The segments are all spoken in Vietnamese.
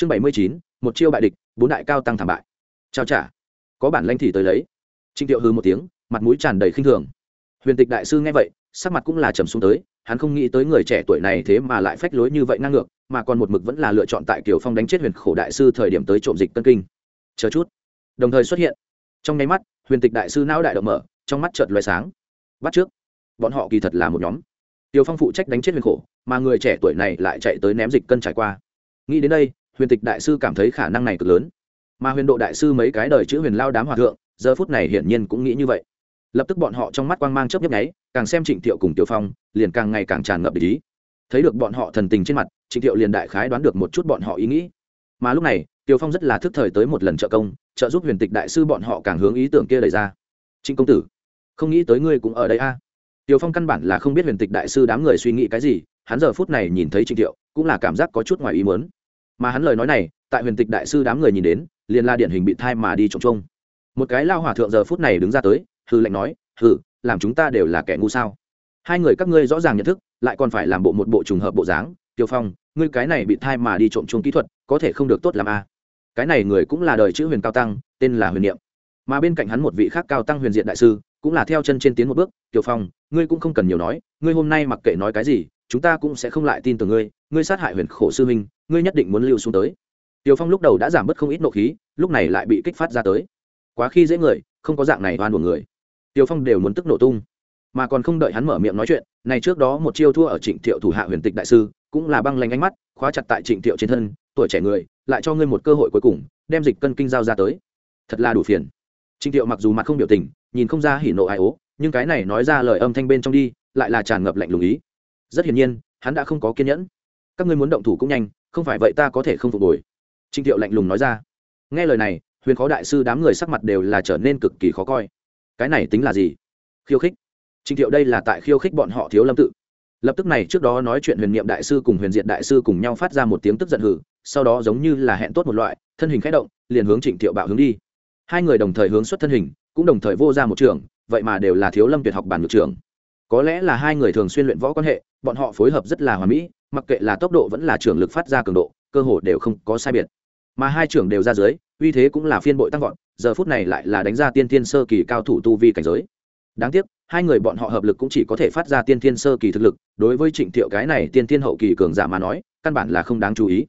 chương bảy mươi chín một chiêu bại địch bốn đại cao tăng thảm bại. Trao trả. Có bản lanh thì tới lấy. Trịnh tiệu hư một tiếng mặt mũi tràn đầy khinh thường. Huyền tịch đại sư nghe vậy sắc mặt cũng là trầm xuống tới hắn không nghĩ tới người trẻ tuổi này thế mà lại phách lối như vậy ngang ngược mà còn một mực vẫn là lựa chọn tại kiều phong đánh chết huyền khổ đại sư thời điểm tới trộm dịch tân kinh. Chờ chút. Đồng thời xuất hiện. Trong nháy mắt huyền tịch đại sư não đại động mở trong mắt chợt loài sáng. Bắt trước. Bọn họ kỳ thật là một nhóm. Tiêu Phong phụ trách đánh chết huyền khổ, mà người trẻ tuổi này lại chạy tới ném dịch cân trải qua. Nghĩ đến đây, Huyền Tịch đại sư cảm thấy khả năng này cực lớn. Mà Huyền Độ đại sư mấy cái đời chữ Huyền Lao đám hòa thượng, giờ phút này hiển nhiên cũng nghĩ như vậy. Lập tức bọn họ trong mắt quang mang chớp nhấp nháy, càng xem Trịnh Tiệu cùng Tiêu Phong, liền càng ngày càng tràn ngập ý. Thấy được bọn họ thần tình trên mặt, Trịnh Tiệu liền đại khái đoán được một chút bọn họ ý nghĩ. Mà lúc này, Tiêu Phong rất là thức thời tới một lần trợ công, trợ giúp Huyền Tịch đại sư bọn họ càng hướng ý tưởng kia đẩy ra. Trịnh công tử, không nghĩ tới ngươi cũng ở đây a à? Tiêu Phong căn bản là không biết huyền tịch đại sư đám người suy nghĩ cái gì, hắn giờ phút này nhìn thấy Trịnh Tiệu, cũng là cảm giác có chút ngoài ý muốn. Mà hắn lời nói này, tại huyền tịch đại sư đám người nhìn đến, liền la điển hình bị thai mà đi trộm trông. Một cái lao hỏa thượng giờ phút này đứng ra tới, hư lệnh nói, hư, làm chúng ta đều là kẻ ngu sao?" Hai người các ngươi rõ ràng nhận thức, lại còn phải làm bộ một bộ trùng hợp bộ dáng, Tiêu Phong, ngươi cái này bị thai mà đi trộm chung kỹ thuật, có thể không được tốt làm a. À. Cái này người cũng là đời chữ Huyền Cao Tăng, tên là Huyền Niệm. Mà bên cạnh hắn một vị khác cao tăng Huyền Diện đại sư, cũng là theo chân trên tiến một bước Tiêu phong ngươi cũng không cần nhiều nói ngươi hôm nay mặc kệ nói cái gì chúng ta cũng sẽ không lại tin tưởng ngươi ngươi sát hại huyền khổ sư minh ngươi nhất định muốn lưu xuống tới. Tiểu phong lúc đầu đã giảm bớt không ít nộ khí, lúc này lại bị kích phát ra tới. Quá khi dễ người, không có dạng này oan của người. Tiểu phong đều muốn tức nổ tung. Mà còn không đợi hắn mở miệng nói chuyện, này trước đó một chiêu thua ở trịnh thiệu thủ hạ huyền tịch đại sư, cũng là băng lanh ánh mắt, khóa chặt tại trịnh thiệu trên thân, tuổi trẻ người, lại cho ngươi một cơ hội cuối cùng, đem dịch cân kinh giao ra tới. Thật là đủ phiền. Trịnh thiệu mặc dù mặt không biểu tình, nhìn không ra hỉ nộ ai ố, nhưng cái này nói ra lời âm thanh bên trong đi, lại là tràn ngập lạnh lùng ý. Rất hiển nhiên, hắn đã không có kiên nhẫn. Các ngươi muốn động thủ cũng nhanh không phải vậy ta có thể không phục hồi. Trinh thiệu lạnh lùng nói ra. Nghe lời này, huyền khó đại sư đám người sắc mặt đều là trở nên cực kỳ khó coi. Cái này tính là gì? Khiêu khích. Trinh thiệu đây là tại khiêu khích bọn họ thiếu lâm tự. Lập tức này, trước đó nói chuyện huyền niệm đại sư cùng huyền diện đại sư cùng nhau phát ra một tiếng tức giận hử, sau đó giống như là hẹn tốt một loại, thân hình k h ẽ động, liền hướng trịnh thiệu bạo hướng đi. Hai người đồng thời hướng xuất thân hình, cũng đồng thời vô ra một trường, vậy mà đều là thiếu lâm tuyệt học bản ngược trường. Có lẽ là hai người thường xuyên luyện võ quan hệ, bọn họ phối hợp rất là hòa mỹ mặc kệ là tốc độ vẫn là trường lực phát ra cường độ, cơ hồ đều không có sai biệt. Mà hai trưởng đều ra dưới, uy thế cũng là phiên bội tăng vọt, giờ phút này lại là đánh ra tiên thiên sơ kỳ cao thủ tu vi cảnh giới. Đáng tiếc, hai người bọn họ hợp lực cũng chỉ có thể phát ra tiên thiên sơ kỳ thực lực, đối với trịnh thiệu cái này tiên thiên hậu kỳ cường giả mà nói, căn bản là không đáng chú ý.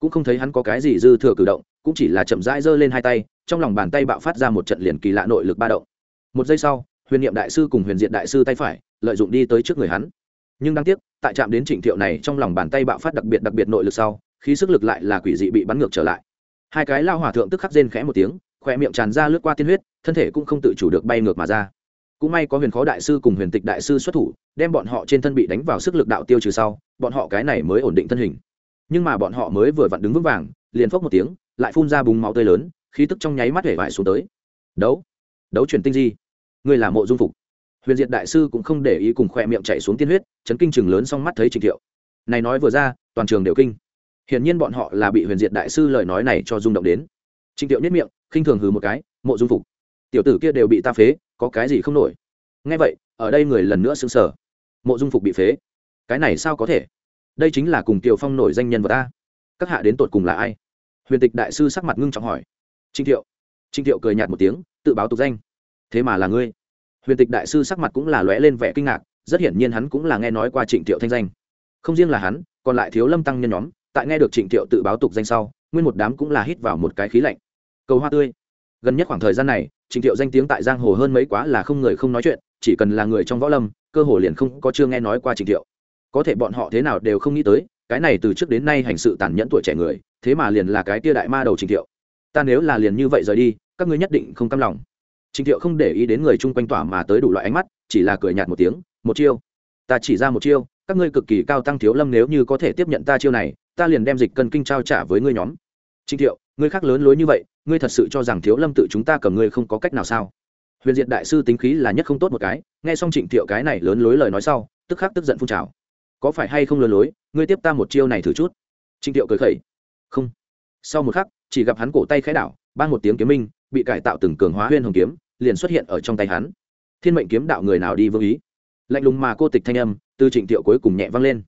Cũng không thấy hắn có cái gì dư thừa cử động, cũng chỉ là chậm rãi giơ lên hai tay, trong lòng bàn tay bạo phát ra một trận liền kỳ lạ nội lực ba động. Một giây sau, huyền niệm đại sư cùng huyền diện đại sư tay phải, lợi dụng đi tới trước người hắn nhưng đáng tiếc, tại chạm đến trịnh thiệu này trong lòng bàn tay bạo phát đặc biệt đặc biệt nội lực sau, khí sức lực lại là quỷ dị bị bắn ngược trở lại. Hai cái lao hòa thượng tức khắc rên khẽ một tiếng khỏe miệng tràn ra lướt qua tiên huyết, thân thể cũng không tự chủ được bay ngược mà ra. Cũng may có huyền khó đại sư cùng huyền tịch đại sư xuất thủ, đem bọn họ trên thân bị đánh vào sức lực đạo tiêu trừ sau, bọn họ cái này mới ổn định thân hình. Nhưng mà bọn họ mới vừa vặn đứng vững vàng, liền phốc một tiếng, lại phun ra bùng máu tươi lớn, khí tức trong nháy mắt hể vải xuống tới. Đấu đấu truyền tinh di người là mộ dung phục huyền diệt đại sư cũng không để ý cùng khoe miệng chạy xuống tiên huyết, chấn kinh chừng lớn xong mắt thấy trịnh thiệu. Này nói vừa ra, toàn trường đều kinh. Hiển nhiên bọn họ là bị huyền diệt đại sư lời nói này cho rung động đến. Trịnh thiệu nhất miệng, khinh thường hừ một cái, mộ dung phục, tiểu tử kia đều bị ta phế, có cái gì không nổi? Ngay vậy, ở đây người lần nữa xứng sở mộ dung phục bị phế? Cái này sao có thể? Đây chính là cùng tiểu phong nổi danh nhân vật ta. Các hạ đến tột cùng là ai? Huyền tịch đại sư sắc mặt ngưng trọng hỏi. Trinh thiệu. Trinh thiệu cười nhạt một tiếng, tự báo tục danh. Thế mà là ngươi huyền tịch đại sư sắc mặt cũng là lóe lên vẻ kinh ngạc, rất hiển nhiên hắn cũng là nghe nói qua trịnh thiệu thanh danh. Không riêng là hắn, còn lại thiếu lâm tăng nhân nhóm, tại nghe được trịnh thiệu tự báo tục danh sau, nguyên một đám cũng là hít vào một cái khí lạnh. Cầu hoa tươi. Gần nhất khoảng thời gian này, trịnh thiệu danh tiếng tại giang hồ hơn mấy quá là không người không nói chuyện, chỉ cần là người trong võ lâm, cơ hồ liền không, có chưa nghe nói qua trịnh thiệu có thể bọn họ thế nào đều không nghĩ tới, cái này từ trước đến nay hành sự tàn nhẫn tuổi trẻ người, thế mà liền là cái tia đại ma đầu trình thiệu ta nếu là liền như vậy rời đi, các ngươi nhất định không cam lòng trình thiệu không để ý đến người chung quanh tỏa mà tới đủ loại ánh mắt, chỉ là cười nhạt một tiếng, một chiêu, ta chỉ ra một chiêu, các ngươi cực kỳ cao tăng thiếu lâm nếu như có thể tiếp nhận ta chiêu này, ta liền đem dịch cân kinh trao trả với ngươi nhóm. Trình thiệu, ngươi khác lớn lối như vậy, ngươi thật sự cho rằng thiếu lâm tự chúng ta cầm ngươi không có cách nào sao? Huyền diệt đại sư tính khí là nhất không tốt một cái, nghe xong trịnh thiệu cái này lớn lối lời nói sau, tức khắc tức giận phun trào. Có phải hay không lớn lối, ngươi tiếp ta một chiêu này thử chút? Trịnh thiệu cười khẩy. Không. Sau một khắc, chỉ gặp hắn cổ tay khẽ đảo ban một tiếng kiếm minh bị cải tạo từng cường hóa huyên hồng kiếm, liền xuất hiện ở trong tay hắn. Thiên mệnh kiếm đạo người nào đi vương ý? Lạnh lùng mà cô tịch thanh âm, từ trịnh thiệu cuối cùng nhẹ vang lên.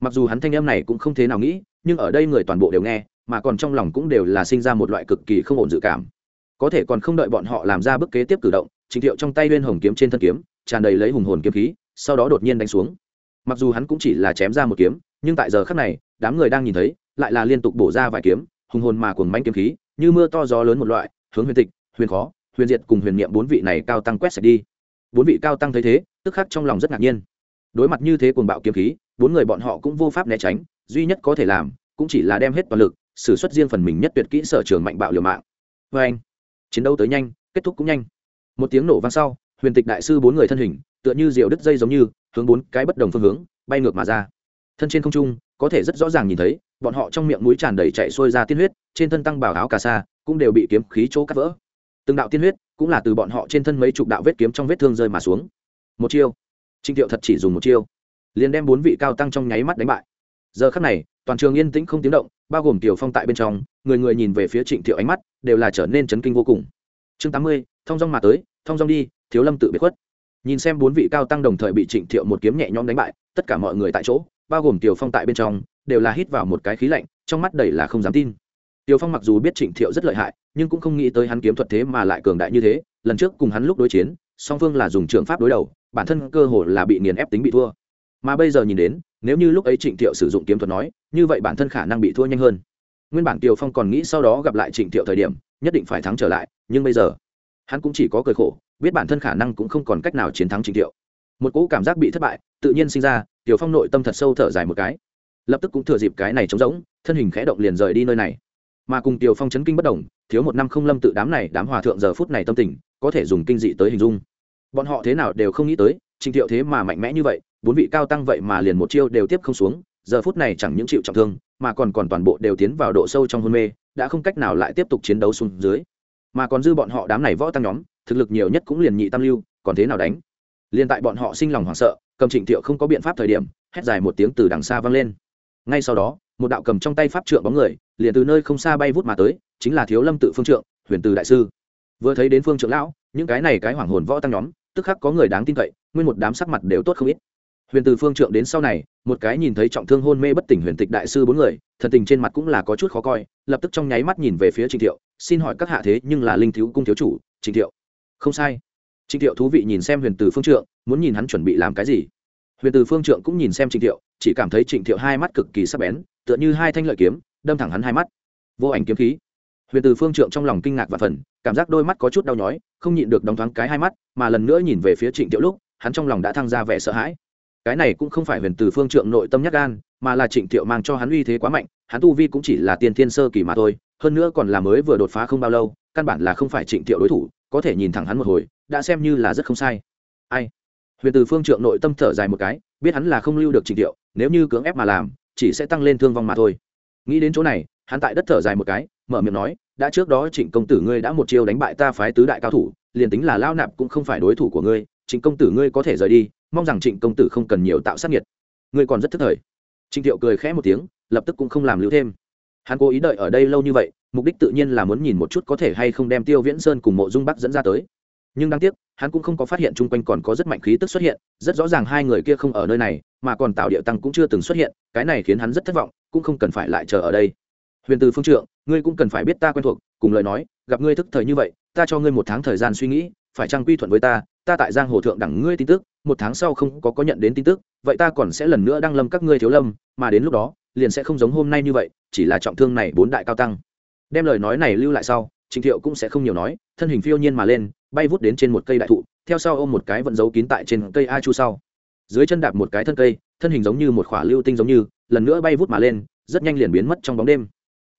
Mặc dù hắn thanh âm này cũng không thế nào nghĩ, nhưng ở đây người toàn bộ đều nghe, mà còn trong lòng cũng đều là sinh ra một loại cực kỳ không ổn dự cảm. Có thể còn không đợi bọn họ làm ra bước kế tiếp cử động, trịnh thiệu trong tay huyên hồng kiếm trên thân kiếm, tràn đầy lấy hùng hồn kiếm khí, sau đó đột nhiên đánh xuống. Mặc dù hắn cũng chỉ là chém ra một kiếm, nhưng tại giờ khắc này, đám người đang nhìn thấy, lại là liên tục bổ ra vài kiếm, hùng hồn mà cuồng manh kiếm khí, như mưa to gió lớn một loại hướng huyền tịch, huyền khó, huyền diệt cùng huyền niệm bốn vị này cao tăng quét sạch đi. Bốn vị cao tăng thấy thế, tức khắc trong lòng rất ngạc nhiên. Đối mặt như thế cuồng bạo kiếm khí, bốn người bọn họ cũng vô pháp né tránh, duy nhất có thể làm, cũng chỉ là đem hết toàn lực s ử suất riêng phần mình nhất tuyệt kỹ sở trường mạnh bạo liều mạng. Vê anh, chiến đấu tới nhanh, kết thúc cũng nhanh. Một tiếng nổ vang sau, huyền tịch đại sư bốn người thân hình, tựa như diều đứt dây giống như, hướng bốn cái bất đồng phương hướng, bay ngược mà ra. Thân trên không trung có thể rất rõ ràng nhìn thấy, bọn họ trong miệng mũi tràn đầy chạy xuôi ra tiên huyết, trên thân tăng bảo áo cà sa cũng đều bị kiếm khí chỗ cắt vỡ. Từng đạo tiên huyết cũng là từ bọn họ trên thân mấy chục đạo vết kiếm trong vết thương rơi mà xuống. Một chiêu. Trinh thiệu thật chỉ dùng một chiêu, liền đem bốn vị cao tăng trong nháy mắt đánh bại. Giờ khắc này, toàn trường yên tĩnh không tiếng động, bao gồm tiểu phong tại bên trong, người người nhìn về phía trịnh thiệu ánh mắt đều là trở nên chấn kinh vô cùng. Chương tám mươi thong dong mà tới thong dong đi, thiếu lâm tự biệt khuất. Nhìn xem bốn vị cao tăng đồng thời bị trịnh thiệu một kiếm nhẹ nhõm đánh bại, tất cả mọi người tại chỗ bao gồm tiểu phong tại bên trong, đều là hít vào một cái khí lạnh, trong mắt đầy là không dám tin. Tiểu phong mặc dù biết trịnh thiệu rất lợi hại, nhưng cũng không nghĩ tới hắn kiếm thuật thế mà lại cường đại như thế, lần trước cùng hắn lúc đối chiến, song phương là dùng trường pháp đối đầu, bản thân cơ hồ là bị nghiền ép tính bị thua. Mà bây giờ nhìn đến, nếu như lúc ấy trịnh thiệu sử dụng kiếm thuật nói, như vậy bản thân khả năng bị thua nhanh hơn. Nguyên bản tiều phong còn nghĩ sau đó gặp lại trịnh thiệu thời điểm, nhất định phải thắng trở lại, nhưng bây giờ, hắn cũng chỉ có cười khổ, biết bản thân khả năng cũng không còn cách nào chiến thắng trịnh thiệu một cỗ cảm giác bị thất bại, tự nhiên sinh ra, tiểu phong nội tâm thật sâu thở dài một cái. Lập tức cũng thừa dịp cái này trống rỗng, thân hình khẽ động liền rời đi nơi này. Mà cùng tiểu phong chấn kinh bất đồng thiếu một năm không lâm tự đám này đám hòa thượng giờ phút này tâm tình, có thể dùng kinh dị tới hình dung. Bọn họ thế nào đều không nghĩ tới, trình thiệu thế mà mạnh mẽ như vậy, bốn vị cao tăng vậy mà liền một chiêu đều tiếp không xuống, giờ phút này chẳng những chịu trọng thương, mà còn còn toàn bộ đều tiến vào độ sâu trong hôn mê, đã không cách nào lại tiếp tục chiến đấu xuống dưới. Mà còn dư bọn họ đám này võ tăng nhóm, thực lực nhiều nhất cũng liền nhị tam lưu, còn thế nào đánh? Liền tại bọn họ sinh lòng hoảng sợ, cầm trịnh thiệu không có biện pháp thời điểm, hét dài một tiếng từ đằng xa vang lên. Ngay sau đó, một đạo cầm trong tay pháp trượng bóng người, liền từ nơi không xa bay vút mà tới, chính là thiếu lâm tự phương trượng, huyền từ đại sư. Vừa thấy đến phương trượng lão, những cái này cái hoảng hồn võ tăng nhóm, tức khắc có người đáng tin cậy, nguyên một đám sắc mặt đều tốt không ít. Huyền từ phương trượng đến sau này, một cái nhìn thấy trọng thương hôn mê bất tỉnh huyền tịch đại sư bốn người, thần tình trên mặt cũng là có chút khó coi, lập tức trong nháy mắt nhìn về phía trịnh thiệu, xin hỏi các hạ thế nhưng là linh thiếu cung thiếu chủ, trịnh thiệu. Không sai trịnh thiệu thú vị nhìn xem huyền từ phương trượng, muốn nhìn hắn chuẩn bị làm cái gì. Huyền từ phương trượng cũng nhìn xem trịnh thiệu, chỉ cảm thấy trịnh thiệu hai mắt cực kỳ sắc bén, tựa như hai thanh lợi kiếm, đâm thẳng hắn hai mắt. Vô ảnh kiếm khí. Huyền từ phương trượng trong lòng kinh ngạc và phần, cảm giác đôi mắt có chút đau nhói, không nhịn được đóng thoáng cái hai mắt, mà lần nữa nhìn về phía trịnh thiệu lúc, hắn trong lòng đã thăng ra vẻ sợ hãi. Cái này cũng không phải huyền từ phương trượng nội tâm nhắc gan, mà là trịnh thiệu mang cho hắn uy thế quá mạnh, hắn tu vi cũng chỉ là tiên thiên sơ kỳ mà thôi, hơn nữa còn là mới vừa đột phá không bao lâu, căn bản là không phải trịnh thiệu đối thủ có thể nhìn thẳng hắn một hồi, đã xem như là rất không sai. Ai? Huyền từ phương trượng nội tâm thở dài một cái, biết hắn là không lưu được trình thiệu nếu như cưỡng ép mà làm, chỉ sẽ tăng lên thương vong mà thôi. Nghĩ đến chỗ này, hắn tại đất thở dài một cái, mở miệng nói, đã trước đó trịnh công tử ngươi đã một chiêu đánh bại ta phái tứ đại cao thủ, liền tính là lao nạp cũng không phải đối thủ của ngươi, trịnh công tử ngươi có thể rời đi, mong rằng trịnh công tử không cần nhiều tạo sát nhiệt ngươi còn rất thức thời. Trịnh thiệu cười khẽ một tiếng, lập tức cũng không làm lưu thêm hắn cố ý đợi ở đây lâu như vậy, mục đích tự nhiên là muốn nhìn một chút có thể hay không đem tiêu viễn sơn cùng mộ dung bắc dẫn ra tới. Nhưng đáng tiếc, hắn cũng không có phát hiện chung quanh còn có rất mạnh khí tức xuất hiện, rất rõ ràng hai người kia không ở nơi này, mà còn tạo địa tăng cũng chưa từng xuất hiện, cái này khiến hắn rất thất vọng, cũng không cần phải lại chờ ở đây. Huyền từ phương trượng, ngươi cũng cần phải biết ta quen thuộc, cùng lời nói, gặp ngươi thức thời như vậy, ta cho ngươi một tháng thời gian suy nghĩ, phải trang quy thuận với ta ta tại giang hồ thượng đẳng ngươi tin tức, một tháng sau không có có nhận đến tin tức, vậy ta còn sẽ lần nữa đăng lâm các ngươi thiếu lâm, mà đến lúc đó liền sẽ không giống hôm nay như vậy, chỉ là trọng thương này bốn đại cao tăng. Đem lời nói này lưu lại sau trịnh thiệu cũng sẽ không nhiều nói, thân hình phiêu nhiên mà lên, bay vút đến trên một cây đại thụ, theo sau ôm một cái vận giấu kín tại trên cây a chu sau. Dưới chân đạp một cái thân cây, thân hình giống như một khỏa lưu tinh giống như, lần nữa bay vút mà lên, rất nhanh liền biến mất trong bóng đêm.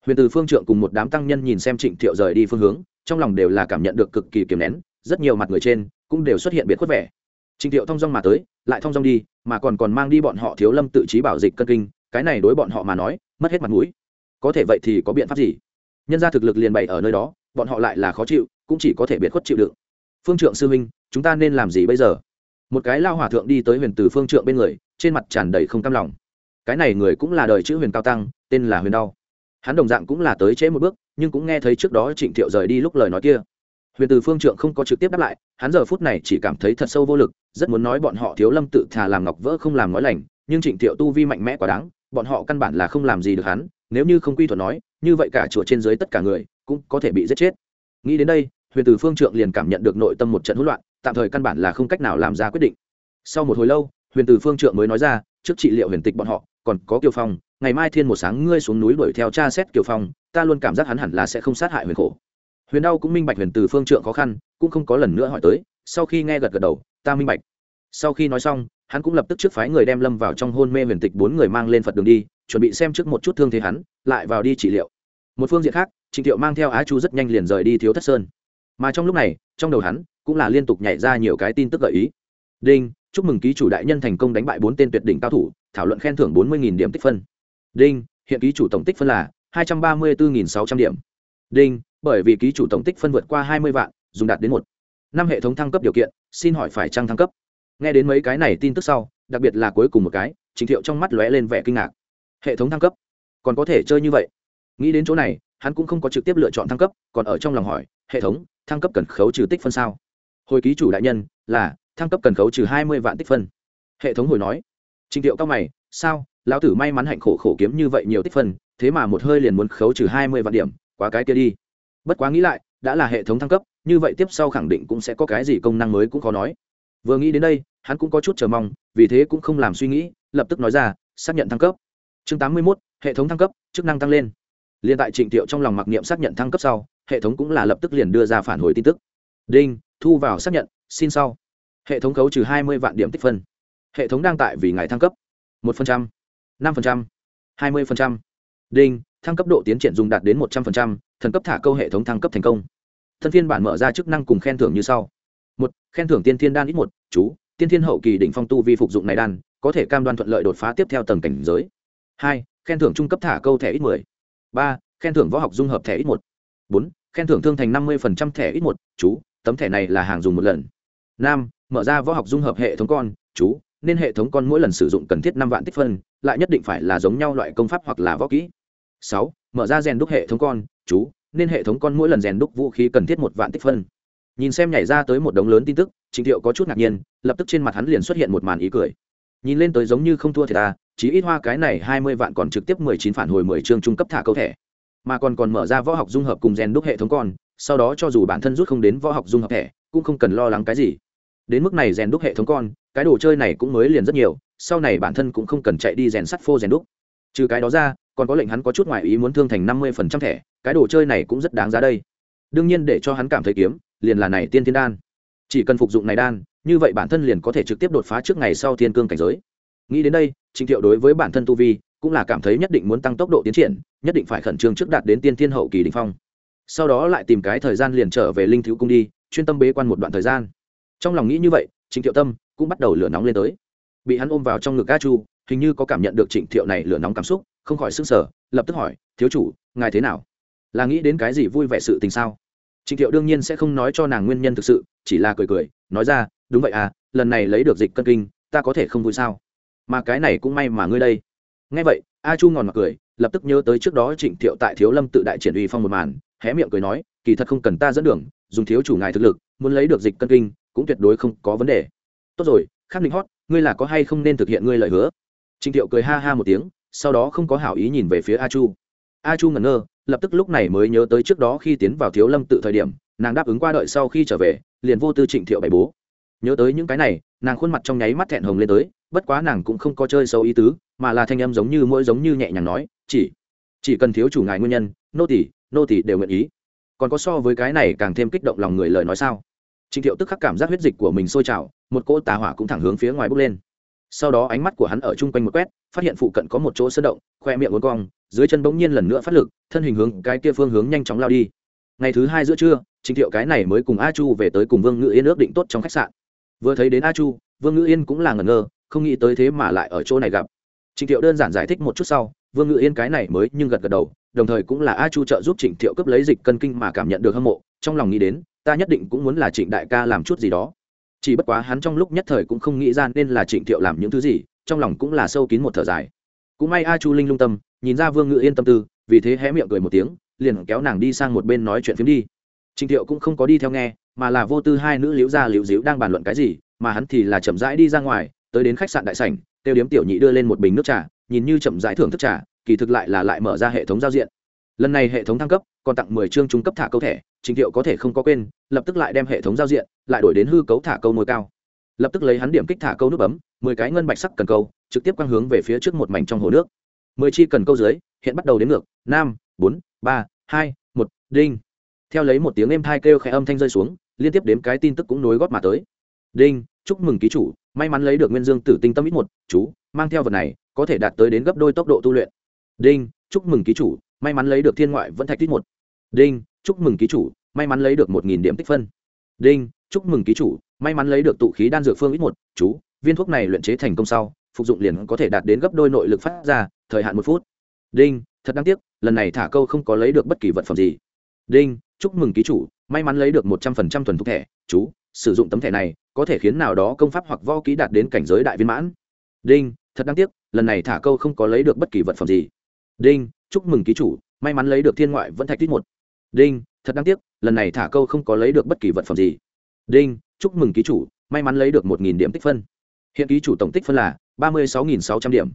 Huyền từ phương trượng cùng một đám tăng nhân nhìn xem trịnh thiệu rời đi phương hướng, trong lòng đều là cảm nhận được cực kỳ kiềm nén, rất nhiều mặt người trên cũng đều xuất hiện biệt khuất vẻ. Trịnh thiệu thong dong mà tới, lại thong dong đi, mà còn còn mang đi bọn họ thiếu lâm tự trí bảo dịch cân kinh cái này đối bọn họ mà nói, mất hết mặt mũi. Có thể vậy thì có biện pháp gì? Nhân ra thực lực liền bày ở nơi đó, bọn họ lại là khó chịu, cũng chỉ có thể biệt khuất chịu đựng. Phương trượng sư huynh, chúng ta nên làm gì bây giờ? Một cái lao hòa thượng đi tới huyền từ phương trượng bên người, trên mặt tràn đầy không cam lòng. Cái này người cũng là đời chữ huyền cao tăng, tên là huyền đau hắn đồng dạng cũng là tới trễ một bước, nhưng cũng nghe thấy trước đó trịnh thiệu rời đi lúc lời nói kia. Huyền từ phương trượng không có trực tiếp đáp lại, hắn giờ phút này chỉ cảm thấy thật sâu vô lực, rất muốn nói bọn họ thiếu lâm tự thà làm ngọc vỡ không làm nói lành, nhưng trịnh thiệu tu vi mạnh mẽ quá đáng bọn họ căn bản là không làm gì được hắn, nếu như không quy thuật nói, như vậy cả chùa trên dưới tất cả người cũng có thể bị giết chết. Nghĩ đến đây, huyền từ phương trượng liền cảm nhận được nội tâm một trận hỗn loạn, tạm thời căn bản là không cách nào làm ra quyết định. Sau một hồi lâu, huyền từ phương trượng mới nói ra, trước trị liệu huyền tịch bọn họ, còn có kiều phong, ngày mai thiên một sáng ngươi xuống núi đuổi theo cha xét kiều phong, ta luôn cảm giác hắn hẳn là sẽ không sát hại huyền khổ. Huyền đau cũng minh bạch huyền từ phương trượng khó khăn, cũng không có lần nữa hỏi tới, sau khi nghe gật gật đầu, ta minh bạch. Sau khi nói xong hắn cũng lập tức trước phái người đem lâm vào trong hôn mê huyền tịch bốn người mang lên phật đường đi, chuẩn bị xem trước một chút thương thế hắn, lại vào đi trị liệu. Một phương diện khác, trịnh thiệu mang theo á chu rất nhanh liền rời đi thiếu thất sơn. Mà trong lúc này, trong đầu hắn cũng là liên tục nhảy ra nhiều cái tin tức gợi ý. Đinh, chúc mừng ký chủ đại nhân thành công đánh bại bốn tên tuyệt đỉnh cao thủ, thảo luận khen thưởng bốn mươi điểm tích phân. Đinh, hiện ký chủ tổng tích phân là hai trăm ba mươi bốn sáu trăm điểm. Đinh, bởi vì ký chủ tổng tích phân vượt qua hai mươi vạn, dùng đạt đến một. Năm hệ thống thăng cấp điều kiện, xin hỏi phải trăng thăng cấp? Nghe đến mấy cái này tin tức sau, đặc biệt là cuối cùng một cái, trình thiệu trong mắt lóe lên vẻ kinh ngạc. Hệ thống thăng cấp? Còn có thể chơi như vậy? Nghĩ đến chỗ này, hắn cũng không có trực tiếp lựa chọn thăng cấp, còn ở trong lòng hỏi, hệ thống, thăng cấp cần khấu trừ tích phân sao? Hồi ký chủ đại nhân, là, thăng cấp cần khấu trừ hai mươi vạn tích phân. Hệ thống hồi nói. Trình thiệu cao mày, sao, lão tử may mắn hạnh khổ khổ kiếm như vậy nhiều tích phân, thế mà một hơi liền muốn khấu trừ hai mươi vạn điểm, quá cái kia đi. Bất quá nghĩ lại, đã là hệ thống thăng cấp, như vậy tiếp sau khẳng định cũng sẽ có cái gì công năng mới cũng khó nói vừa nghĩ đến đây, hắn cũng có chút chờ mong, vì thế cũng không làm suy nghĩ, lập tức nói ra, xác nhận thăng cấp. Chương tám mươi mốt, hệ thống thăng cấp, chức năng tăng lên. L i ê n tại trịnh thiệu trong lòng mặc niệm xác nhận thăng cấp sau, hệ thống cũng là lập tức liền đưa ra phản hồi tin tức. Đinh, thu vào xác nhận, xin sau. Hệ thống khấu trừ hai mươi vạn điểm tích phân. Hệ thống đang tại vì ngày thăng cấp. một phần trăm, năm phần trăm, hai mươi phần trăm. Đinh, thăng cấp độ tiến triển dùng đạt đến một trăm phần trăm, thần cấp thả câu hệ thống thăng cấp thành công. Thân phiên bản mở ra chức năng cùng khen thưởng như sau khen thưởng tiên thiên đan ít một, chú, tiên thiên hậu kỳ đỉnh phong tu vi phục dụng này đan, có thể cam đoan thuận lợi đột phá tiếp theo tầng cảnh giới. Hai, khen thưởng trung cấp thả câu thẻ ít mười. Ba, khen thưởng võ học dung hợp thẻ ít một. Bốn, khen thưởng thương thành năm mươi phần trăm thẻ ít một, chú, tấm thẻ này là hàng dùng một lần. Năm, mở ra võ học dung hợp hệ thống con, chú, nên hệ thống con mỗi lần sử dụng cần thiết năm vạn tích phân, lại nhất định phải là giống nhau loại công pháp hoặc là võ kỹ. Sáu, mở ra rèn đúc hệ thống con, chú, nên hệ thống con mỗi lần rèn đúc vũ khí cần thiết một vạn tích phân nhìn xem nhảy ra tới một đống lớn tin tức trịnh thiệu có chút ngạc nhiên, lập tức trên mặt hắn liền xuất hiện một màn ý cười. Nhìn lên tới giống như không thua thì ta chỉ ít hoa cái này hai mươi vạn còn trực tiếp mười chín phản hồi mười chương trung cấp thả câu thẻ. Mà còn còn mở ra võ học dung hợp cùng rèn đúc hệ thống con sau đó cho dù bản thân rút không đến võ học dung hợp thẻ, cũng không cần lo lắng cái gì. Đến mức này rèn đúc hệ thống con cái đồ chơi này cũng mới liền rất nhiều, sau này bản thân cũng không cần chạy đi rèn sắt phô rèn đúc. Trừ cái đó ra, còn có lệnh hắn có chút ngoại ý muốn thương thành năm mươi phần trăm thẻ, cái đồ chơi này cũng rất đáng giá đây. Đương nhiên để cho hắn cảm thấy kiếm liền là này tiên thiên đan. Chỉ cần phục dụng này đan, như vậy bản thân liền có thể trực tiếp đột phá trước ngày sau thiên cương cảnh giới. Nghĩ đến đây trình thiệu đối với bản thân tu vi cũng là cảm thấy nhất định muốn tăng tốc độ tiến triển, nhất định phải khẩn trương trước đạt đến tiên thiên hậu kỳ đình phong. Sau đó lại tìm cái thời gian liền trở về linh thiếu cung đi, chuyên tâm bế quan một đoạn thời gian. Trong lòng nghĩ như vậy, trịnh thiệu tâm cũng bắt đầu lửa nóng lên tới. Bị hắn ôm vào trong ngực a chu, hình như có cảm nhận được trịnh thiệu này lửa nóng cảm xúc, không khỏi s ư n g sở lập tức hỏi, thiếu chủ, ngài thế nào? Là nghĩ đến cái gì vui vẻ sự tình sao? Trịnh thiệu đương nhiên sẽ không nói cho nàng nguyên nhân thực sự, chỉ là cười cười, nói ra, đúng vậy à lần này lấy được dịch cân kinh, ta có thể không vui sao? Mà cái này cũng may mà ngươi đây. Nghe vậy, a chu ngòn mặc cười, lập tức nhớ tới trước đó trịnh thiệu tại thiếu lâm tự đại triển uy phong một màn, hé miệng cười nói, kỳ thật không cần ta dẫn đường, dùng thiếu chủ ngài thực lực, muốn lấy được dịch cân kinh, cũng tuyệt đối không có vấn đề. Tốt rồi, khắc định hót, ngươi là có hay không nên thực hiện ngươi lời hứa? Trịnh thiệu cười ha ha một tiếng, sau đó không có hảo ý nhìn về phía a chu. A chu ngẩn ngơ lập tức lúc này mới nhớ tới trước đó khi tiến vào thiếu lâm tự thời điểm, nàng đáp ứng qua đợi sau khi trở về, liền vô tư trịnh thiệu bày bố. Nhớ tới những cái này, nàng khuôn mặt trong nháy mắt thẹn hồng lên tới, bất quá nàng cũng không có chơi sâu ý tứ, mà là thanh âm giống như mỗi giống như nhẹ nhàng nói, chỉ chỉ cần thiếu chủ ngài nguyên nhân, nô tỷ nô tỷ đều nguyện ý. Còn có so với cái này càng thêm kích động lòng người lời nói sao? Trịnh thiệu tức khắc cảm giác huyết dịch của mình sôi trào, một cỗ tà hỏa cũng thẳng hướng phía ngoài bốc lên. Sau đó ánh mắt của hắn ở chung quanh một quét, phát hiện phụ cận có một chỗ sơn động, khoe miệng uốn cong dưới chân bỗng nhiên lần nữa phát lực, thân hình hướng cái kia phương hướng nhanh chóng lao đi. Ngày thứ hai giữa trưa trịnh thiệu cái này mới cùng a chu về tới cùng vương ngự yên ước định tốt trong khách sạn. Vừa thấy đến a chu, vương ngự yên cũng là ngẩn ngơ, không nghĩ tới thế mà lại ở chỗ này gặp. Trịnh thiệu đơn giản giải thích một chút sau, vương ngự yên cái này mới nhưng gật gật đầu, đồng thời cũng là a chu trợ giúp trịnh thiệu cướp lấy dịch cân kinh mà cảm nhận được hâm mộ, trong lòng nghĩ đến, ta nhất định cũng muốn là trịnh đại ca làm chút gì đó. Chỉ bất quá hắn trong lúc nhất thời cũng không nghĩ ra nên là trịnh thiệu làm những thứ gì, trong lòng cũng là sâu kín một thở dài. Cũng may a chu linh lung tâm nhìn ra vương ngự yên tâm tư, vì thế hé miệng cười một tiếng, liền kéo nàng đi sang một bên nói chuyện phiếm đi. Trịnh thiệu cũng không có đi theo nghe, mà là vô tư hai nữ liễu gia liễu diễu đang bàn luận cái gì, mà hắn thì là chậm rãi đi ra ngoài, tới đến khách sạn đại sảnh tiêu điếm tiểu nhị đưa lên một bình nước trà, nhìn như chậm rãi thưởng thức trà, kỳ thực lại là lại mở ra hệ thống giao diện. Lần này hệ thống thăng cấp, còn tặng mười chương trung cấp thả câu thẻ, trình thiệu có thể không có quên, lập tức lại đem hệ thống giao diện, lại đổi đến hư cấu thả câu ngôi cao. Lập tức lấy hắn điểm kích thả câu nút bấm, mười cái ngân bạch sắc cần câu, trực tiếp quang hướng về phía trước một mảnh trong hồ nước mười chi cần câu dưới, hiện bắt đầu đến ngược, năm, bốn, ba, hai, một, đinh. Theo lấy một tiếng êm thai kêu khẽ âm thanh rơi xuống, liên tiếp đếm cái tin tức cũng nối gót mà tới. Đinh, chúc mừng ký chủ, may mắn lấy được nguyên dương tử tinh tâm ít một, chú, mang theo vật này, có thể đạt tới đến gấp đôi tốc độ tu luyện. Đinh, chúc mừng ký chủ, may mắn lấy được thiên ngoại vẫn thạch tích một. Đinh, chúc mừng ký chủ, may mắn lấy được một nghìn điểm tích phân. Đinh, chúc mừng ký chủ, may mắn lấy được tụ khí đan dược phương ít một, chú, viên thuốc này luyện chế thành công sau phục dụng liền có thể đạt đến gấp đôi nội lực phát ra, thời hạn một phút. Đinh, thật đáng tiếc, lần này thả câu không có lấy được bất kỳ vật phẩm gì. Đinh, chúc mừng ký chủ, may mắn lấy được một trăm phần trăm thuần thục thẻ. Chú, sử dụng tấm thẻ này, có thể khiến nào đó công pháp hoặc võ ký đạt đến cảnh giới đại viên mãn. Đinh, thật đáng tiếc, lần này thả câu không có lấy được bất kỳ vật phẩm gì. Đinh, chúc mừng ký chủ, may mắn lấy được thiên ngoại vẫn thạch tích một. Đinh, thật đáng tiếc, lần này thả câu không có lấy được bất kỳ vật phẩm gì. Đinh, chúc mừng ký chủ, may mắn lấy được một nghìn điểm tích phân. Hiện ký chủ tổng tích phân là ba mươi sáu nghìn sáu trăm điểm.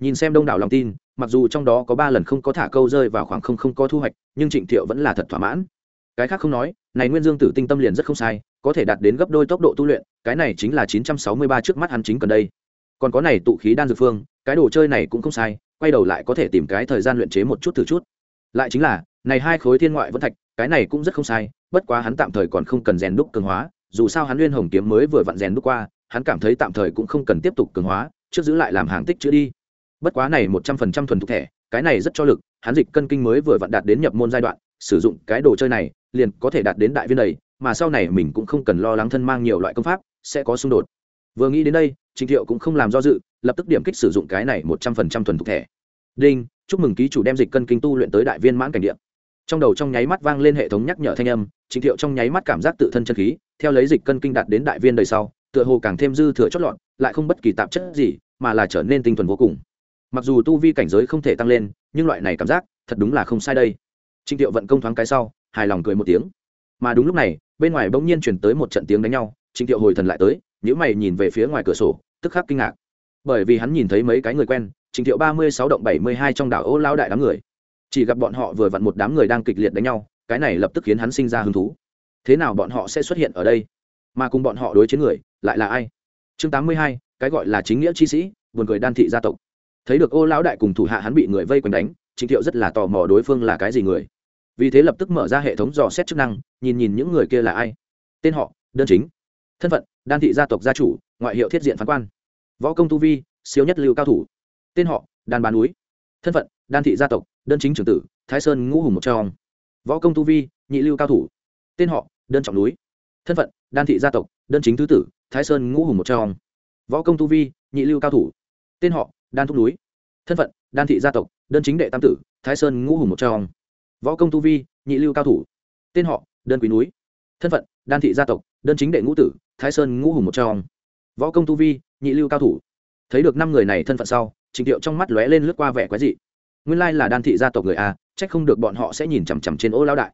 Nhìn xem đông đảo lòng tin, mặc dù trong đó có ba lần không có thả câu rơi vào khoảng không không có thu hoạch, nhưng trịnh thiệu vẫn là thật thỏa mãn. Cái khác không nói, này nguyên dương tử tinh tâm liền rất không sai, có thể đạt đến gấp đôi tốc độ tu luyện, cái này chính là chín trăm sáu mươi ba trước mắt hắn chính cần đây. Còn có này tụ khí đan dược phương, cái đồ chơi này cũng không sai, quay đầu lại có thể tìm cái thời gian luyện chế một chút thử chút. Lại chính là, này hai khối thiên ngoại vẫn thạch, cái này cũng rất không sai, bất quá hắn tạm thời còn không cần rèn đúc cường hóa, dù sao hắn nguyên hồng kiếm mới vừa vặn rèn đúc qua, hắn cảm thấy tạm thời cũng không cần tiếp tục cường hóa trước giữ lại làm hàng tích chữ đi. Bất quá này một trăm phần trăm thuần thục thẻ, cái này rất cho lực hắn dịch cân kinh mới vừa vặn đạt đến nhập môn giai đoạn, sử dụng cái đồ chơi này, liền có thể đạt đến đại viên đầy, mà sau này mình cũng không cần lo lắng thân mang nhiều loại công pháp, sẽ có xung đột. Vừa nghĩ đến đây, trình thiệu cũng không làm do dự, lập tức điểm kích sử dụng cái này một trăm phần trăm thuần thục thẻ. Đinh, chúc mừng ký chủ đem dịch cân kinh tu luyện tới đại viên mãn cảnh điện trong đầu trong nháy mắt vang lên hệ thống nhắc nhở thanh âm, trình thiệu trong nháy mắt cảm giác tự thân chân khí, theo lấy dịch cân kinh đạt đến đại viên đời sau, tựa hồ càng thêm dư thừa chót lọt, lại không bất kỳ tạp chất gì mà là trở nên tinh thuần vô cùng. Mặc dù tu vi cảnh giới không thể tăng lên, nhưng loại này cảm giác thật đúng là không sai đây. Trịnh thiệu vận công thoáng cái sau, hài lòng cười một tiếng. Mà đúng lúc này, bên ngoài bỗng nhiên chuyển tới một trận tiếng đánh nhau, trịnh thiệu hồi thần lại tới những mày nhìn về phía ngoài cửa sổ, tức khắc kinh ngạc. Bởi vì hắn nhìn thấy mấy cái người quen, trịnh thiệu ba mươi sáu động bảy mươi hai trong đảo ô lao đại đám người. Chỉ gặp bọn họ vừa vặn một đám người đang kịch liệt đánh nhau, cái này lập tức khiến hắn sinh ra hứng thú. Thế nào bọn họ sẽ xuất hiện ở đây? Mà cùng bọn họ đối chiến người, lại là ai? Chương tám mươi hai cái gọi là chính nghĩa chi sĩ, buồn cười đan thị gia tộc. Thấy được ô lão đại cùng thủ hạ hắn bị người vây quanh đánh, trịnh thiệu rất là tò mò đối phương là cái gì người. Vì thế lập tức mở ra hệ thống dò xét chức năng, nhìn nhìn những người kia là ai. Tên họ, đơn chính. Thân phận, đan thị gia tộc gia chủ, ngoại hiệu thiết diện phán quan. Võ công tu vi, siêu nhất lưu cao thủ. Tên họ, đan bán núi. Thân phận, đan thị gia tộc, đơn chính trưởng tử, thái sơn ngũ hùng một trong. Võ công tu vi, nhị lưu cao thủ. Tên họ, đơn trọng núi. Thân phận, đan thị gia tộc, đơn chính thứ tử, thái sơn ngũ hùng một trong võ công tu vi, nhị lưu cao thủ. Tên họ, đan thúc núi. Thân phận, đan thị gia tộc, đơn chính đệ tam tử, thái sơn ngũ hùng một trong. Võ công tu vi, nhị lưu cao thủ. Tên họ, đơn quý núi. Thân phận, đan thị gia tộc, đơn chính đệ ngũ tử, thái sơn ngũ hùng một trong. Võ công tu vi, nhị lưu cao thủ. Thấy được năm người này thân phận sau, trình tiệu trong mắt lóe lên lướt qua vẻ quái dị. Nguyên lai là đan thị gia tộc người a trách không được bọn họ sẽ nhìn chằm chằm trên ô lão đại.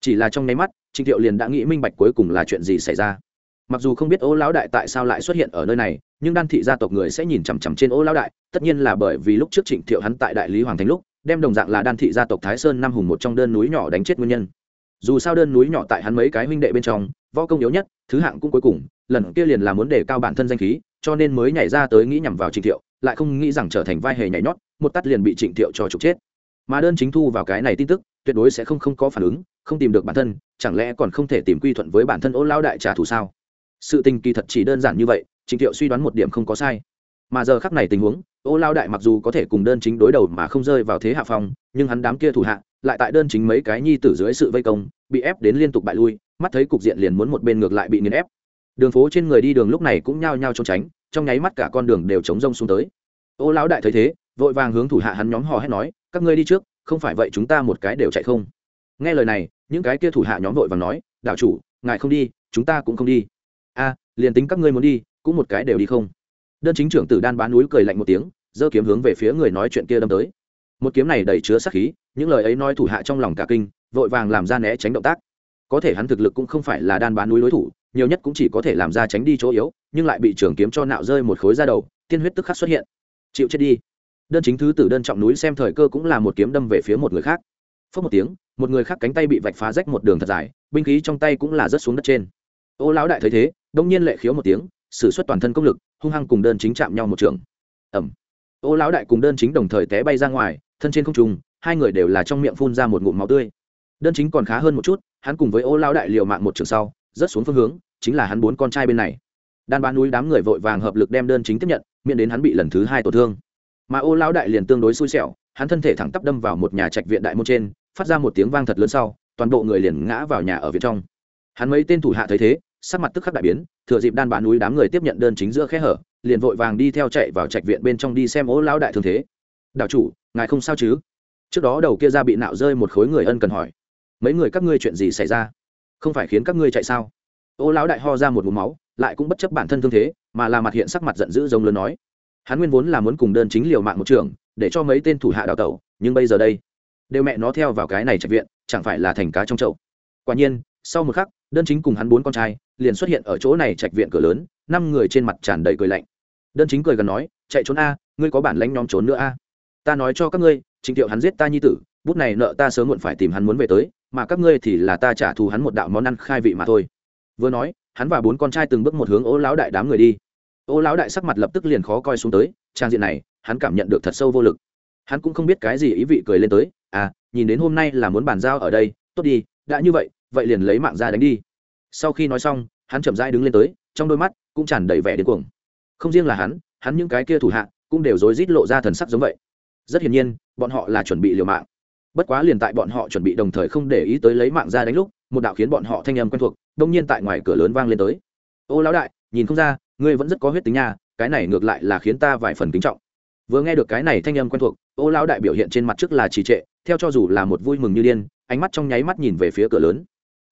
Chỉ là trong nháy mắt, trình tiệu liền đã nghĩ minh bạch cuối cùng là chuyện gì xảy ra. Mặc dù không biết ô lão đại tại sao lại xuất hiện ở nơi này nhưng đan thị gia tộc người sẽ nhìn chằm chằm trên ô lão đại, tất nhiên là bởi vì lúc trước trịnh thiệu hắn tại đại lý hoàng thành lúc, đem đồng dạng là đan thị gia tộc thái sơn năm hùng một trong đơn núi nhỏ đánh chết nguyên nhân. Dù sao đơn núi nhỏ tại hắn mấy cái huynh đệ bên trong, võ công yếu nhất, thứ hạng cũng cuối cùng, lần kia liền là muốn đề cao bản thân danh khí, cho nên mới nhảy ra tới nghĩ nhằm vào trịnh thiệu, lại không nghĩ rằng trở thành vai hề nhảy nhót, một tắt liền bị trịnh thiệu cho trục chết. Mà đơn chính thu vào cái này tin tức, tuyệt đối sẽ không không có phản ứng, không tìm được bản thân, chẳng lẽ còn không thể tìm quy thuận với bản thân ô lao đại trả thù sao? Sự tình kỳ thật chỉ đơn giản như vậy trịnh thiệu suy đoán một điểm không có sai. Mà giờ khắc này tình huống, ô lao đại mặc dù có thể cùng đơn chính đối đầu mà không rơi vào thế hạ phong, nhưng hắn đám kia thủ hạ, lại tại đơn chính mấy cái nhi tử dưới sự vây công, bị ép đến liên tục bại lui, mắt thấy cục diện liền muốn một bên ngược lại bị nghiền ép. Đường phố trên người đi đường lúc này cũng nhao nhao trốn tránh, trong nháy mắt cả con đường đều chống rông xuống tới. Ô lão đại thấy thế, vội vàng hướng thủ hạ hắn nhóm hò hét nói, các ngươi đi trước, không phải vậy chúng ta một cái đều chạy không. Nghe lời này, những cái kia thủ hạ nhóm vội vàng nói, đạo chủ, ngài không đi, chúng ta cũng không đi. A, liền tính các ngươi muốn đi cũng một cái đều đi không. Đơn chính trưởng tử đan bán núi cười lạnh một tiếng, giơ kiếm hướng về phía người nói chuyện kia đâm tới. Một kiếm này đầy chứa sát khí, những lời ấy nói thủ hạ trong lòng cả kinh, vội vàng làm ra né tránh động tác. Có thể hắn thực lực cũng không phải là đan bán núi đối thủ, nhiều nhất cũng chỉ có thể làm ra tránh đi chỗ yếu, nhưng lại bị trưởng kiếm cho nạo rơi một khối ra đầu, tiên huyết tức khắc xuất hiện. Chịu chết đi. Đơn chính thứ tử đơn trọng núi xem thời cơ cũng là một kiếm đâm về phía một người khác. Phớt một tiếng, một người khác cánh tay bị vạch phá rách một đường thật dài, binh khí trong tay cũng là rớt xuống đất trên. Ô lão đại thấy thế, đông nhiên lệ khiếu một tiếng s ử suất toàn thân công lực, hung hăng cùng đơn chính chạm nhau một trường. Ẩm ô lão đại cùng đơn chính đồng thời té bay ra ngoài, thân trên không trùng hai người đều là trong miệng phun ra một ngụm máu tươi. Đơn chính còn khá hơn một chút, hắn cùng với ô lão đại liều mạng một trường sau, rớt xuống phương hướng, chính là hắn bốn con trai bên này. Đan bán núi đám người vội vàng hợp lực đem đơn chính tiếp nhận, miễn đến hắn bị lần thứ hai tổn thương. Mà ô lão đại liền tương đối xui xẻo, hắn thân thể thẳng tắp đâm vào một nhà trạch viện đại môn trên, phát ra một tiếng vang thật lớn sau, toàn bộ người liền ngã vào nhà ở viện trong. Hắn mấy tên thủ hạ thấy thế sắc mặt tức khắc đại biến, thừa dịp đan bán núi đám người tiếp nhận đơn chính giữa khe hở, liền vội vàng đi theo chạy vào trạch viện bên trong đi xem ô lão đại thương thế. Đạo chủ, ngài không sao chứ? Trước đó đầu kia ra bị nạo rơi một khối người ân cần hỏi. Mấy người các ngươi chuyện gì xảy ra? Không phải khiến các ngươi chạy sao? Ô lão đại ho ra một mũ máu, lại cũng bất chấp bản thân thương thế, mà là mặt hiện sắc mặt giận dữ giống lớn nói. Hắn nguyên vốn là muốn cùng đơn chính liều mạng một trường, để cho mấy tên thủ hạ đào tẩu, nhưng bây giờ đây, đều mẹ nó theo vào cái này trạch viện, chẳng phải là thành cá trong chậu. Quả nhiên, sau một khắc đơn chính cùng hắn bốn con trai, liền xuất hiện ở chỗ này trạch viện cửa lớn, năm người trên mặt tràn đầy cười lạnh. Đơn chính cười gần nói, chạy trốn a, ngươi có bản lãnh nhóm trốn nữa a. Ta nói cho các ngươi, trịnh thiệu hắn giết ta nhi tử, bút này nợ ta sớm muộn phải tìm hắn muốn về tới, mà các ngươi thì là ta trả thù hắn một đạo món ăn khai vị mà thôi. Vừa nói, hắn và bốn con trai từng bước một hướng ô lão đại đám người đi. Ô lão đại sắc mặt lập tức liền khó coi xuống tới, trang diện này, hắn cảm nhận được thật sâu vô lực. Hắn cũng không biết cái gì ý vị cười lên tới à nhìn đến hôm nay là muốn bàn giao ở đây, tốt đi, đã như vậy vậy liền lấy mạng ra đánh đi. Sau khi nói xong, hắn chậm rãi đứng lên tới, trong đôi mắt cũng tràn đầy vẻ điên cuồng. Không riêng là hắn hắn những cái kia thủ hạ cũng đều rối rít lộ ra thần sắc giống vậy. Rất hiển nhiên, bọn họ là chuẩn bị liều mạng. Bất quá liền tại bọn họ chuẩn bị đồng thời không để ý tới lấy mạng ra đánh lúc, một đạo khiến bọn họ thanh âm quen thuộc đông nhiên tại ngoài cửa lớn vang lên tới. Ô lão đại, nhìn không ra, ngươi vẫn rất có huyết tính nha, cái này ngược lại là khiến ta vài phần kính trọng. Vừa nghe được cái này thanh âm quen thuộc, ô lão đại biểu hiện trên mặt trước là trì trệ, theo cho dù là một vui mừng như điên, ánh mắt trong nháy mắt nhìn về phía cửa lớn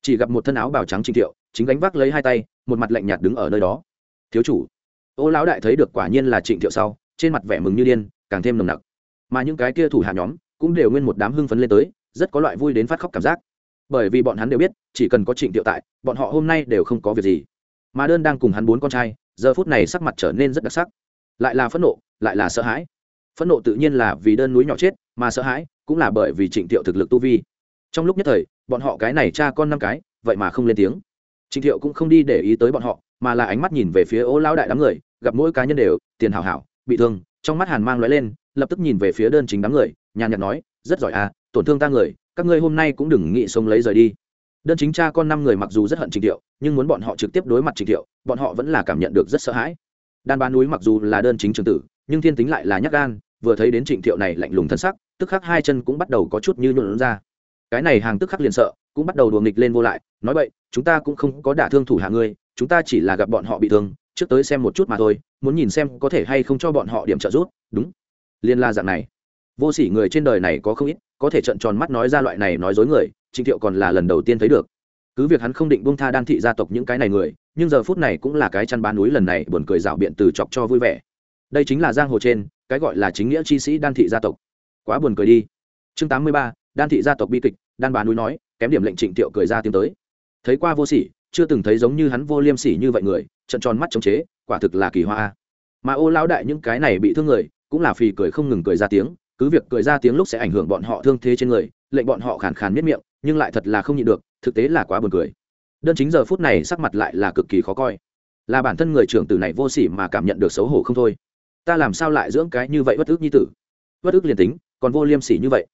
chỉ gặp một thân áo bào trắng trinh thiệu, chính gánh vác lấy hai tay, một mặt lạnh nhạt đứng ở nơi đó. Thiếu chủ. Ô lão đại thấy được quả nhiên là trịnh thiệu sau, trên mặt vẻ mừng như điên, càng thêm nồng nặc. Mà những cái kia thủ hạ nhóm, cũng đều nguyên một đám hưng phấn lên tới, rất có loại vui đến phát khóc cảm giác. Bởi vì bọn hắn đều biết, chỉ cần có trịnh thiệu tại, bọn họ hôm nay đều không có việc gì. Mà đơn đang cùng hắn bốn con trai, giờ phút này sắc mặt trở nên rất đặc sắc. Lại là phẫn nộ, lại là sợ hãi. Phẫn nộ tự nhiên là vì đơn núi nhỏ chết, mà sợ hãi cũng là bởi vì trịnh thiệu thực lực tu vi. Trong lúc nhất thời bọn họ cái này cha con năm cái, vậy mà không lên tiếng. Trịnh thiệu cũng không đi để ý tới bọn họ, mà là ánh mắt nhìn về phía ô lão đại đám người, gặp mỗi cá nhân đều, tiền hảo hảo, bị thương, trong mắt hàn mang lóe lên, lập tức nhìn về phía đơn chính đám người, nhàn nhạt nói, rất giỏi à tổn thương ta người, các ngươi hôm nay cũng đừng nghĩ sống lấy rời đi. Đơn chính cha con năm người mặc dù rất hận trịnh thiệu, nhưng muốn bọn họ trực tiếp đối mặt trịnh thiệu, bọn họ vẫn là cảm nhận được rất sợ hãi. Đan ba núi mặc dù là đơn chính trường tử, nhưng thiên tính lại là nhắc gan, vừa thấy đến trịnh thiệu này lạnh lùng thân sắc, tức khắc hai chân cũng bắt đầu có chút như nhuộn ra cái này hàng tức khắc liền sợ, cũng bắt đầu đùa nghịch lên vô lại, nói vậy chúng ta cũng không có đả thương thủ hạ ngươi, chúng ta chỉ là gặp bọn họ bị thương, trước tới xem một chút mà thôi, muốn nhìn xem có thể hay không cho bọn họ điểm trợ giúp, đúng. Liên la dạng này, vô sỉ người trên đời này có không ít, có thể trận tròn mắt nói ra loại này nói dối người trịnh thiệu còn là lần đầu tiên thấy được. Cứ việc hắn không định buông tha đan thị gia tộc những cái này người, nhưng giờ phút này cũng là cái chăn bán núi lần này buồn cười rảo biện từ chọc cho vui vẻ. Đây chính là giang hồ trên, cái gọi là chính nghĩa chi sĩ đan thị gia tộc. Quá buồn cười đi. Chương tám mươi ba đan thị gia tộc bi kịch, đan bà núi nói, kém điểm lệnh trịnh thiệu cười ra tiếng tới. Thấy qua vô sỉ, chưa từng thấy giống như hắn vô liêm sỉ như vậy người, trận tròn mắt chống chế, quả thực là kỳ hoa. Mà ô lão đại những cái này bị thương người, cũng là phì cười không ngừng cười ra tiếng, cứ việc cười ra tiếng lúc sẽ ảnh hưởng bọn họ thương thế trên người, lệnh bọn họ khàn khàn miết miệng, nhưng lại thật là không nhịn được, thực tế là quá buồn cười. Đơn chính giờ phút này sắc mặt lại là cực kỳ khó coi. Là bản thân người trưởng tử này vô sỉ mà cảm nhận được xấu hổ không thôi. Ta làm sao lại dưỡng cái như vậy bất ức như tử? Bất ức liền tính, còn vô liêm sỉ như vậy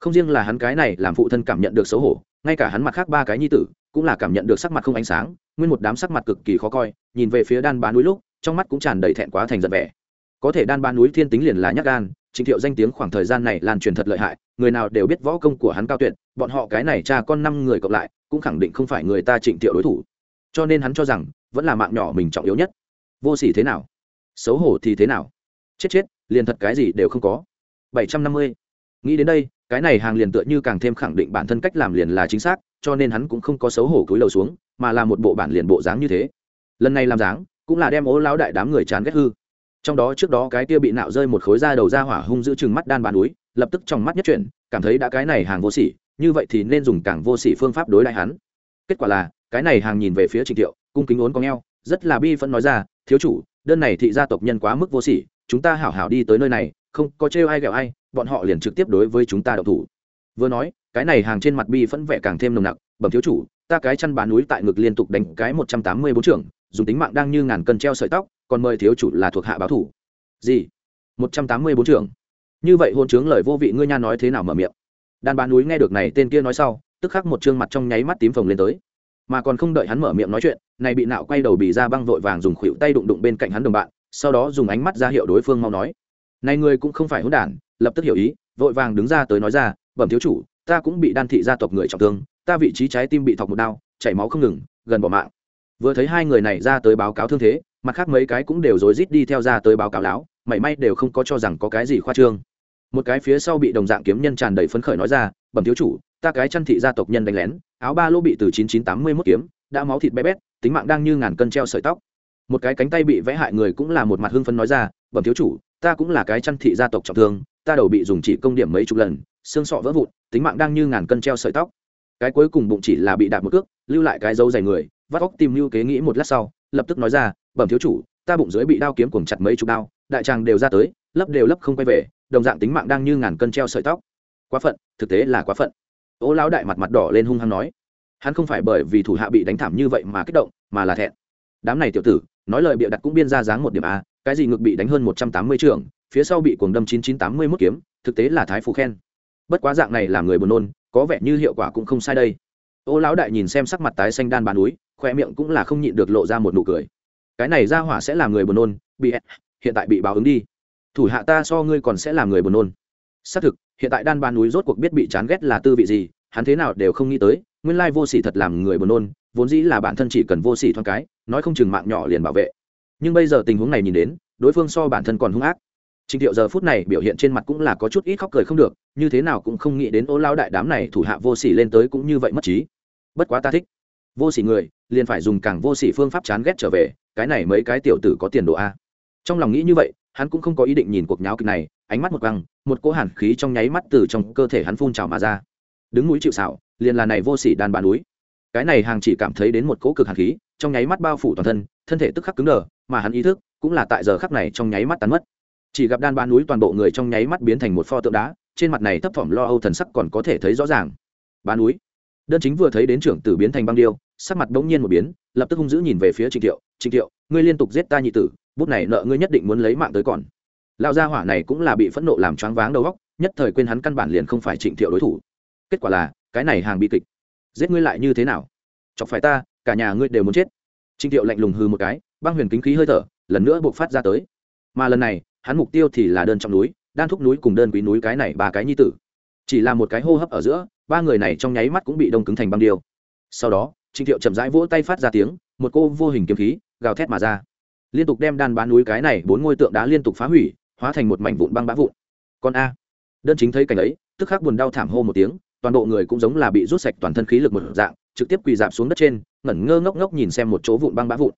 không riêng là hắn cái này làm phụ thân cảm nhận được xấu hổ, ngay cả hắn mặt khác ba cái nhi tử cũng là cảm nhận được sắc mặt không ánh sáng, nguyên một đám sắc mặt cực kỳ khó coi, nhìn về phía đan bán núi lúc, trong mắt cũng tràn đầy thẹn quá thành giận vẻ. Có thể đan bán núi thiên tính liền là nhắc gan, trịnh thiệu danh tiếng khoảng thời gian này lan truyền thật lợi hại, người nào đều biết võ công của hắn cao tuyệt, bọn họ cái này cha con năm người cộng lại, cũng khẳng định không phải người ta trịnh thiệu đối thủ. Cho nên hắn cho rằng, vẫn là mạng nhỏ mình trọng yếu nhất. Vô s ỉ thế nào? Xấu hổ thì thế nào? Chết chết, liền thật cái gì đều không có. Bảy trăm năm mươi. Nghĩ đến đây cái này hàng liền tựa như càng thêm khẳng định bản thân cách làm liền là chính xác, cho nên hắn cũng không có xấu hổ cúi đầu xuống, mà là một bộ bản liền bộ dáng như thế. Lần này làm dáng, cũng là đem ố lão đại đám người chán ghét hư. Trong đó trước đó cái kia bị nạo rơi một khối da đầu ra hỏa hung giữ chừng mắt đan bàn núi, lập tức trong mắt nhất chuyển, cảm thấy đã cái này hàng vô sỉ, như vậy thì nên dùng càng vô sỉ phương pháp đối lại hắn. Kết quả là, cái này hàng nhìn về phía trịnh thiệu, cung kính ốn có ngheo rất là bi phẫn nói ra, thiếu chủ, đơn này thị gia tộc nhân quá mức vô sỉ, chúng ta hảo hảo đi tới nơi này không có trêu ai ghẹo ai, bọn họ liền trực tiếp đối với chúng ta đậu thủ. Vừa nói, cái này hàng trên mặt bi phẫn vẻ càng thêm nồng nặc, bẩm thiếu chủ, ta cái chăn bán núi tại ngực liên tục đánh cái một trăm tám mươi bốn trưởng, dùng tính mạng đang như ngàn cân treo sợi tóc, còn mời thiếu chủ là thuộc hạ báo thủ. Gì? một trăm tám mươi bốn trưởng? Như vậy hôn chướng lời vô vị ngươi nha nói thế nào mở miệng? Đàn bán núi nghe được này tên kia nói sau, tức khắc một trương mặt trong nháy mắt tím phồng lên tới. Mà còn không đợi hắn mở miệng nói chuyện, này bị nạo quay đầu bị ra băng vội vàng dùng khuỷu tay đụng đụng bên cạnh hắn đồng bạn, sau đó dùng ánh mắt ra hiệu đối phương mau nói này người cũng không phải hỗn đản, lập tức hiểu ý, vội vàng đứng ra tới nói ra, bẩm thiếu chủ, ta cũng bị đan thị gia tộc người trọng thương, ta vị trí trái tim bị thọc một đau, chảy máu không ngừng, gần bỏ mạng. Vừa thấy hai người này ra tới báo cáo thương thế, mặt khác mấy cái cũng đều rối rít đi theo ra tới báo cáo láo, mảy may đều không có cho rằng có cái gì khoa trương. Một cái phía sau bị đồng dạng kiếm nhân tràn đầy phấn khởi nói ra, bẩm thiếu chủ, ta cái chăn thị gia tộc nhân đánh lén, áo ba lô bị từ chín chín tám mươi mốt kiếm, đã máu thịt bé bét, tính mạng đang như ngàn cân treo sợi tóc. Một cái cánh tay bị vẽ hại người cũng là một mặt hưng phấn nói ra, bẩm thiếu chủ ta cũng là cái chăn thị gia tộc trọng thương, ta đầu bị dùng chỉ công điểm mấy chục lần, xương sọ vỡ vụn, tính mạng đang như ngàn cân treo sợi tóc. Cái cuối cùng bụng chỉ là bị đạp một cước, lưu lại cái dấu dày người, vắt óc tìm lưu kế nghĩ một lát sau, lập tức nói ra, bẩm thiếu chủ, ta bụng dưới bị đao kiếm cuồng chặt mấy chục đao, đại tràng đều ra tới lấp đều lấp không quay về, đồng dạng tính mạng đang như ngàn cân treo sợi tóc. Quá phận, thực tế là quá phận. Ô lão đại mặt mặt đỏ lên hung hăng nói, hắn không phải bởi vì thủ hạ bị đánh thảm như vậy mà kích động, mà là thẹn. Đám này tiểu tử, nói lời bịa đặt cũng biên ra dáng một điểm a cái gì ngực bị đánh hơn một trăm tám mươi trường, phía sau bị cuồng đâm chín chín tám mươi mốt kiếm, thực tế là thái phú khen. Bất quá dạng này làm người buồn nôn, có vẻ như hiệu quả cũng không sai đây. Ô lão đại nhìn xem sắc mặt tái xanh đan bàn núi, khoe miệng cũng là không nhịn được lộ ra một nụ cười. Cái này ra hỏa sẽ làm người buồn nôn, bị hiện tại bị báo ứng đi. Thủ hạ ta so ngươi còn sẽ làm người buồn nôn. Xác thực, hiện tại đan bàn núi rốt cuộc biết bị chán ghét là tư vị gì, hắn thế nào đều không nghĩ tới, nguyên lai vô sỉ thật làm người buồn nôn, vốn dĩ là bản thân chỉ cần vô sỉ thoáng cái, nói không chừng mạng nhỏ liền bảo vệ nhưng bây giờ tình huống này nhìn đến đối phương so bản thân còn hung ác Trình Thiệu giờ phút này biểu hiện trên mặt cũng là có chút ít khóc cười không được, như thế nào cũng không nghĩ đến Ô lão đại đám này thủ hạ vô sỉ lên tới cũng như vậy mất trí. Bất quá ta thích. Vô sỉ người, liền phải dùng càng vô sỉ phương pháp chán ghét trở về, cái này mấy cái tiểu tử có tiền đồ a. Trong lòng nghĩ như vậy, hắn cũng không có ý định nhìn cuộc nháo kịch này, ánh mắt một quăng, một cỗ hàn khí trong nháy mắt từ trong cơ thể hắn phun trào mà ra. Đứng núi chịu sào, liền là này vô sỉ đàn bà núi. Cái này hàng chỉ cảm thấy đến một cỗ cực hàn khí, trong nháy mắt bao phủ toàn thân, thân thể tức khắc cứng đờ, mà hắn ý thức cũng là tại giờ khắc này trong nháy mắt tan mất. Chỉ gặp đan ba núi toàn bộ người trong nháy mắt biến thành một pho tượng đá, trên mặt này thấp thỏm lo âu thần sắc còn có thể thấy rõ ràng. Ba núi. Đơn chính vừa thấy đến trưởng tử biến thành băng điêu, sắc mặt bỗng nhiên một biến, lập tức hung dữ nhìn về phía trịnh thiệu trịnh thiệu, ngươi liên tục giết ta nhị tử, bút này nợ ngươi nhất định muốn lấy mạng tới còn. Lão gia hỏa này cũng là bị phẫn nộ làm choáng váng đầu óc, nhất thời quên hắn căn bản liền không phải trịnh thiệu đối thủ. Kết quả là, cái này hàng bị kịch, giết ngươi lại như thế nào? Chọc phải ta, cả nhà ngươi đều muốn chết. Trịnh thiệu lạnh lùng hư một cái băng huyền kính khí hơi thở lần nữa buộc phát ra tới. Mà lần này, hắn mục tiêu thì là đơn trong núi, đan thúc núi cùng đơn quý núi cái này ba cái nhi tử. Chỉ là một cái hô hấp ở giữa, ba người này trong nháy mắt cũng bị đông cứng thành băng điêu. Sau đó, trịnh thiệu chậm rãi vỗ tay phát ra tiếng, một cô vô hình kiếm khí, gào thét mà ra. Liên tục đem đan bán núi cái này bốn ngôi tượng đá liên tục phá hủy, hóa thành một mảnh vụn băng bã vụn. Còn a. Đơn chính thấy cảnh ấy, tức khắc buồn đau thảm hô một tiếng, toàn bộ người cũng giống là bị rút sạch toàn thân khí lực một dạng, trực tiếp quỳ dạp xuống đất trên, ngẩn ngơ ngốc ngốc nhìn xem một chỗ vụn băng bã vụn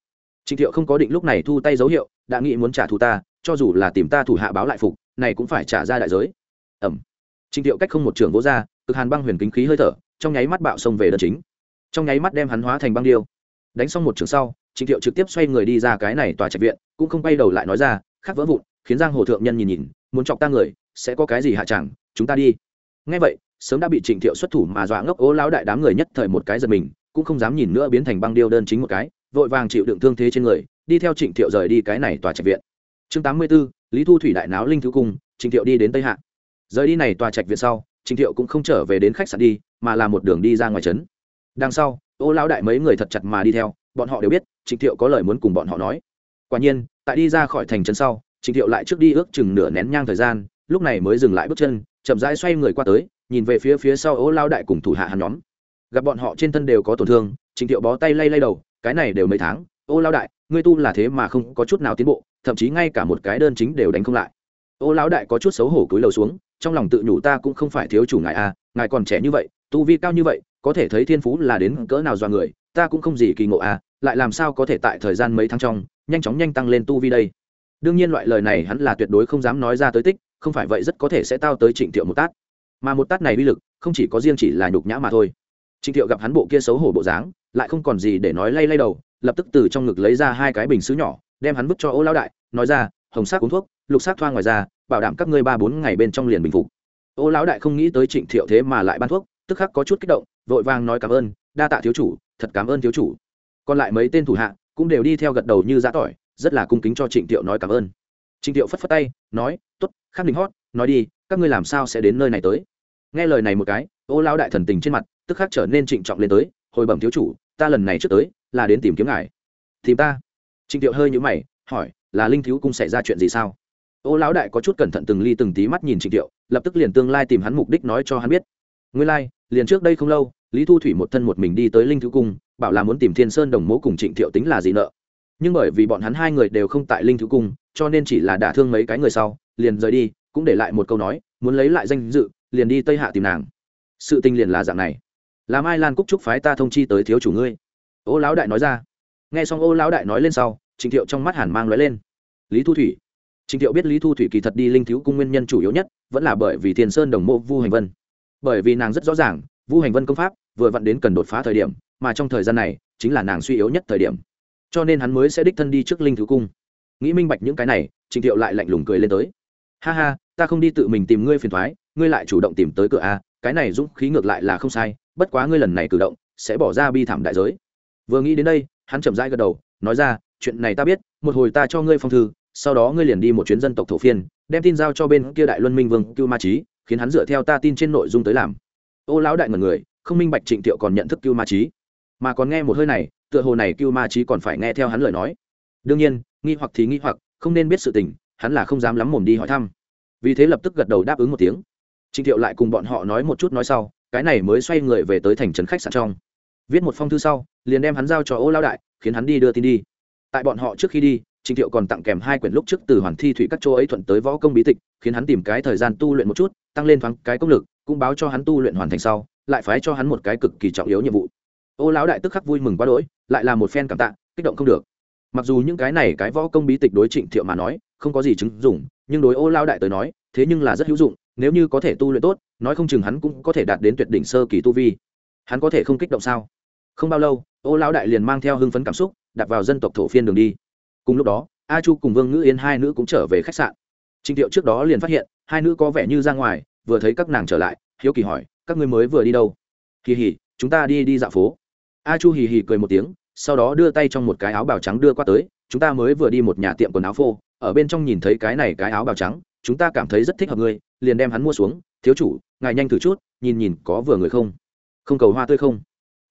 trịnh thiệu không có định lúc này thu tay dấu hiệu, đã nghĩ muốn trả thù ta, cho dù là tìm ta thủ hạ báo lại phục, này cũng phải trả ra đại giới. Ẩm. Trịnh thiệu cách không một trường vỗ ra, cực hàn băng huyền kính khí hơi thở, trong nháy mắt bạo xông về đơn chính. Trong nháy mắt đem hắn hóa thành băng điêu. Đánh xong một trường sau trịnh thiệu trực tiếp xoay người đi ra cái này tòa trạch viện, cũng không quay đầu lại nói ra, khắc vỡ vụn, khiến giang hồ thượng nhân nhìn nhìn, muốn chọc ta người, sẽ có cái gì hạ chẳng, chúng ta đi. Ngay vậy, sớm đã bị trịnh thiệu xuất thủ mà dọa ngốc ố lão đại đám người nhất thời một cái giật mình, cũng không dám nhìn nữa biến thành băng điêu đơn chính một cái vội vàng chịu đựng thương thế trên người, đi theo trịnh thiệu rời đi cái này tòa trạch viện. Chương tám mươi b ố lý thu thủy đại náo linh thứ cung, trịnh thiệu đi đến tây hạ. Rời đi này tòa trạch viện sau, trịnh thiệu cũng không trở về đến khách sạn đi, mà là một đường đi ra ngoài trấn. Đằng sau, ô lão đại mấy người thật chặt mà đi theo, bọn họ đều biết, trịnh thiệu có lời muốn cùng bọn họ nói. Quả nhiên, tại đi ra khỏi thành trấn sau, trịnh thiệu lại trước đi ước chừng nửa nén nhang thời gian, lúc này mới dừng lại bước chân, chậm rãi xoay người qua tới, nhìn về phía phía sau ô lao đại cùng thủ hạ hắn nhóm. Gặp bọn họ trên thân đều có tổn thương, trịnh thiệu bó tay lay lay đầu cái này đều mấy tháng ô lao đại ngươi tu là thế mà không có chút nào tiến bộ thậm chí ngay cả một cái đơn chính đều đánh không lại. Ô lão đại có chút xấu hổ cúi đầu xuống trong lòng tự nhủ ta cũng không phải thiếu chủ ngài a à, ngài còn trẻ như vậy tu vi cao như vậy có thể thấy thiên phú là đến cỡ nào do người ta cũng không gì kỳ ngộ a à, lại làm sao có thể tại thời gian mấy tháng trong nhanh chóng nhanh tăng lên tu vi đây. Đương nhiên loại lời này hắn là tuyệt đối không dám nói ra tới tích không phải vậy rất có thể sẽ tao tới trịnh thiệu một tát. Mà một tát này uy lực không chỉ có riêng chỉ là nhục nhã mà thôi. Trịnh thiệu gặp hắn bộ kia xấu hổ bộ dáng lại không còn gì để nói lay lay đầu, lập tức từ trong ngực lấy ra hai cái bình xứ nhỏ, đem hắn vứt cho ô lão đại, nói ra, hồng sắc uống thuốc, lục sắc thoa ngoài ra, bảo đảm các ngươi ba bốn ngày bên trong liền bình phục. Ô lão đại không nghĩ tới trịnh thiệu thế mà lại ban thuốc, tức khắc có chút kích động, vội vàng nói cảm ơn, đa tạ thiếu chủ, thật cảm ơn thiếu chủ. Còn lại mấy tên thủ hạ cũng đều đi theo gật đầu như giã tỏi, rất là cung kính cho trịnh thiệu nói cảm ơn. Trịnh thiệu phất phất tay, nói t ố t khắc định hót, nói đi, các ngươi làm sao sẽ đến nơi này tới? Nghe lời này một cái, ô Lão đại thần tình trên mặt tức khắc trở nên trịnh trọng lên tới hồi bẩm thiếu chủ, ta lần này trước tới, là đến tìm kiếm ngài. Tìm ta? Trịnh thiệu hơi nhũ mày, hỏi, là linh thiếu cung xảy ra chuyện gì sao? Ô lão đại có chút cẩn thận từng ly từng tí mắt nhìn trịnh thiệu lập tức liền tương lai tìm hắn mục đích nói cho hắn biết. Nguyên lai, liền trước đây không lâu, lý thu thủy một thân một mình đi tới linh thiếu cung, bảo là muốn tìm thiên sơn đồng mố cùng trịnh thiệu tính là gì nợ. Nhưng bởi vì bọn hắn hai người đều không tại linh thiếu cung, cho nên chỉ là đả thương mấy cái người sau, liền rời đi, cũng để lại một câu nói, muốn lấy lại danh dự, liền đi tây hạ tìm nàng. Sự tình liền là dạng này làm ai lan cúc trúc phái ta thông chi tới thiếu chủ ngươi? Ô lão đại nói ra. Nghe xong ô lão đại nói lên sau trịnh thiệu trong mắt hàn mang lóe lên. Lý thu thủy. Trịnh thiệu biết lý thu thủy kỳ thật đi linh thiếu cung nguyên nhân chủ yếu nhất vẫn là bởi vì thiền sơn đồng mộ vu hành vân. Bởi vì nàng rất rõ ràng, vu hành vân công pháp vừa vặn đến cần đột phá thời điểm, mà trong thời gian này chính là nàng suy yếu nhất thời điểm. Cho nên hắn mới sẽ đích thân đi trước linh thiếu cung. Nghĩ minh bạch những cái này trịnh thiệu lại lạnh lùng cười lên tới. Ha ha, ta không đi tự mình tìm ngươi phiền thoái, ngươi lại chủ động tìm tới cửa a, cái này dũng khí ngược lại là không sai bất quá ngươi lần này cử động, sẽ bỏ ra bi thảm đại giới. Vừa nghĩ đến đây, hắn chậm rãi gật đầu, nói ra, chuyện này ta biết, một hồi ta cho ngươi phong thư, sau đó ngươi liền đi một chuyến dân tộc thổ phiên, đem tin giao cho bên kia đại luân minh vương cưu ma trí khiến hắn dựa theo ta tin trên nội dung tới làm. Ô lão đại ngần người, không minh bạch trịnh thiệu còn nhận thức cưu ma trí mà còn nghe một hơi này, tựa hồ này cưu ma trí còn phải nghe theo hắn lời nói. Đương nhiên, nghi hoặc thì nghi hoặc, không nên biết sự tình, hắn là không dám lắm mồm đi hỏi thăm. Vì thế lập tức gật đầu đáp ứng một tiếng. Trịnh thiệu lại cùng bọn họ nói một chút nói sau cái này mới xoay người về tới thành trấn khách sạn trong. Viết một phong thư sau, liền đem hắn giao cho ô lao đại, khiến hắn đi đưa tin đi. Tại bọn họ trước khi đi trịnh thiệu còn tặng kèm hai quyển lúc trước từ hoàn thi thủy các chỗ ấy thuận tới võ công bí tịch, khiến hắn tìm cái thời gian tu luyện một chút, tăng lên thoáng cái công lực, cũng báo cho hắn tu luyện hoàn thành sau, lại phái cho hắn một cái cực kỳ trọng yếu nhiệm vụ. Ô lão đại tức khắc vui mừng quá đỗi, lại là một phen cảm tạ, kích động không được. Mặc dù những cái này cái võ công bí tịch đối trịnh thiệu mà nói, không có gì chứng dụng, nhưng đối ô lao đại tới nói, thế nhưng là rất hữu dụng nếu như có thể tu luyện tốt, nói không chừng hắn cũng có thể đạt đến tuyệt đỉnh sơ kỳ tu vi. Hắn có thể không kích động sao? Không bao lâu, ô lão đại liền mang theo hưng phấn cảm xúc đặt vào dân tộc thổ phiên đường đi. Cùng lúc đó, a chu cùng vương ngữ yên hai nữ cũng trở về khách sạn. Trịnh thiệu trước đó liền phát hiện, hai nữ có vẻ như ra ngoài, vừa thấy các nàng trở lại, hiếu kỳ hỏi, các ngươi mới vừa đi đâu? Kỳ hỉ, chúng ta đi đi dạo phố. A chu hì hì cười một tiếng, sau đó đưa tay trong một cái áo bào trắng đưa qua tới, chúng ta mới vừa đi một nhà tiệm quần áo phô, ở bên trong nhìn thấy cái này cái áo bào trắng chúng ta cảm thấy rất thích hợp ngươi, liền đem hắn mua xuống. Thiếu chủ, ngài nhanh thử chút, nhìn nhìn có vừa người không? Không cầu hoa tươi không?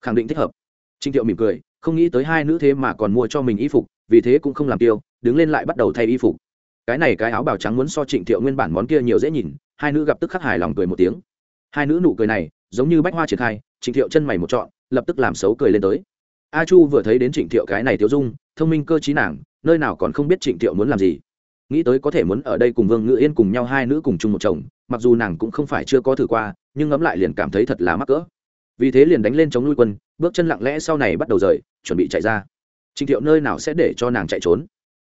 Khẳng định thích hợp. Trịnh thiệu mỉm cười, không nghĩ tới hai nữ thế mà còn mua cho mình y phục, vì thế cũng không làm tiêu, đứng lên lại bắt đầu thay y phục. Cái này cái áo bào trắng muốn so trịnh thiệu nguyên bản món kia nhiều dễ nhìn, hai nữ gặp tức khắc hài lòng cười một tiếng. Hai nữ nụ cười này, giống như bách hoa triển khai, trịnh thiệu chân mày một trọn, lập tức làm xấu cười lên tới. A chu vừa thấy đến trịnh thiệu cái này tiêu dung, thông minh cơ t nàng, nơi nào còn không biết trịnh thiệu muốn làm gì nghĩ tới có thể muốn ở đây cùng vương ngự yên cùng nhau hai nữ cùng chung một chồng, mặc dù nàng cũng không phải chưa có thử qua, nhưng ngẫm lại liền cảm thấy thật là mắc cỡ. Vì thế liền đánh lên chống nuôi quân, bước chân lặng lẽ sau này bắt đầu rời, chuẩn bị chạy ra. Trình thiệu nơi nào sẽ để cho nàng chạy trốn?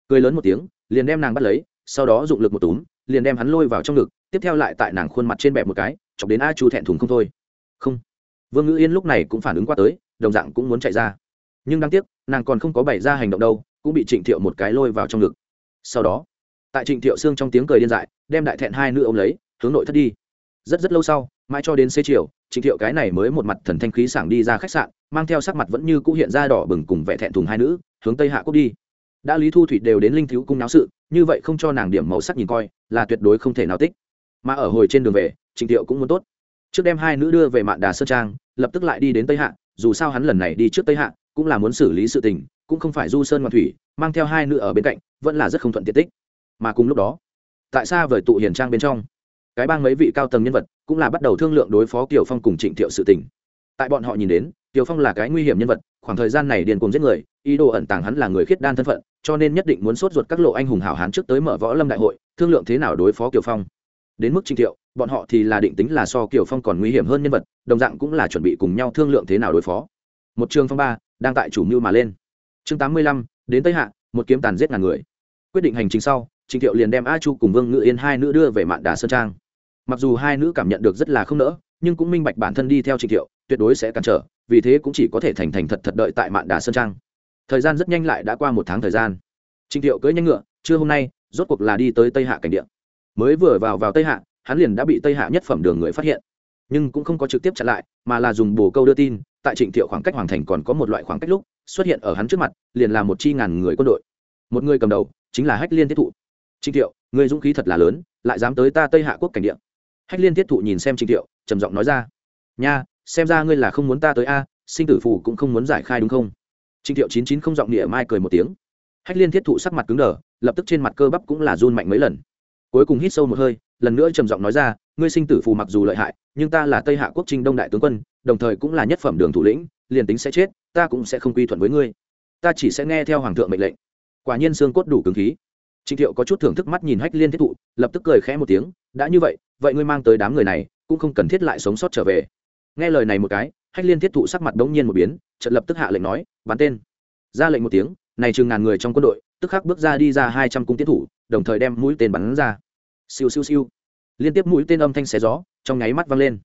Cười lớn một tiếng, liền đem nàng bắt lấy, sau đó dụng lực một túm, liền đem hắn lôi vào trong ngực, tiếp theo lại tại nàng khuôn mặt trên bẹp một cái, chọc đến a chu thẹn thùng không thôi. Không. Vương ngữ yên lúc này cũng phản ứng qua tới, đồng dạng cũng muốn chạy ra. Nhưng đáng tiếc, nàng còn không có bày ra hành động đâu, cũng bị trịnh thiệu một cái lôi vào trong ngực. Sau đó tại trịnh thiệu xương trong tiếng cười điên dại, đem đại thẹn hai nữ ôm lấy, hướng nội thất đi. Rất rất lâu sau, mãi cho đến xế chiều, trịnh thiệu cái này mới một mặt thần thanh khí sảng đi ra khách sạn, mang theo sắc mặt vẫn như cũ hiện ra đỏ bừng cùng vẻ thẹn thùng hai nữ, hướng tây hạ quốc đi. Đã lý thu thủy đều đến linh thiếu cung náo sự, như vậy không cho nàng điểm màu sắc nhìn coi, là tuyệt đối không thể nào tích. Mà ở hồi trên đường về, trịnh thiệu cũng muốn tốt. Trước đem hai nữ đưa về mạn đà sơn trang, lập tức lại đi đến tây hạ, dù sao hắn lần này đi trước tây hạ, cũng là muốn xử lý sự tình, cũng không phải du sơn ngoan thủy, mang theo hai nữ ở bên cạnh, vẫn là rất không thuận tiện tích mà cùng lúc đó, tại sao vời tụ hiền trang bên trong, cái bang mấy vị cao tầng nhân vật cũng là bắt đầu thương lượng đối phó kiều phong cùng trịnh thiệu sự tình. Tại bọn họ nhìn đến, kiều phong là cái nguy hiểm nhân vật, khoảng thời gian này điền cùng giết người, ý đồ ẩn tàng hắn là người khiết đan thân phận, cho nên nhất định muốn sốt ruột các lộ anh hùng hảo hán trước tới mở võ lâm đại hội, thương lượng thế nào đối phó kiều phong. Đến mức trịnh thiệu, bọn họ thì là định tính là so kiều phong còn nguy hiểm hơn nhân vật, đồng dạng cũng là chuẩn bị cùng nhau thương lượng thế nào đối phó. Một trường phong ba, đang tại chủ mưu mà lên. Chương tám mươi lăm, đến tây hạ, một kiếm tàn giết ngàn người. Quyết định hành trình sau trịnh thiệu liền đem a chu cùng vương ngự yên hai nữ đưa về mạn đà sơn trang. Mặc dù hai nữ cảm nhận được rất là không nỡ, nhưng cũng minh bạch bản thân đi theo trịnh thiệu, tuyệt đối sẽ cản trở, vì thế cũng chỉ có thể thành thành thật thật đợi tại mạn đà sơn trang. Thời gian rất nhanh lại đã qua một tháng thời gian. Trịnh thiệu cưỡi nhanh ngựa, trưa hôm nay, rốt cuộc là đi tới tây hạ cảnh địa. Mới vừa vào vào tây hạ, hắn liền đã bị tây hạ nhất phẩm đường người phát hiện. Nhưng cũng không có trực tiếp chặn lại, mà là dùng bồ câu đưa tin, tại trịnh thiệu khoảng cách hoàng thành còn có một loại khoảng cách lúc, xuất hiện ở hắn trước mặt, liền là một chi ngàn người quân đội. Một người cầm đầu, chính là hách liên thiết thụ trịnh thiệu người dũng khí thật là lớn, lại dám tới ta tây hạ quốc cảnh địa. Hách liên thiết thụ nhìn xem trịnh thiệu, trầm giọng nói ra. Nha, xem ra ngươi là không muốn ta tới a, sinh tử phù cũng không muốn giải khai đúng không? Trịnh thiệu chín chín không giọng địa mai cười một tiếng. Hách liên thiết thụ sắc mặt cứng đờ, lập tức trên mặt cơ bắp cũng là run mạnh mấy lần. Cuối cùng hít sâu một hơi, lần nữa trầm giọng nói ra, ngươi sinh tử phù mặc dù lợi hại, nhưng ta là tây hạ quốc trinh đông đại tướng quân, đồng thời cũng là nhất phẩm đường thủ lĩnh, liền tính sẽ chết, ta cũng sẽ không quy thuận với ngươi. Ta chỉ sẽ nghe theo hoàng thượng mệnh lệnh. Quả nhiên xương cốt đủ cứng khí trịnh thiệu có chút thưởng thức mắt nhìn hách liên thiết thụ, lập tức cười khẽ một tiếng, đã như vậy vậy ngươi mang tới đám người này, cũng không cần thiết lại sống sót trở về. Nghe lời này một cái, hách liên thiết thụ sắc mặt đống nhiên một biến, chợt lập tức hạ lệnh nói, bắn tên. Ra lệnh một tiếng, này chừng ngàn người trong quân đội, tức khắc bước ra đi ra hai trăm cung tiến thủ, đồng thời đem mũi tên bắn ra. Siêu siêu siêu. Liên tiếp mũi tên âm thanh xé gió, trong nháy mắt vang lên.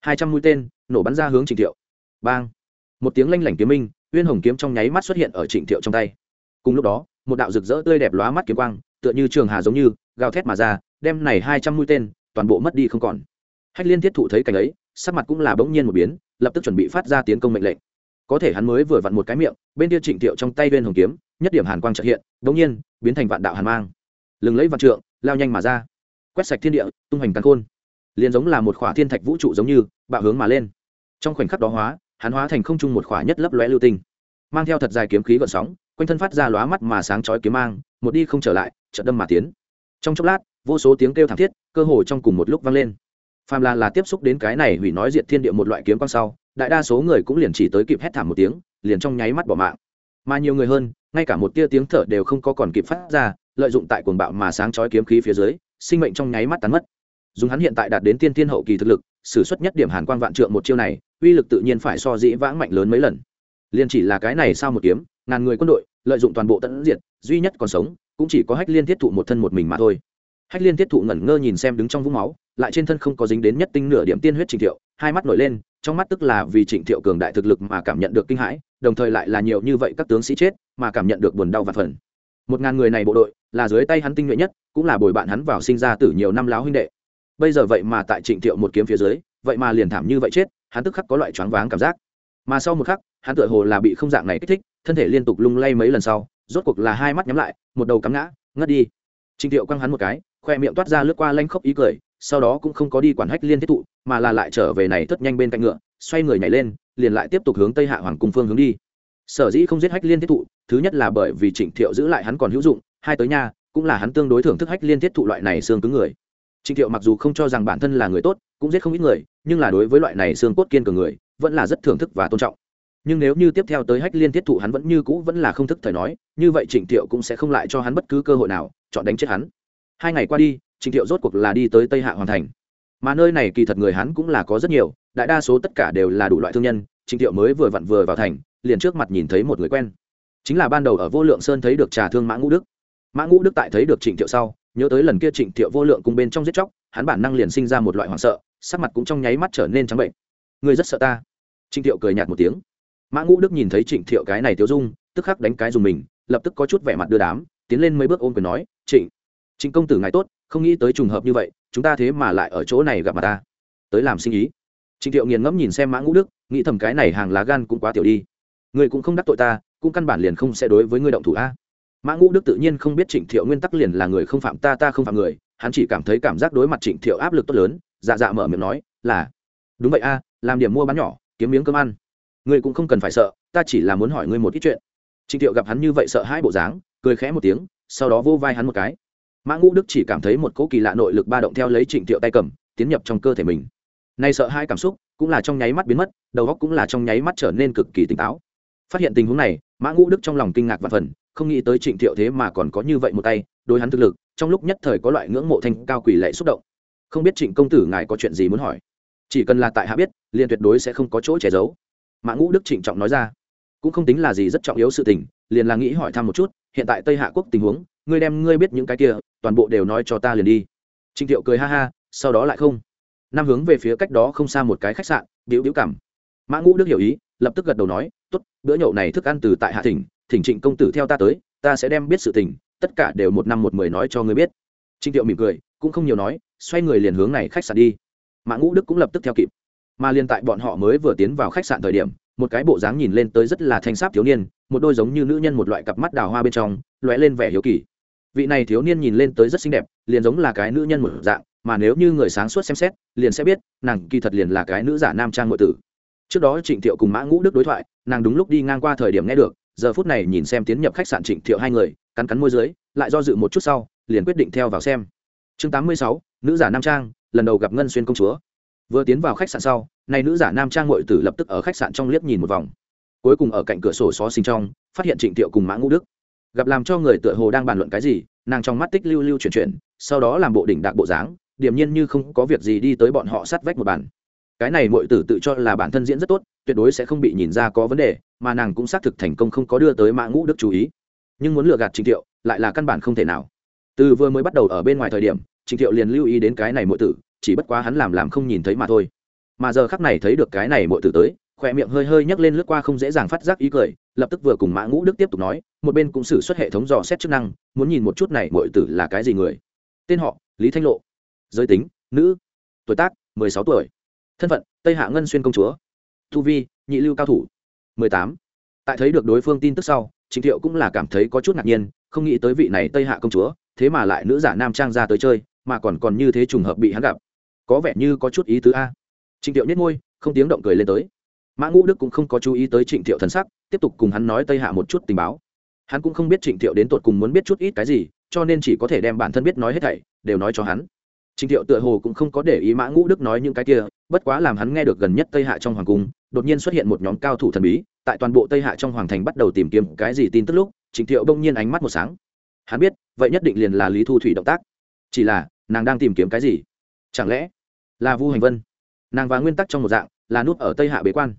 Hai trăm mũi tên, nổ bắn ra hướng trịnh thiệu. Bang. Một tiếng lanh lảnh kiếm minh, uyên hồng kiếm trong nháy mắt xuất hiện ở trịnh thiệu trong tay. Cùng lúc đó, một đạo rực rỡ tươi đẹp lóa mắt kiếm quang tựa như trường hà giống như, gào thét mà ra, đem này hai trăm mũi tên, toàn bộ mất đi không còn. Hách liên thiết thụ thấy cảnh ấy, sắc mặt cũng là bỗng nhiên một biến, lập tức chuẩn bị phát ra tiến công mệnh lệnh. Có thể hắn mới vừa vặn một cái miệng, bên kia trịnh thiệu trong tay bên hồng kiếm, nhất điểm hàn quang trợ hiện, bỗng nhiên, biến thành vạn đạo hàn mang. Lừng lấy vạn trượng, lao nhanh mà ra. Quét sạch thiên địa, tung hoành càn khôn. Liền giống là một khỏa thiên thạch vũ trụ giống như, bạo hướng mà lên. Trong khoảnh khắc đó hóa, hắn hóa thành không trung một khỏa nhất lấp lóe lưu tinh. Mang theo thật dài kiếm khí gợn sóng quanh thân phát ra lóa mắt mà sáng chói kiếm mang, một đi không trở lại, chợt đâm mà tiến. Trong chốc lát, vô số tiếng kêu thảm thiết, cơ hồ trong cùng một lúc vang lên. Phàm là là tiếp xúc đến cái này hủy nói diện thiên địa một loại kiếm quang sau, đại đa số người cũng liền chỉ tới kịp hét thảm một tiếng, liền trong nháy mắt bỏ mạng. Mà nhiều người hơn, ngay cả một tia tiếng thở đều không có còn kịp phát ra, lợi dụng tại cuồng bạo mà sáng chói kiếm khí phía dưới, sinh mệnh trong nháy mắt tán mất. Dùng hắn hiện tại đạt đến tiên tiên hậu kỳ thực lực, sử xuất nhất điểm hàn quang vạn trượng một chiêu này, uy lực tự nhiên phải so dĩ vãng mạnh lớn mấy lần. Liền chỉ là cái này sao một kiếm, ngàn người quân đội lợi dụng toàn bộ tận diệt, duy nhất còn sống, cũng chỉ có hách liên thiết thụ một thân một mình mà thôi. Hách liên thiết thụ ngẩn ngơ nhìn xem đứng trong vũng máu, lại trên thân không có dính đến nhất tinh nửa điểm tiên huyết trịnh thiệu, hai mắt nổi lên, trong mắt tức là vì trịnh thiệu cường đại thực lực mà cảm nhận được kinh hãi, đồng thời lại là nhiều như vậy các tướng sĩ chết, mà cảm nhận được buồn đau và phần một ngàn người này bộ đội, là dưới tay hắn tinh nhuệ nhất, cũng là bồi bạn hắn vào sinh ra từ nhiều năm láo huynh đệ. Bây giờ vậy mà tại trịnh thiệu một kiếm phía dưới, vậy mà liền thảm như vậy chết, hắn tức khắc có loại choáng váng cảm giác. Mà sau một khắc, hắn tựa hồ là bị không dạng này kích thích thân thể liên tục lung lay mấy lần sau, rốt cuộc là hai mắt nhắm lại, một đầu cắm ngã, ngất đi. Trịnh thiệu quăng hắn một cái, khoe miệng toát ra lướt qua lanh khóc ý cười, sau đó cũng không có đi quản hách liên thiết thụ, mà là lại trở về này thất nhanh bên cạnh ngựa, xoay người nhảy lên, liền lại tiếp tục hướng tây hạ hoàng cung phương hướng đi. Sở dĩ không giết hách liên thiết thụ, thứ nhất là bởi vì trịnh thiệu giữ lại hắn còn hữu dụng, hai tới nhà cũng là hắn tương đối thưởng thức hách liên thiết thụ loại này xương cứng người. Trịnh thiệu mặc dù không cho rằng bản thân là người tốt, cũng giết không ít người, nhưng là đối với loại này xương cốt kiên cường người, vẫn là rất thưởng thức và tôn trọng nhưng nếu như tiếp theo tới hách liên thiết thụ hắn vẫn như cũ vẫn là không thức thời nói, như vậy trịnh thiệu cũng sẽ không lại cho hắn bất cứ cơ hội nào, chọn đánh chết hắn. Hai ngày qua đi, trịnh thiệu rốt cuộc là đi tới tây hạ hoàn thành. Mà nơi này kỳ thật người hắn cũng là có rất nhiều, đại đa số tất cả đều là đủ loại thương nhân, trịnh thiệu mới vừa vặn vừa vào thành, liền trước mặt nhìn thấy một người quen. Chính là ban đầu ở vô lượng sơn thấy được trà thương mã ngũ đức. Mã ngũ đức tại thấy được trịnh thiệu sau, nhớ tới lần kia trịnh thiệu vô lượng cùng bên trong giết chóc, hắn bản năng liền sinh ra một loại hoảng sợ, sắc mặt cũng trong nháy mắt trở nên trắng bệnh. Ngươi rất sợ ta. Trịnh thiệu cười nhạt một tiếng mã ngũ đức nhìn thấy trịnh thiệu cái này tiêu dung, tức khắc đánh cái dùng mình, lập tức có chút vẻ mặt đưa đám, tiến lên mấy bước ôm quyền nói, trịnh trịnh công tử ngài tốt, không nghĩ tới trùng hợp như vậy, chúng ta thế mà lại ở chỗ này gặp mặt ta. Tới làm sinh ý. Trịnh thiệu nghiền ngẫm nhìn xem mã ngũ đức, nghĩ thầm cái này hàng lá gan cũng quá tiểu đi. Người cũng không đắc tội ta, cũng căn bản liền không sẽ đối với người động thủ a. Mã ngũ đức tự nhiên không biết trịnh thiệu nguyên tắc liền là người không phạm ta ta không phạm người, hắn chỉ cảm thấy cảm giác đối mặt trịnh thiệu áp lực tốt lớn dạ dạ mở miệng nói, là, đúng vậy a, làm điểm mua bán nhỏ, kiếm miếng cơm ăn ngươi cũng không cần phải sợ, ta chỉ là muốn hỏi ngươi một ít chuyện. Trịnh thiệu gặp hắn như vậy sợ hai bộ dáng, cười khẽ một tiếng, sau đó vô vai hắn một cái. Mã ngũ đức chỉ cảm thấy một cỗ kỳ lạ nội lực ba động theo lấy trịnh thiệu tay cầm, tiến nhập trong cơ thể mình. Nay sợ hai cảm xúc cũng là trong nháy mắt biến mất, đầu óc cũng là trong nháy mắt trở nên cực kỳ tỉnh táo. Phát hiện tình huống này, mã ngũ đức trong lòng kinh ngạc và phần, không nghĩ tới trịnh thiệu thế mà còn có như vậy một tay, đối hắn thực lực, trong lúc nhất thời có loại ngưỡng mộ thanh cao quỷ lệ xúc động. Không biết trịnh công tử ngài có chuyện gì muốn hỏi? Chỉ cần là tại hạ biết, liền tuyệt đối sẽ không có chỗ che giấu mã ngũ đức trịnh trọng nói ra. Cũng không tính là gì rất trọng yếu sự tình, liền là nghĩ hỏi thăm một chút, hiện tại tây hạ quốc tình huống, ngươi đem ngươi biết những cái kia, toàn bộ đều nói cho ta liền đi. Trịnh thiệu cười ha ha, sau đó lại không. Năm hướng về phía cách đó không xa một cái khách sạn, biểu biểu cảm. Mã ngũ đức hiểu ý, lập tức gật đầu nói, tốt, bữa nhậu này thức ăn từ tại hạ thỉnh thỉnh trịnh công tử theo ta tới, ta sẽ đem biết sự tình, tất cả đều một năm một mười nói cho ngươi biết. Trịnh thiệu mỉm cười, cũng không nhiều nói, xoay người liền hướng này khách sạn đi. Mã ngũ đức cũng lập tức theo kịp mà liên tại bọn họ mới vừa tiến vào khách sạn thời điểm, một cái bộ dáng nhìn lên tới rất là thanh sáp thiếu niên, một đôi giống như nữ nhân một loại cặp mắt đào hoa bên trong, lóe lên vẻ hiếu kỳ. Vị này thiếu niên nhìn lên tới rất xinh đẹp, liền giống là cái nữ nhân một dạng, mà nếu như người sáng suốt xem xét, liền sẽ biết, nàng kỳ thật liền là cái nữ giả nam trang ngụy tử. Trước đó trịnh thiệu cùng mã ngũ đức đối thoại, nàng đúng lúc đi ngang qua thời điểm nghe được, giờ phút này nhìn xem tiến nhập khách sạn trịnh thiệu hai người, cắn cắn môi dưới, lại do dự một chút sau, liền quyết định theo vào xem. Chương tám mươi sáu, nữ giả nam trang, lần đầu gặp ngân xuyên công chúa vừa tiến vào khách sạn sau nay nữ giả nam trang ngụy tử lập tức ở khách sạn trong liếc nhìn một vòng. Cuối cùng ở cạnh cửa sổ xó xình trong, phát hiện trịnh thiệu cùng mã ngũ đức. Gặp làm cho người tựa hồ đang bàn luận cái gì, nàng trong mắt tích lưu lưu chuyển chuyển, sau đó làm bộ đỉnh đạc bộ dáng, điềm nhiên như không có việc gì đi tới bọn họ sát vách một bàn. Cái này mọi tử tự cho là bản thân diễn rất tốt, tuyệt đối sẽ không bị nhìn ra có vấn đề, mà nàng cũng xác thực thành công không có đưa tới mã ngũ đức chú ý. Nhưng muốn lừa gạt trịnh thiệu lại là căn bản không thể nào. Từ vừa mới bắt đầu ở bên ngoài thời điểm, trịnh thiệu liền lưu ý đến cái này mọi tử chỉ bất quá hắn làm làm không nhìn thấy mà thôi. Mà giờ khắc này thấy được cái này mọi tử tới, khỏe miệng hơi hơi nhấc lên lướt qua không dễ dàng phát giác ý cười, lập tức vừa cùng mã ngũ đức tiếp tục nói, một bên cũng xử suất hệ thống dò xét chức năng, muốn nhìn một chút này mọi tử là cái gì người. Tên họ, lý thanh lộ. Giới tính, nữ. Tuổi tác, mười sáu tuổi. Thân phận, tây hạ ngân xuyên công chúa. Thu vi, nhị lưu cao thủ, mười tám. Tại thấy được đối phương tin tức sau trịnh thiệu cũng là cảm thấy có chút ngạc nhiên, không nghĩ tới vị này tây hạ công chúa, thế mà lại nữ giả nam trang ra tới chơi, mà còn còn như thế trùng hợp bị hắn gặp có vẻ như có chút ý tứ a. Trịnh thiệu nhất ngôi không tiếng động cười lên tới. Mã ngũ đức cũng không có chú ý tới trịnh thiệu thần sắc, tiếp tục cùng hắn nói tây hạ một chút tình báo. Hắn cũng không biết trịnh thiệu đến tột cùng muốn biết chút ít cái gì, cho nên chỉ có thể đem bản thân biết nói hết thảy, đều nói cho hắn. Trịnh thiệu tựa hồ cũng không có để ý mã ngũ đức nói những cái kia, bất quá làm hắn nghe được gần nhất tây hạ trong hoàng cung, đột nhiên xuất hiện một nhóm cao thủ thần bí, tại toàn bộ tây hạ trong hoàng thành bắt đầu tìm kiếm cái gì tin tức lúc, trịnh thiệu bỗng nhiên ánh mắt một sáng. Hắn biết, vậy nhất định liền là lý thu thủy động tác. Chỉ là, nàng đang tìm kiếm cái gì? Chẳng lẽ là vu hành vân. Nàng và nguyên tắc trong một dạng, là nút ở tây hạ bế quan.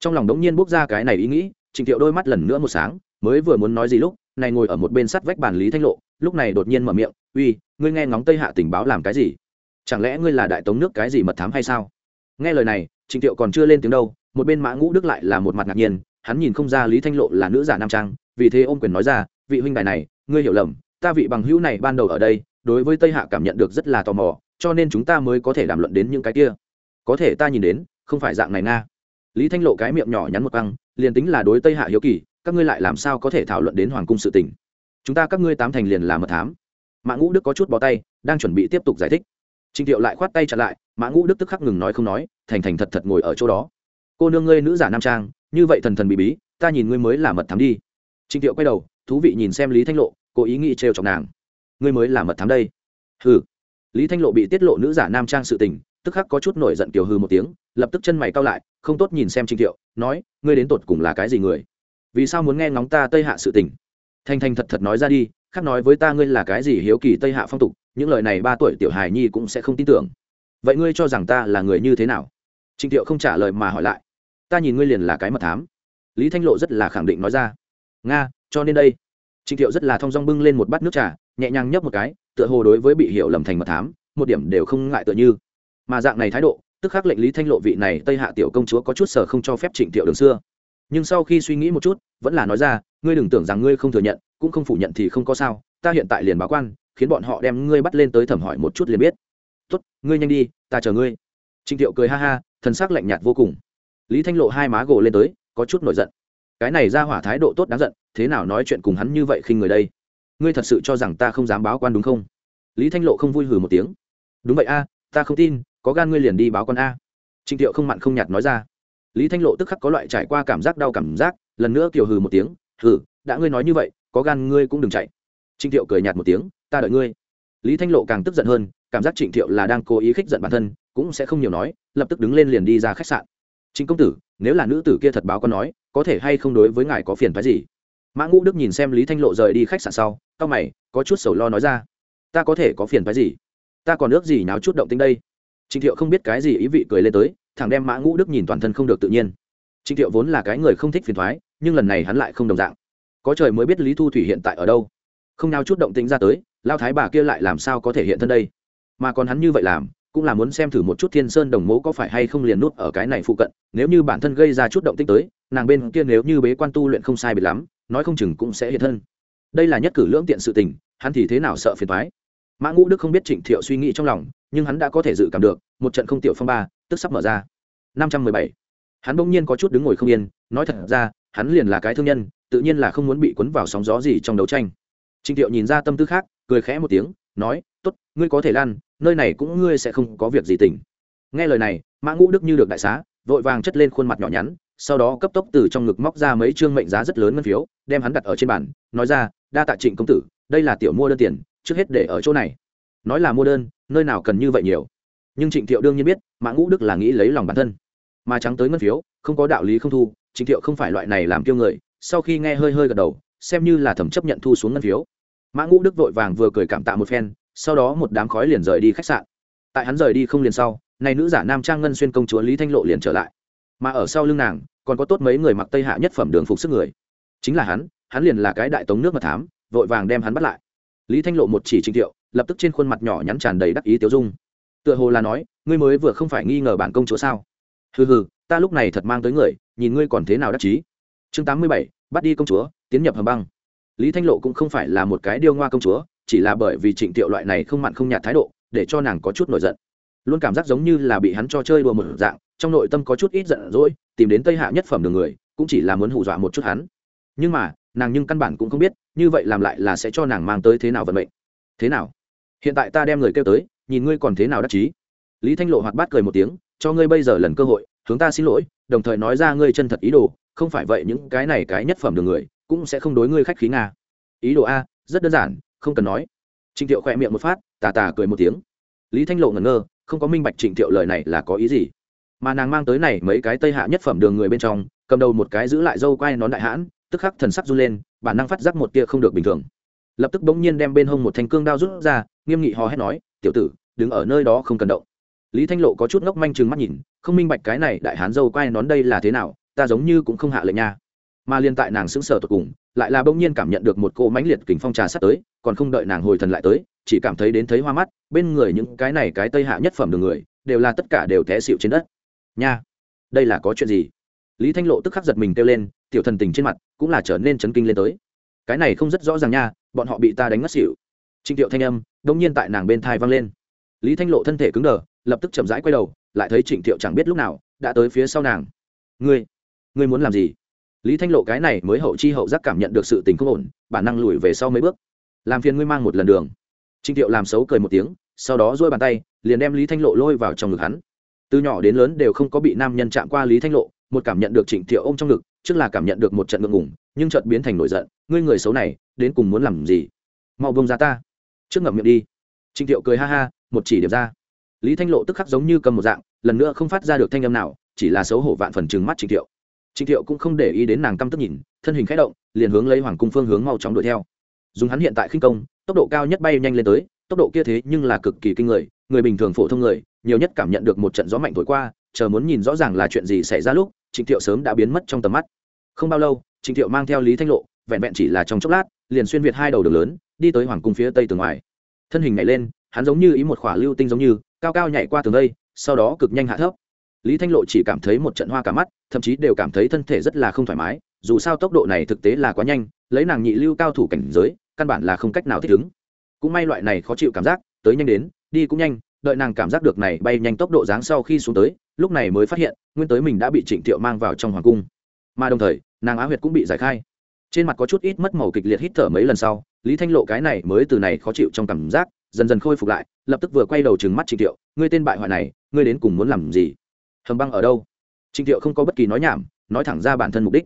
Trong lòng đống nhiên bốc ra cái này ý nghĩ, trịnh thiệu đôi mắt lần nữa một sáng, mới vừa muốn nói gì lúc, này ngồi ở một bên sắt vách bàn lý thanh lộ, lúc này đột nhiên mở miệng, uy, ngươi nghe ngóng tây hạ tình báo làm cái gì? Chẳng lẽ ngươi là đại tống nước cái gì mật thám hay sao? Nghe lời này, trịnh thiệu còn chưa lên tiếng đâu, một bên mã ngũ đức lại là một mặt ngạc nhiên, hắn nhìn không ra lý thanh lộ là nữ giả nam trang, vì thế ôm quyền nói ra, vị huynh đài này, ngươi hiểu lầm, ta vị bằng hữu này ban đầu ở đây, đối với tây hạ cảm nhận được rất là tò mò cho nên chúng ta mới có thể đàm luận đến những cái kia. Có thể ta nhìn đến, không phải dạng này nga. Lý thanh lộ cái miệng nhỏ nhắn một băng liền tính là đối tây hạ hiếu kỳ, các ngươi lại làm sao có thể thảo luận đến hoàng cung sự tình? Chúng ta các ngươi tám thành liền là mật thám. Mã ngũ đức có chút bó tay, đang chuẩn bị tiếp tục giải thích. Trịnh thiệu lại khoát tay chặn lại, mã ngũ đức tức khắc ngừng nói không nói, thành thành thật thật ngồi ở chỗ đó. Cô nương ngươi nữ giả nam trang, như vậy thần thần bị bí, ta nhìn ngươi mới là mật thám đi. Trịnh thiệu quay đầu, thú vị nhìn xem lý thanh lộ, cố ý nghĩ trêu chọc nàng. Ngươi mới là mật thám đây. Hừ lý thanh lộ bị tiết lộ nữ giả nam trang sự tình, tức khắc có chút nổi giận kiều hư một tiếng, lập tức chân mày cao lại, không tốt nhìn xem trịnh thiệu, nói, ngươi đến tột cùng là cái gì người? Vì sao muốn nghe ngóng ta tây hạ sự tình? Thanh thanh thật thật nói ra đi khác nói với ta ngươi là cái gì hiếu kỳ tây hạ phong tục, những lời này ba tuổi tiểu hài nhi cũng sẽ không tin tưởng. Vậy ngươi cho rằng ta là người như thế nào? Trịnh thiệu không trả lời mà hỏi lại. Ta nhìn ngươi liền là cái mật thám. Lý thanh lộ rất là khẳng định nói ra. Nga, cho nên đây. Trịnh thiệu rất là thong dong bưng lên một bát nước trà, nhẹ nhàng nhấp một cái tựa hồ đối với bị hiểu lầm thành mật thám, một điểm đều không ngại tựa như. Mà dạng này thái độ, tức khắc lệnh lý thanh lộ vị này tây hạ tiểu công chúa có chút sở không cho phép trịnh thiệu đường xưa. Nhưng sau khi suy nghĩ một chút, vẫn là nói ra, ngươi đừng tưởng rằng ngươi không thừa nhận, cũng không phủ nhận thì không có sao, ta hiện tại liền báo quan, khiến bọn họ đem ngươi bắt lên tới thẩm hỏi một chút liền biết. Tốt, ngươi nhanh đi, ta chờ ngươi. Trịnh thiệu cười ha ha thân xác lạnh nhạt vô cùng. Lý thanh lộ hai má gồ lên tới, có chút nổi giận. Cái này ra hỏa thái độ tốt đáng giận, thế nào nói chuyện cùng hắn như vậy khi người đây? Ngươi thật sự cho rằng ta không dám báo quan đúng không? Lý thanh lộ không vui hừ một tiếng. Đúng vậy a, ta không tin, có gan ngươi liền đi báo quan a. Trịnh thiệu không mặn không nhạt nói ra. Lý thanh lộ tức khắc có loại trải qua cảm giác đau cảm giác, lần nữa kiều hừ một tiếng, hừ, đã ngươi nói như vậy, có gan ngươi cũng đừng chạy. Trịnh thiệu cười nhạt một tiếng, ta đợi ngươi. Lý thanh lộ càng tức giận hơn, cảm giác trịnh thiệu là đang cố ý khích giận bản thân, cũng sẽ không nhiều nói, lập tức đứng lên liền đi ra khách sạn. Trịnh công tử, nếu là nữ tử kia thật báo con nói, có thể hay không đối với ngài có phiền phái gì? Mã ngũ đức nhìn xem lý thanh lộ rời đi khách sạn sau tao mày có chút sầu lo nói ra ta có thể có phiền phái gì ta còn ước gì náo chút động tính đây trịnh thiệu không biết cái gì ý vị cười lên tới thằng đem mã ngũ đức nhìn toàn thân không được tự nhiên trịnh thiệu vốn là cái người không thích phiền thoái nhưng lần này hắn lại không đồng dạng có trời mới biết lý thu thủy hiện tại ở đâu không nào chút động tính ra tới lao thái bà kia lại làm sao có thể hiện thân đây mà còn hắn như vậy làm cũng là muốn xem thử một chút thiên sơn đồng mẫu có phải hay không liền nút ở cái này phụ cận nếu như bản thân gây ra chút động tích tới nàng bên kia nếu như bế quan tu luyện không sai bị lắm nói không chừng cũng sẽ hiện thân. Đây là nhất cử lưỡng tiện sự tình, hắn thì thế nào sợ phiền thoái mã ngũ đức không biết trịnh thiệu suy nghĩ trong lòng, nhưng hắn đã có thể dự cảm được, một trận không tiểu phong ba, tức sắp mở ra. Năm trăm mười bảy. Hắn bỗng nhiên có chút đứng ngồi không yên, nói thật ra, hắn liền là cái thương nhân, tự nhiên là không muốn bị cuốn vào sóng gió gì trong đấu tranh. Trịnh thiệu nhìn ra tâm tư khác, cười khẽ một tiếng, nói t ố t ngươi có thể lan, nơi này cũng ngươi sẽ không có việc gì tỉnh. Nghe lời này, mã ngũ đức như được đại xá, vội vàng chất lên khuôn mặt nhỏ nhắn sau đó cấp tốc từ trong ngực móc ra mấy chương mệnh giá rất lớn ngân phiếu, đem hắn đặt ở trên bàn, nói ra, đa tạ trịnh công tử, đây là tiểu mua đơn tiền, trước hết để ở chỗ này. Nói là mua đơn, nơi nào cần như vậy nhiều. Nhưng trịnh thiệu đương nhiên biết, mã ngũ đức là nghĩ lấy lòng bản thân. Mà trắng tới ngân phiếu, không có đạo lý không thu, trịnh thiệu không phải loại này làm kiêu người, sau khi nghe hơi hơi gật đầu, xem như là thẩm chấp nhận thu xuống ngân phiếu. Mã ngũ đức vội vàng vừa cười cảm tạ một phen, sau đó một đám khói liền rời đi khách sạn. Tại hắn rời đi không liền sau, này nữ giả nam trang ngân xuyên công chúa lý thanh lộ liền trở lại mà ở sau lưng nàng, còn có tốt mấy người mặc tây hạ nhất phẩm đường phục sức người. Chính là hắn hắn liền là cái đại tống nước mật thám, vội vàng đem hắn bắt lại. Lý thanh lộ một chỉ trình thiệu, lập tức trên khuôn mặt nhỏ nhắn tràn đầy đắc ý tiêu dung. Tựa hồ là nói, ngươi mới vừa không phải nghi ngờ bản công chúa sao? Hừ hừ, ta lúc này thật mang tới người, nhìn ngươi còn thế nào đắc chí. Chương tám mươi bảy, bắt đi công chúa, tiến nhập hầm băng. Lý thanh lộ cũng không phải là một cái điêu ngoa công chúa, chỉ là bởi vì trịnh tiệu loại này không mặn không nhạt thái độ, để cho nàng có chút nổi giận luôn cảm giác giống như là bị hắn cho chơi đùa một dạng, trong nội tâm có chút ít giận dỗi, tìm đến tây hạ nhất phẩm đường người, cũng chỉ là muốn hù dọa một chút hắn. Nhưng mà, nàng nhưng căn bản cũng không biết, như vậy làm lại là sẽ cho nàng mang tới thế nào vận mệnh. Thế nào? Hiện tại ta đem người kêu tới, nhìn ngươi còn thế nào đắc chí. Lý thanh lộ hoạt bát cười một tiếng, cho ngươi bây giờ lần cơ hội, hướng ta xin lỗi, đồng thời nói ra ngươi chân thật ý đồ, không phải vậy những cái này cái nhất phẩm đường người, cũng sẽ không đối ngươi khách khí nga. Ý đồ a, rất đơn giản, không cần nói. Trịnh thiệu khỏe miệng một phát, tà tà cười một tiếng. Lý thanh lộ ngẩn ngơ không có minh bạch trịnh thiệu lời này là có ý gì. Mà nàng mang tới này mấy cái tây hạ nhất phẩm đường người bên trong, cầm đầu một cái giữ lại dâu quai nón đại hãn, tức khắc thần sắc run lên, bản năng phát giác một tia không được bình thường. Lập tức bỗng nhiên đem bên hông một thanh cương đao rút ra, nghiêm nghị hò hét nói, tiểu tử, đứng ở nơi đó không cần động. Lý thanh lộ có chút ngốc manh chừng mắt nhìn, không minh bạch cái này đại hán dâu quai nón đây là thế nào, ta giống như cũng không hạ lệnh nha mà liên tại nàng sững sờ tột cùng, lại là bỗng nhiên cảm nhận được một cỗ mãnh liệt kình phong trà sắp tới, còn không đợi nàng hồi thần lại tới, chỉ cảm thấy đến thấy hoa mắt, bên người những cái này cái tây hạ nhất phẩm đường người, đều là tất cả đều té xịu trên đất. Nha, đây là có chuyện gì? Lý thanh lộ tức khắc giật mình kêu lên, tiểu thần tình trên mặt cũng là trở nên chấn kinh lên tới. Cái này không rất rõ ràng nha, bọn họ bị ta đánh ngất xỉu. Trịnh tiệu thanh âm đông nhiên tại nàng bên thai vang lên. Lý thanh lộ thân thể cứng đờ, lập tức chậm rãi quay đầu, lại thấy trịnh thiệu chẳng biết lúc nào đã tới phía sau nàng. Ngươi ngươi muốn làm gì? Lý thanh lộ cái này mới hậu chi hậu giác cảm nhận được sự tình không ổn, bản năng lùi về sau mấy bước. Làm phiền ngươi mang một lần đường. Trịnh thiệu làm xấu cười một tiếng, sau đó dôi bàn tay, liền đem lý thanh lộ lôi vào trong ngực hắn. Từ nhỏ đến lớn đều không có bị nam nhân chạm qua lý thanh lộ, một cảm nhận được trịnh thiệu ôm trong ngực, trước là cảm nhận được một trận ngượng ngủng nhưng chợt biến thành nổi giận, ngươi người xấu này, đến cùng muốn làm gì? Mau bông ra ta. Trước ngậm miệng đi. Trịnh thiệu cười ha ha, một chỉ điểm ra. Lý thanh lộ tức khắc giống như cầm một dạng, lần nữa không phát ra được thanh âm nào, chỉ là xấu hổ vạn phần chừng mắt trịnh thiệu trịnh thiệu cũng không để ý đến nàng căm tức nhìn, thân hình k h ẽ động, liền hướng lấy hoàng cung phương hướng mau chóng đuổi theo. Dùng hắn hiện tại khinh công, tốc độ cao nhất bay nhanh lên tới, tốc độ kia thế nhưng là cực kỳ kinh người người bình thường phổ thông người, nhiều nhất cảm nhận được một trận gió mạnh thổi qua, chờ muốn nhìn rõ ràng là chuyện gì xảy ra lúc trịnh thiệu sớm đã biến mất trong tầm mắt. Không bao lâu trịnh thiệu mang theo lý thanh lộ, vẹn vẹn chỉ là trong chốc lát, liền xuyên việt hai đầu đường lớn, đi tới hoàng cung phía tây tường ngoài. Thân hình nhảy lên, hắn giống như ý một khỏa lưu tinh giống như, cao cao nhảy qua tường đây, sau đó cực nhanh hạ thấp lý thanh lộ chỉ cảm thấy một trận hoa cả mắt, thậm chí đều cảm thấy thân thể rất là không thoải mái, dù sao tốc độ này thực tế là quá nhanh, lấy nàng nhị lưu cao thủ cảnh giới, căn bản là không cách nào thích ứng. Cũng may loại này khó chịu cảm giác, tới nhanh đến, đi cũng nhanh, đợi nàng cảm giác được này bay nhanh tốc độ dáng sau khi xuống tới, lúc này mới phát hiện, nguyên tới mình đã bị trịnh thiệu mang vào trong hoàng cung. Mà đồng thời, nàng á huyệt cũng bị giải khai. Trên mặt có chút ít mất màu kịch liệt hít thở mấy lần sau, lý thanh lộ cái này mới từ này khó chịu trong cảm giác, dần dần khôi phục lại, lập tức vừa quay đầu trừng mắt trịnh thiệu, ngươi tên bại hoại này, ngươi đến cùng muốn làm gì? Hầm băng ở đâu? Trịnh thiệu không có bất kỳ nói nhảm, nói thẳng ra bản thân mục đích.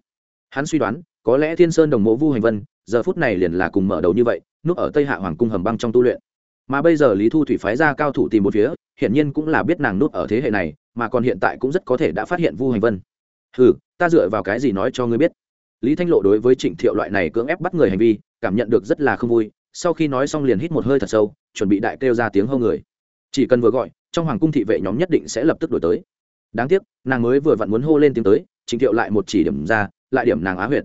Hắn suy đoán, có lẽ thiên sơn đồng mộ vu hành vân, giờ phút này liền là cùng mở đầu như vậy, núp ở tây hạ hoàng cung hầm băng trong tu luyện. Mà bây giờ lý thu thủy phái ra cao thủ tìm một phía, hiển nhiên cũng là biết nàng núp ở thế hệ này, mà còn hiện tại cũng rất có thể đã phát hiện vu hành vân. Ừ ta dựa vào cái gì nói cho ngươi biết? Lý thanh lộ đối với trịnh thiệu loại này cưỡng ép bắt người hành vi, cảm nhận được rất là không vui, sau khi nói xong liền hít một hơi thật sâu, chuẩn bị đại kêu ra tiếng hâu người. Chỉ cần vừa gọi, trong hoàng cung thị vệ nhóm nhất định sẽ lập tức đổi tới đáng tiếc, nàng mới vừa vặn muốn hô lên tiếng tới, trịnh thiệu lại một chỉ điểm ra, lại điểm nàng á huyệt.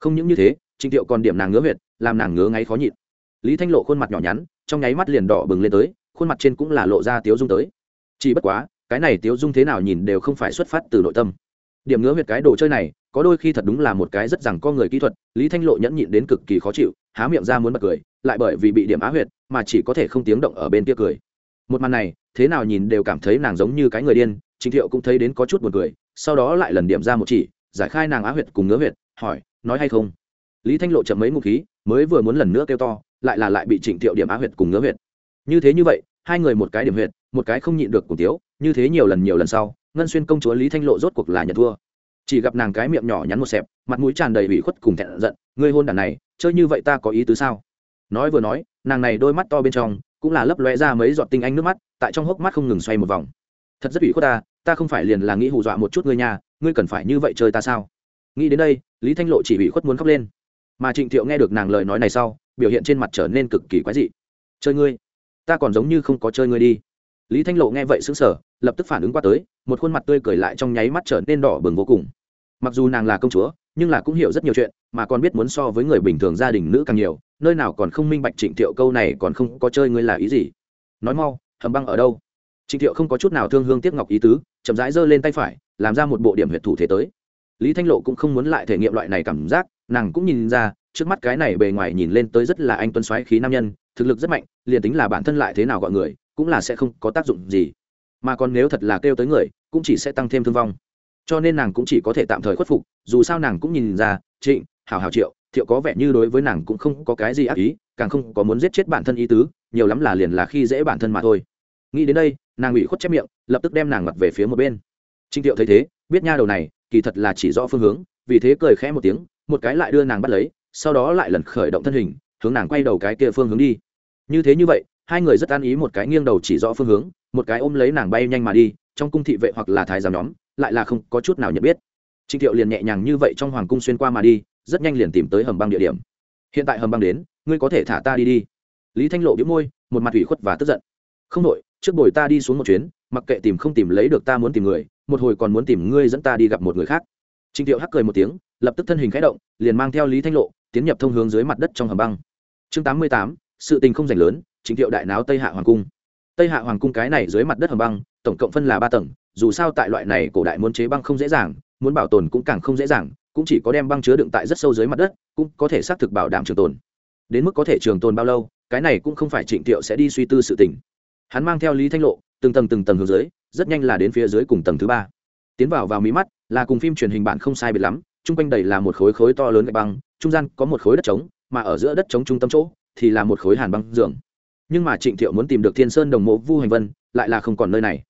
Không những như thế, trịnh thiệu còn điểm nàng ngứa huyệt, làm nàng ngứa ngáy khó nhịn. Lý thanh lộ khuôn mặt nhỏ nhắn, trong nháy mắt liền đỏ bừng lên tới, khuôn mặt trên cũng là lộ ra tiếu dung tới. Chỉ bất quá, cái này tiếu dung thế nào nhìn đều không phải xuất phát từ nội tâm. Điểm ngứa huyệt cái đồ chơi này, có đôi khi thật đúng là một cái rất rằng con người kỹ thuật, lý thanh lộ nhẫn nhịn đến cực kỳ khó chịu, há miệng ra muốn bật cười, lại bởi vì bị điểm á huyệt, mà chỉ có thể không tiếng động ở bên kia cười. Một màn này, thế nào nhìn đều cảm thấy nàng giống như cái người điên trịnh thiệu cũng thấy đến có chút buồn cười sau đó lại lần điểm ra một chỉ giải khai nàng á huyệt cùng ngứa huyệt hỏi nói hay không? Lý thanh lộ chậm mấy ngụ khí mới vừa muốn lần nữa kêu to lại là lại bị trịnh thiệu điểm á huyệt cùng ngứa huyệt. Như thế như vậy hai người một cái điểm huyệt một cái không nhịn được cùng tiếu như thế nhiều lần nhiều lần sau ngân xuyên công chúa lý thanh lộ rốt cuộc là nhận thua. Chỉ gặp nàng cái miệng nhỏ nhắn một sẹp, mặt mũi tràn đầy ủy khuất cùng thẹn giận ngươi hôn đàn này chơi như vậy ta có ý tứ sao? Nói vừa nói nàng này đôi mắt to bên trong cũng là lấp lóe ra mấy giọt tinh anh nước mắt tại trong hốc mắt không ngừng xoay một vòng. Thật rất ủy khuất ta ta không phải liền là nghĩ hù dọa một chút ngươi nhà ngươi cần phải như vậy chơi ta sao? Nghĩ đến đây, lý thanh lộ chỉ bị khuất muốn khóc lên. Mà trịnh thiệu nghe được nàng lời nói này sau, biểu hiện trên mặt trở nên cực kỳ quái dị. Chơi ngươi, ta còn giống như không có chơi ngươi đi. Lý thanh lộ nghe vậy xứng sở lập tức phản ứng qua tới, một khuôn mặt tươi cười lại trong nháy mắt trở nên đỏ bừng vô cùng. Mặc dù nàng là công chúa, nhưng là cũng hiểu rất nhiều chuyện, mà còn biết muốn so với người bình thường gia đình nữ càng nhiều, nơi nào còn không minh bạch trịnh thiệu câu này còn không có chơi ngươi là ý gì. Nói mau, hầm băng ở đâu? Trịnh thiệu không có chút nào thương hương tiếc ngọc ý tứ chậm rãi giơ lên tay phải, làm ra một bộ điểm huyệt thủ thế tới. Lý thanh lộ cũng không muốn lại thể nghiệm loại này cảm giác, nàng cũng nhìn ra, trước mắt cái này bề ngoài nhìn lên tới rất là anh tuấn xoáy khí nam nhân, thực lực rất mạnh, liền tính là bản thân lại thế nào gọi người, cũng là sẽ không có tác dụng gì. Mà còn nếu thật là kêu tới người, cũng chỉ sẽ tăng thêm thương vong. Cho nên nàng cũng chỉ có thể tạm thời khuất phục, dù sao nàng cũng nhìn ra, trịnh hào hào triệu, thiệu có vẻ như đối với nàng cũng không có cái gì ác ý, càng không có muốn giết chết bản thân ý tứ, nhiều lắm là liền là khi dễ bản thân mà thôi. Nghĩ đến đây nàng ủy khuất chép miệng, lập tức đem nàng mặt về phía một bên. Trinh thiệu thấy thế, biết nha đầu này, kỳ thật là chỉ rõ phương hướng, vì thế cười khẽ một tiếng, một cái lại đưa nàng bắt lấy, sau đó lại lần khởi động thân hình, hướng nàng quay đầu cái kia phương hướng đi. Như thế như vậy, hai người rất an ý một cái nghiêng đầu chỉ rõ phương hướng, một cái ôm lấy nàng bay nhanh mà đi, trong cung thị vệ hoặc là thái giám nhóm, lại là không có chút nào nhận biết. Trịnh thiệu liền nhẹ nhàng như vậy trong hoàng cung xuyên qua mà đi, rất nhanh liền tìm tới hầm băng địa điểm. Hiện tại hầm băng đến, ngươi có thể thả ta đi đi. Lý thanh lộ biếu môi, một mặt ủy khuất và tức giận. Không đội trước bồi ta đi xuống một chuyến, mặc kệ tìm không tìm lấy được ta muốn tìm người, một hồi còn muốn tìm ngươi dẫn ta đi gặp một người khác. Trịnh thiệu hắc cười một tiếng, lập tức thân hình khẽ động, liền mang theo lý thanh lộ, tiến nhập thông hướng dưới mặt đất trong hầm băng. Chương tám mươi tám, sự tình không rảnh lớn trịnh thiệu đại náo tây hạ hoàng cung. Tây hạ hoàng cung cái này dưới mặt đất hầm băng, tổng cộng phân là ba tầng, dù sao tại loại này cổ đại muốn chế băng không dễ dàng, muốn bảo tồn cũng càng không dễ dàng, cũng chỉ có đem băng chứa đựng tại rất sâu dưới mặt đất, cũng có thể xác thực bảo đảm trường tồn. Đến mức có thể trường tồn bao lâu, cái này cũng không phải trịnh thiệu sẽ đi suy tư sự tình hắn mang theo lý thanh lộ, từng tầng từng tầng hướng dưới, rất nhanh là đến phía dưới cùng tầng thứ ba. Tiến vào vào mí mắt, là cùng phim truyền hình bản không sai biệt lắm, chung quanh đầy là một khối khối to lớn gạch băng, trung gian có một khối đất trống, mà ở giữa đất trống trung tâm chỗ thì là một khối hàn băng giường. Nhưng mà trịnh thiệu muốn tìm được thiên sơn đồng mộ vu hành vân, lại là không còn nơi này.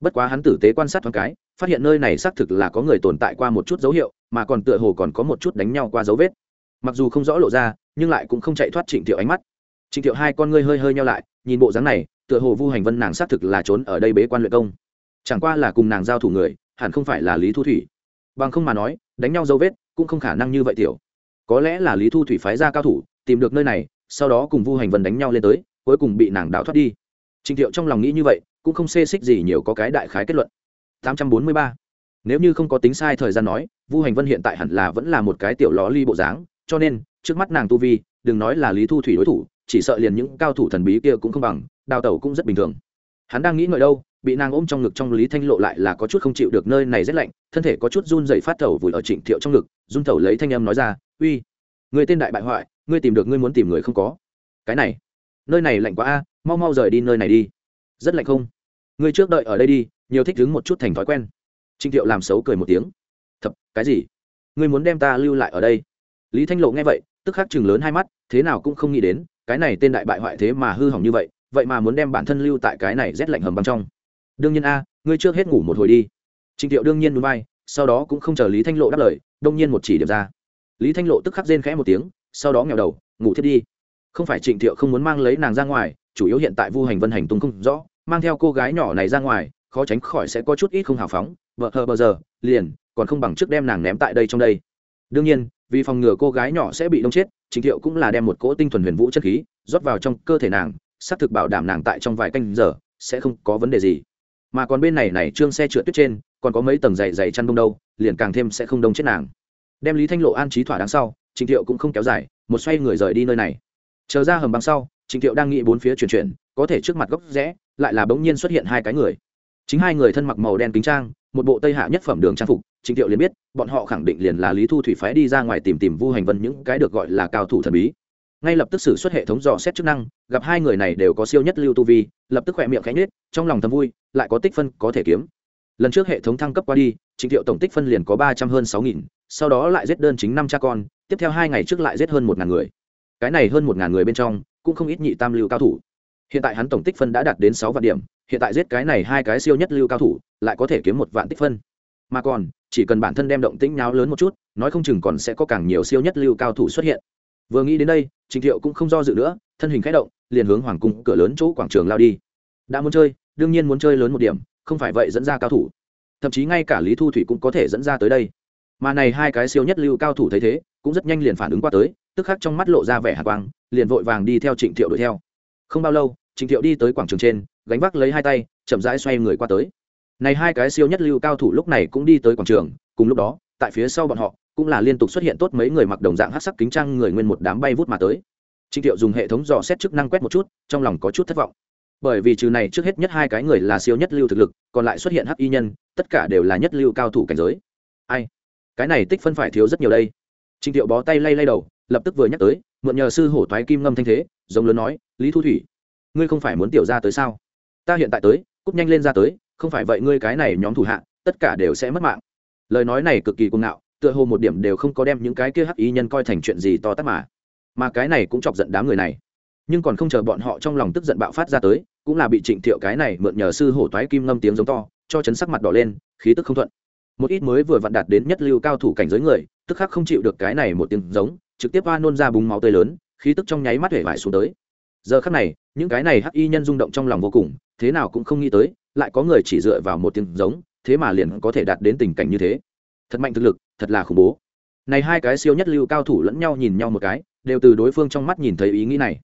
Bất quá hắn tử tế quan sát thoáng cái, phát hiện nơi này xác thực là có người tồn tại qua một chút dấu hiệu, mà còn tựa hồ còn có một chút đánh nhau qua dấu vết. Mặc dù không rõ lộ ra, nhưng lại cũng không chạy thoát trịnh thiệu ánh mắt. Trịnh thiệu hai con ngươi hơi hơi nhau lại, nhìn bộ dáng này tựa hồ vu hành vân nàng xác thực là trốn ở đây bế quan luyện công. Chẳng qua là cùng nàng giao thủ người, hẳn không phải là lý thu thủy. Bằng không mà nói, đánh nhau dấu vết, cũng không khả năng như vậy tiểu. Có lẽ là lý thu thủy phái ra cao thủ, tìm được nơi này, sau đó cùng vu hành vân đánh nhau lên tới, cuối cùng bị nàng đảo thoát đi. Trình thiệu trong lòng nghĩ như vậy, cũng không xê xích gì nhiều có cái đại khái kết luận. 843. nếu như không có tính sai thời gian nói, vu hành vân hiện tại hẳn là vẫn là một cái tiểu ló ly bộ dáng, cho nên, trước mắt nàng tu vi, đừng nói là lý thu thủy đối thủ, chỉ sợ liền những cao thủ thần bí kia cũng không bằng đào tẩu cũng rất bình thường. Hắn đang nghĩ ngợi đâu, bị nàng ôm trong ngực trong lý thanh lộ lại là có chút không chịu được nơi này rét lạnh, thân thể có chút run dậy phát tẩu vùi ở trịnh thiệu trong ngực, run tẩu lấy thanh âm nói ra, uy, người tên đại bại hoại, ngươi tìm được ngươi muốn tìm người không có? Cái này, nơi này lạnh quá a, mau mau rời đi nơi này đi. Rất lạnh không? Ngươi trước đợi ở đây đi, nhiều thích đứng một chút thành thói quen. Trịnh thiệu làm xấu cười một tiếng. Thật, cái gì? Ngươi muốn đem ta lưu lại ở đây? Lý thanh lộ nghe vậy, tức khắc chừng lớn hai mắt, thế nào cũng không nghĩ đến, cái này tên đại bại hoại thế mà hư hỏng như vậy vậy mà muốn đem bản thân lưu tại cái này rét lạnh hầm băng trong. Đương nhiên a, ngươi trước hết ngủ một hồi đi. Trịnh thiệu đương nhiên núi bay sau đó cũng không chờ lý thanh lộ đáp lời, đông nhiên một chỉ điểm ra. Lý thanh lộ tức khắc rên khẽ một tiếng, sau đó nghèo đầu, ngủ thiết đi. Không phải trịnh thiệu không muốn mang lấy nàng ra ngoài, chủ yếu hiện tại vu hành vân hành tung không rõ, mang theo cô gái nhỏ này ra ngoài, khó tránh khỏi sẽ có chút ít không hào phóng vợ hờ bờ giờ, liền, còn không bằng trước đem nàng ném tại đây trong đây. Đương nhiên, vì phòng ngừa cô gái nhỏ sẽ bị đông chết, trịnh thiệu cũng là đem một cỗ tinh thuần huyền vũ chất khí rót vào trong cơ thể nàng xác thực bảo đảm nàng tại trong vài canh giờ sẽ không có vấn đề gì. Mà còn bên này này, trương xe trượt tuyết trên, còn có mấy tầng dày dày chăn đông đâu, liền càng thêm sẽ không đông chết nàng. Đem lý thanh lộ an trí thỏa đáng sau, trịnh thiệu cũng không kéo dài, một xoay người rời đi nơi này. Chờ ra hầm băng sau, trịnh thiệu đang nghĩ bốn phía chuyển chuyển, có thể trước mặt góc rẽ, lại là bỗng nhiên xuất hiện hai cái người. Chính hai người thân mặc màu đen kính trang, một bộ tây hạ nhất phẩm đường trang phục, trịnh thiệu liền biết, bọn họ khẳng định liền là lý thu thủy phái đi ra ngoài tìm tìm vu hành vân những cái được gọi là cao thủ thần bí ngay lập tức xử xuất hệ thống dò xét chức năng, gặp hai người này đều có siêu nhất lưu tu vi, lập tức khỏe miệng khẽ nhết trong lòng thầm vui, lại có tích phân có thể kiếm. Lần trước hệ thống thăng cấp qua đi, trịnh thiệu tổng tích phân liền có ba trăm hơn sáu nghìn, sau đó lại giết đơn chính năm cha con, tiếp theo hai ngày trước lại giết hơn một ngàn người. Cái này hơn một ngàn người bên trong, cũng không ít nhị tam lưu cao thủ. Hiện tại hắn tổng tích phân đã đạt đến sáu vạn điểm, hiện tại giết cái này hai cái siêu nhất lưu cao thủ, lại có thể kiếm một vạn tích phân. Mà còn, chỉ cần bản thân đem động tĩnh nháo lớn một chút, nói không chừng còn sẽ có càng nhiều siêu nhất lưu cao thủ xuất hiện vừa nghĩ đến đây trịnh thiệu cũng không do dự nữa, thân hình k h ẽ động, liền hướng hoàng cung cửa lớn chỗ quảng trường lao đi. Đã muốn chơi, đương nhiên muốn chơi lớn một điểm, không phải vậy dẫn ra cao thủ. Thậm chí ngay cả lý thu thủy cũng có thể dẫn ra tới đây. Mà này hai cái siêu nhất lưu cao thủ thấy thế, cũng rất nhanh liền phản ứng qua tới, tức khắc trong mắt lộ ra vẻ hạ quang, liền vội vàng đi theo trịnh thiệu đuổi theo. Không bao lâu, trịnh thiệu đi tới quảng trường trên, gánh vác lấy hai tay, chậm rãi xoay người qua tới. Này hai cái siêu nhất lưu cao thủ lúc này cũng đi tới quảng trường, cùng lúc đó, tại phía sau bọn họ cũng là liên tục xuất hiện tốt mấy người mặc đồng dạng hát sắc kính trang người nguyên một đám bay vút mà tới. Trịnh thiệu dùng hệ thống dò xét chức năng quét một chút, trong lòng có chút thất vọng. Bởi vì trừ này trước hết nhất hai cái người là siêu nhất lưu thực lực, còn lại xuất hiện hắc y nhân, tất cả đều là nhất lưu cao thủ cảnh giới. Ai? Cái này tích phân phải thiếu rất nhiều đây. Trịnh thiệu bó tay lay lay đầu, lập tức vừa nhắc tới, mượn nhờ sư hổ toái kim ngâm thanh thế, giống lớn nói, lý thu thủy, ngươi không phải muốn tiểu ra tới sao? Ta hiện tại tới cúp nhanh lên ra tới, không phải vậy ngươi cái này nhóm thủ hạ, tất cả đều sẽ mất mạng. Lời nói này cực kỳ cuồng ngạo tựa hồ một điểm đều không có đem những cái kia hắc ý nhân coi thành chuyện gì to tát mà. Mà cái này cũng chọc giận đám người này. Nhưng còn không chờ bọn họ trong lòng tức giận bạo phát ra tới, cũng là bị trịnh thiệu cái này mượn nhờ sư hổ toái kim ngâm tiếng giống to, cho chấn sắc mặt đỏ lên, khí tức không thuận. Một ít mới vừa vặn đạt đến nhất lưu cao thủ cảnh giới người, tức khắc không chịu được cái này một tiếng giống, trực tiếp va nôn ra búng máu tươi lớn, khí tức trong nháy mắt hể vải xuống tới. Giờ khắc này, những cái này hắc y nhân rung động trong lòng vô cùng, thế nào cũng không nghĩ tới, lại có người chỉ dựa vào một tiếng giống, thế mà liền có thể đạt đến tình cảnh như thế. Thật mạnh thực lực thật là khủng bố. Này hai cái siêu nhất lưu cao thủ lẫn nhau nhìn nhau một cái, đều từ đối phương trong mắt nhìn thấy ý nghĩ này.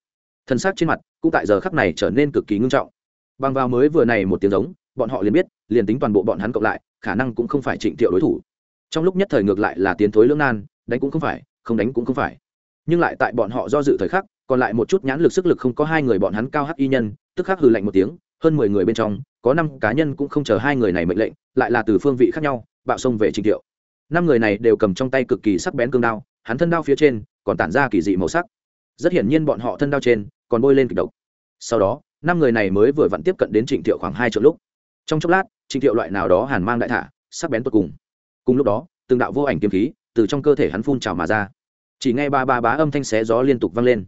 Thân xác trên mặt cũng tại giờ khắc này trở nên cực kỳ ngưng trọng. Bằng vào mới vừa này một tiếng giống, bọn họ liền biết, liền tính toàn bộ bọn hắn cộng lại, khả năng cũng không phải trịnh thiệu đối thủ. Trong lúc nhất thời ngược lại là tiến thối lưỡng nan, đánh cũng không phải, không đánh cũng không phải. Nhưng lại tại bọn họ do dự thời khắc, còn lại một chút nhãn lực sức lực không có hai người bọn hắn cao hắc y nhân, tức khắc hừ lạnh một tiếng, hơn mười người bên trong, có năm cá nhân cũng không chờ hai người này mệnh lệnh, lại là từ phương vị khác nhau, bạo xông về trịnh thiệu năm người này đều cầm trong tay cực kỳ sắc bén cương đao, hắn thân đao phía trên còn tản ra kỳ dị màu sắc. Rất hiển nhiên bọn họ thân đao trên còn bôi lên kịch độc. Sau đó, năm người này mới vừa vặn tiếp cận đến trịnh thiệu khoảng hai triệu lúc. Trong chốc lát, trịnh thiệu loại nào đó hàn mang đại thả, sắc bén tột cùng. Cùng lúc đó, từng đạo vô ảnh kiếm khí từ trong cơ thể hắn phun trào mà ra. Chỉ nghe ba ba bá âm thanh xé gió liên tục vang lên.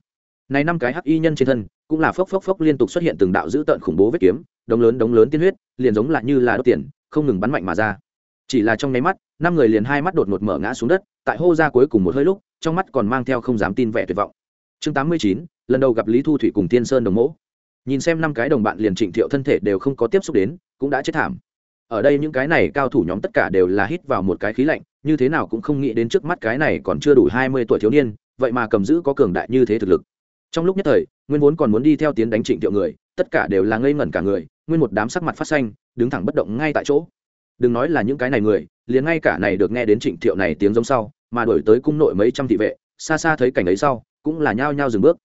Này năm cái hắc y nhân trên thân, cũng là phốc phốc phốc liên tục xuất hiện từng đạo dữ tợn khủng bố vết kiếm, đống lớn đống lớn tiên huyết, liền giống lại như là đốt tiền, không ngừng bắn mạnh mà ra. Chỉ là trong nháy mắt năm người liền hai mắt đột ngột mở ngã xuống đất, tại hô ra cuối cùng một hơi lúc, trong mắt còn mang theo không dám tin vẻ tuyệt vọng. Chương tám mươi chín, lần đầu gặp lý thu thủy cùng tiên sơn đồng mẫu nhìn xem năm cái đồng bạn liền trịnh thiệu thân thể đều không có tiếp xúc đến, cũng đã chết thảm. Ở đây những cái này cao thủ nhóm tất cả đều là hít vào một cái khí lạnh, như thế nào cũng không nghĩ đến trước mắt cái này còn chưa đủ hai mươi tuổi thiếu niên, vậy mà cầm giữ có cường đại như thế thực lực. Trong lúc nhất thời, nguyên vốn còn muốn đi theo tiến đánh trịnh thiệu người, tất cả đều là ngây ngẩn cả người, nguyên một đám sắc mặt phát xanh, đứng thẳng bất động ngay tại chỗ đừng nói là những cái này người, liền ngay cả này được nghe đến trịnh thiệu này tiếng giống sau, mà đổi tới cung nội mấy trăm thị vệ, xa xa thấy cảnh ấy sau, cũng là nhao nhao dừng bước.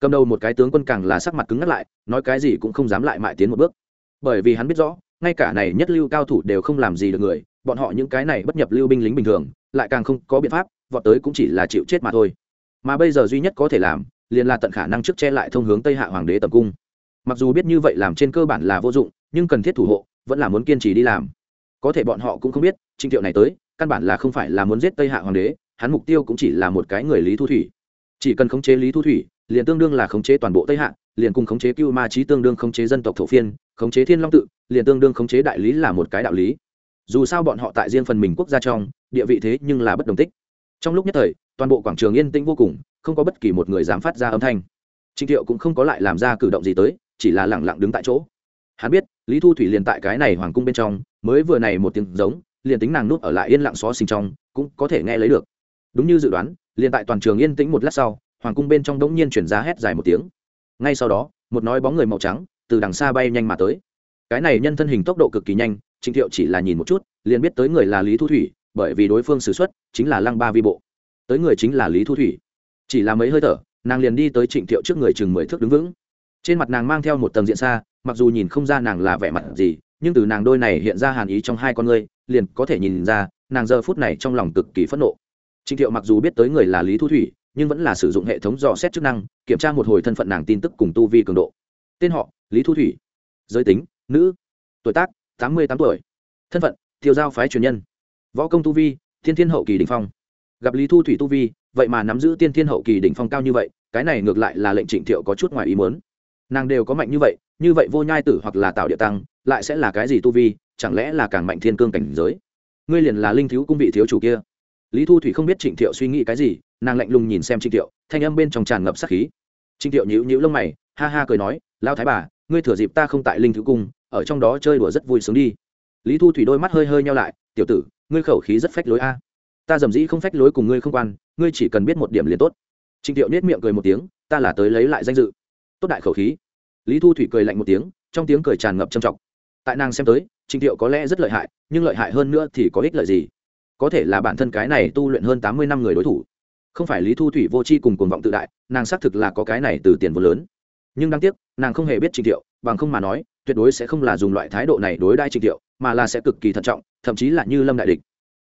Cầm đầu một cái tướng quân càng là sắc mặt cứng ngắt lại, nói cái gì cũng không dám lại mại tiến một bước. Bởi vì hắn biết rõ, ngay cả này nhất lưu cao thủ đều không làm gì được người, bọn họ những cái này bất nhập lưu binh lính bình thường, lại càng không có biện pháp, vọt tới cũng chỉ là chịu chết mà thôi. Mà bây giờ duy nhất có thể làm, liền là tận khả năng trước che lại thông hướng tây hạ hoàng đế tập cung. Mặc dù biết như vậy làm trên cơ bản là vô dụng, nhưng cần thiết thủ hộ, vẫn là muốn kiên trì đi làm có thể bọn họ cũng không biết trinh thiệu này tới, căn bản là không phải là muốn giết tây hạ hoàng đế, hắn mục tiêu cũng chỉ là một cái người lý thu thủy. Chỉ cần khống chế lý thu thủy, liền tương đương là khống chế toàn bộ tây hạ, liền cùng khống chế cưu ma trí tương đương khống chế dân tộc thổ phiên, khống chế thiên long tự, liền tương đương khống chế đại lý là một cái đạo lý. Dù sao bọn họ tại riêng phần mình quốc gia trong, địa vị thế nhưng là bất đồng tích. Trong lúc nhất thời, toàn bộ quảng trường yên tĩnh vô cùng, không có bất kỳ một người dám phát ra âm thanh. Trịnh thiệu cũng không có lại làm ra cử động gì tới, chỉ là lẳng lặng đứng tại chỗ. Hắn biết lý thu thủy liền tại cái này hoàng cung bên trong, mới vừa này một tiếng giống, liền tính nàng nuốt ở lại yên lặng xó xình trong, cũng có thể nghe lấy được. Đúng như dự đoán, liền tại toàn trường yên tĩnh một lát sau, hoàng cung bên trong đống nhiên chuyển ra hét dài một tiếng. Ngay sau đó, một nói bóng người màu trắng từ đằng xa bay nhanh mà tới. Cái này nhân thân hình tốc độ cực kỳ nhanh, trịnh thiệu chỉ là nhìn một chút, liền biết tới người là lý thu thủy, bởi vì đối phương xử xuất chính là lăng ba vi bộ. Tới người chính là lý thu thủy. Chỉ là mấy hơi thở, nàng liền đi tới trịnh thiệu trước người chừng mười thước đứng vững. Trên mặt nàng mang theo một tầng diện xa mặc dù nhìn không ra nàng là vẻ mặt gì, nhưng từ nàng đôi này hiện ra hàn ý trong hai con ngươi, liền có thể nhìn ra, nàng giờ phút này trong lòng cực kỳ phẫn nộ. Trịnh thiệu mặc dù biết tới người là lý thu thủy, nhưng vẫn là sử dụng hệ thống dò xét chức năng, kiểm tra một hồi thân phận nàng tin tức cùng tu vi cường độ. Tên họ, lý thu thủy. Giới tính, nữ. Tuổi tác, tám mươi tám tuổi. Thân phận tiêu giao phái truyền nhân. Võ công tu vi, thiên thiên hậu kỳ đỉnh phong. Gặp lý thu thủy tu vi, vậy mà nắm giữ tiên thiên hậu kỳ đỉnh phong cao như vậy, cái này ngược lại là lệnh trịnh thiệu có chút ngoài ý muốn nàng đều có mạnh như vậy như vậy vô nhai tử hoặc là tạo địa tăng, lại sẽ là cái gì tu vi, chẳng lẽ là càng mạnh thiên cương cảnh giới? Ngươi liền là linh thiếu cung vị thiếu chủ kia. Lý thu thủy không biết trịnh thiệu suy nghĩ cái gì, nàng lạnh lùng nhìn xem trịnh thiệu, thanh âm bên trong tràn ngập sắc khí. Trịnh thiệu nhíu nhíu lông mày, ha ha cười nói lao thái bà, ngươi thừa dịp ta không tại linh thiếu cung, ở trong đó chơi đùa rất vui sướng đi. Lý thu thủy đôi mắt hơi hơi nhau lại, tiểu tử, ngươi khẩu khí rất phách lối a. Ta dầm dĩ không phách lối cùng ngươi không quan, ngươi chỉ cần biết một điểm liền tốt. Trịnh thiệu nết miệng cười một tiếng, ta là tới lấy lại danh dự. Tốt đại khẩu khí lý thu thủy cười lạnh một tiếng, trong tiếng cười tràn ngập trầm trọng. Tại nàng xem tới trịnh thiệu có lẽ rất lợi hại, nhưng lợi hại hơn nữa thì có ích lợi gì? Có thể là bản thân cái này tu luyện hơn tám mươi năm người đối thủ. Không phải lý thu thủy vô c h i cùng cuồng vọng tự đại, nàng xác thực là có cái này từ tiền vô lớn. Nhưng đáng tiếc, nàng không hề biết trịnh thiệu bằng không mà nói, tuyệt đối sẽ không là dùng loại thái độ này đối đãi trịnh thiệu mà là sẽ cực kỳ thận trọng, thậm chí là như lâm đại địch.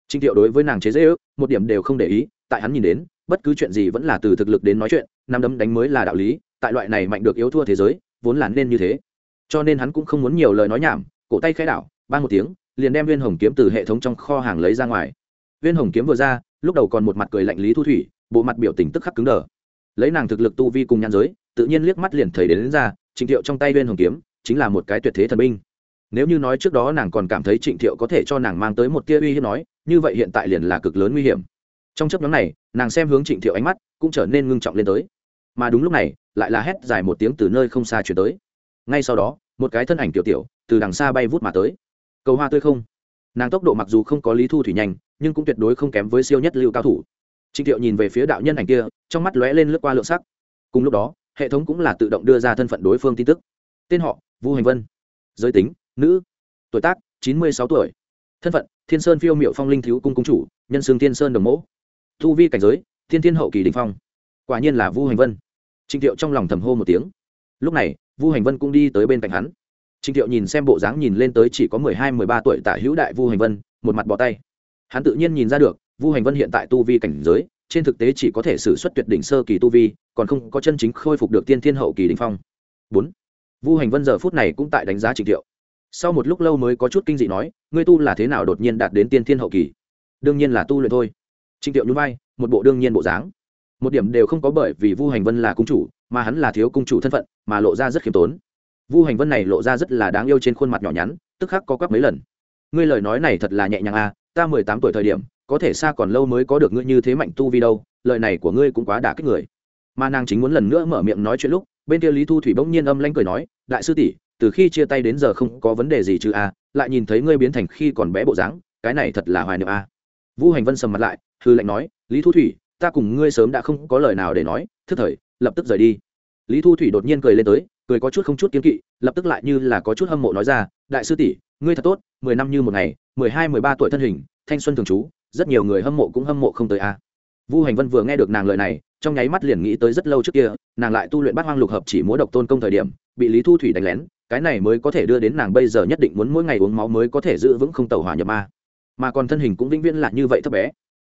Trịnh thiệu đối với nàng chế dễ ước một điểm đều không để ý, tại hắn nhìn đến, bất cứ chuyện gì vẫn là từ thực lực đến nói chuyện năm đấm đánh mới là đạo lý, tại loại này mạnh được yếu thua thế giới vốn là nên như thế. Cho nên hắn cũng không muốn nhiều lời nói nhảm cổ tay khai đảo ba một tiếng liền đem viên hồng kiếm từ hệ thống trong kho hàng lấy ra ngoài. Viên hồng kiếm vừa ra lúc đầu còn một mặt cười lạnh lý thu thủy bộ mặt biểu tình tức khắc cứng đờ. Lấy nàng thực lực tu vi cùng nhan giới tự nhiên liếc mắt liền thấy đến, đến ra trịnh thiệu trong tay viên hồng kiếm chính là một cái tuyệt thế thần binh. Nếu như nói trước đó nàng còn cảm thấy trịnh thiệu có thể cho nàng mang tới một tia uy hiếp nói như vậy hiện tại liền là cực lớn nguy hiểm. Trong chấp nhóm này nàng xem hướng trịnh thiệu ánh mắt cũng trở nên ngưng trọng lên tới mà đúng lúc này, lại là hét dài một tiếng từ nơi không xa chuyển tới. Ngay sau đó, một cái thân ảnh tiểu tiểu, từ đằng xa bay vút mà tới. Cầu hoa tươi không? Nàng tốc độ mặc dù không có lý thu thủy nhanh, nhưng cũng tuyệt đối không kém với siêu nhất lưu cao thủ. Trịnh thiệu nhìn về phía đạo nhân ảnh kia, trong mắt lóe lên lướt qua lượng sắc. Cùng lúc đó, hệ thống cũng là tự động đưa ra thân phận đối phương tin tức. Tên họ, vu hành vân. Giới tính, nữ. Tuổi tác, chín mươi sáu tuổi. Thân phận, thiên sơn phiêu m i ệ u phong linh thiếu cung cung chủ, nhân xương thiên sơn đồng mẫu thu vi cảnh giới, thiên thiên hậu kỳ đình phong quả nhiên là vu hành vân. Trịnh thiệu trong lòng thầm hô một tiếng. Lúc này, vu hành vân cũng đi tới bên cạnh hắn. Trịnh thiệu nhìn xem bộ dáng nhìn lên tới chỉ có mười hai, mười ba tuổi tả hữu đại vu hành vân, một mặt bỏ tay. Hắn tự nhiên nhìn ra được, vu hành vân hiện tại tu vi cảnh giới, trên thực tế chỉ có thể xử suất tuyệt đỉnh sơ kỳ tu vi, còn không có chân chính khôi phục được tiên thiên hậu kỳ đình phong. Bốn, vu hành vân giờ phút này cũng tại đánh giá trịnh thiệu. Sau một lúc lâu mới có chút kinh dị nói, ngươi tu là thế nào đột nhiên đạt đến tiên thiên hậu kỳ? Đương nhiên là tu luyện thôi. Trịnh thiệu nhún vai, một bộ đương nhiên bộ dáng một điểm đều không có bởi vì vu hành vân là cung chủ mà hắn là thiếu cung chủ thân phận mà lộ ra rất khiêm tốn. Vu hành vân này lộ ra rất là đáng yêu trên khuôn mặt nhỏ nhắn tức khắc có quắc mấy lần. Ngươi lời nói này thật là nhẹ nhàng à ta mười tám tuổi thời điểm có thể xa còn lâu mới có được ngươi như thế mạnh tu vi đâu lời này của ngươi cũng quá đả kích người. Mà nàng chính muốn lần nữa mở miệng nói chuyện lúc bên kia lý thu thủy bỗng nhiên âm lanh cười nói đại sư tỷ từ khi chia tay đến giờ không có vấn đề gì chứ a à, lại nhìn thấy ngươi biến thành khi còn bé bộ dáng cái này thật là hoài niệm a à. vu hành vân sầm mặt lại hư lệnh nói lý thu thủy ta cùng ngươi sớm đã không có lời nào để nói, thức thời, lập tức rời đi. Lý thu thủy đột nhiên cười lên tới, cười có chút không chút kiếm kỵ, lập tức lại như là có chút hâm mộ nói ra, đại sư tỷ, ngươi thật tốt, mười năm như một ngày, mười hai, mười ba tuổi thân hình, thanh xuân thường trú, rất nhiều người hâm mộ cũng hâm mộ không tới a. À. vu hành vân vừa nghe được nàng lời này, trong nháy mắt liền nghĩ tới rất lâu trước kia, nàng lại tu luyện bát hoang lục hợp chỉ múa độc tôn công thời điểm, bị lý thu thủy đánh lén, cái này mới có thể đưa đến nàng bây giờ nhất định muốn mỗi ngày uống máu mới có thể giữ vững không tàu hỏa nhập ma. Mà còn thân hình cũng vĩnh viễn là như vậy thấp bé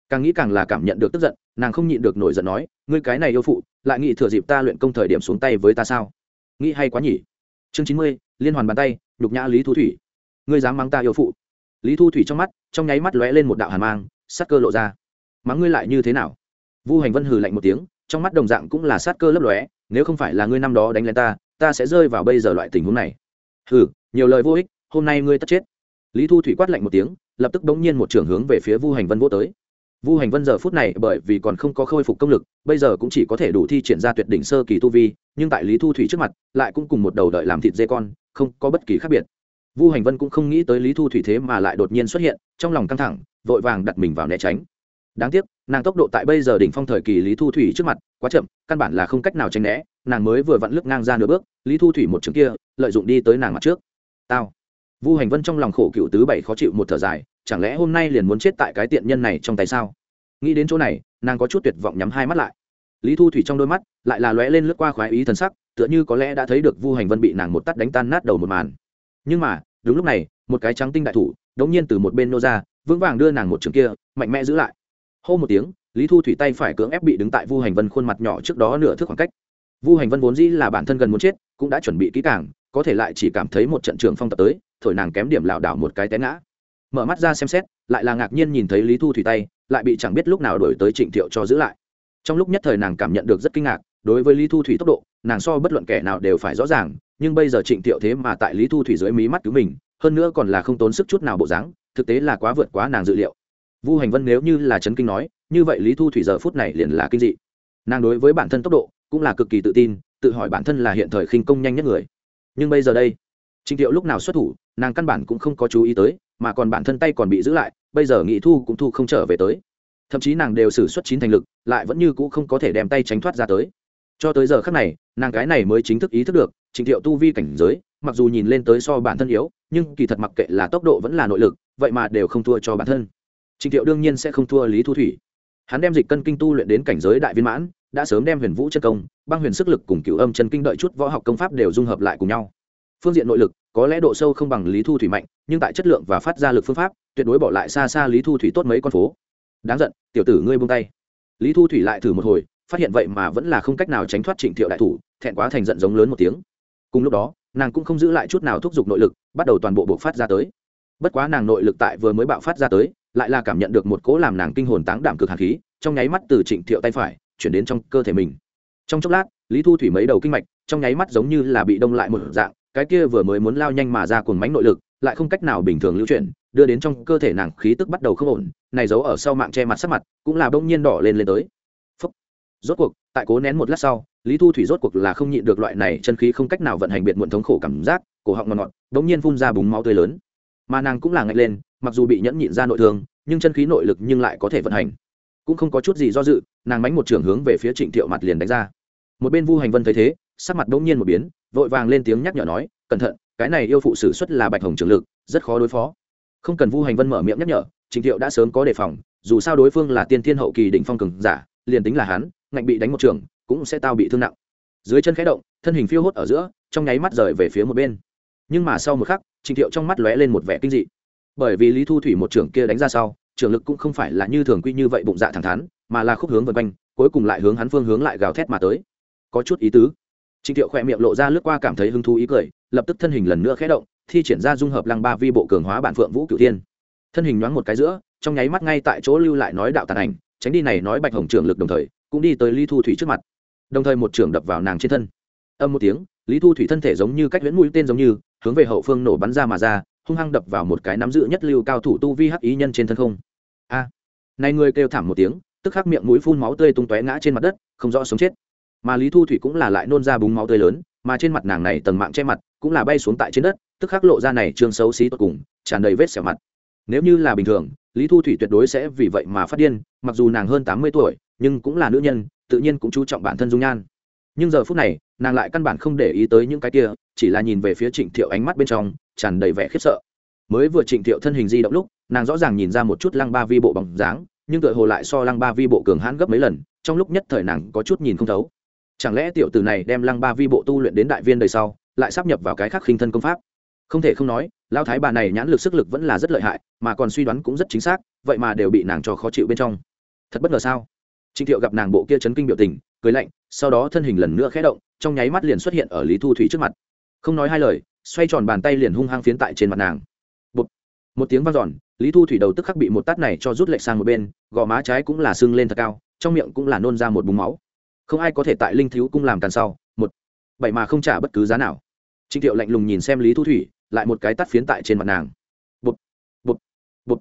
càng nghĩ càng là cảm nhận được tức giận, nàng không nhịn được nổi giận nói, ngươi cái này yêu phụ, lại nghĩ thừa dịp ta luyện công thời điểm xuống tay với ta sao? Nghĩ hay quá nhỉ. Chương chín mươi, liên hoàn bàn tay, nhục nhã lý thu thủy. Ngươi dám mắng ta yêu phụ? Lý thu thủy trong mắt, trong nháy mắt lóe lên một đạo hàn mang, sát cơ lộ ra. Mắng ngươi lại như thế nào? Vu hành vân hừ lạnh một tiếng, trong mắt đồng dạng cũng là sát cơ lấp lóe, nếu không phải là ngươi năm đó đánh lên ta ta sẽ rơi vào bây giờ loại tình huống này. Hừ, nhiều lời vô ích, hôm nay ngươi tất chết. Lý thu thủy quát lạnh một tiếng, lập tức đống nhiên một trường hướng về phía vu hành vân vô tới vu hành vân giờ phút này bởi vì còn không có khôi phục công lực, bây giờ cũng chỉ có thể đủ thi triển ra tuyệt đỉnh sơ kỳ tu vi, nhưng tại lý thu thủy trước mặt, lại cũng cùng một đầu đợi làm thịt dê con, không có bất kỳ khác biệt. Vu hành vân cũng không nghĩ tới lý thu thủy thế mà lại đột nhiên xuất hiện, trong lòng căng thẳng, vội vàng đặt mình vào né tránh. Đáng tiếc, nàng tốc độ tại bây giờ đỉnh phong thời kỳ lý thu thủy trước mặt, quá chậm, căn bản là không cách nào tránh né, nàng mới vừa vặn lướt ngang ra nửa bước, lý thu thủy một chừng kia, lợi dụng đi tới nàng mặt trước. Tao. Vu hành vân trong lòng khổ cựu tứ bảy khó chịu một thở dài chẳng lẽ hôm nay liền muốn chết tại cái tiện nhân này trong tay sao? Nghĩ đến chỗ này, nàng có chút tuyệt vọng nhắm hai mắt lại. Lý thu thủy trong đôi mắt lại là lóe lên lướt qua khoái ý thần sắc, tựa như có lẽ đã thấy được vu hành vân bị nàng một tắt đánh tan nát đầu một màn. Nhưng mà, đúng lúc này, một cái trắng tinh đại thủ đống nhiên từ một bên nô ra, vững vàng đưa nàng một trường kia, mạnh mẽ giữ lại. Hô một tiếng, lý thu thủy tay phải cưỡng ép bị đứng tại vu hành vân khuôn mặt nhỏ trước đó nửa thước khoảng cách. Vu hành vân vốn dĩ là bản thân gần muốn chết, cũng đã chuẩn bị kỹ càng, có thể lại chỉ cảm thấy một trận trường phong tập tới, thổi nàng kém điểm lảo đảo một cái té ngã mở mắt ra xem xét, lại là ngạc nhiên nhìn thấy lý thu thủy tay, lại bị chẳng biết lúc nào đổi tới trịnh thiệu cho giữ lại. Trong lúc nhất thời nàng cảm nhận được rất kinh ngạc, đối với lý thu thủy tốc độ, nàng so bất luận kẻ nào đều phải rõ ràng, nhưng bây giờ trịnh thiệu thế mà tại lý thu thủy dưới mí mắt cứu mình, hơn nữa còn là không tốn sức chút nào bộ dáng, thực tế là quá vượt quá nàng dự liệu. Vu hành vân nếu như là trấn kinh nói, như vậy lý thu thủy giờ phút này liền là kinh dị. Nàng đối với bản thân tốc độ, cũng là cực kỳ tự tin, tự hỏi bản thân là hiện thời khinh công nhanh nhất người. Nhưng bây giờ đây, trịnh thiệu lúc nào xuất thủ, nàng căn bản cũng không có chú ý tới mà còn bản thân tay còn bị giữ lại, bây giờ nghị thu cũng thu không trở về tới. Thậm chí nàng đều xử suất chín thành lực, lại vẫn như cũ không có thể đem tay tránh thoát ra tới. Cho tới giờ khác này, nàng cái này mới chính thức ý thức được Trình thiệu tu vi cảnh giới, mặc dù nhìn lên tới so bản thân yếu, nhưng kỳ thật mặc kệ là tốc độ vẫn là nội lực, vậy mà đều không thua cho bản thân. Trình thiệu đương nhiên sẽ không thua lý thu thủy. Hắn đem dịch cân kinh tu luyện đến cảnh giới đại viên mãn, đã sớm đem huyền vũ chân công, băng huyền sức lực cùng cửu âm chân kinh đợi chút võ học công pháp đều dung hợp lại cùng nhau. Phương diện nội lực có lẽ độ sâu không bằng lý thu thủy mạnh, nhưng tại chất lượng và phát ra lực phương pháp, tuyệt đối bỏ lại xa xa lý thu thủy tốt mấy con phố. Đáng giận, tiểu tử ngươi buông tay. Lý thu thủy lại thử một hồi, phát hiện vậy mà vẫn là không cách nào tránh thoát trịnh thiệu đại thủ, thẹn quá thành giận giống lớn một tiếng. Cùng lúc đó, nàng cũng không giữ lại chút nào thúc giục nội lực, bắt đầu toàn bộ buộc phát ra tới. Bất quá nàng nội lực tại vừa mới bạo phát ra tới, lại là cảm nhận được một cố làm nàng kinh hồn táng đảm cực hạt khí, trong nháy mắt từ trịnh thiệu tay phải, chuyển đến trong cơ thể mình. Trong chốc lát, lý thu thủy mấy đầu kinh mạch, trong nháy mắt giống như là bị đông lại một dạng cái kia vừa mới muốn lao nhanh mà ra cuồng mánh nội lực, lại không cách nào bình thường lưu chuyển, đưa đến trong cơ thể nàng khí tức bắt đầu không ổn, này giấu ở sau mạng che mặt sắc mặt, cũng là bỗng nhiên đỏ lên lên tới. Phúc. rốt cuộc, tại cố nén một lát sau, lý thu thủy rốt cuộc là không nhịn được loại này chân khí không cách nào vận hành biệt muộn thống khổ cảm giác, cổ họng ngọt ngọt, bỗng nhiên phun ra búng máu tươi lớn. Mà nàng cũng là ngạch lên, mặc dù bị nhẫn nhịn ra nội thương, nhưng chân khí nội lực nhưng lại có thể vận hành. Cũng không có chút gì do dự, nàng mãnh một trường hướng về phía trịnh thiệu mặt liền đánh ra. Một bên vu hành vân thấy thế, sắc mặt bỗng nhiên một biến vội vàng lên tiếng nhắc nhở nói, cẩn thận, cái này yêu phụ sử xuất là bạch hồng trường lực, rất khó đối phó. Không cần vu hành vân mở miệng nhắc nhở trịnh thiệu đã sớm có đề phòng, dù sao đối phương là tiên thiên hậu kỳ đỉnh phong cường giả, liền tính là hắn, ngạnh bị đánh một trường, cũng sẽ tao bị thương nặng. Dưới chân khẽ động, thân hình phiêu hốt ở giữa, trong nháy mắt rời về phía một bên. Nhưng mà sau một khắc trịnh thiệu trong mắt lóe lên một vẻ kinh dị. Bởi vì lý thu thủy một trưởng kia đánh ra sau, trưởng lực cũng không phải là như thường quy như vậy bụng dạ thẳng thắn, mà là khúc hướng vân quanh, cuối cùng lại hướng hắn phương hướng lại gào thét mà tới. Có chút ý tứ. Trình thiệu khẽ miệng lộ ra lướt qua cảm thấy hứng thú ý cười, lập tức thân hình lần nữa khẽ động, thi triển ra dung hợp lăng ba vi bộ cường hóa bản phượng vũ cửu thiên. Thân hình nhoáng một cái giữa, trong nháy mắt ngay tại chỗ lưu lại nói đạo tàn ảnh, tránh đi này nói bạch hồng trưởng lực đồng thời, cũng đi tới lý thu thủy trước mặt. Đồng thời một trưởng đập vào nàng trên thân. Âm một tiếng, lý thu thủy thân thể giống như cách huyễn mũi tên giống như, hướng về hậu phương nổ bắn ra mà ra, hung hăng đập vào một cái nắm giữ nhất lưu cao thủ tu vi hắc ý nhân trên thân không. A. Này người kêu thảm một tiếng, tức khắc miệng mũi phun máu tươi tung tóe ngã trên mặt đất, không rõ sống chết mà lý thu thủy cũng là lại nôn ra búng máu tươi lớn, mà trên mặt nàng này tầng mạng che mặt cũng là bay xuống tại trên đất, tức khắc lộ ra này trương xấu xí tốt cùng, tràn đầy vết xẻo mặt. Nếu như là bình thường, lý thu thủy tuyệt đối sẽ vì vậy mà phát điên, mặc dù nàng hơn tám mươi tuổi, nhưng cũng là nữ nhân, tự nhiên cũng chú trọng bản thân dung nhan. Nhưng giờ phút này, nàng lại căn bản không để ý tới những cái kia, chỉ là nhìn về phía trịnh thiệu ánh mắt bên trong, tràn đầy vẻ khiếp sợ. Mới vừa trịnh thiệu thân hình di động lúc, nàng rõ ràng nhìn ra một chút lăng ba vi bộ bằng dáng, nhưng tựa hồ lại so lăng ba vi bộ cường hãn gấp mấy lần, trong lúc nhất thời nàng có chút nhìn không thấu chẳng lẽ tiểu tử này đem lăng ba vi bộ tu luyện đến đại viên đời sau, lại sắp nhập vào cái khác khinh thân công pháp? Không thể không nói lao thái bà này nhãn lực sức lực vẫn là rất lợi hại, mà còn suy đoán cũng rất chính xác, vậy mà đều bị nàng cho khó chịu bên trong. Thật bất ngờ sao? Trịnh thiệu gặp nàng bộ kia chấn kinh biểu tình, cười lạnh, sau đó thân hình lần nữa khẽ động, trong nháy mắt liền xuất hiện ở lý thu thủy trước mặt. Không nói hai lời, xoay tròn bàn tay liền hung hăng phiến tại trên mặt nàng. Bụt. một tiếng vang giòn lý thu thủy đầu tức khắc bị một tát này cho rút lệch sang một bên, gò má trái cũng là sưng lên thật cao, trong miệng cũng là nôn ra một búng máu không ai có thể tại linh thiếu cung làm càn sau, một, bảy mà không trả bất cứ giá nào. Trịnh thiệu lạnh lùng nhìn xem lý thu thủy, lại một cái tắt phiến tại trên mặt nàng. Bụt bụt bụt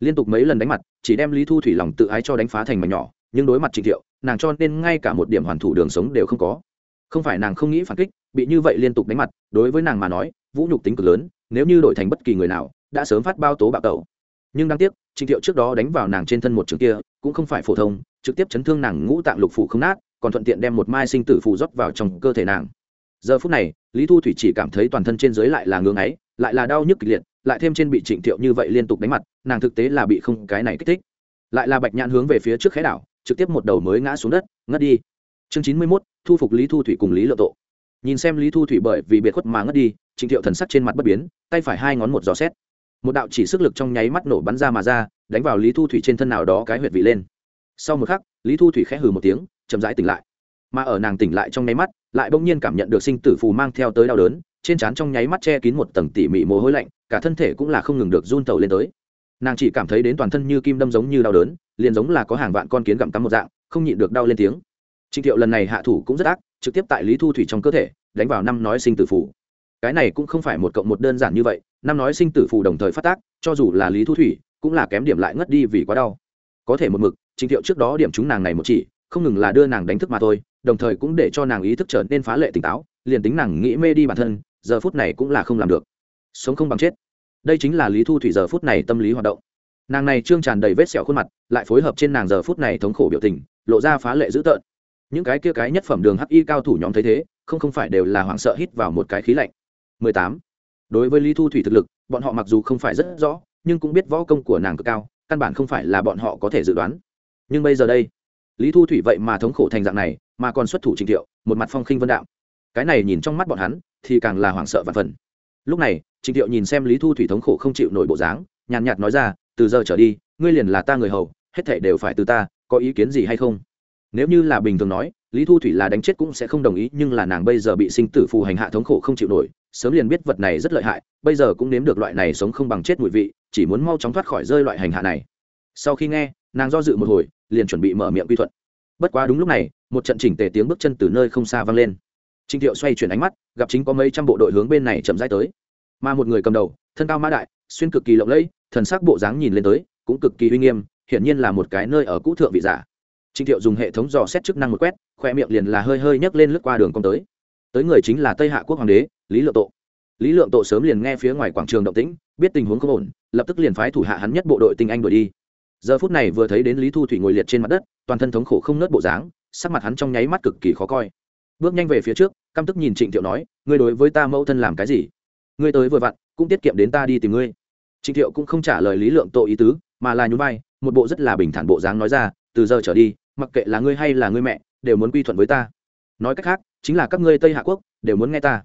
liên tục mấy lần đánh mặt, chỉ đem lý thu thủy lòng tự ái cho đánh phá thành mảnh nhỏ, nhưng đối mặt trịnh thiệu, nàng cho nên ngay cả một điểm hoàn thủ đường sống đều không có. Không phải nàng không nghĩ phản kích, bị như vậy liên tục đánh mặt, đối với nàng mà nói, vũ nhục tính cực lớn, nếu như đổi thành bất kỳ người nào, đã sớm phát bao tố bạo tẩu. Nhưng đáng tiếc, trịnh thiệu trước đó đánh vào nàng trên thân một trường kia, cũng không phải phổ thông, trực tiếp chấn thương nàng ngũ tạng lục phủ không nát còn thuận tiện đem một mai sinh tử phù rót vào trong cơ thể nàng. Giờ phút này, lý thu thủy chỉ cảm thấy toàn thân trên dưới lại là ngưng ấy lại là đau nhức kịch liệt, lại thêm trên bị trịnh thiệu như vậy liên tục đánh mặt, nàng thực tế là bị không cái này kích thích. Lại là bạch nhãn hướng về phía trước khẽ đảo, trực tiếp một đầu mới ngã xuống đất, ngất đi. Chương chín mươi mốt, thu phục lý thu thủy cùng lý lộ tộ. Nhìn xem lý thu thủy bởi vì biệt khuất mà ngất đi, trịnh thiệu thần sắc trên mặt bất biến, tay phải hai ngón một giò xét. Một đạo chỉ sức lực trong nháy mắt nổ bắn ra mà ra, đánh vào lý thu thủy trên thân nào đó cái huyệt vị lên. Sau một khắc, lý thu thủy khẽ hừ một tiếng chậm rãi tỉnh lại. Mà ở nàng tỉnh lại trong nháy mắt, lại bỗng nhiên cảm nhận được sinh tử phù mang theo tới đau đớn, trên trán trong nháy mắt che kín một tầng tỉ mỉ mồ hôi lạnh, cả thân thể cũng là không ngừng được run tàu lên tới. Nàng chỉ cảm thấy đến toàn thân như kim đâm giống như đau đớn, liền giống là có hàng vạn con kiến gặm cắm một dạng, không nhịn được đau lên tiếng. Trịnh thiệu lần này hạ thủ cũng rất ác, trực tiếp tại lý thu thủy trong cơ thể, đánh vào năm nói sinh tử phù. cái này cũng không phải một cộng một đơn giản như vậy, năm nói sinh tử phù đồng thời phát tác, cho dù là lý thu thủy, cũng là kém điểm lại ngất đi vì quá đau. Có thể một mực, trịnh thiệu trước đó điểm chúng nàng này một chỉ không ngừng là đưa nàng đánh thức mà thôi, đồng thời cũng để cho nàng ý thức trở nên phá lệ tỉnh táo, liền tính nàng nghĩ mê đi bản thân, giờ phút này cũng là không làm được. Sống không bằng chết. Đây chính là lý thu thủy giờ phút này tâm lý hoạt động. Nàng này trương tràn đầy vết sẹo khuôn mặt, lại phối hợp trên nàng giờ phút này thống khổ biểu tình, lộ ra phá lệ dữ tợn. Những cái kia cái nhất phẩm đường hắc y cao thủ nhóm thấy thế, không không phải đều là hoảng sợ hít vào một cái khí lạnh. 18. đối với lý thu thủy thực lực, bọn họ mặc dù không phải rất rõ, nhưng cũng biết võ công của nàng cực cao, căn bản không phải là bọn họ có thể dự đoán. Nhưng bây giờ đây lý thu thủy vậy mà thống khổ thành dạng này, mà còn xuất thủ trình thiệu, một mặt phong khinh vân đạo cái này nhìn trong mắt bọn hắn, thì càng là hoảng sợ và phần. Lúc này trình thiệu nhìn xem lý thu thủy thống khổ không chịu nổi bộ dáng, nhàn nhạt nói ra, từ giờ trở đi, ngươi liền là ta người hầu, hết thể đều phải từ ta, có ý kiến gì hay không? Nếu như là bình thường nói, lý thu thủy là đánh chết cũng sẽ không đồng ý, nhưng là nàng bây giờ bị sinh tử phù hành hạ thống khổ không chịu nổi, sớm liền biết vật này rất lợi hại, bây giờ cũng nếm được loại này sống không bằng chết mùi vị, chỉ muốn mau chóng thoát khỏi rơi loại hành hạ này. Sau khi nghe, nàng do dự một hồi liền chuẩn bị mở miệng quy thuận. Bất quá đúng lúc này, một trận chỉnh tề tiếng bước chân từ nơi không xa vang lên. Trịnh thiệu xoay chuyển ánh mắt, gặp chính có mấy trăm bộ đội hướng bên này chậm rãi tới. Mà một người cầm đầu, thân cao mã đại, xuyên cực kỳ lộng lẫy, thần sắc bộ dáng nhìn lên tới, cũng cực kỳ uy nghiêm, hiển nhiên là một cái nơi ở cũ thượng vị giả. Trịnh thiệu dùng hệ thống dò xét chức năng một quét, khoe miệng liền là hơi hơi nhấc lên lướt qua đường công tới. Tới người chính là tây hạ quốc hoàng đế, lý lượng tộ. Lý lượng tộ sớm liền nghe phía ngoài quảng trường động tĩnh, biết tình huống không ổn, lập tức liền phái thủ hạ hắn nhất bộ đội tinh anh đuổi đi giờ phút này vừa thấy đến lý thu thủy ngồi liệt trên mặt đất, toàn thân thống khổ không nớt bộ dáng, sắc mặt hắn trong nháy mắt cực kỳ khó coi. Bước nhanh về phía trước, căm tức nhìn trịnh thiệu nói, ngươi đối với ta mẫu thân làm cái gì? Ngươi tới vừa vặn, cũng tiết kiệm đến ta đi tìm ngươi. Trịnh thiệu cũng không trả lời lý lượng tội ý tứ, mà là nhún vai, một bộ rất là bình thản bộ dáng nói ra, từ giờ trở đi, mặc kệ là ngươi hay là ngươi mẹ, đều muốn quy thuận với ta. Nói cách khác, chính là các ngươi tây hạ quốc, đều muốn nghe ta.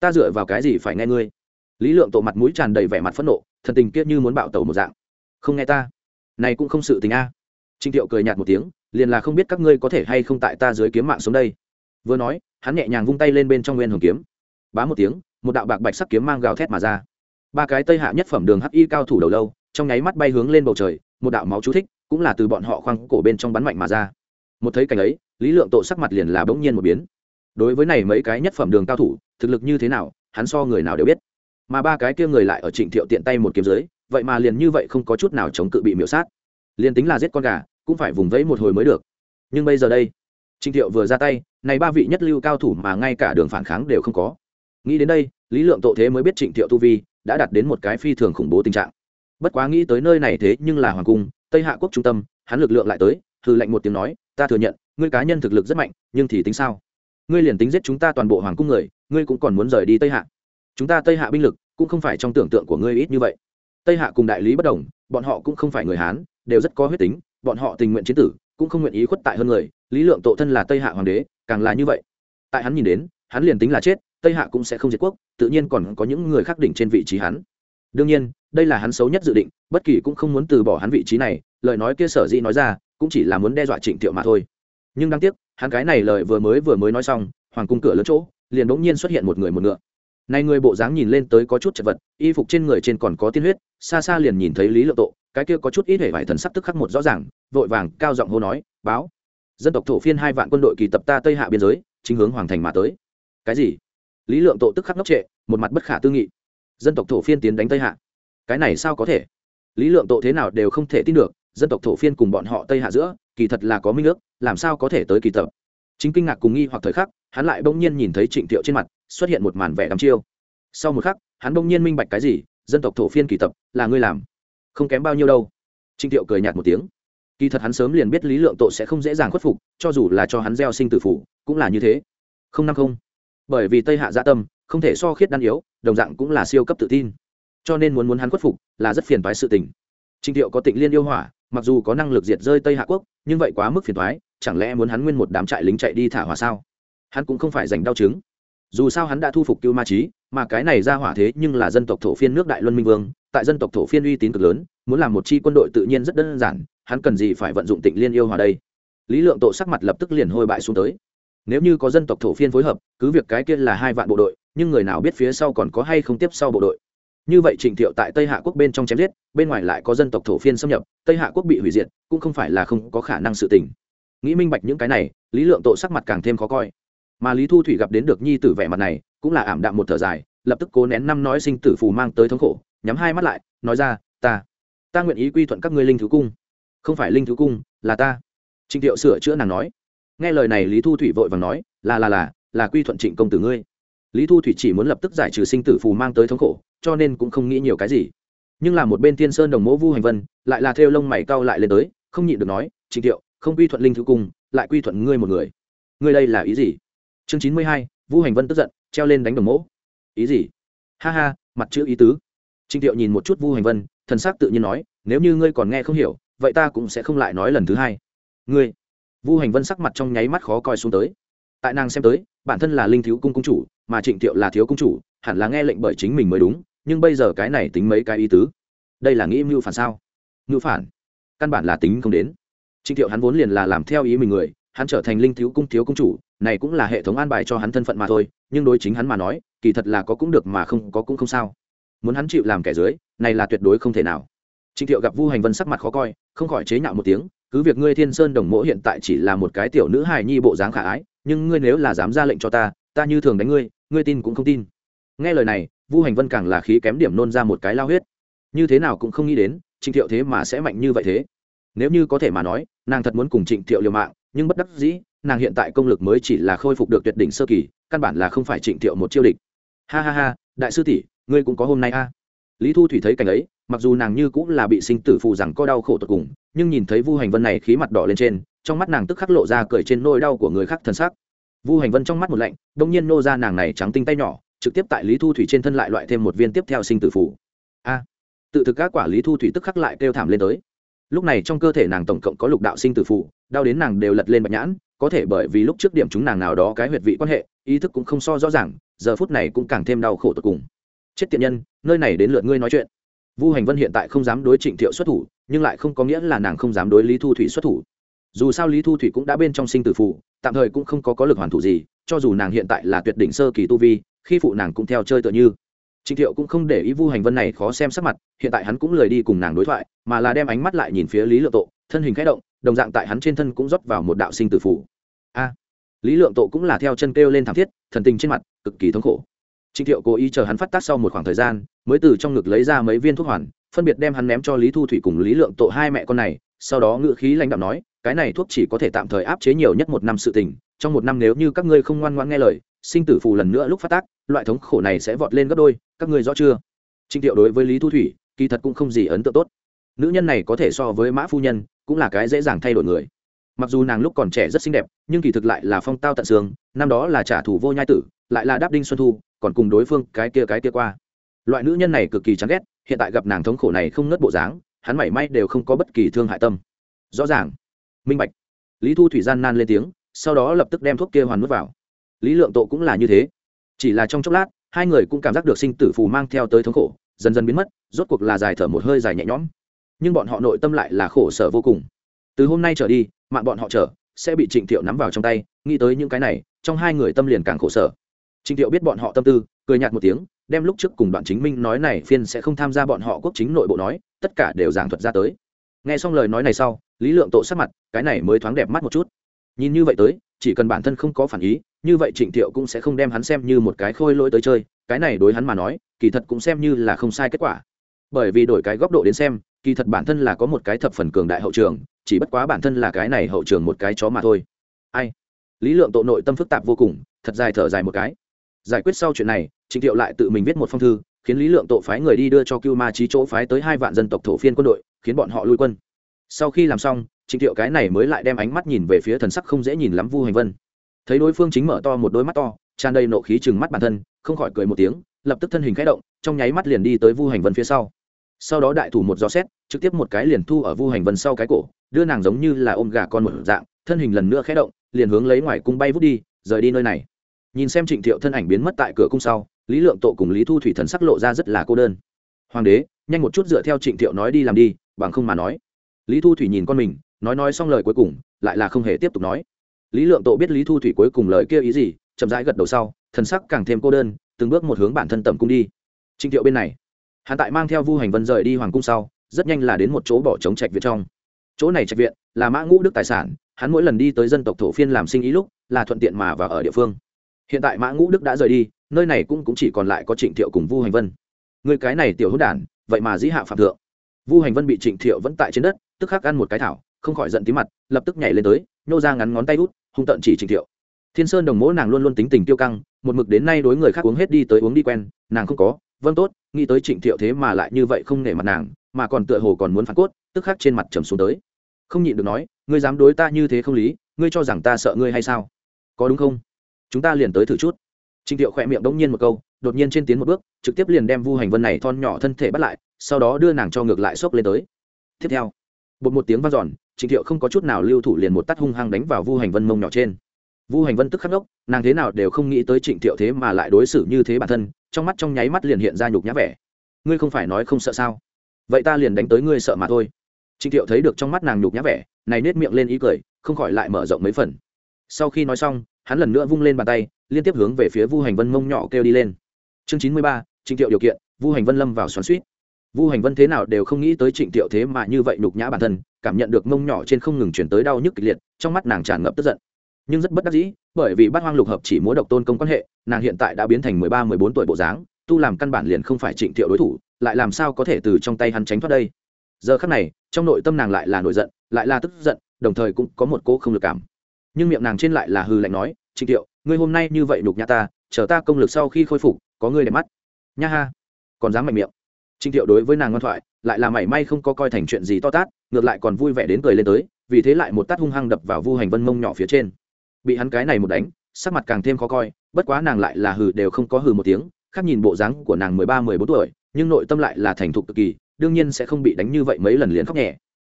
Ta dựa vào cái gì phải nghe ngươi? Lý lượng tổ mặt mũi tràn đầy vẻ mặt phẫn nộ, thần tình kiết như muốn bạo tẩu một dạng. Không nghe ta này cũng không sự tình a. Trịnh thiệu cười nhạt một tiếng, liền là không biết các ngươi có thể hay không tại ta dưới kiếm mạng xuống đây. Vừa nói, hắn nhẹ nhàng vung tay lên bên trong nguyên hồng kiếm. Bá một tiếng, một đạo bạc bạch sắc kiếm mang gào thét mà ra. Ba cái tây hạ nhất phẩm đường hắc y cao thủ đầu lâu, trong nháy mắt bay hướng lên bầu trời, một đạo máu chú thích cũng là từ bọn họ khoang cổ bên trong bắn mạnh mà ra. Một thấy cảnh ấy, lý lượng tổ sắc mặt liền là bỗng nhiên một biến. Đối với này mấy cái nhất phẩm đường cao thủ, thực lực như thế nào, hắn so người nào đều biết. Mà ba cái kia người lại ở trịnh thiệu tiện tay một kiếm dưới vậy mà liền như vậy không có chút nào chống cự bị miễu sát. Liền tính là giết con gà, cũng phải vùng vẫy một hồi mới được. Nhưng bây giờ đây, trịnh thiệu vừa ra tay, này ba vị nhất lưu cao thủ mà ngay cả đường phản kháng đều không có. Nghĩ đến đây, lý lượng tội thế mới biết trịnh thiệu tu vi đã đạt đến một cái phi thường khủng bố tình trạng. Bất quá nghĩ tới nơi này thế nhưng là hoàng cung, tây hạ quốc trung tâm, hắn lực lượng lại tới hư lệnh một tiếng nói, ta thừa nhận, ngươi cá nhân thực lực rất mạnh, nhưng thì tính sao? Ngươi liền tính giết chúng ta toàn bộ hoàng cung người, ngươi cũng còn muốn rời đi tây hạ. Chúng ta tây hạ binh lực cũng không phải trong tưởng tượng của ngươi ít như vậy tây hạ cùng đại lý bất đồng, bọn họ cũng không phải người hán, đều rất có huyết tính, bọn họ tình nguyện chiến tử, cũng không nguyện ý khuất tại hơn người, lý lượng tổ thân là tây hạ hoàng đế, càng là như vậy. Tại hắn nhìn đến, hắn liền tính là chết, tây hạ cũng sẽ không diệt quốc, tự nhiên còn có những người khác đỉnh trên vị trí hắn. Đương nhiên, đây là hắn xấu nhất dự định, bất kỳ cũng không muốn từ bỏ hắn vị trí này, lời nói kia sở dĩ nói ra, cũng chỉ là muốn đe dọa trịnh thiệu mà thôi. Nhưng đáng tiếc, hắn cái này lời vừa mới vừa mới nói xong, hoàng cung cửa lớn chỗ, liền bỗng nhiên xuất hiện một người một ngựa này người bộ dáng nhìn lên tới có chút chật vật, y phục trên người trên còn có tiên huyết, xa xa liền nhìn thấy lý lượng tộ, cái kia có chút ít hề vải thần sắc tức khắc một rõ ràng, vội vàng cao giọng hô nói, báo, dân tộc thổ phiên hai vạn quân đội kỳ tập ta tây hạ biên giới, chính hướng hoàng thành mà tới. Cái gì? Lý lượng tộ tức khắc ngốc trệ, một mặt bất khả tư nghị. Dân tộc thổ phiên tiến đánh tây hạ? Cái này sao có thể? Lý lượng tộ thế nào đều không thể tin được, dân tộc thổ phiên cùng bọn họ tây hạ giữa, kỳ thật là có minh ước, làm sao có thể tới kỳ tập? Chính kinh ngạc cùng nghi hoặc thời khắc, hắn lại bỗng nhiên nhìn thấy trịnh thiệu trên mặt xuất hiện một màn vẻ đắm chiêu. Sau một khắc, hắn bỗng nhiên minh bạch cái gì, dân tộc thổ phiên kỳ tập, là ngươi làm. Không kém bao nhiêu đâu. Trình thiệu cười nhạt một tiếng. Kỳ thật hắn sớm liền biết lý lượng tội sẽ không dễ dàng khuất phục, cho dù là cho hắn gieo sinh tử phủ, cũng là như thế. Không năm không. Bởi vì tây hạ gia dạ tâm, không thể so khiết đan yếu, đồng dạng cũng là siêu cấp tự tin. Cho nên muốn muốn hắn khuất phục, là rất phiền toái sự tình. Trình thiệu có tịnh liên yêu hỏa, mặc dù có năng lực diệt rơi tây hạ quốc, nhưng vậy quá mức phiền toái, chẳng lẽ muốn hắn nguyên một đám trại lính chạy đi thả hỏa sao? Hắn cũng không phải giành đau chứng dù sao hắn đã thu phục cưu ma trí mà cái này ra hỏa thế nhưng là dân tộc thổ phiên nước đại luân minh vương, tại dân tộc thổ phiên uy tín cực lớn, muốn làm một chi quân đội tự nhiên rất đơn giản, hắn cần gì phải vận dụng tịnh liên yêu hòa đây? Lý lượng tổ sắc mặt lập tức liền hôi bại xuống tới. Nếu như có dân tộc thổ phiên phối hợp, cứ việc cái kia là hai vạn bộ đội, nhưng người nào biết phía sau còn có hay không tiếp sau bộ đội? Như vậy trịnh thiệu tại tây hạ quốc bên trong chém giết, bên ngoài lại có dân tộc thổ phiên xâm nhập, tây hạ quốc bị hủy diệt, cũng không phải là không có khả năng sự tình. Nghĩ minh bạch những cái này, lý lượng Tộ sắc mặt càng thêm khó coi mà lý thu thủy gặp đến được nhi tử vẻ mặt này cũng là ảm đạm một thở dài, lập tức cố nén năm nói sinh tử phù mang tới thống khổ, nhắm hai mắt lại, nói ra, ta ta nguyện ý quy thuận các ngươi linh thứ cung. Không phải linh thứ cung, là ta. Trịnh thiệu sửa chữa nàng nói. Nghe lời này lý thu thủy vội vàng nói, là là là là quy thuận trịnh công tử ngươi. Lý thu thủy chỉ muốn lập tức giải trừ sinh tử phù mang tới thống khổ, cho nên cũng không nghĩ nhiều cái gì. Nhưng là một bên thiên sơn đồng mẫu vu hành vân lại là theo lông mày cau lại lên tới, không nhịn được nói, trịnh thiệu, không quy thuận linh thứ cung, lại quy thuận ngươi một người. Ngươi đây là ý gì? Chương chín mươi hai vu hành vân tức giận, treo lên đánh đồng mỗ. Ý gì? Ha ha, mặt chữ ý tứ. Trịnh thiệu nhìn một chút vu hành vân, thần sắc tự nhiên nói, nếu như ngươi còn nghe không hiểu, vậy ta cũng sẽ không lại nói lần thứ hai. Ngươi? Vu hành vân sắc mặt trong nháy mắt khó coi xuống tới. Tại nàng xem tới, bản thân là linh thiếu cung cung chủ, mà trịnh thiệu là thiếu cung chủ, hẳn là nghe lệnh bởi chính mình mới đúng, nhưng bây giờ cái này tính mấy cái ý tứ? Đây là nghĩ mưu phản sao? Mưu phản? Căn bản là tính không đến. Trịnh thiệu hắn vốn liền là làm theo ý mình người, hắn trở thành linh thiếu cung thiếu cung chủ này cũng là hệ thống an bài cho hắn thân phận mà thôi, nhưng đối chính hắn mà nói, kỳ thật là có cũng được mà không có cũng không sao. Muốn hắn chịu làm kẻ dưới, này là tuyệt đối không thể nào. Trịnh thiệu gặp vu hành vân sắc mặt khó coi, không khỏi chế nhạo một tiếng, cứ việc ngươi thiên sơn đồng mỗ hiện tại chỉ là một cái tiểu nữ hài nhi bộ dáng khả ái, nhưng ngươi nếu là dám ra lệnh cho ta ta như thường đánh ngươi ngươi tin cũng không tin. Nghe lời này, vu hành vân càng là khí kém điểm nôn ra một cái lao huyết. Như thế nào cũng không nghĩ đến, trịnh thiệu thế mà sẽ mạnh như vậy thế. Nếu như có thể mà nói, nàng thật muốn cùng trịnh thiệu liều mạng, nhưng bất đắc dĩ nàng hiện tại công lực mới chỉ là khôi phục được tuyệt đỉnh sơ kỳ, căn bản là không phải trịnh thiệu một chiêu địch. Ha ha ha, đại sư tỷ, ngươi cũng có hôm nay a. Lý thu thủy thấy cảnh ấy, mặc dù nàng như cũng là bị sinh tử phù rằng có đau khổ tột cùng, nhưng nhìn thấy vu hành vân này khí mặt đỏ lên trên, trong mắt nàng tức khắc lộ ra cười trên nôi đau của người khác thân xác vu hành vân trong mắt một lạnh, đông nhiên nô ra nàng này trắng tinh tay nhỏ, trực tiếp tại lý thu thủy trên thân lại loại thêm một viên tiếp theo sinh tử phù. A. Tự thực các quả lý thu thủy tức khắc lại kêu thảm lên tới. Lúc này trong cơ thể nàng tổng cộng có lục đạo sinh tử phù, đau đến nàng đều lật lên bạch nhãn có thể bởi vì lúc trước điểm chúng nàng nào đó cái huyệt vị quan hệ, ý thức cũng không so rõ ràng, giờ phút này cũng càng thêm đau khổ tột cùng. Chết tiện nhân, nơi này đến lượt ngươi nói chuyện. Vu hành vân hiện tại không dám đối trịnh thiệu xuất thủ, nhưng lại không có nghĩa là nàng không dám đối lý thu thủy xuất thủ. Dù sao lý thu thủy cũng đã bên trong sinh tử phụ, tạm thời cũng không có có lực hoàn thủ gì, cho dù nàng hiện tại là tuyệt đỉnh sơ kỳ tu vi, khi phụ nàng cũng theo chơi tựa như. Trịnh thiệu cũng không để ý vu hành vân này khó xem sắc mặt, hiện tại hắn cũng lười đi cùng nàng đối thoại, mà là đem ánh mắt lại nhìn phía lý lượng tộ, thân hình khẽ động đồng dạng tại hắn trên thân cũng rót vào một đạo sinh tử phủ a, lý lượng tộ cũng là theo chân kêu lên thảm thiết, thần tình trên mặt cực kỳ thống khổ. Trịnh thiệu cố ý chờ hắn phát tác sau một khoảng thời gian, mới từ trong ngực lấy ra mấy viên thuốc hoàn, phân biệt đem hắn ném cho lý thu thủy cùng lý lượng tộ hai mẹ con này, sau đó ngự khí lãnh đạo nói, cái này thuốc chỉ có thể tạm thời áp chế nhiều nhất một năm sự tình, trong một năm nếu như các ngươi không ngoan ngoãn nghe lời, sinh tử phù lần nữa lúc phát tác, loại thống khổ này sẽ vọt lên gấp đôi, các ngươi rõ chưa? Trịnh thiệu đối với lý thu thủy, kỳ thật cũng không gì ấn tượng tốt. Nữ nhân này có thể so với mã phu nhân cũng là cái dễ dàng thay đổi người. Mặc dù nàng lúc còn trẻ rất xinh đẹp, nhưng kỳ thực lại là phong tao tận xương, năm đó là trả thù vô nhai tử, lại là đáp đinh xuân thu, còn cùng đối phương cái kia cái kia qua. Loại nữ nhân này cực kỳ chán ghét, hiện tại gặp nàng thống khổ này không ngớt bộ dáng, hắn mảy may đều không có bất kỳ thương hại tâm. Rõ ràng. Minh bạch. Lý thu thủy gian nan lên tiếng, sau đó lập tức đem thuốc kia hoàn nuốt vào. Lý lượng tộ cũng là như thế. Chỉ là trong chốc lát, hai người cũng cảm giác được sinh tử phù mang theo tới thống khổ, dần dần biến mất, rốt cuộc là dài thở một hơi dài nhẹ nhõm nhưng bọn họ nội tâm lại là khổ sở vô cùng. Từ hôm nay trở đi, mạng bọn họ trở sẽ bị trịnh thiệu nắm vào trong tay, nghĩ tới những cái này, trong hai người tâm liền càng khổ sở. Trịnh thiệu biết bọn họ tâm tư, cười nhạt một tiếng, đem lúc trước cùng đoạn chính minh nói này phiên sẽ không tham gia bọn họ quốc chính nội bộ nói, tất cả đều giảng thuật ra tới. Nghe xong lời nói này sau, lý lượng tội sắc mặt, cái này mới thoáng đẹp mắt một chút. Nhìn như vậy tới, chỉ cần bản thân không có phản ý, như vậy trịnh thiệu cũng sẽ không đem hắn xem như một cái khôi lỗi tới chơi, cái này đối hắn mà nói, kỳ thật cũng xem như là không sai kết quả. Bởi vì đổi cái góc độ đến xem kỳ thật bản thân là có một cái thập phần cường đại hậu trường, chỉ bất quá bản thân là cái này hậu trường một cái chó mà thôi. Ai? Lý lượng tội nội tâm phức tạp vô cùng, thật dài thở dài một cái. Giải quyết sau chuyện này, trịnh thiệu lại tự mình viết một phong thư, khiến lý lượng tội phái người đi đưa cho cưu ma trí chỗ phái tới hai vạn dân tộc thổ phiên quân đội, khiến bọn họ lui quân. Sau khi làm xong, trịnh thiệu cái này mới lại đem ánh mắt nhìn về phía thần sắc không dễ nhìn lắm vu hành vân. Thấy đối phương chính mở to một đôi mắt to, tràn đầy nộ khí chừng mắt bản thân, không khỏi cười một tiếng, lập tức thân hình khẽ động, trong nháy mắt liền đi tới vu hành vân phía sau sau đó đại thủ một gió xét, trực tiếp một cái liền thu ở vu hành vân sau cái cổ, đưa nàng giống như là ôm gà con một dạng, thân hình lần nữa khẽ động, liền hướng lấy ngoài cung bay vút đi, rời đi nơi này. Nhìn xem trịnh thiệu thân ảnh biến mất tại cửa cung sau, lý lượng tộ cùng lý thu thủy thần sắc lộ ra rất là cô đơn. Hoàng đế, nhanh một chút dựa theo trịnh thiệu nói đi làm đi, bằng không mà nói. Lý thu thủy nhìn con mình, nói nói xong lời cuối cùng, lại là không hề tiếp tục nói. Lý lượng tộ biết lý thu thủy cuối cùng lời kia ý gì, chậm rãi gật đầu sau, thần sắc càng thêm cô đơn, từng bước một hướng bản thân tầm cung đi. Trịnh thiệu bên này hắn tại mang theo vu hành vân rời đi hoàng cung sau rất nhanh là đến một chỗ bỏ trống trạch viện trong. Chỗ này trạch viện là mã ngũ đức tài sản hắn mỗi lần đi tới dân tộc thổ phiên làm sinh ý lúc là thuận tiện mà vào ở địa phương. Hiện tại mã ngũ đức đã rời đi nơi này cũng, cũng chỉ còn lại có trịnh thiệu cùng vu hành vân. Người cái này tiểu hữu đản vậy mà dĩ hạ phạm thượng. Vu hành vân bị trịnh thiệu vẫn tại trên đất tức khắc ăn một cái thảo không khỏi giận tí mặt lập tức nhảy lên tới nhô ra ngắn ngón tay út hung tận chỉ trịnh thiệu. Thiên sơn đồng mỗ nàng luôn luôn tính tình tiêu căng một mực đến nay đối người khác uống hết đi tới uống đi quen nàng không có vâng tốt nghĩ tới trịnh thiệu thế mà lại như vậy không nể mặt nàng mà còn tựa hồ còn muốn phản cốt tức khắc trên mặt trầm xuống tới. Không nhịn được nói ngươi dám đối ta như thế không lý ngươi cho rằng ta sợ ngươi hay sao? Có đúng không? Chúng ta liền tới thử chút. Trịnh thiệu khỏe miệng đống nhiên một câu đột nhiên trên tiến một bước trực tiếp liền đem vu hành vân này thon nhỏ thân thể bắt lại sau đó đưa nàng cho ngược lại xốc lên tới. Tiếp theo bột một tiếng vang giòn, trịnh thiệu không có chút nào lưu thủ liền một tắt hung hăng đánh vào vu hành vân mông nhỏ trên. Vu hành vân tức khắc đốc nàng thế nào đều không nghĩ tới trịnh thiệu thế mà lại đối xử như thế bản thân trong mắt trong nháy mắt liền hiện ra nhục nhã vẻ. Ngươi không phải nói không sợ sao? Vậy ta liền đánh tới ngươi sợ mà thôi. Trịnh thiệu thấy được trong mắt nàng nhục nhã vẻ, này nết miệng lên ý cười, không khỏi lại mở rộng mấy phần. Sau khi nói xong, hắn lần nữa vung lên bàn tay, liên tiếp hướng về phía vu hành vân mông nhỏ kêu đi lên. Chương chín mươi ba, trịnh thiệu điều kiện, vu hành vân lâm vào xoắn suýt vu hành vân thế nào đều không nghĩ tới trịnh thiệu thế mà như vậy nhục nhã bản thân, cảm nhận được mông nhỏ trên không ngừng chuyển tới đau nhức kịch liệt, trong mắt nàng tràn ngập tức giận nhưng rất bất đắc dĩ, bởi vì bát hoang lục hợp chỉ múa độc tôn công quan hệ, nàng hiện tại đã biến thành mười ba, mười bốn tuổi bộ dáng, tu làm căn bản liền không phải trịnh thiệu đối thủ, lại làm sao có thể từ trong tay hắn tránh thoát đây? Giờ khắc này, trong nội tâm nàng lại là nổi giận, lại là tức giận, đồng thời cũng có một cô không lực cảm. Nhưng miệng nàng trên lại là hư lạnh nói, trịnh thiệu, ngươi hôm nay như vậy đục nhà ta, chờ ta công lực sau khi khôi phục, có ngươi đẹp mắt. Nha ha, còn dám mạnh miệng. Trịnh thiệu đối với nàng ngoan thoại, lại là mảy may không có coi thành chuyện gì to tát, ngược lại còn vui vẻ đến cười lên tới, vì thế lại một tát hung hăng đập vào vu hành vân mông nhỏ phía trên bị hắn cái này một đánh, sắc mặt càng thêm khó coi, bất quá nàng lại là hừ đều không có hừ một tiếng, khác nhìn bộ dáng của nàng mười ba, mười bốn tuổi, nhưng nội tâm lại là thành thục cực kỳ, đương nhiên sẽ không bị đánh như vậy mấy lần liền khóc nhẹ.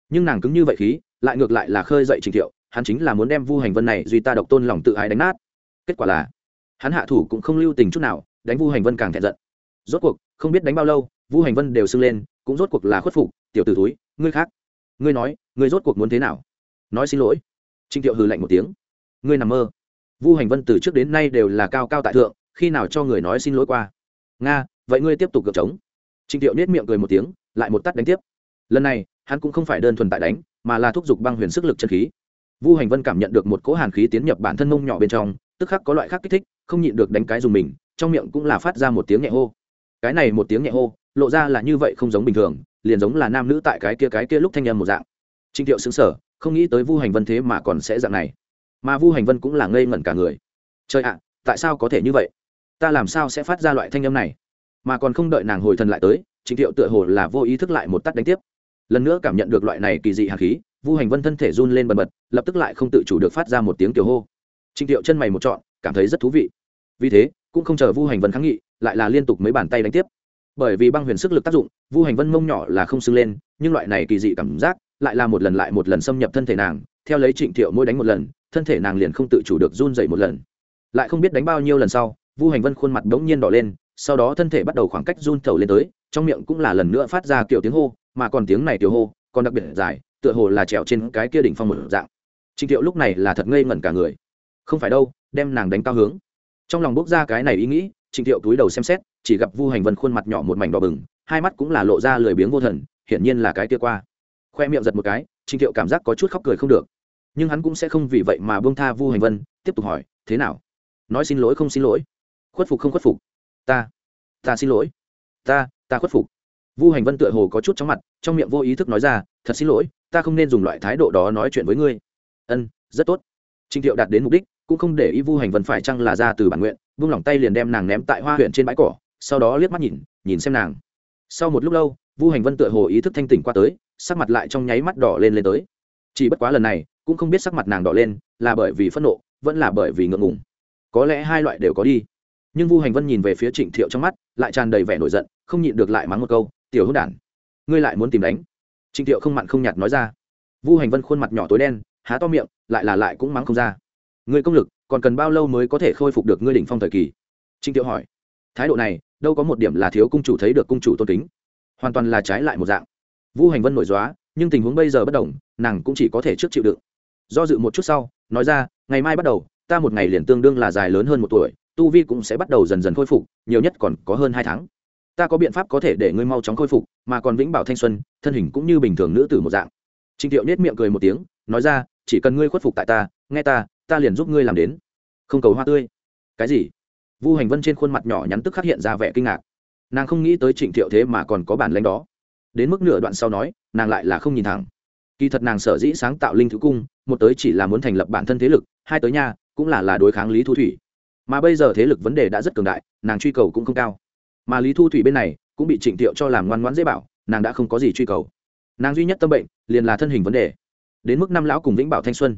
Nhưng nàng cứng như vậy khí, lại ngược lại là khơi dậy trình thiệu, hắn chính là muốn đem vu hành vân này duy ta độc tôn lòng tự ái đánh nát. Kết quả là, hắn hạ thủ cũng không lưu tình chút nào, đánh vu hành vân càng thẹn giận. Rốt cuộc, không biết đánh bao lâu, vu hành vân đều sưng lên, cũng rốt cuộc là khuất phục, tiểu t ử túi ngươi khác. Ngươi nói, ngươi rốt cuộc muốn thế nào? Nói xin lỗi. Trịnh thiệu hừ lạnh một tiếng ngươi nằm mơ. Vu hành vân từ trước đến nay đều là cao cao tại thượng, khi nào cho người nói xin lỗi qua? Nga, vậy ngươi tiếp tục gợp trống. Trịnh thiệu nết miệng cười một tiếng, lại một tắt đánh tiếp. Lần này, hắn cũng không phải đơn thuần tại đánh, mà là thúc giục băng huyền sức lực chân khí. Vu hành vân cảm nhận được một cỗ hàn khí tiến nhập bản thân mông nhỏ bên trong, tức khắc có loại khác kích thích, không nhịn được đánh cái dùng mình, trong miệng cũng là phát ra một tiếng nhẹ hô. Cái này một tiếng nhẹ hô, lộ ra là như vậy không giống bình thường, liền giống là nam nữ tại cái kia cái kia lúc thanh âm một dạng. Trịnh thiệu xứng sở không nghĩ tới vu hành vân thế mà còn sẽ dạng này mà vu hành vân cũng là ngây ngẩn cả người trời ạ à, tại sao có thể như vậy? Ta làm sao sẽ phát ra loại thanh âm này? Mà còn không đợi nàng hồi thần lại tới, trịnh thiệu tựa hồ là vô ý thức lại một tắt đánh tiếp. Lần nữa cảm nhận được loại này kỳ dị hạt khí, vu hành vân thân thể run lên bần bật, lập tức lại không tự chủ được phát ra một tiếng kiểu hô. Trịnh thiệu chân mày một trọn, cảm thấy rất thú vị. Vì thế, cũng không chờ vu hành vân kháng nghị, lại là liên tục mấy bàn tay đánh tiếp. Bởi vì băng huyền sức lực tác dụng, vu hành vân mông nhỏ là không sưng lên, nhưng loại này kỳ dị cảm giác, lại là một lần lại một lần xâm nhập thân thể nàng theo lấy trịnh thiệu mỗi đánh một lần, thân thể nàng liền không tự chủ được run dậy một lần. Lại không biết đánh bao nhiêu lần sau, vu hành vân khuôn mặt đ ố n g nhiên đỏ lên, sau đó thân thể bắt đầu khoảng cách run thầu lên tới, trong miệng cũng là lần nữa phát ra kiểu tiếng hô, mà còn tiếng này tiểu hô, còn đặc biệt dài, tựa hồ là trèo trên cái kia đỉnh phong một dạng. Trịnh thiệu lúc này là thật ngây ngẩn cả người. Không phải đâu, đem nàng đánh cao hướng. Trong lòng bốc ra cái này ý nghĩ, trịnh thiệu túi đầu xem xét, chỉ gặp vu hành vân khuôn mặt nhỏ một mảnh đỏ bừng, hai mắt cũng là lộ ra lười biếng vô thần, hiển nhiên là cái kia qua. Khoe miệng giật một cái trịnh thiệu cảm giác có chút khóc cười không được. Nhưng hắn cũng sẽ không vì vậy mà buông tha vu hành vân, tiếp tục hỏi, thế nào? Nói xin lỗi, không xin lỗi. Khuất phục không khuất phục? Ta ta xin lỗi. Ta ta khuất phục. Vu hành vân tựa hồ có chút chóng mặt, trong miệng vô ý thức nói ra, thật xin lỗi, ta không nên dùng loại thái độ đó nói chuyện với ngươi. Ân, rất tốt. Trịnh thiệu đạt đến mục đích, cũng không để ý vu hành vân phải chăng là ra từ bản nguyện vung lỏng tay liền đem nàng ném tại hoa huyện trên bãi cỏ, sau đó liếc mắt nhìn nhìn xem nàng. Sau một lúc lâu vu hành vân tựa hồ ý thức thanh tỉnh qua tới, sắc mặt lại trong nháy mắt đỏ lên lên tới. Chỉ bất quá lần này, cũng không biết sắc mặt nàng đỏ lên là bởi vì phẫn nộ, vẫn là bởi vì ngượng ngùng. Có lẽ hai loại đều có đi. Nhưng vu hành vân nhìn về phía trịnh thiệu trong mắt, lại tràn đầy vẻ nổi giận, không nhịn được lại mắng một câu, tiểu hữu đản, ngươi lại muốn tìm đánh? Trịnh thiệu không mặn không nhạt nói ra. Vu hành vân khuôn mặt nhỏ tối đen, há to miệng, lại là lại cũng mắng không ra. Ngươi công lực, còn cần bao lâu mới có thể khôi phục được ngươi đỉnh phong thời kỳ? Trịnh thiệu hỏi. Thái độ này, đâu có một điểm là thiếu cung chủ thấy được cung chủ tôn kính hoàn toàn là trái lại một dạng. Vu hành vân nổi dóa nhưng tình huống bây giờ bất đồng, nàng cũng chỉ có thể trước chịu đựng. Do dự một chút sau, nói ra, ngày mai bắt đầu, ta một ngày liền tương đương là dài lớn hơn một tuổi, tu vi cũng sẽ bắt đầu dần dần khôi phục, nhiều nhất còn có hơn hai tháng. Ta có biện pháp có thể để ngươi mau chóng khôi phục, mà còn vĩnh bảo thanh xuân, thân hình cũng như bình thường nữ tử một dạng. Trịnh thiệu nết miệng cười một tiếng, nói ra, chỉ cần ngươi khuất phục tại ta, nghe ta ta liền giúp ngươi làm đến. Không cầu hoa tươi. Cái gì? Vu hành vân trên khuôn mặt nhỏ nhắn tức khắc hiện ra vẻ kinh ngạc nàng không nghĩ tới trịnh thiệu thế mà còn có bản lãnh đó. Đến mức nửa đoạn sau nói, nàng lại là không nhìn thẳng. Kỳ thật nàng sở dĩ sáng tạo linh thứ cung, một tới chỉ là muốn thành lập bản thân thế lực, hai tới nha, cũng là là đối kháng lý thu thủy. Mà bây giờ thế lực vấn đề đã rất cường đại, nàng truy cầu cũng không cao. Mà lý thu thủy bên này, cũng bị trịnh thiệu cho làm ngoan ngoãn dễ bảo, nàng đã không có gì truy cầu. Nàng duy nhất tâm bệnh, liền là thân hình vấn đề. Đến mức năm lão cùng vĩnh bảo thanh xuân.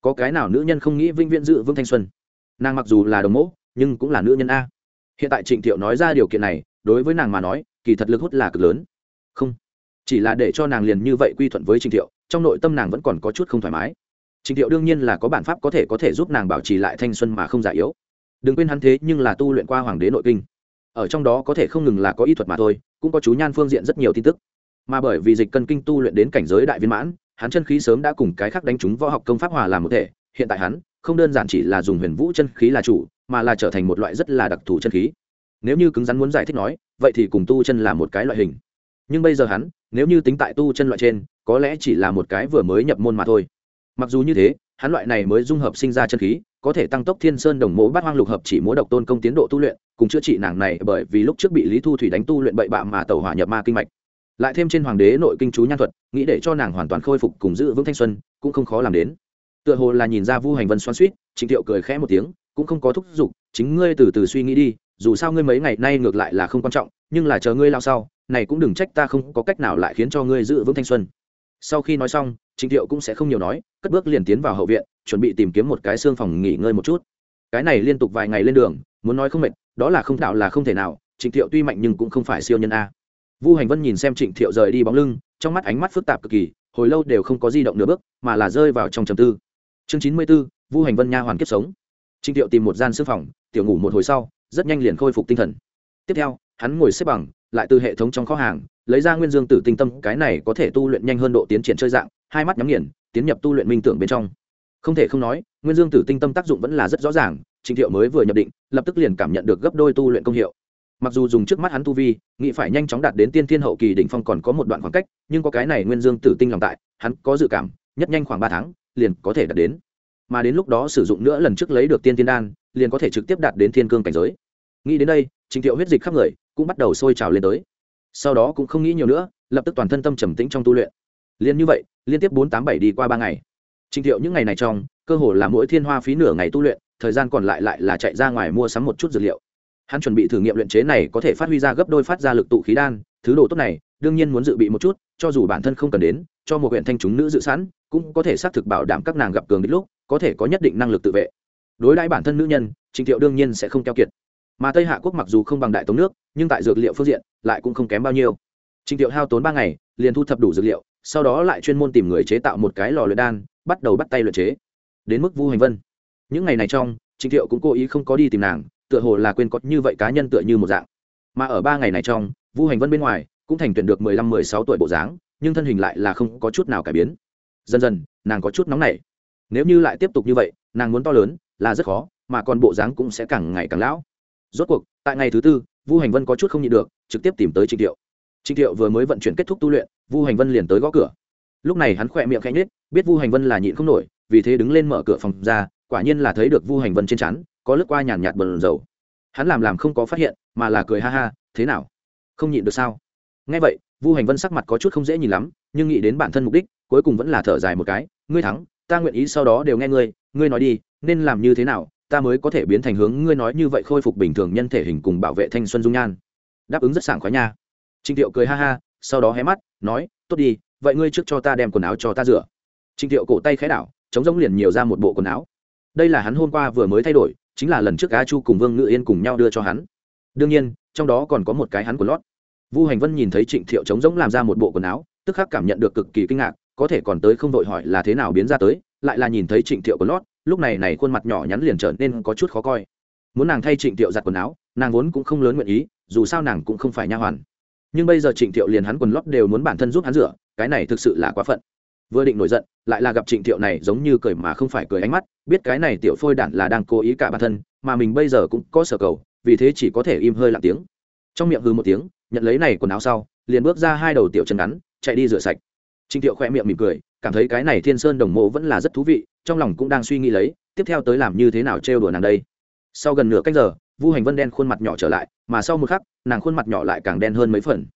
Có cái nào nữ nhân không nghĩ vĩnh viễn dự vương thanh xuân? Nàng mặc dù là đồng mẫu, nhưng cũng là nữ nhân a. Hiện tại trịnh thiệu nói ra điều kiện này đối với nàng mà nói, kỳ thật lực hút là cực lớn. Không, chỉ là để cho nàng liền như vậy quy thuận với Trình thiệu, trong nội tâm nàng vẫn còn có chút không thoải mái. Trình thiệu đương nhiên là có bản pháp có thể có thể giúp nàng bảo trì lại thanh xuân mà không già yếu. Đừng quên hắn thế nhưng là tu luyện qua hoàng đế nội kinh. Ở trong đó có thể không ngừng là có y thuật mà thôi, cũng có chú nhan phương diện rất nhiều tin tức. Mà bởi vì dịch cân kinh tu luyện đến cảnh giới đại viên mãn, hắn chân khí sớm đã cùng cái khác đánh trúng võ học công pháp hòa làm một thể. Hiện tại hắn, không đơn giản chỉ là dùng huyền vũ chân khí là chủ, mà là trở thành một loại rất là đặc thù chân khí nếu như cứng rắn muốn giải thích nói, vậy thì cùng tu chân là một cái loại hình. Nhưng bây giờ hắn, nếu như tính tại tu chân loại trên, có lẽ chỉ là một cái vừa mới nhập môn mà thôi. Mặc dù như thế, hắn loại này mới dung hợp sinh ra chân khí, có thể tăng tốc thiên sơn đồng mố bát hoang lục hợp chỉ múa độc tôn công tiến độ tu luyện, cùng chữa trị nàng này bởi vì lúc trước bị lý thu thủy đánh tu luyện bậy bạ mà tẩu hỏa nhập ma kinh mạch. Lại thêm trên hoàng đế nội kinh chú nhan thuật, nghĩ để cho nàng hoàn toàn khôi phục cùng giữ vững thanh xuân, cũng không khó làm đến. Tựa hồ là nhìn ra vu hành vân xoan suýt trịnh thiệu cười khẽ một tiếng, cũng không có thúc giục, chính ngươi từ từ suy nghĩ đi dù sao ngươi mấy ngày nay ngược lại là không quan trọng, nhưng là chờ ngươi lao sau, này cũng đừng trách ta không có cách nào lại khiến cho ngươi giữ vững thanh xuân. Sau khi nói xong, trịnh thiệu cũng sẽ không nhiều nói, cất bước liền tiến vào hậu viện, chuẩn bị tìm kiếm một cái xương phòng nghỉ ngơi một chút. Cái này liên tục vài ngày lên đường, muốn nói không mệt, đó là không đạo là không thể nào, trịnh thiệu tuy mạnh nhưng cũng không phải siêu nhân a. Vu hành vân nhìn xem trịnh thiệu rời đi bóng lưng, trong mắt ánh mắt phức tạp cực kỳ, hồi lâu đều không có di động nửa bước, mà là rơi vào trong trầm tư. Chương chín mươi b ố vu hành vân nha hoàn kiếp sống. Trịnh thiệu tìm một gian xương phòng, tiểu ngủ một hồi sau rất nhanh liền khôi phục tinh thần. Tiếp theo, hắn ngồi xếp bằng, lại từ hệ thống trong kho hàng, lấy ra nguyên dương tử tinh tâm, cái này có thể tu luyện nhanh hơn độ tiến triển chơi dạng, hai mắt nhắm nghiền, tiến nhập tu luyện minh tưởng bên trong. Không thể không nói, nguyên dương tử tinh tâm tác dụng vẫn là rất rõ ràng trịnh thiệu mới vừa nhập định, lập tức liền cảm nhận được gấp đôi tu luyện công hiệu. Mặc dù dùng trước mắt hắn tu vi, nghĩ phải nhanh chóng đạt đến tiên thiên hậu kỳ đỉnh phong còn có một đoạn khoảng cách, nhưng có cái này nguyên dương tử tinh lòng tại, hắn có dự cảm, nhất nhanh khoảng ba tháng, liền có thể đạt đến. Mà đến lúc đó sử dụng nữa lần trước lấy được tiên thiên đan, liền có thể trực tiếp đạt đến thiên cương cảnh giới nghĩ đến đây, trình thiệu huyết dịch khắp người, cũng bắt đầu sôi trào lên tới. Sau đó cũng không nghĩ nhiều nữa, lập tức toàn thân tâm trầm tĩnh trong tu luyện. Liền như vậy, liên tiếp bốn tám bảy đi qua ba ngày. Trình thiệu những ngày này trong, cơ hồ là mỗi thiên hoa phí nửa ngày tu luyện, thời gian còn lại lại là chạy ra ngoài mua sắm một chút dược liệu. Hắn chuẩn bị thử nghiệm luyện chế này có thể phát huy ra gấp đôi phát ra lực tụ khí đan, thứ đồ tốt này, đương nhiên muốn dự bị một chút, cho dù bản thân không cần đến, cho một huyện thanh chúng nữ dự sẵn, cũng có thể xác thực bảo đảm các nàng gặp cường đến lúc, có thể có nhất định năng lực tự vệ. Đối đãi bản thân nữ nhân, trình thiệu đương nhiên sẽ không keo kiệt mà tây hạ quốc mặc dù không bằng đại tống nước nhưng tại dược liệu phương diện lại cũng không kém bao nhiêu trình thiệu hao tốn ba ngày liền thu thập đủ dược liệu sau đó lại chuyên môn tìm người chế tạo một cái lò luyện đan bắt đầu bắt tay luyện chế đến mức vu hành vân những ngày này trong trình thiệu cũng cố ý không có đi tìm nàng tựa hồ là quên có như vậy cá nhân tựa như một dạng mà ở ba ngày này trong vu hành vân bên ngoài cũng thành tuyển được mười lăm, mười sáu tuổi bộ dáng nhưng thân hình lại là không có chút nào cải biến dần dần nàng có chút nóng nảy nếu như lại tiếp tục như vậy nàng muốn to lớn là rất khó mà còn bộ dáng cũng sẽ càng ngày càng lão rốt cuộc, tại ngày thứ tư, vu hành vân có chút không nhịn được, trực tiếp tìm tới trịnh thiệu. Trịnh thiệu vừa mới vận chuyển kết thúc tu luyện, vu hành vân liền tới gõ cửa. Lúc này hắn khỏe miệng khẽ nhết biết vu hành vân là nhịn không nổi, vì thế đứng lên mở cửa phòng ra, quả nhiên là thấy được vu hành vân trên chắn có lướt qua nhàn nhạt bờn dầu. Hắn làm làm không có phát hiện, mà là cười ha ha, thế nào? Không nhịn được sao? Nghe vậy, vu hành vân sắc mặt có chút không dễ nhìn lắm, nhưng nghĩ đến bản thân mục đích, cuối cùng vẫn là thở dài một cái, ngươi thắng, ta nguyện ý sau đó đều nghe ngươi ngươi nói đi, nên làm như thế nào ta mới có thể biến thành hướng ngươi nói như vậy khôi phục bình thường nhân thể hình cùng bảo vệ thanh xuân dung nhan. Đáp ứng rất sảng khoái nha. Trịnh thiệu cười ha ha, sau đó hé mắt, nói, tốt đi, vậy ngươi trước cho ta đem quần áo cho ta rửa. Trịnh thiệu cổ tay khẽ đảo, chống giống liền nhiều ra một bộ quần áo. Đây là hắn hôm qua vừa mới thay đổi, chính là lần trước a chu cùng vương ngự yên cùng nhau đưa cho hắn. Đương nhiên, trong đó còn có một cái hắn của lót. Vu hành vân nhìn thấy trịnh thiệu chống giống làm ra một bộ quần áo, tức khắc cảm nhận được cực kỳ kinh ngạc, có thể còn tới không đội hỏi là thế nào biến ra tới, lại là nhìn thấy trịnh thiệu của lót lúc này này khuôn mặt nhỏ nhắn liền trở nên có chút khó coi. Muốn nàng thay trịnh thiệu giặt quần áo, nàng vốn cũng không lớn nguyện ý, dù sao nàng cũng không phải nha hoàn. Nhưng bây giờ trịnh thiệu liền hắn quần lót đều muốn bản thân giúp hắn rửa, cái này thực sự là quá phận. Vừa định nổi giận, lại là gặp trịnh thiệu này giống như cười mà không phải cười ánh mắt, biết cái này tiểu phôi đản là đang cố ý cả bản thân, mà mình bây giờ cũng có sở cầu, vì thế chỉ có thể im hơi lặng tiếng. Trong miệng hư một tiếng, nhận lấy này quần áo sau, liền bước ra hai đầu tiểu chân ngắn, chạy đi rửa sạch. Trịnh thiệu khoe miệng mỉm cười cảm thấy cái này thiên sơn đồng mộ vẫn là rất thú vị, trong lòng cũng đang suy nghĩ lấy, tiếp theo tới làm như thế nào trêu đùa nàng đây. Sau gần nửa cách giờ, vu hành vân đen khuôn mặt nhỏ trở lại, mà sau một khắc, nàng khuôn mặt nhỏ lại càng đen hơn mấy phần.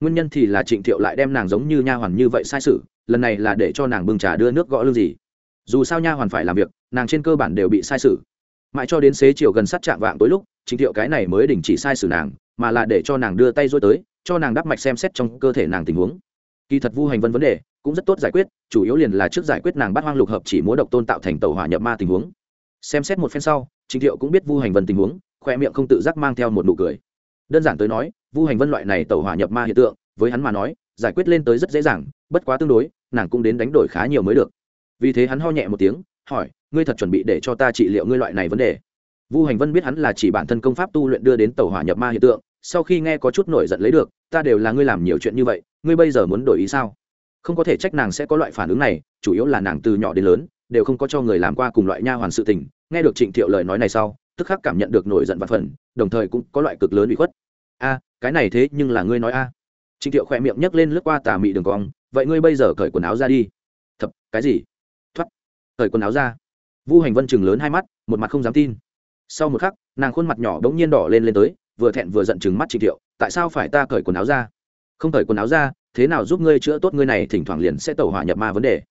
Nguyên nhân thì là trịnh thiệu lại đem nàng giống như nha hoàn như vậy sai sự, lần này là để cho nàng bưng trà đưa nước gõ lương gì. Dù sao nha hoàn phải làm việc, nàng trên cơ bản đều bị sai sự. Mãi cho đến xế chiều gần sát trạng vạng tối lúc, trịnh thiệu cái này mới đình chỉ sai sự nàng, mà là để cho nàng đưa tay dối tới, cho nàng đắp mạch xem xét trong cơ thể nàng tình huống kỳ thật vu hành vân vấn đề cũng rất tốt giải quyết, chủ yếu liền là trước giải quyết nàng bắt hoang lục hợp chỉ múa độc tôn tạo thành tàu hỏa nhập ma tình huống. Xem xét một phen sau trịnh thiệu cũng biết vu hành vân tình huống, khoe miệng không tự giác mang theo một nụ cười. Đơn giản tới nói, vu hành vân loại này tàu hỏa nhập ma hiện tượng, với hắn mà nói, giải quyết lên tới rất dễ dàng, bất quá tương đối, nàng cũng đến đánh đổi khá nhiều mới được. Vì thế hắn ho nhẹ một tiếng, hỏi, ngươi thật chuẩn bị để cho ta trị liệu ngươi loại này vấn đề? Vu hành vân biết hắn là chỉ bản thân công pháp tu luyện đưa đến tàu hỏa nhập ma hiện tượng, sau khi nghe có chút nổi giận lấy được, ta đều là ngươi làm nhiều chuyện như vậy ngươi bây giờ muốn đổi ý sao? Không có thể trách nàng sẽ có loại phản ứng này, chủ yếu là nàng từ nhỏ đến lớn, đều không có cho người làm qua cùng loại nha hoàn sự tình. Nghe được trịnh thiệu lời nói này sau, tức khắc cảm nhận được nổi giận và phần đồng thời cũng có loại cực lớn bị khuất. A, cái này thế nhưng là ngươi nói a. Trịnh thiệu khỏe miệng nhấc lên lướt qua tà mị đường cong. Vậy ngươi bây giờ cởi quần áo ra đi. Thập, cái gì? Thoát. Cởi quần áo ra. Vu hành vân chừng lớn hai mắt, một mặt không dám tin. Sau một khắc, nàng khuôn mặt nhỏ đ ố n g nhiên đỏ lên lên tới, vừa thẹn vừa giận chừng mắt trịnh thiệu. Tại sao phải ta cởi quần áo ra? Không thời quần áo ra, thế nào giúp ngươi chữa tốt ngươi này, thỉnh thoảng liền sẽ tẩu hỏa nhập ma vấn đề.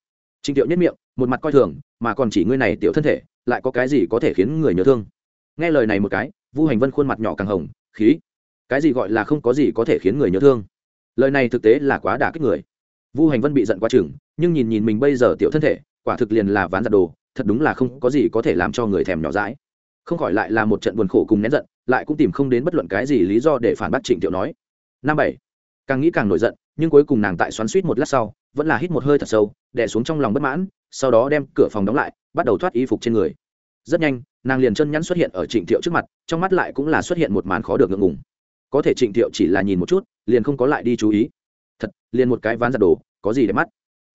Trịnh thiệu nhất miệng, một mặt coi thường, mà còn chỉ ngươi này tiểu thân thể, lại có cái gì có thể khiến người nhớ thương? Nghe lời này một cái, vu hành vân khuôn mặt nhỏ càng hồng, khí. Cái gì gọi là không có gì có thể khiến người nhớ thương? Lời này thực tế là quá đả kích người. Vu hành vân bị giận quá chừng, nhưng nhìn nhìn mình bây giờ tiểu thân thể, quả thực liền là ván giặt đồ, thật đúng là không có gì có thể làm cho người thèm nhỏ dãi. Không khỏi lại là một trận buồn khổ cùng nén giận, lại cũng tìm không đến bất luận cái gì lý do để phản bác trịnh thiệu nói. Năm bảy càng nghĩ càng nổi giận, nhưng cuối cùng nàng tại xoắn suýt một lát sau, vẫn là hít một hơi thật sâu đẻ xuống trong lòng bất mãn, sau đó đem cửa phòng đóng lại, bắt đầu thoát y phục trên người. Rất nhanh, nàng liền chân nhắn xuất hiện ở trịnh thiệu trước mặt, trong mắt lại cũng là xuất hiện một màn khó được ngượng ngùng. Có thể trịnh thiệu chỉ là nhìn một chút, liền không có lại đi chú ý. Thật, liền một cái ván giặt đồ, có gì để mắt?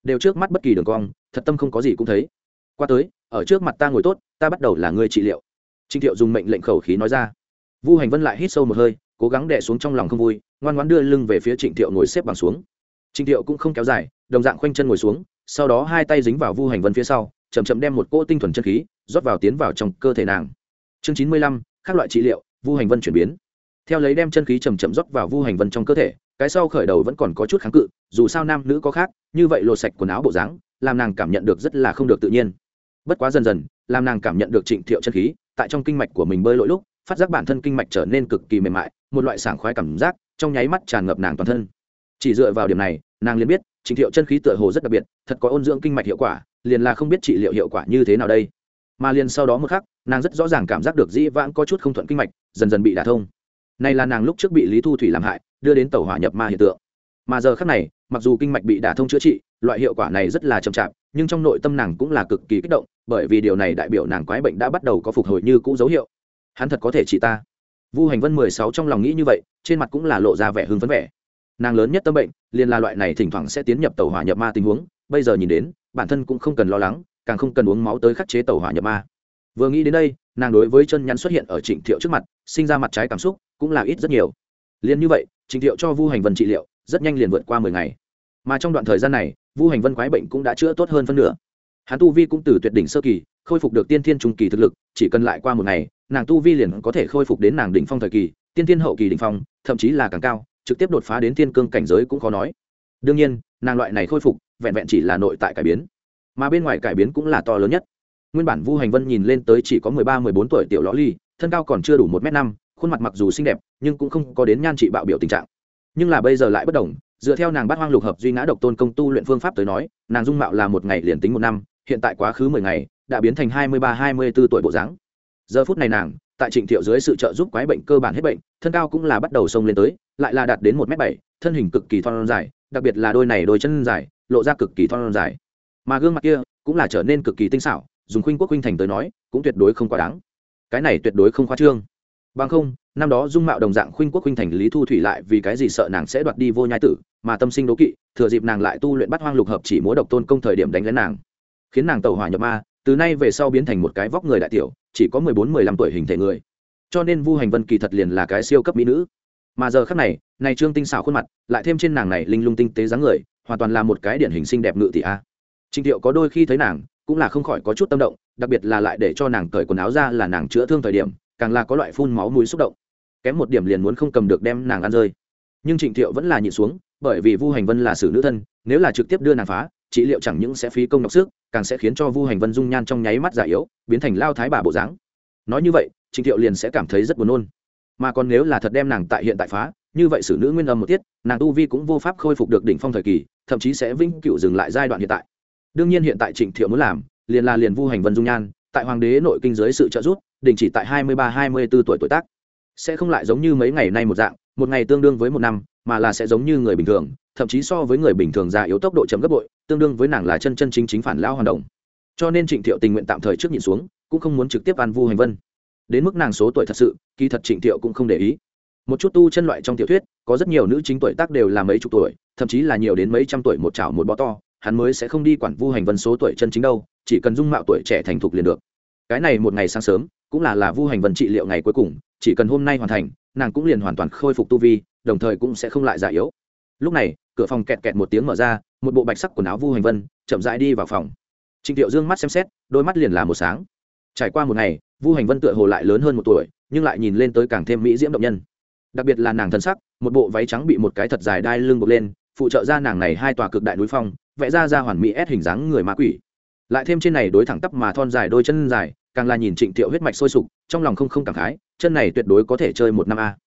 Đều trước mắt bất kỳ đường cong, thật tâm không có gì cũng thấy. Qua tới, ở trước mặt ta ngồi tốt, ta bắt đầu là người trị liệu. Trịnh thiệu dùng mệnh lệnh khẩu khí nói ra. Vu hành vân lại hít sâu một hơi cố gắng đè xuống trong lòng không vui, ngoan ngoãn đưa lưng về phía trịnh thiệu ngồi xếp bằng xuống. Trịnh thiệu cũng không kéo dài, đồng dạng khoanh chân ngồi xuống, sau đó hai tay dính vào vu hành vân phía sau chầm chậm đem một cỗ tinh thuần chân khí rót vào tiến vào trong cơ thể nàng. Chương chín mươi lăm các loại trị liệu, vu hành vân chuyển biến. Theo lấy đem chân khí chầm chậm rót vào vu hành vân trong cơ thể, cái sau khởi đầu vẫn còn có chút kháng cự, dù sao nam nữ có khác, như vậy lột sạch quần áo bộ dáng, làm nàng cảm nhận được rất là không được tự nhiên. Bất quá dần dần, làm nàng cảm nhận được trịnh thiệu chân khí, tại trong kinh mạch của mình bơi lội lúc, phát giác bản thân kinh mạch trở nên cực kỳ mềm mại một loại sảng khoái cảm giác, trong nháy mắt tràn ngập nàng toàn thân. Chỉ dựa vào điểm này, nàng liền biết, trình thiệu chân khí tựa hồ rất đặc biệt, thật có ôn dưỡng kinh mạch hiệu quả, liền là không biết trị liệu hiệu quả như thế nào đây. Mà liền sau đó một khắc, nàng rất rõ ràng cảm giác được dĩ vãng có chút không thuận kinh mạch, dần dần bị đả thông. Này là nàng lúc trước bị lý thu thủy làm hại, đưa đến tàu hỏa nhập ma hiện tượng. Mà giờ khắc này, mặc dù kinh mạch bị đả thông chữa trị, loại hiệu quả này rất là chậm chạp, nhưng trong nội tâm nàng cũng là cực kỳ kích động, bởi vì điều này đại biểu nàng quái bệnh đã bắt đầu có phục hồi như cũ dấu hiệu. Hắn thật có thể trị ta vu hành vân mười sáu trong lòng nghĩ như vậy, trên mặt cũng là lộ ra vẻ hưng phấn vẻ. Nàng lớn nhất tâm bệnh, liền là loại này thỉnh thoảng sẽ tiến nhập tàu hỏa nhập ma tình huống, bây giờ nhìn đến, bản thân cũng không cần lo lắng, càng không cần uống máu tới khắc chế tàu hỏa nhập ma. Vừa nghĩ đến đây, nàng đối với chân nhắn xuất hiện ở trịnh thiệu trước mặt, sinh ra mặt trái cảm xúc cũng là ít rất nhiều. Liền như vậy, trịnh thiệu cho vu hành vân trị liệu, rất nhanh liền vượt qua mười ngày. Mà trong đoạn thời gian này, vu hành vân quái bệnh cũng đã chữa tốt hơn phân nửa. Hắn tu vi cũng từ tuyệt đỉnh sơ kỳ, khôi phục được tiên thiên trung kỳ thực lực, chỉ cần lại qua một ngày nàng tu vi liền có thể khôi phục đến nàng đỉnh phong thời kỳ, tiên thiên hậu kỳ đỉnh phong, thậm chí là càng cao, trực tiếp đột phá đến tiên cương cảnh giới cũng khó nói. Đương nhiên, nàng loại này khôi phục, vẹn vẹn chỉ là nội tại cải biến, mà bên ngoài cải biến cũng là to lớn nhất. Nguyên bản vu hành vân nhìn lên tới chỉ có mười ba, mười bốn tuổi tiểu lõ ly, thân cao còn chưa đủ một m năm, khuôn mặt mặc dù xinh đẹp, nhưng cũng không có đến nhan trị bạo biểu tình trạng. Nhưng là bây giờ lại bất đồng, dựa theo nàng bắt hoang lục hợp duy ngã độc tôn công tu luyện phương pháp tới nói, nàng dung mạo là một ngày liền tính một năm, hiện tại quá khứ mười ngày, đã biến thành hai mươi ba, hai mươi b ố tuổi bộ dáng giờ phút này nàng, tại trịnh thiệu dưới sự trợ giúp quái bệnh cơ bản hết bệnh, thân cao cũng là bắt đầu xông lên tới, lại là đạt đến một m bảy, thân hình cực kỳ thon dài, đặc biệt là đôi này đôi chân dài, lộ ra cực kỳ thon dài. Mà gương mặt kia cũng là trở nên cực kỳ tinh xảo, dùng khuynh quốc khuynh thành tới nói, cũng tuyệt đối không quá đáng. Cái này tuyệt đối không khoa trương. Bằng không, năm đó dung mạo đồng dạng khuynh quốc khuynh thành lý thu thủy lại vì cái gì sợ nàng sẽ đoạt đi vô nhai tử, mà tâm sinh đố kỵ, thừa dịp nàng lại tu luyện bắt hoang lục hợp chỉ múa độc tôn công thời điểm đánh lén nàng, khiến nàng tẩu hỏa nhập ma, từ nay về sau biến thành một cái vóc người đại tiểu chỉ có mười bốn, mười lăm tuổi hình thể người. Cho nên vu hành vân kỳ thật liền là cái siêu cấp mỹ nữ. Mà giờ khắc này này trương tinh xảo khuôn mặt, lại thêm trên nàng này linh lung tinh tế dáng người, hoàn toàn là một cái điển hình xinh đẹp ngự tỷ a. Trình thiệu có đôi khi thấy nàng, cũng là không khỏi có chút tâm động, đặc biệt là lại để cho nàng cởi quần áo ra là nàng chữa thương thời điểm, càng là có loại phun máu mũi xúc động. Kém một điểm liền muốn không cầm được đem nàng ăn rơi. Nhưng trịnh thiệu vẫn là nhịn xuống, bởi vì vu hành vân là xử nữ thân, nếu là trực tiếp đưa nàng phá trị liệu chẳng những sẽ phí công nhọc sức, càng sẽ khiến cho vu hành vân dung nhan trong nháy mắt già yếu, biến thành lao thái bà bộ dáng. Nói như vậy trịnh thiệu liền sẽ cảm thấy rất buồn nôn. Mà còn nếu là thật đem nàng tại hiện tại phá, như vậy xử nữ nguyên âm một tiết, nàng tu vi cũng vô pháp khôi phục được đỉnh phong thời kỳ, thậm chí sẽ vĩnh cửu dừng lại giai đoạn hiện tại. Đương nhiên hiện tại trịnh thiệu muốn làm, liền là liền vu hành vân dung nhan, tại hoàng đế nội kinh giới sự trợ giúp, đình chỉ tại hai mươi ba, hai mươi b ố tuổi tuổi tác. Sẽ không lại giống như mấy ngày nay một dạng, một ngày tương đương với một năm, mà là sẽ giống như người bình thường thậm chí so với người bình thường già yếu tốc độ chấm gấp bội, tương đương với nàng là chân chân chính chính phản lao hoạt động cho nên trịnh thiệu tình nguyện tạm thời trước nhìn xuống, cũng không muốn trực tiếp ăn vu hành vân. Đến mức nàng số tuổi thật sự, kỳ thật trịnh thiệu cũng không để ý. Một chút tu chân loại trong tiểu thuyết, có rất nhiều nữ chính tuổi tác đều là mấy chục tuổi, thậm chí là nhiều đến mấy trăm tuổi một chảo một bó to, hắn mới sẽ không đi quản vu hành vân số tuổi chân chính đâu, chỉ cần dung mạo tuổi trẻ thành thục liền được. Cái này một ngày sáng sớm, cũng là là vu hành vân trị liệu ngày cuối cùng, chỉ cần hôm nay hoàn thành, nàng cũng liền hoàn toàn khôi phục tu vi, đồng thời cũng sẽ không lại già yếu lúc này, cửa phòng kẹt kẹt một tiếng mở ra, một bộ bạch sắc quần áo vu hành vân chậm rãi đi vào phòng. Trịnh thiệu dương mắt xem xét, đôi mắt liền là một sáng. Trải qua một ngày, vu hành vân tựa hồ lại lớn hơn một tuổi, nhưng lại nhìn lên tới càng thêm mỹ diễm động nhân. Đặc biệt là nàng thân sắc, một bộ váy trắng bị một cái thật dài đai lưng buộc lên, phụ trợ ra nàng này hai tòa cực đại núi phong, vẽ ra ra hoàn mỹ ép hình dáng người ma quỷ. Lại thêm trên này đối thẳng tắp mà thon dài đôi chân dài, càng là nhìn trịnh thiệu huyết mạch sôi sục, trong lòng không không cảm khái, chân này tuyệt đối có thể chơi một năm a.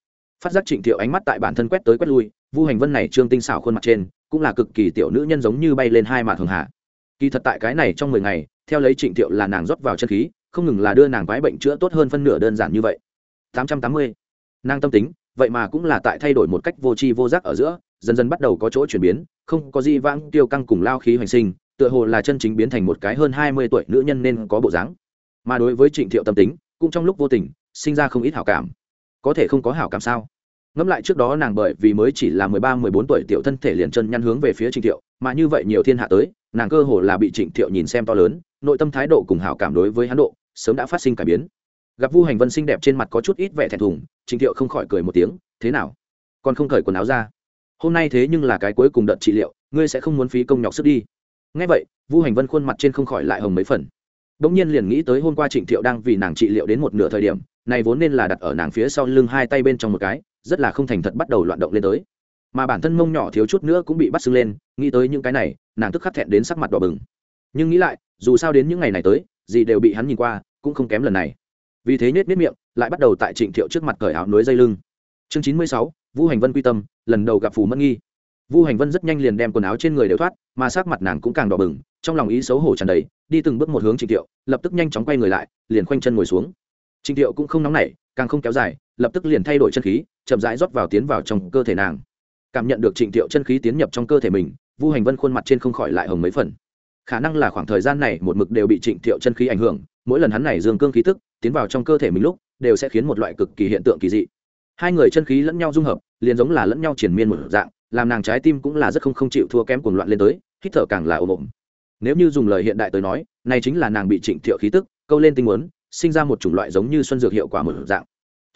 Phát giác trịnh thiệu ánh mắt tại bản thân quét tới quét lui vu hành vân này trương tinh xảo khuôn mặt trên, cũng là cực kỳ tiểu nữ nhân giống như bay lên hai mặt thường hạ. Kỳ thật tại cái này trong mười ngày, theo lấy trịnh thiệu là nàng rót vào chân khí, không ngừng là đưa nàng quái bệnh chữa tốt hơn phân nửa đơn giản như vậy. Tám trăm tám mươi. Nàng tâm tính, vậy mà cũng là tại thay đổi một cách vô tri vô giác ở giữa, dần dần bắt đầu có chỗ chuyển biến, không có gì vãng tiêu căng cùng lao khí hoành sinh, tựa hồ là chân chính biến thành một cái hơn hai mươi tuổi nữ nhân nên có bộ dáng. Mà đối với trịnh thiệu tâm tính, cũng trong lúc vô tình, sinh ra không ít hảo cảm. Có thể không có hảo cảm sao? Ngẫm lại trước đó nàng bởi vì mới chỉ là mười ba, mười bốn tuổi tiểu thân thể liền chân nhăn hướng về phía trịnh thiệu, mà như vậy nhiều thiên hạ tới, nàng cơ hồ là bị trịnh thiệu nhìn xem to lớn, nội tâm thái độ cùng hảo cảm đối với hắn độ, sớm đã phát sinh cải biến. Gặp vu hành vân xinh đẹp trên mặt có chút ít vẻ thẹn thùng trịnh thiệu không khỏi cười một tiếng, thế nào? Còn không cởi quần áo ra? Hôm nay thế nhưng là cái cuối cùng đợt trị liệu, ngươi sẽ không muốn phí công nhọc sức đi. Nghe vậy, vu hành vân khuôn mặt trên không khỏi lại hồng mấy phần. Đống nhiên liền nghĩ tới hôm qua trịnh thiệu đang vì nàng trị liệu đến một nửa thời điểm, này vốn nên là đặt ở nàng phía sau lưng hai tay bên trong một cái rất là không thành thật bắt đầu loạn động lên tới. Mà bản thân mông nhỏ thiếu chút nữa cũng bị bắt sưng lên, nghĩ tới những cái này, nàng tức khắc thẹn đến sắc mặt đỏ bừng. Nhưng nghĩ lại, dù sao đến những ngày này tới, gì đều bị hắn nhìn qua, cũng không kém lần này. Vì thế nết nết miệng, lại bắt đầu tại trịnh thiệu trước mặt cởi áo nối dây lưng. Chương chín mươi sáu, Vu hành vân quy tâm, lần đầu gặp phù mất nghi. Vu hành vân rất nhanh liền đem quần áo trên người đều thoát, mà sát mặt nàng cũng càng đỏ bừng, trong lòng ý xấu hổ tràn đầy, đi từng bước một hướng trịnh thiệu, lập tức nhanh chóng quay người lại, liền khoanh chân ngồi xuống. Trịnh thiệu cũng không nóng nảy, càng không kéo dài, lập tức liền thay đổi chân khí chậm rãi rót vào tiến vào trong cơ thể nàng. Cảm nhận được trịnh thiệu chân khí tiến nhập trong cơ thể mình, vu hành vân khuôn mặt trên không khỏi lại hồng mấy phần. Khả năng là khoảng thời gian này một mực đều bị trịnh thiệu chân khí ảnh hưởng, mỗi lần hắn này dương cương khí tức tiến vào trong cơ thể mình lúc, đều sẽ khiến một loại cực kỳ hiện tượng kỳ dị. Hai người chân khí lẫn nhau dung hợp, liền giống là lẫn nhau triển miên một dạng, làm nàng trái tim cũng là rất không không chịu thua kém cuồng loạn lên tới, hít thở càng là ồm ồm. Nếu như dùng lời hiện đại tới nói, này chính là nàng bị trịnh thiệu khí tức câu lên tinh muốn, sinh ra một chủng loại giống như xuân dược hiệu quả một dạng.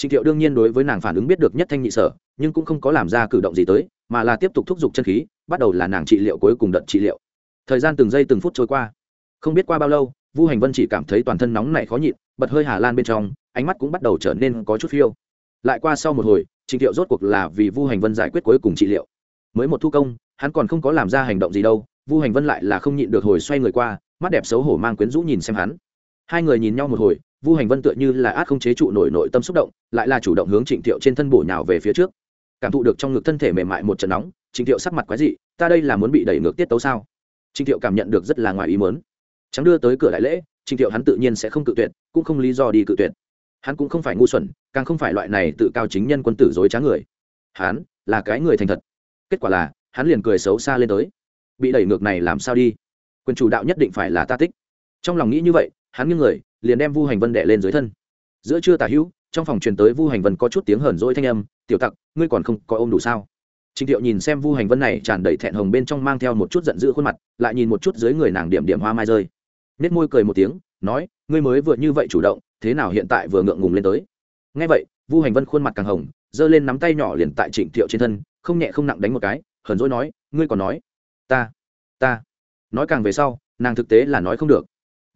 Trình thiệu đương nhiên đối với nàng phản ứng biết được nhất thanh nhị sở, nhưng cũng không có làm ra cử động gì tới, mà là tiếp tục thúc giục chân khí, bắt đầu là nàng trị liệu cuối cùng đợt trị liệu. Thời gian từng giây từng phút trôi qua. Không biết qua bao lâu, vu hành vân chỉ cảm thấy toàn thân nóng nảy khó nhịn, bật hơi hà lan bên trong, ánh mắt cũng bắt đầu trở nên có chút phiêu. Lại qua sau một hồi, Trình thiệu rốt cuộc là vì vu hành vân giải quyết cuối cùng trị liệu. Mới một thu công, hắn còn không có làm ra hành động gì đâu, vu hành vân lại là không nhịn được hồi xoay người qua, mắt đẹp xấu hổ mang quyến rũ nhìn xem hắn. Hai người nhìn nhau một hồi vu hành vân tựa như là át không chế trụ nổi nội tâm xúc động, lại là chủ động hướng trịnh thiệu trên thân bổ nhào về phía trước. Cảm thụ được trong ngực thân thể mềm mại một trận nóng, trịnh thiệu sắc mặt quái dị, ta đây là muốn bị đẩy ngược tiết tấu sao? Trịnh thiệu cảm nhận được rất là ngoài ý mớn trắng đưa tới cửa đại lễ, trịnh thiệu hắn tự nhiên sẽ không cự tuyệt, cũng không lý do đi cự tuyệt. Hắn cũng không phải ngu xuẩn, càng không phải loại này tự cao chính nhân quân tử dối trá người. Hắn là cái người thành thật. Kết quả là, hắn liền cười xấu xa lên tới. Bị đẩy ngược này làm sao đi? Quyền chủ đạo nhất định phải là ta tích trong lòng nghĩ như vậy hắn nghiêng người liền đem vu hành vân đệ lên dưới thân giữa trưa tả hữu trong phòng truyền tới vu hành vân có chút tiếng hờn dỗi thanh âm tiểu tặc ngươi còn không có ôm đủ sao Trình Tiệu nhìn xem Vu Hành Vân này tràn đầy thẹn hồng bên trong mang theo một chút giận dữ khuôn mặt, lại nhìn một chút dưới người nàng điểm điểm hoa mai rơi. Nét môi cười một tiếng, nói, ngươi mới vừa như vậy chủ động, thế nào hiện tại vừa ngượng ngùng lên tới? ngay vậy vu hành vân khuôn mặt càng hồng giơ lên nắm tay nhỏ liền tại trịnh thiệu trên thân không nhẹ không nặng đánh một cái hờn dỗi nói ngươi còn nói ta ta nói càng về sau nàng thực tế là nói không được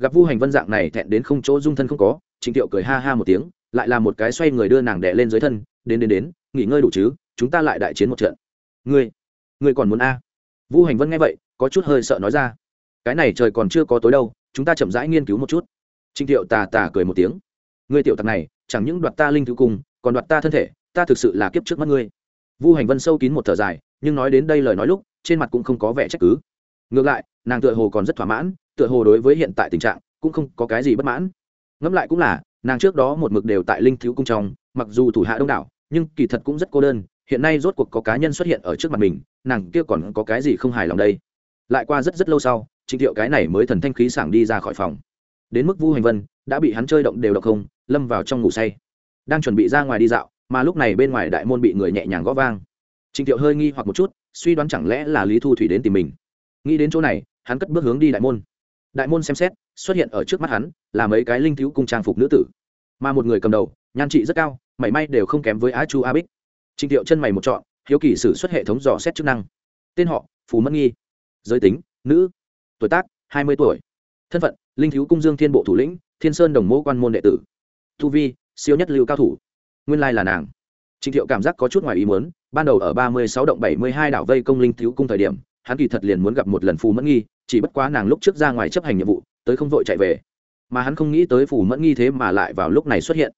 gặp vu hành vân dạng này thẹn đến không chỗ dung thân không có, trịnh thiệu cười ha ha một tiếng, lại là một cái xoay người đưa nàng đẻ lên dưới thân, đến đến đến, nghỉ ngơi đủ chứ, chúng ta lại đại chiến một trận. Ngươi ngươi còn muốn a? Vu hành vân nghe vậy, có chút hơi sợ nói ra, cái này trời còn chưa có tối đâu, chúng ta chậm rãi nghiên cứu một chút. Trịnh thiệu tà tà cười một tiếng, ngươi tiểu tặc này, chẳng những đoạt ta linh thứ cùng, còn đoạt ta thân thể, ta thực sự là kiếp trước mắt ngươi. Vu hành vân sâu kín một thở dài, nhưng nói đến đây lời nói lúc, trên mặt cũng không có vẻ trách cứ. Ngược lại, nàng tựa hồ còn rất thỏa mãn tựa hồ đối với hiện tại tình trạng cũng không có cái gì bất mãn. Ngẫm lại cũng là, nàng trước đó một mực đều tại linh thiếu cung trong, mặc dù thủ hạ đông đảo, nhưng kỳ thật cũng rất cô đơn, hiện nay rốt cuộc có cá nhân xuất hiện ở trước mặt mình, nàng kia còn có cái gì không hài lòng đây? Lại qua rất rất lâu sau, trịnh thiệu cái này mới thần thanh khí sảng đi ra khỏi phòng. Đến mức vu hành vân, đã bị hắn chơi động đều độc không, lâm vào trong ngủ say. Đang chuẩn bị ra ngoài đi dạo, mà lúc này bên ngoài đại môn bị người nhẹ nhàng gõ vang. Trịnh thiệu hơi nghi hoặc một chút, suy đoán chẳng lẽ là lý thu thủy đến tìm mình. Nghĩ đến chỗ này, hắn cất bước hướng đi đại môn đại môn xem xét, xuất hiện ở trước mắt hắn là mấy cái linh thiếu cung trang phục nữ tử. Mà một người cầm đầu, nhan trị rất cao, mảy may đều không kém với á chu a bích trịnh thiệu chân mày một chọn hiếu kỳ sử xuất hệ thống dò xét chức năng. Tên họ, phù mẫn nghi. Giới tính, nữ. Tuổi tác, hai mươi tuổi. Thân phận, linh thiếu cung dương thiên bộ thủ lĩnh, thiên sơn đồng mẫu quan môn đệ tử. Tu vi, siêu nhất lưu cao thủ. Nguyên lai là nàng. Trịnh thiệu cảm giác có chút ngoài ý muốn, ban đầu ở ba mươi sáu động bảy mươi hai đảo vây công linh thiếu cung thời điểm, hắn kỳ thật liền muốn gặp một lần phù mẫn nghi chỉ bất quá nàng lúc trước ra ngoài chấp hành nhiệm vụ, tới không vội chạy về. Mà hắn không nghĩ tới phù mẫn nghi thế mà lại vào lúc này xuất hiện.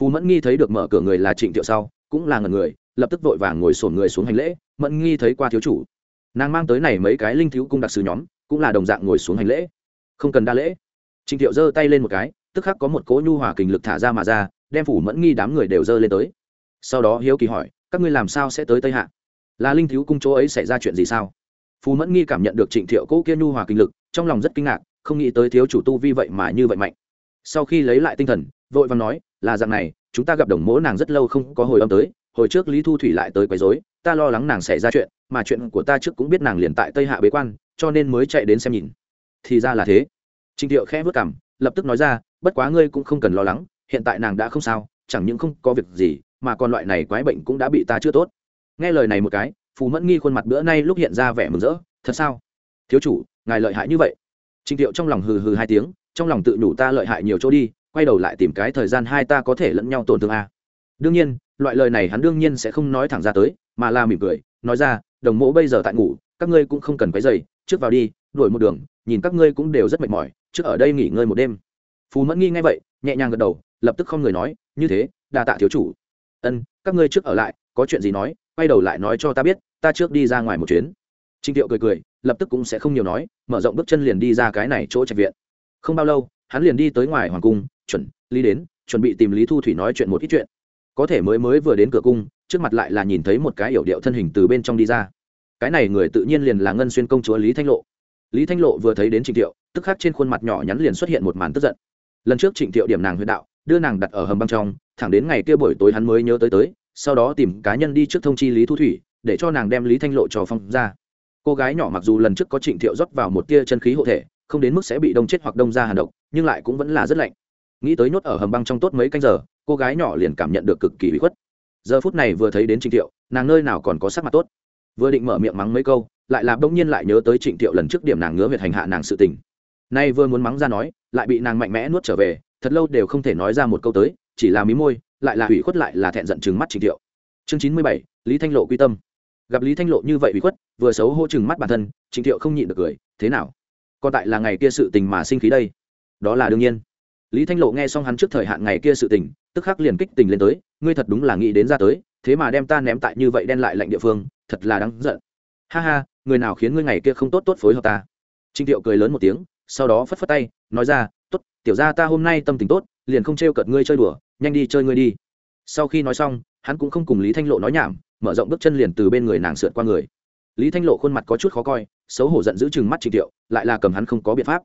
Phù mẫn nghi thấy được mở cửa người là trịnh thiệu sau, cũng là ngần người, lập tức vội vàng ngồi sổn người xuống hành lễ, mẫn nghi thấy qua thiếu chủ. Nàng mang tới này mấy cái linh thiếu cung đặc sứ nhóm, cũng là đồng dạng ngồi xuống hành lễ. Không cần đa lễ. Trịnh thiệu giơ tay lên một cái, tức khắc có một cỗ nhu hòa kình lực thả ra mà ra, đem phủ mẫn nghi đám người đều giơ lên tới. Sau đó hiếu kỳ hỏi, các ngươi làm sao sẽ tới tây hạ? Là linh thiếu cung chỗ ấy xảy ra chuyện gì sao? Phù mẫn nghi cảm nhận được trịnh thiệu cỗ kia nhu hòa kinh lực, trong lòng rất kinh ngạc, không nghĩ tới thiếu chủ tu vi vậy mà như vậy mạnh. Sau khi lấy lại tinh thần, vội vàng nói, là dạng này, chúng ta gặp đồng mỗ nàng rất lâu không có hồi âm tới, hồi trước lý thu thủy lại tới quấy rối, ta lo lắng nàng xảy ra chuyện, mà chuyện của ta trước cũng biết nàng liền tại tây hạ bế quan, cho nên mới chạy đến xem nhìn. Thì ra là thế. Trịnh thiệu khẽ vất cảm lập tức nói ra, bất quá ngươi cũng không cần lo lắng, hiện tại nàng đã không sao, chẳng những không có việc gì, mà còn loại này quái bệnh cũng đã bị ta chữa tốt. Nghe lời này một cái phù mẫn nghi khuôn mặt bữa nay lúc hiện ra vẻ mừng rỡ. Thật sao? Thiếu chủ, ngài lợi hại như vậy. Trịnh thiệu trong lòng hừ hừ hai tiếng, trong lòng tự nhủ ta lợi hại nhiều chỗ đi, quay đầu lại tìm cái thời gian hai ta có thể lẫn nhau tổn thương a. Đương nhiên, loại lời này hắn đương nhiên sẽ không nói thẳng ra tới, mà là mỉm cười, nói ra, đồng mộ bây giờ tại ngủ, các ngươi cũng không cần quấy dày trước vào đi, đuổi một đường, nhìn các ngươi cũng đều rất mệt mỏi, trước ở đây nghỉ ngơi một đêm. Phù mẫn nghi ngay vậy, nhẹ nhàng gật đầu, lập tức không người nói, như thế, đa tạ thiếu chủ. Ân, các ngươi trước ở lại, có chuyện gì nói quay đầu lại nói cho ta biết, ta trước đi ra ngoài một chuyến. Trình tiệu cười cười, lập tức cũng sẽ không nhiều nói, mở rộng bước chân liền đi ra cái này chỗ trạch viện. Không bao lâu, hắn liền đi tới ngoài hoàng cung, chuẩn, lý đến, chuẩn bị tìm lý thu thủy nói chuyện một ít chuyện. Có thể mới mới vừa đến cửa cung, trước mặt lại là nhìn thấy một cái yểu điệu thân hình từ bên trong đi ra. Cái này người tự nhiên liền là ngân xuyên công chúa lý thanh lộ. Lý thanh lộ vừa thấy đến trịnh thiệu, tức khắc trên khuôn mặt nhỏ nhắn liền xuất hiện một màn tức giận. Lần trước trịnh thiệu điểm nàng huyệt đạo, đưa nàng đặt ở hầm băng trong, thẳng đến ngày kia buổi tối hắn mới nhớ tới tới sau đó tìm cá nhân đi trước thông chi lý thu thủy, để cho nàng đem lý thanh lộ cho phong ra. Cô gái nhỏ mặc dù lần trước có trịnh thiệu rót vào một tia chân khí hộ thể, không đến mức sẽ bị đông chết hoặc đông ra hàn độc, nhưng lại cũng vẫn là rất lạnh. Nghĩ tới nhốt ở hầm băng trong tốt mấy canh giờ, cô gái nhỏ liền cảm nhận được cực kỳ bị khuất. Giờ phút này vừa thấy đến trịnh thiệu, nàng nơi nào còn có sắc mặt tốt. Vừa định mở miệng mắng mấy câu, lại là bỗng nhiên lại nhớ tới trịnh thiệu lần trước điểm nàng ngứa việc hành hạ nàng sự tình. Nay vừa muốn mắng ra nói, lại bị nàng mạnh mẽ nuốt trở về, thật lâu đều không thể nói ra một câu tới, chỉ là mí môi lại là hủy khuất lại là thẹn giận chừng mắt trình thiệu. Chương chín mươi bảy, lý thanh lộ quy tâm. Gặp lý thanh lộ như vậy hủy khuất, vừa xấu hô chừng mắt bản thân, trình thiệu không nhịn được cười, thế nào? Còn tại là ngày kia sự tình mà sinh khí đây? Đó là đương nhiên. Lý thanh lộ nghe xong hắn trước thời hạn ngày kia sự tình, tức khắc liền kích tình lên tới, ngươi thật đúng là nghĩ đến ra tới, thế mà đem ta ném tại như vậy đen lại lạnh địa phương, thật là đáng giận. Ha ha, người nào khiến ngươi ngày kia không tốt tốt phối hợp ta? Trình thiệu cười lớn một tiếng, sau đó phất phất tay, nói ra, tốt, tiểu ra ta hôm nay tâm tình tốt, liền không t r e o cợt ngươi chơi đùa nhanh đi chơi ngươi đi. Sau khi nói xong, hắn cũng không cùng lý thanh lộ nói nhảm, mở rộng bước chân liền từ bên người nàng sượt qua người. Lý thanh lộ khuôn mặt có chút khó coi, xấu hổ giận giữ chừng mắt trịnh thiệu lại là cầm hắn không có biện pháp.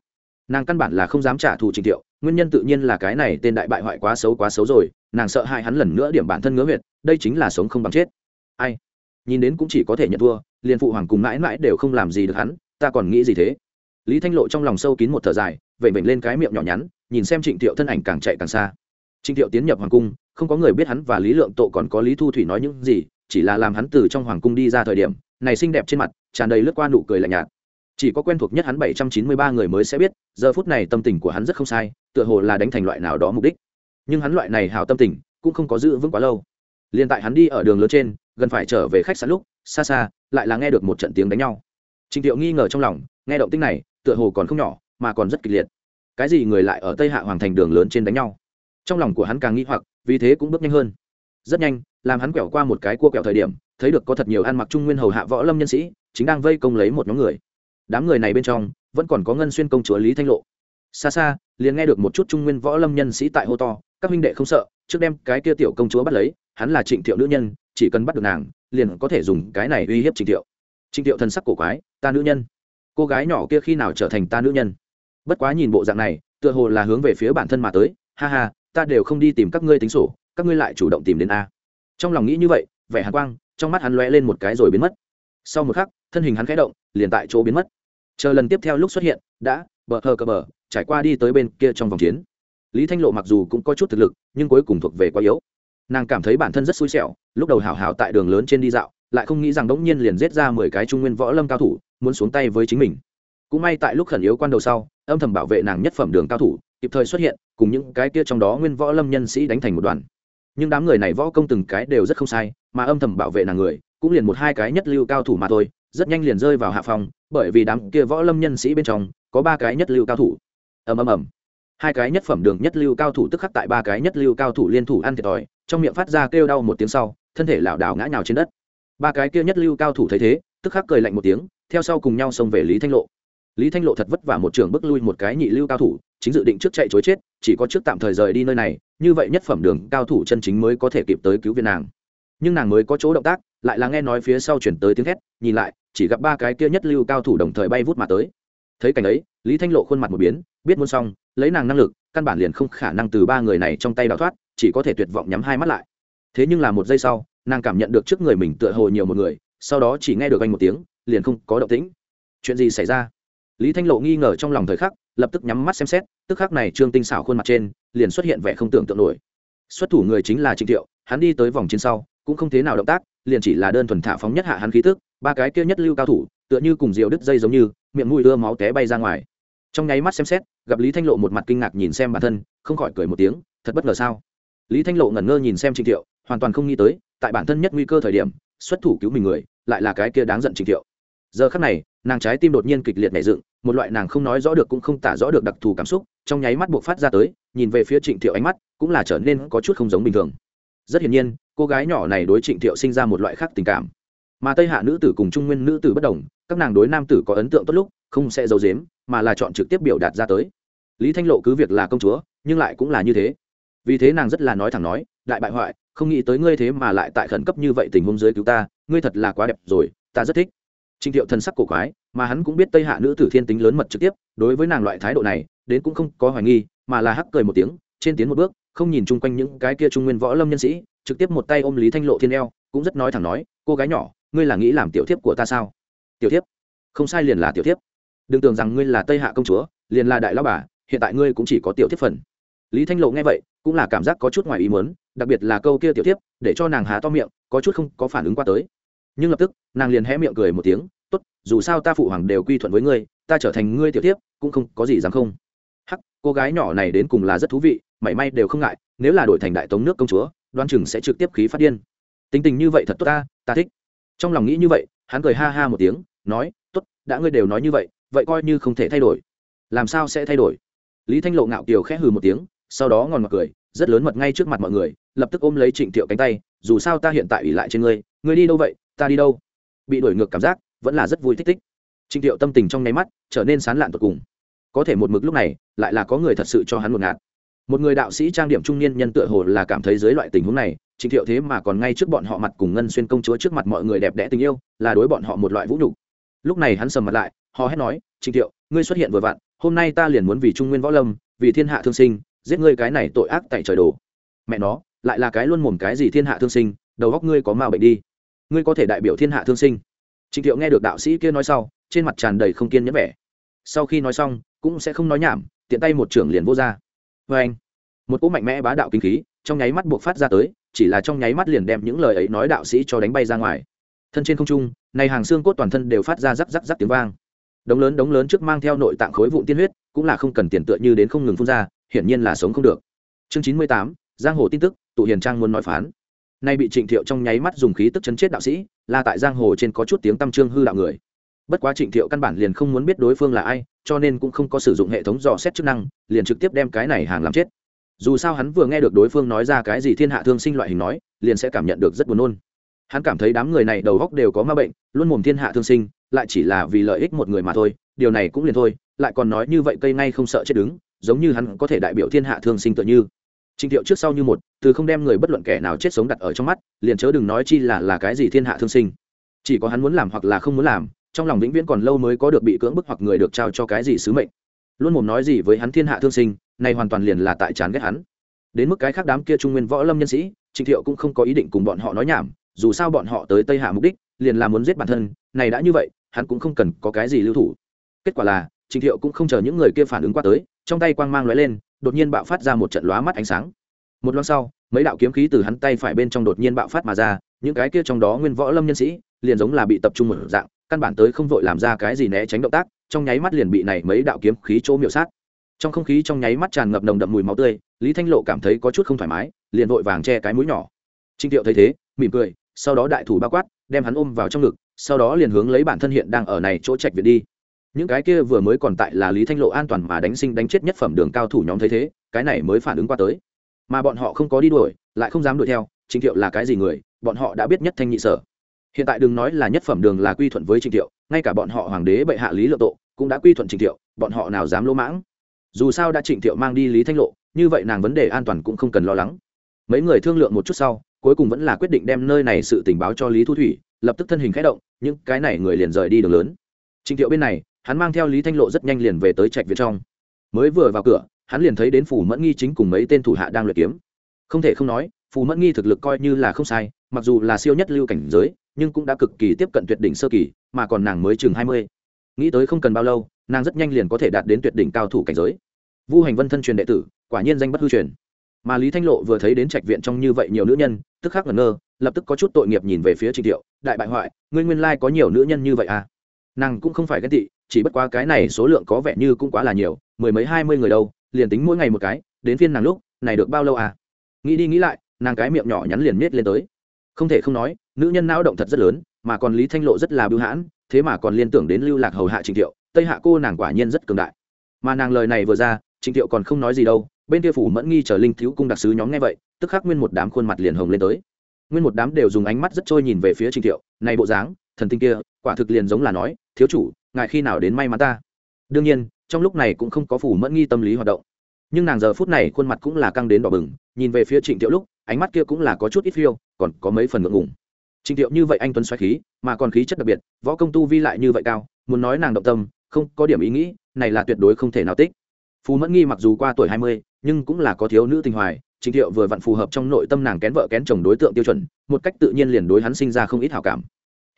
Nàng căn bản là không dám trả thù trịnh thiệu nguyên nhân tự nhiên là cái này tên đại bại hoại quá xấu quá xấu rồi, nàng sợ hại hắn lần nữa điểm bản thân ngứa huyệt, đây chính là sống không bằng chết. Ai? Nhìn đến cũng chỉ có thể nhận thua, liền phụ hoàng cùng mãi mãi đều không làm gì được hắn, ta còn nghĩ gì thế? Lý thanh lộ trong lòng sâu kín một thở dài vẩy vẩy lên cái miệng nhỏ nhắn, nhìn xem trịnh thiệu thân ảnh càng chạy càng xa. Trình thiệu tiến nhập hoàng cung, không có người biết hắn và lý lượng tộ còn có lý thu thủy nói những gì, chỉ là làm hắn từ trong hoàng cung đi ra thời điểm, này xinh đẹp trên mặt, tràn đầy lướt qua nụ cười lạnh nhạt. Chỉ có quen thuộc nhất hắn bảy trăm chín mươi ba người mới sẽ biết, giờ phút này tâm tình của hắn rất không sai, tựa hồ là đánh thành loại nào đó mục đích. Nhưng hắn loại này hào tâm tình, cũng không có giữ vững quá lâu. Liên tại hắn đi ở đường lớn trên, gần phải trở về khách sạn lúc, xa xa, lại là nghe được một trận tiếng đánh nhau. Trình thiệu nghi ngờ trong lòng, nghe động tĩnh này, tựa hồ còn không nhỏ, mà còn rất kịch liệt. Cái gì người lại ở tây hạ hoàng thành đường lớn trên đánh nhau? Trong lòng của hắn càng nghi hoặc, vì thế cũng bước nhanh hơn. Rất nhanh, làm hắn quẹo qua một cái cua quẹo thời điểm, thấy được có thật nhiều ăn mặc trung nguyên hầu hạ võ lâm nhân sĩ, chính đang vây công lấy một nhóm người. Đám người này bên trong, vẫn còn có ngân xuyên công chúa lý thanh lộ. Xa xa, liền nghe được một chút trung nguyên võ lâm nhân sĩ tại hô to, các huynh đệ không sợ, trước đem cái kia tiểu công chúa bắt lấy, hắn là trịnh thiệu nữ nhân, chỉ cần bắt được nàng, liền có thể dùng cái này uy hiếp trịnh thiệu. Trịnh thiệu thần sắc cổ quái, ta nữ nhân. Cô gái nhỏ kia khi nào trở thành ta nữ nhân? Bất quá nhìn bộ dạng này, tựa hồ là hướng về phía bản thân mà tới, ha ha ta đều không đi tìm các ngươi tính sổ, các ngươi lại chủ động tìm đến a. Trong lòng nghĩ như vậy, vẻ hàn quang, trong mắt hắn lóe lên một cái rồi biến mất. Sau một khắc, thân hình hắn khẽ động, liền tại chỗ biến mất. Chờ lần tiếp theo lúc xuất hiện, đã, bờ hờ cờ bờ, trải qua đi tới bên kia trong vòng chiến. Lý thanh lộ mặc dù cũng có chút thực lực, nhưng cuối cùng thuộc về quá yếu. Nàng cảm thấy bản thân rất xui xẻo, lúc đầu hảo hảo tại đường lớn trên đi dạo, lại không nghĩ rằng đống nhiên liền giết ra mười cái trung nguyên võ lâm cao thủ, muốn xuống tay với chính mình. Cũng may tại lúc khẩn yếu quan đầu sau, âm thầm bảo vệ nàng nhất phẩm đường cao thủ kịp thời xuất hiện, cùng những cái kia trong đó nguyên võ lâm nhân sĩ đánh thành một đoàn. Nhưng đám người này võ công từng cái đều rất không sai, mà âm thầm bảo vệ nàng người, cũng liền một hai cái nhất lưu cao thủ mà thôi, rất nhanh liền rơi vào hạ phòng, bởi vì đám kia võ lâm nhân sĩ bên trong, có ba cái nhất lưu cao thủ. Ầm ầm ầm. Hai cái nhất phẩm đường nhất lưu cao thủ tức khắc tại ba cái nhất lưu cao thủ liên thủ ăn thiệt thòi, trong miệng phát ra kêu đau một tiếng sau, thân thể lảo đảo ngã nhào trên đất. Ba cái kia nhất lưu cao thủ thấy thế, tức khắc cười lạnh một tiếng, theo sau cùng nhau xông về lý thanh lộ. Lý thanh lộ thật vất vả một trường bước lui một cái nhị lưu cao thủ chính dự định trước chạy chối chết, chỉ có trước tạm thời rời đi nơi này, như vậy nhất phẩm đường cao thủ chân chính mới có thể kịp tới cứu viện nàng. Nhưng nàng mới có chỗ động tác, lại là nghe nói phía sau chuyển tới tiếng thét nhìn lại, chỉ gặp ba cái kia nhất lưu cao thủ đồng thời bay vút mà tới. Thấy cảnh ấy, lý thanh lộ khuôn mặt một biến, biết muốn xong, lấy nàng năng lực, căn bản liền không khả năng từ ba người này trong tay đào thoát, chỉ có thể tuyệt vọng nhắm hai mắt lại. Thế nhưng là một giây sau, nàng cảm nhận được trước người mình tựa hồ nhiều một người, sau đó chỉ nghe được anh một tiếng, liền không có động tĩnh. Chuyện gì xảy ra? Lý thanh lộ nghi ngờ trong lòng thời khắc lập tức nhắm mắt xem xét, tức khắc này trương tinh xảo khuôn mặt trên, liền xuất hiện vẻ không tưởng tượng nổi. Xuất thủ người chính là trịnh thiệu, hắn đi tới vòng trên sau, cũng không thế nào động tác, liền chỉ là đơn thuần thả phóng nhất hạ hắn khí tức, ba cái kia nhất lưu cao thủ, tựa như cùng diều đứt dây giống như, miệng mũi đưa máu té bay ra ngoài. Trong nháy mắt xem xét, gặp lý thanh lộ một mặt kinh ngạc nhìn xem bản thân, không khỏi cười một tiếng, thật bất ngờ sao? Lý thanh lộ ngẩn ngơ nhìn xem trịnh thiệu, hoàn toàn không nghĩ tới, tại bản thân nhất nguy cơ thời điểm, xuất thủ cứu mình người, lại là cái kia đáng giận trịnh thiệu. Giờ khắc này, nàng trái tim đột nhiên kịch liệt nảy dựng một loại nàng không nói rõ được cũng không tả rõ được đặc thù cảm xúc, trong nháy mắt buộc phát ra tới, nhìn về phía trịnh thiệu ánh mắt, cũng là trở nên có chút không giống bình thường. Rất hiển nhiên, cô gái nhỏ này đối trịnh thiệu sinh ra một loại khác tình cảm. Mà tây hạ nữ tử cùng trung nguyên nữ tử bất đồng, các nàng đối nam tử có ấn tượng tốt lúc, không sẽ giấu dếm mà là chọn trực tiếp biểu đạt ra tới. Lý thanh lộ cứ việc là công chúa, nhưng lại cũng là như thế. Vì thế nàng rất là nói thẳng nói, đại bại hoại, không nghĩ tới ngươi thế mà lại tại khẩn cấp như vậy tình huống dưới cứu ta, ngươi thật là quá đẹp rồi, ta rất thích. Trịnh thiệu thần sắc cổ quái mà hắn cũng biết tây hạ nữ tử thiên tính lớn mật trực tiếp, đối với nàng loại thái độ này, đến cũng không có hoài nghi, mà là hắc cười một tiếng, trên tiến một bước, không nhìn chung quanh những cái kia trung nguyên võ lâm nhân sĩ, trực tiếp một tay ôm lý thanh lộ thiên eo, cũng rất nói thẳng nói, cô gái nhỏ, ngươi là nghĩ làm tiểu thiếp của ta sao? Tiểu thiếp? Không sai liền là tiểu thiếp. Đừng tưởng rằng ngươi là tây hạ công chúa, liền là đại lao bà, hiện tại ngươi cũng chỉ có tiểu thiếp phần. Lý thanh lộ nghe vậy, cũng là cảm giác có chút ngoài ý muốn, đặc biệt là câu kia tiểu thiếp, để cho nàng há to miệng, có chút không có phản ứng qua tới. Nhưng lập tức, nàng liền hé miệng cười một tiếng dù sao ta phụ hoàng đều quy thuận với ngươi, ta trở thành ngươi tiểu tiếp cũng không có gì dám không. Hắc, cô gái nhỏ này đến cùng là rất thú vị, mảy may đều không ngại, nếu là đổi thành đại tống nước công chúa đoan chừng sẽ trực tiếp khí phát điên. Tính tình như vậy thật tốt ta ta thích. Trong lòng nghĩ như vậy, hắn cười ha ha một tiếng, nói, tốt, đã ngươi đều nói như vậy vậy coi như không thể thay đổi. Làm sao sẽ thay đổi? Lý thanh lộ ngạo kiều khẽ hừ một tiếng, sau đó ngòn mặt cười, rất lớn mật ngay trước mặt mọi người, lập tức ôm lấy trịnh thiệu cánh tay, dù sao ta hiện tại ủy lại trên ngươi ngươi đi đâu vậy, ta đi đâu? Bị đổi ngược cảm giác vẫn là rất vui thích thích trịnh thiệu tâm tình trong nháy mắt trở nên sán lạn tột cùng. Có thể một mực lúc này, lại là có người thật sự cho hắn một ngạt. Một người đạo sĩ trang điểm trung niên nhân tựa hồ là cảm thấy dưới loại tình huống này trịnh thiệu thế mà còn ngay trước bọn họ mặt cùng ngân xuyên công chúa trước mặt mọi người đẹp đẽ tình yêu, là đối bọn họ một loại vũ nhục. Lúc này hắn sầm mặt lại, hò hét nói trịnh thiệu, ngươi xuất hiện vừa vặn, hôm nay ta liền muốn vì trung nguyên võ lâm, vì thiên hạ thương sinh, giết ngươi cái này tội ác tại trời đồ. Mẹ nó, lại là cái luôn mồm cái gì thiên hạ thương sinh, đầu góc ngươi có ma bệnh đi. Ngươi có thể đại biểu thiên hạ thương sinh. Trình thiệu nghe được đạo sĩ kia nói sau, trên mặt tràn đầy không kiên nhẫn vẻ. Sau khi nói xong, cũng sẽ không nói nhảm, tiện tay một trưởng liền vô ra. Oeng! anh, một cú mạnh mẽ bá đạo kinh khí, trong nháy mắt buộc phát ra tới, chỉ là trong nháy mắt liền đem những lời ấy nói đạo sĩ cho đánh bay ra ngoài. Thân trên không trung, này hàng xương cốt toàn thân đều phát ra rắc rắc rắc tiếng vang. Đống lớn đống lớn trước mang theo nội tạng khối vụn tiên huyết, cũng là không cần tiền tựa như đến không ngừng phun ra, hiển nhiên là sống không được. Chương chín mươi tám, giang hồ tin tức, tụ hiền trang muốn nói phán. Nay bị trịnh thiệu trong nháy mắt dùng khí tức chấn chết đạo sĩ là tại giang hồ trên có chút tiếng tâm trương hư đạo người. Bất quá trịnh thiệu căn bản liền không muốn biết đối phương là ai, cho nên cũng không có sử dụng hệ thống dò xét chức năng, liền trực tiếp đem cái này hàng làm chết. Dù sao hắn vừa nghe được đối phương nói ra cái gì thiên hạ thương sinh loại hình nói, liền sẽ cảm nhận được rất buồn nôn. Hắn cảm thấy đám người này đầu góc đều có ma bệnh, luôn mồm thiên hạ thương sinh, lại chỉ là vì lợi ích một người mà thôi, điều này cũng liền thôi, lại còn nói như vậy cây ngay không sợ chết đứng, giống như hắn có thể đại biểu thiên hạ thương sinh tựa như. Trình Tiệu trước sau như một, từ không đem người bất luận kẻ nào chết sống đặt ở trong mắt, liền chớ đừng nói chi là là cái gì thiên hạ thương sinh. Chỉ có hắn muốn làm hoặc là không muốn làm, trong lòng vĩnh viễn còn lâu mới có được bị cưỡng bức hoặc người được trao cho cái gì sứ mệnh. Luôn mồm nói gì với hắn thiên hạ thương sinh, này hoàn toàn liền là tại chán ghét hắn. Đến mức cái khác đám kia trung nguyên võ lâm nhân sĩ, Trình Tiệu cũng không có ý định cùng bọn họ nói nhảm, dù sao bọn họ tới Tây Hạ mục đích, liền là muốn giết bản thân, này đã như vậy, hắn cũng không cần có cái gì lưu thủ. Kết quả là, Trình Tiệu cũng không chờ những người kia phản ứng qua tới, trong tay quang mang lóe lên, đột nhiên bạo phát ra một trận lóa mắt ánh sáng. Một loan sau, mấy đạo kiếm khí từ hắn tay phải bên trong đột nhiên bạo phát mà ra, những cái kia trong đó nguyên võ lâm nhân sĩ, liền giống là bị tập trung một dạng, căn bản tới không vội làm ra cái gì né tránh động tác, trong nháy mắt liền bị này mấy đạo kiếm khí chỗ miệu sát. Trong không khí trong nháy mắt tràn ngập nồng đậm mùi máu tươi, lý thanh lộ cảm thấy có chút không thoải mái, liền vội vàng che cái mũi nhỏ. Trinh tiệu thấy thế, mỉm cười, sau đó đại thủ bao quát, đem hắn ôm vào trong ngực, sau đó liền hướng lấy bản thân hiện đang ở này chỗ trạch viện đi những cái kia vừa mới còn tại là lý thanh lộ an toàn mà đánh sinh đánh chết nhất phẩm đường cao thủ nhóm thấy thế, cái này mới phản ứng qua tới. Mà bọn họ không có đi đuổi, lại không dám đuổi theo, trịnh thiệu là cái gì người, bọn họ đã biết nhất thanh nhị sở. Hiện tại đừng nói là nhất phẩm đường là quy thuận với trịnh thiệu, ngay cả bọn họ hoàng đế bệ hạ lý lượng tộ cũng đã quy thuận trịnh thiệu, bọn họ nào dám lỗ mãng. Dù sao đã trịnh thiệu mang đi lý thanh lộ, như vậy nàng vấn đề an toàn cũng không cần lo lắng. Mấy người thương lượng một chút sau, cuối cùng vẫn là quyết định đem nơi này sự tình báo cho lý thu thủy, lập tức thân hình khẽ động, những cái này người liền rời đi đường lớn. Trịnh thiệu bên này hắn mang theo lý thanh lộ rất nhanh liền về tới trạch viện trong. Mới vừa vào cửa, hắn liền thấy đến phù mẫn nghi chính cùng mấy tên thủ hạ đang luyện kiếm. Không thể không nói, phù mẫn nghi thực lực coi như là không sai, mặc dù là siêu nhất lưu cảnh giới, nhưng cũng đã cực kỳ tiếp cận tuyệt đỉnh sơ kỳ, mà còn nàng mới chừng hai mươi. Nghĩ tới không cần bao lâu, nàng rất nhanh liền có thể đạt đến tuyệt đỉnh cao thủ cảnh giới. Vu hành vân thân truyền đệ tử, quả nhiên danh bất hư truyền. Mà lý thanh lộ vừa thấy đến trạch viện trong như vậy nhiều nữ nhân, tức khắc ngẩn ngơ, lập tức có chút tội nghiệp nhìn về phía trịnh thiệu đại bại hoại, ngươi nguyên lai có nhiều nữ nhân như vậy à? Nàng cũng không phải ghen tị chỉ bất quá cái này số lượng có vẻ như cũng quá là nhiều, mười mấy hai mươi người đâu, liền tính mỗi ngày một cái, đến phiên nàng lúc, này được bao lâu à? Nghĩ đi nghĩ lại, nàng cái miệng nhỏ nhắn liền miết lên tới. Không thể không nói, nữ nhân não động thật rất lớn, mà còn lý thanh lộ rất là bưu hãn, thế mà còn liên tưởng đến lưu lạc hầu hạ trịnh thiệu, tây hạ cô nàng quả nhiên rất cường đại. Mà nàng lời này vừa ra trịnh thiệu còn không nói gì đâu, bên kia phủ mẫn nghi chờ linh thiếu cung đặc sứ nhóm nghe vậy, tức khắc nguyên một đám khuôn mặt liền hồng lên tới. Nguyên một đám đều dùng ánh mắt rất trôi nhìn về phía trịnh thiệu, này bộ dáng, thần tinh kia, quả thực liền giống là nói, thiếu chủ ngài khi nào đến may mắn ta? Đương nhiên, trong lúc này cũng không có phủ mẫn nghi tâm lý hoạt động. Nhưng nàng giờ phút này khuôn mặt cũng là căng đến đỏ bừng, nhìn về phía trịnh thiệu lúc, ánh mắt kia cũng là có chút ít phiêu, còn có mấy phần ngượng ngùng. Trịnh thiệu như vậy anh tuấn xoáy khí, mà còn khí chất đặc biệt, võ công tu vi lại như vậy cao, muốn nói nàng động tâm, không có điểm ý nghĩ, này là tuyệt đối không thể nào tích. Phù mẫn nghi mặc dù qua tuổi hai mươi, nhưng cũng là có thiếu nữ tình hoài, trịnh thiệu vừa vặn phù hợp trong nội tâm nàng kén vợ kén chồng đối tượng tiêu chuẩn, một cách tự nhiên liền đối hắn sinh ra không ít hảo cảm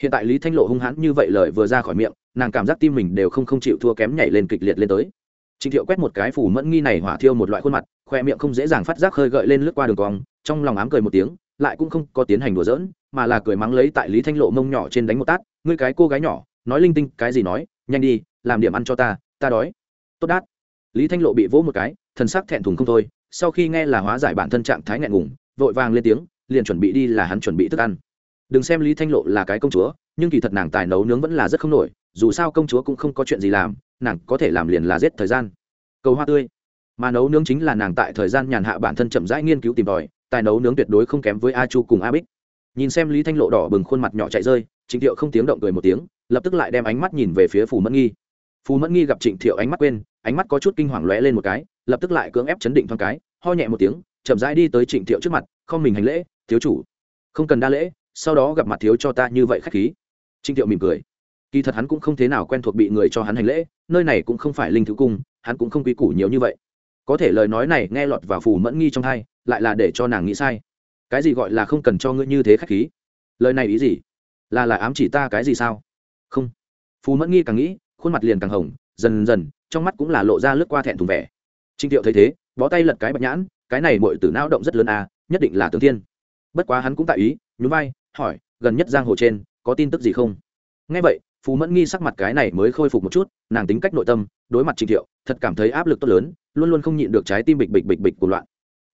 hiện tại lý thanh lộ hung hãn như vậy lời vừa ra khỏi miệng nàng cảm giác tim mình đều không không chịu thua kém nhảy lên kịch liệt lên tới Trịnh Thiệu quét một cái phủ mẫn nghi này hỏa thiêu một loại khuôn mặt, khoe miệng không dễ dàng phát giác hơi gợi lên lướt qua đường cong, trong lòng ám cười một tiếng, lại cũng không có tiến hành đùa giỡn, mà là cười mắng lấy tại Lý Thanh Lộ mông nhỏ trên đánh một tát, ngươi cái cô gái nhỏ, nói linh tinh, cái gì nói, nhanh đi, làm điểm ăn cho ta, ta đói. Tốt đát. Lý Thanh Lộ bị vỗ một cái, thần sắc thẹn thùng không thôi, sau khi nghe là hóa giải bản thân trạng thái nghẹn ngùng, vội vàng lên tiếng, liền chuẩn bị đi là hắn chuẩn bị thức ăn. Đừng xem Lý Thanh Lộ là cái công chúa, nhưng kỳ thật nàng tài nấu nướng vẫn là rất không nổi, dù sao công chúa cũng không có chuyện gì làm, nàng có thể làm liền là giết thời gian cầu hoa tươi mà nấu nướng chính là nàng tại thời gian nhàn hạ bản thân chậm rãi nghiên cứu tìm tòi tài nấu nướng tuyệt đối không kém với a chu cùng a bích nhìn xem lý thanh lộ đỏ bừng khuôn mặt nhỏ chạy rơi trịnh thiệu không tiếng động cười một tiếng lập tức lại đem ánh mắt nhìn về phía phù mẫn nghi phù mẫn nghi gặp trịnh thiệu ánh mắt quên ánh mắt có chút kinh hoàng lóe lên một cái lập tức lại cưỡng ép chấn định thoáng cái ho nhẹ một tiếng chậm rãi đi tới trịnh thiệu trước mặt không mình hành lễ thiếu chủ không cần đa lễ sau đó gặp mặt thiếu cho ta như vậy khách khí. Trinh thiệu mỉm cười. Kỳ thật hắn cũng không thế nào quen thuộc bị người cho hắn hành lễ, nơi này cũng không phải linh thứ cung, hắn cũng không quy củ nhiều như vậy. Có thể lời nói này nghe lọt vào phù mẫn nghi trong thai lại là để cho nàng nghĩ sai. Cái gì gọi là không cần cho ngươi như thế khách khí? Lời này ý gì? Là là ám chỉ ta cái gì sao? Không. Phù mẫn nghi càng nghĩ, khuôn mặt liền càng hồng, dần dần, trong mắt cũng là lộ ra lướt qua thẹn thùng vẻ. Trinh tiệu thấy thế, bó tay lật cái bạch nhãn, cái này mọi tử não động rất lớn à nhất định là tướng thiên. Bất quá hắn cũng tại ý, nhún vai hỏi, gần nhất giang hồ trên, có tin tức gì không? Nghe vậy, phú mẫn nghi sắc mặt cái này mới khôi phục một chút, nàng tính cách nội tâm, đối mặt trịnh thiệu, thật cảm thấy áp lực tốt lớn, luôn luôn không nhịn được trái tim bịch bịch bịch bịch của loạn.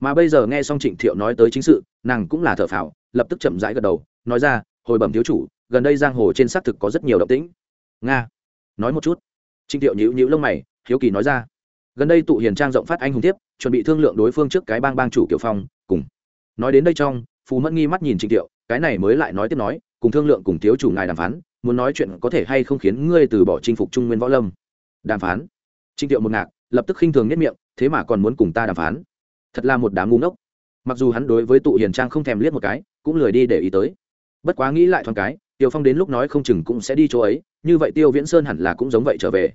Mà bây giờ nghe xong trịnh thiệu nói tới chính sự, nàng cũng là thở phào, lập tức chậm rãi gật đầu, nói ra, hồi bẩm thiếu chủ, gần đây giang hồ trên xác thực có rất nhiều động tĩnh. Nga, nói một chút. Trịnh thiệu nhíu nhíu lông mày, hiếu kỳ nói ra, gần đây tụ hiền trang rộng phát anh hùng tiếp, chuẩn bị thương lượng đối phương trước cái bang bang chủ kiểu phong, cùng. Nói đến đây trong, phú mẫn nghi mắt nhìn trịnh thiệu cái này mới lại nói tiếp nói, cùng thương lượng cùng thiếu chủ ngài đàm phán, muốn nói chuyện có thể hay không khiến ngươi từ bỏ chinh phục trung nguyên võ lâm. Đàm phán. Trịnh thiệu một ngạc, lập tức khinh thường nhất miệng, thế mà còn muốn cùng ta đàm phán. Thật là một đám ngu ngốc. Mặc dù hắn đối với tụ hiền trang không thèm liếc một cái, cũng lười đi để ý tới. Bất quá nghĩ lại thoáng cái, tiêu phong đến lúc nói không chừng cũng sẽ đi chỗ ấy, như vậy tiêu viễn sơn hẳn là cũng giống vậy trở về.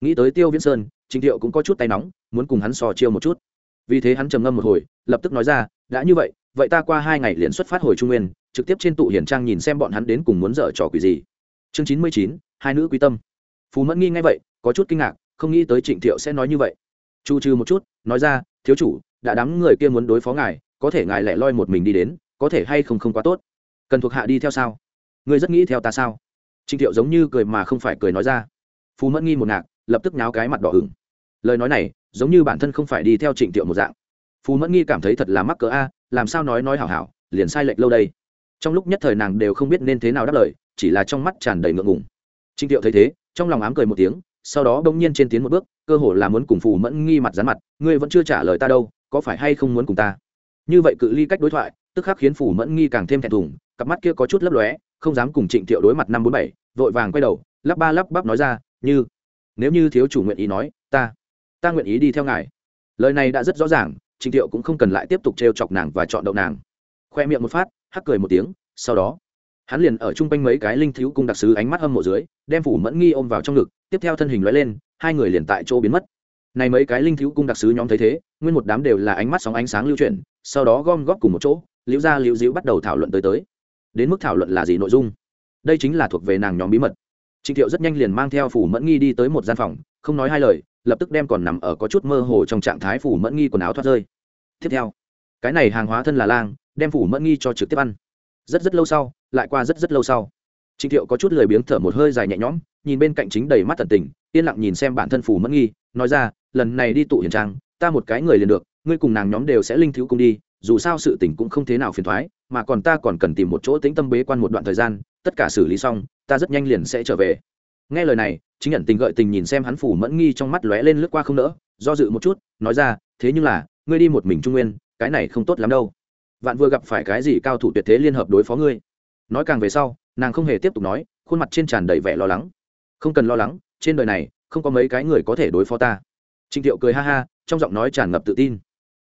Nghĩ tới tiêu viễn sơn, trịnh thiệu cũng có chút tay nóng, muốn cùng hắn sò chiêu một chút. Vì thế hắn trầm ngâm một hồi, lập tức nói ra, đã như vậy vậy ta qua hai ngày liền xuất phát hồi trung nguyên, trực tiếp trên tụ hiển trang nhìn xem bọn hắn đến cùng muốn dở trò quỷ gì. Chương chín mươi chín, hai nữ quý tâm. Phú mẫn nghi ngay vậy, có chút kinh ngạc, không nghĩ tới trịnh thiệu sẽ nói như vậy. Chu trừ một chút, nói ra, thiếu chủ, đã đám người kia muốn đối phó ngài, có thể ngài lại loi một mình đi đến, có thể hay không không quá tốt? Cần thuộc hạ đi theo sao? Ngươi rất nghĩ theo ta sao? Trịnh thiệu giống như cười mà không phải cười nói ra. Phú mẫn nghi một ngạc, lập tức nháo cái mặt đỏ ửng. Lời nói này, giống như bản thân không phải đi theo trịnh thiệu một dạng. Phú mẫn nghi cảm thấy thật là mắc cỡ a làm sao nói nói hảo hảo, liền sai lệch lâu đây. Trong lúc nhất thời nàng đều không biết nên thế nào đáp lời, chỉ là trong mắt tràn đầy ngượng ngùng. Trịnh thiệu thấy thế, trong lòng ám cười một tiếng, sau đó bỗng nhiên trên tiến một bước, cơ hồ là muốn cùng phù mẫn nghi mặt dán mặt, ngươi vẫn chưa trả lời ta đâu, có phải hay không muốn cùng ta? Như vậy cự ly cách đối thoại, tức khắc khiến phù mẫn nghi càng thêm thẹn thùng, cặp mắt kia có chút lấp lóe, không dám cùng trịnh thiệu đối mặt năm bốn bảy, vội vàng quay đầu, lắp ba lắp bắp nói ra, như, nếu như thiếu chủ nguyện ý nói, ta ta nguyện ý đi theo ngài. Lời này đã rất rõ ràng Trình thiệu cũng không cần lại tiếp tục trêu chọc nàng và chọn đậu nàng. Khoe miệng một phát, hắc cười một tiếng, sau đó, hắn liền ở chung quanh mấy cái linh thiếu cung đặc sứ ánh mắt hâm mộ dưới, đem phủ mẫn nghi ôm vào trong ngực, tiếp theo thân hình lóe lên, hai người liền tại chỗ biến mất. Này mấy cái linh thiếu cung đặc sứ nhóm thấy thế, nguyên một đám đều là ánh mắt sóng ánh sáng lưu chuyển, sau đó gom góp cùng một chỗ, liễu ra liễu diễu bắt đầu thảo luận tới tới. Đến mức thảo luận là gì nội dung? Đây chính là thuộc về nàng nhóm bí mật. Trình thiệu rất nhanh liền mang theo phủ mẫn nghi đi tới một gian phòng, không nói hai lời lập tức đem còn nằm ở có chút mơ hồ trong trạng thái phủ mẫn nghi quần áo thoát rơi. Tiếp theo, cái này hàng hóa thân là lang, đem phủ mẫn nghi cho trực tiếp ăn. Rất rất lâu sau, lại qua rất rất lâu sau. Trịnh thiệu có chút lười biếng thở một hơi dài nhẹ nhõm, nhìn bên cạnh chính đầy mắt tận tình, yên lặng nhìn xem bản thân phủ mẫn nghi, nói ra, lần này đi tụ hiền trang, ta một cái người liền được, ngươi cùng nàng nhóm đều sẽ linh thiếu cùng đi, dù sao sự tình cũng không thế nào phiền thoái mà còn ta còn cần tìm một chỗ tĩnh tâm bế quan một đoạn thời gian, tất cả xử lý xong, ta rất nhanh liền sẽ trở về. Nghe lời này chính nhận tình gợi tình nhìn xem hắn phủ mẫn nghi trong mắt lóe lên lướt qua không nỡ, do dự một chút, nói ra, thế nhưng là, ngươi đi một mình trung nguyên, cái này không tốt lắm đâu. Vạn vừa gặp phải cái gì cao thủ tuyệt thế liên hợp đối phó ngươi. Nói càng về sau, nàng không hề tiếp tục nói, khuôn mặt trên tràn đầy vẻ lo lắng. Không cần lo lắng, trên đời này, không có mấy cái người có thể đối phó ta. Trịnh thiệu cười ha ha, trong giọng nói tràn ngập tự tin.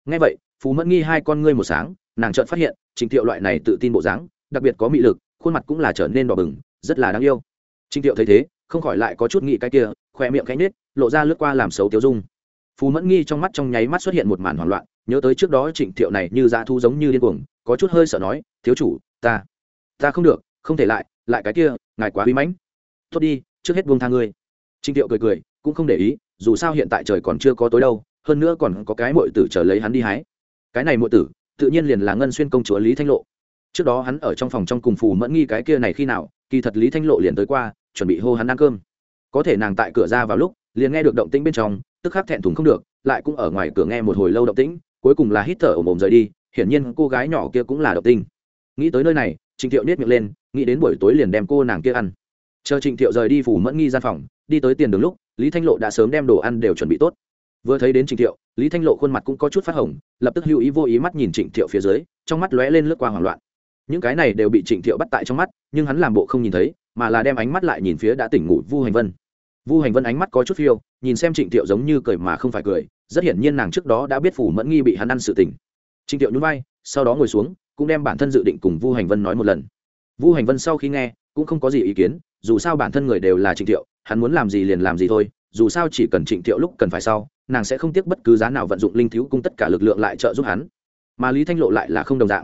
Ngay vậy phú mẫn nghi hai con ngươi một sáng, nàng chợt phát hiện, trịnh thiệu loại này tự tin bộ dáng, đặc biệt có mị lực, khuôn mặt cũng là trở nên đỏ bừng, rất là đáng yêu. Trịnh thiệu thấy thế không khỏi lại có chút nghĩ cái kia khoe miệng cánh nết lộ ra lướt qua làm xấu tiêu dung. Phù mẫn nghi trong mắt trong nháy mắt xuất hiện một màn hoảng loạn, nhớ tới trước đó trịnh thiệu này như dã thu giống như điên cuồng, có chút hơi sợ nói, thiếu chủ, ta ta không được, không thể lại lại cái kia, ngài quá uy mãnh. Tốt đi, trước hết buông tha ngươi. Trịnh thiệu cười cười, cũng không để ý, dù sao hiện tại trời còn chưa có tối đâu, hơn nữa còn có cái muội tử chờ lấy hắn đi hái. Cái này muội tử, tự nhiên liền là ngân xuyên công chúa lý thanh lộ. Trước đó hắn ở trong phòng trong cùng phù mẫn nghi cái kia này khi nào, kỳ thật lý thanh lộ liền tới qua chuẩn bị hô hắn ăn cơm. Có thể nàng tại cửa ra vào lúc, liền nghe được động tĩnh bên trong, tức khắc thẹn thùng không được, lại cũng ở ngoài cửa nghe một hồi lâu động tĩnh, cuối cùng là hít thở ồm ồm rời đi, hiển nhiên cô gái nhỏ kia cũng là động tinh nghĩ tới nơi này, trịnh thiệu nết miệng lên, nghĩ đến buổi tối liền đem cô nàng kia ăn. Chờ trịnh thiệu rời đi phủ mẫn nghi gian phòng, đi tới tiền đường lúc, lý thanh lộ đã sớm đem đồ ăn đều chuẩn bị tốt. Vừa thấy đến trịnh thiệu, lý thanh lộ khuôn mặt cũng có chút phát hồng, lập tức hữu ý vô ý mắt nhìn trịnh thiệu phía dưới, trong mắt lóe lên lướt qua hoảng loạn. Những cái này đều bị trịnh thiệu bắt tại trong mắt, nhưng hắn làm bộ không nhìn thấy mà là đem ánh mắt lại nhìn phía đã tỉnh ngủ vu hành vân. Vu hành vân ánh mắt có chút phiêu, nhìn xem trịnh thiệu giống như cười mà không phải cười, rất hiển nhiên nàng trước đó đã biết phủ mẫn nghi bị hắn ăn sự tình. Trịnh thiệu nhún vai, sau đó ngồi xuống, cũng đem bản thân dự định cùng vu hành vân nói một lần. Vu hành vân sau khi nghe, cũng không có gì ý kiến, dù sao bản thân người đều là trịnh thiệu hắn muốn làm gì liền làm gì thôi, dù sao chỉ cần trịnh thiệu lúc cần phải sau, nàng sẽ không tiếc bất cứ giá nào vận dụng linh thiếu cung tất cả lực lượng lại trợ giúp hắn. Mà lý thanh lộ lại là không đồng dạng.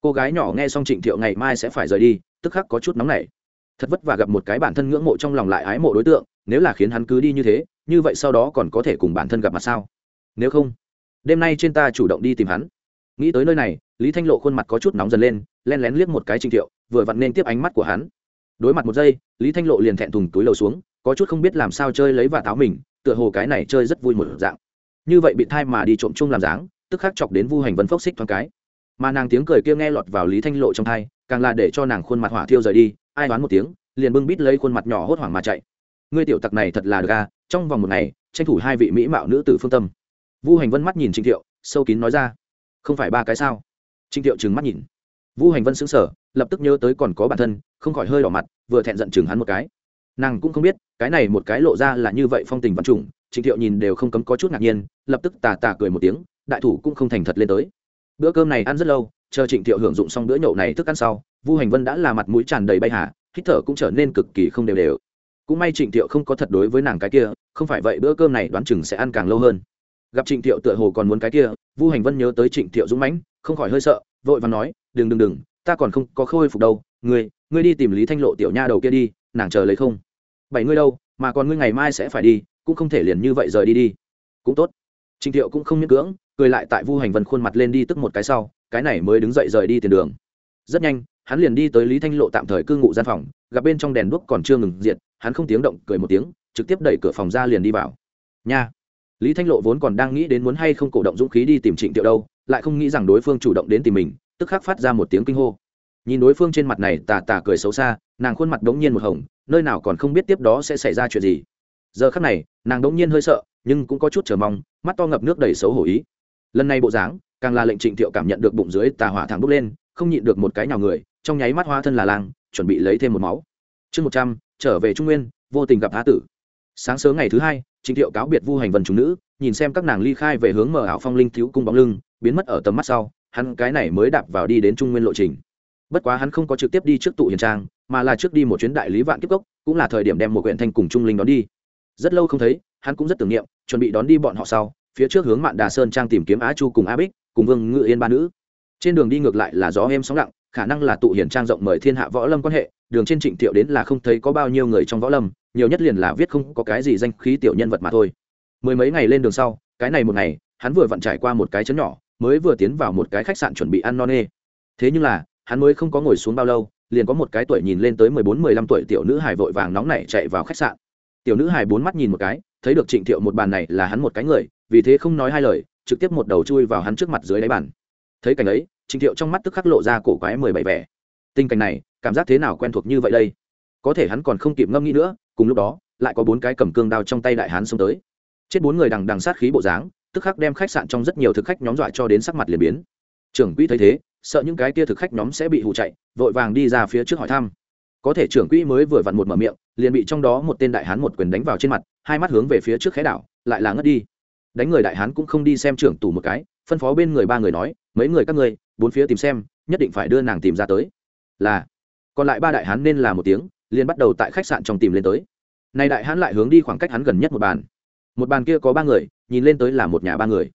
Cô gái nhỏ nghe xong trịnh thiệu ngày mai sẽ phải rời đi, tức khắc có chút nóng nảy thật vất vả gặp một cái bản thân ngưỡng mộ trong lòng lại ái mộ đối tượng, nếu là khiến hắn cứ đi như thế, như vậy sau đó còn có thể cùng bản thân gặp mặt sao? Nếu không, đêm nay trên ta chủ động đi tìm hắn. Nghĩ tới nơi này, lý thanh lộ khuôn mặt có chút nóng dần lên, len lén liếc một cái trình thiệu, vừa vặn nên tiếp ánh mắt của hắn. Đối mặt một giây, lý thanh lộ liền thẹn thùng túi lầu xuống, có chút không biết làm sao chơi lấy và táo mình, tựa hồ cái này chơi rất vui một dạng. Như vậy bị thai mà đi trộm chung làm dáng, tức khắc chọc đến vu hành vân phốc xích thoáng cái. Mà nàng tiếng cười kia nghe lọt vào lý thanh lộ trong thai càng là để cho nàng khuôn mặt hỏa thiêu rời đi ai đoán một tiếng, liền bưng bít lấy khuôn mặt nhỏ hốt hoảng mà chạy. Ngươi tiểu tặc này thật là ga à, trong vòng một ngày, tranh thủ hai vị mỹ mạo nữ tử phương tâm. Vu hành vân mắt nhìn trịnh thiệu, sâu kín nói ra. Không phải ba cái sao? Trịnh thiệu trừng mắt nhìn. Vu hành vân xứng sở lập tức nhớ tới còn có bản thân, không khỏi hơi đỏ mặt, vừa thẹn giận chừng hắn một cái. Nàng cũng không biết, cái này một cái lộ ra là như vậy phong tình văn trùng, trịnh thiệu nhìn đều không cấm có chút ngạc nhiên, lập tức tà tà cười một tiếng, đại thủ cũng không thành thật lên tới. Bữa cơm này ăn rất lâu, chờ trịnh thiệu hưởng dụng xong bữa nhậu này thức ăn sau vu hành vân đã là mặt mũi tràn đầy bay hà, hít thở cũng trở nên cực kỳ không đều đều. Cũng may trịnh thiệu không có thật đối với nàng cái kia, không phải vậy bữa cơm này đoán chừng sẽ ăn càng lâu hơn. Gặp trịnh thiệu tựa hồ còn muốn cái kia, vu hành vân nhớ tới trịnh thiệu dũng mãnh, không khỏi hơi sợ, vội và nói, đừng đừng đừng, ta còn không có khôi phục đâu, ngươi ngươi đi tìm lý thanh lộ tiểu nha đầu kia đi, nàng chờ lấy không? Bảy ngươi đâu, mà còn ngươi ngày mai sẽ phải đi, cũng không thể liền như vậy rời đi đi. Cũng tốt. Trịnh thiệu cũng không miễn cưỡng, cười lại tại vu hành vân khuôn mặt lên đi tức một cái sau, cái này mới đứng dậy rời đi tiền đường. Rất nhanh hắn liền đi tới lý thanh lộ tạm thời cư ngụ gian phòng, gặp bên trong đèn đuốc còn chưa ngừng diệt, hắn không tiếng động, cười một tiếng, trực tiếp đẩy cửa phòng ra liền đi vào. Nha! Lý thanh lộ vốn còn đang nghĩ đến muốn hay không cổ động dũng khí đi tìm trịnh tiệu đâu, lại không nghĩ rằng đối phương chủ động đến tìm mình, tức khắc phát ra một tiếng kinh hô. Nhìn đối phương trên mặt này tà tà cười xấu xa, nàng khuôn mặt đống nhiên một hồng, nơi nào còn không biết tiếp đó sẽ xảy ra chuyện gì. Giờ khắc này, nàng đống nhiên hơi sợ, nhưng cũng có chút chờ mong, mắt to ngập nước đầy xấu hổ ý. Lần này bộ dáng, càng là lệnh trịnh thiệu cảm nhận được bụng dưới tà hỏa thẳng bốc lên, không nhịn được một cái nào người trong nháy mắt hoa thân là lang, chuẩn bị lấy thêm một máu. Chương một trăm, trở về trung nguyên, vô tình gặp á tử. Sáng sớm ngày thứ hai, trịnh thiệu cáo biệt vu hành vần chúng nữ, nhìn xem các nàng ly khai về hướng mở ảo phong linh thiếu cung bóng lưng, biến mất ở tầm mắt sau, hắn cái này mới đạp vào đi đến trung nguyên lộ trình. Bất quá hắn không có trực tiếp đi trước tụ hiền trang, mà là trước đi một chuyến đại lý vạn kiếp cốc, cũng là thời điểm đem một quyển thanh cùng trung linh đón đi. Rất lâu không thấy, hắn cũng rất tưởng niệm, chuẩn bị đón đi bọn họ sau, phía trước hướng mạn đà sơn trang tìm kiếm á chu cùng á bích, cùng vương ngự yên ba nữ. Trên đường đi ngược lại là gió êm sóng lặng khả năng là tụ hiển trang rộng mời thiên hạ võ lâm quan hệ, đường trên trịnh thiệu đến là không thấy có bao nhiêu người trong võ lâm, nhiều nhất liền là viết không có cái gì danh khí tiểu nhân vật mà thôi. Mười mấy ngày lên đường sau, cái này một ngày, hắn vừa vặn trải qua một cái chấn nhỏ, mới vừa tiến vào một cái khách sạn chuẩn bị ăn no nê. Thế nhưng là, hắn mới không có ngồi xuống bao lâu, liền có một cái tuổi nhìn lên tới mười bốn, mười lăm tuổi tiểu nữ hải vội vàng nóng nảy chạy vào khách sạn. Tiểu nữ hải bốn mắt nhìn một cái, thấy được trịnh thiệu một bàn này là hắn một cái người, vì thế không nói hai lời, trực tiếp một đầu chui vào hắn trước mặt dưới đáy bàn. Thấy cảnh ấy trịnh thiệu trong mắt tức khắc lộ ra cổ quái mười bảy vẻ. Tình cảnh này, cảm giác thế nào quen thuộc như vậy đây? Có thể hắn còn không kịp ngâm nghĩ nữa, cùng lúc đó, lại có bốn cái cầm cương đao trong tay đại hán xông tới. Chết bốn người đằng đằng sát khí bộ dáng, tức khắc đem khách sạn trong rất nhiều thực khách nhóm dọa cho đến sắc mặt liền biến. Trưởng quỹ thấy thế, sợ những cái kia thực khách nhóm sẽ bị hụ chạy, vội vàng đi ra phía trước hỏi thăm. Có thể trưởng quỹ mới vừa vặn một mở miệng, liền bị trong đó một tên đại hán một quyền đánh vào trên mặt, hai mắt hướng về phía trước khẽ đảo, lại là ngất đi. Đánh người đại hán cũng không đi xem trưởng tù một cái, phân phó bên người ba người nói, mấy người các ngươi bốn phía tìm xem, nhất định phải đưa nàng tìm ra tới. Là, còn lại ba đại hán nên là một tiếng, liền bắt đầu tại khách sạn trong tìm lên tới. Nay đại hán lại hướng đi khoảng cách hắn gần nhất một bàn. Một bàn kia có ba người, nhìn lên tới là một nhà ba người.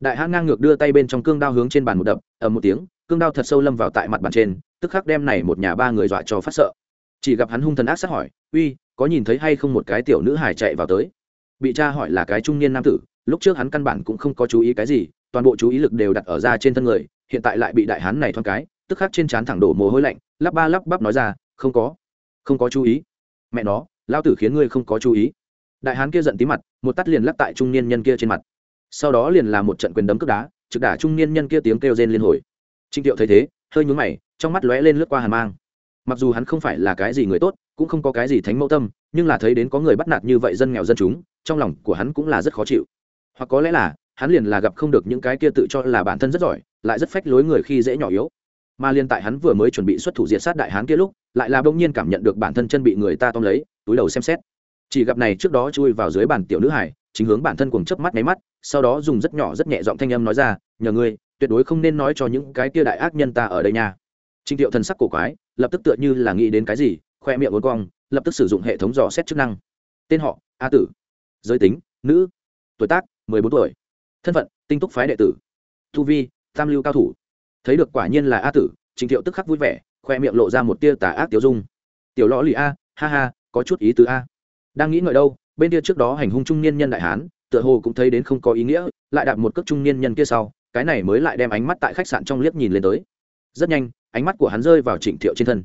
Đại hán ngang ngược đưa tay bên trong cương đao hướng trên bàn một đập, ầm một tiếng, cương đao thật sâu lâm vào tại mặt bàn trên, tức khắc đem này một nhà ba người dọa cho phát sợ. Chỉ gặp hắn hung thần ác sát hỏi, uy, có nhìn thấy hay không một cái tiểu nữ hải chạy vào tới? Bị cha hỏi là cái trung niên nam tử, lúc trước hắn căn bản cũng không có chú ý cái gì, toàn bộ chú ý lực đều đặt ở ra trên thân người hiện tại lại bị đại hán này thoáng cái, tức khắc trên trán thẳng đổ mồ hôi lạnh, lắp ba lắp bắp nói ra, không có không có chú ý. Mẹ nó lao tử khiến ngươi không có chú ý. Đại hán kia giận tí mặt, một tắt liền lắc tại trung niên nhân kia trên mặt. Sau đó liền làm một trận quyền đấm cướp đá, trực đả trung niên nhân kia tiếng kêu rên liên hồi. Trinh tiệu thấy thế, hơi nhún mày, trong mắt lóe lên lướt qua hàn mang. Mặc dù hắn không phải là cái gì người tốt, cũng không có cái gì thánh mẫu tâm, nhưng là thấy đến có người bắt nạt như vậy dân nghèo dân chúng, trong lòng của hắn cũng là rất khó chịu. Hoặc có lẽ là, hắn liền là gặp không được những cái kia tự cho là bản thân rất giỏi lại rất phách lối người khi dễ nhỏ yếu. Mà liên tại hắn vừa mới chuẩn bị xuất thủ diệt sát đại hán kia lúc, lại là bỗng nhiên cảm nhận được bản thân chân bị người ta tóm lấy, túi đầu xem xét. Chỉ gặp này trước đó chui vào dưới bàn tiểu nữ hải, chính hướng bản thân cuồng chớp mắt nháy mắt, sau đó dùng rất nhỏ rất nhẹ giọng thanh âm nói ra, nhờ ngươi, tuyệt đối không nên nói cho những cái kia đại ác nhân ta ở đây nha. Trình tiệu thần sắc cổ quái, lập tức tựa như là nghĩ đến cái gì, khoe miệng uốn cong, lập tức sử dụng hệ thống dò xét chức năng. Tên họ, a tử. Giới tính, nữ. Tuổi tác, mười bốn tuổi. Thân phận, tinh túc phái đệ tử. Thu vi tam lưu cao thủ. Thấy được quả nhiên là a tử, trình thiệu tức khắc vui vẻ, khoe miệng lộ ra một tia tà ác tiểu dung. Tiểu lõ lì a, ha ha, có chút ý tứ a. Đang nghĩ ngợi đâu, bên kia trước đó hành hung trung niên nhân đại hán, tựa hồ cũng thấy đến không có ý nghĩa, lại đạp một cước trung niên nhân kia sau, cái này mới lại đem ánh mắt tại khách sạn trong liếc nhìn lên tới. Rất nhanh, ánh mắt của hắn rơi vào trịnh thiệu trên thân.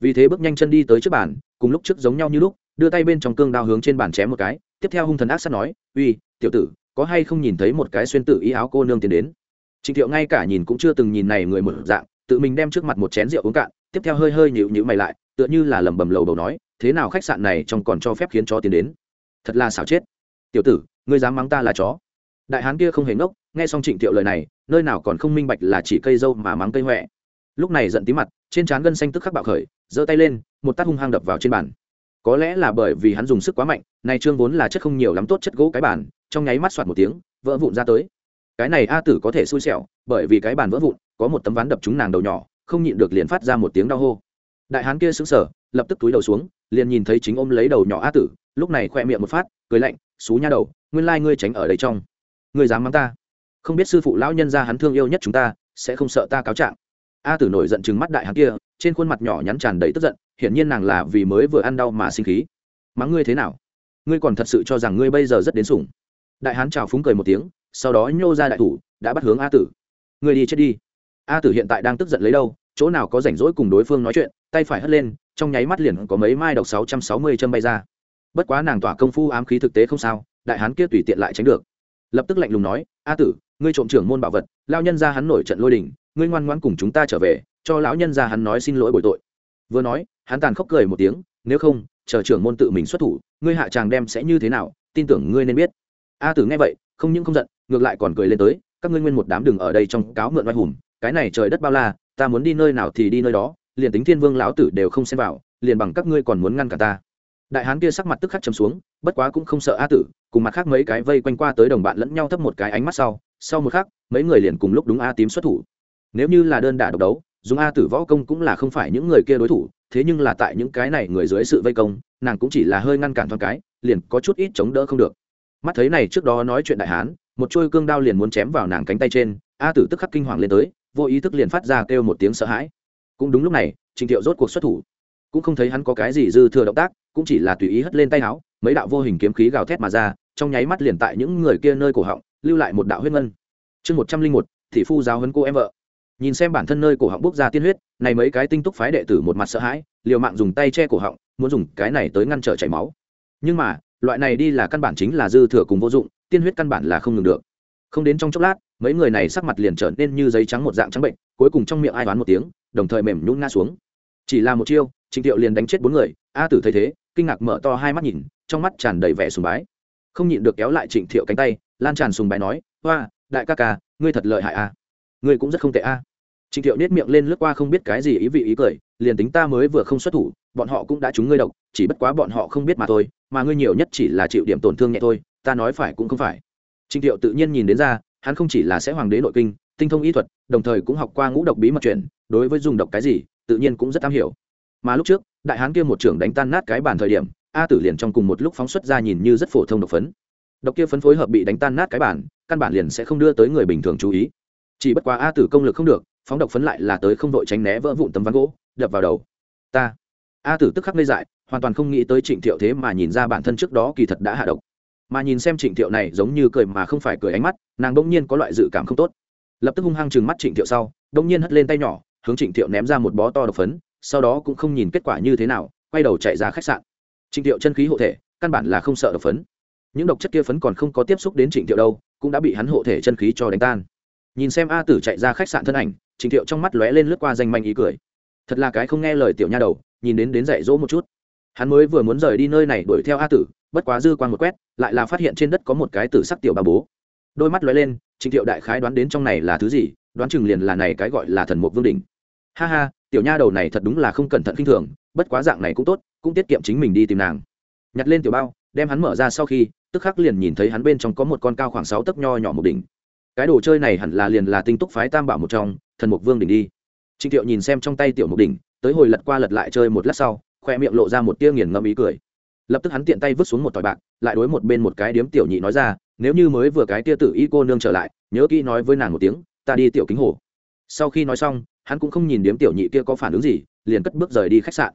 Vì thế bước nhanh chân đi tới trước bàn, cùng lúc trước giống nhau như lúc, đưa tay bên trong cương đao hướng trên bàn chém một cái, tiếp theo hung thần ác sát nói, uy, tiểu tử, có hay không nhìn thấy một cái xuyên tử ý áo cô nương tiến đến? Trịnh thiệu ngay cả nhìn cũng chưa từng nhìn này người một dạng, tự mình đem trước mặt một chén rượu uống cạn, tiếp theo hơi hơi nhíu nhíu mày lại, tựa như là lẩm bẩm lầu bầu nói, thế nào khách sạn này trong còn cho phép khiến chó tiến đến? Thật là xảo chết. Tiểu tử, ngươi dám mắng ta là chó. Đại hán kia không hề ngốc, nghe xong trịnh thiệu lời này, nơi nào còn không minh bạch là chỉ cây dâu mà mắng cây hoẹ. lúc này giận tí mặt, trên trán gân xanh tức khắc bạo khởi, giơ tay lên, một tát hung hăng đập vào trên bàn. Có lẽ là bởi vì hắn dùng sức quá mạnh này trương vốn là chất không nhiều lắm tốt chất gỗ cái bàn, trong nháy mắt xoạt một tiếng, vỡ vụn ra tới cái này a tử có thể xui xẻo, bởi vì cái bàn vỡ vụn, có một tấm ván đập trúng nàng đầu nhỏ, không nhịn được liền phát ra một tiếng đau hô. Đại hán kia sững sờ, lập tức túi đầu xuống, liền nhìn thấy chính ôm lấy đầu nhỏ a tử, lúc này khoe miệng một phát, cười lạnh, xú nha đầu, nguyên lai ngươi tránh ở đây trong. Ngươi dám mắng ta? Không biết sư phụ lão nhân gia hắn thương yêu nhất chúng ta, sẽ không sợ ta cáo trạng. A tử nổi giận chừng mắt đại hán kia, trên khuôn mặt nhỏ nhắn tràn đầy tức giận, hiển nhiên nàng là vì mới vừa ăn đau mà sinh khí. Mắng ngươi thế nào? Ngươi còn thật sự cho rằng ngươi bây giờ rất đến sủng. Đại hán chào phúng cười một tiếng sau đó nhô ra đại thủ, đã bắt hướng a tử. Người đi chết đi. A tử hiện tại đang tức giận lấy đâu, chỗ nào có rảnh rỗi cùng đối phương nói chuyện, tay phải hất lên, trong nháy mắt liền có mấy mai độc sáu trăm sáu mươi châm bay ra. Bất quá nàng tỏa công phu ám khí thực tế không sao, đại hán kia tùy tiện lại tránh được. Lập tức lạnh lùng nói, a tử, ngươi trộm trưởng môn bảo vật lao nhân ra hắn nổi trận lôi đình, ngươi ngoan ngoan cùng chúng ta trở về, cho lão nhân ra hắn nói xin lỗi bồi tội. Vừa nói, hắn tàn khóc cười một tiếng, nếu không, chờ trưởng môn tự mình xuất thủ, ngươi hạ tràng đem sẽ như thế nào, tin tưởng ngươi nên biết. A tử nghe vậy, không những không giận ngược lại còn cười lên tới, các ngươi nguyên một đám đừng ở đây trong cáo mượn oai hùng, cái này trời đất bao la, ta muốn đi nơi nào thì đi nơi đó, liền tính thiên vương lão tử đều không xem vào, liền bằng các ngươi còn muốn ngăn cả ta. Đại hán kia sắc mặt tức khắc chấm xuống, bất quá cũng không sợ a tử, cùng mặt khác mấy cái vây quanh qua tới đồng bạn lẫn nhau thấp một cái ánh mắt sau sau một khắc, mấy người liền cùng lúc đúng a tím xuất thủ. Nếu như là đơn đả độc đấu, dùng a tử võ công cũng là không phải những người kia đối thủ, thế nhưng là tại những cái này người dưới sự vây công, nàng cũng chỉ là hơi ngăn cản thoáng cái, liền có chút ít chống đỡ không được. Mắt thấy này trước đó nói chuyện đại hán một chuôi cương đao liền muốn chém vào nàng cánh tay trên, a tử tức khắc kinh hoàng lên tới, vô ý thức liền phát ra kêu một tiếng sợ hãi. Cũng đúng lúc này, trình thiệu rốt cuộc xuất thủ. Cũng không thấy hắn có cái gì dư thừa động tác, cũng chỉ là tùy ý hất lên tay áo, mấy đạo vô hình kiếm khí gào thét mà ra, trong nháy mắt liền tại những người kia nơi cổ họng, lưu lại một đạo huyết ngân. Chương một trăm linh một, thị phu giáo hấn cô em vợ. Nhìn xem bản thân nơi cổ họng bốc ra tiên huyết, này mấy cái tinh túc phái đệ tử một mặt sợ hãi, liều mạng dùng tay che cổ họng, muốn dùng cái này tới ngăn trở chảy máu. Nhưng mà, loại này đi là căn bản chính là dư thừa cùng vô dụng tiên huyết căn bản là không ngừng được. Không đến trong chốc lát, mấy người này sắc mặt liền trở nên như giấy trắng một dạng trắng bệnh, cuối cùng trong miệng ai đoán một tiếng, đồng thời mềm nhún ngã xuống. Chỉ là một chiêu, trịnh thiệu liền đánh chết bốn người, a tử thấy thế, kinh ngạc mở to hai mắt nhìn, trong mắt tràn đầy vẻ sùng bái. Không nhịn được kéo lại trịnh thiệu cánh tay, lan tràn sùng bái nói, hoa, đại ca ca, ngươi thật lợi hại a. Ngươi cũng rất không tệ a. Trịnh thiệu nết miệng lên lướt qua không biết cái gì ý vị ý cười, liền tính ta mới vừa không xuất thủ, bọn họ cũng đã trúng ngươi độc, chỉ bất quá bọn họ không biết mà thôi, mà ngươi nhiều nhất chỉ là chịu điểm tổn thương nhẹ thôi ta nói phải cũng không phải. Trịnh thiệu tự nhiên nhìn đến ra, hắn không chỉ là sẽ hoàng đế nội kinh, tinh thông y thuật, đồng thời cũng học qua ngũ độc bí mật chuyện đối với dùng độc cái gì, tự nhiên cũng rất am hiểu. Mà lúc trước, đại hán kia một trưởng đánh tan nát cái bàn thời điểm, a tử liền trong cùng một lúc phóng xuất ra nhìn như rất phổ thông độc phấn. Độc kia phấn phối hợp bị đánh tan nát cái bàn, căn bản liền sẽ không đưa tới người bình thường chú ý. Chỉ bất quá a tử công lực không được, phóng độc phấn lại là tới không đội tránh né vỡ vụn tấm ván gỗ, đập vào đầu. Ta. A tử tức khắc ngây dại, hoàn toàn không nghĩ tới trịnh thiệu thế mà nhìn ra bản thân trước đó kỳ thật đã hạ độc mà nhìn xem trịnh thiệu này giống như cười mà không phải cười ánh mắt, nàng đông nhiên có loại dự cảm không tốt. Lập tức hung hăng chừng mắt trịnh thiệu sau đông nhiên hất lên tay nhỏ, hướng trịnh thiệu ném ra một bó to độc phấn, sau đó cũng không nhìn kết quả như thế nào, quay đầu chạy ra khách sạn. Trịnh thiệu chân khí hộ thể, căn bản là không sợ độc phấn. Những độc chất kia phấn còn không có tiếp xúc đến trịnh thiệu đâu, cũng đã bị hắn hộ thể chân khí cho đánh tan. Nhìn xem a tử chạy ra khách sạn thân ảnh, trịnh thiệu trong mắt lóe lên lướt qua danh manh ý cười. Thật là cái không nghe lời tiểu nha đầu, nhìn đến đến dạy dỗ một chút. Hắn mới vừa muốn rời đi nơi này đuổi theo a tử bất quá dư quan một quét, lại là phát hiện trên đất có một cái tử sắc tiểu ba bố. Đôi mắt lóe lên, trịnh thiệu đại khái đoán đến trong này là thứ gì, đoán chừng liền là này cái gọi là thần mục vương đình ha ha, tiểu nha đầu này thật đúng là không cẩn thận kinh thường, bất quá dạng này cũng tốt, cũng tiết kiệm chính mình đi tìm nàng. Nhặt lên tiểu bao, đem hắn mở ra sau khi, tức khắc liền nhìn thấy hắn bên trong có một con cao khoảng sáu tấc nho nhỏ một đỉnh. Cái đồ chơi này hẳn là liền là tinh túc phái tam bảo một trong, thần mục vương đỉnh đi. Trịnh thiệu nhìn xem trong tay tiểu mục đỉnh, tới hồi lật qua lật lại chơi một lát sau, khoe miệng lộ ra một tia nghiền ngâm ý cười lập tức hắn tiện tay vứt xuống một tỏi bạc, lại đối một bên một cái điếm tiểu nhị nói ra, nếu như mới vừa cái tia tử y cô nương trở lại, nhớ kỹ nói với nàng một tiếng, ta đi tiểu kính hồ. Sau khi nói xong, hắn cũng không nhìn điếm tiểu nhị kia có phản ứng gì, liền cất bước rời đi khách sạn.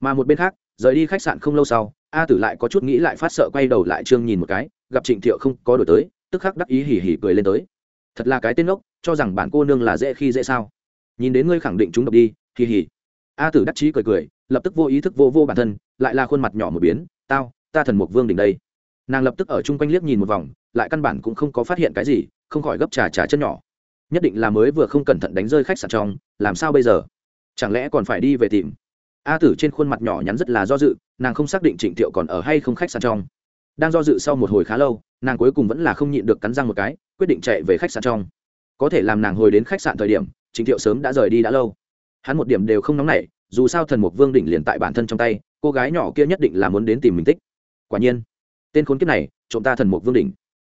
Mà một bên khác, rời đi khách sạn không lâu sau, a tử lại có chút nghĩ lại phát sợ quay đầu lại trương nhìn một cái, gặp trịnh thiệu không có đổi tới, tức khắc đắc ý hỉ hỉ cười lên tới. Thật là cái tên ngốc, cho rằng bản cô nương là dễ khi dễ sao? Nhìn đến ngươi khẳng định chúng độc đi hỉ hỉ a tử đắc chí cười cười, lập tức vô ý thức vô vô bản thân, lại là khuôn mặt nhỏ một biến, tao, ta thần mục vương đỉnh đây. Nàng lập tức ở chung quanh liếc nhìn một vòng, lại căn bản cũng không có phát hiện cái gì, không khỏi gấp trà trà chân nhỏ. Nhất định là mới vừa không cẩn thận đánh rơi khách sạn trong, làm sao bây giờ? Chẳng lẽ còn phải đi về tìm? A tử trên khuôn mặt nhỏ nhắn rất là do dự, nàng không xác định trịnh thiệu còn ở hay không khách sạn trong. Đang do dự sau một hồi khá lâu, nàng cuối cùng vẫn là không nhịn được cắn răng một cái, quyết định chạy về khách sạn trong. Có thể làm nàng hồi đến khách sạn thời điểm, trịnh thiệu sớm đã rời đi đã lâu hắn một điểm đều không nóng nảy dù sao thần mục vương đỉnh liền tại bản thân trong tay cô gái nhỏ kia nhất định là muốn đến tìm mình tích. Quả nhiên tên khốn kiếp này trộm ta thần mục vương đỉnh.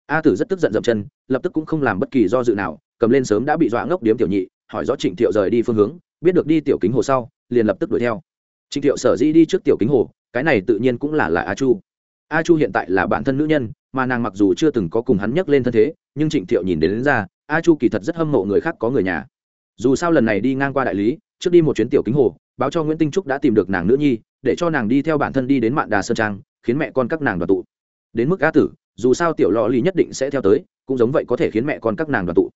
A tử rất tức giận dậm chân lập tức cũng không làm bất kỳ do dự nào cầm lên sớm đã bị dọa ngốc điếm tiểu nhị hỏi rõ trịnh thiệu rời đi phương hướng biết được đi tiểu kính hồ sau liền lập tức đuổi theo. Trịnh thiệu sở di đi trước tiểu kính hồ cái này tự nhiên cũng là là a chu. A chu hiện tại là bản thân nữ nhân mà nàng mặc dù chưa từng có cùng hắn nhắc lên thân thế nhưng trịnh thiệu nhìn đến, đến ra a chu kỳ thật rất hâm mộ người khác có người nhà. Dù sao lần này đi ngang qua đại lý trước đi một chuyến tiểu kính hồ, báo cho nguyễn tinh trúc đã tìm được nàng nữ nhi, để cho nàng đi theo bản thân đi đến mạn đà sơn trang, khiến mẹ con các nàng đoàn tụ. Đến mức a tử, dù sao tiểu lò lì nhất định sẽ theo tới, cũng giống vậy có thể khiến mẹ con các nàng đoàn tụ.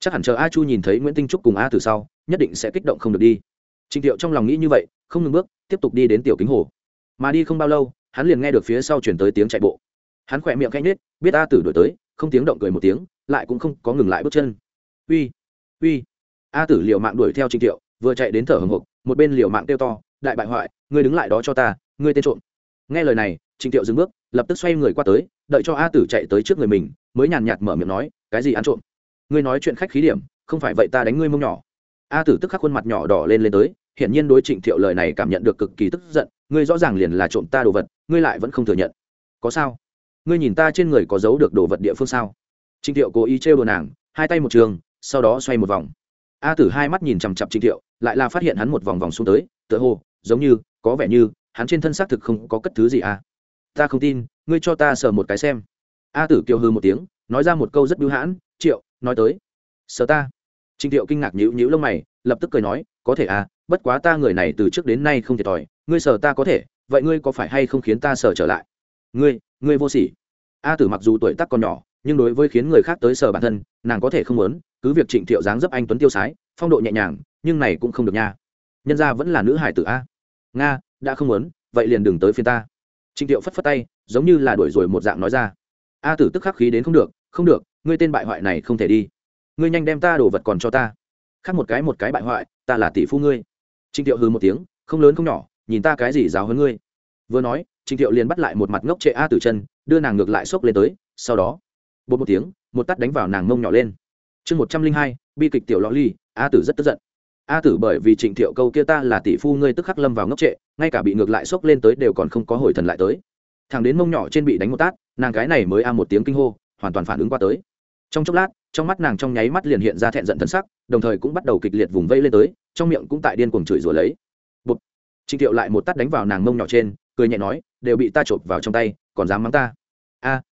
Chắc hẳn chờ a chu nhìn thấy nguyễn tinh trúc cùng a tử sau, nhất định sẽ kích động không được đi. Trịnh thiệu trong lòng nghĩ như vậy, không ngừng bước, tiếp tục đi đến tiểu kính hồ. Mà đi không bao lâu, hắn liền nghe được phía sau chuyển tới tiếng chạy bộ. Hắn khỏe miệng canh nết biết a tử đổi tới, không tiếng động cười một tiếng, lại cũng không có ngừng lại bước chân. Uy uy. A tử liều mạng đuổi theo trịnh thiệu vừa chạy đến thở hồng hộc, một bên liều mạng kêu to, đại bại hoại, ngươi đứng lại đó cho ta, ngươi tên trộm. Nghe lời này, trịnh thiệu dừng bước, lập tức xoay người qua tới, đợi cho a tử chạy tới trước người mình, mới nhàn nhạt mở miệng nói, cái gì ăn trộm? Ngươi nói chuyện khách khí điểm, không phải vậy ta đánh ngươi mông nhỏ. A tử tức khắc khuôn mặt nhỏ đỏ lên lên tới, hiển nhiên đối trịnh thiệu lời này cảm nhận được cực kỳ tức giận, ngươi rõ ràng liền là trộm ta đồ vật, ngươi lại vẫn không thừa nhận. Có sao? Ngươi nhìn ta trên người có giấu được đồ vật địa phương sao? Trịnh thiệu cố ý trêu đồ nàng, hai tay một trường, sau đó xoay một vòng a tử hai mắt nhìn chằm chặp trịnh thiệu, lại là phát hiện hắn một vòng vòng xuống tới, tựa hồ, giống như, có vẻ như, hắn trên thân xác thực không có cất thứ gì à. Ta không tin, ngươi cho ta sờ một cái xem. A tử kiều hư một tiếng, nói ra một câu rất bưu hãn, triệu, nói tới. Sờ ta. Trịnh thiệu kinh ngạc nhữ nhữ lông mày, lập tức cười nói, có thể à bất quá ta người này từ trước đến nay không thiệt thòi, ngươi sờ ta có thể, vậy ngươi có phải hay không khiến ta sờ trở lại? Ngươi ngươi vô sỉ. A tử mặc dù tuổi tác còn nhỏ nhưng đối với khiến người khác tới sờ bản thân, nàng có thể không muốn, cứ việc trịnh thiệu dáng dấp anh tuấn tiêu sái, phong độ nhẹ nhàng, nhưng này cũng không được nha. Nhân ra vẫn là nữ hải tử a. Nga, đã không muốn, vậy liền đừng tới phiên ta. Trịnh thiệu phất phất tay, giống như là đuổi rồi một dạng nói ra. A tử tức khắc khí đến không được không được, ngươi tên bại hoại này không thể đi. Ngươi nhanh đem ta đồ vật còn cho ta. Khác một cái một cái bại hoại, ta là tỷ phu ngươi. Trịnh thiệu hừ một tiếng, không lớn không nhỏ, nhìn ta cái gì giáo hơn ngươi. Vừa nói, trịnh thiệu liền bắt lại một mặt ngốc trệ a tử chân, đưa nàng ngược lại xốc lên tới, sau đó bột một tiếng, một tắt đánh vào nàng mông nhỏ lên. Chương một trăm linh hai, bi kịch tiểu lò ly, a tử rất tức giận. A tử bởi vì trịnh thiệu câu kia ta là tỷ phu ngươi tức khắc lâm vào ngốc trệ, ngay cả bị ngược lại xốc lên tới đều còn không có hồi thần lại tới. Thằng đến mông nhỏ trên bị đánh một tát, nàng cái này mới a một tiếng kinh hô, hoàn toàn phản ứng qua tới. Trong chốc lát, trong mắt nàng trong nháy mắt liền hiện ra thẹn giận thân sắc, đồng thời cũng bắt đầu kịch liệt vùng vây lên tới, trong miệng cũng tại điên cuồng chửi rủa lấy. Bột. trịnh thiệu lại một tát đánh vào nàng mông nhỏ trên, cười nhẹ nói, đều bị ta chộp vào trong tay, còn dám mắng ta?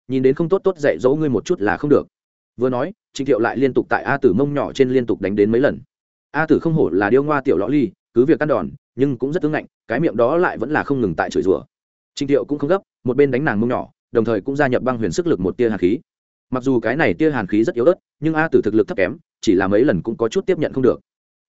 Nhìn đến không tốt tốt dạy dỗ ngươi một chút là không được. Vừa nói, trịnh thiệu lại liên tục tại a tử mông nhỏ trên liên tục đánh đến mấy lần. A tử không hổ là điêu ngoa tiểu lõ ly, cứ việc ăn đòn, nhưng cũng rất tướng ngạnh, cái miệng đó lại vẫn là không ngừng tại chửi rủa. Trịnh thiệu cũng không gấp, một bên đánh nàng mông nhỏ, đồng thời cũng gia nhập băng huyền sức lực một tia hàn khí. Mặc dù cái này tia hàn khí rất yếu ớt, nhưng a tử thực lực thấp kém, chỉ là mấy lần cũng có chút tiếp nhận không được.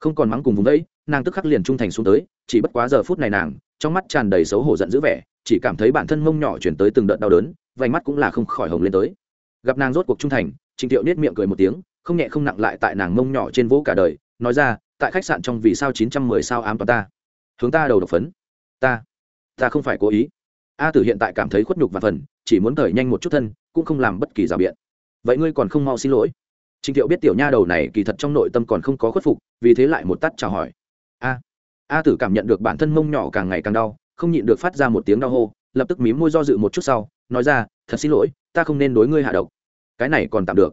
Không còn mắng cùng vùng đấy, nàng tức khắc liền trung thành xuống tới, chỉ bất quá giờ phút này nàng, trong mắt tràn đầy xấu hổ giận dữ vẻ, chỉ cảm thấy bản thân mông nhỏ chuyển tới từng đợt đau đớn vành mắt cũng là không khỏi hồng lên tới. Gặp nàng rốt cuộc trung thành, trịnh thiệu nết miệng cười một tiếng, không nhẹ không nặng lại tại nàng mông nhỏ trên vỗ cả đời, nói ra, tại khách sạn trong vì sao chín trăm mười sao ám toán ta? Hướng ta đầu độc phấn. Ta ta không phải cố ý. A tử hiện tại cảm thấy khuất nhục và phần, chỉ muốn thời nhanh một chút thân, cũng không làm bất kỳ rào biện. Vậy ngươi còn không mau xin lỗi. Trịnh thiệu biết tiểu nha đầu này kỳ thật trong nội tâm còn không có khuất phục, vì thế lại một tắt chào hỏi. A a tử cảm nhận được bản thân mông nhỏ càng ngày càng đau, không nhịn được phát ra một tiếng đau hô, lập tức mím môi do dự một chút sau nói ra, thật xin lỗi, ta không nên đối ngươi hạ độc. Cái này còn tạm được.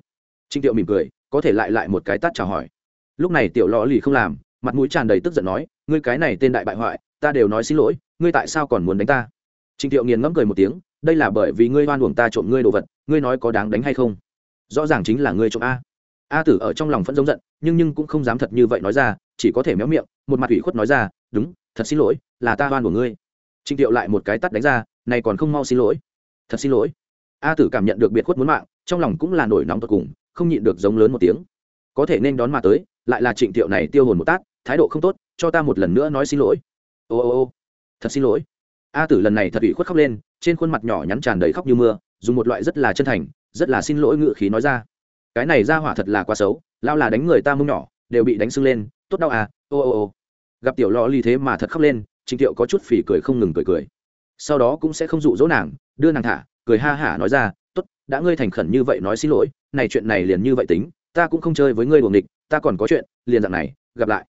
Trịnh Tiệu mỉm cười, có thể lại lại một cái tắt chào hỏi. Lúc này tiểu lò lì không làm, mặt mũi tràn đầy tức giận nói, ngươi cái này tên đại bại hoại, ta đều nói xin lỗi, ngươi tại sao còn muốn đánh ta? Trịnh Tiệu nghiền ngẫm cười một tiếng, đây là bởi vì ngươi oan uổng ta trộm ngươi đồ vật, ngươi nói có đáng đánh hay không? Rõ ràng chính là ngươi trộm a. A tử ở trong lòng vẫn giống giận, nhưng nhưng cũng không dám thật như vậy nói ra, chỉ có thể méo miệng, một mặt ủy khuất nói ra, đúng, thật xin lỗi, là ta oan của ngươi. Trịnh Tiệu lại một cái tắt đánh ra, này còn không mau xin lỗi thật xin lỗi. A tử cảm nhận được biệt khuất muốn mạng, trong lòng cũng là nổi nóng tột cùng, không nhịn được giống lớn một tiếng. Có thể nên đón mà tới, lại là trịnh thiệu này tiêu hồn một tát, thái độ không tốt, cho ta một lần nữa nói xin lỗi. Ô ô ô, thật xin lỗi. A tử lần này thật ủy khuất khóc lên, trên khuôn mặt nhỏ nhắn tràn đầy khóc như mưa, dùng một loại rất là chân thành, rất là xin lỗi ngự khí nói ra. Cái này ra hỏa thật là quá xấu lao là đánh người ta mông nhỏ, đều bị đánh sưng lên, tốt đau à ô ô ô. Gặp tiểu lò ly thế mà thật khóc lên, trịnh thiệu có chút phỉ cười không ngừng cười cười sau đó cũng sẽ không dụ dỗ nàng, đưa nàng thả, cười ha hả nói ra, tốt, đã ngươi thành khẩn như vậy nói xin lỗi, này chuyện này liền như vậy tính, ta cũng không chơi với ngươi buồng địch ta còn có chuyện, liền dạng này, gặp lại.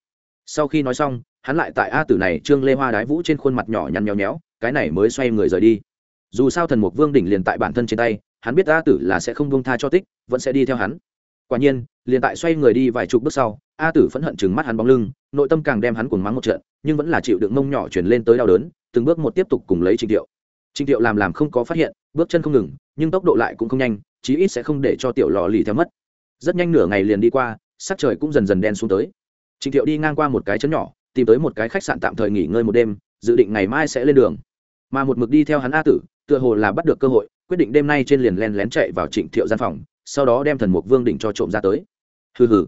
Sau khi nói xong, hắn lại tại a tử này trương lê hoa đái vũ trên khuôn mặt nhỏ nhăn nhéo nhéo cái này mới xoay người rời đi. Dù sao thần mục vương đỉnh liền tại bản thân trên tay, hắn biết a tử là sẽ không buông tha cho tích, vẫn sẽ đi theo hắn. Quả nhiên, liền tại xoay người đi vài chục bước sau, a tử phẫn hận chừng mắt hắn bóng lưng, nội tâm càng đem hắn cuồng mắng một trận, nhưng vẫn là chịu đựng mông nhỏ chuyển lên tới đau đớn từng bước một tiếp tục cùng lấy trình tiệu. Trình tiệu làm làm không có phát hiện, bước chân không ngừng, nhưng tốc độ lại cũng không nhanh, chí ít sẽ không để cho tiểu lò lì theo mất. Rất nhanh nửa ngày liền đi qua, sắc trời cũng dần dần đen xuống tới. Trình tiệu đi ngang qua một cái chấn nhỏ, tìm tới một cái khách sạn tạm thời nghỉ ngơi một đêm, dự định ngày mai sẽ lên đường. Mà một mực đi theo hắn a tử, tựa hồ là bắt được cơ hội, quyết định đêm nay trên liền len lén chạy vào trịnh thiệu gian phòng, sau đó đem thần mục vương đỉnh cho trộm ra tới. Hừ hừ,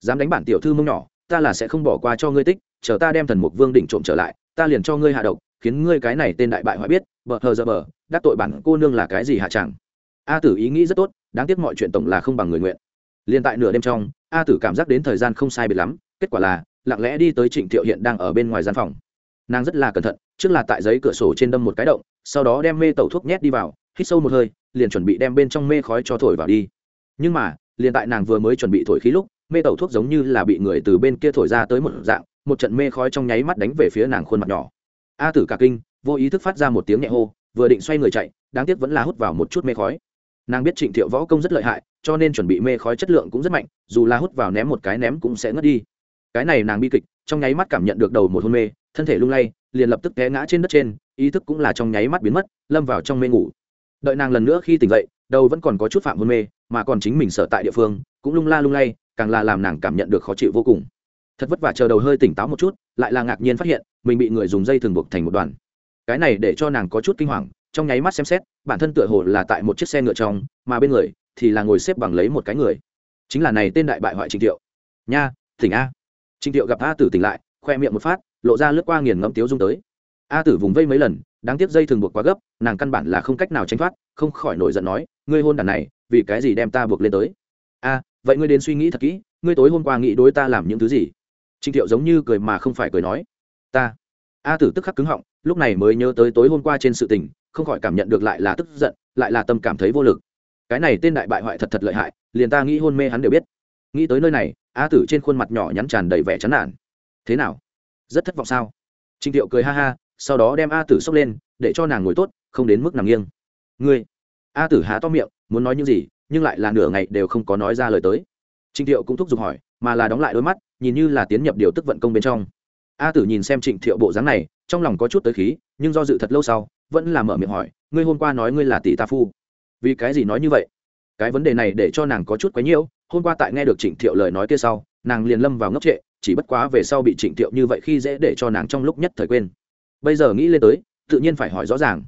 dám đánh bản tiểu thư mông nhỏ, ta là sẽ không bỏ qua cho ngươi tích, chờ ta đem thần mục vương đỉnh trộm trở lại, ta liền cho ngươi hạ độc khiến ngươi cái này tên đại bại hoại biết, bờ hờ giờ bờ, đắc tội bản cô nương là cái gì hạ chẳng a tử ý nghĩ rất tốt, đáng tiếc mọi chuyện tổng là không bằng người nguyện. Liền tại nửa đêm trong, a tử cảm giác đến thời gian không sai biệt lắm, kết quả là, lặng lẽ đi tới trịnh thiệu hiện đang ở bên ngoài gian phòng. Nàng rất là cẩn thận, trước là tại giấy cửa sổ trên đâm một cái động, sau đó đem mê tẩu thuốc nhét đi vào, hít sâu một hơi, liền chuẩn bị đem bên trong mê khói cho thổi vào đi. Nhưng mà, liền tại nàng vừa mới chuẩn bị thổi khí lúc, mê tẩu thuốc giống như là bị người từ bên kia thổi ra tới một dạng, một trận mê khói trong nháy mắt đánh về phía nàng khuôn mặt nhỏ a tử cả kinh, vô ý thức phát ra một tiếng nhẹ hô, vừa định xoay người chạy, đáng tiếc vẫn là hút vào một chút mê khói. Nàng biết trịnh thiệu võ công rất lợi hại, cho nên chuẩn bị mê khói chất lượng cũng rất mạnh, dù là hút vào ném một cái ném cũng sẽ ngất đi. Cái này nàng bi kịch, trong nháy mắt cảm nhận được đầu một hôn mê, thân thể lung lay, liền lập tức té ngã trên đất trên, ý thức cũng là trong nháy mắt biến mất, lâm vào trong mê ngủ. Đợi nàng lần nữa khi tỉnh dậy, đầu vẫn còn có chút phạm hôn mê, mà còn chính mình sở tại địa phương, cũng lung la lung lay, càng là làm nàng cảm nhận được khó chịu vô cùng. Thật vất vả chờ đầu hơi tỉnh táo một chút, lại là ngạc nhiên phát hiện mình bị người dùng dây thường buộc thành một đoàn. Cái này để cho nàng có chút kinh hoàng, trong nháy mắt xem xét, bản thân tựa hồ là tại một chiếc xe ngựa trong, mà bên người thì là ngồi xếp bằng lấy một cái người. Chính là này tên đại bại hoại trịnh thiệu. Nha, tỉnh a. Trịnh thiệu gặp a tử tỉnh lại, khoe miệng một phát, lộ ra lướt qua nghiền ngẫm tiếu dung tới. A tử vùng vây mấy lần, đáng tiếc dây thường buộc quá gấp, nàng căn bản là không cách nào tránh thoát, không khỏi nổi giận nói, ngươi hôn đàn này, vì cái gì đem ta buộc lên tới? A, vậy ngươi đến suy nghĩ thật kỹ, ngươi tối hôm qua nghĩ đối ta làm những thứ gì? Trịnh thiệu giống như cười mà không phải cười nói ta. A tử tức khắc cứng họng, lúc này mới nhớ tới tối hôm qua trên sự tình, không khỏi cảm nhận được lại là tức giận, lại là tâm cảm thấy vô lực. Cái này tên đại bại hoại thật thật lợi hại, liền ta nghĩ hôn mê hắn đều biết. Nghĩ tới nơi này, a tử trên khuôn mặt nhỏ nhắn tràn đầy vẻ chán nản. Thế nào? Rất thất vọng sao? Trịnh thiệu cười ha ha, sau đó đem a tử xốc lên, để cho nàng ngồi tốt, không đến mức nằm nghiêng. Ngươi. A tử há to miệng, muốn nói những gì, nhưng lại là nửa ngày đều không có nói ra lời tới. Trịnh thiệu cũng thúc giục hỏi, mà là đóng lại đôi mắt, nhìn như là tiến nhập điều tức vận công bên trong a tử nhìn xem trịnh thiệu bộ dáng này, trong lòng có chút tới khí, nhưng do dự thật lâu sau, vẫn là mở miệng hỏi, ngươi hôm qua nói ngươi là tỷ ta phu? Vì cái gì nói như vậy? Cái vấn đề này để cho nàng có chút quấy nhiễu, hôm qua tại nghe được trịnh thiệu lời nói kia sau, nàng liền lâm vào ngốc trệ, chỉ bất quá về sau bị trịnh thiệu như vậy khi dễ để cho nàng trong lúc nhất thời quên. Bây giờ nghĩ lên tới, tự nhiên phải hỏi rõ ràng.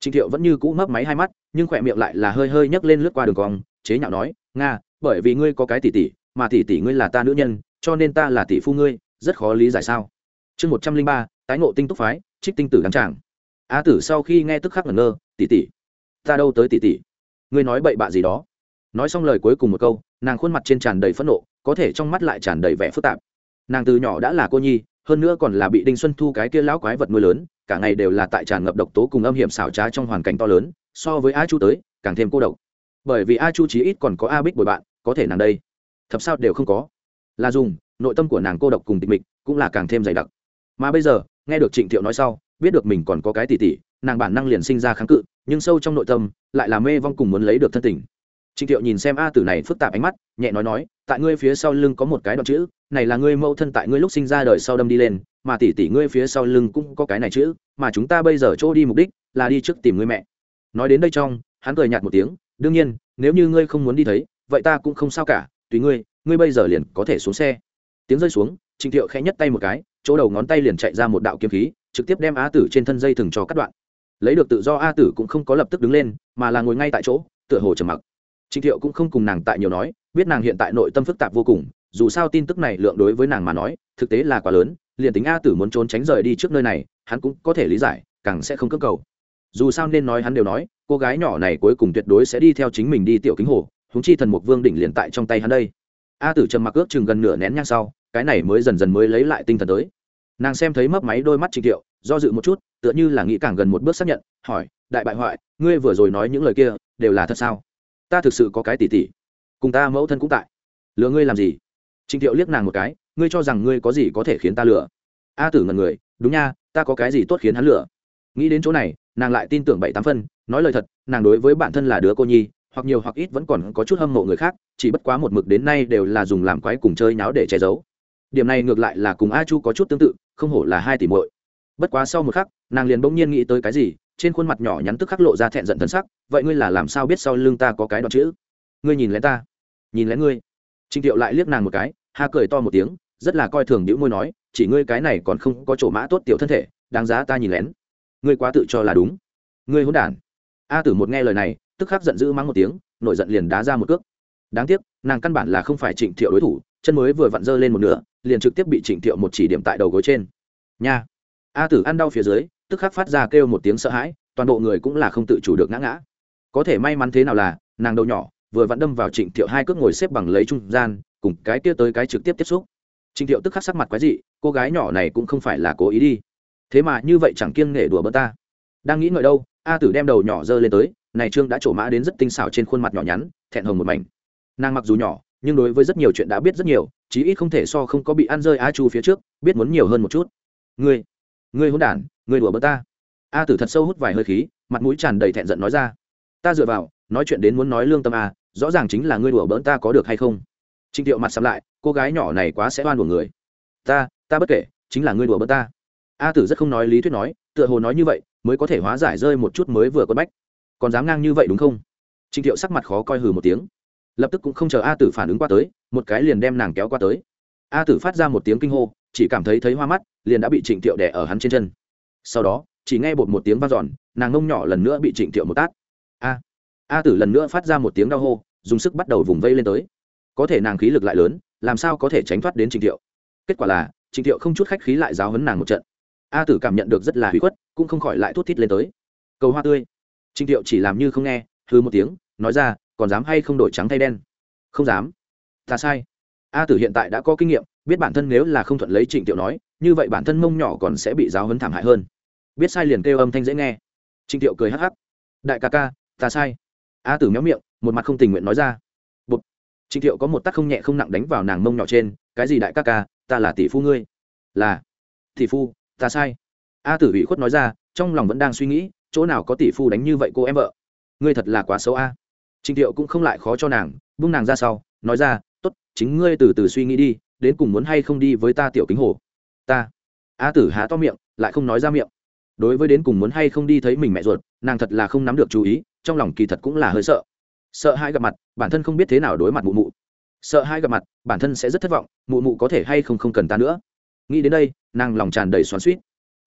Trịnh thiệu vẫn như cũ mấp máy hai mắt, nhưng khỏe miệng lại là hơi hơi nhấc lên lướt qua đường cong, chế nhạo nói, nga, bởi vì ngươi có cái tỷ tỷ, mà tỷ tỷ ngươi là ta nữ nhân, cho nên ta là tỷ phu ngươi, rất khó lý giải sao? Chương một trăm linh ba, tái ngộ tinh túc phái, trích tinh tử đăng tràng. A tử sau khi nghe tức khắc ngẩn ngơ, tỷ tỷ, ta đâu tới tỷ tỷ? Ngươi nói bậy bạ gì đó? Nói xong lời cuối cùng một câu, nàng khuôn mặt trên tràn đầy phẫn nộ, có thể trong mắt lại tràn đầy vẻ phức tạp. Nàng từ nhỏ đã là cô nhi, hơn nữa còn là bị đinh xuân thu cái kia lão quái vật nuôi lớn, cả ngày đều là tại tràn ngập độc tố cùng âm hiểm xảo trá trong hoàn cảnh to lớn, so với a chu tới, càng thêm cô độc. Bởi vì a chu chí ít còn có a bích bồi bạn, có thể nàng đây. Thập sao đều không có. Là dùng, nội tâm của nàng cô độc cùng tịch mịch cũng là càng thêm dày đặc mà bây giờ, nghe được trịnh thiệu nói sau, biết được mình còn có cái tỷ tỷ, nàng bản năng liền sinh ra kháng cự, nhưng sâu trong nội tâm, lại là mê vong cùng muốn lấy được thân tình. Trịnh thiệu nhìn xem a tử này phức tạp ánh mắt, nhẹ nói nói, tại ngươi phía sau lưng có một cái đoạn chữ, này là ngươi mẫu thân tại ngươi lúc sinh ra đời sau đâm đi lên, mà tỷ tỷ ngươi phía sau lưng cũng có cái này chữ, mà chúng ta bây giờ chỗ đi mục đích là đi trước tìm ngươi mẹ. Nói đến đây trong, hắn cười nhạt một tiếng, đương nhiên, nếu như ngươi không muốn đi thấy, vậy ta cũng không sao cả, tùy ngươi ngươi bây giờ liền có thể xuống xe. Tiếng rơi xuống trịnh thiệu khẽ nhất tay một cái, chỗ đầu ngón tay liền chạy ra một đạo kiếm khí, trực tiếp đem a tử trên thân dây thừng cho cắt đoạn. Lấy được tự do a tử cũng không có lập tức đứng lên, mà là ngồi ngay tại chỗ, tựa hồ trầm mặc. Trịnh thiệu cũng không cùng nàng tại nhiều nói, biết nàng hiện tại nội tâm phức tạp vô cùng, dù sao tin tức này lượng đối với nàng mà nói, thực tế là quá lớn, liền tính a tử muốn trốn tránh rời đi trước nơi này, hắn cũng có thể lý giải, càng sẽ không cưỡng cầu. Dù sao nên nói hắn đều nói, cô gái nhỏ này cuối cùng tuyệt đối sẽ đi theo chính mình đi tiểu kính hồ húng chi thần mục vương đỉnh liền tại trong tay hắn đây. A tử trầm mặc ước chừng gần nửa nén nhang sau cái này mới dần dần mới lấy lại tinh thần tới. Nàng xem thấy mấp máy đôi mắt trịnh thiệu, do dự một chút, tựa như là nghĩ càng gần một bước xác nhận, hỏi, đại bại hoại, ngươi vừa rồi nói những lời kia, đều là thật sao? Ta thực sự có cái tỉ tỉ. Cùng ta mẫu thân cũng tại. Lừa ngươi làm gì? Trịnh thiệu liếc nàng một cái, ngươi cho rằng ngươi có gì có thể khiến ta lừa? A tử ngần người, đúng nha, ta có cái gì tốt khiến hắn lừa? Nghĩ đến chỗ này, nàng lại tin tưởng bảy tám phân, nói lời thật, nàng đối với bản thân là đứa cô nhi, hoặc nhiều hoặc ít vẫn còn có chút hâm mộ người khác, chỉ bất quá một mực đến nay đều là dùng làm quái cùng chơi nháo để che giấu điểm này ngược lại là cùng a chu có chút tương tự, không hổ là hai tỷ muội. Bất quá sau một khắc, nàng liền bỗng nhiên nghĩ tới cái gì, trên khuôn mặt nhỏ nhắn tức khắc lộ ra thẹn giận thân sắc, vậy ngươi là làm sao biết sau lưng ta có cái đoạn chữ? Ngươi nhìn lén ta, nhìn lén ngươi. Trịnh thiệu lại liếc nàng một cái, ha cười to một tiếng, rất là coi thường đĩu môi nói, chỉ ngươi cái này còn không có chỗ mã tốt tiểu thân thể, đáng giá ta nhìn lén. Ngươi quá tự cho là đúng. Ngươi hỗn đản. A tử một nghe lời này, tức khắc giận dữ mắng một tiếng, nổi giận liền đá ra một cước đáng tiếc, nàng căn bản là không phải trịnh thiệu đối thủ, chân mới vừa vặn dơ lên một nửa, liền trực tiếp bị trịnh thiệu một chỉ điểm tại đầu gối trên. Nha! A tử ăn đau phía dưới, tức khắc phát ra kêu một tiếng sợ hãi, toàn bộ người cũng là không tự chủ được ngã ngã. Có thể may mắn thế nào là, nàng đầu nhỏ, vừa vặn đâm vào trịnh thiệu hai cước ngồi xếp bằng lấy trung gian, cùng cái kia tới cái trực tiếp tiếp xúc. Trịnh thiệu tức khắc sắc mặt quái dị, cô gái nhỏ này cũng không phải là cố ý đi. Thế mà như vậy chẳng kiêng nể đùa bỡ ta. Đang nghĩ ngợi đâu, a tử đem đầu nhỏ dơ lên tới, này trương đã trổ mã đến rất tinh xảo trên khuôn mặt nhỏ nhắn, thẹn hồng một mảnh nàng mặc dù nhỏ, nhưng đối với rất nhiều chuyện đã biết rất nhiều, chí ít không thể so không có bị ăn rơi a chu phía trước, biết muốn nhiều hơn một chút. Ngươi ngươi hôn đản, ngươi đùa bỡ ta. A tử thật sâu hút vài hơi khí, mặt mũi tràn đầy thẹn giận nói ra. Ta dựa vào, nói chuyện đến muốn nói lương tâm a rõ ràng chính là ngươi đùa bỡn ta có được hay không? Trịnh tiệu mặt sắm lại, cô gái nhỏ này quá sẽ oan của người. Ta ta bất kể, chính là ngươi đùa bỡn ta. A tử rất không nói lý thuyết nói, tựa hồ nói như vậy, mới có thể hóa giải rơi một chút mới vừa quất bách. Còn dám ngang như vậy đúng không? Trịnh tiệu sắc mặt khó coi hừ một tiếng lập tức cũng không chờ a tử phản ứng qua tới một cái liền đem nàng kéo qua tới. A tử phát ra một tiếng kinh hô chỉ cảm thấy thấy hoa mắt liền đã bị trịnh tiệu đẻ ở hắn trên chân. Sau đó chỉ nghe bột một tiếng vang giòn, nàng ngông nhỏ lần nữa bị trịnh tiệu một tát. A a tử lần nữa phát ra một tiếng đau hô dùng sức bắt đầu vùng vây lên tới. Có thể nàng khí lực lại lớn làm sao có thể tránh thoát đến trịnh tiệu kết quả là trịnh tiệu không chút khách khí lại giáo hấn nàng một trận. A tử cảm nhận được rất là hủy khuất cũng không khỏi lại thút thít lên tới. Cầu hoa tươi. Trịnh tiệu chỉ làm như không nghe hư một tiếng nói ra còn dám hay không đổi trắng thay đen? Không dám. Ta sai. A tử hiện tại đã có kinh nghiệm, biết bản thân nếu là không thuận lấy trịnh tiệu nói, như vậy bản thân mông nhỏ còn sẽ bị giáo hấn thảm hại hơn. Biết sai liền kêu âm thanh dễ nghe. Trịnh tiệu cười hắc hắc. Đại ca ca, ta sai. A tử méo miệng, một mặt không tình nguyện nói ra. Bụt. trịnh tiểu có một tắc không nhẹ không nặng đánh vào nàng mông nhỏ trên. Cái gì đại ca ca, ta là tỷ phu ngươi? Là. Tỷ phu, ta sai. A tử ủy khuất nói ra, trong lòng vẫn đang suy nghĩ, chỗ nào có tỷ phu đánh như vậy cô em vợ? Ngươi thật là quá xấu a. Trình thiệu cũng không lại khó cho nàng, buông nàng ra sau, nói ra, tốt, chính ngươi từ từ suy nghĩ đi, đến cùng muốn hay không đi với ta tiểu kính hồ? Ta? A tử há to miệng, lại không nói ra miệng. Đối với đến cùng muốn hay không đi thấy mình mẹ ruột, nàng thật là không nắm được chú ý, trong lòng kỳ thật cũng là hơi sợ. Sợ hai gặp mặt, bản thân không biết thế nào đối mặt mụ mụ. Sợ hai gặp mặt, bản thân sẽ rất thất vọng, mụ mụ có thể hay không không cần ta nữa. Nghĩ đến đây, nàng lòng tràn đầy xoắn xuýt.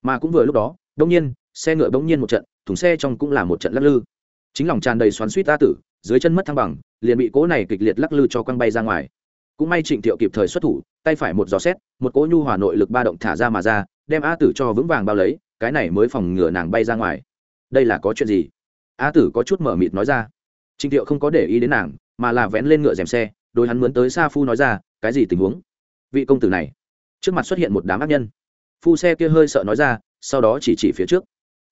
mà cũng vừa lúc đó đột nhiên, xe ngựa bỗng nhiên một trận, thùng xe trong cũng là một trận lắc lư. Chính lòng tràn đầy xoắn suýt ta tử dưới chân mất thăng bằng, liền bị cỗ này kịch liệt lắc lư cho quăng bay ra ngoài. Cũng may trịnh thiệu kịp thời xuất thủ, tay phải một gió xét một cỗ nhu hòa nội lực ba động thả ra mà ra, đem a tử cho vững vàng bao lấy, cái này mới phòng ngừa nàng bay ra ngoài. Đây là có chuyện gì? A tử có chút mở mịt nói ra. Trịnh thiệu không có để ý đến nàng, mà là vén lên ngựa dèm xe đôi hắn mướn tới xa phu nói ra, cái gì tình huống? Vị công tử này. Trước mặt xuất hiện một đám ác nhân. Phu xe kia hơi sợ nói ra, sau đó chỉ chỉ phía trước.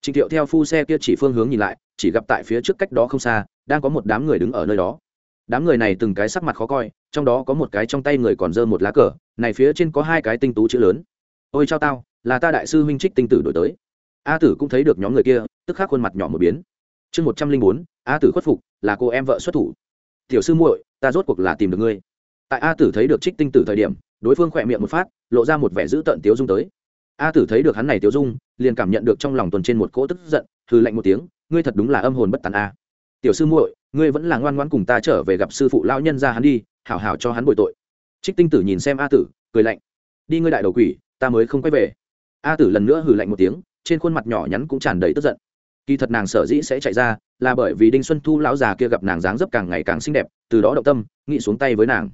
Trình thiệu theo phu xe kia chỉ phương hướng nhìn lại, chỉ gặp tại phía trước cách đó không xa, đang có một đám người đứng ở nơi đó. Đám người này từng cái sắc mặt khó coi, trong đó có một cái trong tay người còn dơ một lá cờ, này phía trên có hai cái tinh tú chữ lớn. Ôi chao tao, là ta đại sư huynh trích tinh tử đổi tới. A tử cũng thấy được nhóm người kia, tức khắc khuôn mặt nhỏ một biến. Chương một trăm linh bốn, a tử khuất phục, là cô em vợ xuất thủ. Tiểu sư muội, ta rốt cuộc là tìm được ngươi. Tại a tử thấy được trích tinh tử thời điểm, đối phương khẽ miệng một phát, lộ ra một vẻ dữ tợn tiếu dung tới. A tử thấy được hắn này tiếu dung liền cảm nhận được trong lòng tuần trên một cỗ tức giận, hừ lạnh một tiếng, ngươi thật đúng là âm hồn bất tàn a. Tiểu sư muội, ngươi vẫn là ngoan ngoan cùng ta trở về gặp sư phụ lão nhân ra hắn đi, hảo hảo cho hắn bồi tội. Trích tinh tử nhìn xem a tử, cười lạnh, đi ngươi đại đầu quỷ, ta mới không quay về. A tử lần nữa hừ lạnh một tiếng, trên khuôn mặt nhỏ nhắn cũng tràn đầy tức giận. Kỳ thật nàng sở dĩ sẽ chạy ra, là bởi vì đinh xuân thu lão già kia gặp nàng dáng dấp càng ngày càng xinh đẹp, từ đó động tâm, nghĩ xuống tay với nàng.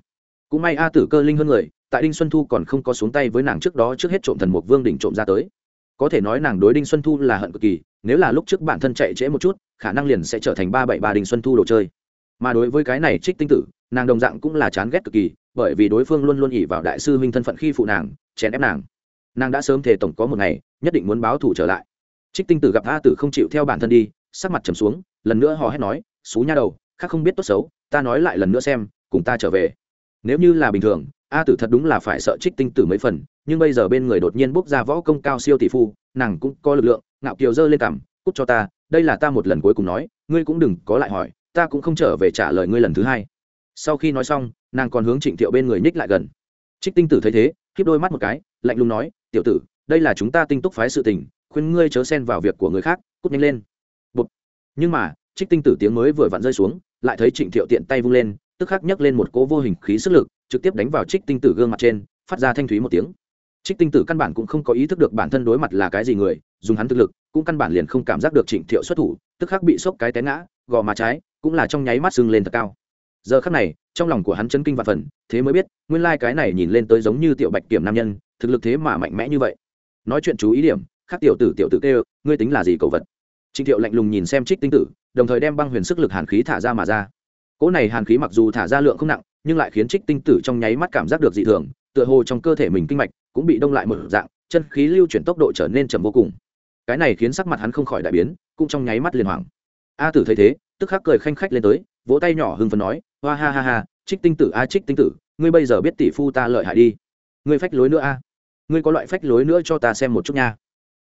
Cũng may a tử cơ linh hơn người, tại đinh xuân thu còn không có xuống tay với nàng trước đó trước hết trộm thần mục vương đỉnh trộm ra tới có thể nói nàng đối đinh xuân thu là hận cực kỳ, nếu là lúc trước bản thân chạy trễ một chút, khả năng liền sẽ trở thành ba bảy ba đinh xuân thu đồ chơi. Mà đối với cái này trích tinh tử, nàng đồng dạng cũng là chán ghét cực kỳ, bởi vì đối phương luôn luôn ỉ vào đại sư huynh thân phận khi phụ nàng, chèn ép nàng. Nàng đã sớm thể tổng có một ngày, nhất định muốn báo thủ trở lại. Trích tinh tử gặp a tử không chịu theo bản thân đi, sắc mặt trầm xuống, lần nữa họ hét nói, xú nha đầu, khác không biết tốt xấu, ta nói lại lần nữa xem, cùng ta trở về. Nếu như là bình thường a tử thật đúng là phải sợ trích tinh tử mấy phần, nhưng bây giờ bên người đột nhiên bốc ra võ công cao siêu tỷ phu, nàng cũng có lực lượng, ngạo kiều dơ lên cằm, cút cho ta, đây là ta một lần cuối cùng nói, ngươi cũng đừng có lại hỏi, ta cũng không trở về trả lời ngươi lần thứ hai. Sau khi nói xong, nàng còn hướng trịnh thiệu bên người nhích lại gần. Trích tinh tử thấy thế khiếp đôi mắt một cái, lạnh lùng nói, tiểu tử, đây là chúng ta tinh túc phái sự tình, khuyên ngươi chớ xen vào việc của người khác, cút nhanh lên. Bụt. nhưng mà, trích tinh tử tiếng mới vừa vặn rơi xuống, lại thấy trịnh thiệu tiện tay vung lên tức khắc nhấc lên một cố vô hình khí sức lực, trực tiếp đánh vào trích tinh tử gương mặt trên, phát ra thanh thúy một tiếng. Trích tinh tử căn bản cũng không có ý thức được bản thân đối mặt là cái gì người, dùng hắn thực lực, cũng căn bản liền không cảm giác được trịnh thiệu xuất thủ, tức khắc bị sốc cái té ngã, gò má trái, cũng là trong nháy mắt sưng lên thật cao. Giờ khắc này, trong lòng của hắn chân kinh và phần, thế mới biết, nguyên lai cái này nhìn lên tới giống như tiểu bạch kiểm nam nhân, thực lực thế mà mạnh mẽ như vậy. Nói chuyện chú ý điểm, khác tiểu tử tiểu tử kêu, ngươi tính là gì cầu vật? Trịnh thiệu lạnh lùng nhìn xem trích tinh tử, đồng thời đem băng huyền sức lực hàn khí thả ra mà ra cỗ này hàn khí mặc dù thả ra lượng không nặng, nhưng lại khiến trích tinh tử trong nháy mắt cảm giác được dị thường, tựa hồ trong cơ thể mình kinh mạch cũng bị đông lại một dạng, chân khí lưu chuyển tốc độ trở nên chậm vô cùng. Cái này khiến sắc mặt hắn không khỏi đại biến, cũng trong nháy mắt liền hoảng. A tử thấy thế, tức khắc cười khanh khách lên tới, vỗ tay nhỏ hưng phấn nói hoa ha ha ha, trích tinh tử a, trích tinh tử, ngươi bây giờ biết tỷ phu ta lợi hại đi. Ngươi phách lối nữa a. Ngươi có loại phách lối nữa cho ta xem một chút nha.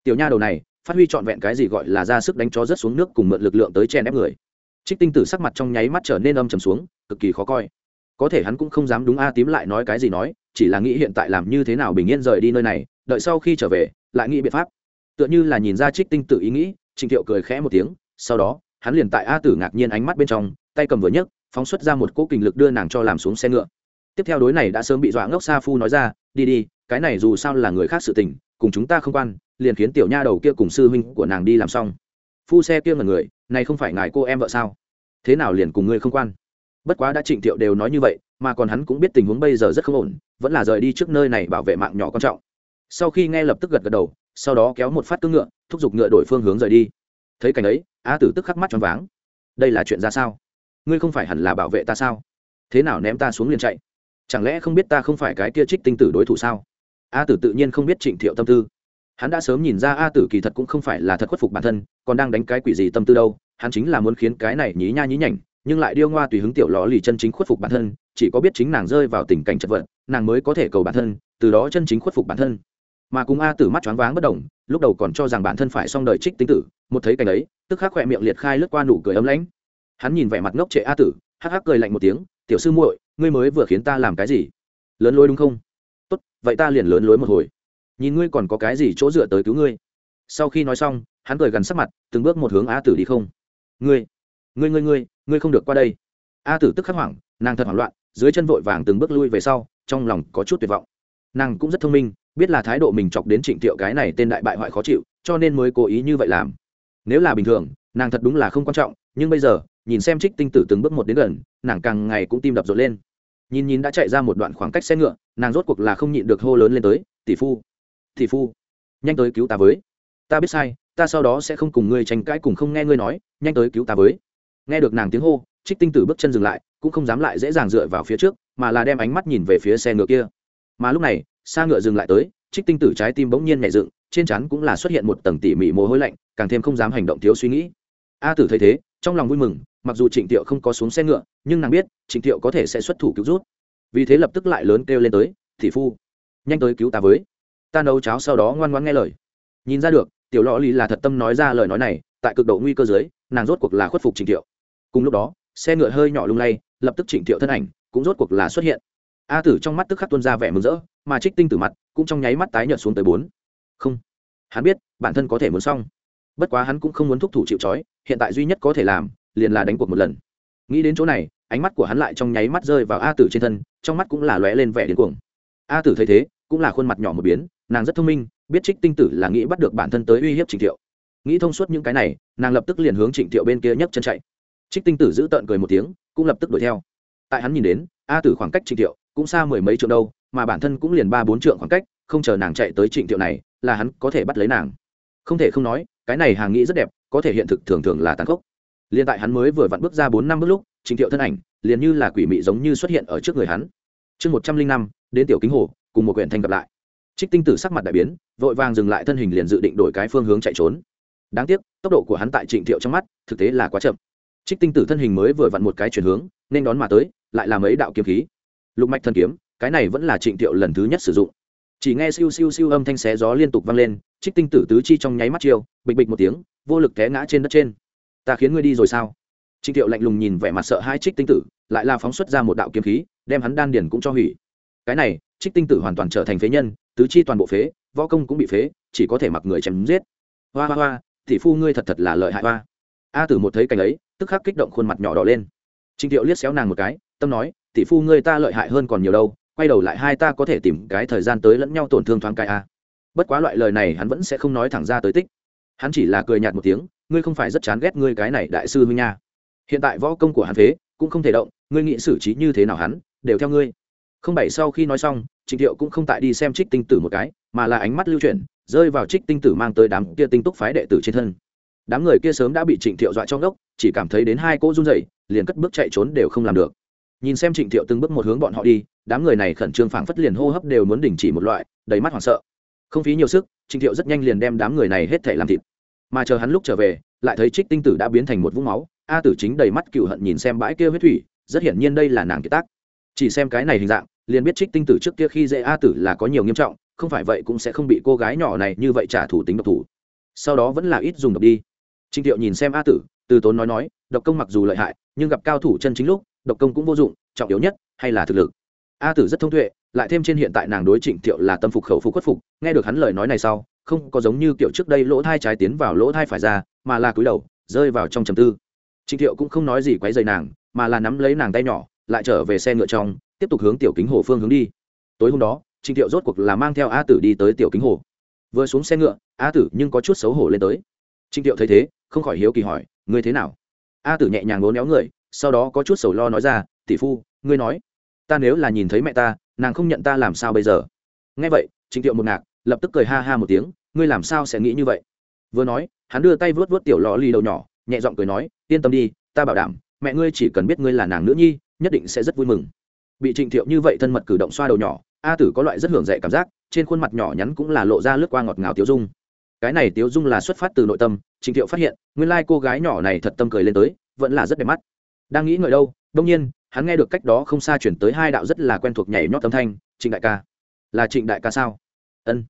Tiểu nha đầu này, phát huy trọn vẹn cái gì gọi là ra sức đánh chó rất xuống nước cùng mượn lực lượng tới chen ép người trích tinh tử sắc mặt trong nháy mắt trở nên âm trầm xuống, cực kỳ khó coi. Có thể hắn cũng không dám đúng a tím lại nói cái gì nói, chỉ là nghĩ hiện tại làm như thế nào bình yên rời đi nơi này, đợi sau khi trở về, lại nghĩ biện pháp. Tựa như là nhìn ra trích tinh tử ý nghĩ, trịnh thiệu cười khẽ một tiếng, sau đó, hắn liền tại a tử ngạc nhiên ánh mắt bên trong, tay cầm vừa nhấc, phóng xuất ra một cỗ kình lực đưa nàng cho làm xuống xe ngựa. Tiếp theo đối này đã sớm bị dọa ngốc sa phu nói ra, đi đi, cái này dù sao là người khác sự tình, cùng chúng ta không quan, liền khiến tiểu nha đầu kia cùng sư huynh của nàng đi làm xong. Phu xe kia ngần người này không phải ngài cô em vợ sao? Thế nào liền cùng ngươi không quan? Bất quá đã trịnh thiệu đều nói như vậy, mà còn hắn cũng biết tình huống bây giờ rất không ổn, vẫn là rời đi trước nơi này bảo vệ mạng nhỏ quan trọng. Sau khi nghe lập tức gật gật đầu, sau đó kéo một phát cưỡng ngựa, thúc giục ngựa đổi phương hướng rời đi. Thấy cảnh ấy, a tử tức khắc mắt choáng váng. Đây là chuyện ra sao? Ngươi không phải hẳn là bảo vệ ta sao? Thế nào ném ta xuống liền chạy? Chẳng lẽ không biết ta không phải cái kia trích tinh tử đối thủ sao? A tử tự nhiên không biết trịnh thiệu tâm tư hắn đã sớm nhìn ra a tử kỳ thật cũng không phải là thật khuất phục bản thân, còn đang đánh cái quỷ gì tâm tư đâu, hắn chính là muốn khiến cái này nhí nha nhí nhảnh, nhưng lại điêu ngoa tùy hứng tiểu lò lì chân chính khuất phục bản thân, chỉ có biết chính nàng rơi vào tình cảnh chật vật, nàng mới có thể cầu bản thân, từ đó chân chính khuất phục bản thân. Mà cùng a tử mắt choáng váng bất đồng lúc đầu còn cho rằng bản thân phải xong đời trích tinh tử, một thấy cảnh ấy, tức khắc khỏe miệng liệt khai lướt qua nụ cười ấm lãnh. Hắn nhìn vẻ mặt ngốc trệ a tử, hắc hắc cười lạnh một tiếng, tiểu sư muội, ngươi mới vừa khiến ta làm cái gì? Lớn lối đúng không? Tốt, vậy ta liền lớn lối một hồi nhìn ngươi còn có cái gì chỗ dựa tới cứu ngươi. Sau khi nói xong, hắn cười gần sắc mặt, từng bước một hướng a tử đi không. Ngươi ngươi ngươi ngươi ngươi không được qua đây. A tử tức khắc hoảng, nàng thật hoảng loạn, dưới chân vội vàng từng bước lui về sau, trong lòng có chút tuyệt vọng. Nàng cũng rất thông minh, biết là thái độ mình chọc đến trịnh thiệu cái này tên đại bại hoại khó chịu, cho nên mới cố ý như vậy làm. Nếu là bình thường, nàng thật đúng là không quan trọng, nhưng bây giờ, nhìn xem trích tinh tử từng bước một đến gần, nàng càng ngày cũng tim đập rộn lên. Nhìn nhìn đã chạy ra một đoạn khoảng cách xe ngựa, nàng rốt cuộc là không nhịn được hô lớn lên tới, tỷ phu thị phu, nhanh tới cứu ta với. Ta biết sai, ta sau đó sẽ không cùng ngươi tranh cãi cùng không nghe ngươi nói, nhanh tới cứu ta với. Nghe được nàng tiếng hô, trích tinh tử bước chân dừng lại, cũng không dám lại dễ dàng dựa vào phía trước, mà là đem ánh mắt nhìn về phía xe ngựa kia. Mà lúc này xa ngựa dừng lại tới, trích tinh tử trái tim bỗng nhiên nhẹ dựng, trên chắn cũng là xuất hiện một tầng tỉ mỉ mồ hôi lạnh, càng thêm không dám hành động thiếu suy nghĩ. A tử thấy thế, trong lòng vui mừng, mặc dù trịnh tiệu không có xuống xe ngựa, nhưng nàng biết, trịnh tiệu có thể sẽ xuất thủ cứu rút. Vì thế lập tức lại lớn kêu lên tới thị phu, nhanh tới cứu ta với ta nấu cháo sau đó ngoan ngoan nghe lời. Nhìn ra được, tiểu lò lì là thật tâm nói ra lời nói này, tại cực độ nguy cơ dưới, nàng rốt cuộc là khuất phục trịnh thiệu. cùng lúc đó, xe ngựa hơi nhỏ lung lay, lập tức trịnh thiệu thân ảnh cũng rốt cuộc là xuất hiện. A tử trong mắt tức khắc tuôn ra vẻ mừng rỡ, mà trích tinh tử mặt cũng trong nháy mắt tái nhợt xuống tới bốn. Không, hắn biết, bản thân có thể muốn xong. Bất quá hắn cũng không muốn thúc thủ chịu trói, hiện tại duy nhất có thể làm, liền là đánh cuộc một lần. Nghĩ đến chỗ này, ánh mắt của hắn lại trong nháy mắt rơi vào a tử trên thân, trong mắt cũng là lóe lên vẻ điên cuồng. A tử thấy thế, cũng là khuôn mặt nhỏ một biến nàng rất thông minh, biết trích tinh tử là nghĩ bắt được bản thân tới uy hiếp trịnh thiệu. Nghĩ thông suốt những cái này, nàng lập tức liền hướng trịnh thiệu bên kia nhấc chân chạy. Trích tinh tử giữ tợn cười một tiếng, cũng lập tức đuổi theo. Tại hắn nhìn đến, a tử khoảng cách trịnh thiệu cũng xa mười mấy trượng đâu, mà bản thân cũng liền ba bốn trượng khoảng cách, không chờ nàng chạy tới trịnh thiệu này, là hắn có thể bắt lấy nàng. Không thể không nói, cái này hàng nghĩ rất đẹp, có thể hiện thực thường thường là tàn khốc. Liền tại hắn mới vừa vặn bước ra bốn năm bước lúc, trịnh thiệu thân ảnh liền như là quỷ mị giống như xuất hiện ở trước người hắn. Chương một trăm linh năm, đến tiểu kính hồ, cùng một quyển thanh gặp lại trích tinh tử sắc mặt đại biến, vội vàng dừng lại thân hình liền dự định đổi cái phương hướng chạy trốn. Đáng tiếc, tốc độ của hắn tại trịnh thiệu trong mắt, thực tế là quá chậm. Trích tinh tử thân hình mới vừa vặn một cái chuyển hướng, nên đón mà tới, lại là mấy đạo kiếm khí. Lục mạch thân kiếm, cái này vẫn là trịnh thiệu lần thứ nhất sử dụng. Chỉ nghe siêu siêu siêu âm thanh xé gió liên tục vang lên, trích tinh tử tứ chi trong nháy mắt chiều bịch bịch một tiếng, vô lực té ngã trên đất trên. Ta khiến ngươi đi rồi sao? Trịnh thiệu lạnh lùng nhìn vẻ mặt sợ hai trích tinh tử, lại là phóng xuất ra một đạo kiếm khí, đem hắn đan điển cũng cho hủy. Cái này, trích tinh tử hoàn toàn trở thành phế nhân tứ chi toàn bộ phế, võ công cũng bị phế, chỉ có thể mặc người chém giết. Hoa hoa hoa, tỷ phu ngươi thật thật là lợi hại hoa. A tử một thấy cảnh ấy, tức khắc kích động khuôn mặt nhỏ đỏ lên. Trịnh thiệu liếc xéo nàng một cái, tâm nói, tỷ phu ngươi ta lợi hại hơn còn nhiều đâu, quay đầu lại hai ta có thể tìm cái thời gian tới lẫn nhau tổn thương thoáng cái a. Bất quá loại lời này hắn vẫn sẽ không nói thẳng ra tới tích. Hắn chỉ là cười nhạt một tiếng, ngươi không phải rất chán ghét ngươi cái này đại sư huynh nha. Hiện tại võ công của hắn phế, cũng không thể động, ngươi nghĩ xử trí như thế nào hắn, đều theo ngươi. Không bảy sau khi nói xong trịnh thiệu cũng không tại đi xem trích tinh tử một cái mà là ánh mắt lưu chuyển rơi vào trích tinh tử mang tới đám kia tinh túc phái đệ tử trên thân. Đám người kia sớm đã bị trịnh thiệu dọa trong ngốc, chỉ cảm thấy đến hai cỗ run rẩy liền cất bước chạy trốn đều không làm được. Nhìn xem trịnh thiệu từng bước một hướng bọn họ đi đám người này khẩn trương phảng phất liền hô hấp đều muốn đình chỉ một loại đầy mắt hoảng sợ. Không phí nhiều sức trịnh thiệu rất nhanh liền đem đám người này hết thể làm thịt. Mà chờ hắn lúc trở về lại thấy trích tinh tử đã biến thành một vũng máu a tử chính đầy mắt cựu hận nhìn xem bãi kia huyết thủy rất hiển nhiên đây là nàng kiệt tác. Chỉ xem cái này hình dạng liền biết trích tinh tử trước kia khi dễ a tử là có nhiều nghiêm trọng, không phải vậy cũng sẽ không bị cô gái nhỏ này như vậy trả thủ tính độc thủ. Sau đó vẫn là ít dùng độc đi. Trịnh thiệu nhìn xem a tử, từ tốn nói nói, độc công mặc dù lợi hại, nhưng gặp cao thủ chân chính lúc, độc công cũng vô dụng, trọng yếu nhất, hay là thực lực. A tử rất thông tuệ, lại thêm trên hiện tại nàng đối trịnh thiệu là tâm phục khẩu phục khuất phục, nghe được hắn lời nói này sau, không có giống như kiểu trước đây lỗ thai trái tiến vào lỗ thai phải ra, mà là cúi đầu, rơi vào trong trầm tư. Trịnh thiệu cũng không nói gì quấy dày nàng, mà là nắm lấy nàng tay nhỏ, lại trở về xe ngựa trong tiếp tục hướng tiểu kính hồ phương hướng đi. Tối hôm đó trịnh thiệu rốt cuộc là mang theo a tử đi tới tiểu kính hồ. Vừa xuống xe ngựa, a tử nhưng có chút xấu hổ lên tới. Trịnh thiệu thấy thế, không khỏi hiếu kỳ hỏi, ngươi thế nào? A tử nhẹ nhàng ngốn éo người, sau đó có chút sầu lo nói ra, tỷ phu, ngươi nói, ta nếu là nhìn thấy mẹ ta, nàng không nhận ta làm sao bây giờ? Nghe vậy trịnh thiệu một ngạc, lập tức cười ha ha một tiếng, ngươi làm sao sẽ nghĩ như vậy? Vừa nói, hắn đưa tay vớt vớt tiểu lò ly đầu nhỏ, nhẹ giọng cười nói, yên tâm đi, ta bảo đảm, mẹ ngươi chỉ cần biết ngươi là nàng nữ nhi, nhất định sẽ rất vui mừng bị trịnh thiệu như vậy thân mật cử động xoa đầu nhỏ, a tử có loại rất hưởng dạy cảm giác, trên khuôn mặt nhỏ nhắn cũng là lộ ra lướt qua ngọt ngào tiếu dung. Cái này tiếu dung là xuất phát từ nội tâm, trịnh thiệu phát hiện, nguyên lai cô gái nhỏ này thật tâm cười lên tới, vẫn là rất đẹp mắt. Đang nghĩ ngợi đâu đông nhiên, hắn nghe được cách đó không xa chuyển tới hai đạo rất là quen thuộc nhảy nhót âm thanh, trịnh đại ca. Là trịnh đại ca sao? Ân.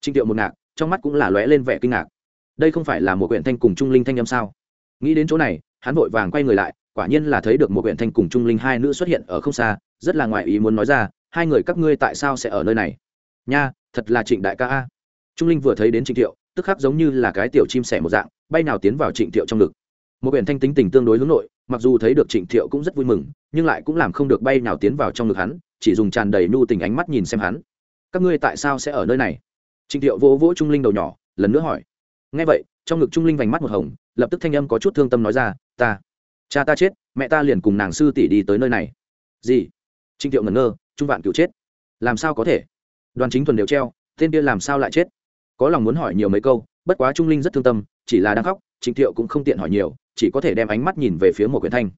Trịnh thiệu một ngạc, trong mắt cũng là lóe lên vẻ kinh ngạc. Đây không phải là một quyển thanh cùng trung linh thanh âm sao? Nghĩ đến chỗ này, hắn vội vàng quay người lại, quả nhiên là thấy được một quyển thanh cùng trung linh hai nữ xuất hiện ở không xa rất là ngoài ý muốn nói ra, hai người các ngươi tại sao sẽ ở nơi này? Nha, thật là trịnh đại ca a. Trung linh vừa thấy đến trịnh thiệu, tức khắc giống như là cái tiểu chim sẻ một dạng, bay nào tiến vào trịnh thiệu trong ngực. Một biển thanh tính tình tương đối hướng nội, mặc dù thấy được trịnh thiệu cũng rất vui mừng, nhưng lại cũng làm không được bay nào tiến vào trong ngực hắn, chỉ dùng tràn đầy nhu tình ánh mắt nhìn xem hắn. Các ngươi tại sao sẽ ở nơi này? Trịnh thiệu vỗ vỗ trung linh đầu nhỏ, lần nữa hỏi. Ngay vậy, trong ngực trung linh vành mắt một hồng, lập tức thanh âm có chút thương tâm nói ra, ta, cha ta chết, mẹ ta liền cùng nàng sư tỷ đi tới nơi này. Gì? Trịnh thiệu ngẩn ngơ trung vạn cựu chết. Làm sao có thể? Đoàn chính thuần đều treo tên kia làm sao lại chết? Có lòng muốn hỏi nhiều mấy câu bất quá trung linh rất thương tâm chỉ là đang khóc trịnh thiệu cũng không tiện hỏi nhiều chỉ có thể đem ánh mắt nhìn về phía một quyển thanh.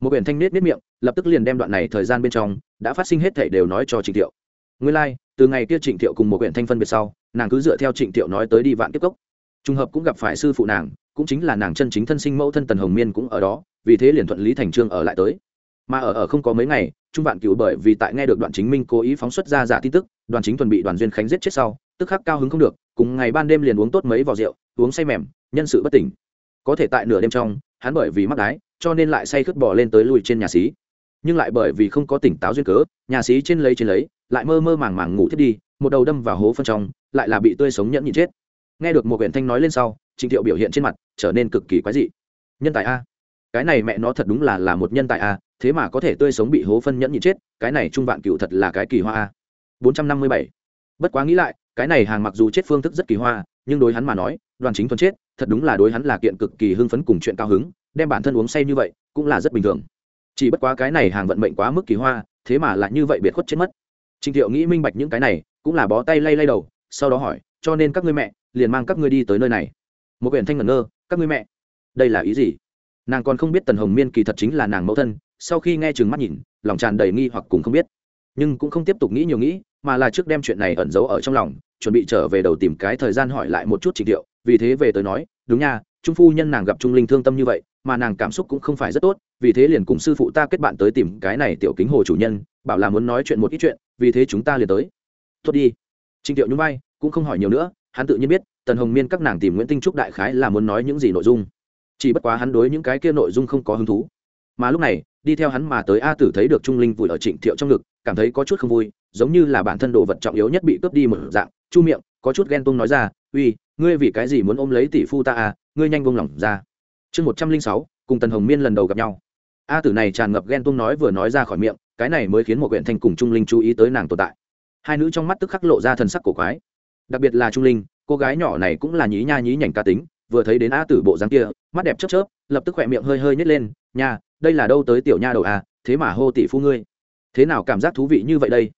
Một quyển thanh nết nết miệng lập tức liền đem đoạn này thời gian bên trong đã phát sinh hết thể đều nói cho trịnh thiệu. Nguyên lai、like, từ ngày kia trịnh thiệu cùng một quyển thanh phân biệt sau nàng cứ dựa theo trịnh thiệu nói tới đi vạn tiếp cốc. Trùng hợp cũng gặp phải sư phụ nàng cũng chính là nàng chân chính thân sinh mẫu thân tần hồng miên cũng ở đó vì thế liền thuận lý thành trương ở lại tới mà ở ở không có mấy ngày, trung vạn cựu bởi vì tại nghe được đoạn chính minh cố ý phóng xuất ra giả tin tức, đoàn chính thuần bị đoàn duyên khánh giết chết sau, tức khắc cao hứng không được, cùng ngày ban đêm liền uống tốt mấy vò rượu, uống say mềm, nhân sự bất tỉnh. Có thể tại nửa đêm trong, hắn bởi vì mắc đái, cho nên lại say khướt bỏ lên tới lùi trên nhà xí. Nhưng lại bởi vì không có tỉnh táo duyên cớ, nhà xí trên lấy trên lấy, lại mơ mơ màng màng ngủ thiết đi, một đầu đâm vào hố phân trong, lại là bị tươi sống nhẫn nhịn chết. Nghe được một huyện thanh nói lên sau, trịnh thiệu biểu hiện trên mặt trở nên cực kỳ quái dị. Nhân tài a. Cái này mẹ nó thật đúng là là một nhân tài a thế mà có thể tươi sống bị hố phân nhẫn nhịn chết, cái này trung vạn cựu thật là cái kỳ hoa bốn trăm năm mươi bảy. Bất quá nghĩ lại, cái này hàng mặc dù chết phương thức rất kỳ hoa, nhưng đối hắn mà nói, đoàn chính thuần chết, thật đúng là đối hắn là kiện cực kỳ hưng phấn cùng chuyện cao hứng, đem bản thân uống say như vậy, cũng là rất bình thường. Chỉ bất quá cái này hàng vận mệnh quá mức kỳ hoa, thế mà lại như vậy biệt khuất chết mất. Trình thiệu nghĩ minh bạch những cái này, cũng là bó tay lay lay đầu, sau đó hỏi, cho nên các ngươi mẹ, liền mang các ngươi đi tới nơi này? Một quyển thanh ngẩn ngơ, các ngươi mẹ, đây là ý gì? Nàng còn không biết tần hồng miên kỳ thật chính là nàng mẫu thân sau khi nghe chừng mắt nhìn, lòng tràn đầy nghi hoặc cùng không biết. Nhưng cũng không tiếp tục nghĩ nhiều nghĩ, mà là trước đem chuyện này ẩn giấu ở trong lòng, chuẩn bị trở về đầu tìm cái thời gian hỏi lại một chút trịnh thiệu vì thế về tới nói, đúng nha, trung phu nhân nàng gặp trung linh thương tâm như vậy, mà nàng cảm xúc cũng không phải rất tốt, vì thế liền cùng sư phụ ta kết bạn tới tìm cái này tiểu kính hồ chủ nhân, bảo là muốn nói chuyện một ít chuyện, vì thế chúng ta liền tới. Tốt đi. Trịnh thiệu nhún vai, cũng không hỏi nhiều nữa, hắn tự nhiên biết, tần hồng miên các nàng tìm nguyễn tinh trúc đại khái là muốn nói những gì nội dung. Chỉ bất quá hắn đối những cái kia nội dung không có hứng thú. Mà lúc này đi theo hắn mà tới a tử thấy được trung linh vùi ở trịnh thiệu trong ngực, cảm thấy có chút không vui, giống như là bản thân đồ vật trọng yếu nhất bị cướp đi một dạng. Chu miệng, có chút ghen tuông nói ra, uy, ngươi vì cái gì muốn ôm lấy tỷ phu ta à? Ngươi nhanh buông lỏng ra. Chương một trăm linh sáu, cùng tần hồng miên lần đầu gặp nhau. A tử này tràn ngập ghen tuông nói vừa nói ra khỏi miệng, cái này mới khiến một huyện thanh cùng trung linh chú ý tới nàng tồn tại. Hai nữ trong mắt tức khắc lộ ra thần sắc cổ quái. Đặc biệt là trung linh, cô gái nhỏ này cũng là nhí nha nhí nhảnh ca tính vừa thấy đến a tử bộ dáng kia, mắt đẹp chớp chớp, lập tức khỏe miệng hơi hơi nhét lên, nha, đây là đâu tới tiểu nha đầu à thế mà hô tỷ phu ngươi. Thế nào cảm giác thú vị như vậy đây?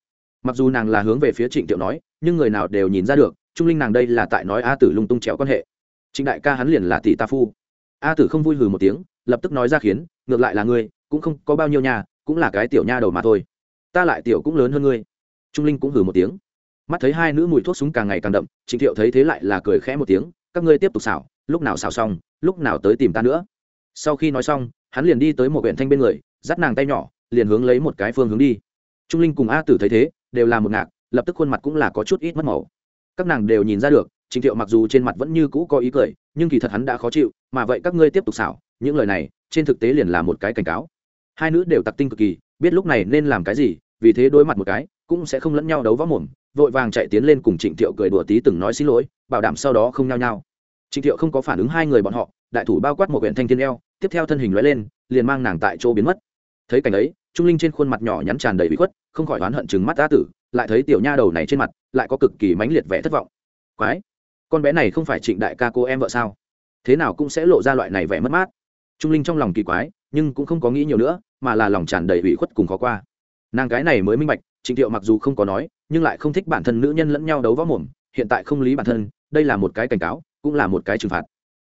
Mặc dù nàng là hướng về phía trịnh tiểu nói, nhưng người nào đều nhìn ra được, trung linh nàng đây là tại nói a tử lung tung trèo quan hệ. Trịnh đại ca hắn liền là tỷ ta phu. A tử không vui hừ một tiếng, lập tức nói ra khiến, ngược lại là ngươi, cũng không có bao nhiêu nhà cũng là cái tiểu nha đầu mà thôi. Ta lại tiểu cũng lớn hơn ngươi. Trung linh cũng hừ một tiếng. Mắt thấy hai nữ mùi thuốc súng càng ngày càng đậm, trịnh thiệu thấy thế lại là cười khẽ một tiếng, các ngươi tiếp tục xảo lúc nào xào xong, lúc nào tới tìm ta nữa. Sau khi nói xong, hắn liền đi tới một huyện thanh bên người, dắt nàng tay nhỏ, liền hướng lấy một cái phương hướng đi. Trung linh cùng a tử thấy thế, đều là một ngạc, lập tức khuôn mặt cũng là có chút ít mất màu. Các nàng đều nhìn ra được trịnh thiệu mặc dù trên mặt vẫn như cũ có ý cười, nhưng kỳ thật hắn đã khó chịu, mà vậy các ngươi tiếp tục xảo, những lời này, trên thực tế liền là một cái cảnh cáo. Hai nữ đều tặc tinh cực kỳ, biết lúc này nên làm cái gì, vì thế đối mặt một cái, cũng sẽ không lẫn nhau đấu võ mồm, vội vàng chạy tiến lên cùng trịnh thiệu cười đùa tí từng nói xin lỗi, bảo đảm sau đó không nhao nhao trịnh thiệu không có phản ứng hai người bọn họ, đại thủ bao quát một huyện thanh thiên eo, tiếp theo thân hình lóe lên, liền mang nàng tại chỗ biến mất. Thấy cảnh ấy, trung linh trên khuôn mặt nhỏ nhắn tràn đầy bị khuất, không khỏi oán hận chừng mắt đã tử, lại thấy tiểu nha đầu này trên mặt, lại có cực kỳ mãnh liệt vẻ thất vọng. Quái! Con bé này không phải trịnh đại ca cô em vợ sao? Thế nào cũng sẽ lộ ra loại này vẻ mất mát. Trung linh trong lòng kỳ quái, nhưng cũng không có nghĩ nhiều nữa, mà là lòng tràn đầy ủy khuất cùng khó qua. Nàng cái này mới minh bạch, trịnh thiệu mặc dù không có nói, nhưng lại không thích bản thân nữ nhân lẫn nhau đấu võ mồm hiện tại không lý bản thân đây là một cái cảnh cáo cũng là một cái trừng phạt.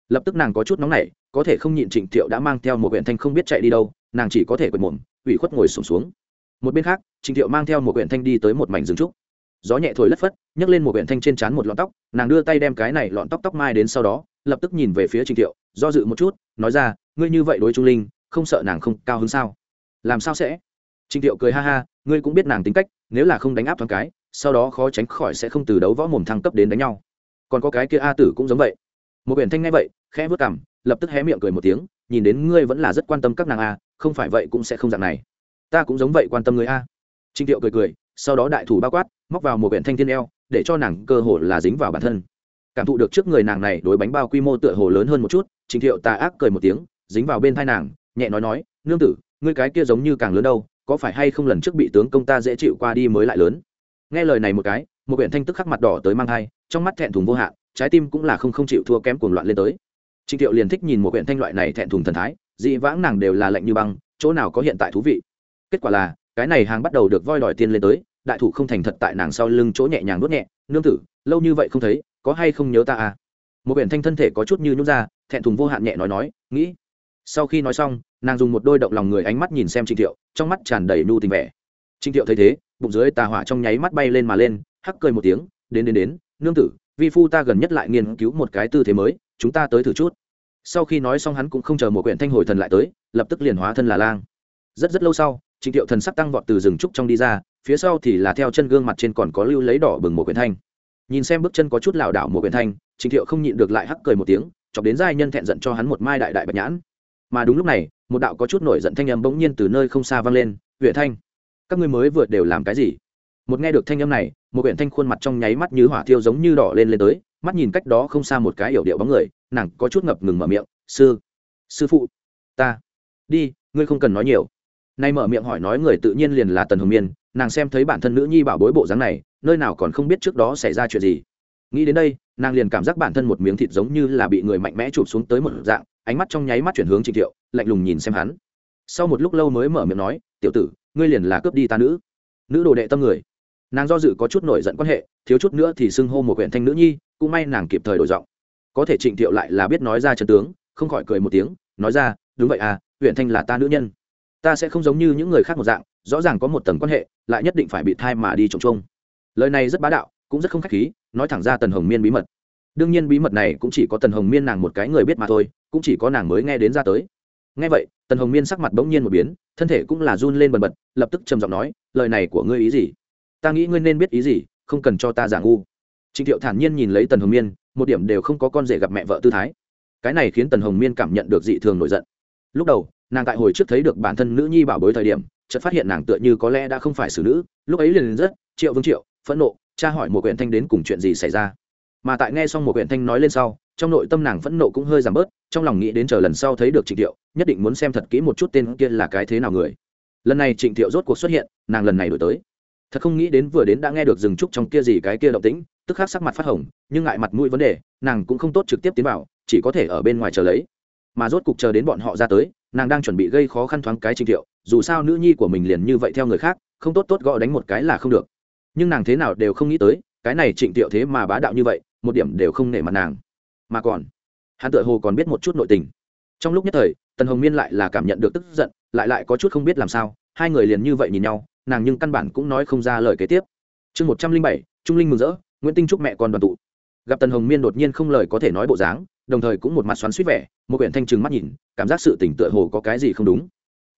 Lập tức nàng có chút nóng nảy có thể không nhịn trịnh thiệu đã mang theo một huyện thanh không biết chạy đi đâu nàng chỉ có thể quệt mồm ủy khuất ngồi sùng xuống, xuống một bên khác trịnh thiệu mang theo một huyện thanh đi tới một mảnh rừng trúc. Gió nhẹ thổi lất phất nhấc lên một huyện thanh trên trán một lọn tóc nàng đưa tay đem cái này lọn tóc tóc mai đến sau đó lập tức nhìn về phía trịnh thiệu do dự một chút nói ra ngươi như vậy đối trung linh không sợ nàng không cao hơn sao? Làm sao sẽ? Trịnh thiệu cười ha ha ngươi cũng biết nàng tính cách nếu là không đánh áp thoáng cái sau đó khó tránh khỏi sẽ không từ đấu võ mồm thăng cấp đến đánh nhau. Còn có cái kia a tử cũng giống vậy. Một biển thanh nghe vậy, khẽ vớt cảm lập tức hé miệng cười một tiếng, nhìn đến ngươi vẫn là rất quan tâm các nàng a, không phải vậy cũng sẽ không dạng này. Ta cũng giống vậy quan tâm người a. Trinh thiệu cười cười, sau đó đại thủ bao quát, móc vào một biển thanh thiên eo, để cho nàng cơ hồ là dính vào bản thân. Cảm thụ được trước người nàng này đối bánh bao quy mô tựa hồ lớn hơn một chút trinh thiệu tà ác cười một tiếng, dính vào bên thai nàng, nhẹ nói nói, nương tử, ngươi cái kia giống như càng lớn đâu, có phải hay không lần trước bị tướng công ta dễ chịu qua đi mới lại lớn? Nghe lời này một cái, một quyển thanh tức khắc mặt đỏ tới mang thai, trong mắt thẹn thùng vô hạn, trái tim cũng là không không chịu thua kém cuồng loạn lên tới. Trịnh thiệu liền thích nhìn một quyển thanh loại này thẹn thùng thần thái, dị vãng nàng đều là lạnh như băng, chỗ nào có hiện tại thú vị. Kết quả là, cái này hàng bắt đầu được voi đòi tiên lên tới, đại thủ không thành thật tại nàng sau lưng chỗ nhẹ nhàng nuốt nhẹ, nương tử, lâu như vậy không thấy, có hay không nhớ ta à? Một quyển thanh thân thể có chút như nhút ra, thẹn thùng vô hạn nhẹ nói nói, nghĩ. Sau khi nói xong, nàng dùng một đôi động lòng người ánh mắt nhìn xem trịnh thiệu, trong mắt tràn đầy nhu tình vẻ trịnh thiệu thấy thế, bụng dưới tà hỏa trong nháy mắt bay lên mà lên, hắc cười một tiếng, đến đến đến, nương tử, vi phu ta gần nhất lại nghiên cứu một cái tư thế mới, chúng ta tới thử chút. Sau khi nói xong hắn cũng không chờ một quyển thanh hồi thần lại tới, lập tức liền hóa thân là lang. Rất rất lâu sau trịnh thiệu thần sắc tăng vọt từ rừng trúc trong đi ra, phía sau thì là theo chân gương mặt trên còn có lưu lấy đỏ bừng một quyển thanh. Nhìn xem bước chân có chút lảo đảo một quyển thanh trịnh thiệu không nhịn được lại hắc cười một tiếng, chọc đến giai nhân thẹn giận cho hắn một mai đại đại bạch nhãn. Mà đúng lúc này, một đạo có chút nổi giận thanh âm bỗng nhiên từ nơi không xa vang lên huyện thanh các ngươi mới vừa đều làm cái gì? Một nghe được thanh âm này, một huyện thanh khuôn mặt trong nháy mắt như hỏa thiêu giống như đỏ lên lên tới, mắt nhìn cách đó không xa một cái yểu điệu bóng người, nàng có chút ngập ngừng mở miệng, sư sư phụ, ta, đi, ngươi không cần nói nhiều. Nay mở miệng hỏi nói người tự nhiên liền là tần hồng miên, nàng xem thấy bản thân nữ nhi bảo bối bộ dáng này, nơi nào còn không biết trước đó xảy ra chuyện gì. Nghĩ đến đây, nàng liền cảm giác bản thân một miếng thịt giống như là bị người mạnh mẽ chụp xuống tới một dạng, ánh mắt trong nháy mắt chuyển hướng trịnh thiệu, lạnh lùng nhìn xem hắn. Sau một lúc lâu mới mở miệng nói, tiểu tử ngươi liền là cướp đi ta nữ. Nữ đồ đệ tâm người. Nàng do dự có chút nổi giận quan hệ, thiếu chút nữa thì xưng hô một huyện thanh nữ nhi, cũng may nàng kịp thời đổi giọng. Có thể trịnh thiệu lại là biết nói ra trần tướng, không khỏi cười một tiếng, nói ra, đúng vậy à huyện thanh là ta nữ nhân. Ta sẽ không giống như những người khác một dạng, rõ ràng có một tầng quan hệ, lại nhất định phải bị thai mà đi trồng trông lời này rất bá đạo, cũng rất không khách khí, nói thẳng ra tần hồng miên bí mật. Đương nhiên bí mật này cũng chỉ có tần hồng miên nàng một cái người biết mà thôi, cũng chỉ có nàng mới nghe đến ra tới nghe vậy, tần hồng miên sắc mặt bỗng nhiên một biến, thân thể cũng là run lên bần bật, lập tức trầm giọng nói, lời này của ngươi ý gì? Ta nghĩ ngươi nên biết ý gì, không cần cho ta giả ngu. Trịnh thiệu thản nhiên nhìn lấy tần hồng miên, một điểm đều không có con rể gặp mẹ vợ tư thái. Cái này khiến tần hồng miên cảm nhận được dị thường nổi giận. Lúc đầu, nàng tại hồi trước thấy được bản thân nữ nhi bảo bối thời điểm, chợt phát hiện nàng tựa như có lẽ đã không phải xử nữ, lúc ấy liền rất triệu vương triệu, phẫn nộ cha hỏi một quyển thanh đến cùng chuyện gì xảy ra. Mà tại nghe xong một quyển thanh nói lên sau trong nội tâm nàng phẫn nộ cũng hơi giảm bớt, trong lòng nghĩ đến chờ lần sau thấy được trịnh thiệu, nhất định muốn xem thật kỹ một chút tên kia là cái thế nào người. Lần này trịnh thiệu rốt cuộc xuất hiện, nàng lần này đổi tới. Thật không nghĩ đến vừa đến đã nghe được dừng trúc trong kia gì cái kia động tĩnh, tức khắc sắc mặt phát hồng, nhưng ngại mặt mũi vấn đề, nàng cũng không tốt trực tiếp tiến vào, chỉ có thể ở bên ngoài chờ lấy. Mà rốt cục chờ đến bọn họ ra tới, nàng đang chuẩn bị gây khó khăn thoáng cái trịnh thiệu, dù sao nữ nhi của mình liền như vậy theo người khác, không tốt tốt gõ đánh một cái là không được. Nhưng nàng thế nào đều không nghĩ tới, cái này trịnh thiệu thế mà bá đạo như vậy, một điểm đều không nể mặt nàng mà còn, hắn tựa hồ còn biết một chút nội tình. Trong lúc nhất thời, tần hồng miên lại là cảm nhận được tức giận, lại lại có chút không biết làm sao, hai người liền như vậy nhìn nhau, nàng nhưng căn bản cũng nói không ra lời kế tiếp. Chương một trăm linh bảy, trung linh mừng rỡ, nguyễn tinh chúc mẹ con đoàn tụ. Gặp tần hồng miên đột nhiên không lời có thể nói bộ dáng, đồng thời cũng một mặt xoắn suýt vẻ, một quyển thanh trừng mắt nhìn, cảm giác sự tỉnh tựa hồ có cái gì không đúng.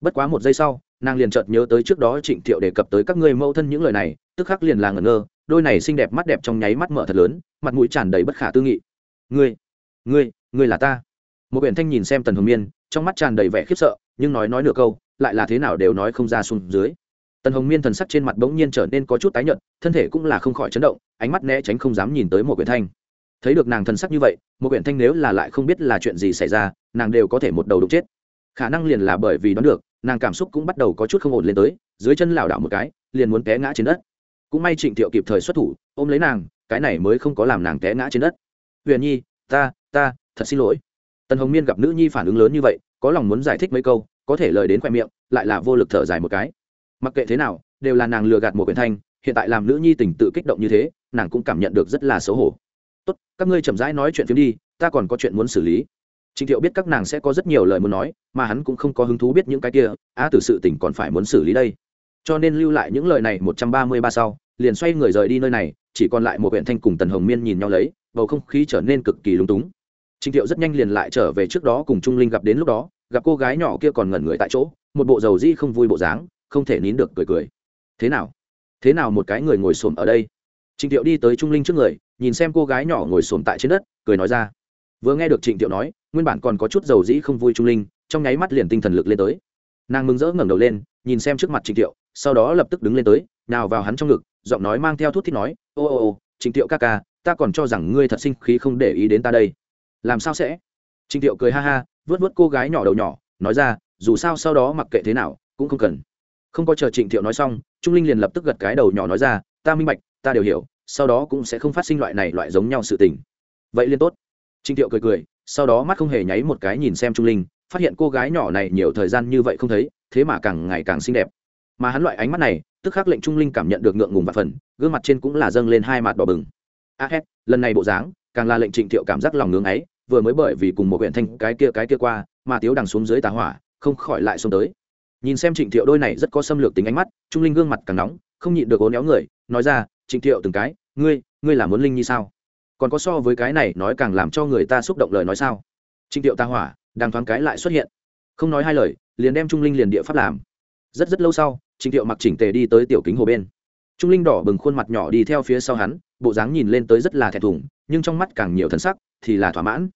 Bất quá một giây sau, nàng liền chợt nhớ tới trước đó trịnh thiệu đề cập tới các ngươi mâu thân những lời này, tức khắc liền là ngẩn ngơ, đôi này xinh đẹp mắt đẹp trong nháy mắt mở thật lớn, mặt mũi tràn đầy bất khả tư nghị. Ngươi ngươi ngươi là ta. Một biển thanh nhìn xem tần hồng miên, trong mắt tràn đầy vẻ khiếp sợ, nhưng nói nói nửa câu, lại là thế nào đều nói không ra xuống dưới. Tần hồng miên thần sắc trên mặt bỗng nhiên trở nên có chút tái nhợt, thân thể cũng là không khỏi chấn động, ánh mắt né tránh không dám nhìn tới một quyển thanh. Thấy được nàng thần sắc như vậy, một quyển thanh nếu là lại không biết là chuyện gì xảy ra, nàng đều có thể một đầu đục chết. Khả năng liền là bởi vì đoán được, nàng cảm xúc cũng bắt đầu có chút không ổn lên tới, dưới chân lảo đảo một cái, liền muốn té ngã trên đất. Cũng may trịnh thiệu kịp thời xuất thủ, ôm lấy nàng, cái này mới không có làm nàng té ngã trên đất. Huyền nhi, ta ta thật xin lỗi tần hồng miên gặp nữ nhi phản ứng lớn như vậy có lòng muốn giải thích mấy câu có thể lời đến khoe miệng lại là vô lực thở dài một cái mặc kệ thế nào đều là nàng lừa gạt một quyển thanh hiện tại làm nữ nhi tình tự kích động như thế nàng cũng cảm nhận được rất là xấu hổ tốt các ngươi chậm rãi nói chuyện phim đi ta còn có chuyện muốn xử lý Trịnh Thiệu biết các nàng sẽ có rất nhiều lời muốn nói, mà hắn cũng không có hứng thú biết những cái kia, á tử sự tình còn phải muốn xử lý đây. Cho nên lưu lại những lời này một trăm ba mươi ba sau, liền xoay người rời đi nơi này, chỉ còn lại một huyện thanh cùng Tần Hồng Miên nhìn nhau lấy, bầu không khí trở nên cực kỳ lúng túng. Trình Thiệu rất nhanh liền lại trở về trước đó cùng Trung Linh gặp đến lúc đó, gặp cô gái nhỏ kia còn ngẩn người tại chỗ, một bộ dầu di không vui bộ dáng, không thể nín được cười cười. Thế nào? Thế nào một cái người ngồi xổm ở đây? Trình Thiệu đi tới Trung Linh trước người, nhìn xem cô gái nhỏ ngồi xổm tại trên đất, cười nói ra. Vừa nghe được Trình Thiệu nói, nguyên bản còn có chút dầu dĩ không vui trung linh trong nháy mắt liền tinh thần lực lên tới nàng mừng rỡ ngẩng đầu lên nhìn xem trước mặt Trình thiệu sau đó lập tức đứng lên tới nào vào hắn trong ngực giọng nói mang theo thuốc thích nói ô ô ô Trình thiệu ca ca ta còn cho rằng ngươi thật sinh khí không để ý đến ta đây làm sao sẽ? Trịnh thiệu cười ha ha vớt vớt cô gái nhỏ đầu nhỏ nói ra dù sao sau đó mặc kệ thế nào cũng không cần. Không có chờ trịnh thiệu nói xong trung linh liền lập tức gật cái đầu nhỏ nói ra ta minh bạch ta đều hiểu sau đó cũng sẽ không phát sinh loại này loại giống nhau sự tình. Vậy liên tốt. Trịnh thiệu cười cười sau đó mắt không hề nháy một cái nhìn xem trung linh phát hiện cô gái nhỏ này nhiều thời gian như vậy không thấy thế mà càng ngày càng xinh đẹp. Mà hắn loại ánh mắt này tức khắc lệnh trung linh cảm nhận được ngượng ngùng và phần gương mặt trên cũng là dâng lên hai mặt đỏ bừng. A à, lần này bộ dáng càng là lệnh trịnh thiệu cảm giác lòng ngưng ấy vừa mới bởi vì cùng một huyện thanh cái kia cái kia qua, mà tiếu đằng xuống dưới tà hỏa, không khỏi lại xông tới. Nhìn xem trịnh thiệu đôi này rất có xâm lược tính ánh mắt, trung linh gương mặt càng nóng, không nhịn được ố néo người, nói ra, trịnh thiệu từng cái, ngươi ngươi là muốn linh như sao? Còn có so với cái này nói càng làm cho người ta xúc động lời nói sao? Trịnh thiệu tà hỏa, đang thoáng cái lại xuất hiện. Không nói hai lời, liền đem trung linh liền địa pháp làm. Rất rất lâu sau, trịnh thiệu mặc chỉnh tề đi tới tiểu kính hồ bên. Trung linh đỏ bừng khuôn mặt nhỏ đi theo phía sau hắn, bộ dáng nhìn lên tới rất là thẹn thùng, nhưng trong mắt càng nhiều thần sắc thì là thỏa mãn.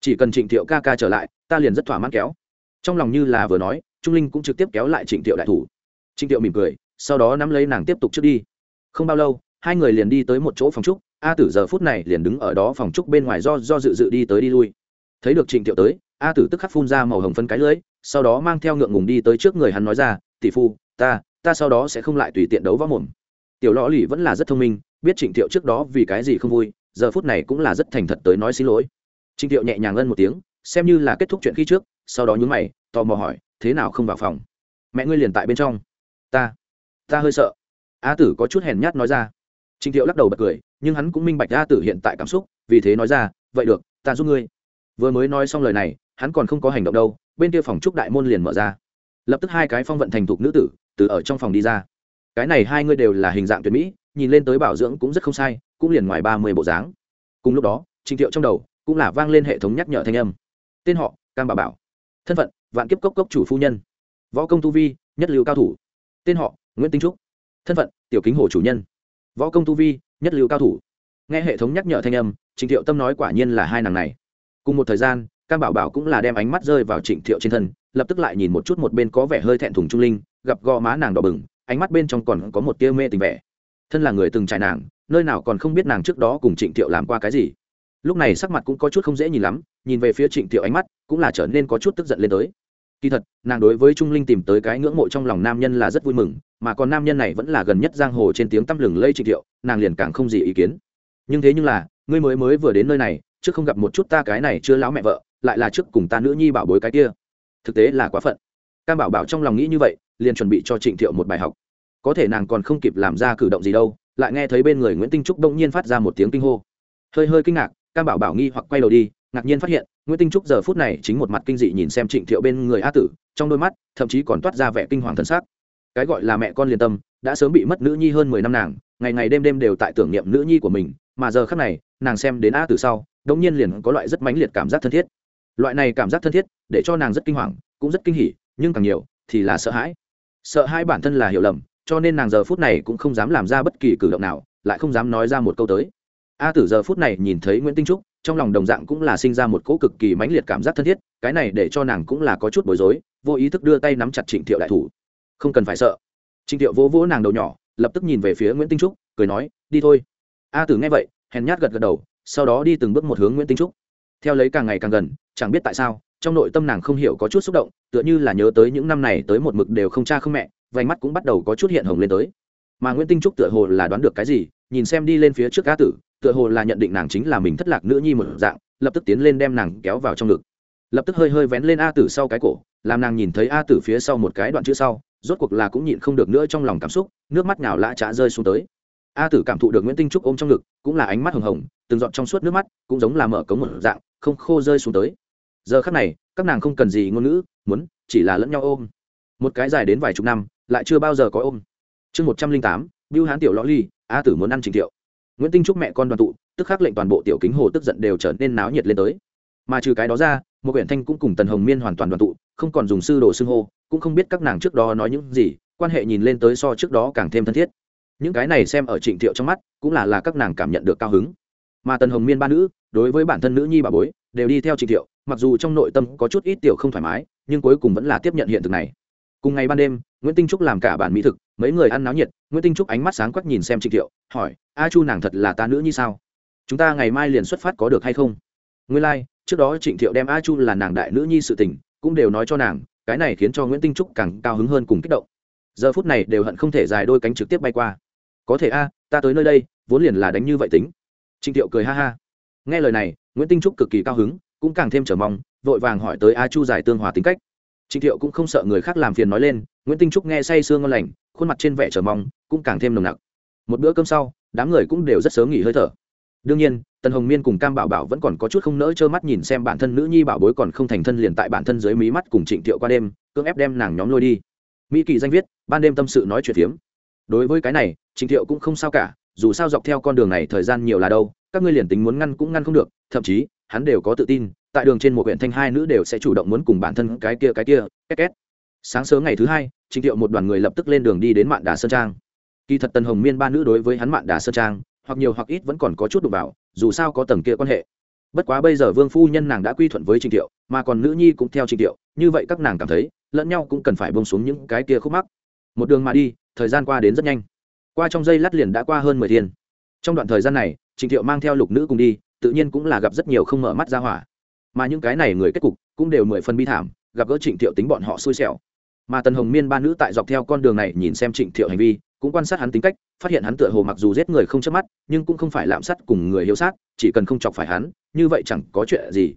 Chỉ cần trịnh thiệu ca ca trở lại, ta liền rất thỏa mãn kéo. Trong lòng như là vừa nói, trung linh cũng trực tiếp kéo lại trịnh thiệu đại thủ. Trịnh thiệu mỉm cười, sau đó nắm lấy nàng tiếp tục trước đi. Không bao lâu, hai người liền đi tới một chỗ phòng trúc. A tử giờ phút này liền đứng ở đó phòng trúc bên ngoài do do dự dự đi tới đi lui. Thấy được trịnh thiệu tới, a tử tức khắc phun ra màu hồng phân cái lưới, sau đó mang theo ngượng ngùng đi tới trước người hắn nói ra, tỷ phu, ta ta sau đó sẽ không lại tùy tiện đấu võ mồm. Tiểu lõ lì vẫn là rất thông minh, biết trịnh thiệu trước đó vì cái gì không vui giờ phút này cũng là rất thành thật tới nói xin lỗi. Trịnh thiệu nhẹ nhàng ân một tiếng, xem như là kết thúc chuyện khi trước, sau đó nhún mày, tò mò hỏi, thế nào không vào phòng? Mẹ ngươi liền tại bên trong. Ta ta hơi sợ. A tử có chút hèn nhát nói ra. Trịnh thiệu lắc đầu bật cười, nhưng hắn cũng minh bạch a tử hiện tại cảm xúc, vì thế nói ra, vậy được, ta giúp ngươi. Vừa mới nói xong lời này, hắn còn không có hành động đâu, bên kia phòng trúc đại môn liền mở ra. Lập tức hai cái phong vận thành thục nữ tử, từ ở trong phòng đi ra. Cái này hai ngươi đều là hình dạng tuyệt mỹ, nhìn lên tới bảo dưỡng cũng rất không sai cũng liền ngoài ba mươi bộ dáng. Cùng lúc đó, trình thiệu trong đầu cũng là vang lên hệ thống nhắc nhở thanh âm. Tên họ, cam bà bảo. Thân phận, vạn kiếp cốc cốc chủ phu nhân. Võ công tu vi, nhất lưu cao thủ. Tên họ, nguyễn tinh trúc. Thân phận, tiểu kính hồ chủ nhân. Võ công tu vi, nhất lưu cao thủ. Nghe hệ thống nhắc nhở thanh âm trịnh thiệu tâm nói quả nhiên là hai nàng này. Cùng một thời gian, cam bảo bảo cũng là đem ánh mắt rơi vào trịnh thiệu trên thân, lập tức lại nhìn một chút một bên có vẻ hơi thẹn thùng trung linh, gặp gò má nàng đỏ bừng, ánh mắt bên trong còn có một tia mê tình vẻ. Thân là người từng trải nàng nơi nào còn không biết nàng trước đó cùng trịnh thiệu làm qua cái gì. Lúc này sắc mặt cũng có chút không dễ nhìn lắm, nhìn về phía trịnh thiệu ánh mắt cũng là trở nên có chút tức giận lên tới. Kỳ thật, nàng đối với trung linh tìm tới cái ngưỡng mộ trong lòng nam nhân là rất vui mừng, mà còn nam nhân này vẫn là gần nhất giang hồ trên tiếng tăm lừng lây trịnh thiệu, nàng liền càng không gì ý kiến. Nhưng thế nhưng là, ngươi mới mới vừa đến nơi này, trước không gặp một chút ta cái này chưa lão mẹ vợ, lại là trước cùng ta nữ nhi bảo bối cái kia. Thực tế là quá phận. Cam bảo bảo trong lòng nghĩ như vậy, liền chuẩn bị cho trịnh thiệu một bài học. Có thể nàng còn không kịp làm ra cử động gì đâu lại nghe thấy bên người nguyễn tinh trúc đông nhiên phát ra một tiếng kinh hô. Hơi hơi kinh ngạc, cam bảo bảo nghi hoặc quay đầu đi, ngạc nhiên phát hiện, nguyễn tinh trúc giờ phút này chính một mặt kinh dị nhìn xem trịnh thiệu bên người a tử, trong đôi mắt, thậm chí còn toát ra vẻ kinh hoàng thân xác cái gọi là mẹ con liên tâm, đã sớm bị mất nữ nhi hơn mười năm nàng, ngày ngày đêm đêm đều tại tưởng niệm nữ nhi của mình, mà giờ khắc này, nàng xem đến a tử sau đông nhiên liền có loại rất mãnh liệt cảm giác thân thiết. Loại này cảm giác thân thiết, để cho nàng rất kinh hoàng, cũng rất kinh hỉ, nhưng càng nhiều, thì là sợ hãi. Sợ hãi bản thân là hiểu lầm cho nên nàng giờ phút này cũng không dám làm ra bất kỳ cử động nào, lại không dám nói ra một câu tới. A tử giờ phút này nhìn thấy nguyễn tinh trúc, trong lòng đồng dạng cũng là sinh ra một cỗ cực kỳ mãnh liệt cảm giác thân thiết, cái này để cho nàng cũng là có chút bối rối, vô ý thức đưa tay nắm chặt trịnh thiệu đại thủ. Không cần phải sợ. Trịnh thiệu vỗ vỗ nàng đầu nhỏ, lập tức nhìn về phía nguyễn tinh trúc, cười nói, đi thôi. A tử nghe vậy, hèn nhát gật gật đầu, sau đó đi từng bước một hướng nguyễn tinh trúc. Theo lấy càng ngày càng gần, chẳng biết tại sao, trong nội tâm nàng không hiểu có chút xúc động, tựa như là nhớ tới những năm này tới một mực đều không cha không mẹ vành mắt cũng bắt đầu có chút hiện hồng lên tới. Mà nguyễn tinh trúc tựa hồ là đoán được cái gì, nhìn xem đi lên phía trước cá tử, tựa hồ là nhận định nàng chính là mình thất lạc nữ nhi một dạng, lập tức tiến lên đem nàng kéo vào trong ngực. Lập tức hơi hơi vén lên a tử sau cái cổ, làm nàng nhìn thấy a tử phía sau một cái đoạn chữ sau, rốt cuộc là cũng nhịn không được nữa trong lòng cảm xúc, nước mắt nào lã trá rơi xuống tới. A tử cảm thụ được nguyễn tinh trúc ôm trong ngực, cũng là ánh mắt hồng hồng, từng giọt trong suốt nước mắt, cũng giống là mở cống một dạng, không khô rơi xuống tới. Giờ khắc này, các nàng không cần gì ngôn ngữ, muốn, chỉ là lẫn nhau ôm một cái dài đến vài chục năm, lại chưa bao giờ có ôm. Chương một trăm linh tám, bưu hán tiểu lõ ly, a tử muốn ăn trình thiệu. Nguyễn tinh trúc mẹ con đoàn tụ, tức khắc lệnh toàn bộ tiểu kính hồ tức giận đều trở nên náo nhiệt lên tới. Mà trừ cái đó ra, một huyện thanh cũng cùng tần hồng miên hoàn toàn đoàn tụ, không còn dùng sư đồ xưng hô, cũng không biết các nàng trước đó nói những gì, quan hệ nhìn lên tới so trước đó càng thêm thân thiết. Những cái này xem ở trịnh thiệu trong mắt, cũng là là các nàng cảm nhận được cao hứng. Mà tần hồng miên ba nữ, đối với bản thân nữ nhi bà bối, đều đi theo trịnh thiệu, mặc dù trong nội tâm có chút ít tiểu không thoải mái, nhưng cuối cùng vẫn là tiếp nhận hiện thực này cùng ngày ban đêm nguyễn tinh trúc làm cả bản mỹ thực mấy người ăn náo nhiệt nguyễn tinh trúc ánh mắt sáng quắc nhìn xem trịnh thiệu hỏi a chu nàng thật là ta nữ như sao? Chúng ta ngày mai liền xuất phát có được hay không? Nguyên lai、like, trước đó trịnh thiệu đem a chu là nàng đại nữ nhi sự tình cũng đều nói cho nàng cái này khiến cho nguyễn tinh trúc càng cao hứng hơn cùng kích động. Giờ phút này đều hận không thể dài đôi cánh trực tiếp bay qua. Có thể a ta tới nơi đây vốn liền là đánh như vậy tính. Trịnh thiệu cười ha ha. Nghe lời này nguyễn tinh trúc cực kỳ cao hứng cũng càng thêm trở mong vội vàng hỏi tới a chu giải tương hòa tính cách trịnh thiệu cũng không sợ người khác làm phiền nói lên, nguyễn tinh trúc nghe say sương ngon lành, khuôn mặt trên vẻ trở mong, cũng càng thêm nồng nặc. Một bữa cơm sau, đám người cũng đều rất sớm nghỉ hơi thở. Đương nhiên, tần hồng miên cùng cam bảo bảo vẫn còn có chút không nỡ trơ mắt nhìn xem bản thân nữ nhi bảo bối còn không thành thân liền tại bản thân dưới mí mắt cùng trịnh thiệu qua đêm, cưỡng ép đem nàng nhóm lôi đi. Mỹ kỳ danh viết, ban đêm tâm sự nói chuyện phiếm. Đối với cái này, trịnh thiệu cũng không sao cả, dù sao dọc theo con đường này thời gian nhiều là đâu, các ngươi liền tính muốn ngăn cũng ngăn không được, thậm chí, hắn đều có tự tin tại đường trên một huyện thanh hai nữ đều sẽ chủ động muốn cùng bản thân cái kia cái kia, két két. Sáng sớm ngày thứ hai trịnh thiệu một đoàn người lập tức lên đường đi đến mạn đà sơn trang. Kỳ thật tần hồng miên ba nữ đối với hắn mạn đà sơn trang, hoặc nhiều hoặc ít vẫn còn có chút đụng vào, dù sao có tầng kia quan hệ. Bất quá bây giờ vương phu nhân nàng đã quy thuận với trịnh thiệu, mà còn nữ nhi cũng theo trịnh thiệu, như vậy các nàng cảm thấy, lẫn nhau cũng cần phải bông xuống những cái kia khúc mắc. Một đường mà đi, thời gian qua đến rất nhanh. Qua trong giây lát liền đã qua hơn mười thiên. Trong đoạn thời gian này trịnh thiệu mang theo lục nữ cùng đi, tự nhiên cũng là gặp rất nhiều không mở mắt ra hỏa mà những cái này người kết cục cũng đều mười phần bi thảm, gặp gỡ trịnh thiệu tính bọn họ xui xẻo. Mà tần hồng miên ba nữ tại dọc theo con đường này nhìn xem trịnh thiệu hành vi, cũng quan sát hắn tính cách, phát hiện hắn tựa hồ mặc dù giết người không chớp mắt, nhưng cũng không phải lạm sát cùng người hiếu sát, chỉ cần không chọc phải hắn, như vậy chẳng có chuyện gì.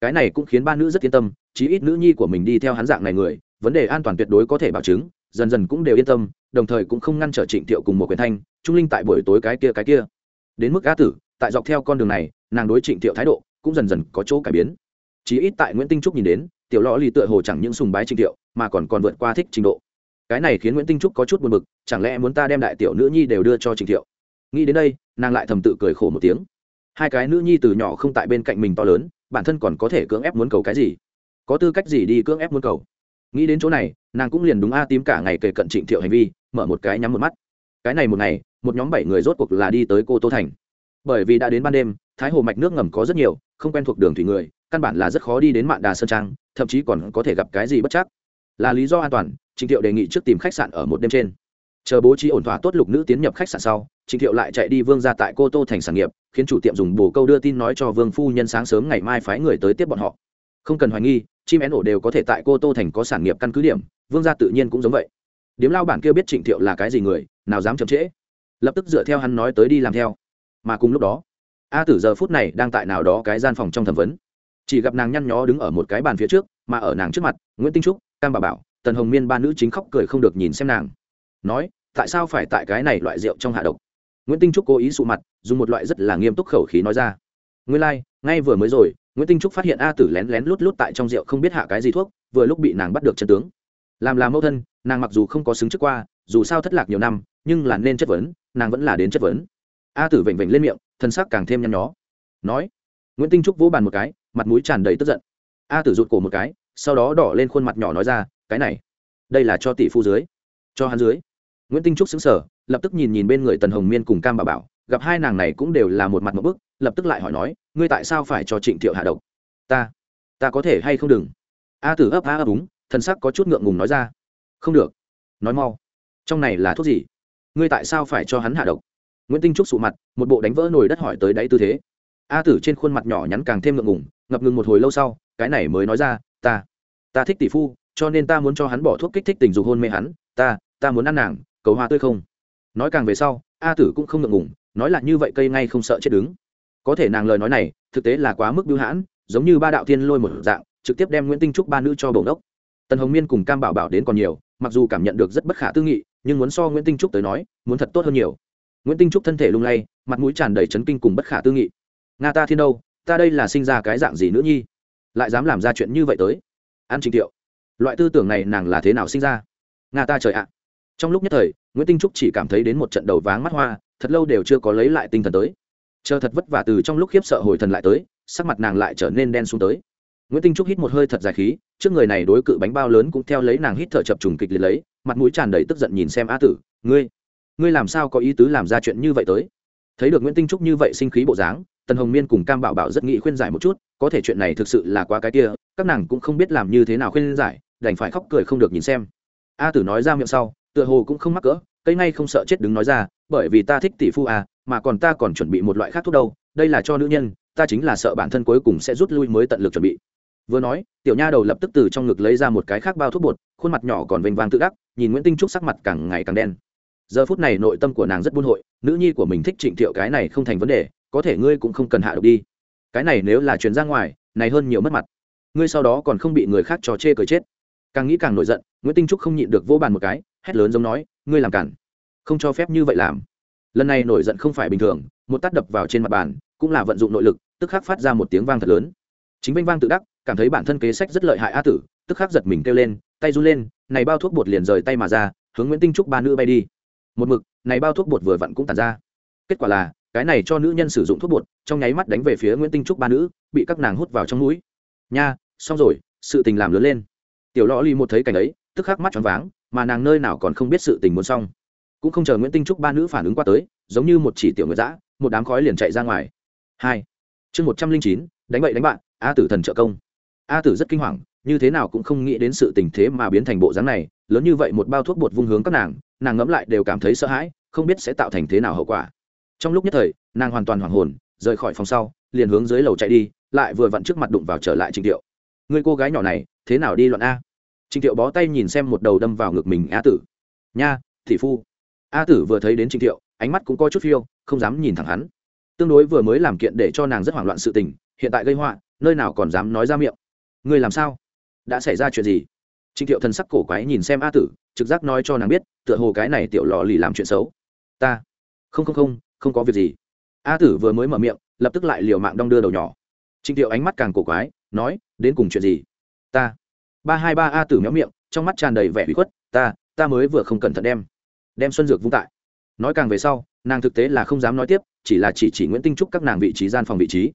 Cái này cũng khiến ba nữ rất yên tâm, chí ít nữ nhi của mình đi theo hắn dạng này người, vấn đề an toàn tuyệt đối có thể bảo chứng, dần dần cũng đều yên tâm, đồng thời cũng không ngăn trở trịnh thiệu cùng một quyền thanh, trung linh tại buổi tối cái kia cái kia. Đến mức á tử, tại dọc theo con đường này, nàng đối trịnh thiệu thái độ cũng dần dần có chỗ cải biến chí ít tại nguyễn tinh trúc nhìn đến tiểu lò lì tựa hồ chẳng những sùng bái trịnh thiệu, mà còn còn vượt qua thích trình độ. Cái này khiến nguyễn tinh trúc có chút buồn bực, chẳng lẽ muốn ta đem đại tiểu nữ nhi đều đưa cho trịnh thiệu? Nghĩ đến đây, nàng lại thầm tự cười khổ một tiếng. Hai cái nữ nhi từ nhỏ không tại bên cạnh mình to lớn, bản thân còn có thể cưỡng ép muốn cầu cái gì? Có tư cách gì đi cưỡng ép muốn cầu? Nghĩ đến chỗ này, nàng cũng liền đúng a tím cả ngày kể cận trịnh thiệu hành vi, mở một cái nhắm một mắt. Cái này một ngày, một nhóm bảy người rốt cuộc là đi tới cô tô thành. Bởi vì đã đến ban đêm, thái hồ mạch nước ngầm có rất nhiều, không quen thuộc đường thủy người căn bản là rất khó đi đến mạn đà sơn trang, thậm chí còn có thể gặp cái gì bất chắc. Là lý do an toàn, trịnh thiệu đề nghị trước tìm khách sạn ở một đêm trên. Chờ bố trí ổn thỏa tốt lục nữ tiến nhập khách sạn sau, trịnh thiệu lại chạy đi vương ra tại cô tô thành sản nghiệp, khiến chủ tiệm dùng bồ câu đưa tin nói cho vương phu nhân sáng sớm ngày mai phái người tới tiếp bọn họ. Không cần hoài nghi, chim én ổ đều có thể tại cô tô thành có sản nghiệp căn cứ điểm, vương gia tự nhiên cũng giống vậy. Điếm lao bản kia biết trịnh thiệu là cái gì người, nào dám chậm trễ. Lập tức dựa theo hắn nói tới đi làm theo. Mà cùng lúc đó, a tử giờ phút này đang tại nào đó cái gian phòng trong thẩm vấn chỉ gặp nàng nhăn nhó đứng ở một cái bàn phía trước mà ở nàng trước mặt nguyễn tinh trúc cam bà bảo tần hồng miên ba nữ chính khóc cười không được nhìn xem nàng. Nói tại sao phải tại cái này loại rượu trong hạ độc? Nguyễn tinh trúc cố ý sụ mặt dùng một loại rất là nghiêm túc khẩu khí nói ra. Nguyên lai、like, ngay vừa mới rồi nguyễn tinh trúc phát hiện a tử lén lén lút lút tại trong rượu không biết hạ cái gì thuốc vừa lúc bị nàng bắt được chân tướng. Làm làm mẫu thân nàng mặc dù không có xứng trước qua dù sao thất lạc nhiều năm nhưng là nên chất vấn nàng vẫn là đến chất vấn. A tử vểnh vểnh lên miệng thân sắc càng thêm nhăn nhó. Nói nguyễn tinh trúc vỗ bàn một cái mặt mũi tràn đầy tức giận. A tử rụt cổ một cái, sau đó đỏ lên khuôn mặt nhỏ nói ra, cái này, đây là cho tỷ phu dưới, cho hắn dưới. Nguyễn tinh trúc xứng sở lập tức nhìn nhìn bên người tần hồng miên cùng cam bà bảo, gặp hai nàng này cũng đều là một mặt một bức, lập tức lại hỏi nói, ngươi tại sao phải cho trịnh thiệu hạ độc? Ta ta có thể hay không đừng? A tử ấp a ấp úng, thần sắc có chút ngượng ngùng nói ra, không được, nói mau, trong này là thuốc gì? Ngươi tại sao phải cho hắn hạ độc? Nguyễn tinh trúc sụ mặt, một bộ đánh vỡ nồi đất hỏi tới đáy tư thế a tử trên khuôn mặt nhỏ nhắn càng thêm ngượng ngùng, ngập ngừng một hồi lâu sau, cái này mới nói ra, ta ta thích tỷ phu, cho nên ta muốn cho hắn bỏ thuốc kích thích tình dục hôn mê hắn. Ta ta muốn ăn nàng, cầu hoa tươi không? Nói càng về sau, a tử cũng không ngượng ngùng, nói là như vậy cây ngay không sợ chết đứng. Có thể nàng lời nói này, thực tế là quá mức bưu hãn, giống như ba đạo thiên lôi một dạng, trực tiếp đem nguyễn tinh trúc ba nữ cho bổng đốc. Tần hồng miên cùng cam bảo bảo đến còn nhiều, mặc dù cảm nhận được rất bất khả tư nghị, nhưng muốn so nguyễn tinh trúc tới nói, muốn thật tốt hơn nhiều. Nguyễn tinh trúc thân thể lung lay, mặt mũi tràn đầy chấn kinh cùng bất khả tư nghị nga ta thiên đâu, ta đây là sinh ra cái dạng gì nữa nhi? Lại dám làm ra chuyện như vậy tới. An trình thiệu, loại tư tưởng này nàng là thế nào sinh ra? Nga ta trời ạ. Trong lúc nhất thời, nguyễn tinh trúc chỉ cảm thấy đến một trận đầu váng mắt hoa, thật lâu đều chưa có lấy lại tinh thần tới. Chờ thật vất vả từ trong lúc khiếp sợ hồi thần lại tới, sắc mặt nàng lại trở nên đen xuống tới. Nguyễn tinh trúc hít một hơi thật dài khí, trước người này đối cự bánh bao lớn cũng theo lấy nàng hít thở chập trùng kịch liệt lấy, mặt mũi tràn đầy tức giận nhìn xem a tử, ngươi ngươi làm sao có ý tứ làm ra chuyện như vậy tới? Thấy được nguyễn tinh trúc như vậy sinh khí bộ dáng tần hồng miên cùng cam bảo bảo rất nghĩ khuyên giải một chút, có thể chuyện này thực sự là quá cái kia, các nàng cũng không biết làm như thế nào khuyên giải, đành phải khóc cười không được nhìn xem. A tử nói ra miệng sau, tựa hồ cũng không mắc cỡ, cây ngay không sợ chết đứng nói ra, bởi vì ta thích tỷ phu à mà còn ta còn chuẩn bị một loại khác thuốc đâu, đây là cho nữ nhân, ta chính là sợ bản thân cuối cùng sẽ rút lui mới tận lực chuẩn bị. Vừa nói, tiểu nha đầu lập tức từ trong ngực lấy ra một cái khác bao thuốc bột, khuôn mặt nhỏ còn vênh vang tự đắc, nhìn nguyễn tinh trúc sắc mặt càng ngày càng đen. Giờ phút này nội tâm của nàng rất buôn hội, nữ nhi của mình thích trịnh thiệu cái này không thành vấn đề có thể ngươi cũng không cần hạ độc đi. Cái này nếu là truyền ra ngoài, này hơn nhiều mất mặt. Ngươi sau đó còn không bị người khác trò chê cười chết. Càng nghĩ càng nổi giận, nguyễn tinh trúc không nhịn được vô bàn một cái, hét lớn giống nói, ngươi làm cản. Không cho phép như vậy làm. Lần này nổi giận không phải bình thường, một tát đập vào trên mặt bàn, cũng là vận dụng nội lực, tức khắc phát ra một tiếng vang thật lớn. Chính vinh vang tự đắc, cảm thấy bản thân kế sách rất lợi hại a tử, tức khắc giật mình kêu lên, tay run lên, này bao thuốc bột liền rời tay mà ra, hướng nguyễn tinh trúc ba nữ bay đi. Một mực, này bao thuốc bột vừa vặn cũng tàn ra. Kết quả là cái này cho nữ nhân sử dụng thuốc bột, trong nháy mắt đánh về phía nguyễn tinh trúc ba nữ, bị các nàng hút vào trong mũi. Nha, xong rồi, sự tình làm lớn lên. Tiểu lõ ly một thấy cảnh ấy, tức khắc mắt choáng váng, mà nàng nơi nào còn không biết sự tình muốn xong. Cũng không chờ nguyễn tinh trúc ba nữ phản ứng qua tới, giống như một chỉ tiểu người dã, một đám khói liền chạy ra ngoài. Hai. Chương một trăm linh chín, đánh bậy đánh bạn, a tử thần trợ công. A tử rất kinh hoàng, như thế nào cũng không nghĩ đến sự tình thế mà biến thành bộ dáng này, lớn như vậy một bao thuốc bột vung hướng các nàng nàng ngẫm lại đều cảm thấy sợ hãi, không biết sẽ tạo thành thế nào hậu quả trong lúc nhất thời, nàng hoàn toàn hoảng hồn, rời khỏi phòng sau, liền hướng dưới lầu chạy đi, lại vừa vặn trước mặt đụng vào trở lại trịnh tiệu. Người cô gái nhỏ này, thế nào đi loạn a? Trịnh tiệu bó tay nhìn xem một đầu đâm vào ngực mình a tử. Nha thị phu. A tử vừa thấy đến trịnh thiệu ánh mắt cũng có chút phiêu, không dám nhìn thẳng hắn. Tương đối vừa mới làm kiện để cho nàng rất hoảng loạn sự tình, hiện tại gây họa, nơi nào còn dám nói ra miệng. Ngươi làm sao? Đã xảy ra chuyện gì? Trịnh thiệu thần sắc cổ quái nhìn xem a tử, trực giác nói cho nàng biết, tựa hồ cái này tiểu lò lì làm chuyện xấu. Ta. Không không không không có việc gì. A tử vừa mới mở miệng, lập tức lại liều mạng đong đưa đầu nhỏ. Trịnh thiệu ánh mắt càng cổ quái, nói, đến cùng chuyện gì? Ta. Ba hai ba a tử méo miệng, trong mắt tràn đầy vẻ bị khuất, ta ta mới vừa không cẩn thận đem đem xuân dược vung tại. Nói càng về sau, nàng thực tế là không dám nói tiếp, chỉ là chỉ chỉ nguyễn tinh trúc các nàng vị trí gian phòng vị trí.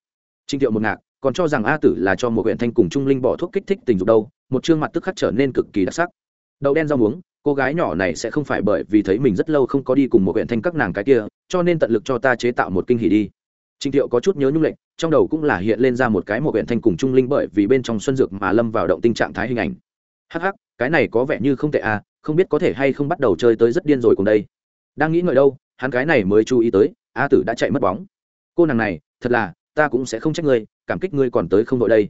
Trịnh thiệu một ngạc, còn cho rằng a tử là cho một huyện thanh cùng trung linh bỏ thuốc kích thích tình dục đâu, một chương mặt tức khắc trở nên cực kỳ đặc sắc. Đậu đen rau muống cô gái nhỏ này sẽ không phải bởi vì thấy mình rất lâu không có đi cùng một huyện thanh các nàng cái kia cho nên tận lực cho ta chế tạo một kinh hỉ đi Trịnh Thiệu có chút nhớ nhung lệnh, trong đầu cũng là hiện lên ra một cái một huyện thanh cùng trung linh bởi vì bên trong xuân dược mà lâm vào động tình trạng thái hình ảnh. Hắc hắc, cái này có vẻ như không tệ à, không biết có thể hay không bắt đầu chơi tới rất điên rồi cùng đây. Đang nghĩ ngợi đâu, hắn cái này mới chú ý tới, A Tử đã chạy mất bóng. Cô nàng này, thật là, ta cũng sẽ không trách ngươi, cảm kích ngươi còn tới không đội đây.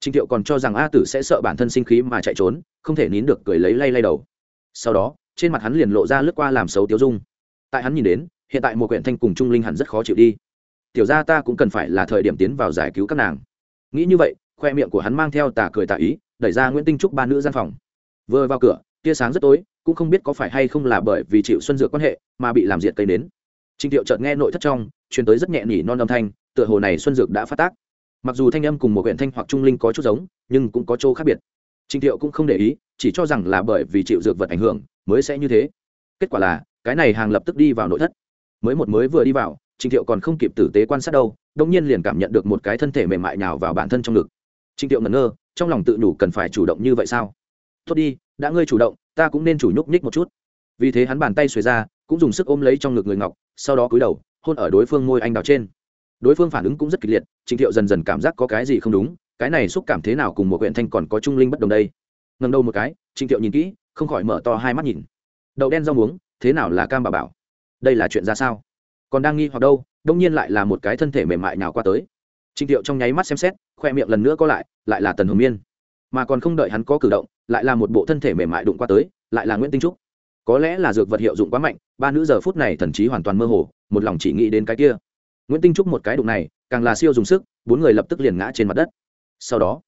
Trịnh Thiệu còn cho rằng A Tử sẽ sợ bản thân sinh khí mà chạy trốn, không thể nín được cười lấy lay lay đầu. Sau đó, trên mặt hắn liền lộ ra lướt qua làm xấu tiêu dung. Tại hắn nhìn đến, hiện tại một quyển thanh cùng trung linh hẳn rất khó chịu đi. Tiểu ra ta cũng cần phải là thời điểm tiến vào giải cứu các nàng. Nghĩ như vậy khoe miệng của hắn mang theo tà cười tà ý đẩy ra nguyễn tinh trúc ba nữ gian phòng. Vừa vào cửa tia sáng rất tối cũng không biết có phải hay không là bởi vì chịu xuân dược quan hệ mà bị làm diệt cây nến. Trịnh thiệu chợt nghe nội thất trong truyền tới rất nhẹ nỉ non âm thanh tựa hồ này xuân dược đã phát tác. Mặc dù thanh âm cùng một huyện thanh hoặc trung linh có chút giống nhưng cũng có chỗ khác biệt. Trình thiệu cũng không để ý chỉ cho rằng là bởi vì chịu dược vật ảnh hưởng mới sẽ như thế kết quả là cái này hàng lập tức đi vào nội thất mới một mới vừa đi vào Trình Thiệu còn không kịp tử tế quan sát đâu, đột nhiên liền cảm nhận được một cái thân thể mềm mại nhào vào bản thân trong ngực. Trình Thiệu ngẩn ngơ, trong lòng tự nhủ cần phải chủ động như vậy sao? Tốt đi, đã ngươi chủ động, ta cũng nên chủ nhúc nhích một chút. Vì thế hắn bàn tay xuề ra, cũng dùng sức ôm lấy trong ngực người ngọc, sau đó cúi đầu, hôn ở đối phương môi anh đào trên. Đối phương phản ứng cũng rất kịch liệt, Trình Thiệu dần dần cảm giác có cái gì không đúng, cái này xúc cảm thế nào cùng một quyển thanh còn có trung linh bất đồng đây. Ngẩng đầu một cái, trịnh Thiệu nhìn kỹ, không khỏi mở to hai mắt nhìn. Đậu đen rau muống, thế nào là cam bà bảo? Đây là chuyện ra sao? còn đang nghi hoặc đâu đông nhiên lại là một cái thân thể mềm mại nào qua tới trịnh thiệu trong nháy mắt xem xét khoe miệng lần nữa có lại lại là tần hồng miên mà còn không đợi hắn có cử động lại là một bộ thân thể mềm mại đụng qua tới lại là nguyễn tinh trúc có lẽ là dược vật hiệu dụng quá mạnh ba nữ giờ phút này thần trí hoàn toàn mơ hồ một lòng chỉ nghĩ đến cái kia nguyễn tinh trúc một cái đụng này càng là siêu dùng sức bốn người lập tức liền ngã trên mặt đất sau đó,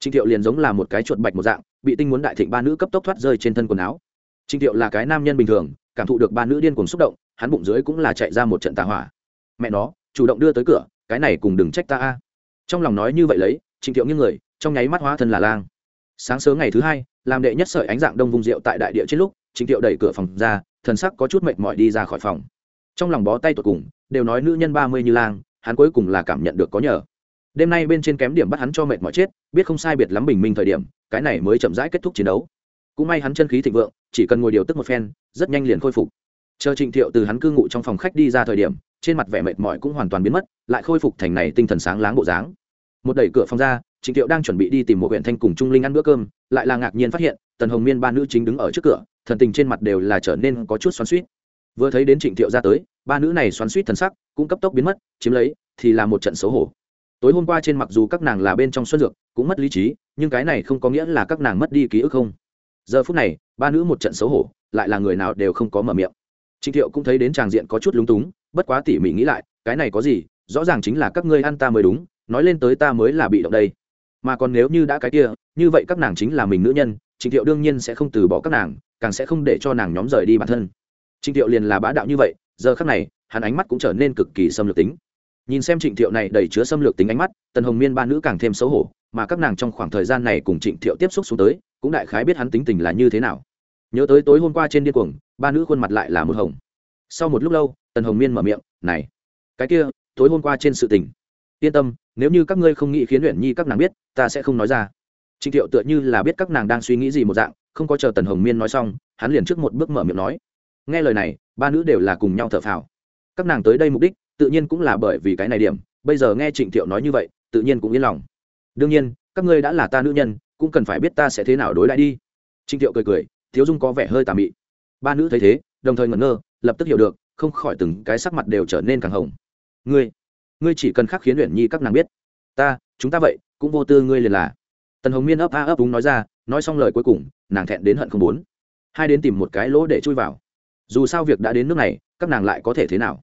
trịnh thiệu liền giống là một cái chuột bạch một dạng, bị tinh muốn đại thịnh ba nữ cấp tốc thoát rơi trên thân quần áo. Trịnh thiệu là cái nam nhân bình thường, cảm thụ được ba nữ điên cuồng xúc động, hắn bụng dưới cũng là chạy ra một trận tà hỏa. Mẹ nó, chủ động đưa tới cửa, cái này cùng đừng trách ta a. Trong lòng nói như vậy lấy, trịnh thiệu nghiêng người, trong nháy mắt hóa thân là lang. Sáng sớm ngày thứ hai, làm đệ nhất sợi ánh dạng đông vùng rượu tại đại địa trên lúc, trịnh thiệu đẩy cửa phòng ra, thần sắc có chút mệt mỏi đi ra khỏi phòng. Trong lòng bó tay tột cùng, đều nói nữ nhân ba mươi như lang, hắn cuối cùng là cảm nhận được có nhờ đêm nay bên trên kém điểm bắt hắn cho mệt mỏi chết, biết không sai biệt lắm bình minh thời điểm, cái này mới chậm rãi kết thúc chiến đấu. Cũng may hắn chân khí thịnh vượng, chỉ cần ngồi điều tức một phen, rất nhanh liền khôi phục. Chờ trịnh thiệu từ hắn cư ngụ trong phòng khách đi ra thời điểm, trên mặt vẻ mệt mỏi cũng hoàn toàn biến mất, lại khôi phục thành này tinh thần sáng láng bộ dáng. Một đẩy cửa phòng ra, trịnh thiệu đang chuẩn bị đi tìm một huyện thanh cùng trung linh ăn bữa cơm, lại là ngạc nhiên phát hiện, tần hồng miên ba nữ chính đứng ở trước cửa, thần tình trên mặt đều là trở nên có chút xoắn suýt vừa thấy đến trịnh thiệu ra tới, ba nữ này xoắn suýt thần sắc cũng cấp tốc biến mất, chiếm lấy thì là một trận xấu hổ tối hôm qua trên mặc dù các nàng là bên trong xuân dược, cũng mất lý trí, nhưng cái này không có nghĩa là các nàng mất đi ký ức không. Giờ phút này, ba nữ một trận xấu hổ, lại là người nào đều không có mở miệng. Trịnh thiệu cũng thấy đến tràng diện có chút lúng túng, bất quá tỉ mỉ nghĩ lại, cái này có gì, rõ ràng chính là các ngươi ăn ta mới đúng, nói lên tới ta mới là bị động đây. Mà còn nếu như đã cái kia, như vậy các nàng chính là mình nữ nhân, trịnh thiệu đương nhiên sẽ không từ bỏ các nàng, càng sẽ không để cho nàng nhóm rời đi bản thân. Trịnh thiệu liền là bá đạo như vậy, giờ khác này, hắn ánh mắt cũng trở nên cực kỳ xâm lược tính nhìn xem trịnh thiệu này đầy chứa xâm lược tính ánh mắt, tần hồng miên ba nữ càng thêm xấu hổ, mà các nàng trong khoảng thời gian này cùng trịnh thiệu tiếp xúc xuống tới, cũng đại khái biết hắn tính tình là như thế nào. Nhớ tới tối hôm qua trên điên cuồng, ba nữ khuôn mặt lại là một hồng. Sau một lúc lâu, tần hồng miên mở miệng, này, cái kia, tối hôm qua trên sự tình. Yên tâm, nếu như các ngươi không nghĩ khiến luyện nhi các nàng biết, ta sẽ không nói ra. Trịnh thiệu tựa như là biết các nàng đang suy nghĩ gì một dạng, không có chờ tần hồng miên nói xong, hắn liền trước một bước mở miệng nói. Nghe lời này, ba nữ đều là cùng nhau thở phào. Các nàng tới đây mục đích tự nhiên cũng là bởi vì cái này điểm, bây giờ nghe trịnh thiệu nói như vậy, tự nhiên cũng yên lòng. Đương nhiên, các ngươi đã là ta nữ nhân, cũng cần phải biết ta sẽ thế nào đối lại đi. Trịnh thiệu cười cười, thiếu dung có vẻ hơi tà mị. Ba nữ thấy thế, đồng thời ngẩn ngơ, lập tức hiểu được, không khỏi từng cái sắc mặt đều trở nên càng hồng. Ngươi ngươi chỉ cần khắc khiến luyện nhi các nàng biết. Ta, chúng ta vậy, cũng vô tư ngươi liền là. Tần hồng miên ấp a ấp đúng nói ra, nói xong lời cuối cùng, nàng thẹn đến hận không muốn. Hai đến tìm một cái lỗ để chui vào. Dù sao việc đã đến nước này, các nàng lại có thể thế nào?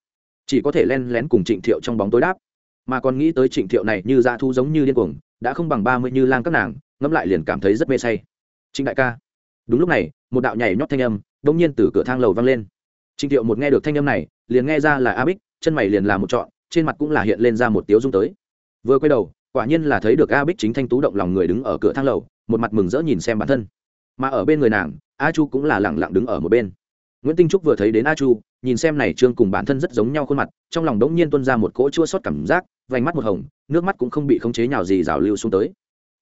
Chỉ có thể len lén cùng trịnh thiệu trong bóng tối đáp. Mà còn nghĩ tới trịnh thiệu này như da thu giống như điên cuồng, đã không bằng ba mươi như lang các nàng, ngẫm lại liền cảm thấy rất mê say. Trịnh đại ca. Đúng lúc này, một đạo nhảy nhót thanh âm, đông nhiên từ cửa thang lầu vang lên. Trịnh thiệu một nghe được thanh âm này, liền nghe ra là a bích, chân mày liền làm một trọn, trên mặt cũng là hiện lên ra một tiếu dung tới. Vừa quay đầu, quả nhiên là thấy được a bích chính thanh tú động lòng người đứng ở cửa thang lầu, một mặt mừng rỡ nhìn xem bản thân. Mà ở bên người nàng, a chu cũng là lẳng lặng đứng ở một bên. Nguyễn tinh trúc vừa thấy đến a chu nhìn xem này trương cùng bản thân rất giống nhau khuôn mặt, trong lòng đống nhiên tuân ra một cỗ chua xót cảm giác, vành mắt một hồng, nước mắt cũng không bị khống chế nhào gì rào lưu xuống tới.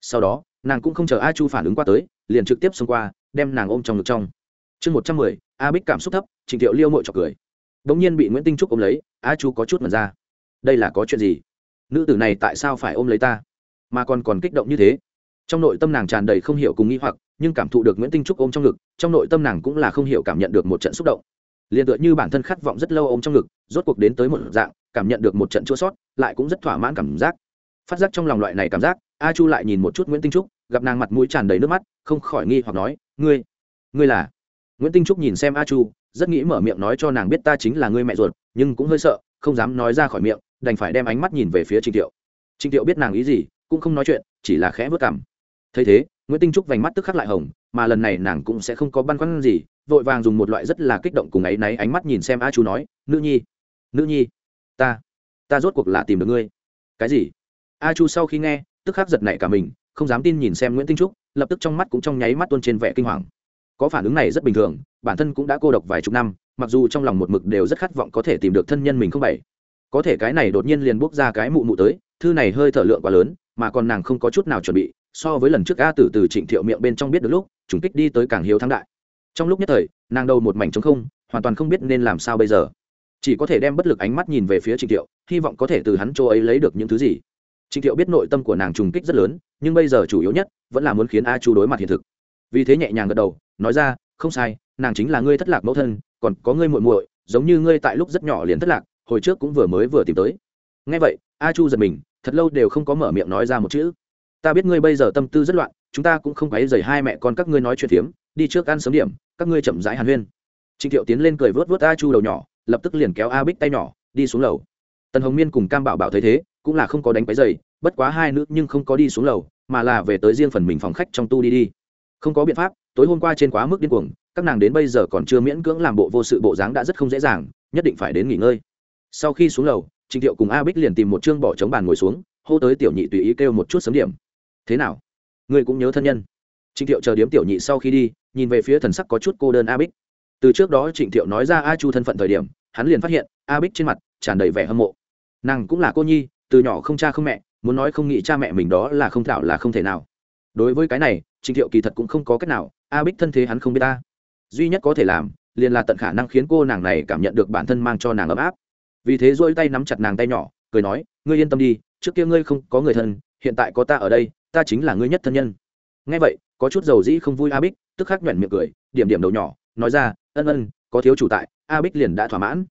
Sau đó, nàng cũng không chờ a chu phản ứng qua tới, liền trực tiếp xông qua, đem nàng ôm trong ngực trong. Chương một trăm mười, a bích cảm xúc thấp, trịnh thiệu liêu mội trọc cười. Đống nhiên bị nguyễn tinh trúc ôm lấy, a chu có chút mật ra. Đây là có chuyện gì? Nữ tử này tại sao phải ôm lấy ta? Mà còn còn kích động như thế. Trong nội tâm nàng tràn đầy không hiểu cùng nghĩ hoặc, nhưng cảm thụ được nguyễn tinh trúc ôm trong ngực, trong nội tâm nàng cũng là không hiểu cảm nhận được một trận xúc động liền tựa như bản thân khát vọng rất lâu ôm trong ngực, rốt cuộc đến tới một dạng, cảm nhận được một trận chua sót, lại cũng rất thỏa mãn cảm giác. Phát giác trong lòng loại này cảm giác, a chu lại nhìn một chút nguyễn tinh trúc, gặp nàng mặt mũi tràn đầy nước mắt, không khỏi nghi hoặc nói, ngươi ngươi là? Nguyễn tinh trúc nhìn xem a chu, rất nghĩ mở miệng nói cho nàng biết ta chính là ngươi mẹ ruột, nhưng cũng hơi sợ, không dám nói ra khỏi miệng, đành phải đem ánh mắt nhìn về phía trịnh thiệu trịnh thiệu biết nàng ý gì, cũng không nói chuyện, chỉ là khẽ vớt cảm thấy thế, nguyễn tinh trúc vành mắt tức khắc lại hồng, mà lần này nàng cũng sẽ không có băn khoăn gì vội vàng dùng một loại rất là kích động cùng ấy náy ánh mắt nhìn xem a chu nói, nữ nhi nữ nhi, ta ta rốt cuộc là tìm được ngươi. Cái gì? A chu sau khi nghe, tức khắc giật nảy cả mình, không dám tin nhìn xem nguyễn tinh trúc, lập tức trong mắt cũng trong nháy mắt tuôn trên vẻ kinh hoàng. Có phản ứng này rất bình thường, bản thân cũng đã cô độc vài chục năm, mặc dù trong lòng một mực đều rất khát vọng có thể tìm được thân nhân mình không bảy. Có thể cái này đột nhiên liền bốc ra cái mụ mụ tới, thư này hơi thở lượng quá lớn, mà còn nàng không có chút nào chuẩn bị, so với lần trước a từ từ trịnh thiệu miệng bên trong biết được lúc, trùng kích đi tới càng hiếu thắng đại trong lúc nhất thời, nàng đầu một mảnh trống không, hoàn toàn không biết nên làm sao bây giờ. Chỉ có thể đem bất lực ánh mắt nhìn về phía trịnh thiệu, hy vọng có thể từ hắn chỗ ấy lấy được những thứ gì. Trịnh thiệu biết nội tâm của nàng trùng kích rất lớn, nhưng bây giờ chủ yếu nhất, vẫn là muốn khiến a chu đối mặt hiện thực. Vì thế nhẹ nhàng gật đầu, nói ra, không sai, nàng chính là ngươi thất lạc mẫu thân, còn có ngươi muội muội, giống như ngươi tại lúc rất nhỏ liền thất lạc, hồi trước cũng vừa mới vừa tìm tới. Ngay vậy, a chu giật mình, thật lâu đều không có mở miệng nói ra một chữ. Ta biết ngươi bây giờ tâm tư rất loạn, chúng ta cũng không quấy dày hai mẹ con các ngươi nói chuyện phiếm đi trước ăn sớm điểm, các ngươi chậm rãi hàn huyên. Trịnh thiệu tiến lên cười vớt vớt a chu đầu nhỏ, lập tức liền kéo a bích tay nhỏ, đi xuống lầu. Tần hồng miên cùng cam bảo bảo thấy thế, cũng là không có đánh quấy dày bất quá hai nữ nhưng không có đi xuống lầu, mà là về tới riêng phần mình phòng khách trong tu đi đi. Không có biện pháp, tối hôm qua trên quá mức điên cuồng, các nàng đến bây giờ còn chưa miễn cưỡng làm bộ vô sự bộ dáng đã rất không dễ dàng, nhất định phải đến nghỉ ngơi. Sau khi xuống lầu, trịnh thiệu cùng a bích liền tìm một chương bỏ trống bàn ngồi xuống, hô tới tiểu nhị tùy ý kêu một chút sớm điểm. Thế nào? Ngươi cũng nhớ thân nhân? Trịnh thiệu chờ điếm tiểu nhị sau khi đi, nhìn về phía thần sắc có chút cô đơn a bích. Từ trước đó trịnh thiệu nói ra a chu thân phận thời điểm, hắn liền phát hiện a bích trên mặt tràn đầy vẻ hâm mộ. Nàng cũng là cô nhi, từ nhỏ không cha không mẹ, muốn nói không nghĩ cha mẹ mình đó là không thảo là không thể nào. Đối với cái này, trịnh thiệu kỳ thật cũng không có cách nào, a bích thân thế hắn không biết ta duy nhất có thể làm, liền là tận khả năng khiến cô nàng này cảm nhận được bản thân mang cho nàng ấm áp. Vì thế dỗi tay nắm chặt nàng tay nhỏ, cười nói, ngươi yên tâm đi, trước kia ngươi không có người thân, hiện tại có ta ở đây, ta chính là ngươi nhất thân nhân nghe vậy, có chút dầu dĩ không vui a bích tức khắc nhoẻn miệng cười, điểm điểm đầu nhỏ, nói ra, ân ân, có thiếu chủ tại a bích liền đã thỏa mãn.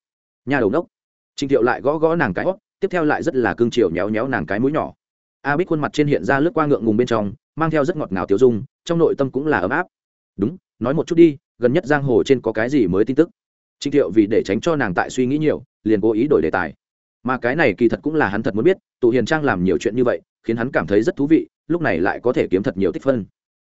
Nhà đầu nốc trịnh thiệu lại gõ gõ nàng cái hót tiếp theo lại rất là cương triều nhéo nhéo nàng cái mũi nhỏ. A bích khuôn mặt trên hiện ra lướt qua ngượng ngùng bên trong, mang theo rất ngọt ngào tiêu dung, trong nội tâm cũng là ấm áp. Đúng, nói một chút đi, gần nhất giang hồ trên có cái gì mới tin tức? Trịnh thiệu vì để tránh cho nàng tại suy nghĩ nhiều, liền cố ý đổi đề tài. Mà cái này kỳ thật cũng là hắn thật muốn biết, tụ hiền trang làm nhiều chuyện như vậy, khiến hắn cảm thấy rất thú vị lúc này lại có thể kiếm thật nhiều tích phân.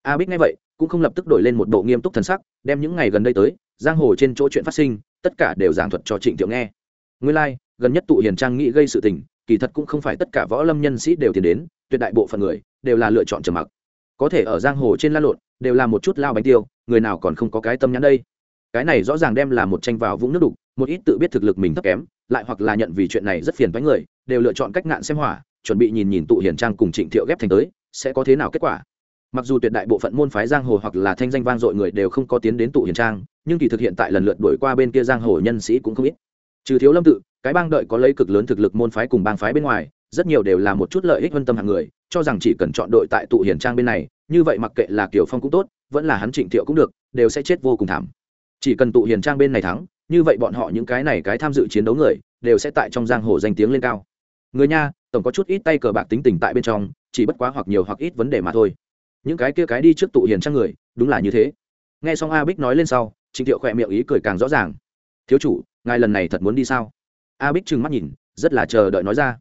A bích nghe vậy cũng không lập tức đổi lên một bộ nghiêm túc thần sắc đem những ngày gần đây tới giang hồ trên chỗ chuyện phát sinh tất cả đều giảng thuật cho trịnh thiệu nghe. Nguyên lai、like, gần nhất tụ hiền trang nghĩ gây sự tình kỳ thật cũng không phải tất cả võ lâm nhân sĩ đều tiến đến tuyệt đại bộ phận người đều là lựa chọn trầm mặc. Có thể ở giang hồ trên la lộn đều là một chút lao bánh tiêu người nào còn không có cái tâm nhắn đây? Cái này rõ ràng đem là một tranh vào vũng nước đục một ít tự biết thực lực mình thấp kém lại hoặc là nhận vì chuyện này rất phiền với người đều lựa chọn cách ngạn xem hỏa chuẩn bị nhìn nhìn tụ hiền trang cùng trịnh thiệu ghép thành tới sẽ có thế nào kết quả? Mặc dù tuyệt đại bộ phận môn phái giang hồ hoặc là thanh danh vang dội người đều không có tiến đến tụ hiền trang, nhưng kỳ thực hiện tại lần lượt đổi qua bên kia giang hồ nhân sĩ cũng không ít. Trừ thiếu lâm tự, cái bang đợi có lấy cực lớn thực lực môn phái cùng bang phái bên ngoài, rất nhiều đều là một chút lợi ích vân tâm hàng người, cho rằng chỉ cần chọn đội tại tụ hiền trang bên này, như vậy mặc kệ là kiểu phong cũng tốt, vẫn là hắn trịnh thiệu cũng được, đều sẽ chết vô cùng thảm. Chỉ cần tụ hiền trang bên này thắng, như vậy bọn họ những cái này cái tham dự chiến đấu người, đều sẽ tại trong giang hồ danh tiếng lên cao. Người nha tổng có chút ít tay cờ bạc tính tình tại bên trong, chỉ bất quá hoặc nhiều hoặc ít vấn đề mà thôi. Những cái kia cái đi trước tụ hiền trang người, đúng là như thế. Nghe xong a bích nói lên sau, trịnh thiệu khỏe miệng ý cười càng rõ ràng. Thiếu chủ, ngài lần này thật muốn đi sao? A bích trừng mắt nhìn, rất là chờ đợi nói ra.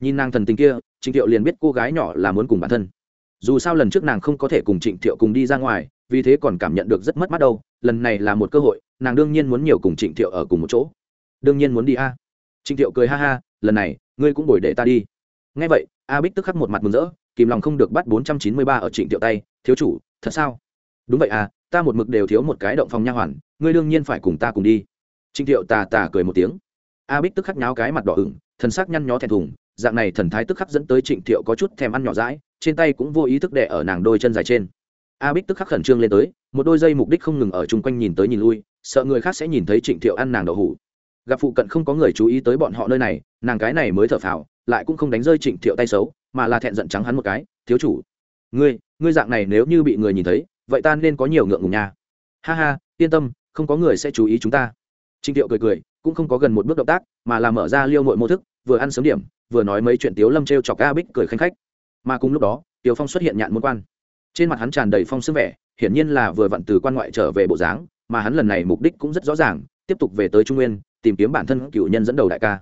Nhìn nàng thần tình kia, trịnh thiệu liền biết cô gái nhỏ là muốn cùng bản thân. Dù sao lần trước nàng không có thể cùng trịnh thiệu cùng đi ra ngoài, vì thế còn cảm nhận được rất mất mát đâu, lần này là một cơ hội, nàng đương nhiên muốn nhiều cùng trịnh thiệu ở cùng một chỗ. Đương nhiên muốn đi a. Trịnh thiệu cười ha ha, lần này ngươi cũng bồi để ta đi. Ngay vậy, a bích tức khắc một mặt mừng rỡ, kìm lòng không được bắt bốn trăm chín mươi ba ở trịnh Tiệu tay. Thiếu chủ, thật sao? Đúng vậy à ta một mực đều thiếu một cái động phòng nha hoàn, ngươi đương nhiên phải cùng ta cùng đi. Trịnh Tiệu tà tà cười một tiếng. A bích tức khắc nháo cái mặt đỏ ửng, thần sắc nhăn nhó thẹn thùng, dạng này thần thái tức khắc dẫn tới trịnh thiệu có chút thèm ăn nhỏ rãi trên tay cũng vô ý thức đẻ ở nàng đôi chân dài trên. A bích tức khắc khẩn trương lên tới, một đôi dây mục đích không ngừng ở chung quanh nhìn tới nhìn lui, sợ người khác sẽ nhìn thấy trịnh thiệu ăn nàng đậu hủ gặp phụ cận không có người chú ý tới bọn họ nơi này, nàng cái này mới thở phào, lại cũng không đánh rơi trịnh thiệu tay xấu, mà là thẹn giận trắng hắn một cái, thiếu chủ, ngươi ngươi dạng này nếu như bị người nhìn thấy, vậy ta nên có nhiều ngượng ngùng nha. Ha ha, yên tâm, không có người sẽ chú ý chúng ta. Trịnh thiệu cười cười, cũng không có gần một bước động tác, mà là mở ra liêu mội mô thức, vừa ăn sớm điểm, vừa nói mấy chuyện tiếu lâm t r e o chọc a bích cười khanh khách. Mà cùng lúc đó, tiếu phong xuất hiện nhạn môn quan. Trên mặt hắn tràn đầy phong sức vẻ, hiển nhiên là vừa vặn từ quan ngoại trở về bộ dáng, mà hắn lần này mục đích cũng rất rõ ràng, tiếp tục về tới trung nguyên tìm kiếm bản thân cựu nhân dẫn đầu đại ca.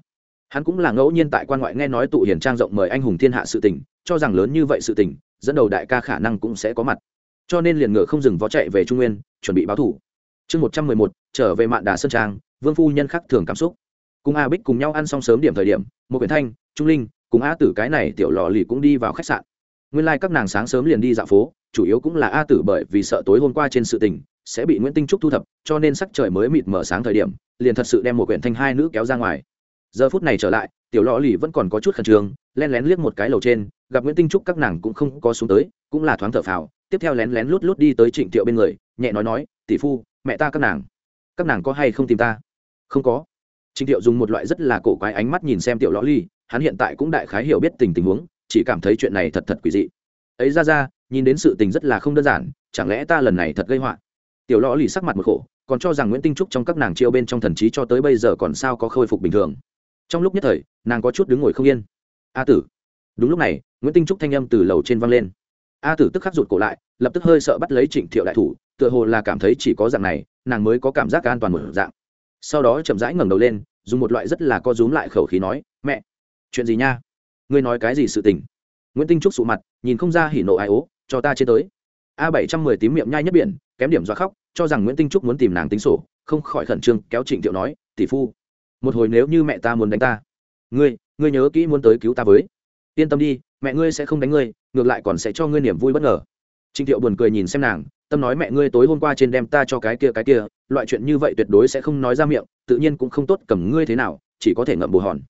Hắn cũng là ngẫu nhiên tại quan ngoại nghe nói tụ hiền trang rộng mời anh hùng thiên hạ sự tình, cho rằng lớn như vậy sự tình, dẫn đầu đại ca khả năng cũng sẽ có mặt. Cho nên liền ngựa không dừng vó chạy về trung nguyên, chuẩn bị báo thủ. Chương một trăm mười một, trở về mạn đà sơn trang, vương phu nhân khắc thường cảm xúc. Cùng a bích cùng nhau ăn xong sớm điểm thời điểm, một quyển thanh, trung linh, cùng a tử cái này tiểu lò lì cũng đi vào khách sạn. Nguyên lai、like、các nàng sáng sớm liền đi dạo phố, chủ yếu cũng là a tử bởi vì sợ tối hôm qua trên sự tình sẽ bị nguyễn tinh trúc thu thập cho nên sắc trời mới mịt mở sáng thời điểm liền thật sự đem một quyển thanh hai nữ kéo ra ngoài giờ phút này trở lại tiểu lò lì vẫn còn có chút khẩn trương len lén liếc một cái lầu trên gặp nguyễn tinh trúc các nàng cũng không có xuống tới cũng là thoáng thở phào tiếp theo lén lén lút lút đi tới trịnh thiệu bên người nhẹ nói nói tỷ phu mẹ ta các nàng các nàng có hay không tìm ta không có trịnh thiệu dùng một loại rất là cổ quái ánh mắt nhìn xem tiểu lò lì hắn hiện tại cũng đại khái hiểu biết tình tình huống chỉ cảm thấy chuyện này thật thật quỷ dị ấy ra ra nhìn đến sự tình rất là không đơn giản chẳng lẽ ta lần này thật gây họa tiểu lõ lì sắc mặt một khổ, còn cho rằng nguyễn tinh trúc trong các nàng chiêu bên trong thần trí cho tới bây giờ còn sao có khôi phục bình thường. Trong lúc nhất thời, nàng có chút đứng ngồi không yên. A tử. Đúng lúc này, nguyễn tinh trúc thanh âm từ lầu trên văng lên. A tử tức khắc rụt cổ lại, lập tức hơi sợ bắt lấy trịnh thiệu đại thủ, tựa hồ là cảm thấy chỉ có dạng này, nàng mới có cảm giác an toàn một dạng. Sau đó chậm rãi ngẩng đầu lên, dùng một loại rất là co rúm lại khẩu khí nói, mẹ, chuyện gì nha? Ngươi nói cái gì sự tình? Nguyễn tinh trúc sụ mặt, nhìn không ra hỉ nộ ai ố, cho ta trên tới a bảy trăm mười tím miệng nhai nhất biển, kém điểm do khóc, cho rằng nguyễn tinh trúc muốn tìm nàng tính sổ, không khỏi khẩn trương, kéo trịnh thiệu nói, tỷ phu, một hồi nếu như mẹ ta muốn đánh ta, ngươi ngươi nhớ kỹ muốn tới cứu ta với. Yên tâm đi, mẹ ngươi sẽ không đánh ngươi, ngược lại còn sẽ cho ngươi niềm vui bất ngờ. Trịnh thiệu buồn cười nhìn xem nàng, tâm nói, mẹ ngươi tối hôm qua trên đem ta cho cái kia cái kia, loại chuyện như vậy tuyệt đối sẽ không nói ra miệng, tự nhiên cũng không tốt cầm ngươi thế nào, chỉ có thể ngậm bù hòn.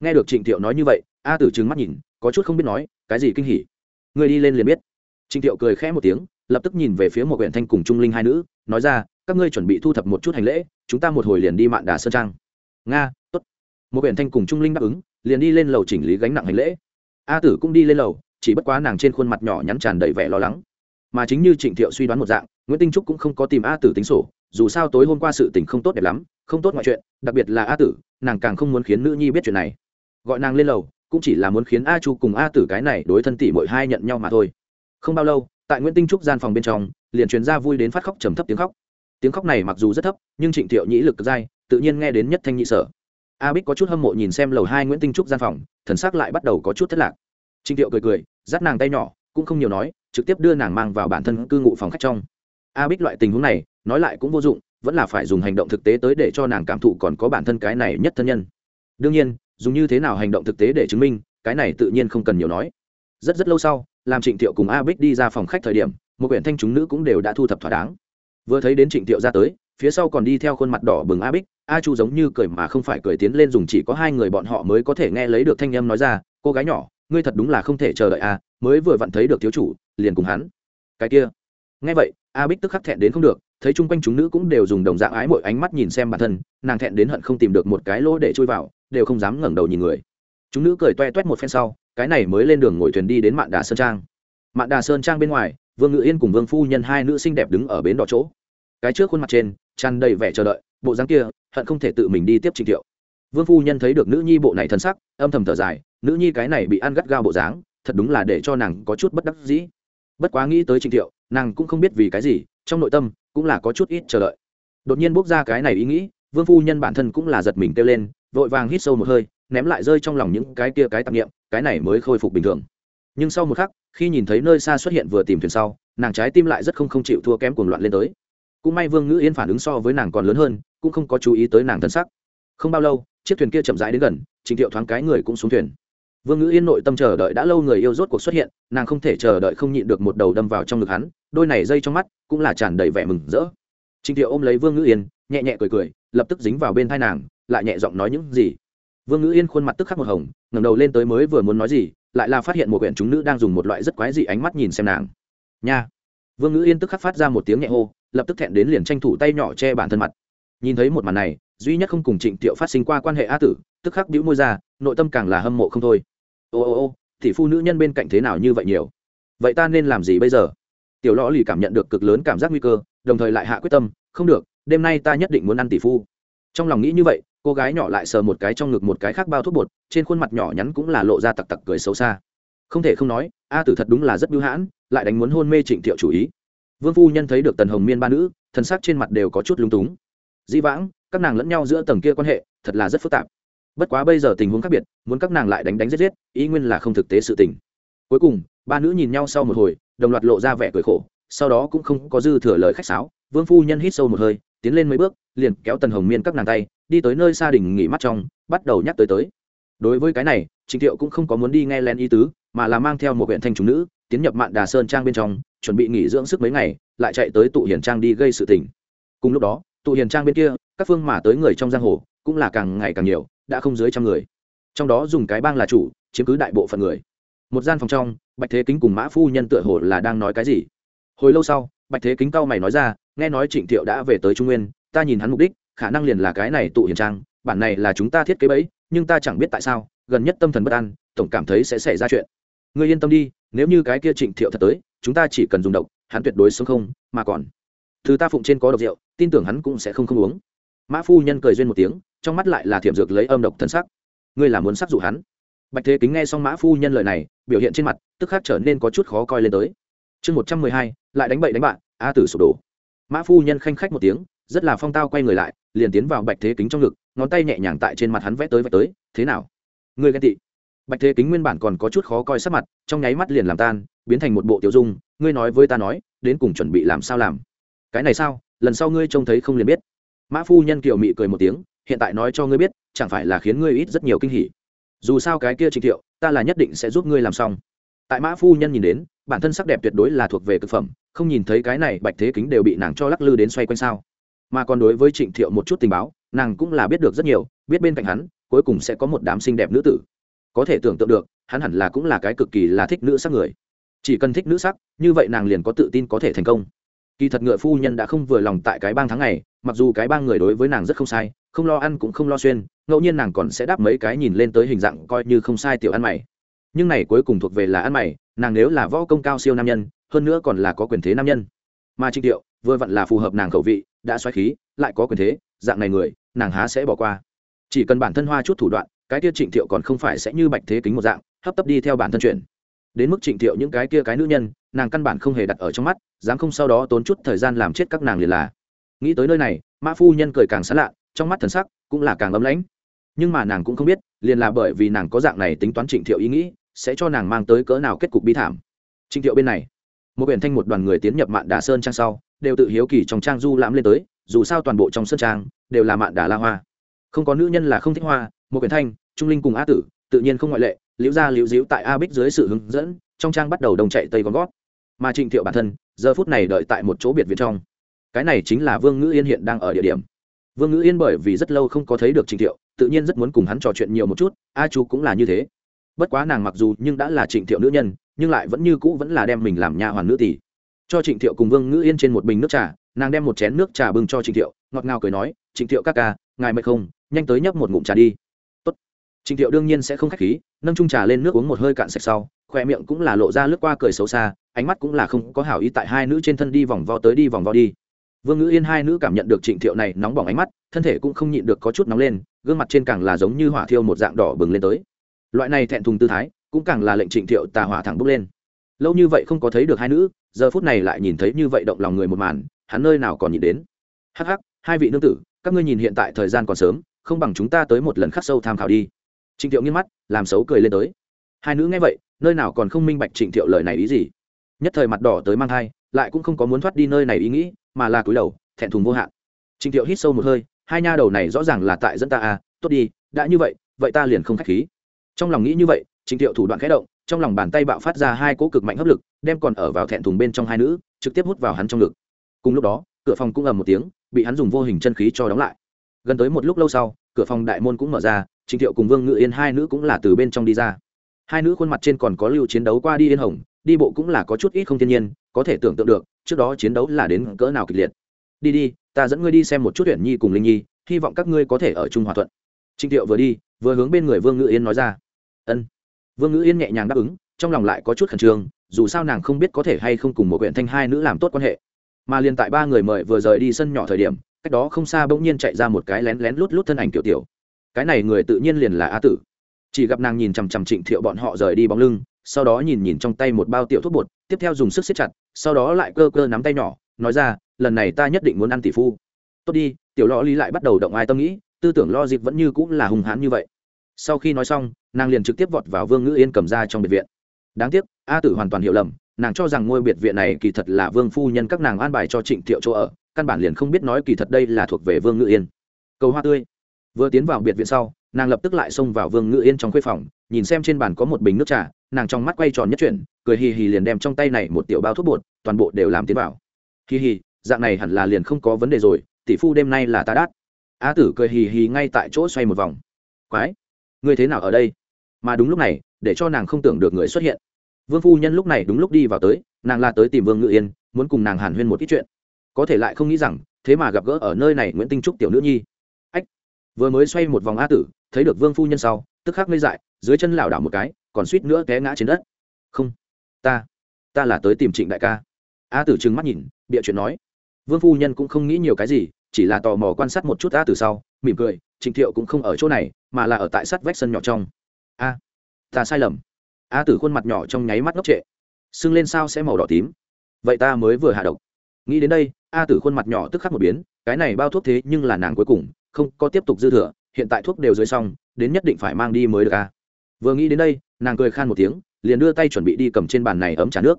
Nghe được trịnh thiệu nói như vậy, a tử trừng mắt nhìn, có chút không biết nói, cái gì kinh hỉ? Ngươi đi lên liền biết. Trịnh thiệu cười khẽ một tiếng lập tức nhìn về phía một huyện thanh cùng trung linh hai nữ, nói ra, các ngươi chuẩn bị thu thập một chút hành lễ, chúng ta một hồi liền đi mạn đà sơn trang. Nga, tốt. Một huyện thanh cùng trung linh đáp ứng, liền đi lên lầu chỉnh lý gánh nặng hành lễ. A tử cũng đi lên lầu, chỉ bất quá nàng trên khuôn mặt nhỏ nhắn tràn đầy vẻ lo lắng. Mà chính như trịnh thiệu suy đoán một dạng, nguyễn tinh trúc cũng không có tìm a tử tính sổ, dù sao tối hôm qua sự tình không tốt đẹp lắm, không tốt mọi chuyện, đặc biệt là a tử, nàng càng không muốn khiến nữ nhi biết chuyện này. Gọi nàng lên lầu, cũng chỉ là muốn khiến a chu cùng a tử cái này đối thân tỷ mỗi hai nhận nhau mà thôi. Không bao lâu tại nguyễn tinh trúc gian phòng bên trong, liền truyền ra vui đến phát khóc trầm thấp tiếng khóc. Tiếng khóc này mặc dù rất thấp, nhưng trịnh thiệu nhĩ lực dai, tự nhiên nghe đến nhất thanh nhị sở. A bích có chút hâm mộ nhìn xem lầu hai nguyễn tinh trúc gian phòng, thần sắc lại bắt đầu có chút thất lạc. Trịnh thiệu cười cười, dắt nàng tay nhỏ, cũng không nhiều nói, trực tiếp đưa nàng mang vào bản thân cư ngụ phòng khách trong. A bích loại tình huống này, nói lại cũng vô dụng, vẫn là phải dùng hành động thực tế tới để cho nàng cảm thụ còn có bản thân cái này nhất thân nhân. Đương nhiên, dùng như thế nào hành động thực tế để chứng minh, cái này tự nhiên không cần nhiều nói. Rất rất lâu sau làm trịnh thiệu cùng a bích đi ra phòng khách thời điểm, một quyển thanh chúng nữ cũng đều đã thu thập thỏa đáng. Vừa thấy đến trịnh thiệu ra tới, phía sau còn đi theo khuôn mặt đỏ bừng a bích a chu giống như cười mà không phải cười tiến lên dùng chỉ có hai người bọn họ mới có thể nghe lấy được thanh âm nói ra, cô gái nhỏ, ngươi thật đúng là không thể chờ đợi a mới vừa vặn thấy được thiếu chủ, liền cùng hắn. Cái kia. Nghe vậy a bích tức khắc thẹn đến không được, thấy chung quanh chúng nữ cũng đều dùng đồng dạng ái mỗi ánh mắt nhìn xem bản thân, nàng thẹn đến hận không tìm được một cái lỗ để chui vào, đều không dám ngẩng đầu nhìn người. Chúng nữ cười toe toét một phen sau cái này mới lên đường ngồi thuyền đi đến mạn đà sơn trang mạn đà sơn trang bên ngoài vương ngự yên cùng vương phu nhân hai nữ sinh đẹp đứng ở bến đỏ chỗ cái trước khuôn mặt trên tràn đầy vẻ chờ đợi bộ dáng kia hận không thể tự mình đi tiếp trình thiệu vương phu nhân thấy được nữ nhi bộ này thân sắc âm thầm thở dài nữ nhi cái này bị ăn gắt gao bộ dáng thật đúng là để cho nàng có chút bất đắc dĩ bất quá nghĩ tới trình thiệu nàng cũng không biết vì cái gì trong nội tâm cũng là có chút ít chờ đợi đột nhiên bốc ra cái này ý nghĩ vương phu nhân bản thân cũng là giật mình kêu lên vội vàng hít sâu một hơi ném lại rơi trong lòng những cái kia cái tạp nghiệm cái này mới khôi phục bình thường. Nhưng sau một khắc, khi nhìn thấy nơi xa xuất hiện vừa tìm thuyền sau, nàng trái tim lại rất không không chịu thua kém cuồng loạn lên tới. Cũng may vương ngữ yên phản ứng so với nàng còn lớn hơn, cũng không có chú ý tới nàng thân sắc. Không bao lâu, chiếc thuyền kia chậm rãi đến gần, trình thiệu thoáng cái người cũng xuống thuyền. Vương ngữ yên nội tâm chờ đợi đã lâu người yêu rốt cuộc xuất hiện, nàng không thể chờ đợi không nhịn được một đầu đâm vào trong ngực hắn, đôi này dây trong mắt cũng là tràn đầy vẻ mừng rỡ. Trình thiệu ôm lấy vương ngữ yên, nhẹ nhẹ cười cười, lập tức dính vào bên thai nàng, lại nhẹ giọng nói những gì? Vương ngữ yên khuôn mặt tức khắc một hồng, ngẩng đầu lên tới mới vừa muốn nói gì, lại là phát hiện một quyển chúng nữ đang dùng một loại rất quái dị ánh mắt nhìn xem nàng. Nha! Vương ngữ yên tức khắc phát ra một tiếng nhẹ hô, lập tức thẹn đến liền tranh thủ tay nhỏ che bản thân mặt. Nhìn thấy một màn này, duy nhất không cùng trịnh tiệu phát sinh qua quan hệ a tử, tức khắc đĩu môi ra, nội tâm càng là hâm mộ không thôi. Ô ô ô thì phu nữ nhân bên cạnh thế nào như vậy nhiều? Vậy ta nên làm gì bây giờ? Tiểu lõ lì cảm nhận được cực lớn cảm giác nguy cơ, đồng thời lại hạ quyết tâm, không được, đêm nay ta nhất định muốn ăn tỷ phu. Trong lòng nghĩ như vậy cô gái nhỏ lại sờ một cái trong ngực một cái khác bao thuốc bột, trên khuôn mặt nhỏ nhắn cũng là lộ ra tặc tặc cười xấu xa. Không thể không nói, a tử thật đúng là rất bưu hãn, lại đánh muốn hôn mê trịnh thiệu chủ ý. Vương phu nhân thấy được tần hồng miên ba nữ thân sắc trên mặt đều có chút lung túng. Dĩ vãng, các nàng lẫn nhau giữa tầng kia quan hệ, thật là rất phức tạp. Bất quá bây giờ tình huống khác biệt, muốn các nàng lại đánh đánh giết giết, ý nguyên là không thực tế sự tình. Cuối cùng, ba nữ nhìn nhau sau một hồi, đồng loạt lộ ra vẻ cười khổ, sau đó cũng không có dư thừa lời khách sáo. Vương phu nhân hít sâu một hơi, tiến lên mấy bước, liền kéo tần hồng miên các nàng tay đi tới nơi xa đình nghỉ mắt trong, bắt đầu nhắc tới tới. Đối với cái này trịnh thiệu cũng không có muốn đi nghe len ý tứ, mà là mang theo một huyện thanh trung nữ, tiến nhập mạn đà sơn trang bên trong, chuẩn bị nghỉ dưỡng sức mấy ngày, lại chạy tới tụ hiền trang đi gây sự tình. Cùng lúc đó, tụ hiền trang bên kia, các phương mà tới người trong giang hồ, cũng là càng ngày càng nhiều, đã không dưới trăm người. Trong đó dùng cái bang là chủ, chiếm cứ đại bộ phận người. Một gian phòng trong, bạch thế kính cùng mã phu nhân tựa hồ là đang nói cái gì. Hồi lâu sau, bạch thế kính cao mày nói ra, nghe nói trịnh thiệu đã về tới trung nguyên, ta nhìn hắn mục đích khả năng liền là cái này tụ hiền trang, bản này là chúng ta thiết kế bẫy, nhưng ta chẳng biết tại sao, gần nhất tâm thần bất an, tổng cảm thấy sẽ xảy ra chuyện. Ngươi yên tâm đi, nếu như cái kia trịnh thiệu thật tới, chúng ta chỉ cần dùng độc, hắn tuyệt đối sống không, mà còn, thứ ta phụng trên có độc rượu, tin tưởng hắn cũng sẽ không không uống. Mã phu nhân cười duyên một tiếng, trong mắt lại là thiểm dược lấy âm độc thân sắc. Ngươi là muốn sắc dụ hắn? Bạch thế kính nghe xong mã phu nhân lời này, biểu hiện trên mặt, tức khắc trở nên có chút khó coi lên tới. Chương một trăm mười hai, lại đánh bậy đánh bạn, a tử sụp đổ. Mã phu nhân khanh khách một tiếng, rất là phong tao quay người lại liền tiến vào bạch thế kính trong ngực, ngón tay nhẹ nhàng tại trên mặt hắn vẽ tới vẽ tới, thế nào? Người ghen tị. Bạch thế kính nguyên bản còn có chút khó coi sắc mặt, trong nháy mắt liền làm tan, biến thành một bộ tiểu dung, ngươi nói với ta nói, đến cùng chuẩn bị làm sao làm? Cái này sao? Lần sau ngươi trông thấy không liền biết. Mã phu nhân kiều mị cười một tiếng, hiện tại nói cho ngươi biết, chẳng phải là khiến ngươi ít rất nhiều kinh hỉ. Dù sao cái kia trình thiệu, ta là nhất định sẽ giúp ngươi làm xong. Tại mã phu nhân nhìn đến, bản thân sắc đẹp tuyệt đối là thuộc về thực phẩm, không nhìn thấy cái này bạch thế kính đều bị nàng cho lắc lư đến xoay quanh sao mà còn đối với trịnh thiệu một chút tình báo, nàng cũng là biết được rất nhiều, biết bên cạnh hắn, cuối cùng sẽ có một đám xinh đẹp nữ tử. Có thể tưởng tượng được, hắn hẳn là cũng là cái cực kỳ là thích nữ sắc người. Chỉ cần thích nữ sắc, như vậy nàng liền có tự tin có thể thành công. Kỳ thật ngựa phu nhân đã không vừa lòng tại cái bang tháng này mặc dù cái bang người đối với nàng rất không sai, không lo ăn cũng không lo xuyên, ngẫu nhiên nàng còn sẽ đáp mấy cái nhìn lên tới hình dạng coi như không sai tiểu ăn mày. Nhưng này cuối cùng thuộc về là ăn mày, nàng nếu là võ công cao siêu nam nhân, hơn nữa còn là có quyền thế nam nhân. Mà trịnh tiệu vừa vặn là phù hợp nàng khẩu vị đã xoáy khí, lại có quyền thế, dạng này người, nàng há sẽ bỏ qua. Chỉ cần bản thân hoa chút thủ đoạn, cái kia trịnh thiệu còn không phải sẽ như bạch thế kính một dạng, hấp tấp đi theo bản thân chuyện. Đến mức trịnh thiệu những cái kia cái nữ nhân, nàng căn bản không hề đặt ở trong mắt, dám không sau đó tốn chút thời gian làm chết các nàng liền là. Nghĩ tới nơi này, mã phu nhân cười càng sán lạ, trong mắt thần sắc cũng là càng ấm lãnh. Nhưng mà nàng cũng không biết, liền là bởi vì nàng có dạng này tính toán trịnh thiệu ý nghĩ, sẽ cho nàng mang tới cỡ nào kết cục bi thảm. Trịnh thiệu bên này, một biển thanh một đoàn người tiến nhập mạn đà sơn trang sau đều tự hiếu kỳ trong trang du lãm lên tới, dù sao toàn bộ trong sân trang đều là mạn đà la hoa. Không có nữ nhân là không thích hoa, một quyển thanh, trung linh cùng a tử, tự nhiên không ngoại lệ, liễu ra liễu diễu tại a bích dưới sự hướng dẫn, trong trang bắt đầu đồng chạy tây gòn gót. Mà trịnh thiệu bản thân, giờ phút này đợi tại một chỗ biệt viện trong. Cái này chính là vương ngữ yên hiện đang ở địa điểm. Vương ngữ yên bởi vì rất lâu không có thấy được trịnh thiệu, tự nhiên rất muốn cùng hắn trò chuyện nhiều một chút, a chu cũng là như thế. Bất quá nàng mặc dù nhưng đã là trịnh thiệu nữ nhân, nhưng lại vẫn như cũ vẫn là đem mình làm nhà hoàn nữ tỷ cho trịnh thiệu cùng vương ngữ yên trên một bình nước trà, nàng đem một chén nước trà bưng cho trịnh thiệu, ngọt ngào cười nói, trịnh thiệu các ca, ngài mệt không? Nhanh tới nhấp một ngụm trà đi. Tốt. trịnh thiệu đương nhiên sẽ không khách khí, nâng trung trà lên nước uống một hơi cạn sạch sau khoe miệng cũng là lộ ra lướt qua cười xấu xa, ánh mắt cũng là không có hảo ý tại hai nữ trên thân đi vòng vo tới đi vòng vo đi. Vương ngữ yên hai nữ cảm nhận được trịnh thiệu này nóng bỏng ánh mắt, thân thể cũng không nhịn được có chút nóng lên, gương mặt trên càng là giống như hỏa thiêu một dạng đỏ bừng lên tới. Loại này thẹn thùng tư thái, cũng càng là lệnh trịnh thiệu tà hỏa thẳng bốc lên lâu như vậy không có thấy được hai nữ, giờ phút này lại nhìn thấy như vậy động lòng người một màn, hắn nơi nào còn nhìn đến. Hắc hắc, hai vị nương tử, các ngươi nhìn hiện tại thời gian còn sớm, không bằng chúng ta tới một lần khắc sâu tham khảo đi. Trịnh thiệu nghiêng mắt, làm xấu cười lên tới. Hai nữ nghe vậy, nơi nào còn không minh bạch trịnh thiệu lời này ý gì. Nhất thời mặt đỏ tới mang thai, lại cũng không có muốn thoát đi nơi này ý nghĩ, mà là cúi đầu, thẹn thùng vô hạn. Trịnh thiệu hít sâu một hơi, hai nha đầu này rõ ràng là tại dẫn ta à tốt đi, đã như vậy vậy ta liền không k h á c h khí. Trong lòng nghĩ như vậy, trịnh thiệu thủ đoạn khẽ động trong lòng bàn tay bạo phát ra hai cỗ cực mạnh hấp lực, đem còn ở vào thẹn thùng bên trong hai nữ, trực tiếp hút vào hắn trong ngực. Cùng lúc đó, cửa phòng cũng ầm một tiếng, bị hắn dùng vô hình chân khí cho đóng lại. Gần tới một lúc lâu sau, cửa phòng đại môn cũng mở ra trịnh thiệu cùng vương ngự yên hai nữ cũng là từ bên trong đi ra. Hai nữ khuôn mặt trên còn có lưu chiến đấu qua đi yên hồng, đi bộ cũng là có chút ít không thiên nhiên, có thể tưởng tượng được, trước đó chiến đấu là đến cỡ nào kịch liệt. Đi đi, ta dẫn ngươi đi xem một chút tuyển nhi cùng linh nhi, hy vọng các ngươi có thể ở chung hòa thuận. Trịnh thiệu vừa đi, vừa hướng bên người vương ngự yên nói ra. Ân vương ngữ yên nhẹ nhàng đáp ứng, trong lòng lại có chút khẩn trương, dù sao nàng không biết có thể hay không cùng một huyện thanh hai nữ làm tốt quan hệ. Mà liền tại ba người mời vừa rời đi sân nhỏ thời điểm, cách đó không xa bỗng nhiên chạy ra một cái lén lén lút lút thân ảnh tiểu tiểu. Cái này người tự nhiên liền là a tử. Chỉ gặp nàng nhìn chằm chằm trịnh thiệu bọn họ rời đi bóng lưng, sau đó nhìn nhìn trong tay một bao tiểu thuốc bột, tiếp theo dùng sức siết chặt, sau đó lại cơ cơ nắm tay nhỏ, nói ra, lần này ta nhất định muốn ăn tỷ phu. Tốt đi. Tiểu lo lý lại bắt đầu động ai tâm nghĩ, tư tưởng lo dịp vẫn như cũng là hùng hãn như vậy sau khi nói xong, nàng liền trực tiếp vọt vào vương ngữ yên cầm ra trong biệt viện. Đáng tiếc, a tử hoàn toàn hiểu lầm, nàng cho rằng ngôi biệt viện này kỳ thật là vương phu nhân các nàng an bài cho trịnh thiệu chỗ ở, căn bản liền không biết nói kỳ thật đây là thuộc về vương Ngữ yên. Cầu hoa tươi. Vừa tiến vào biệt viện sau, nàng lập tức lại xông vào vương Ngữ yên trong khuê phòng, nhìn xem trên bàn có một bình nước trà, nàng trong mắt quay tròn nhất chuyển, cười hì hì liền đem trong tay này một tiểu bao thuốc bột, toàn bộ đều làm tiến vào. Hì hì, dạng này hẳn là liền không có vấn đề rồi, tỷ phu đêm nay là ta đát. Á tử cười hì hì ngay tại chỗ xoay một vòng. Quái ngươi thế nào ở đây? Mà đúng lúc này, để cho nàng không tưởng được người xuất hiện. Vương phu nhân lúc này đúng lúc đi vào tới, nàng la tới tìm vương ngự yên, muốn cùng nàng hàn huyên một ít chuyện. Có thể lại không nghĩ rằng, thế mà gặp gỡ ở nơi này nguyễn tinh trúc tiểu nữ nhi. Ách! Vừa mới xoay một vòng a tử, thấy được vương phu nhân sau, tức khắc ngây dại, dưới chân lảo đảo một cái, còn suýt nữa té ngã trên đất. Không, ta ta là tới tìm trịnh đại ca. A tử trừng mắt nhìn, bịa chuyện nói. Vương phu nhân cũng không nghĩ nhiều cái gì, chỉ là tò mò quan sát một chút a tử sau, mỉm cười trịnh thiệu cũng không ở chỗ này, mà là ở tại sắt vách sân nhỏ trong. A, ta sai lầm. A tử khuôn mặt nhỏ trong nháy mắt ngốc trệ. Sưng lên sao sẽ màu đỏ tím? Vậy ta mới vừa hạ độc. Nghĩ đến đây, a tử khuôn mặt nhỏ tức khắc một biến, cái này bao thuốc thế nhưng là nàng cuối cùng, không, có tiếp tục dư thừa, hiện tại thuốc đều dưới xong, đến nhất định phải mang đi mới được a. Vừa nghĩ đến đây, nàng cười khan một tiếng, liền đưa tay chuẩn bị đi cầm trên bàn này ấm trà nước.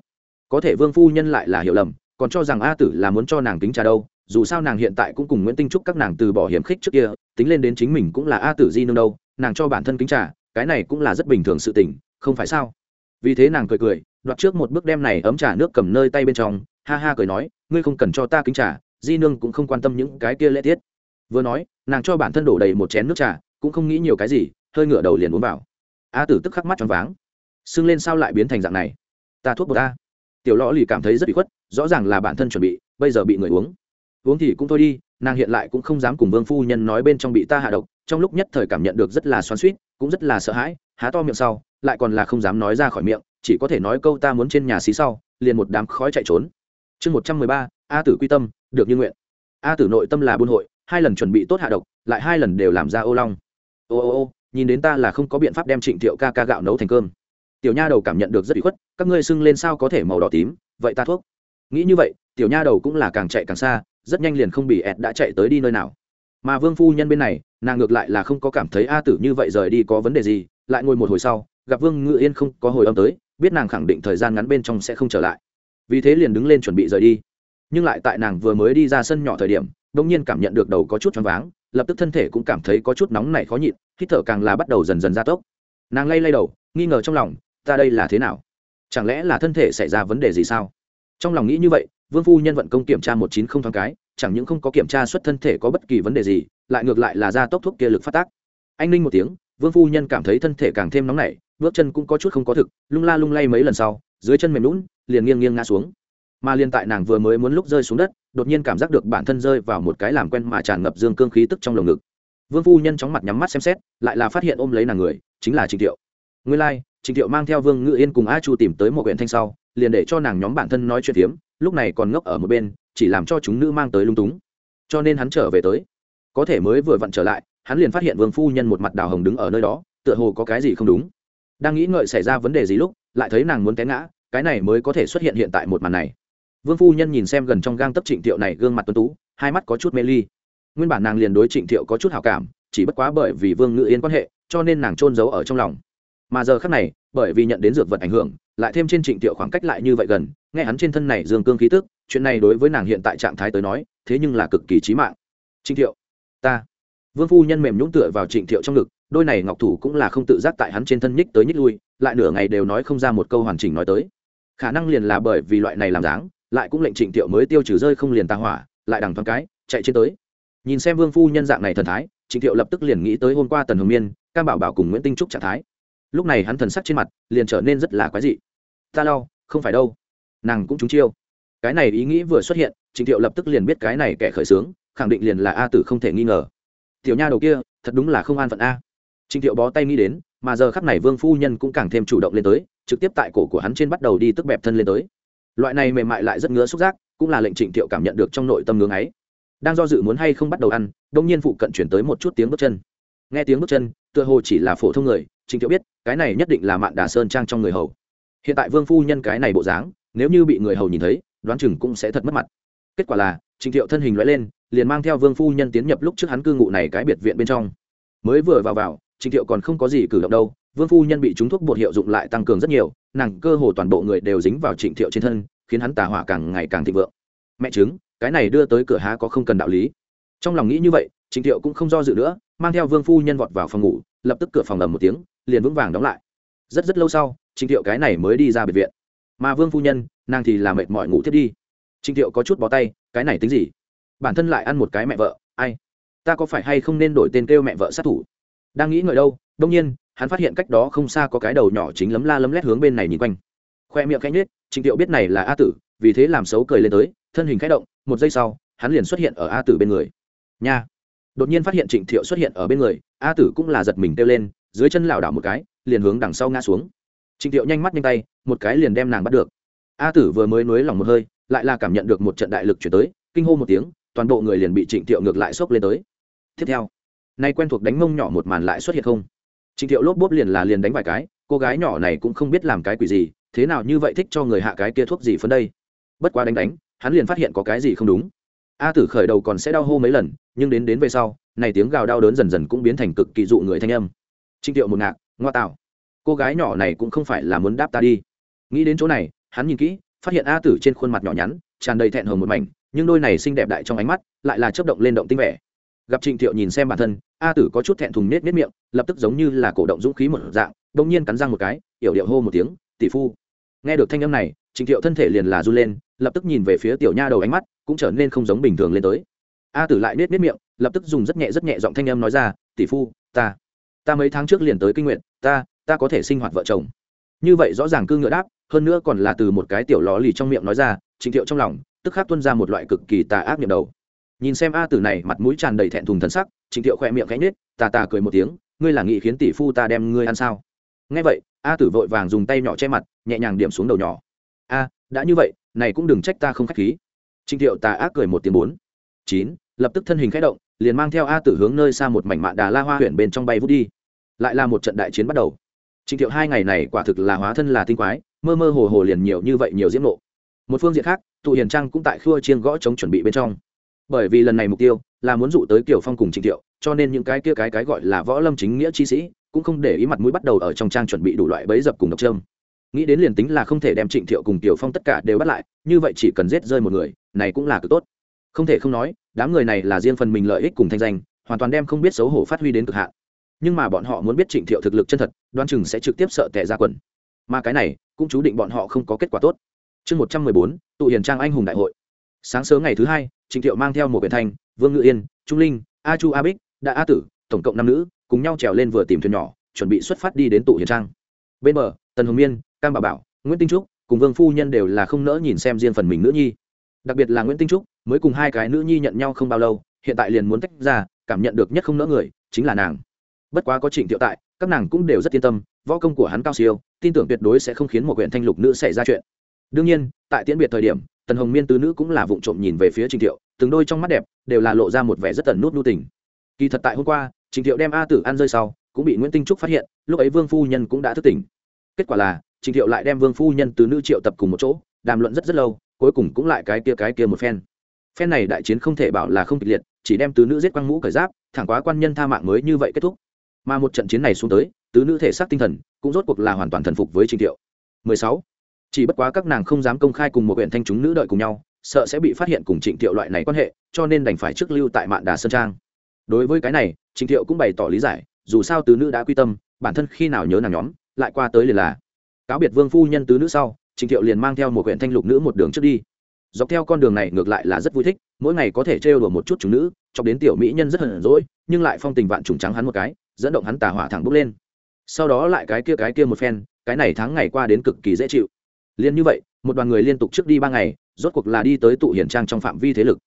Có thể vương phu nhân lại là hiểu lầm, còn cho rằng a tử là muốn cho nàng tính trà đâu dù sao nàng hiện tại cũng cùng nguyễn tinh trúc các nàng từ bỏ hiểm khích trước kia, tính lên đến chính mình cũng là a tử di nương đâu, nàng cho bản thân kính trà, cái này cũng là rất bình thường sự tình, không phải sao? Vì thế nàng cười cười, đoạt trước một bước đem này ấm trà nước cầm nơi tay bên trong, ha ha cười nói, ngươi không cần cho ta kính trà, di nương cũng không quan tâm những cái kia lễ tiết. Vừa nói, nàng cho bản thân đổ đầy một chén nước trà, cũng không nghĩ nhiều cái gì, hơi ngửa đầu liền uống vào. A tử tức khắc mắt choáng váng. Sưng lên sao lại biến thành dạng này? Ta thuốc bột ta. Tiểu lõ lì cảm thấy rất bị khuất, rõ ràng là bản thân chuẩn bị, bây giờ bị người uống uống thì cũng thôi đi, nàng hiện lại cũng không dám cùng vương phu nhân nói bên trong bị ta hạ độc, trong lúc nhất thời cảm nhận được rất là xoắn suýt cũng rất là sợ hãi, há to miệng sau, lại còn là không dám nói ra khỏi miệng, chỉ có thể nói câu ta muốn trên nhà xí sau, liền một đám khói chạy trốn. Chương một trăm mười ba, a tử quy tâm, được như nguyện. A tử nội tâm là buôn hội, hai lần chuẩn bị tốt hạ độc, lại hai lần đều làm ra ô long. Ô ô ô, nhìn đến ta là không có biện pháp đem trịnh thiệu ca ca gạo nấu thành cơm. Tiểu nha đầu cảm nhận được rất bị khuất, các ngươi sưng lên sao có thể màu đỏ tím, vậy ta thuốc. Nghĩ như vậy, tiểu nha đầu cũng là càng chạy càng xa rất nhanh liền không bị ẹt đã chạy tới đi nơi nào. Mà vương phu nhân bên này, nàng ngược lại là không có cảm thấy a tử như vậy rời đi có vấn đề gì, lại ngồi một hồi sau, gặp vương ngự yên không có hồi âm tới, biết nàng khẳng định thời gian ngắn bên trong sẽ không trở lại. Vì thế liền đứng lên chuẩn bị rời đi. Nhưng lại tại nàng vừa mới đi ra sân nhỏ thời điểm đông nhiên cảm nhận được đầu có chút choáng váng, lập tức thân thể cũng cảm thấy có chút nóng nảy khó nhịn, hít thở càng là bắt đầu dần dần gia tốc. Nàng lay lay đầu, nghi ngờ trong lòng, ta đây là thế nào? Chẳng lẽ là thân thể xảy ra vấn đề gì sao? Trong lòng nghĩ như vậy vương phu nhân vận công kiểm tra một chín không thoáng cái chẳng những không có kiểm tra xuất thân thể có bất kỳ vấn đề gì lại ngược lại là ra tốc thuốc kia lực phát tác. Anh ninh một tiếng vương phu nhân cảm thấy thân thể càng thêm nóng nảy bước chân cũng có chút không có thực lung la lung lay mấy lần sau dưới chân mềm lún liền nghiêng nghiêng ngã xuống. Mà liên tại nàng vừa mới muốn lúc rơi xuống đất đột nhiên cảm giác được bản thân rơi vào một cái làm quen mà tràn ngập dương cương khí tức trong lồng ngực. Vương phu nhân chóng mặt nhắm mắt xem xét lại là phát hiện ôm lấy nàng người chính là trịnh thiệu. Nguyên lai、like, trịnh thiệu mang theo vương ngự yên cùng a chu tìm tới một huyện thanh sau liền để cho nàng nhóm bản thân nói chuyện phiếm lúc này còn ngốc ở một bên, chỉ làm cho chúng nữ mang tới lung túng. Cho nên hắn trở về tới. Có thể mới vừa vặn trở lại, hắn liền phát hiện vương phu nhân một mặt đào hồng đứng ở nơi đó, tựa hồ có cái gì không đúng. Đang nghĩ ngợi xảy ra vấn đề gì lúc, lại thấy nàng muốn té ngã, cái này mới có thể xuất hiện hiện tại một màn này. Vương phu nhân nhìn xem gần trong gang tấp trịnh thiệu này gương mặt tuấn tú, hai mắt có chút mê ly. Nguyên bản nàng liền đối trịnh thiệu có chút hào cảm, chỉ bất quá bởi vì vương ngự yên quan hệ, cho nên nàng trôn giấu ở trong lòng. Mà giờ khác này, bởi vì nhận đến dược vật ảnh hưởng, lại thêm trên trịnh thiệu khoảng cách lại như vậy gần nghe hắn trên thân này dương cương khí tức, chuyện này đối với nàng hiện tại trạng thái tới nói, thế nhưng là cực kỳ trí mạng. Trịnh thiệu, ta. Vương phu nhân mềm nhũng tựa vào trịnh thiệu trong ngực, đôi này ngọc thủ cũng là không tự giác tại hắn trên thân nhích tới nhích lui, lại nửa ngày đều nói không ra một câu hoàn chỉnh nói tới. Khả năng liền là bởi vì loại này làm dáng, lại cũng lệnh trịnh thiệu mới tiêu trừ rơi không liền tà hỏa, lại đằng thoáng cái, chạy trên tới. Nhìn xem vương phu nhân dạng này thần thái, trịnh thiệu lập tức liền nghĩ tới hôm qua tần hồng miên, cam bảo bảo cùng nguyễn tinh trúc trạng thái. Lúc này hắn thần sắc trên mặt liền trở nên rất là quái dị. Ta lau không phải đâu nàng cũng trúng chiêu. Cái này ý nghĩ vừa xuất hiện trịnh thiệu lập tức liền biết cái này kẻ khởi xướng, khẳng định liền là a tử không thể nghi ngờ. Tiểu nha đầu kia, thật đúng là không an phận a. Trịnh thiệu bó tay nghĩ đến, mà giờ khắc này vương phu nhân cũng càng thêm chủ động lên tới, trực tiếp tại cổ của hắn trên bắt đầu đi tức bẹp thân lên tới. Loại này mềm mại lại rất ngứa xúc giác, cũng là lệnh trịnh thiệu cảm nhận được trong nội tâm ngưỡng ấy đang do dự muốn hay không bắt đầu ăn, đông nhiên phụ cận chuyển tới một chút tiếng bước chân. Nghe tiếng bước chân, tựa hồ chỉ là phổ thông người trịnh thiệu biết, cái này nhất định là mạn đà sơn trang trong người hầu. Hiện tại vương phu nhân cái này bộ dáng nếu như bị người hầu nhìn thấy, đoán chừng cũng sẽ thật mất mặt. Kết quả là trịnh thiệu thân hình loại lên, liền mang theo vương phu nhân tiến nhập lúc trước hắn cư ngụ này cái biệt viện bên trong. Mới vừa vào vào trịnh thiệu còn không có gì cử động đâu, vương phu nhân bị trúng thuốc bột hiệu dụng lại tăng cường rất nhiều, nàng cơ hồ toàn bộ người đều dính vào trịnh thiệu trên thân, khiến hắn tà hỏa càng ngày càng thịnh vượng. Mẹ chứng, cái này đưa tới cửa há có không cần đạo lý. Trong lòng nghĩ như vậy trịnh thiệu cũng không do dự nữa, mang theo vương phu nhân vọt vào phòng ngủ, lập tức cửa phòng ầm một tiếng, liền vững vàng đóng lại. Rất rất lâu sau trịnh thiệu cái này mới đi ra biệt viện mà vương phu nhân, nàng thì làm mệt mỏi ngủ thiết đi. Trịnh thiệu có chút bó tay, cái này tính gì? Bản thân lại ăn một cái mẹ vợ, ai? Ta có phải hay không nên đổi tên kêu mẹ vợ sát thủ? Đang nghĩ ngợi đâu đông nhiên, hắn phát hiện cách đó không xa có cái đầu nhỏ chính lấm la lấm lét hướng bên này nhìn quanh. Khoe miệng cánh nết trịnh thiệu biết này là a tử, vì thế làm xấu cười lên tới, thân hình k h ẽ động, một giây sau, hắn liền xuất hiện ở a tử bên người. Nha! Đột nhiên phát hiện trịnh thiệu xuất hiện ở bên người, a tử cũng là giật mình kêu lên, dưới chân lảo đảo một cái, liền hướng đằng sau ngã xuống. Trịnh thiệu nhanh mắt nhanh tay một cái liền đem nàng bắt được. A tử vừa mới nuối lòng một hơi, lại là cảm nhận được một trận đại lực chuyển tới, kinh hô một tiếng, toàn bộ người liền bị trịnh thiệu ngược lại xốc lên tới. Tiếp theo, nay quen thuộc đánh mông nhỏ một màn lại xuất hiện không? Trịnh thiệu lốp bốp liền là liền đánh vài cái, cô gái nhỏ này cũng không biết làm cái quỷ gì, thế nào như vậy thích cho người hạ cái kia thuốc gì phân đây? Bất quá đánh đánh, hắn liền phát hiện có cái gì không đúng. A tử khởi đầu còn sẽ đau hô mấy lần, nhưng đến đến về sau, này tiếng gào đau đớn dần dần cũng biến thành cực kỳ dụ người thanh âm. Trịnh thiệu một ngạc, ngoa tạo. Cô gái nhỏ này cũng không phải là muốn đáp ta đi nghĩ đến chỗ này, hắn nhìn kỹ, phát hiện a tử trên khuôn mặt nhỏ nhắn, tràn đầy thẹn hồng một mảnh, nhưng đôi này xinh đẹp đại trong ánh mắt lại là chớp động lên động tinh vẻ. Gặp trịnh thiệu nhìn xem bản thân, a tử có chút thẹn thùng nết nết miệng, lập tức giống như là cổ động dũng khí một dạng, bỗng nhiên cắn răng một cái, yểu điệu hô một tiếng, tỷ phu. Nghe được thanh âm này, trịnh thiệu thân thể liền là run lên, lập tức nhìn về phía tiểu nha đầu ánh mắt cũng trở nên không giống bình thường lên tới. A tử lại nết nết miệng, lập tức dùng rất nhẹ rất nhẹ giọng thanh âm nói ra, tỷ phu, ta ta mấy tháng trước liền tới kinh nguyện ta ta có thể sinh hoạt vợ chồng. Như vậy rõ ràng cư ngựa đáp hơn nữa còn là từ một cái tiểu ló lì trong miệng nói ra, trịnh thiệu trong lòng, tức khắc tuân ra một loại cực kỳ tà ác niệm đầu. Nhìn xem a tử này, mặt mũi tràn đầy thẹn thùng thân sắc, trịnh thiệu khoe miệng cánh nết tà tà cười một tiếng, ngươi là nghị khiến tỷ phu ta đem ngươi ăn sao? Nghe vậy, a tử vội vàng dùng tay nhỏ che mặt, nhẹ nhàng điểm xuống đầu nhỏ. A, đã như vậy, này cũng đừng trách ta không khách khí. Trịnh thiệu tà ác cười một tiếng bốn. Chín, lập tức thân hình khẽ động, liền mang theo a tử hướng nơi xa một mảnh mạn đà la hoa huyện bên trong bay vút đi. Lại là một trận đại chiến bắt đầu. Trịnh thiệu hai ngày này quả thực là hóa thân là tinh quái mơ mơ hồ hồ liền nhiều như vậy nhiều diễm nộ. Một phương diện khác, tụ hiền trang cũng tại khua chiên gõ chống chuẩn bị bên trong. Bởi vì lần này mục tiêu là muốn dụ tới kiểu phong cùng trịnh thiệu, cho nên những cái kia cái cái gọi là võ lâm chính nghĩa chi sĩ cũng không để ý mặt mũi bắt đầu ở trong trang chuẩn bị đủ loại bẫy dập cùng độc trâm nghĩ đến liền tính là không thể đem trịnh thiệu cùng tiểu phong tất cả đều bắt lại, như vậy chỉ cần giết rơi một người, này cũng là cực tốt. Không thể không nói, đám người này là riêng phần mình lợi ích cùng thanh danh, hoàn toàn đem không biết xấu hổ phát huy đến cực hạn. Nhưng mà bọn họ muốn biết trịnh thiệu thực lực chân thật đoan chừng sẽ trực tiếp sợ tệ ra quần. Mà cái này cũng chú định bọn họ không có kết quả tốt. Chương một trăm mười bốn, tụ hiền trang anh hùng đại hội. Sáng sớm ngày thứ hai, trịnh thiệu mang theo một biển thanh, vương ngự yên, trung linh, a chu a bích đã a tử, tổng cộng năm nữ, cùng nhau trèo lên vừa tìm thuyền nhỏ, chuẩn bị xuất phát đi đến tụ hiền trang. Bên bờ, tần hồng miên, cam bà bảo, nguyễn tinh trúc cùng vương phu nhân đều là không nỡ nhìn xem riêng phần mình nữ nhi. Đặc biệt là nguyễn tinh trúc, mới cùng hai cái nữ nhi nhận nhau không bao lâu, hiện tại liền muốn tách ra, cảm nhận được nhất không nỡ người, chính là nàng bất quá có trịnh thiệu tại, các nàng cũng đều rất yên tâm, võ công của hắn cao siêu, tin tưởng tuyệt đối sẽ không khiến một huyện thanh lục nữ xảy ra chuyện. Đương nhiên, tại tiễn biệt thời điểm, tần hồng miên tứ nữ cũng là vụ trộm nhìn về phía trịnh thiệu, từng đôi trong mắt đẹp đều là lộ ra một vẻ rất tần nút nu tình. Kỳ thật tại hôm qua, trịnh thiệu đem a tử ăn rơi sau, cũng bị nguyễn tinh trúc phát hiện, lúc ấy vương phu nhân cũng đã thức tỉnh. Kết quả là, trịnh thiệu lại đem vương phu nhân tứ nữ triệu tập cùng một chỗ, đàm luận rất rất lâu, cuối cùng cũng lại cái kia cái kia một phen. Phen này đại chiến không thể bảo là không kịch liệt, chỉ đem tứ nữ giết quăng mũ cởi giáp, thẳng quá quan nhân tha mạng mới như vậy kết thúc mà một trận chiến này xuống tới, tứ nữ thể xác tinh thần cũng rốt cuộc là hoàn toàn thần phục với trình thiệu. 16. chỉ bất quá các nàng không dám công khai cùng một huyện thanh chúng nữ đợi cùng nhau, sợ sẽ bị phát hiện cùng trịnh thiệu loại này quan hệ, cho nên đành phải trước lưu tại mạn đà sơn trang. Đối với cái này, trịnh thiệu cũng bày tỏ lý giải, dù sao tứ nữ đã quy tâm, bản thân khi nào nhớ nàng nhóm, lại qua tới liền là. Cáo biệt vương phu nhân tứ nữ sau, trịnh thiệu liền mang theo một huyện thanh lục nữ một đường trước đi. Dọc theo con đường này ngược lại là rất vui thích, mỗi ngày có thể trêu đùa một chút chúng nữ cho đến tiểu mỹ nhân rất hận rỗi nhưng lại phong tình vạn trùng trắng hắn một cái dẫn động hắn tà hỏa thẳng bốc lên. Sau đó lại cái kia cái kia một phen, cái này tháng ngày qua đến cực kỳ dễ chịu. Liên như vậy, một đoàn người liên tục trước đi ba ngày, rốt cuộc là đi tới tụ hiển trang trong phạm vi thế lực.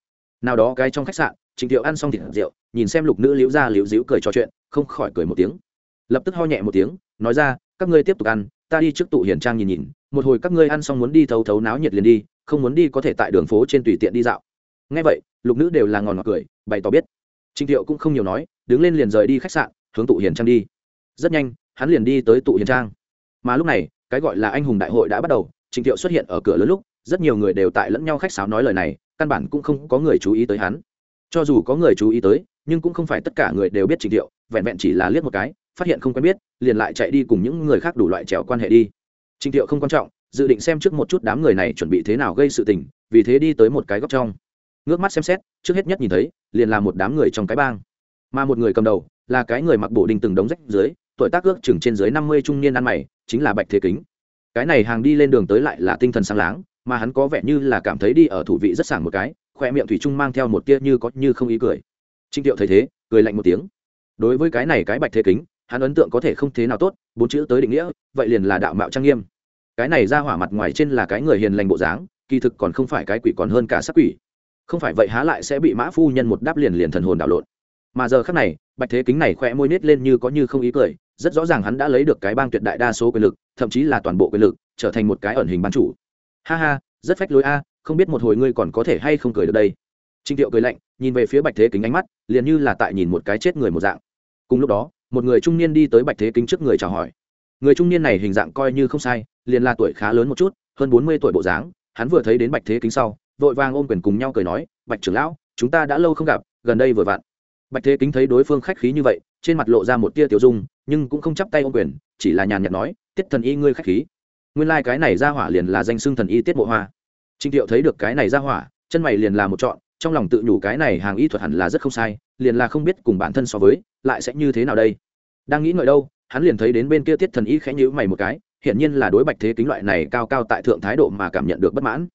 Nào đó cái trong khách sạn trịnh thiệu ăn xong thịt rượu, nhìn xem lục nữ liễu ra liễu dĩu cười trò chuyện, không khỏi cười một tiếng. Lập tức ho nhẹ một tiếng, nói ra, các ngươi tiếp tục ăn, ta đi trước tụ hiển trang nhìn nhìn, một hồi các ngươi ăn xong muốn đi thấu thấu náo nhiệt liền đi, không muốn đi có thể tại đường phố trên tùy tiện đi dạo. Ngay vậy, lục nữ đều là ngòn ngọt cười, bày tỏ biết. Trịnh thiệu cũng không nhiều nói, đứng lên liền rời đi khách sạn hướng tụ hiền trang đi. Rất nhanh, hắn liền đi tới tụ hiền trang. Mà lúc này, cái gọi là anh hùng đại hội đã bắt đầu, trịnh thiệu xuất hiện ở cửa lớn lúc, rất nhiều người đều tại lẫn nhau khách sáo nói lời này, căn bản cũng không có người chú ý tới hắn. Cho dù có người chú ý tới, nhưng cũng không phải tất cả người đều biết trịnh thiệu, vẹn vẹn chỉ là liếc một cái, phát hiện không quen biết, liền lại chạy đi cùng những người khác đủ loại trèo quan hệ đi. Trịnh thiệu không quan trọng, dự định xem trước một chút đám người này chuẩn bị thế nào gây sự tình, vì thế đi tới một cái góc trong. Ngước mắt xem xét, trước hết nhất nhìn thấy, liền là một đám người trong cái bang. Mà một người cầm đầu là cái người mặc bộ đinh từng đống rách dưới, tuổi tác ước chừng trên dưới năm mươi trung niên ăn mày, chính là bạch thế kính. Cái này hàng đi lên đường tới lại là tinh thần sáng láng, mà hắn có vẻ như là cảm thấy đi ở thủ vị rất sảng một cái, khoe miệng thủy trung mang theo một tia như có như không ý cười. Trinh tiệu thấy thế, cười lạnh một tiếng. Đối với cái này cái bạch thế kính, hắn ấn tượng có thể không thế nào tốt, bốn chữ tới định nghĩa, vậy liền là đạo mạo trang nghiêm. Cái này ra hỏa mặt ngoài trên là cái người hiền lành bộ dáng, kỳ thực còn không phải cái quỷ còn hơn cả sắc quỷ. Không phải vậy há lại sẽ bị mã phu nhân một đáp liền liền thần hồn đảo lộn mà giờ khác này, bạch thế kính này khoe môi nết lên như có như không ý cười, rất rõ ràng hắn đã lấy được cái bang tuyệt đại đa số quyền lực, thậm chí là toàn bộ quyền lực, trở thành một cái ẩn hình ban chủ. Ha ha, rất phách lối a, không biết một hồi ngươi còn có thể hay không cười được đây. Trinh tiệu cười lạnh, nhìn về phía bạch thế kính ánh mắt, liền như là tại nhìn một cái chết người một dạng. Cùng lúc đó, một người trung niên đi tới bạch thế kính trước người chào hỏi. Người trung niên này hình dạng coi như không sai, liền là tuổi khá lớn một chút, hơn bốn mươi tuổi bộ dáng, hắn vừa thấy đến bạch thế kính sau, vội vàng ôm quyền cùng nhau cười nói, bạch trưởng lão, chúng ta đã lâu không gặp, gần đây vừa vặn bạch thế kính thấy đối phương khách khí như vậy, trên mặt lộ ra một tia tiểu dung, nhưng cũng không chắp tay ôm quyền, chỉ là nhàn nhạt nói, tiết thần y ngươi khách khí. Nguyên lai、like、cái này ra hỏa liền là danh xưng thần y tiết mộ hoa. Trịnh thiệu thấy được cái này ra hỏa, chân mày liền là một chọn trong lòng tự nhủ cái này hàng y thuật hẳn là rất không sai, liền là không biết cùng bản thân so với, lại sẽ như thế nào đây. Đang nghĩ ngợi đâu, hắn liền thấy đến bên kia tiết thần y khẽ nhữ mày một cái, hiển nhiên là đối bạch thế kính loại này cao cao tại thượng thái độ mà cảm nhận được bất mãn.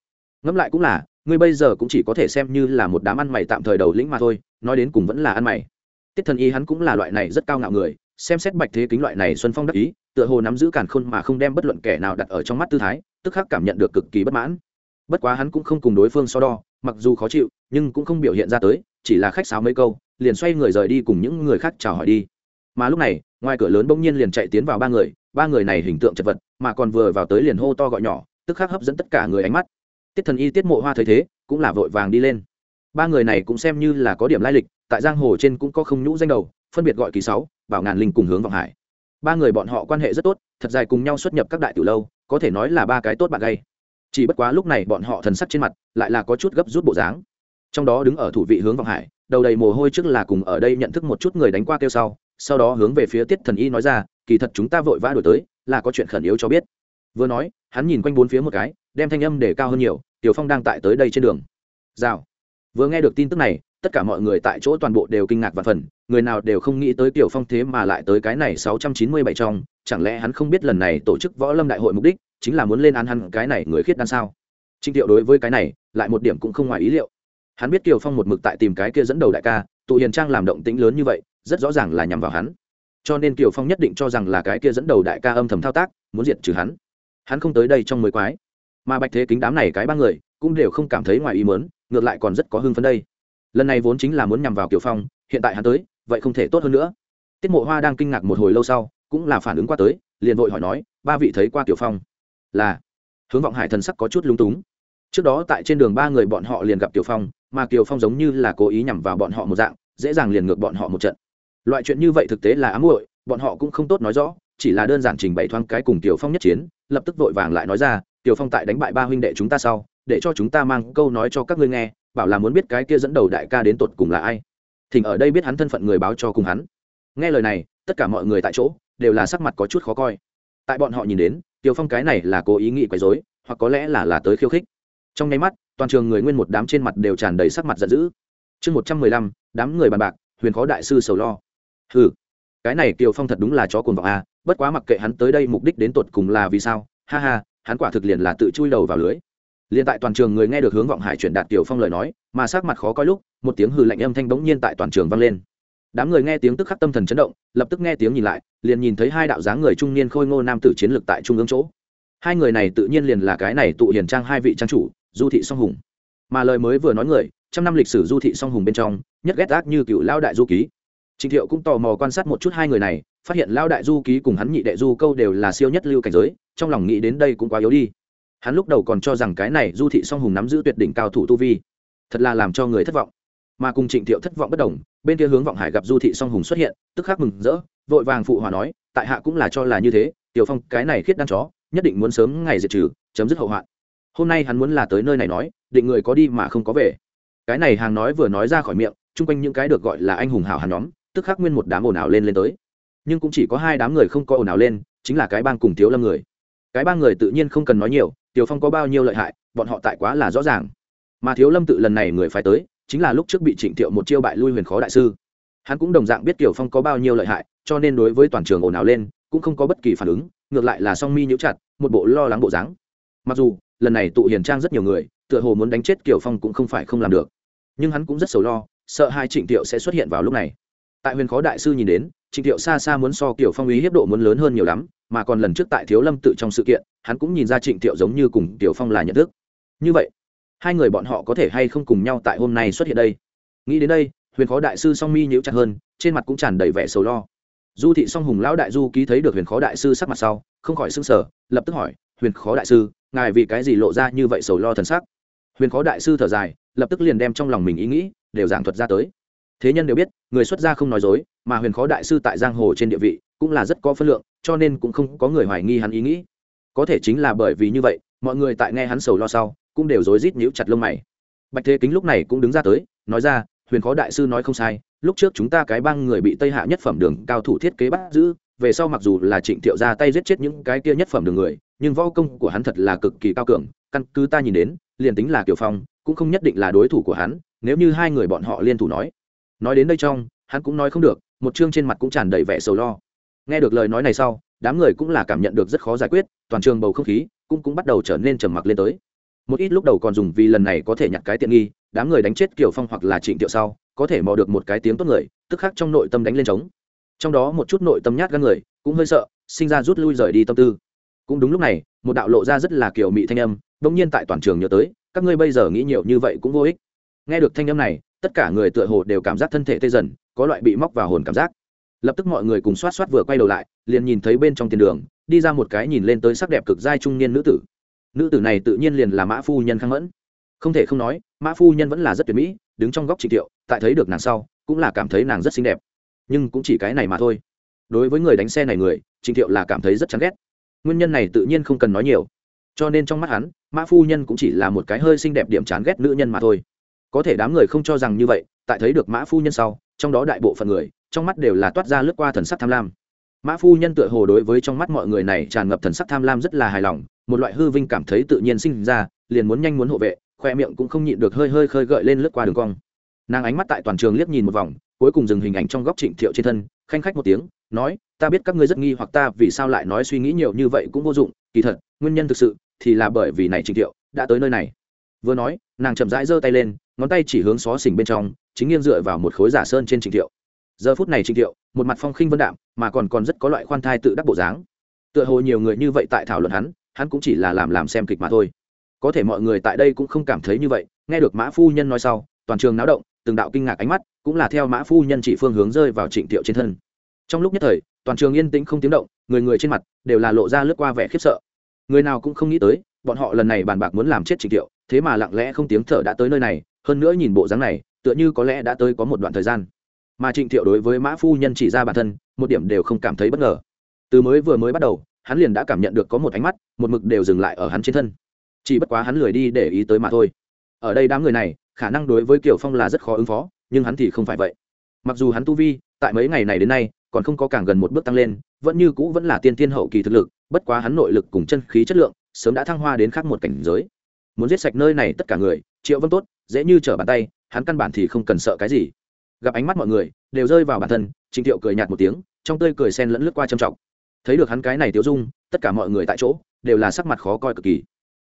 Ngẫm lại cũng là, ngươi bây giờ cũng chỉ có thể xem như là một đám ăn mày tạm thời đầu lĩnh mà thôi nói đến cùng vẫn là ăn mày. Tiết thần y hắn cũng là loại này rất cao ngạo người, xem xét bạch thế kính loại này xuân phong đắc ý, tựa hồ nắm giữ càn khôn mà không đem bất luận kẻ nào đặt ở trong mắt tư thái, tức khắc cảm nhận được cực kỳ bất mãn. Bất quá hắn cũng không cùng đối phương so đo, mặc dù khó chịu, nhưng cũng không biểu hiện ra tới, chỉ là khách sáo mấy câu, liền xoay người rời đi cùng những người khác chào hỏi đi. Mà lúc này, ngoài cửa lớn bỗng nhiên liền chạy tiến vào ba người ba người này hình tượng chật vật, mà còn vừa vào tới liền hô to gọi nhỏ, tức khắc hấp dẫn tất cả người ánh mắt. Tiết thần y tiết mộ hoa thấy thế, cũng là vội vàng đi lên ba người này cũng xem như là có điểm lai lịch, tại giang hồ trên cũng có không nhũ danh đầu, phân biệt gọi kỳ sáu, bảo ngàn linh cùng hướng vọng hải. Ba người bọn họ quan hệ rất tốt, thật dài cùng nhau xuất nhập các đại tiểu lâu, có thể nói là ba cái tốt bạn gay. Chỉ bất quá lúc này bọn họ thần sắc trên mặt lại là có chút gấp rút bộ dáng. Trong đó đứng ở thủ vị hướng vọng hải, đầu đầy mồ hôi trước là cùng ở đây nhận thức một chút người đánh qua kêu sau sau đó hướng về phía tiết thần y nói ra, kỳ thật chúng ta vội vã đổi tới, là có chuyện khẩn yếu cho biết. Vừa nói, hắn nhìn quanh bốn phía một cái, đem thanh âm để cao hơn nhiều, tiểu phong đang tại tới đây trên đường. Rào vừa nghe được tin tức này, tất cả mọi người tại chỗ toàn bộ đều kinh ngạc và phần, người nào đều không nghĩ tới tiểu phong thế mà lại tới cái này sáu trăm chín mươi bảy trong, chẳng lẽ hắn không biết lần này tổ chức võ lâm đại hội mục đích chính là muốn lên án hắn cái này người khiết đan sao? Trinh tiệu đối với cái này, lại một điểm cũng không ngoài ý liệu. Hắn biết tiểu phong một mực tại tìm cái kia dẫn đầu đại ca, tụ hiền trang làm động tĩnh lớn như vậy, rất rõ ràng là nhằm vào hắn. Cho nên tiểu phong nhất định cho rằng là cái kia dẫn đầu đại ca âm thầm thao tác, muốn diệt trừ hắn. Hắn không tới đây trong mười quái. Mà bạch thế kính đám này cái ba người cũng đều không cảm thấy ngoài ý mớn ngược lại còn rất có hưng phấn đây. Lần này vốn chính là muốn nhằm vào kiều phong, hiện tại hắn tới, vậy không thể tốt hơn nữa. Tiết mộ hoa đang kinh ngạc một hồi lâu sau, cũng là phản ứng qua tới, liền vội hỏi nói, ba vị thấy qua kiều phong? Là. Hướng vọng hải thần sắc có chút lung túng. Trước đó tại trên đường ba người bọn họ liền gặp kiều phong, mà kiều phong giống như là cố ý nhằm vào bọn họ một dạng, dễ dàng liền ngược bọn họ một trận. Loại chuyện như vậy thực tế là ám muội, bọn họ cũng không tốt nói rõ, chỉ là đơn giản trình bày thoáng cái cùng kiều phong nhất chiến, lập tức vội vàng lại nói ra, kiều phong tại đánh bại ba huynh đệ chúng ta sau để cho chúng ta mang câu nói cho các ngươi nghe, bảo là muốn biết cái kia dẫn đầu đại ca đến tột cùng là ai. Thỉnh ở đây biết hắn thân phận người báo cho cùng hắn. Nghe lời này, tất cả mọi người tại chỗ đều là sắc mặt có chút khó coi. Tại bọn họ nhìn đến tiều phong cái này là cố ý nghĩ quấy dối hoặc có lẽ là là tới khiêu khích. Trong nháy mắt, toàn trường người nguyên một đám trên mặt đều tràn đầy sắc mặt giận dữ. Chương một trăm mười lăm, đám người bàn bạc, huyền khó đại sư sầu lo. Ừ cái này Tiêu phong thật đúng là chó cồn vọng a bất quá mặc kệ hắn tới đây mục đích đến tột cùng là vì sao, ha ha, hắn quả thực liền là tự chui đầu vào lưới liền tại toàn trường người nghe được hướng vọng hải chuyển đạt tiểu phong lời nói, mà sắc mặt khó coi lúc, một tiếng hừ lạnh âm thanh bỗng nhiên tại toàn trường vang lên. Đám người nghe tiếng tức khắc tâm thần chấn động, lập tức nghe tiếng nhìn lại, liền nhìn thấy hai đạo dáng người trung niên khôi ngô nam tử chiến lược tại trung ương chỗ. Hai người này tự nhiên liền là cái này tụ hiền trang hai vị trang chủ, du thị song hùng. Mà lời mới vừa nói người, trăm năm lịch sử du thị song hùng bên trong, nhất ghét ác như cựu lao đại du ký. Trịnh thiệu cũng tò mò quan sát một chút hai người này, phát hiện lao đại du ký cùng hắn nhị đệ du câu đều là siêu nhất lưu cảnh giới, trong lòng nghĩ đến đây cũng quá yếu đi hắn lúc đầu còn cho rằng cái này du thị song hùng nắm giữ tuyệt đỉnh cao thủ tu vi, thật là làm cho người thất vọng. Mà cùng trịnh thiệu thất vọng bất đồng, bên kia hướng vọng hải gặp du thị song hùng xuất hiện, tức khắc mừng rỡ, vội vàng phụ hòa nói, tại hạ cũng là cho là như thế, tiểu phong, cái này khiết đan chó, nhất định muốn sớm ngày diệt trừ, chấm dứt hậu hoạn. Hôm nay hắn muốn là tới nơi này nói, định người có đi mà không có về. Cái này hàng nói vừa nói ra khỏi miệng, chung quanh những cái được gọi là anh hùng hảo hàn nhóm, tức khắc nguyên một đám ồn ào lên lên tới. Nhưng cũng chỉ có hai đám người không có ồn ào lên, chính là cái bang cùng thiếu lâm người. Cái bang người tự nhiên không cần nói nhiều tiểu phong có bao nhiêu lợi hại, bọn họ tại quá là rõ ràng. Mà thiếu lâm tự lần này người phải tới, chính là lúc trước bị trịnh thiệu một chiêu bại lui huyền khó đại sư. Hắn cũng đồng dạng biết tiểu phong có bao nhiêu lợi hại, cho nên đối với toàn trường ồn ào lên, cũng không có bất kỳ phản ứng, ngược lại là song mi nhũ chặt, một bộ lo lắng bộ dáng. Mặc dù, lần này tụ hiền trang rất nhiều người, tựa hồ muốn đánh chết kiều phong cũng không phải không làm được. Nhưng hắn cũng rất sầu lo, sợ hai trịnh thiệu sẽ xuất hiện vào lúc này. Tại huyền khó đại sư nhìn đến, trịnh thiệu xa xa muốn so kiều phong ý hiếp độ muốn lớn hơn nhiều lắm mà còn lần trước tại thiếu lâm tự trong sự kiện, hắn cũng nhìn ra trịnh thiệu giống như cùng tiểu phong là nhận thức. Như vậy, hai người bọn họ có thể hay không cùng nhau tại hôm nay xuất hiện đây? Nghĩ đến đây, huyền khó đại sư song mi nhíu chặt hơn, trên mặt cũng tràn đầy vẻ sầu lo. Du thị song hùng lão đại du ký thấy được huyền khó đại sư sắc mặt sau, không khỏi xưng sở lập tức hỏi, huyền khó đại sư, ngài vì cái gì lộ ra như vậy sầu lo thần sắc? Huyền khó đại sư thở dài, lập tức liền đem trong lòng mình ý nghĩ, đều giảng thuật ra tới. Thế nhân đều biết, người xuất gia không nói dối, mà huyền khó đại sư tại giang hồ trên địa vị, cũng là rất có phân lượng cho nên cũng không có người hoài nghi hắn ý nghĩ. Có thể chính là bởi vì như vậy, mọi người tại nghe hắn sầu lo sau, cũng đều rối rít nhíu chặt lông mày. Bạch thế kính lúc này cũng đứng ra tới, nói ra, huyền khó đại sư nói không sai, lúc trước chúng ta cái bang người bị tây hạ nhất phẩm đường cao thủ thiết kế bắt giữ, về sau mặc dù là trịnh thiệu ra tay giết chết những cái kia nhất phẩm đường người, nhưng võ công của hắn thật là cực kỳ cao cường, căn cứ ta nhìn đến, liền tính là kiều phong, cũng không nhất định là đối thủ của hắn, nếu như hai người bọn họ liên thủ nói. Nói đến đây trong, hắn cũng nói không được, một chương trên mặt cũng tràn đầy vẻ sầu lo nghe được lời nói này sau, đám người cũng là cảm nhận được rất khó giải quyết, toàn trường bầu không khí cũng cũng bắt đầu trở nên trầm mặc lên tới. Một ít lúc đầu còn dùng vì lần này có thể nhặt cái tiện nghi, đám người đánh chết kiểu phong hoặc là trịnh tiệu sau, có thể mò được một cái tiếng tốt người, tức khắc trong nội tâm đánh lên trống. Trong đó một chút nội tâm nhát gan người, cũng hơi sợ, sinh ra rút lui rời đi tâm tư. Cũng đúng lúc này, một đạo lộ ra rất là kiểu mị thanh âm, bỗng nhiên tại toàn trường nhớ tới, các ngươi bây giờ nghĩ nhiều như vậy cũng vô ích. Nghe được thanh âm này, tất cả người tựa hồ đều cảm giác thân thể tê dần, có loại bị móc vào hồn cảm giác lập tức mọi người cùng xoát xoát vừa quay đầu lại, liền nhìn thấy bên trong tiền đường, đi ra một cái nhìn lên tới sắc đẹp cực giai trung niên nữ tử. Nữ tử này tự nhiên liền là mã phu nhân khang mẫn. Không thể không nói, mã phu nhân vẫn là rất tuyệt mỹ, đứng trong góc trị thiệu tại thấy được nàng sau, cũng là cảm thấy nàng rất xinh đẹp. Nhưng cũng chỉ cái này mà thôi. Đối với người đánh xe này người trịnh thiệu là cảm thấy rất chán ghét. Nguyên nhân này tự nhiên không cần nói nhiều. Cho nên trong mắt hắn, mã phu nhân cũng chỉ là một cái hơi xinh đẹp điểm chán ghét nữ nhân mà thôi. Có thể đám người không cho rằng như vậy, tại thấy được mã phu nhân sau, trong đó đại bộ phận người trong mắt đều là toát ra lướt qua thần sắc tham lam. Mã phu nhân tựa hồ đối với trong mắt mọi người này tràn ngập thần sắc tham lam rất là hài lòng, một loại hư vinh cảm thấy tự nhiên sinh ra, liền muốn nhanh muốn hộ vệ, khoe miệng cũng không nhịn được hơi hơi khơi gợi lên lướt qua đường cong. Nàng ánh mắt tại toàn trường liếc nhìn một vòng, cuối cùng dừng hình ảnh trong góc trịnh thiệu trên thân, khanh khách một tiếng, nói, ta biết các ngươi rất nghi hoặc ta, vì sao lại nói suy nghĩ nhiều như vậy cũng vô dụng, kỳ thật, nguyên nhân thực sự thì là bởi vì này trịnh thiệu đã tới nơi này. Vừa nói, nàng chậm rãi giơ tay lên, ngón tay chỉ hướng xó xỉnh bên trong, chính nghiêng dựa vào một khối giả sơn trên trịnh thiệu giờ phút này trịnh thiệu, một mặt phong khinh vân đạm, mà còn còn rất có loại khoan thai tự đắc bộ dáng. Tựa hồ nhiều người như vậy tại thảo luận hắn hắn cũng chỉ là làm làm xem kịch mà thôi. Có thể mọi người tại đây cũng không cảm thấy như vậy, nghe được mã phu nhân nói sau, toàn trường náo động, từng đạo kinh ngạc ánh mắt, cũng là theo mã phu nhân chỉ phương hướng rơi vào trịnh thiệu trên thân. Trong lúc nhất thời, toàn trường yên tĩnh không tiếng động, người người trên mặt đều là lộ ra lướt qua vẻ khiếp sợ. Người nào cũng không nghĩ tới, bọn họ lần này bàn bạc muốn làm chết trịnh thiệu, thế mà lặng lẽ không tiếng thở đã tới nơi này, hơn nữa nhìn bộ dáng này, tựa như có lẽ đã tới có một đoạn thời gian mà trịnh thiệu đối với mã phu nhân chỉ ra bản thân, một điểm đều không cảm thấy bất ngờ. Từ mới vừa mới bắt đầu, hắn liền đã cảm nhận được có một ánh mắt, một mực đều dừng lại ở hắn trên thân. Chỉ bất quá hắn lười đi để ý tới mà thôi. Ở đây đám người này, khả năng đối với kiều phong là rất khó ứng phó, nhưng hắn thì không phải vậy. Mặc dù hắn tu vi, tại mấy ngày này đến nay, còn không có càng gần một bước tăng lên, vẫn như cũ vẫn là tiên tiên hậu kỳ thực lực, bất quá hắn nội lực cùng chân khí chất lượng, sớm đã thăng hoa đến khác một cảnh giới. Muốn giết sạch nơi này tất cả người, triệu vân tốt, dễ như trở bàn tay, hắn căn bản thì không cần sợ cái gì gặp ánh mắt mọi người, đều rơi vào bản thân trịnh thiệu cười nhạt một tiếng, trong tươi cười sen lẫn lướt qua trầm trọng. Thấy được hắn cái này tiêu dung, tất cả mọi người tại chỗ, đều là sắc mặt khó coi cực kỳ.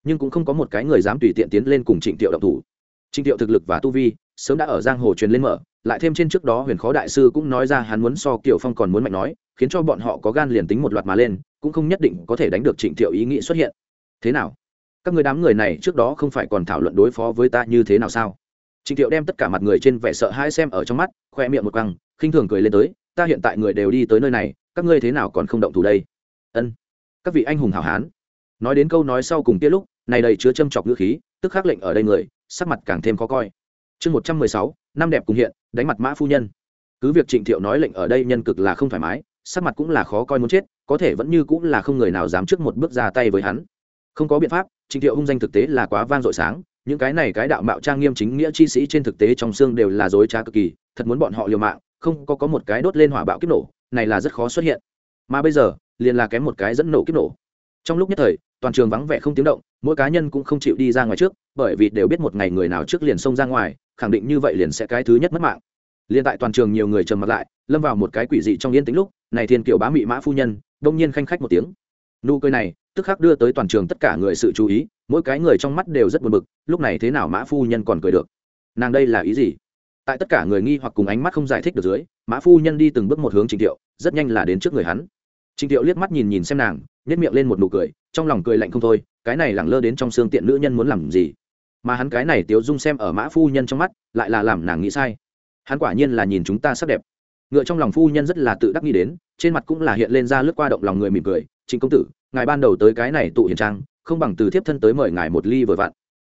Nhưng cũng không có một cái người dám tùy tiện tiến lên cùng trịnh thiệu động thủ. Trịnh thiệu thực lực và tu vi, sớm đã ở giang hồ truyền lên mở, lại thêm trên trước đó huyền khó đại sư cũng nói ra hắn muốn so kiểu phong còn muốn mạnh nói, khiến cho bọn họ có gan liền tính một loạt mà lên, cũng không nhất định có thể đánh được trịnh thiệu ý nghĩ xuất hiện. Thế nào? Các người đám người này trước đó không phải còn thảo luận đối phó với ta như thế nào sao? Trịnh thiệu đem tất cả mặt người trên vẻ sợ hãi xem ở trong mắt khoe miệng một quăng, khinh thường cười lên tới ta hiện tại người đều đi tới nơi này các ngươi thế nào còn không động thủ đây? Ân các vị anh hùng hảo hán. Nói đến câu nói sau cùng kia lúc này đầy chứa châm chọc ngữ khí tức khắc lệnh ở đây người sắc mặt càng thêm khó coi. Chương một trăm mười sáu năm đẹp cùng hiện đánh mặt mã phu nhân. Cứ việc trịnh thiệu nói lệnh ở đây nhân cực là không thoải mái sắc mặt cũng là khó coi muốn chết có thể vẫn như cũng là không người nào dám trước một bước ra tay với hắn. Không có biện pháp trịnh thiệu hung danh thực tế là quá vang dội sáng những cái này cái đạo mạo trang nghiêm chính nghĩa chi sĩ trên thực tế trong xương đều là dối trá cực kỳ, thật muốn bọn họ liều mạng, không có có một cái đốt lên hỏa bạo kiếp nổ, này là rất khó xuất hiện. Mà bây giờ, liền là kém một cái dẫn nổ kiếp nổ. Trong lúc nhất thời, toàn trường vắng vẻ không tiếng động, mỗi cá nhân cũng không chịu đi ra ngoài trước, bởi vì đều biết một ngày người nào trước liền xông ra ngoài, khẳng định như vậy liền sẽ cái thứ nhất mất mạng. Liền tại toàn trường nhiều người trầm mặt lại, lâm vào một cái quỷ dị trong yên tĩnh lúc, này thiên kiều bá mị mã phu nhân, đông nhiên khanh khách một tiếng. Nụ cười này, tức khắc đưa tới toàn trường tất cả người sự chú ý mỗi cái người trong mắt đều rất buồn bực, lúc này thế nào mã phu nhân còn cười được? Nàng đây là ý gì? Tại tất cả người nghi hoặc cùng ánh mắt không giải thích được dưới, mã phu nhân đi từng bước một hướng trình thiệu rất nhanh là đến trước người hắn. Trình thiệu liếc mắt nhìn nhìn xem nàng nhét miệng lên một nụ cười, trong lòng cười lạnh không thôi, cái này lẳng lơ đến trong xương tiện nữ nhân muốn làm gì? Mà hắn cái này tiếu dung xem ở mã phu nhân trong mắt, lại là làm nàng nghĩ sai. Hắn quả nhiên là nhìn chúng ta sắc đẹp. Ngựa trong lòng phu nhân rất là tự đắc nghĩ đến, trên mặt cũng là hiện lên ra lướt qua động lòng người mỉm cười, trịnh công tử, ngài ban đầu tới cái này tụ hiền trang không bằng từ thiếp thân tới mời ngài một ly vừa vặn.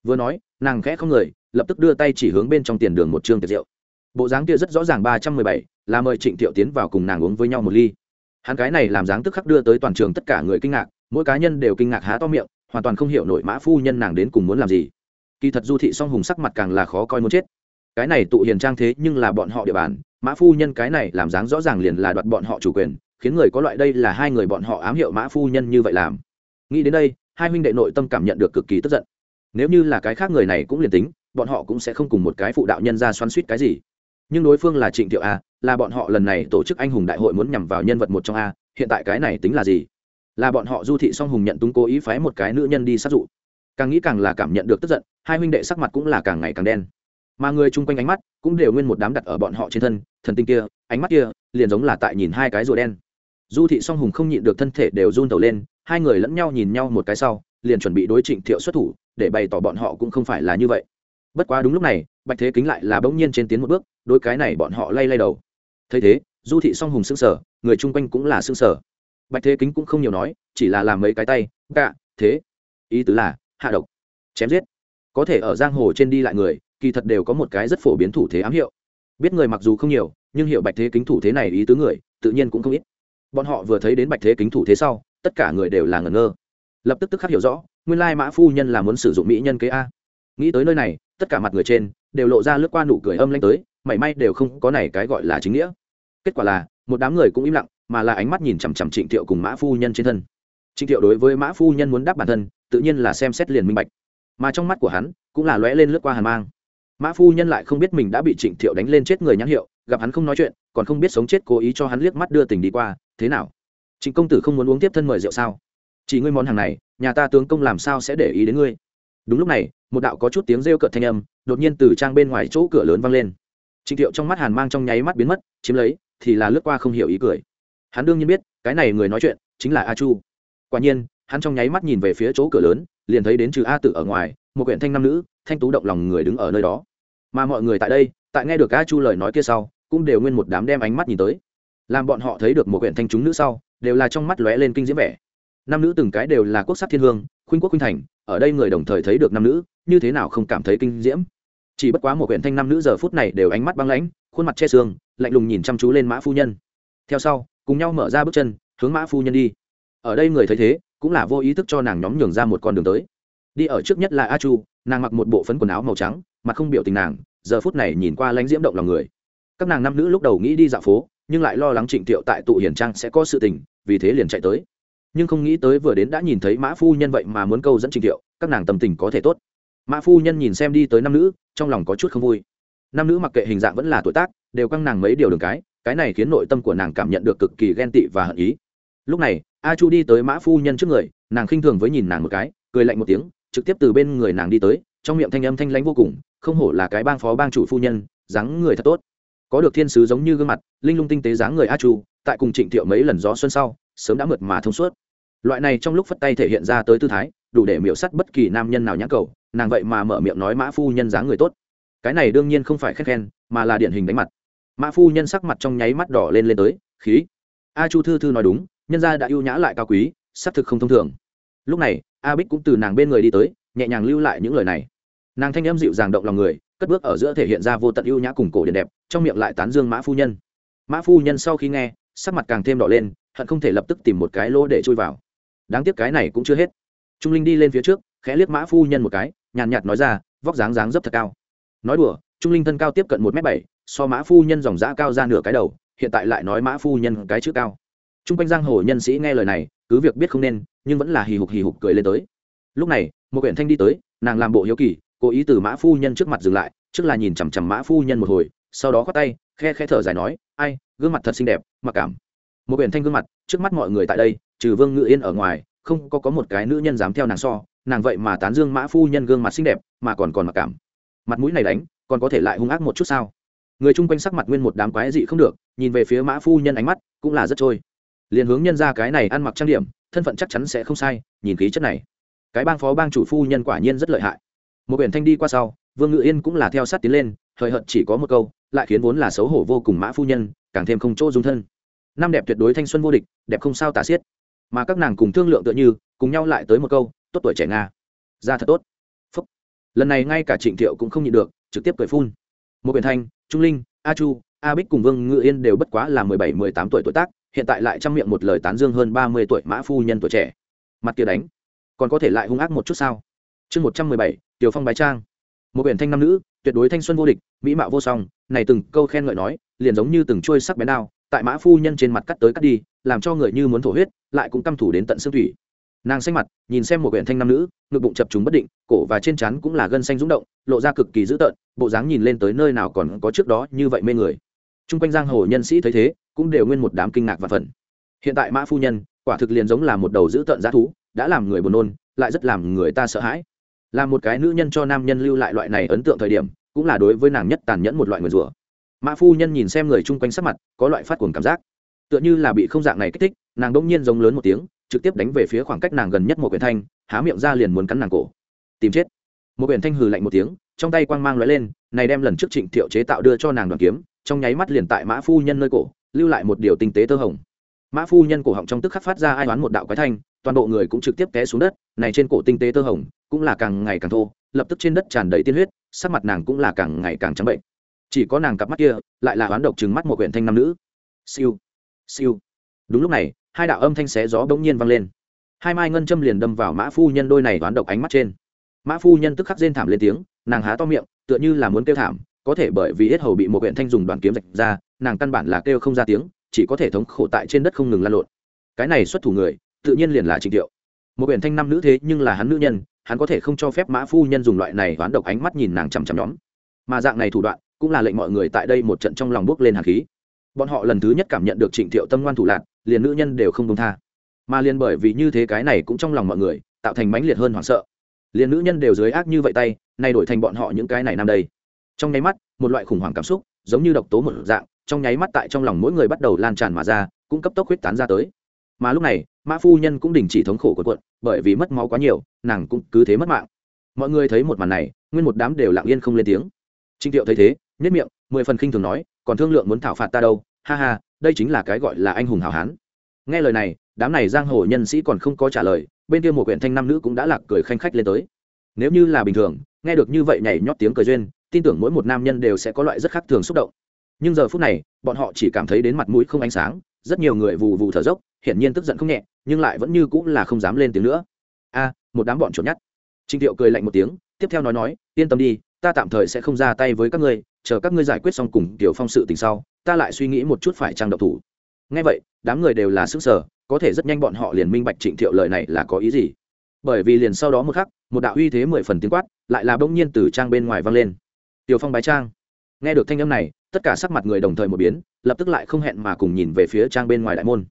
Vừa nói, nàng khẽ không người, lập tức đưa tay chỉ hướng bên trong tiền đường một trường tiệc rượu. Bộ dáng kia rất rõ ràng ba trăm mười bảy, là mời trịnh thiệu tiến vào cùng nàng uống với nhau một ly. Hắn cái này làm dáng tức khắc đưa tới toàn trường tất cả người kinh ngạc, mỗi cá nhân đều kinh ngạc há to miệng, hoàn toàn không hiểu nổi mã phu nhân nàng đến cùng muốn làm gì. Kỳ thật du thị song hùng sắc mặt càng là khó coi muốn chết. Cái này tụ hiền trang thế nhưng là bọn họ địa bàn, mã phu nhân cái này làm dáng rõ ràng liền là đoạt bọn họ chủ quyền, khiến người có loại đây là hai người bọn họ ám hiệu mã phu nhân như vậy làm. Nghĩ đến đây hai huynh đệ nội tâm cảm nhận được cực kỳ tức giận. Nếu như là cái khác người này cũng liền tính, bọn họ cũng sẽ không cùng một cái phụ đạo nhân ra xoắn suýt cái gì. Nhưng đối phương là trịnh thiệu a, là bọn họ lần này tổ chức anh hùng đại hội muốn nhằm vào nhân vật một trong a, hiện tại cái này tính là gì? Là bọn họ du thị song hùng nhận túng cố ý phái một cái nữ nhân đi sát dụ. Càng nghĩ càng là cảm nhận được tức giận, hai huynh đệ sắc mặt cũng là càng ngày càng đen. Mà người chung quanh ánh mắt cũng đều nguyên một đám đặt ở bọn họ trên thân, thần tinh kia, ánh mắt kia liền giống là tại nhìn hai cái rùa đen. Du thị song hùng không nhịn được thân thể đều run tẩu lên hai người lẫn nhau nhìn nhau một cái sau, liền chuẩn bị đối trịnh thiệu xuất thủ, để bày tỏ bọn họ cũng không phải là như vậy. Bất quá đúng lúc này, bạch thế kính lại là bỗng nhiên trên tiến một bước đôi cái này bọn họ lay lay đầu. Thấy thế, du thị song hùng xương sở người chung quanh cũng là xương sở bạch thế kính cũng không nhiều nói, chỉ là làm mấy cái tay gạ thế. Ý tứ là, hạ độc, chém giết. Có thể ở giang hồ trên đi lại người, kỳ thật đều có một cái rất phổ biến thủ thế ám hiệu. Biết người mặc dù không nhiều, nhưng hiệu bạch thế kính thủ thế này ý tứ người, tự nhiên cũng không ít. Bọn họ vừa thấy đến bạch thế kính thủ thế sau tất cả người đều là ngẩn ngơ. Lập tức tức khắc hiểu rõ, nguyên lai mã phu nhân là muốn sử dụng mỹ nhân kế a. Nghĩ tới nơi này, tất cả mặt người trên đều lộ ra lướt qua nụ cười âm lanh tới, mảy may đều không có này cái gọi là chính nghĩa. Kết quả là, một đám người cũng im lặng, mà là ánh mắt nhìn chằm chằm trịnh thiệu cùng mã phu nhân trên thân. Trịnh thiệu đối với mã phu nhân muốn đáp bản thân, tự nhiên là xem xét liền minh bạch. Mà trong mắt của hắn, cũng là lóe lên lướt qua hàn mang. Mã phu nhân lại không biết mình đã bị trịnh thiệu đánh lên chết người nhãn hiệu, gặp hắn không nói chuyện, còn không biết sống chết cố ý cho hắn liếc mắt đưa tình đi qua, thế nào? Trịnh công tử không muốn uống tiếp thân mời rượu sao? Chỉ ngươi món hàng này, nhà ta tướng công làm sao sẽ để ý đến ngươi? Đúng lúc này, một đạo có chút tiếng rêu cợt thanh âm, đột nhiên từ trang bên ngoài chỗ cửa lớn vang lên. Trịnh thiệu trong mắt hàn mang trong nháy mắt biến mất, chiếm lấy, thì là lướt qua không hiểu ý cười. Hắn đương nhiên biết, cái này người nói chuyện, chính là a chu. Quả nhiên, hắn trong nháy mắt nhìn về phía chỗ cửa lớn, liền thấy đến trừ a Tử ở ngoài, một quyển thanh nam nữ, thanh tú động lòng người đứng ở nơi đó. Mà mọi người tại đây, tại nghe được a chu lời nói kia sau, cũng đều nguyên một đám đem ánh mắt nhìn tới. Làm bọn họ thấy được một quyển thanh chúng nữ sau đều là trong mắt lóe lên kinh diễm vẻ. Nam nữ từng cái đều là quốc sắc thiên hương khuynh quốc khuynh thành ở đây người đồng thời thấy được nam nữ như thế nào không cảm thấy kinh diễm? Chỉ bất quá một quyển thanh nam nữ giờ phút này đều ánh mắt băng lãnh khuôn mặt che sương, lạnh lùng nhìn chăm chú lên mã phu nhân. Theo sau cùng nhau mở ra bước chân hướng mã phu nhân đi. Ở đây người thấy thế cũng là vô ý thức cho nàng nhóm nhường ra một con đường tới. Đi ở trước nhất là a chu nàng mặc một bộ phấn quần áo màu trắng mặt không biểu tình nàng giờ phút này nhìn qua lãnh diễm động lòng người. Các nàng nam nữ lúc đầu nghĩ đi dạo phố nhưng lại lo lắng trịnh thiệu tại tụ hiển trang sẽ có sự tình, vì thế liền chạy tới. Nhưng không nghĩ tới vừa đến đã nhìn thấy mã phu nhân vậy mà muốn câu dẫn trịnh thiệu, các nàng tâm tình có thể tốt. Mã phu nhân nhìn xem đi tới nam nữ, trong lòng có chút không vui. Nam nữ mặc kệ hình dạng vẫn là tuổi tác, đều căng nàng mấy điều đường cái cái này khiến nội tâm của nàng cảm nhận được cực kỳ ghen tị và hận ý. Lúc này, a chu đi tới mã phu nhân trước người, nàng khinh thường với nhìn nàng một cái, cười lạnh một tiếng, trực tiếp từ bên người nàng đi tới, trong miệng thanh âm thanh lãnh vô cùng, không hổ là cái bang phó bang chủ phu nhân, dáng người thật tốt có được thiên sứ giống như gương mặt, linh lung tinh tế dáng người a chu, tại cùng trịnh thiệu mấy lần gió xuân sau, sớm đã mượt mà thông suốt. Loại này trong lúc phất tay thể hiện ra tới tư thái, đủ để miễu sắt bất kỳ nam nhân nào nhãn cầu, nàng vậy mà mở miệng nói mã phu nhân dáng người tốt. Cái này đương nhiên không phải khen khen, mà là điển hình đánh mặt. Mã phu nhân sắc mặt trong nháy mắt đỏ lên lên tới, khí. A chu thư thư nói đúng, nhân gia đã ưu nhã lại cao quý, xác thực không thông thường. Lúc này, a bích cũng từ nàng bên người đi tới, nhẹ nhàng lưu lại những lời này. Nàng thanh em dịu dàng động lòng người cất bước ở giữa thể hiện ra vô tận ưu nhã cùng cổ điện đẹp, trong miệng lại tán dương mã phu nhân. Mã phu nhân sau khi nghe, sắc mặt càng thêm đỏ lên, hận không thể lập tức tìm một cái lỗ để chui vào. Đáng tiếc cái này cũng chưa hết. Trung linh đi lên phía trước, khẽ liếc mã phu nhân một cái, nhàn nhạt nói ra, vóc dáng dáng dấp thật cao. Nói đùa, trung linh thân cao tiếp cận một m bảy, so mã phu nhân dòng giã cao ra nửa cái đầu, hiện tại lại nói mã phu nhân cái chữ cao. T r u n g quanh giang hồ nhân sĩ nghe lời này, cứ việc biết không nên, nhưng vẫn là hì hục hì hục cười lên tới. Lúc này, một quyển thanh đi tới, nàng làm bộ hiếu kỳ cố ý từ mã phu nhân trước mặt dừng lại, trước là nhìn chằm chằm mã phu nhân một hồi, sau đó khoác tay, khe khe thở dài nói, ai, gương mặt thật xinh đẹp, mặc cảm. Một biển thanh gương mặt, trước mắt mọi người tại đây, trừ vương ngự yên ở ngoài, không có có một cái nữ nhân dám theo nàng so, nàng vậy mà tán dương mã phu nhân gương mặt xinh đẹp, mà còn còn mặc cảm. Mặt mũi này đánh, còn có thể lại hung ác một chút sao? Người chung quanh sắc mặt nguyên một đám quái dị không được, nhìn về phía mã phu nhân ánh mắt cũng là rất trôi. Liền hướng nhân ra cái này ăn mặc trang điểm, thân phận chắc chắn sẽ không sai, nhìn khí chất này. Cái bang phó bang chủ phu nhân quả nhiên rất lợi hại một quyển thanh đi qua sau, vương ngự yên cũng là theo sát tiến lên thời hận chỉ có một câu, lại khiến vốn là xấu hổ vô cùng mã phu nhân, càng thêm không chỗ dung thân. Năm đẹp tuyệt đối thanh xuân vô địch, đẹp không sao tả xiết. Mà các nàng cùng thương lượng tựa như, cùng nhau lại tới một câu, tốt tuổi trẻ nga. Ra thật tốt. Phúc. lần này ngay cả trịnh thiệu cũng không nhịn được, trực tiếp cười phun. Một quyển thanh, trung linh, a chu, a bích cùng vương ngự yên đều bất quá là mười bảy, mười tám tuổi tuổi tác, hiện tại lại chăm miệng một lời tán dương hơn ba mươi tuổi mã phu nhân tuổi trẻ. Mặt kia đánh. Còn có thể lại hung ác một chút sao? Chương một trăm mười bảy, tiểu phong bái trang. Một biển thanh nam nữ, tuyệt đối thanh xuân vô địch, mỹ mạo vô song, này từng câu khen ngợi nói, liền giống như từng trôi sắc bén đao, tại mã phu nhân trên mặt cắt tới cắt đi, làm cho người như muốn thổ huyết, lại cũng căm thủ đến tận xương thủy. Nàng xanh mặt, nhìn xem một quyển thanh nam nữ, ngực bụng chập chúng bất định, cổ và trên trán cũng là gân xanh rúng động, lộ ra cực kỳ dữ tợn, bộ dáng nhìn lên tới nơi nào còn có trước đó như vậy mê người. T r u n g quanh giang hồ nhân sĩ thấy thế, cũng đều nguyên một đám kinh ngạc và phần hiện tại mã phu nhân, quả thực liền giống là một đầu dữ tợn g thú, đã làm người buồn nôn, lại rất làm người ta sợ hãi là một cái nữ nhân cho nam nhân lưu lại loại này ấn tượng thời điểm, cũng là đối với nàng nhất tàn nhẫn một loại người rủa. Mã phu nhân nhìn xem người chung quanh sắc mặt, có loại phát cuồng cảm giác. Tựa như là bị không dạng này kích thích, nàng đ ỗ n g nhiên giống lớn một tiếng, trực tiếp đánh về phía khoảng cách nàng gần nhất một quyển thanh, há miệng ra liền muốn cắn nàng cổ. Tìm chết. Một quyển thanh hừ lạnh một tiếng, trong tay quang mang lóe lên, này đem lần trước trịnh thiệu chế tạo đưa cho nàng đoàn kiếm, trong nháy mắt liền tại mã phu nhân nơi cổ, lưu lại một điều tinh tế tơ hồng. Mã phu nhân cổ họng trong tức khắc phát ra ai đoán một đạo quái thanh toàn bộ người cũng trực tiếp té xuống đất, này trên cổ tinh tế tơ hồng cũng là càng ngày càng thô, lập tức trên đất tràn đầy tiên huyết, sắc mặt nàng cũng là càng ngày càng trắng bệnh. Chỉ có nàng cặp mắt kia lại là oán độc trừng mắt một quyển thanh nam nữ. Siêu siêu. Đúng lúc này, hai đạo âm thanh xé gió bỗng nhiên vang lên. Hai mai ngân châm liền đâm vào mã phu nhân đôi này đoán độc ánh mắt trên. Mã phu nhân tức khắc rên thảm lên tiếng, nàng há to miệng, tựa như là muốn kêu thảm, có thể bởi vì hết hầu bị một huyện thanh dùng đoàn kiếm rạch ra, nàng căn bản là kêu không ra tiếng, chỉ có thể thống khổ tại trên đất không ngừng lan lộn. Cái này xuất thủ người tự nhiên liền là trịnh thiệu một huyện thanh năm nữ thế nhưng là hắn nữ nhân, hắn có thể không cho phép mã phu nhân dùng loại này đoán độc ánh mắt nhìn nàng chằm chằm nhóm. Mà dạng này thủ đoạn, cũng là lệnh mọi người tại đây một trận trong lòng bước lên hàn khí. Bọn họ lần thứ nhất cảm nhận được trịnh thiệu tâm ngoan thủ lạc liền nữ nhân đều không công tha. Mà liền bởi vì như thế cái này cũng trong lòng mọi người, tạo thành mãnh liệt hơn hoảng sợ. Liền nữ nhân đều dưới ác như vậy tay, nay đổi thành bọn họ những cái này năm đây. Trong nháy mắt, một loại khủng hoảng cảm xúc, giống như độc tố một dạng, trong nháy mắt tại trong lòng mỗi người bắt đầu lan tràn mà ra, cũng cấp tốc huyết tán ra tới mà lúc này, mã phu nhân cũng đình chỉ thống khổ của quận, bởi vì mất máu quá nhiều, nàng cũng cứ thế mất mạng. Mọi người thấy một màn này, nguyên một đám đều lặng yên không lên tiếng. Trinh tiệu thấy thế nhất miệng, mười phần khinh thường nói, còn thương lượng muốn thảo phạt ta đâu? Ha ha, đây chính là cái gọi là anh hùng hảo hán. Nghe lời này, đám này giang hồ nhân sĩ còn không có trả lời, bên kia một quyển thanh nam nữ cũng đã lạc cười khanh khách lên tới. Nếu như là bình thường, nghe được như vậy nhảy nhót tiếng cười duyên, tin tưởng mỗi một nam nhân đều sẽ có loại rất khác thường xúc động. Nhưng giờ phút này, bọn họ chỉ cảm thấy đến mặt mũi không ánh sáng, rất nhiều người vù vù thở dốc hiển nhiên tức giận không nhẹ, nhưng lại vẫn như cũng là không dám lên tiếng nữa. A, một đám bọn trốn nhát Trình thiệu cười lạnh một tiếng, tiếp theo nói nói, yên tâm đi, ta tạm thời sẽ không ra tay với các ngươi, chờ các ngươi giải quyết xong cùng tiểu phong sự tình sau, ta lại suy nghĩ một chút phải trang độc thủ. Ngay vậy, đám người đều là sức sở có thể rất nhanh bọn họ liền minh bạch trịnh thiệu lời này là có ý gì. Bởi vì liền sau đó một khắc, một đạo uy thế mười phần tiếng quát, lại là bỗng nhiên từ trang bên ngoài vang lên. Tiểu phong bái trang. Nghe được thanh âm này, tất cả sắc mặt người đồng thời một biến, lập tức lại không hẹn mà cùng nhìn về phía trang bên ngoài đại môn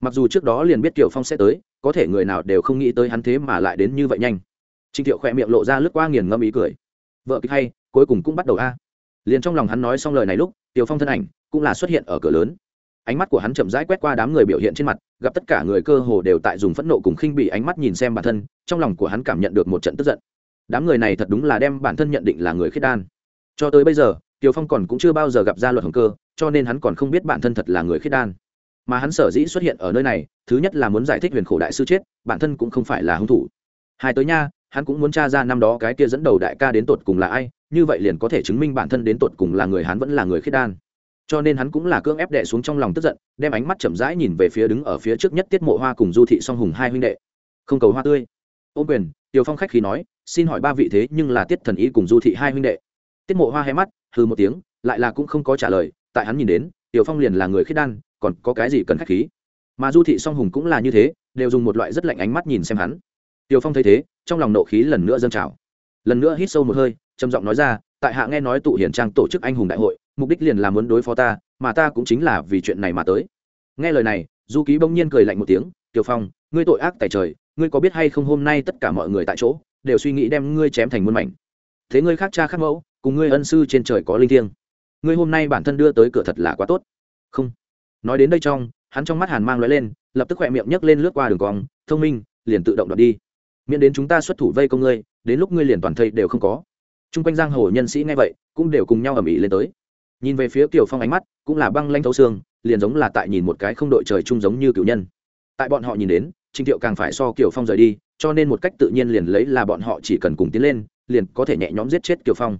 mặc dù trước đó liền biết tiểu phong sẽ tới có thể người nào đều không nghĩ tới hắn thế mà lại đến như vậy nhanh. Trịnh thiệu khỏe miệng lộ ra lướt qua nghiền ngâm ý cười. Vợ kịch hay cuối cùng cũng bắt đầu a. Liền trong lòng hắn nói xong lời này lúc tiểu phong thân ảnh cũng là xuất hiện ở cửa lớn. Ánh mắt của hắn chậm rãi quét qua đám người biểu hiện trên mặt gặp tất cả người cơ hồ đều tại dùng phẫn nộ cùng khinh bị ánh mắt nhìn xem bản thân trong lòng của hắn cảm nhận được một trận tức giận. Đám người này thật đúng là đem bản thân nhận định là người khiết đan. Cho tới bây giờ Tiểu Phong còn cũng chưa bao giờ gặp ra luật hồng cơ, cho nên hắn còn không biết bản thân thật là người khiết đan. Mà hắn sở dĩ xuất hiện ở nơi này, thứ nhất là muốn giải thích Huyền Khổ đại sư chết, bản thân cũng không phải là hung thủ. Hai tới nha, hắn cũng muốn tra ra năm đó cái kia dẫn đầu đại ca đến tột cùng là ai, như vậy liền có thể chứng minh bản thân đến tột cùng là người hắn vẫn là người khiết đan. Cho nên hắn cũng là cưỡng ép đệ xuống trong lòng tức giận, đem ánh mắt chậm rãi nhìn về phía đứng ở phía trước nhất Tiết Mộ Hoa cùng Du thị Song Hùng hai huynh đệ. Không cầu hoa tươi. ô quyền, Tiểu Phong khách khí nói, xin hỏi ba vị thế nhưng là Tiết Thần Ý cùng Du thị hai huynh đệ. Tiết Mộ Hoa hé mắt, hừ một tiếng, lại là cũng không có trả lời tại hắn nhìn đến tiểu phong liền là người khiết đan còn có cái gì cần khách khí? Mà du thị song hùng cũng là như thế, đều dùng một loại rất lạnh ánh mắt nhìn xem hắn. Tiều phong thấy thế, trong lòng nộ khí lần nữa dâng trào. Lần nữa hít sâu một hơi, trầm giọng nói ra, tại hạ nghe nói tụ hiển trang tổ chức anh hùng đại hội, mục đích liền là muốn đối phó ta, mà ta cũng chính là vì chuyện này mà tới. Nghe lời này, du ký bỗng nhiên cười lạnh một tiếng tiều phong, ngươi tội ác tại trời, ngươi có biết hay không hôm nay tất cả mọi người tại chỗ, đều suy nghĩ đem ngươi chém thành muôn mảnh. Thế ngươi khác cha khác mẫu, cùng ngươi ân sư trên trời có linh thiêng. Ngươi hôm nay bản thân đưa tới cửa thật là quá tốt. Không nói đến đây trong, hắn trong mắt hàn mang loại lên, lập tức khỏe miệng nhấc lên lướt qua đường cong, thông minh, liền tự động đoạt đi. Miễn đến chúng ta xuất thủ vây công ngươi, đến lúc ngươi liền toàn thây đều không có. T r u n g quanh giang hồ nhân sĩ nghe vậy, cũng đều cùng nhau ầm ĩ lên tới. Nhìn về phía kiều phong ánh mắt, cũng là băng lanh thấu xương, liền giống là tại nhìn một cái không đội trời chung giống như cựu nhân. Tại bọn họ nhìn đến, trịnh thiệu càng phải so kiều phong rời đi, cho nên một cách tự nhiên liền lấy là bọn họ chỉ cần cùng tiến lên, liền có thể nhẹ nhõm giết chết kiều phong.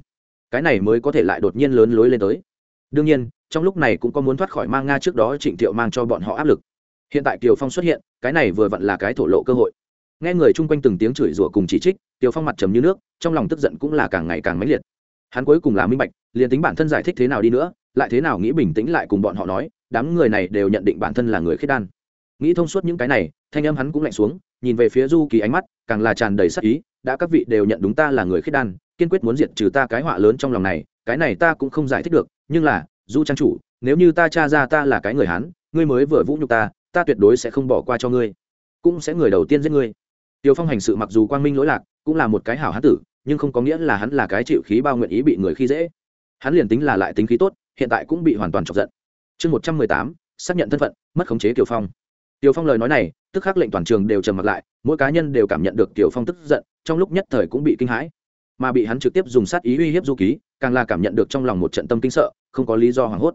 Cái này mới có thể lại đột nhiên lớn lối lên tới. Đương nhiên trong lúc này cũng có muốn thoát khỏi mang nga trước đó trịnh thiệu mang cho bọn họ áp lực. Hiện tại kiều phong xuất hiện, cái này vừa vặn là cái thổ lộ cơ hội. Nghe người chung quanh từng tiếng chửi rủa cùng chỉ trích, kiều phong mặt trầm như nước, trong lòng tức giận cũng là càng ngày càng mãnh liệt. Hắn cuối cùng là minh bạch, liền tính bản thân giải thích thế nào đi nữa, lại thế nào nghĩ bình tĩnh lại cùng bọn họ nói, đám người này đều nhận định bản thân là người khiết đan. Nghĩ thông suốt những cái này, thanh âm hắn cũng lạnh xuống, nhìn về phía du kỳ ánh mắt, càng là tràn đầy sắc ý, đã các vị đều nhận đúng ta là người khiết đan, kiên quyết muốn diệt trừ ta cái họa lớn trong lòng này, cái này ta cũng không giải thích được, nhưng là du trang chủ nếu như ta cha ra ta là cái người hán ngươi mới vừa vũ nhục ta ta tuyệt đối sẽ không bỏ qua cho ngươi cũng sẽ người đầu tiên giết ngươi. Tiêu phong hành sự mặc dù quang minh lỗi lạc cũng là một cái hảo hán tử nhưng không có nghĩa là hắn là cái chịu khí bao nguyện ý bị người khi dễ. Hắn liền tính là lại tính khí tốt hiện tại cũng bị hoàn toàn chọc giận. Chương một trăm mười tám xác nhận thân phận mất khống chế tiểu phong. Tiểu Phong lời nói này, tức khắc lệnh toàn trường đều trầm mặt lại, mỗi cá nhân đều cảm nhận được Tiểu Phong tức giận, trong lúc nhất thời cũng bị kinh hãi mà bị hắn trực tiếp dùng sát ý uy hiếp du ký, càng là cảm nhận được trong lòng một trận tâm kinh sợ, không có lý do hoảng hốt.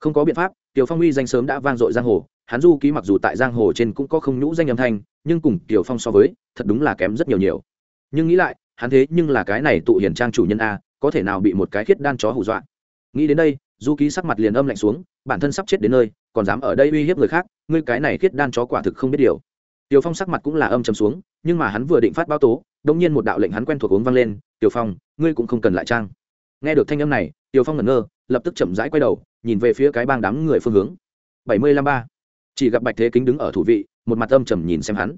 Không có biện pháp, tiểu phong uy danh sớm đã vang dội giang hồ, hắn du ký mặc dù tại giang hồ trên cũng có không nhũ danh âm thanh, nhưng cùng tiểu phong so với, thật đúng là kém rất nhiều nhiều. Nhưng nghĩ lại, hắn thế nhưng là cái này tụ hiền trang chủ nhân a, có thể nào bị một cái khiết đan chó hù dọa. Nghĩ đến đây, du ký sắc mặt liền âm lạnh xuống, bản thân sắp chết đến nơi, còn dám ở đây uy hiếp người khác, ngươi cái này khiết đan chó quả thực không biết điều. Tiểu phong sắc mặt cũng là âm trầm xuống, nhưng mà hắn vừa định phát báo tố đông nhiên một đạo lệnh hắn quen thuộc uống vang lên, tiểu phong, ngươi cũng không cần lại trang. Nghe được thanh âm này, tiểu phong ngẩn ngơ, lập tức chậm rãi quay đầu, nhìn về phía cái bang đám người phương hướng. Bảy mươi lăm ba. Chỉ gặp bạch thế kính đứng ở thủ vị, một mặt âm trầm nhìn xem hắn.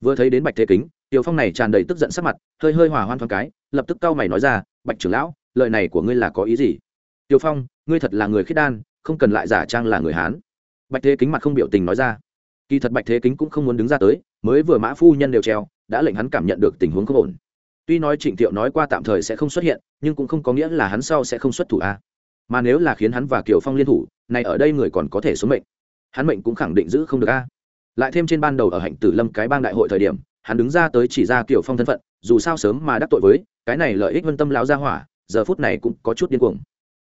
Vừa thấy đến bạch thế kính, tiểu phong này tràn đầy tức giận sắc mặt, hơi hơi hòa hoan thoáng cái, lập tức cau mày nói ra, bạch trưởng lão, lời này của ngươi là có ý gì? Tiểu phong, ngươi thật là người khiết đan, không cần lại giả trang là người hán. Bạch thế kính mặt không biểu tình nói ra. Kỳ thật bạch thế kính cũng không muốn đứng ra tới, mới vừa mã phu nhân đều treo đã lệnh hắn cảm nhận được tình huống không ổn. Tuy nói trịnh thiệu nói qua tạm thời sẽ không xuất hiện, nhưng cũng không có nghĩa là hắn sau sẽ không xuất thủ a. Mà nếu là khiến hắn và kiều phong liên thủ này ở đây người còn có thể xuống mệnh. Hắn mệnh cũng khẳng định giữ không được a. Lại thêm trên ban đầu ở hạnh tử lâm cái bang đại hội thời điểm, hắn đứng ra tới chỉ ra kiều phong thân phận, dù sao sớm mà đắc tội với, cái này lợi ích vân tâm lão gia hỏa, giờ phút này cũng có chút điên cuồng.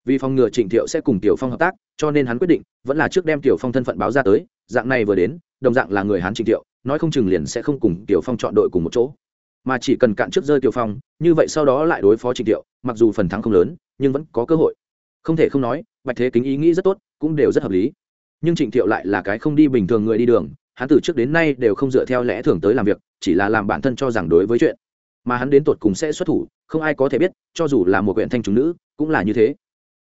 Vì phòng ngừa trịnh thiệu sẽ cùng tiểu phong hợp tác, cho nên hắn quyết định vẫn là trước đem tiểu phong thân phận báo ra tới, dạng này vừa đến, đồng dạng là người hắn trịnh thiệu nói không chừng liền sẽ không cùng tiểu phong chọn đội cùng một chỗ. Mà chỉ cần cạn trước rơi tiểu phong, như vậy sau đó lại đối phó trịnh Tiệu. mặc dù phần thắng không lớn, nhưng vẫn có cơ hội. Không thể không nói, bạch thế kính ý nghĩ rất tốt, cũng đều rất hợp lý. Nhưng trịnh Tiệu lại là cái không đi bình thường người đi đường, hắn từ trước đến nay đều không dựa theo lẽ thường tới làm việc, chỉ là làm bản thân cho rằng đối với chuyện. Mà hắn đến tột cùng sẽ xuất thủ, không ai có thể biết, cho dù là một quyển thanh chúng nữ, cũng là như thế.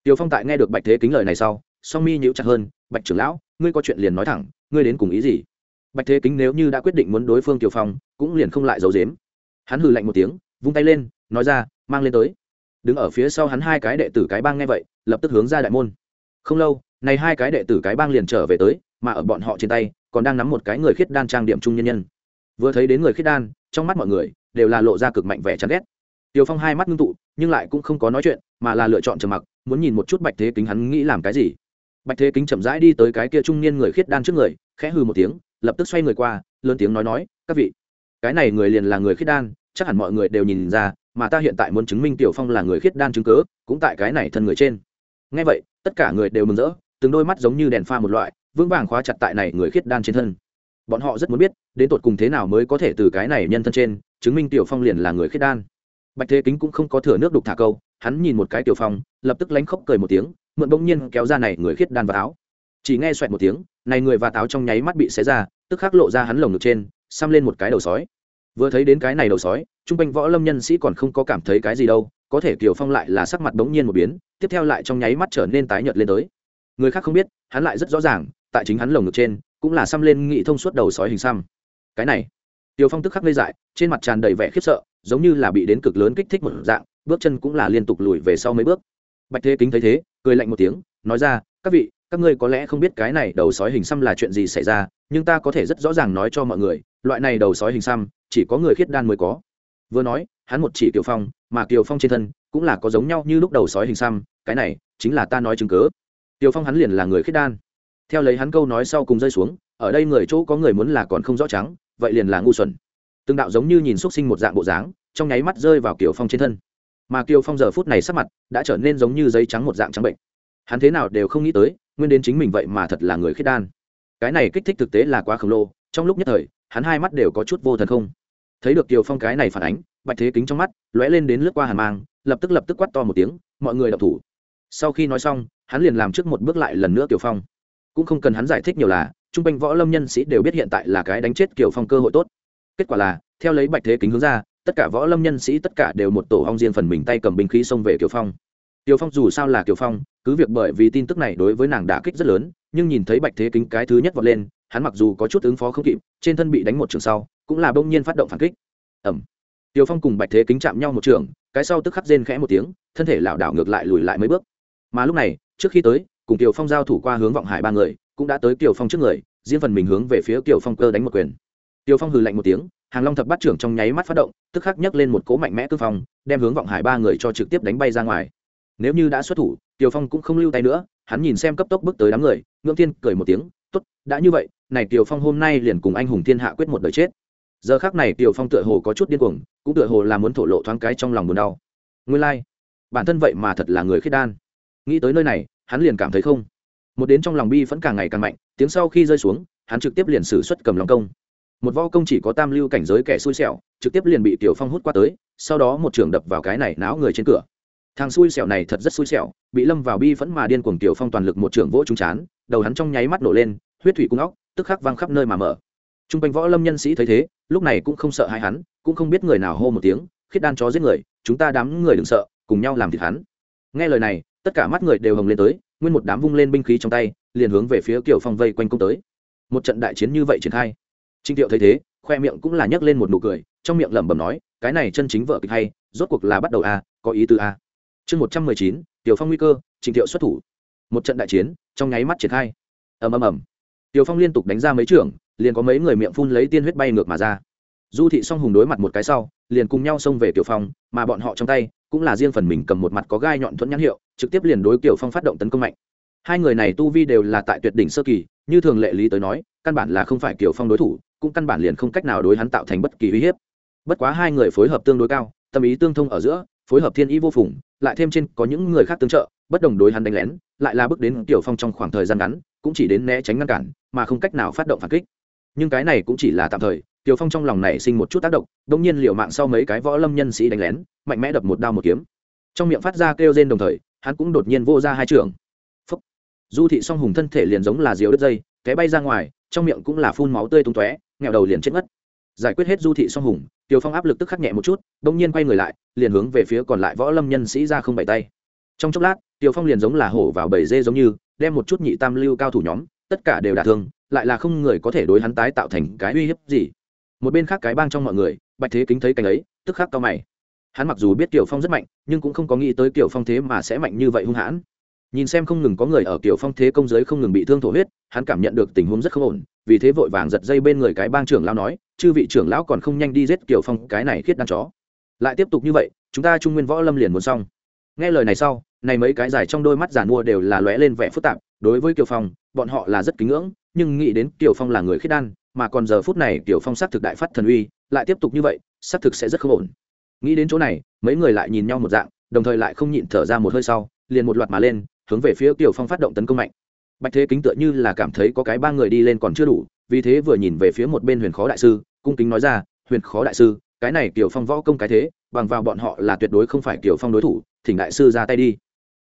Tiều phong tại nghe được bạch thế kính lời này sau, song mi nhíu chặt hơn, bạch trưởng lão, ngươi có chuyện liền nói thẳng, ngươi đến cùng ý gì? Bạch thế kính nếu như đã quyết định muốn đối phương tiều phong, cũng liền không lại giấu dếm hắn hừ lạnh một tiếng, vung tay lên, nói ra, mang lên tới. Đứng ở phía sau hắn hai cái đệ tử cái bang nghe vậy, lập tức hướng ra đại môn. Không lâu, này hai cái đệ tử cái bang liền trở về tới, mà ở bọn họ trên tay, còn đang nắm một cái người khiết đan trang điểm trung nhân nhân. Vừa thấy đến người khiết đan, trong mắt mọi người đều là lộ ra cực mạnh vẻ chán ghét. Tiều phong hai mắt ngưng tụ, nhưng lại cũng không có nói chuyện, mà là lựa chọn trầm mặc, muốn nhìn một chút bạch thế kính hắn nghĩ làm cái gì. Bạch thế kính chậm rãi đi tới cái kia trung niên người khiết đan trước người, khẽ hư một tiếng lập tức xoay người qua, lớn tiếng nói nói, các vị, cái này người liền là người khiết đan, chắc hẳn mọi người đều nhìn ra, mà ta hiện tại muốn chứng minh tiểu phong là người khiết đan chứng cớ cũng tại cái này thân người trên. Ngay vậy, tất cả người đều mừng rỡ, từng đôi mắt giống như đèn pha một loại, vững vàng khóa chặt tại này người khiết đan trên thân. Bọn họ rất muốn biết, đến tột cùng thế nào mới có thể từ cái này nhân thân trên, chứng minh tiểu phong liền là người khiết đan. Bạch thế kính cũng không có thừa nước đục thả câu, hắn nhìn một cái tiểu phong, lập tức lánh khóc cười một tiếng, mượn bỗng nhiên kéo ra này người khiết đan vào áo. Chỉ nghe xoẹt một tiếng này người và táo trong nháy mắt bị xé ra, tức khắc lộ ra hắn lồng ngực trên, xăm lên một cái đầu sói. Vừa thấy đến cái này đầu sói, trung quanh võ lâm nhân sĩ còn không có cảm thấy cái gì đâu, có thể kiều phong lại là sắc mặt bỗng nhiên một biến, tiếp theo lại trong nháy mắt trở nên tái nhợt lên tới. Người khác không biết, hắn lại rất rõ ràng, tại chính hắn lồng ngực trên, cũng là xăm lên nghị thông suốt đầu sói hình xăm. Cái này tiều phong tức khắc lê dại, trên mặt tràn đầy vẻ khiếp sợ, giống như là bị đến cực lớn kích thích một dạng, bước chân cũng là liên tục lùi về sau mấy bước. Bạch thế kính thấy thế, cười lạnh một tiếng, nói ra, các vị các ngươi có lẽ không biết cái này đầu sói hình xăm là chuyện gì xảy ra, nhưng ta có thể rất rõ ràng nói cho mọi người, loại này đầu sói hình xăm, chỉ có người khiết đan mới có. Vừa nói, hắn một chỉ kiều phong, mà kiều phong trên thân cũng là có giống nhau như lúc đầu sói hình xăm, cái này chính là ta nói chứng cớ kiều phong hắn liền là người khiết đan. Theo lấy hắn câu nói sau cùng rơi xuống, ở đây người chỗ có người muốn là còn không rõ trắng, vậy liền là ngu xuẩn. Từng đạo giống như nhìn x sinh một dạng bộ dáng, trong nháy mắt rơi vào kiều phong trên thân. Mà kiều phong giờ phút này sắc mặt đã trở nên giống như giấy trắng một dạng trắng bệnh. Hắn thế nào đều không nghĩ tới nguyên đến chính mình vậy mà thật là người khiết đan. Cái này kích thích thực tế là quá khổng lồ, trong lúc nhất thời, hắn hai mắt đều có chút vô thần không. Thấy được kiều phong cái này phản ánh, bạch thế kính trong mắt lóe lên đến lướt qua hàn mang, lập tức lập tức quát to một tiếng, mọi người đọc thủ. Sau khi nói xong, hắn liền làm trước một bước lại lần nữa kiều phong. Cũng không cần hắn giải thích nhiều là, trung quanh võ lâm nhân sĩ đều biết hiện tại là cái đánh chết kiều phong cơ hội tốt. Kết quả là, theo lấy bạch thế kính hướng ra, tất cả võ lâm nhân sĩ tất cả đều một tổ hong riêng phần mình tay cầm binh khí xông về kiều phong. Tiểu phong dù sao là Tiểu phong, cứ việc bởi vì tin tức này đối với nàng đã kích rất lớn, nhưng nhìn thấy bạch thế kính cái thứ nhất vọt lên, hắn mặc dù có chút ứng phó không kịp, trên thân bị đánh một trường sau, cũng là bỗng nhiên phát động phản kích. Ầm. Tiểu phong cùng bạch thế kính chạm nhau một trường, cái sau tức khắc rên khẽ một tiếng, thân thể lảo đảo ngược lại lùi lại mấy bước. Mà lúc này, trước khi tới, cùng Tiểu phong giao thủ qua hướng vọng hải ba người, cũng đã tới Tiểu phong trước người, riêng phần mình hướng về phía Tiểu phong cơ đánh một quyền. Tiểu phong hừ lạnh một tiếng, hàng long thập bắt trưởng trong nháy mắt phát động, tức khắc nhấc lên một cỗ mạnh mẽ tứ phong, đem hướng vọng hải ba người cho trực tiếp đánh bay ra ngoài nếu như đã xuất thủ tiều phong cũng không lưu tay nữa, hắn nhìn xem cấp tốc bước tới đám người, ngưỡng thiên cười một tiếng, tốt, đã như vậy, này tiều phong hôm nay liền cùng anh hùng thiên hạ quyết một đời chết. Giờ khác này tiều phong tựa hồ có chút điên cuồng, cũng tựa hồ là muốn thổ lộ thoáng cái trong lòng buồn đau. Nguyên lai、like. bản thân vậy mà thật là người khiết đan. Nghĩ tới nơi này, hắn liền cảm thấy không. Một đến trong lòng bi vẫn càng ngày càng mạnh, tiếng sau khi rơi xuống, hắn trực tiếp liền xử xuất cầm lòng công. Một vo công chỉ có tam lưu cảnh giới kẻ xui xẻo, trực tiếp liền bị tiểu phong hút qua tới, sau đó một trường đập vào cái này náo người trên cửa thằng xui xẻo này thật rất xui xẻo, bị lâm vào bi phẫn mà điên cuồng tiểu phong toàn lực một trưởng vỗ trúng chán, đầu hắn trong nháy mắt nổ lên, huyết thủy cung óc, tức khắc văng khắp nơi mà mở. T r u n g quanh võ lâm nhân sĩ thấy thế, lúc này cũng không sợ hai hắn, cũng không biết người nào hô một tiếng khiết đan chó giết người, chúng ta đám người đừng sợ, cùng nhau làm thịt hắn. Nghe lời này, tất cả mắt người đều hồng lên tới, nguyên một đám vung lên binh khí trong tay, liền hướng về phía kiểu phong vây quanh công tới. Một trận đại chiến như vậy triển khai. Trinh tiệu thấy thế, khoe miệng cũng là nhấc lên một nụ cười, trong miệng lẩm bẩm nói, cái này chân chính vợ kịch hay, rốt cuộc là bắt đầu a có ý tứ a chương một trăm mười chín, tiểu phong nguy cơ, trình thiệu xuất thủ. Một trận đại chiến, trong nháy mắt triển khai. Ầm ầm ầm. Tiểu phong liên tục đánh ra mấy trưởng liền có mấy người miệng phun lấy tiên huyết bay ngược mà ra. Du thị song hùng đối mặt một cái sau, liền cùng nhau xông về tiểu phong, mà bọn họ trong tay cũng là riêng phần mình cầm một mặt có gai nhọn thuẫn nhãn hiệu, trực tiếp liền đối tiểu phong phát động tấn công mạnh. Hai người này tu vi đều là tại tuyệt đỉnh sơ kỳ, như thường lệ lý tới nói, căn bản là không phải kiểu phong đối thủ, cũng căn bản liền không cách nào đối hắn tạo thành bất kỳ uy hiếp. Bất quá hai người phối hợp tương đối cao, tâm ý tương thông ở giữa, phối hợp thiên ý vô phùng lại thêm trên có những người khác tương trợ bất đồng đối hắn đánh lén lại là bước đến tiểu phong trong khoảng thời gian ngắn cũng chỉ đến né tránh ngăn cản mà không cách nào phát động phản kích. Nhưng cái này cũng chỉ là tạm thời tiểu phong trong lòng này sinh một chút tác động đông nhiên liều mạng sau mấy cái võ lâm nhân sĩ đánh lén mạnh mẽ đập một đao một kiếm. Trong miệng phát ra kêu rên đồng thời hắn cũng đột nhiên vô ra hai trường. Phúc. du thị song hùng thân thể liền giống là diều đứt dây té bay ra ngoài trong miệng cũng là phun máu tươi tung tóe nghẹo đầu liền chết mất. Giải quyết hết du thị song hùng Tiêu Phong áp lực tức khắc nhẹ một chút, đông nhiên quay người lại, liền hướng về phía còn lại võ lâm nhân sĩ ra không bảy tay. Trong chốc lát, tiểu phong liền giống là hổ vào bầy dê giống như đem một chút nhị tam lưu cao thủ nhóm tất cả đều đả thương lại là không người có thể đối hắn tái tạo thành cái uy hiếp gì. Một bên khác cái bang trong mọi người bạch thế kính thấy cảnh ấy tức khắc cao mày. Hắn mặc dù biết tiểu phong rất mạnh nhưng cũng không có nghĩ tới tiểu phong thế mà sẽ mạnh như vậy hung hãn. Nhìn xem không ngừng có người ở tiểu phong thế công giới không ngừng bị thương thổ huyết hắn cảm nhận được tình huống rất không ổn vì thế vội vàng giật dây bên người cái bang trưởng lão nói chư vị trưởng lão còn không nhanh đi giết tiểu phong cái này khiết đan chó lại tiếp tục như vậy, chúng ta trung nguyên võ lâm liền muốn xong. Nghe lời này sau, này mấy cái dài trong đôi mắt giàn mua đều là lóe lên vẻ phức tạp, đối với kiều phong, bọn họ là rất kính ngưỡng, nhưng nghĩ đến kiều phong là người khiết đan, mà còn giờ phút này kiều phong xác thực đại phát thần uy, lại tiếp tục như vậy, xác thực sẽ rất không ổn. Nghĩ đến chỗ này, mấy người lại nhìn nhau một dạng, đồng thời lại không nhịn thở ra một hơi sau, liền một loạt mà lên, hướng về phía kiều phong phát động tấn công mạnh. Bạch thế kính tựa như là cảm thấy có cái ba người đi lên còn chưa đủ, vì thế vừa nhìn về phía một bên huyền khó đại sư, cung kính nói ra, huyền khó đại sư cái này kiều phong võ công cái thế, bằng vào bọn họ là tuyệt đối không phải kiều phong đối thủ, thỉnh đại sư ra tay đi.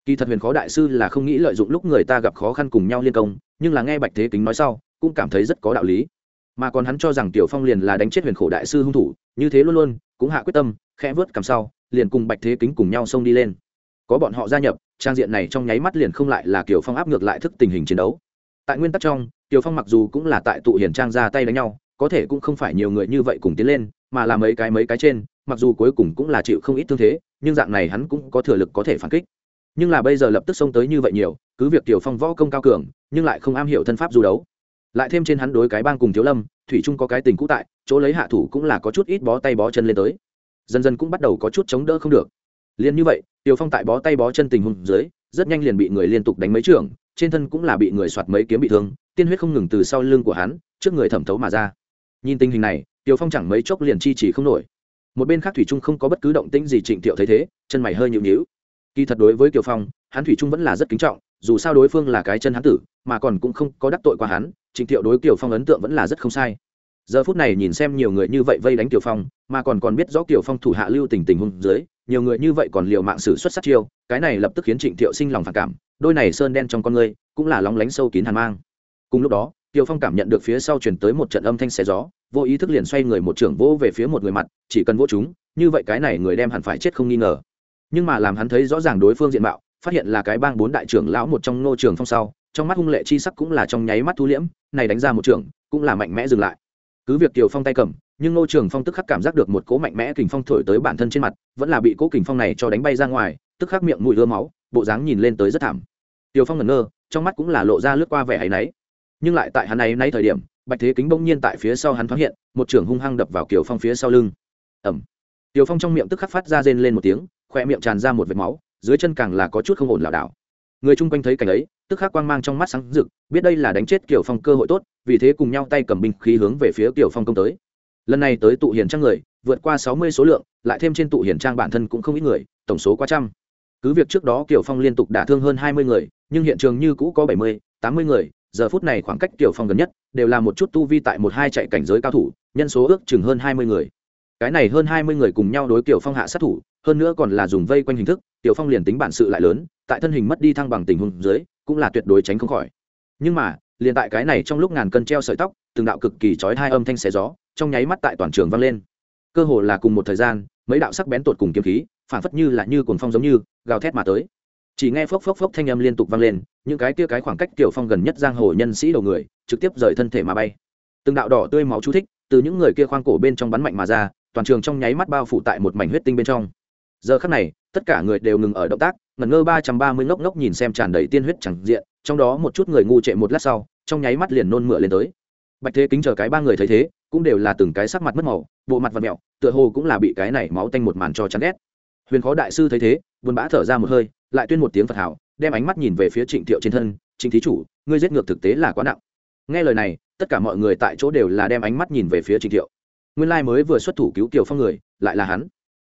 Kỳ thật huyền khó đại sư là không nghĩ lợi dụng lúc người ta gặp khó khăn cùng nhau liên công, nhưng là nghe bạch thế kính nói sau, cũng cảm thấy rất có đạo lý. Mà còn hắn cho rằng tiểu phong liền là đánh chết huyền khổ đại sư hung thủ, như thế luôn luôn, cũng hạ quyết tâm, khẽ vớt cầm sau, liền cùng bạch thế kính cùng nhau xông đi lên. Có bọn họ gia nhập, trang diện này trong nháy mắt liền không lại là kiểu phong áp ngược lại thức tình hình chiến đấu. Tại nguyên tắc trong tiểu phong mặc dù cũng là tại tụ hiển trang ra tay đánh nhau, có thể cũng không phải nhiều người như vậy cùng tiến lên mà là mấy cái mấy cái trên, mặc dù cuối cùng cũng là chịu không ít thương thế, nhưng dạng này hắn cũng có thừa lực có thể phản kích. Nhưng là bây giờ lập tức xông tới như vậy nhiều, cứ việc tiểu phong võ công cao cường, nhưng lại không am hiểu thân pháp du đấu. Lại thêm trên hắn đối cái bang cùng thiếu lâm, thủy trung có cái tình cũ tại, chỗ lấy hạ thủ cũng là có chút ít bó tay bó chân lên tới. Dần dần cũng bắt đầu có chút chống đỡ không được. Liền như vậy, tiểu phong tại bó tay bó chân tình hùng dưới, rất nhanh liền bị người liên tục đánh mấy trường, trên thân cũng là bị người soạt mấy kiếm bị thương, tiên huyết không ngừng từ sau lưng của hắn, trước người thẩm thấu mà ra. Nhìn tình hình này tiểu phong chẳng mấy chốc liền chi chỉ không nổi. Một bên khác thủy trung không có bất cứ động tĩnh gì trịnh thiệu thấy thế, chân mày hơi nhịu nhịu kỳ thật đối với kiều phong, hắn thủy trung vẫn là rất kính trọng, dù sao đối phương là cái chân hắn tử, mà còn cũng không có đắc tội qua hắn, trịnh thiệu đối kiều phong ấn tượng vẫn là rất không sai. Giờ phút này nhìn xem nhiều người như vậy vây đánh kiều phong, mà còn còn biết rõ kiều phong thủ hạ lưu tình tình hôn dưới, nhiều người như vậy còn liều mạng sử xuất sát chiêu, cái này lập tức khiến trịnh thiệu sinh lòng phản cảm, đôi này sơn đen trong con người, cũng là lóng lánh sâu kín hàn mang. Cùng lúc đó kiều phong cảm nhận được phía sau chuyển tới một trận âm thanh xé gió vô ý thức liền xoay người một trưởng vỗ về phía một người mặt, chỉ cần vỗ chúng, như vậy cái này người đem hẳn phải chết không nghi ngờ. Nhưng mà làm hắn thấy rõ ràng đối phương diện mạo, phát hiện là cái bang bốn đại trưởng lão một trong nô trường phong sau, trong mắt hung lệ chi sắc cũng là trong nháy mắt thu liễm, này đánh ra một trưởng, cũng là mạnh mẽ dừng lại. Cứ việc tiểu phong tay cầm, nhưng nô trường phong tức khắc cảm giác được một cỗ mạnh mẽ kình phong thổi tới bản thân trên mặt, vẫn là bị cỗ kình phong này cho đánh bay ra ngoài, tức khắc miệng mũi ưa máu, bộ dáng nhìn lên tới rất thảm. Tiểu phong ngẩn ngơ, trong mắt cũng là lộ ra lướt qua vẻ áy náy. Nhưng lại tại hắn ấy nay thời điểm bạch thế kính bỗng nhiên tại phía sau hắn thoáng hiện, một trưởng hung hăng đập vào kiều phong phía sau lưng. Ẩm kiều phong trong miệng tức khắc phát ra rên lên một tiếng khoe miệng tràn ra một vệt máu, dưới chân càng là có chút không ổn lảo đảo. Người chung quanh thấy cảnh ấy, tức khắc quang mang trong mắt sáng rực, biết đây là đánh chết kiều phong cơ hội tốt, vì thế cùng nhau tay cầm binh khí hướng về phía kiều phong công tới. Lần này tới tụ hiền trang người, vượt qua sáu mươi số lượng, lại thêm trên tụ hiền trang bản thân cũng không ít người, tổng số quá trăm. Cứ việc trước đó kiều phong liên tục đả thương hơn hai mươi người, nhưng hiện trường như cũ có bảy mươi, tám mươi người giờ phút này khoảng cách tiểu phong gần nhất đều là một chút tu vi tại một hai chạy cảnh giới cao thủ, nhân số ước chừng hơn hai mươi người. Cái này hơn hai mươi người cùng nhau đối tiểu phong hạ sát thủ, hơn nữa còn là dùng vây quanh hình thức, tiểu phong liền tính bản sự lại lớn, tại thân hình mất đi thăng bằng tình huống dưới, cũng là tuyệt đối tránh không khỏi. Nhưng mà, liền tại cái này trong lúc ngàn cân treo sợi tóc, từng đạo cực kỳ chói hai âm thanh xé gió, trong nháy mắt tại toàn trường vang lên. Cơ hồ là cùng một thời gian, mấy đạo sắc bén tột cùng kiếm khí, phản phất như là như cuồng phong giống như, gào thét mà tới chỉ nghe phốc phốc phốc thanh âm liên tục vang lên, những cái kia cái khoảng cách tiểu phong gần nhất giang hồ nhân sĩ đầu người, trực tiếp rời thân thể mà bay. Từng đạo đỏ tươi máu chú thích, từ những người kia khoang cổ bên trong bắn mạnh mà ra, toàn trường trong nháy mắt bao phủ tại một mảnh huyết tinh bên trong. Giờ khắc này, tất cả người đều ngừng ở động tác, ngẩn ngơ ba trăm ba mươi ngốc ngốc nhìn xem tràn đầy tiên huyết chẳng diện, trong đó một chút người ngu trệ một lát sau, trong nháy mắt liền nôn mửa lên tới. Bạch thế kính chờ cái ba người thấy thế, cũng đều là từng cái sắc mặt mất màu, bộ mặt và mẹo tựa hồ cũng là bị cái này máu tanh một màn cho chắn ghét. Huyền khó đại sư thấy thế, buồn bã thở ra một hơi lại tuyên một tiếng phật hảo, đem ánh mắt nhìn về phía trịnh thiệu trên thân, trịnh thí chủ, ngươi giết ngược thực tế là quá nặng. Nghe lời này, tất cả mọi người tại chỗ đều là đem ánh mắt nhìn về phía trịnh thiệu nguyên lai mới vừa xuất thủ cứu kiều phong người, lại là hắn.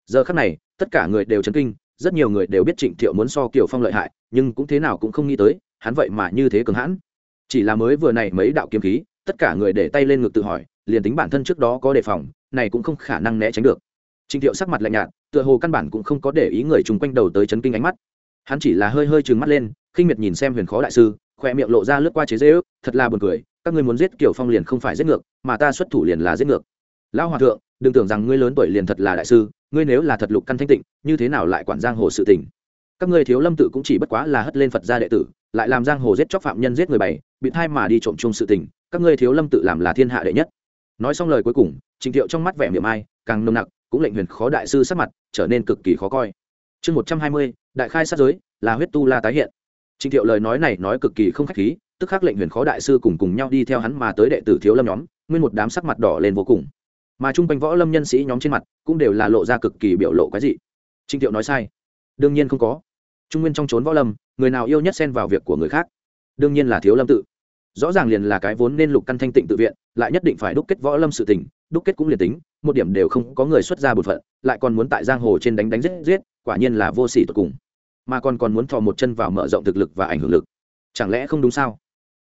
Giờ khắc này, tất cả người đều chấn kinh, rất nhiều người đều biết trịnh thiệu muốn so kiều phong lợi hại, nhưng cũng thế nào cũng không nghĩ tới, hắn vậy mà như thế cường hãn. Chỉ là mới vừa này mấy đạo kiếm khí, tất cả người để tay lên ngực tự hỏi, liền tính bản thân trước đó có đề phòng, này cũng không khả năng né tránh được. Trịnh thiệu sắc mặt lạnh nhạt, tựa hồ căn bản cũng không có để ý người chung quanh đầu tới chấn kinh ánh mắt hắn chỉ là hơi hơi trừng mắt lên, khinh miệt nhìn xem huyền khó đại sư khoe miệng lộ ra lướt qua chế dễ ước, thật là buồn cười, các ngươi muốn giết kiều phong liền không phải giết ngược, mà ta xuất thủ liền là giết ngược. Lão hòa thượng, đừng tưởng rằng ngươi lớn tuổi liền thật là đại sư, ngươi nếu là thật lục căn thanh tịnh, như thế nào lại quản giang hồ sự tình? Các ngươi thiếu lâm tự cũng chỉ bất quá là hất lên phật gia đệ tử, lại làm giang hồ giết chóc phạm nhân giết người bảy bị thai mà đi trộm chung sự tình, các ngươi thiếu lâm tự làm là thiên hạ đệ nhất. Nói xong lời cuối cùng, trình thiệu trong mắt vẻ miệng ai, càng nồng nặc, cũng lệnh huyền khó đại sư sắc mặt trở nên cực kỳ khó coi. Chương một trăm hai mươi đại khai sát giới, là huyết tu la tái hiện. Trình thiệu lời nói này nói cực kỳ không khách khí, tức khắc lệnh huyền khó đại sư cùng cùng nhau đi theo hắn mà tới đệ tử thiếu lâm nhóm, nguyên một đám sắc mặt đỏ lên vô cùng. Mà chung quanh võ lâm nhân sĩ nhóm trên mặt cũng đều là lộ ra cực kỳ biểu lộ cái gì trình thiệu nói sai. Đương nhiên không có. Trung nguyên trong trốn võ lâm, người nào yêu nhất xen vào việc của người khác? Đương nhiên là thiếu lâm tự. Rõ ràng liền là cái vốn nên lục căn thanh tịnh tự viện, lại nhất định phải đúc kết võ lâm sự tình, đúc kết cũng liền tính, một điểm đều không có người xuất ra bột phận, lại còn muốn tại giang hồ trên đánh đánh giết giết, quả nhiên là vô sỉ tột cùng mà còn còn muốn thò một chân vào mở rộng thực lực và ảnh hưởng lực. Chẳng lẽ không đúng sao?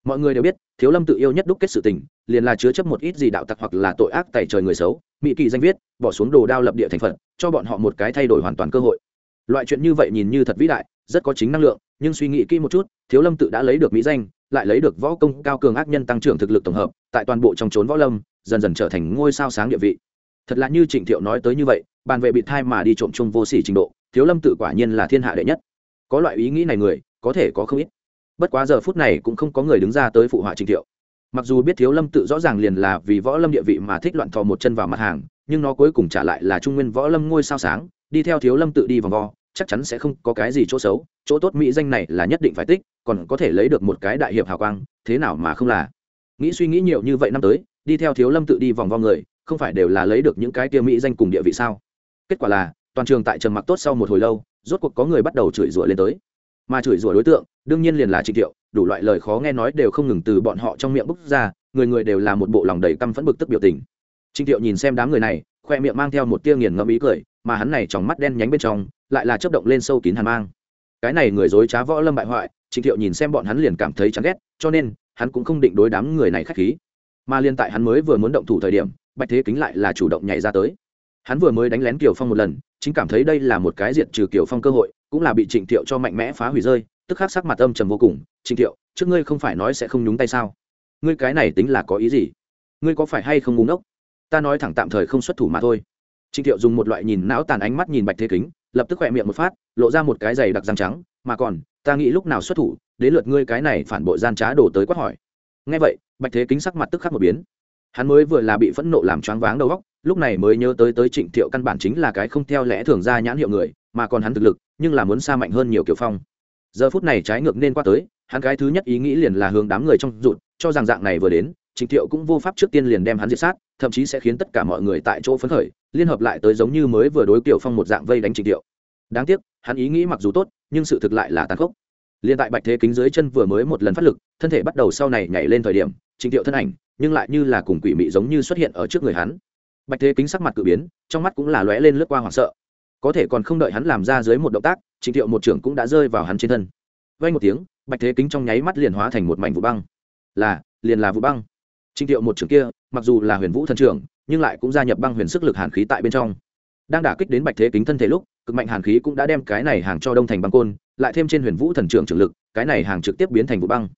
Mọi người đều biết, thiếu lâm tự yêu nhất đúc kết sự tình, liền là chứa chấp một ít gì đạo tặc hoặc là tội ác tại trời người xấu. Mỹ kỳ danh viết, bỏ xuống đồ đao lập địa thành phận cho bọn họ một cái thay đổi hoàn toàn cơ hội. Loại chuyện như vậy nhìn như thật vĩ đại, rất có chính năng lượng, nhưng suy nghĩ kỹ một chút, thiếu lâm tự đã lấy được mỹ danh, lại lấy được võ công cao cường ác nhân tăng trưởng thực lực tổng hợp, tại toàn bộ trong trốn võ lâm, dần dần trở thành ngôi sao sáng địa vị. Thật là như trịnh thiệu nói tới như vậy, bàn vệ bị thai mà đi trộm chung vô sỉ trình độ, thiếu lâm tự quả nhiên là thiên hạ đệ nhất có loại ý nghĩ này người, có thể có không ít. Bất quá giờ phút này cũng không có người đứng ra tới phụ họa trình thiệu. Mặc dù biết thiếu lâm tự rõ ràng liền là vì võ lâm địa vị mà thích loạn thò một chân vào mặt hàng, nhưng nó cuối cùng trả lại là trung nguyên võ lâm ngôi sao sáng, đi theo thiếu lâm tự đi vòng vo, chắc chắn sẽ không có cái gì chỗ xấu, chỗ tốt mỹ danh này là nhất định phải tích, còn có thể lấy được một cái đại hiệp hào quang, thế nào mà không là. Nghĩ suy nghĩ nhiều như vậy năm tới, đi theo thiếu lâm tự đi vòng vo người, không phải đều là lấy được những cái kia mỹ danh cùng địa vị sao? Kết quả là toàn trường tại trầm mặc tốt sau một hồi lâu, rốt cuộc có người bắt đầu chửi rủa lên tới. Mà chửi rủa đối tượng, đương nhiên liền là trịnh thiệu, đủ loại lời khó nghe nói đều không ngừng từ bọn họ trong miệng bốc ra, người người đều là một bộ lòng đầy căm phẫn bực tức biểu tình. Trịnh thiệu nhìn xem đám người này, khoe miệng mang theo một tia nghiền ngẫm ý cười, mà hắn này trong mắt đen nhánh bên trong, lại là chớp động lên sâu kín hàn mang. Cái này người dối trá võ lâm bại hoại, trịnh thiệu nhìn xem bọn hắn liền cảm thấy chán ghét, cho nên, hắn cũng không định đối đám người này khách khí. Mà liên tại hắn mới vừa muốn động thủ thời điểm, bạch thế kính lại là chủ động nhảy ra tới hắn vừa mới đánh lén kiều phong một lần, chính cảm thấy đây là một cái diệt trừ kiều phong cơ hội, cũng là bị trịnh thiệu cho mạnh mẽ phá hủy rơi, tức khắc sắc mặt âm trầm vô cùng, trịnh thiệu, trước ngươi không phải nói sẽ không nhúng tay sao? Ngươi cái này tính là có ý gì? Ngươi có phải hay không ngúng ốc ta nói thẳng tạm thời không xuất thủ mà thôi. Trịnh thiệu dùng một loại nhìn não tàn ánh mắt nhìn bạch thế kính, lập tức khỏe miệng một phát, lộ ra một cái giày đặc răng trắng, mà còn, ta nghĩ lúc nào xuất thủ, đến lượt ngươi cái này phản bội gian trá đổ tới quát hỏi. Ngay vậy, bạch thế kính sắc mặt tức khắc một biến hắn mới vừa là bị phẫn nộ làm choáng váng đầu óc, lúc này mới nhớ tới tới trịnh thiệu căn bản chính là cái không theo lẽ thường ra nhãn hiệu người, mà còn hắn thực lực, nhưng là muốn xa mạnh hơn nhiều kiểu phong. Giờ phút này trái ngược nên qua tới, hắn cái thứ nhất ý nghĩ liền là hướng đám người trong rụt, cho rằng dạng này vừa đến, trịnh thiệu cũng vô pháp trước tiên liền đem hắn diệt sát, thậm chí sẽ khiến tất cả mọi người tại chỗ phấn khởi, liên hợp lại tới giống như mới vừa đối kiểu phong một dạng vây đánh trịnh thiệu. Đáng tiếc, hắn ý nghĩ mặc dù tốt, nhưng sự thực lại là tàn khốc. Liền tại bạch thế kính dưới chân vừa mới một lần phát lực, thân thể bắt đầu sau này nhảy lên thời điểm trình thiệu thân ảnh, nhưng lại như là cùng quỷ mị giống như xuất hiện ở trước người hắn. Bạch thế kính sắc mặt cự biến, trong mắt cũng là lóe lên lướt qua hoảng sợ. Có thể còn không đợi hắn làm ra dưới một động tác, trình thiệu một trưởng cũng đã rơi vào hắn trên thân. Vay một tiếng, bạch thế kính trong nháy mắt liền hóa thành một mảnh vụ băng. Là, liền là vụ băng. Trình thiệu một trưởng kia, mặc dù là huyền vũ thần trưởng, nhưng lại cũng gia nhập băng huyền sức lực hàn khí tại bên trong. Đang đả kích đến bạch thế kính thân thể lúc, cực mạnh hàn khí cũng đã đem cái này hàng cho đông thành băng côn, lại thêm trên huyền vũ thần trưởng trưởng lực, cái này hàng trực tiếp biến thành vụ băng.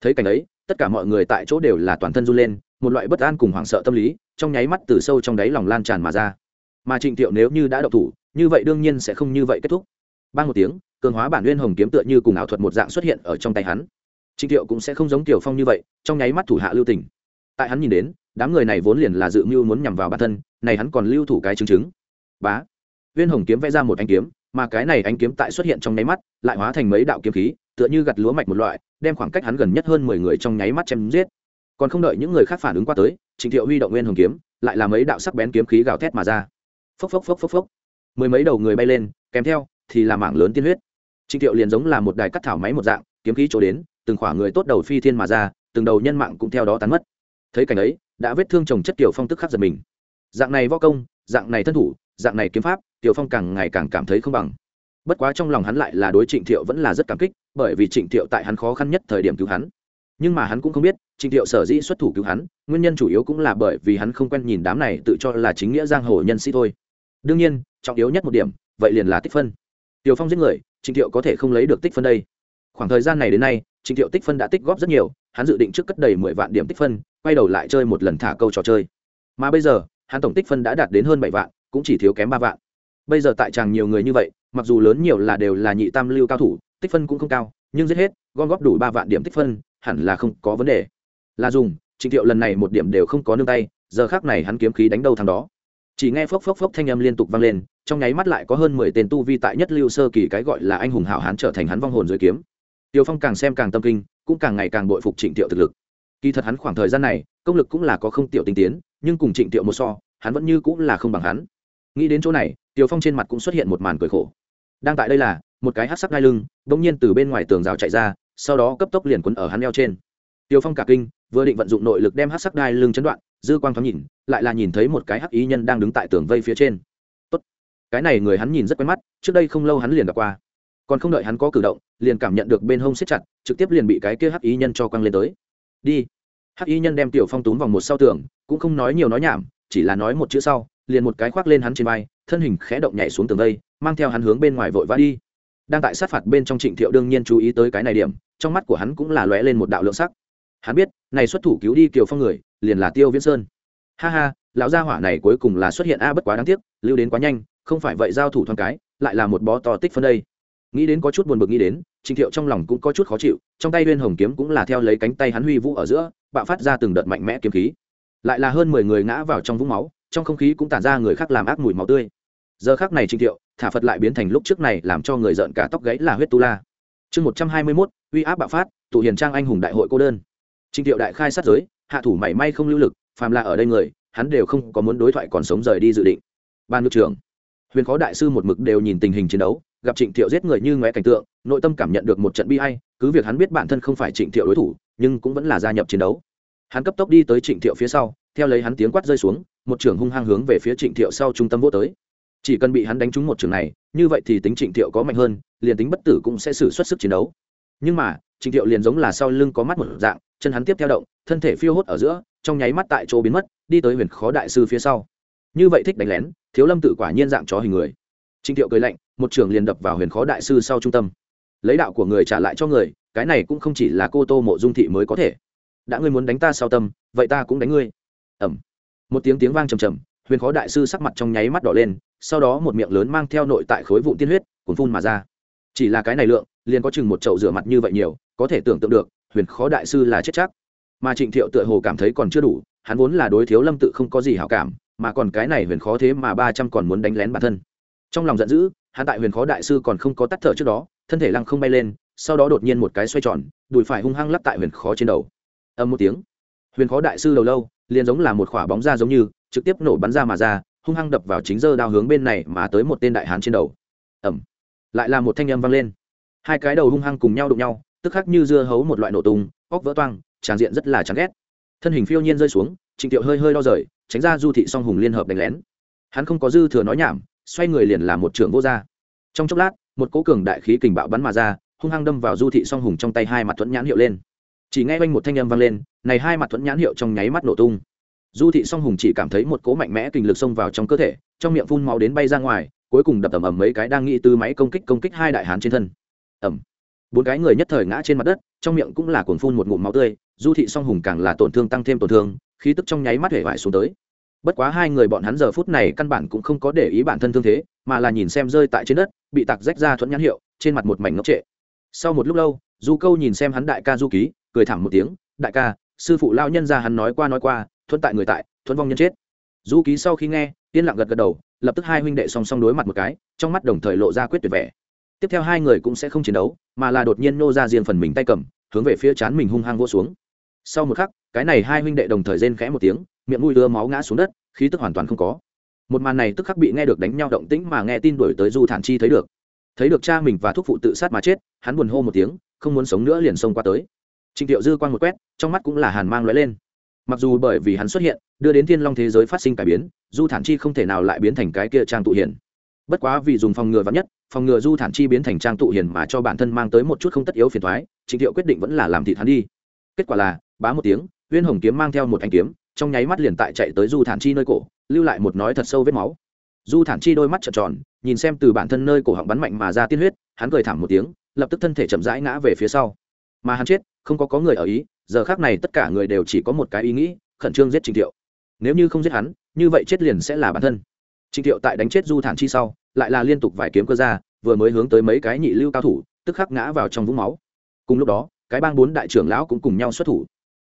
Thấy cảnh ấy tất cả mọi người tại chỗ đều là toàn thân run lên, một loại bất an cùng hoảng sợ tâm lý trong nháy mắt từ sâu trong đáy lòng lan tràn mà ra. Mà trịnh thiệu nếu như đã độc thủ, như vậy đương nhiên sẽ không như vậy kết thúc. Ban một tiếng, cường hóa bản nguyên hồng kiếm tựa như cùng ảo thuật một dạng xuất hiện ở trong tay hắn. Trịnh thiệu cũng sẽ không giống tiểu phong như vậy, trong nháy mắt thủ hạ lưu tình. Tại hắn nhìn đến, đám người này vốn liền là dự mưu muốn nhằm vào bản thân, này hắn còn lưu thủ cái chứng chứng. Bá! Viên hồng kiếm vẽ ra một anh kiếm, mà cái này anh kiếm tại xuất hiện trong nháy mắt, lại hóa thành mấy đạo kiếm khí tựa như gặt lúa mạch một loại, đem khoảng cách hắn gần nhất hơn mười người trong nháy mắt chém giết. Còn không đợi những người khác phản ứng qua tới trịnh thiệu huy động nguyên hồng kiếm, lại làm mấy đạo sắc bén kiếm khí gào thét mà ra. Phốc phốc phốc phốc phốc. Mười mấy đầu người bay lên, kèm theo thì là mảng lớn tiên huyết. Trịnh thiệu liền giống là một đài cắt thảo máy một dạng, kiếm khí chỗ đến, từng khỏa người tốt đầu phi thiên mà ra, từng đầu nhân mạng cũng theo đó tán mất. Thấy cảnh ấy, đã vết thương chồng chất tiểu phong tức khắc giật mình. Dạng này võ công, dạng này thân thủ, dạng này kiếm pháp, tiểu phong càng ngày càng cảm thấy không bằng bất quá trong lòng hắn lại là đối trịnh thiệu vẫn là rất cảm kích, bởi vì trịnh thiệu tại hắn khó khăn nhất thời điểm cứu hắn. Nhưng mà hắn cũng không biết, trịnh thiệu sở dĩ xuất thủ cứu hắn, nguyên nhân chủ yếu cũng là bởi vì hắn không quen nhìn đám này tự cho là chính nghĩa giang hồ nhân sĩ thôi. Đương nhiên, trọng yếu nhất một điểm, vậy liền là tích phân. Tiểu phong giết người, trịnh thiệu có thể không lấy được tích phân đây. Khoảng thời gian này đến nay, trịnh thiệu tích phân đã tích góp rất nhiều, hắn dự định trước cất đầy mười vạn điểm tích phân, quay đầu lại chơi một lần thả câu trò chơi. Mà bây giờ, hắn tổng tích phân đã đạt đến hơn bảy vạn, cũng chỉ thiếu kém ba vạn bây giờ tại tràng nhiều người như vậy, mặc dù lớn nhiều là đều là nhị tam lưu cao thủ, tích phân cũng không cao, nhưng giết hết, gom góp đủ ba vạn điểm tích phân, hẳn là không có vấn đề. Là dùng, trịnh thiệu lần này một điểm đều không có nương tay, giờ khác này hắn kiếm khí đánh đâu thằng đó. Chỉ nghe phốc phốc phốc thanh âm liên tục vang lên, trong nháy mắt lại có hơn mười tên tu vi tại nhất lưu sơ kỳ cái gọi là anh hùng hảo hán trở thành hắn vong hồn dưới kiếm. Tiêu phong càng xem càng tâm kinh, cũng càng ngày càng bội phục trịnh thiệu thực lực. Kỳ thật hắn khoảng thời gian này, công lực cũng là có không tiểu tinh tiến, nhưng cùng trịnh thiệu một so, hắn vẫn như cũng là không bằng hắn nghĩ đến chỗ này tiều phong trên mặt cũng xuất hiện một màn cười khổ. Đang tại đây là, một cái hát sắc ngai lưng, bỗng nhiên từ bên ngoài tường rào chạy ra, sau đó cấp tốc liền quấn ở hắn eo trên. Tiều phong cả kinh, vừa định vận dụng nội lực đem hát sắc đai lưng chấn đoạn, dư quang thoáng nhìn, lại là nhìn thấy một cái hắc ý nhân đang đứng tại tường vây phía trên. Tốt. cái này người hắn nhìn rất quen mắt, trước đây không lâu hắn liền gặp qua. Còn không đợi hắn có cử động, liền cảm nhận được bên hông xếp chặt, trực tiếp liền bị cái kia hắc ý nhân cho quăng lên tới. Đi. Hắc ý nhân đem tiểu phong túm vòng một sau tường, cũng không nói nhiều nói nhảm, chỉ là nói một chữ sau liền một cái khoác lên hắn trên vai, thân hình khẽ động nhảy xuống tường đây mang theo hắn hướng bên ngoài vội vã đi. Đang tại sát phạt bên trong trịnh thiệu đương nhiên chú ý tới cái này điểm, trong mắt của hắn cũng là lóe lên một đạo lượng sắc. Hắn biết, này xuất thủ cứu đi kiều phong người, liền là tiêu viễn sơn. Ha ha, lão gia hỏa này cuối cùng là xuất hiện a, bất quá đáng tiếc, lưu đến quá nhanh, không phải vậy giao thủ thoáng cái, lại là một bó to tích phân đây. Nghĩ đến có chút buồn bực nghĩ đến, trịnh thiệu trong lòng cũng có chút khó chịu, trong tay uyên hồng kiếm cũng là theo lấy cánh tay hắn huy vũ ở giữa, bạo phát ra từng đợt mạnh mẽ kiếm khí. Lại là hơn mười người ngã vào trong vũng máu trong không khí cũng tản ra người khác làm ác mùi máu tươi. Giờ khác này trịnh thiệu, thả phật lại biến thành lúc trước này làm cho người giận cả tóc gãy là huyết tu la. Chương một trăm hai mươi mốt, uy áp bạo phát, tụ hiền trang anh hùng đại hội cô đơn. Trịnh thiệu đại khai sát giới, hạ thủ mảy may không lưu lực, phàm là ở đây người, hắn đều không có muốn đối thoại còn sống rời đi dự định. Ban nước trưởng, huyền khó đại sư một mực đều nhìn tình hình chiến đấu, gặp trịnh thiệu giết người như ngoé cảnh tượng, nội tâm cảm nhận được một trận bi hay cứ việc hắn biết bản thân không phải trịnh thiệu đối thủ, nhưng cũng vẫn là gia nhập chiến đấu. Hắn cấp tốc đi tới trịnh thiệu phía sau, theo lấy hắn tiếng quát rơi xuống một trưởng hung hăng hướng về phía trịnh thiệu sau trung tâm vô tới. Chỉ cần bị hắn đánh trúng một trường này, như vậy thì tính trịnh thiệu có mạnh hơn, liền tính bất tử cũng sẽ xử xuất sức chiến đấu. Nhưng mà, trịnh thiệu liền giống là sau lưng có mắt một dạng, chân hắn tiếp theo động, thân thể phiêu hốt ở giữa, trong nháy mắt tại chỗ biến mất, đi tới huyền khó đại sư phía sau. Như vậy thích đánh lén, thiếu lâm tự quả nhiên dạng chó hình người. Trịnh thiệu cười lạnh, một trường liền đập vào huyền khó đại sư sau trung tâm. Lấy đạo của người trả lại cho người, cái này cũng không chỉ là cô tô mộ dung thị mới có thể. Đã ngươi muốn đánh ta sau tâm, vậy ta cũng đánh ngươi. Ẩm một tiếng tiếng vang trầm trầm, huyền khó đại sư sắc mặt trong nháy mắt đỏ lên, sau đó một miệng lớn mang theo nội tại khối vụn tiên huyết, cuốn phun mà ra. Chỉ là cái này lượng, liền có chừng một chậu rửa mặt như vậy nhiều, có thể tưởng tượng được, huyền khó đại sư là chết chắc. Mà trịnh thiệu tựa hồ cảm thấy còn chưa đủ, hắn vốn là đối thiếu lâm tự không có gì hảo cảm, mà còn cái này huyền khó thế mà ba trăm còn muốn đánh lén bản thân. Trong lòng giận dữ, hắn tại huyền khó đại sư còn không có tắt thở trước đó, thân thể lăng không bay lên, sau đó đột nhiên một cái xoay tròn, đùi phải hung hăng lắp tại huyền khó trên đầu. Âm một tiếng, huyền khó đại sư đầu lâu liền giống là một quả bóng ra giống như, trực tiếp nổ bắn ra mà ra, hung hăng đập vào chính dơ đao hướng bên này mà tới một tên đại hán trên đầu. Ầm. Lại là một thanh âm vang lên. Hai cái đầu hung hăng cùng nhau đụng nhau, tức khắc như dưa hấu một loại nổ tung, óc vỡ toang, tràn diện rất là chán ghét. Thân hình phiêu nhiên rơi xuống, trịnh tiệu hơi hơi lo rời, tránh ra du thị song hùng liên hợp đánh lén. Hắn không có dư thừa nói nhảm, xoay người liền làm một trưởng vô ra trong chốc lát, một cỗ cường đại khí kình bạo bắn mà ra, hung hăng đâm vào du thị song hùng trong tay hai mặt thuẫn nhãn hiệu lên chỉ nghe quanh một thanh âm vang lên này hai mặt thuẫn nhãn hiệu trong nháy mắt nổ tung. Du thị song hùng chỉ cảm thấy một cỗ mạnh mẽ kình lực xông vào trong cơ thể trong miệng phun máu đến bay ra ngoài cuối cùng đập ầm ầm mấy cái đang nghĩ từ máy công kích công kích hai đại hán trên thân. Ầm, bốn cái người nhất thời ngã trên mặt đất trong miệng cũng là cuồng phun một ngụm máu tươi du thị song hùng càng là tổn thương tăng thêm tổn thương khí tức trong nháy mắt hể vải xuống tới. Bất quá hai người bọn hắn giờ phút này căn bản cũng không có để ý bản thân thương thế mà là nhìn xem rơi tại trên đất bị tạc rách ra thuẫn nhãn hiệu trên mặt một mảnh ngốc trệ. Sau một lúc lâu du câu nhìn xem hắn đại ca du ký cười thảm một tiếng, đại ca, sư phụ lao nhân ra hắn nói qua nói qua, thuận tại người tại, thuận vong nhân chết. Du ký sau khi nghe, yên lặng gật gật đầu, lập tức hai huynh đệ song song đối mặt một cái, trong mắt đồng thời lộ ra quyết tuyệt vẻ. Tiếp theo hai người cũng sẽ không chiến đấu, mà là đột nhiên nô ra riêng phần mình tay cầm, hướng về phía chán mình hung hăng vỗ xuống. Sau một khắc, cái này hai huynh đệ đồng thời rên khẽ một tiếng, miệng mũi đưa máu ngã xuống đất, khí tức hoàn toàn không có. Một màn này tức khắc bị nghe được đánh nhau động tĩnh mà nghe tin đổi tới du thản chi thấy được. Thấy được cha mình và thúc phụ tự sát mà chết, hắn buồn hô một tiếng, không muốn sống nữa liền xông qua tới trịnh thiệu dư quang một quét, trong mắt cũng là hàn mang lóe lên. Mặc dù bởi vì hắn xuất hiện, đưa đến thiên long thế giới phát sinh cải biến, du thản chi không thể nào lại biến thành cái kia trang tụ hiền. Bất quá vì dùng phòng ngừa vắn nhất, phòng ngừa du thản chi biến thành trang tụ hiền mà cho bản thân mang tới một chút không tất yếu phiền thoái trịnh thiệu quyết định vẫn là làm thịt hắn đi. Kết quả là, bá một tiếng, uyên hồng kiếm mang theo một anh kiếm, trong nháy mắt liền tại chạy tới du thản chi nơi cổ, lưu lại một nói thật sâu vết máu. Du thản chi đôi mắt trợn tròn, nhìn xem từ bản thân nơi cổ họng bắn mạnh mà ra tiên huyết, hắn cười thảm một tiếng, lập tức thân thể chậm rãi ngã về phía sau. Mà hắn chết không có có người ở ý, giờ khác này tất cả người đều chỉ có một cái ý nghĩ, khẩn trương giết trình thiệu. Nếu như không giết hắn, như vậy chết liền sẽ là bản thân. Trình thiệu tại đánh chết du thản chi sau, lại là liên tục vài kiếm cơ ra, vừa mới hướng tới mấy cái nhị lưu cao thủ, tức khắc ngã vào trong vũng máu. Cùng lúc đó, cái bang bốn đại trưởng lão cũng cùng nhau xuất thủ.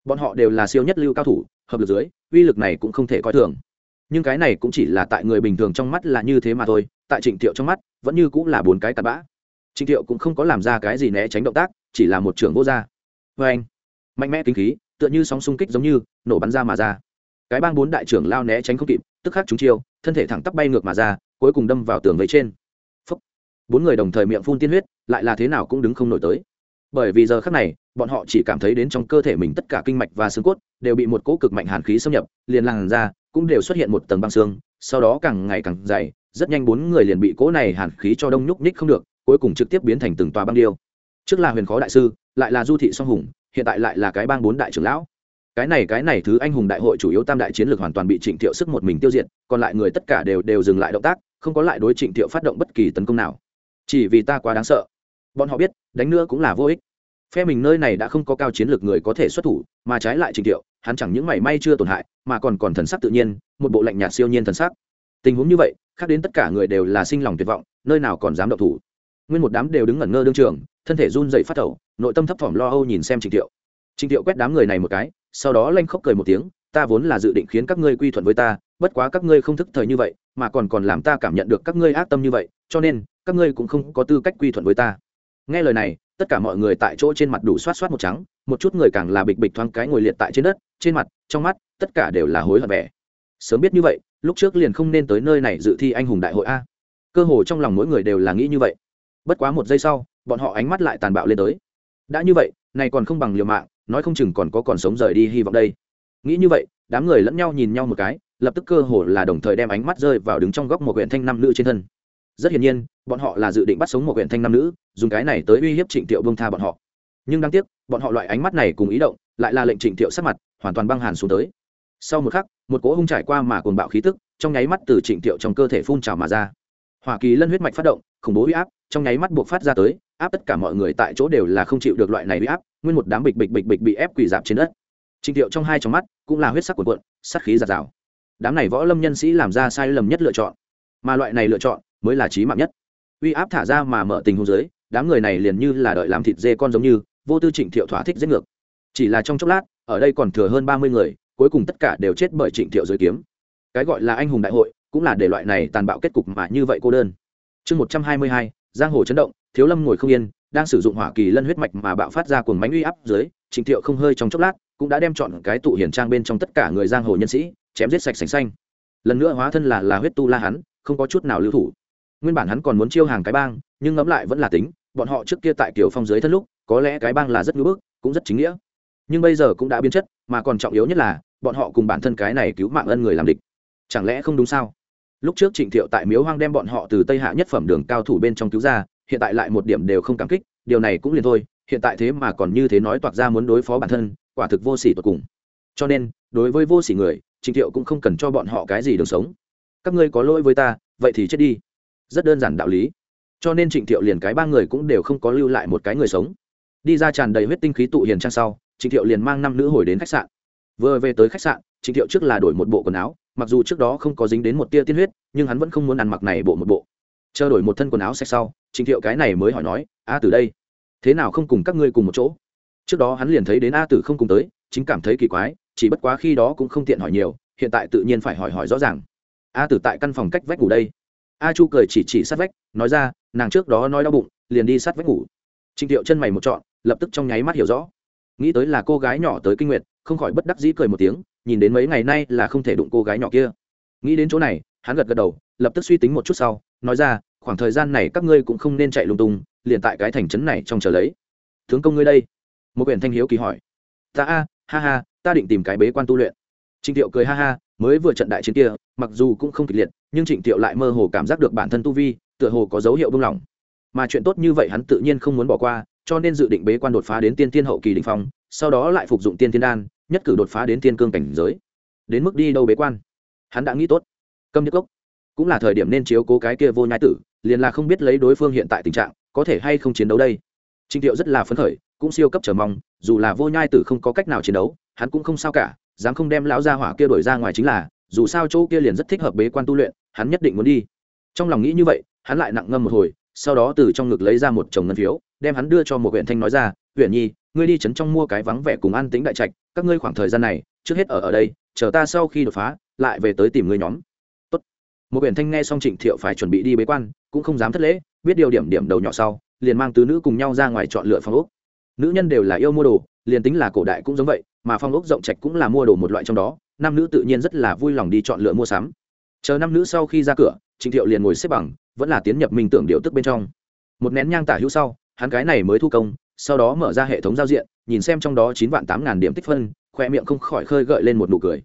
Bọn họ đều là siêu nhất lưu cao thủ, hợp lực dưới, uy lực này cũng không thể coi thường. Nhưng cái này cũng chỉ là tại người bình thường trong mắt là như thế mà thôi, tại trịnh thiệu trong mắt, vẫn như cũng là bốn cái tạt bã. Trịnh thiệu cũng không có làm ra cái gì né tránh động tác, chỉ là một trưởng vô gia vê anh. Mạnh mẽ kinh khí, tựa như sóng xung kích giống như, nổ bắn ra mà ra. Cái bang bốn đại trưởng lao né tránh không kịp, tức khắc chúng chiêu, thân thể thẳng tắp bay ngược mà ra, cuối cùng đâm vào tường vây trên. Phúc. bốn người đồng thời miệng phun tiên huyết, lại là thế nào cũng đứng không nổi tới. Bởi vì giờ khắc này, bọn họ chỉ cảm thấy đến trong cơ thể mình tất cả kinh mạch và xương cốt đều bị một cỗ cực mạnh hàn khí xâm nhập, liền làn ra cũng đều xuất hiện một tầng băng xương, sau đó càng ngày càng dày, rất nhanh bốn người liền bị cỗ này hàn khí cho đông nhúc nhích không được, cuối cùng trực tiếp biến thành từng tòa băng điêu. Trước là huyền khó đại sư lại là du thị song hùng, hiện tại lại là cái bang bốn đại trưởng lão. Cái này cái này thứ anh hùng đại hội chủ yếu tam đại chiến lược hoàn toàn bị trịnh thiệu sức một mình tiêu diệt, còn lại người tất cả đều đều dừng lại động tác, không có lại đối trịnh thiệu phát động bất kỳ tấn công nào. Chỉ vì ta quá đáng sợ. Bọn họ biết, đánh nữa cũng là vô ích. Phe mình nơi này đã không có cao chiến lược người có thể xuất thủ, mà trái lại trịnh thiệu, hắn chẳng những mảy may chưa tổn hại, mà còn còn thần sắc tự nhiên, một bộ lạnh nhạt siêu nhiên thần sắc. Tình huống như vậy, khác đến tất cả người đều là sinh lòng tuyệt vọng, nơi nào còn dám động thủ nguyên một đám đều đứng ngẩn ngơ đương trường, thân thể run dậy phát thẩu, nội tâm thấp thỏm lo âu nhìn xem trịnh thiệu trịnh thiệu quét đám người này một cái, sau đó lanh khóc cười một tiếng, ta vốn là dự định khiến các ngươi quy thuận với ta, bất quá các ngươi không thức thời như vậy, mà còn còn làm ta cảm nhận được các ngươi ác tâm như vậy, cho nên, các ngươi cũng không có tư cách quy thuận với ta. Nghe lời này, tất cả mọi người tại chỗ trên mặt đủ xoát xoát một trắng, một chút người càng là bịch bịch thoáng cái ngồi liệt tại trên đất, trên mặt, trong mắt, tất cả đều là hối hận vẻ. Sớm biết như vậy, lúc trước liền không nên tới nơi này dự thi anh hùng đại hội a. Cơ hồ trong lòng mỗi người đều là nghĩ như vậy bất quá một giây sau, bọn họ ánh mắt lại tàn bạo lên tới. Đã như vậy, này còn không bằng liều mạng, nói không chừng còn có còn sống rời đi hy vọng đây. Nghĩ như vậy, đám người lẫn nhau nhìn nhau một cái, lập tức cơ hồ là đồng thời đem ánh mắt rơi vào đứng trong góc một huyện thanh nam nữ trên thân. Rất hiển nhiên, bọn họ là dự định bắt sống một huyện thanh nam nữ, dùng cái này tới uy hiếp trịnh thiệu bông tha bọn họ. Nhưng đáng tiếc, bọn họ loại ánh mắt này cùng ý động, lại là lệnh trịnh thiệu sắc mặt, hoàn toàn băng hàn xuống tới. Sau một khắc, một cỗ hung trải qua mà cồn bạo khí tức, trong nháy mắt từ trịnh thiệu trong cơ thể phun trào mà ra hoa kỳ lân huyết mạch phát động, khủng bố huy áp, trong nháy mắt buộc phát ra tới, áp tất cả mọi người tại chỗ đều là không chịu được loại này huy áp, nguyên một đám bịch bịch bịch bịch bị ép quỳ dạp trên đất. Trịnh thiệu trong hai trong mắt cũng là huyết sắc cuộn cuộn sắc khí giạt rào. Đám này võ lâm nhân sĩ làm ra sai lầm nhất lựa chọn, mà loại này lựa chọn mới là trí mạng nhất. Uy áp thả ra mà mở tình hôn dưới, đám người này liền như là đợi làm thịt dê con giống như, vô tư trịnh thiệu thỏa thích giết ngược. Chỉ là trong chốc lát, ở đây còn thừa hơn ba mươi người, cuối cùng tất cả đều chết bởi trịnh thiệu dưới kiếm. Cái gọi là anh hùng đại hội cũng là để loại này tàn bạo kết cục mà như vậy cô đơn. Chương một trăm hai mươi hai, giang hồ chấn động, thiếu lâm ngồi không yên, đang sử dụng hỏa kỳ lân huyết mạch mà bạo phát ra cuồng mánh uy áp dưới trịnh thiệu không hơi trong chốc lát, cũng đã đem chọn cái tụ hiển trang bên trong tất cả người giang hồ nhân sĩ, chém giết sạch sành xanh. Lần nữa hóa thân là là huyết tu la hắn, không có chút nào lưu thủ. Nguyên bản hắn còn muốn chiêu hàng cái bang, nhưng ngẫm lại vẫn là tính, bọn họ trước kia tại kiểu phong dưới thân lúc, có lẽ cái bang là rất ngưỡng bức, cũng rất chính nghĩa. Nhưng bây giờ cũng đã biến chất, mà còn trọng yếu nhất là, bọn họ cùng bản thân cái này cứu mạng ân người làm địch. Chẳng lẽ không đúng sao? Lúc trước trịnh thiệu tại miếu hoang đem bọn họ từ tây hạ nhất phẩm đường cao thủ bên trong cứu ra, hiện tại lại một điểm đều không cảm kích, điều này cũng liền thôi, hiện tại thế mà còn như thế nói toạc ra muốn đối phó bản thân, quả thực vô sỉ tột cùng. Cho nên, đối với vô sỉ người, trịnh thiệu cũng không cần cho bọn họ cái gì đường sống. Các ngươi có lỗi với ta, vậy thì chết đi. Rất đơn giản đạo lý. Cho nên trịnh thiệu liền cái ba người cũng đều không có lưu lại một cái người sống. Đi ra tràn đầy huyết tinh khí tụ hiền trang sau, trịnh thiệu liền mang năm nữ hồi đến khách sạn. Vừa về tới khách sạn, trịnh thiệu trước là đổi một bộ quần áo mặc dù trước đó không có dính đến một tia tiên huyết, nhưng hắn vẫn không muốn ăn mặc này bộ một bộ. Chờ đổi một thân quần áo sạch sau trịnh thiệu cái này mới hỏi nói, a tử đây, thế nào không cùng các ngươi cùng một chỗ? Trước đó hắn liền thấy đến a tử không cùng tới, chính cảm thấy kỳ quái, chỉ bất quá khi đó cũng không tiện hỏi nhiều, hiện tại tự nhiên phải hỏi hỏi rõ ràng. A tử tại căn phòng cách vách ngủ đây. A chu cười chỉ chỉ sát vách, nói ra, nàng trước đó nói đau bụng, liền đi sát vách ngủ. Trịnh thiệu chân mày một trọn, lập tức trong nháy mắt hiểu rõ. Nghĩ tới là cô gái nhỏ tới kinh nguyệt, không khỏi bất đắc dĩ cười một tiếng nhìn đến mấy ngày nay là không thể đụng cô gái nhỏ kia. Nghĩ đến chỗ này, hắn gật gật đầu, lập tức suy tính một chút sau, nói ra, khoảng thời gian này các ngươi cũng không nên chạy lung tung, liền tại cái thành trấn này trong chờ lấy. Tướng công ngươi đây. Một quyển thanh hiếu kỳ hỏi. Ta a, ha ha, ta định tìm cái bế quan tu luyện. Trịnh thiệu cười ha ha, mới vừa trận đại chiến kia, mặc dù cũng không kịch liệt, nhưng trịnh thiệu lại mơ hồ cảm giác được bản thân tu vi, tựa hồ có dấu hiệu buông lỏng. Mà chuyện tốt như vậy hắn tự nhiên không muốn bỏ qua, cho nên dự định bế quan đột phá đến tiên tiên hậu kỳ đình phong, sau đó lại phục dụng tiên tiên đan nhất cử đột phá đến thiên cương cảnh giới, đến mức đi đâu bế quan. Hắn đã nghĩ tốt. Câm nhất cốc cũng là thời điểm nên chiếu cố cái kia vô nhai tử, liền là không biết lấy đối phương hiện tại tình trạng, có thể hay không chiến đấu đây. Trịnh thiệu rất là phấn khởi, cũng siêu cấp chờ mong, dù là vô nhai tử không có cách nào chiến đấu, hắn cũng không sao cả, dám không đem lão gia hỏa kia đổi ra ngoài chính là, dù sao chỗ kia liền rất thích hợp bế quan tu luyện, hắn nhất định muốn đi. Trong lòng nghĩ như vậy, hắn lại nặng ngâm một hồi, sau đó từ trong ngực lấy ra một chồng ngân phiếu, đem hắn đưa cho một huyện thanh nói ra huyện nhi ngươi đi chấn trong mua cái vắng vẻ cùng an Tĩnh đại trạch, các ngươi khoảng thời gian này, trước hết ở ở đây, chờ ta sau khi đột phá, lại về tới tìm ngươi nhóm. Tốt. một biển thanh nghe xong trịnh thiệu phải chuẩn bị đi bế quan, cũng không dám thất lễ, biết điều điểm điểm đầu nhỏ sau, liền mang tứ nữ cùng nhau ra ngoài chọn lựa phong ốc. Nữ nhân đều là yêu mua đồ, liền tính là cổ đại cũng giống vậy, mà phong ốc rộng trạch cũng là mua đồ một loại trong đó, nam nữ tự nhiên rất là vui lòng đi chọn lựa mua sắm. Chờ năm nữ sau khi ra cửa, trịnh thiệu liền ngồi xếp bằng, vẫn là tiến nhập minh tưởng điệu tức bên trong. Một nén nhang tả hữu sau, hắn cái này mới thu công sau đó mở ra hệ thống giao diện, nhìn xem trong đó chín vạn tám ngàn điểm tích phân, khoe miệng không khỏi khơi gợi lên một nụ cười.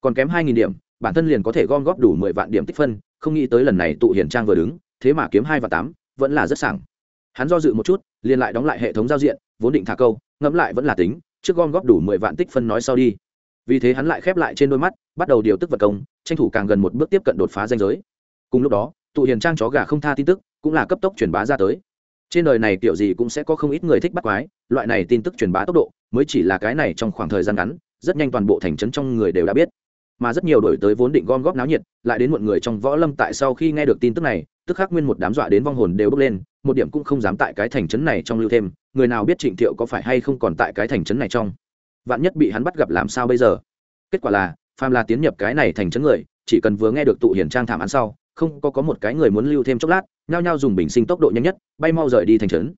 Còn kém hai nghìn điểm, bản thân liền có thể gom góp đủ mười vạn điểm tích phân, không nghĩ tới lần này tụ hiển trang vừa đứng, thế mà kiếm hai và tám, vẫn là rất sảng. Hắn do dự một chút, liền lại đóng lại hệ thống giao diện, vốn định thả câu, ngẫm lại vẫn là tính, trước gom góp đủ mười vạn tích phân nói sau đi. Vì thế hắn lại khép lại trên đôi mắt, bắt đầu điều tức vật công, tranh thủ càng gần một bước tiếp cận đột phá danh giới. Cùng lúc đó, tụ hiền trang chó gà không tha tin tức, cũng là cấp tốc truyền bá ra tới trên đời này kiểu gì cũng sẽ có không ít người thích bắt quái, loại này tin tức truyền bá tốc độ, mới chỉ là cái này trong khoảng thời gian ngắn, rất nhanh toàn bộ thành trấn trong người đều đã biết. Mà rất nhiều đổi tới vốn định gom góp náo nhiệt, lại đến một người trong võ lâm tại sau khi nghe được tin tức này, tức khắc nguyên một đám dọa đến vong hồn đều bước lên, một điểm cũng không dám tại cái thành trấn này trong lưu thêm, người nào biết trịnh thiệu có phải hay không còn tại cái thành trấn này trong? Vạn nhất bị hắn bắt gặp làm sao bây giờ? Kết quả là phàm là tiến nhập cái này thành trấn người, chỉ cần vừa nghe được tụ hiển trang thảm án sau không có có một cái người muốn lưu thêm chốc lát, nhao nhao dùng bình sinh tốc độ nhanh nhất, bay mau rời đi thành trấn.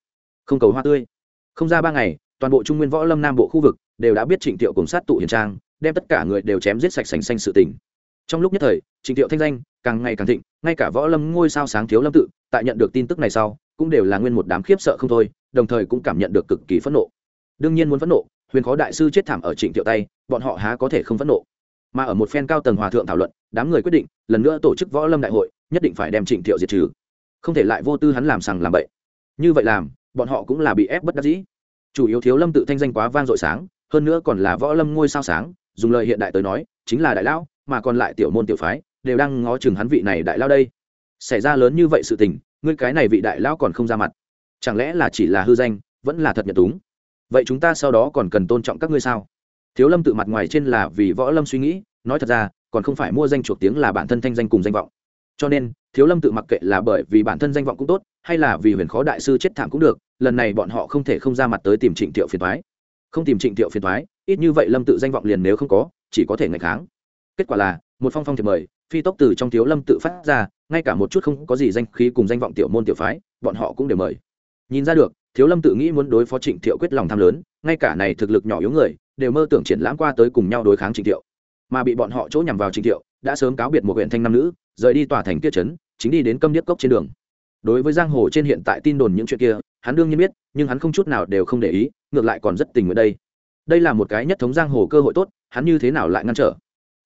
Không cầu hoa tươi. Không ra ba ngày, toàn bộ trung nguyên võ lâm nam bộ khu vực đều đã biết trịnh Tiệu cùng sát tụ hiền trang, đem tất cả người đều chém giết sạch sành xanh sự tình. Trong lúc nhất thời, trịnh Tiệu thanh danh càng ngày càng thịnh, ngay cả võ lâm ngôi sao sáng thiếu lâm tự, tại nhận được tin tức này sau, cũng đều là nguyên một đám khiếp sợ không thôi, đồng thời cũng cảm nhận được cực kỳ phẫn nộ. Đương nhiên muốn phẫn nộ, huyền khó đại sư chết thảm ở trịnh Tiệu tay, bọn họ há có thể không phẫn nộ. Mà ở một phen cao tầng hòa thượng thảo luận đám người quyết định, lần nữa tổ chức võ lâm đại hội, nhất định phải đem trịnh thiệu diệt trừ. Không thể lại vô tư hắn làm sằng làm bậy. Như vậy làm, bọn họ cũng là bị ép bất đắc dĩ. Chủ yếu thiếu lâm tự thanh danh quá vang dội sáng, hơn nữa còn là võ lâm ngôi sao sáng, dùng lời hiện đại tới nói, chính là đại lão, mà còn lại tiểu môn tiểu phái, đều đang ngó chừng hắn vị này đại lao đây. Xảy ra lớn như vậy sự tình, ngươi cái này vị đại lão còn không ra mặt. Chẳng lẽ là chỉ là hư danh, vẫn là thật nhật túng? Vậy chúng ta sau đó còn cần tôn trọng các ngươi sao? Thiếu lâm tự mặt ngoài trên là vì võ lâm suy nghĩ, nói thật ra còn không phải mua danh chuộc tiếng là bản thân thanh danh cùng danh vọng. Cho nên, thiếu lâm tự mặc kệ là bởi vì bản thân danh vọng cũng tốt, hay là vì huyền khó đại sư chết thảm cũng được, lần này bọn họ không thể không ra mặt tới tìm trịnh thiệu phiền thoái không tìm trịnh thiệu phiền thoái ít như vậy lâm tự danh vọng liền nếu không có, chỉ có thể ngày kháng. Kết quả là, một phong phong thiệp mời, phi tốc từ trong thiếu lâm tự phát ra, ngay cả một chút không có gì danh khí cùng danh vọng tiểu môn tiểu phái, bọn họ cũng đều mời. Nhìn ra được, thiếu lâm tự nghĩ muốn đối phó trịnh thiệu quyết lòng tham lớn, ngay cả này thực lực nhỏ yếu người, đều mơ tưởng triển lãm qua tới cùng nhau đối kháng trịnh thiệu mà bị bọn họ chỗ nhằm vào trịnh thiệu, đã sớm cáo biệt một huyện thanh nam nữ, rời đi tòa thành kia trấn, chính đi đến câm điếc cốc trên đường. Đối với giang hồ trên hiện tại tin đồn những chuyện kia, hắn đương nhiên biết, nhưng hắn không chút nào đều không để ý, ngược lại còn rất tình nguyện đây. Đây là một cái nhất thống giang hồ cơ hội tốt, hắn như thế nào lại ngăn trở?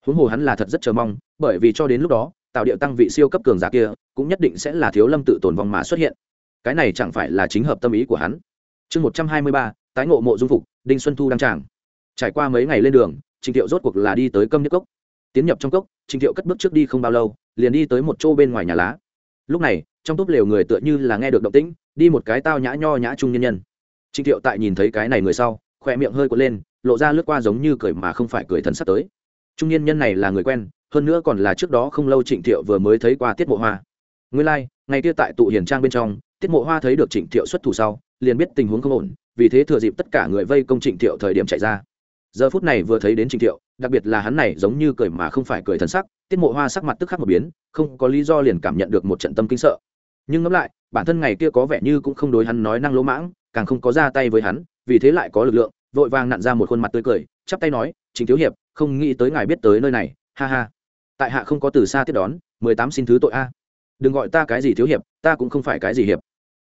Huống hồ hắn là thật rất chờ mong, bởi vì cho đến lúc đó tạo điệu tăng vị siêu cấp cường giả kia, cũng nhất định sẽ là thiếu lâm tự tồn vong mà xuất hiện. Cái này chẳng phải là chính hợp tâm ý của hắn. Chương một trăm hai mươi ba, tái ngộ mộ dung phục, đinh xuân thu đăng tràng. Trải qua mấy ngày lên đường trình thiệu rốt cuộc là đi tới câm nước cốc. Tiến nhập trong cốc trình thiệu cất bước trước đi không bao lâu liền đi tới một chỗ bên ngoài nhà lá. Lúc này trong túp lều người tựa như là nghe được động tĩnh đi một cái tao nhã nho nhã trung nhân nhân. Trình thiệu tại nhìn thấy cái này người sau khóe miệng hơi cuộn lên lộ ra lướt qua giống như cười mà không phải cười thần sắp tới. Trung nhân nhân này là người quen hơn nữa còn là trước đó không lâu trịnh thiệu vừa mới thấy qua tiết mộ hoa. Nguyên lai、like, ngày kia tại tụ hiền trang bên trong tiết mộ hoa thấy được trịnh thiệu xuất thủ sau liền biết tình huống không ổn vì thế thừa dịp tất cả người vây công trịnh thiệu thời điểm chạy ra giờ phút này vừa thấy đến Trình thiệu, đặc biệt là hắn này giống như cười mà không phải cười thần sắc, tiết mộ hoa sắc mặt tức khắc một biến, không có lý do liền cảm nhận được một trận tâm kinh sợ. Nhưng ngẫm lại, bản thân ngày kia có vẻ như cũng không đối hắn nói năng lỗ mãng, càng không có ra tay với hắn, vì thế lại có lực lượng, vội vàng nặn ra một khuôn mặt tươi cười, chắp tay nói, Trình thiếu hiệp, không nghĩ tới ngài biết tới nơi này, ha ha. Tại hạ không có từ xa tiếp đón, mười tám xin thứ tội a. Đừng gọi ta cái gì thiếu hiệp, ta cũng không phải cái gì hiệp.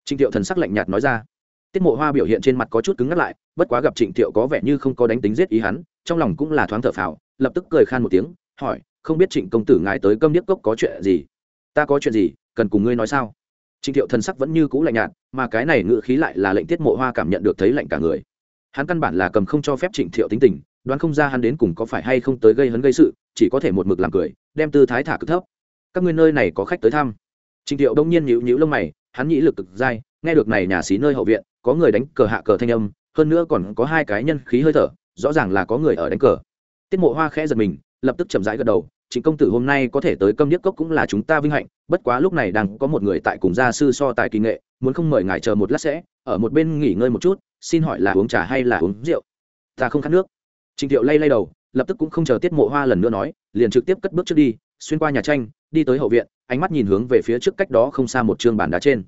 Trịnh thiệu thần sắc lạnh nhạt nói ra tiết mộ hoa biểu hiện trên mặt có chút cứng ngắt lại, bất quá gặp trịnh thiệu có vẻ như không có đánh tính giết ý hắn, trong lòng cũng là thoáng thở phào, lập tức cười khan một tiếng, hỏi, không biết trịnh công tử ngài tới câm điếc cốc có chuyện gì? Ta có chuyện gì, cần cùng ngươi nói sao? Trịnh thiệu thần sắc vẫn như cũ lạnh nhạt, mà cái này ngự khí lại là lệnh tiết mộ hoa cảm nhận được thấy lạnh cả người. Hắn căn bản là cầm không cho phép trịnh thiệu tính tình, đoán không ra hắn đến cùng có phải hay không tới gây hấn gây sự, chỉ có thể một mực làm cười, đem tư thái thả cực thấp. Các ngươi nơi này có khách tới thăm. Trịnh thiệu đông nhiên nhịu nhịu lông mày, hắn nhĩ lực cực dai, nghe được này nhà xí nơi hậu viện có người đánh cờ hạ cờ thanh âm, hơn nữa còn có hai cái nhân khí hơi thở, rõ ràng là có người ở đánh cờ. Tiết mộ hoa khẽ giật mình, lập tức chậm rãi gật đầu chính công tử hôm nay có thể tới câm điếc cốc cũng là chúng ta vinh hạnh, bất quá lúc này đang có một người tại cùng gia sư so tài kỳ nghệ, muốn không mời ngài chờ một lát sẽ, ở một bên nghỉ ngơi một chút, xin hỏi là uống trà hay là uống rượu? Ta không khát nước. Trịnh thiệu lay lay đầu, lập tức cũng không chờ tiết mộ hoa lần nữa nói, liền trực tiếp cất bước trước đi, xuyên qua nhà tranh, đi tới hậu viện, ánh mắt nhìn hướng về phía trước cách đó không xa một t bàn đá trên.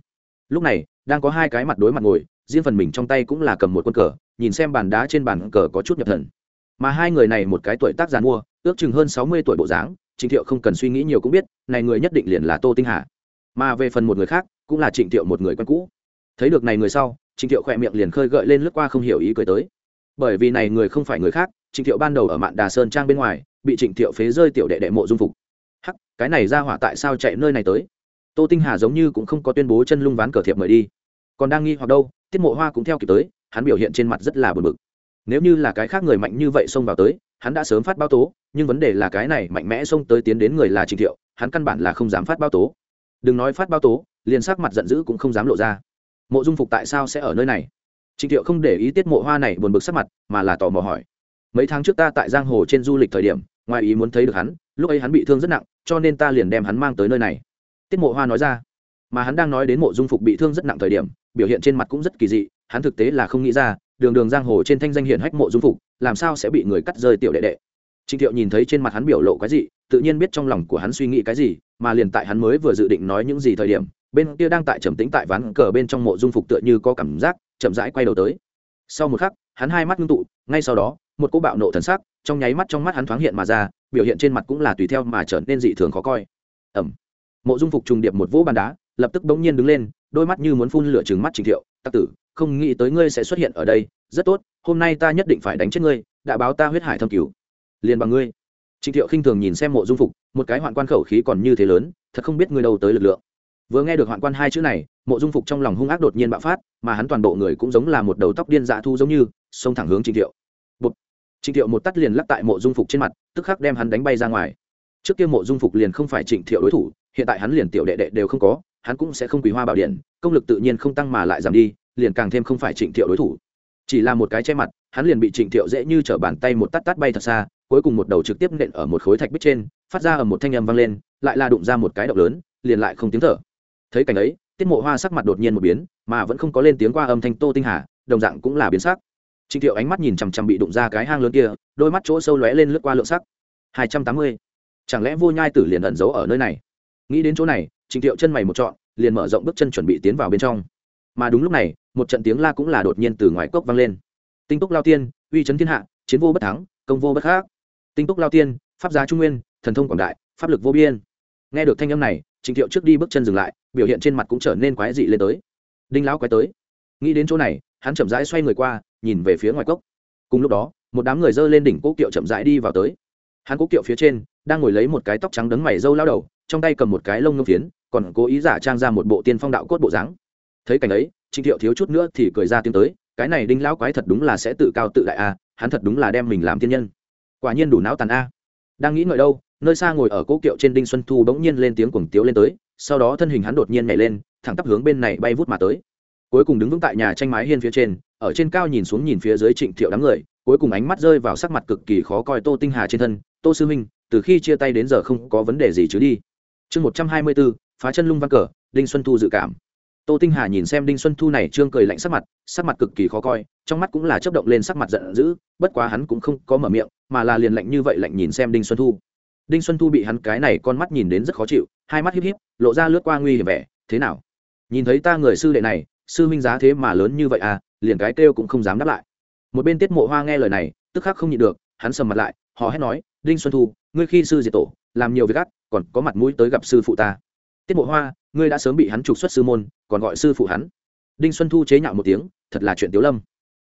Lúc này, đang có hai cái mặt đối mặt ngồi riêng phần mình trong tay cũng là cầm một quân cờ, nhìn xem bàn đá trên bàn cờ có chút nhập thần. Mà hai người này một cái tuổi tác giàn mua ước chừng hơn sáu mươi tuổi bộ dáng, trịnh thiệu không cần suy nghĩ nhiều cũng biết, này người nhất định liền là tô tinh hà. Mà về phần một người khác, cũng là trịnh thiệu một người quen cũ. Thấy được này người sau, trịnh thiệu khỏe miệng liền khơi gợi lên lướt qua không hiểu ý cười tới. Bởi vì này người không phải người khác, trịnh thiệu ban đầu ở mạn đà sơn trang bên ngoài, bị trịnh thiệu phế rơi tiểu đệ đệ mộ dung phục. Hắc, cái này ra hỏa tại sao chạy nơi này tới? Tô tinh hà giống như cũng không có tuyên bố chân lung ván cờ thiệp mời đi. Còn đang nghi hoặc đâu tiết mộ hoa cũng theo kịp tới, hắn biểu hiện trên mặt rất là bực bực. Nếu như là cái khác người mạnh như vậy xông vào tới, hắn đã sớm phát báo tố, nhưng vấn đề là cái này mạnh mẽ xông tới tiến đến người là Trình thiệu, hắn căn bản là không dám phát báo tố. Đừng nói phát báo tố, liền sắc mặt giận dữ cũng không dám lộ ra. Mộ dung phục tại sao sẽ ở nơi này? Trình thiệu không để ý tiết mộ hoa này buồn bực sắc mặt, mà là tò mò hỏi. Mấy tháng trước ta tại giang hồ trên du lịch thời điểm, ngoài ý muốn thấy được hắn, lúc ấy hắn bị thương rất nặng, cho nên ta liền đem hắn mang tới nơi này. Tiết mộ hoa nói ra. Mà hắn đang nói đến mộ dung phục bị thương rất nặng thời điểm biểu hiện trên mặt cũng rất kỳ dị, hắn thực tế là không nghĩ ra, đường đường giang hồ trên thanh danh hiển hách mộ dung phục, làm sao sẽ bị người cắt rơi tiểu đệ đệ. Trịnh thiệu nhìn thấy trên mặt hắn biểu lộ cái gì, tự nhiên biết trong lòng của hắn suy nghĩ cái gì, mà liền tại hắn mới vừa dự định nói những gì thời điểm, bên kia đang tại trầm tĩnh tại ván cờ bên trong mộ dung phục tựa như có cảm giác, chậm rãi quay đầu tới. Sau một khắc, hắn hai mắt ngưng tụ, ngay sau đó, một cô bạo nộ thần sắc trong nháy mắt trong mắt hắn thoáng hiện mà ra, biểu hiện trên mặt cũng là tùy theo mà trở nên dị thường khó coi. Ẩm. Mộ dung phục trùng điệp một vỗ bàn đá, lập tức bỗng nhiên đứng lên đôi mắt như muốn phun lửa trừng mắt trình thiệu tắc tử không nghĩ tới ngươi sẽ xuất hiện ở đây. Rất tốt hôm nay ta nhất định phải đánh chết ngươi đã báo ta huyết hải thâm cứu. Liền bằng ngươi. Trình thiệu khinh thường nhìn xem mộ dung phục một cái hoạn quan khẩu khí còn như thế lớn thật không biết ngươi đâu tới lực lượng. Vừa nghe được hoạn quan hai chữ này mộ dung phục trong lòng hung ác đột nhiên bạo phát mà hắn toàn bộ người cũng giống là một đầu tóc điên dạ thu giống như xông thẳng hướng trình thiệu. Bột. Trịnh Thiệu một tắt liền lắc tại Mộ Dung Phục trên mặt, tức khắc đem hắn đánh bay ra ngoài. Trước kia Mộ Dung Phục liền không phải Trịnh Thiệu đối thủ, hiện tại hắn liền tiểu đệ đệ đều không có, hắn cũng sẽ không quý hoa bảo điện, công lực tự nhiên không tăng mà lại giảm đi, liền càng thêm không phải Trịnh Thiệu đối thủ. Chỉ là một cái che mặt, hắn liền bị Trịnh Thiệu dễ như trở bàn tay một tát tát bay thật xa, cuối cùng một đầu trực tiếp nện ở một khối thạch bích trên, phát ra ở một thanh âm vang lên, lại là đụng ra một cái động lớn, liền lại không tiếng thở. Thấy cảnh ấy, Tiết Mộ Hoa sắc mặt đột nhiên một biến, mà vẫn không có lên tiếng qua âm thanh Tô Tinh Hà, đồng dạng cũng là biến sắc. Trịnh Thiệu ánh mắt nhìn chằm chằm bị đụng ra cái hang lớn kia, đôi mắt chỗ sâu lóe lên lướt qua lượng sắc. hai trăm tám mươi Chẳng lẽ Vô Nhai Tử liền ẩn giấu ở nơi này? Nghĩ đến chỗ này, Trịnh Thiệu chân mày một trọn, liền mở rộng bước chân chuẩn bị tiến vào bên trong. Mà đúng lúc này, một trận tiếng la cũng là đột nhiên từ ngoài cốc vang lên. Tinh túc lao tiên, uy chấn thiên hạ, chiến vô bất thắng, công vô bất khác. Tinh túc lao tiên, pháp giá trung nguyên, thần thông quảng đại, pháp lực vô biên. Nghe được thanh âm này, Trịnh Thiệu trước đi bước chân dừng lại, biểu hiện trên mặt cũng trở nên quái dị lên tới. Đinh lão quái tới. Nghĩ đến chỗ này, hắn chậm rãi xoay người qua, nhìn về phía ngoài cốc cùng lúc đó một đám người dơ lên đỉnh cố kiệu chậm rãi đi vào tới hắn cố kiệu phía trên đang ngồi lấy một cái tóc trắng đấng mày râu lao đầu trong tay cầm một cái lông ngâm phiến, còn cố ý giả trang ra một bộ tiên phong đạo cốt bộ dáng. Thấy cảnh ấy, trịnh thiệu thiếu chút nữa thì cười ra tiếng tới, cái này đinh lão quái thật đúng là sẽ tự cao tự đại a, hắn thật đúng là đem mình làm tiên nhân. Quả nhiên đủ não tàn a. Đang nghĩ ngợi đâu, nơi xa ngồi ở cố kiệu trên đinh xuân thu bỗng nhiên lên tiếng cuồng tiếu lên tới, sau đó thân hình hắn đột nhiên nhảy lên, thẳng tắp hướng bên này bay vút mà tới. Cuối cùng đứng vững tại nhà tranh mái hiên phía trên, ở trên cao nhìn xuống nhìn phía dưới trịnh thiệu đám người, cuối cùng ánh mắt rơi vào sắc mặt cực kỳ khó coi tô tinh hà trên thân. Tô sư minh từ khi chia tay đến giờ không có vấn đề gì chứ đi chương một trăm hai mươi bốn, phá chân lung văn cờ, đinh xuân thu dự cảm. Tô tinh hà nhìn xem đinh xuân thu này trương cười lạnh sắc mặt sắc mặt cực kỳ khó coi, trong mắt cũng là chấp động lên sắc mặt giận dữ, bất quá hắn cũng không có mở miệng, mà là liền lạnh như vậy lạnh nhìn xem đinh xuân thu. Đinh xuân thu bị hắn cái này con mắt nhìn đến rất khó chịu, hai mắt híp híp, lộ ra lướt qua nguy hiểm vẻ, thế nào? Nhìn thấy ta người sư đệ này, sư minh giá thế mà lớn như vậy à liền cái kêu cũng không dám đáp lại. Một bên tiết mộ hoa nghe lời này, tức khắc không nhịn được, hắn sầm mặt lại họ hét nói, đinh xuân thu, ngươi khi sư diệt tổ, làm nhiều việc gắt còn có mặt mũi tới gặp sư phụ ta. Tiết mộ hoa, ngươi đã sớm bị hắn trục xuất sư môn, còn gọi sư phụ hắn. Đinh xuân thu chế nhạo một tiếng, thật là chuyện tiếu lâm.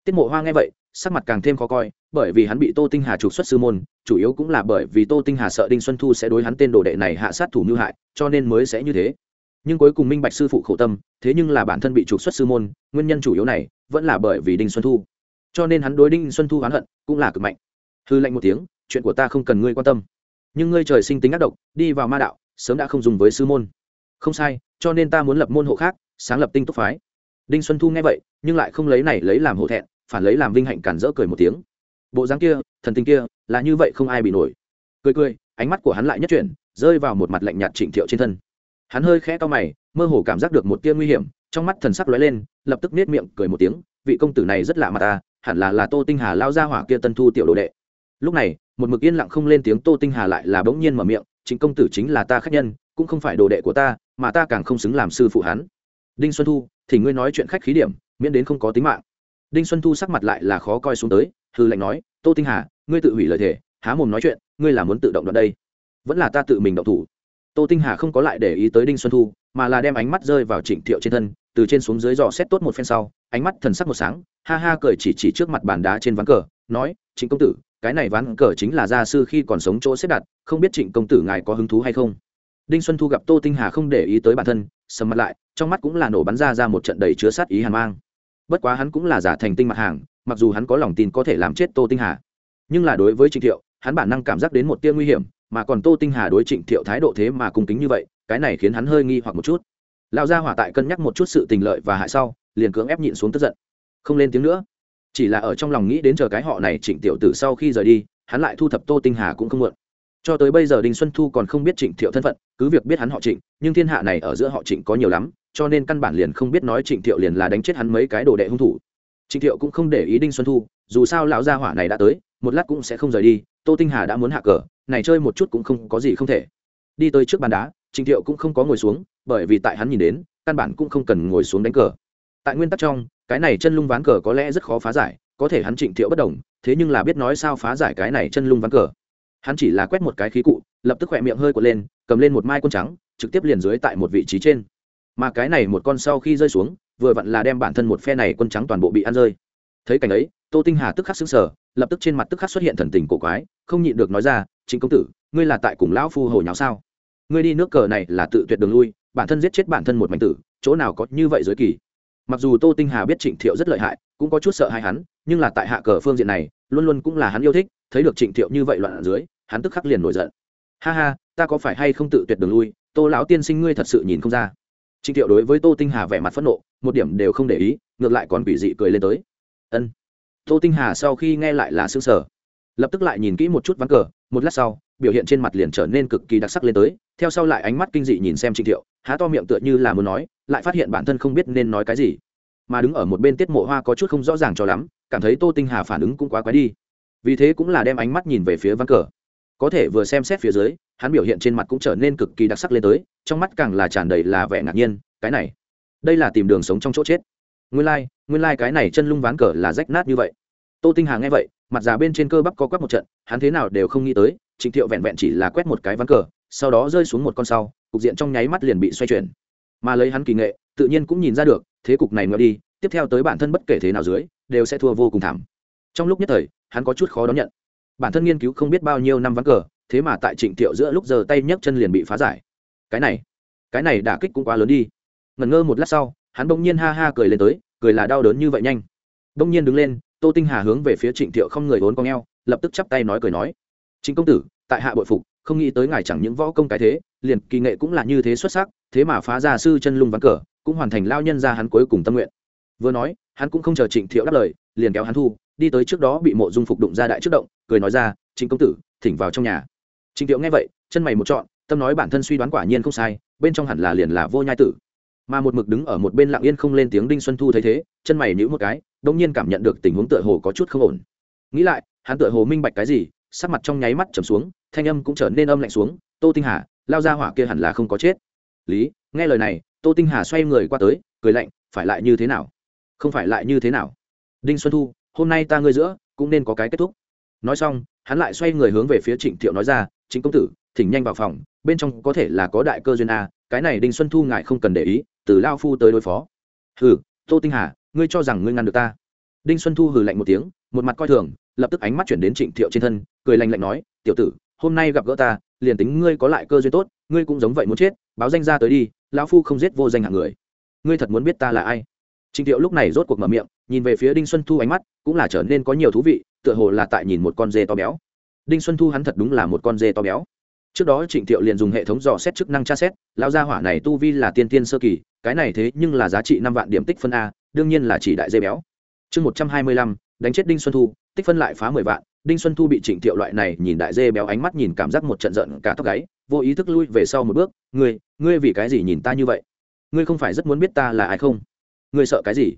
Tiết mộ hoa nghe vậy, sắc mặt càng thêm khó coi, bởi vì hắn bị tô tinh hà trục xuất sư môn, chủ yếu cũng là bởi vì tô tinh hà sợ đinh xuân thu sẽ đối hắn tên đồ đệ này hạ sát thủ mưu hại, cho nên mới sẽ như thế. Nhưng cuối cùng minh bạch sư phụ khổ tâm, thế nhưng là bản thân bị trục xuất sư môn, nguyên nhân chủ yếu này vẫn là bởi vì đinh xuân thu. Cho nên hắn đối đinh xuân thu oán hận cũng là cực mạnh. Hư lệnh một tiếng, chuyện của ta không cần ngươi quan tâm nhưng ngươi trời sinh tính ác độc, đi vào ma đạo, sớm đã không dùng với sư môn. Không sai, cho nên ta muốn lập môn hộ khác, sáng lập tinh túc phái. Đinh xuân thu nghe vậy, nhưng lại không lấy này lấy làm hổ thẹn, phản lấy làm vinh hạnh cản rỡ cười một tiếng. Bộ dáng kia, thần tình kia, là như vậy không ai bị nổi. Cười cười, ánh mắt của hắn lại nhất chuyển, rơi vào một mặt lạnh nhạt trịnh thiệu trên thân. Hắn hơi khẽ to mày, mơ hồ cảm giác được một tia nguy hiểm, trong mắt thần sắc lóe lên, lập tức nết miệng cười một tiếng, vị công tử này rất lạ mặt ta hẳn là là tô tinh hà lao ra hỏa kia tân thu tiểu đồ đệ. Lúc này một mực yên lặng không lên tiếng tô tinh hà lại là bỗng nhiên mở miệng, chính công tử chính là ta khách nhân, cũng không phải đồ đệ của ta, mà ta càng không xứng làm sư phụ hắn. Đinh xuân thu, thì ngươi nói chuyện khách khí điểm, miễn đến không có tính mạng. Đinh xuân thu sắc mặt lại là khó coi xuống tới, hư lệnh nói, tô tinh hà, ngươi tự hủy lời thề, há mồm nói chuyện, ngươi là muốn tự động đoạn đây. Vẫn là ta tự mình động thủ. Tô tinh hà không có lại để ý tới đinh xuân thu, mà là đem ánh mắt rơi vào trịnh thiệu trên thân, từ trên xuống dưới dò xét tốt một phen sau, ánh mắt thần sắc một sáng, ha ha cười chỉ chỉ trước mặt bàn đá trên ván cờ, nói, trịnh công tử cái này ván cờ chính là gia sư khi còn sống chỗ xếp đặt, không biết trịnh công tử ngài có hứng thú hay không? Đinh xuân thu gặp tô tinh hà không để ý tới bản thân, sầm mặt lại, trong mắt cũng là nổ bắn ra ra một trận đầy chứa sát ý hàn mang. Bất quá hắn cũng là giả thành tinh mặt hàng, mặc dù hắn có lòng tin có thể làm chết tô tinh hà. Nhưng là đối với trịnh thiệu, hắn bản năng cảm giác đến một tia nguy hiểm, mà còn tô tinh hà đối trịnh thiệu thái độ thế mà cung kính như vậy, cái này khiến hắn hơi nghi hoặc một chút. Lão gia hỏa tại cân nhắc một chút sự tình lợi và hại sau, liền cưỡng ép nhịn xuống tức giận. Không lên tiếng nữa chỉ là ở trong lòng nghĩ đến chờ cái họ này trịnh tiểu tử sau khi rời đi, hắn lại thu thập tô tinh hà cũng không muộn. Cho tới bây giờ đinh xuân thu còn không biết trịnh thiệu thân phận, cứ việc biết hắn họ trịnh, nhưng thiên hạ này ở giữa họ trịnh có nhiều lắm, cho nên căn bản liền không biết nói trịnh thiệu liền là đánh chết hắn mấy cái đồ đệ hung thủ. Trịnh thiệu cũng không để ý đinh xuân thu, dù sao lão gia hỏa này đã tới, một lát cũng sẽ không rời đi, tô tinh hà đã muốn hạ cờ, này chơi một chút cũng không có gì không thể. Đi tới trước bàn đá, trịnh thiệu cũng không có ngồi xuống, bởi vì tại hắn nhìn đến, căn bản cũng không cần ngồi xuống đánh cờ. Tại nguyên tắc trong cái này chân lung ván cờ có lẽ rất khó phá giải, có thể hắn trịnh thiệu bất đồng, thế nhưng là biết nói sao phá giải cái này chân lung ván cờ. Hắn chỉ là quét một cái khí cụ, lập tức khỏe miệng hơi quật lên, cầm lên một mai quân trắng, trực tiếp liền dưới tại một vị trí trên. Mà cái này một con sau khi rơi xuống, vừa vặn là đem bản thân một phe này quân trắng toàn bộ bị ăn rơi. Thấy cảnh ấy, tô tinh hà tức khắc xứng sở lập tức trên mặt tức khắc xuất hiện thần tình cổ quái, không nhịn được nói ra chính công tử, ngươi là tại cùng lão phu hồi nháo sao? Ngươi đi nước cờ này là tự tuyệt đường lui, bản thân giết chết bản thân một mảnh tử, chỗ nào có như vậy giới kỳ? Mặc dù tô tinh hà biết trịnh thiệu rất lợi hại, cũng có chút sợ hai hắn, nhưng là tại hạ cờ phương diện này, luôn luôn cũng là hắn yêu thích, thấy được trịnh thiệu như vậy loạn ở dưới, hắn tức khắc liền nổi giận. Ha ha, ta có phải hay không tự tuyệt đường lui? Tô lão tiên sinh ngươi thật sự nhìn không ra. Trịnh thiệu đối với tô tinh hà vẻ mặt phẫn nộ, một điểm đều không để ý, ngược lại còn quỷ dị cười lên tới. Ân. Tô tinh hà sau khi nghe lại là xương sở lập tức lại nhìn kỹ một chút ván cờ, một lát sau, biểu hiện trên mặt liền trở nên cực kỳ đặc sắc lên tới theo sau lại ánh mắt kinh dị nhìn xem trịnh thiệu há to miệng tựa như là muốn nói lại phát hiện bản thân không biết nên nói cái gì. Mà đứng ở một bên tiết mộ hoa có chút không rõ ràng cho lắm cảm thấy tô tinh hà phản ứng cũng quá quái đi. Vì thế cũng là đem ánh mắt nhìn về phía ván cờ. Có thể vừa xem xét phía dưới hắn biểu hiện trên mặt cũng trở nên cực kỳ đặc sắc lên tới trong mắt càng là tràn đầy là vẻ ngạc nhiên cái này đây là tìm đường sống trong chỗ chết. Nguyên lai、like, nguyên lai、like、cái này chân lung ván cờ là rách nát như vậy. Tô tinh hà nghe vậy mặt già bên trên cơ bắp có quắc một trận hắn thế nào đều không nghĩ tới trịnh thiệu vẹn vẹn chỉ là quét một cái ván cờ sau đó rơi xuống một con sau, cục diện trong nháy mắt liền bị xoay chuyển. Mà lấy hắn kỳ nghệ, tự nhiên cũng nhìn ra được, thế cục này ngựa đi, tiếp theo tới bản thân bất kể thế nào dưới, đều sẽ thua vô cùng thảm. Trong lúc nhất thời, hắn có chút khó đón nhận. Bản thân nghiên cứu không biết bao nhiêu năm ván cờ, thế mà tại trịnh thiệu giữa lúc giờ tay nhấc chân liền bị phá giải. Cái này cái này đả kích cũng quá lớn đi. Ngẩn ngơ một lát sau, hắn bỗng nhiên ha ha cười lên tới, cười là đau đớn như vậy nhanh. Bỗng nhiên đứng lên, tô tinh hà hướng về phía trịnh thiệu không người vốn con eo, lập tức chắp tay nói cười nói. Chính công tử, tại hạ bội phục không nghĩ tới ngài chẳng những võ công cái thế, liền kỳ nghệ cũng là như thế xuất sắc, thế mà phá ra sư chân lung ván cờ, cũng hoàn thành lao nhân ra hắn cuối cùng tâm nguyện. Vừa nói, hắn cũng không chờ trịnh thiệu đáp lời, liền kéo hắn thu, đi tới trước đó bị mộ dung phục đụng ra đại trước động, cười nói ra, trịnh công tử, thỉnh vào trong nhà. Trịnh thiệu nghe vậy, chân mày một trọn, tâm nói bản thân suy đoán quả nhiên không sai, bên trong hẳn là liền là vô nhai tử. Mà một mực đứng ở một bên lặng yên không lên tiếng đinh xuân thu thấy thế, chân mày nhữ một cái đông nhiên cảm nhận được tình huống tựa hồ có chút không ổn. Nghĩ lại, hắn tựa hồ minh bạch cái gì, sắc mặt trong nháy mắt trầm xuống thanh âm cũng trở nên âm lạnh xuống, tô tinh hà, lao ra hỏa kia hẳn là không có chết. Lý, nghe lời này, tô tinh hà xoay người qua tới, cười lạnh, phải lại như thế nào? Không phải lại như thế nào? Đinh xuân thu, hôm nay ta ngươi giữa, cũng nên có cái kết thúc. Nói xong, hắn lại xoay người hướng về phía trịnh thiệu nói ra chính công tử, thỉnh nhanh vào phòng, bên trong có thể là có đại cơ duyên a, cái này đinh xuân thu ngại không cần để ý, từ lao phu tới đối phó. Hừ, tô tinh hà, ngươi cho rằng ngươi ngăn được ta? Đinh xuân thu hừ lạnh một tiếng, một mặt coi thường, lập tức ánh mắt chuyển đến trịnh thiệu trên thân, cười lạnh lạnh nói, tiểu tử hôm nay gặp gỡ ta liền tính ngươi có lại cơ duyên tốt ngươi cũng giống vậy muốn chết báo danh ra tới đi lão phu không giết vô danh hạng người ngươi thật muốn biết ta là ai Trịnh Tiệu lúc này rốt cuộc mở miệng, nhìn về phía Đinh Xuân Thu ánh mắt cũng là trở nên có nhiều thú vị, tựa hồ là tại nhìn một con dê to béo. Đinh Xuân Thu hắn thật đúng là một con dê to béo. Trước đó Trịnh Tiệu liền dùng hệ thống dò xét chức năng tra xét, lão gia hỏa này tu vi là tiên tiên sơ kỳ, cái này thế nhưng là giá trị năm vạn điểm tích phân a, đương nhiên là chỉ đại dê béo. Chương 125, đánh chết đinh xuân thu, tích phân lại phá mười vạn. Đinh xuân thu bị trịnh thiệu loại này nhìn đại dê béo ánh mắt nhìn cảm giác một trận giận cả tóc gáy, vô ý thức lui về sau một bước. Ngươi ngươi vì cái gì nhìn ta như vậy? Ngươi không phải rất muốn biết ta là ai không? Ngươi sợ cái gì?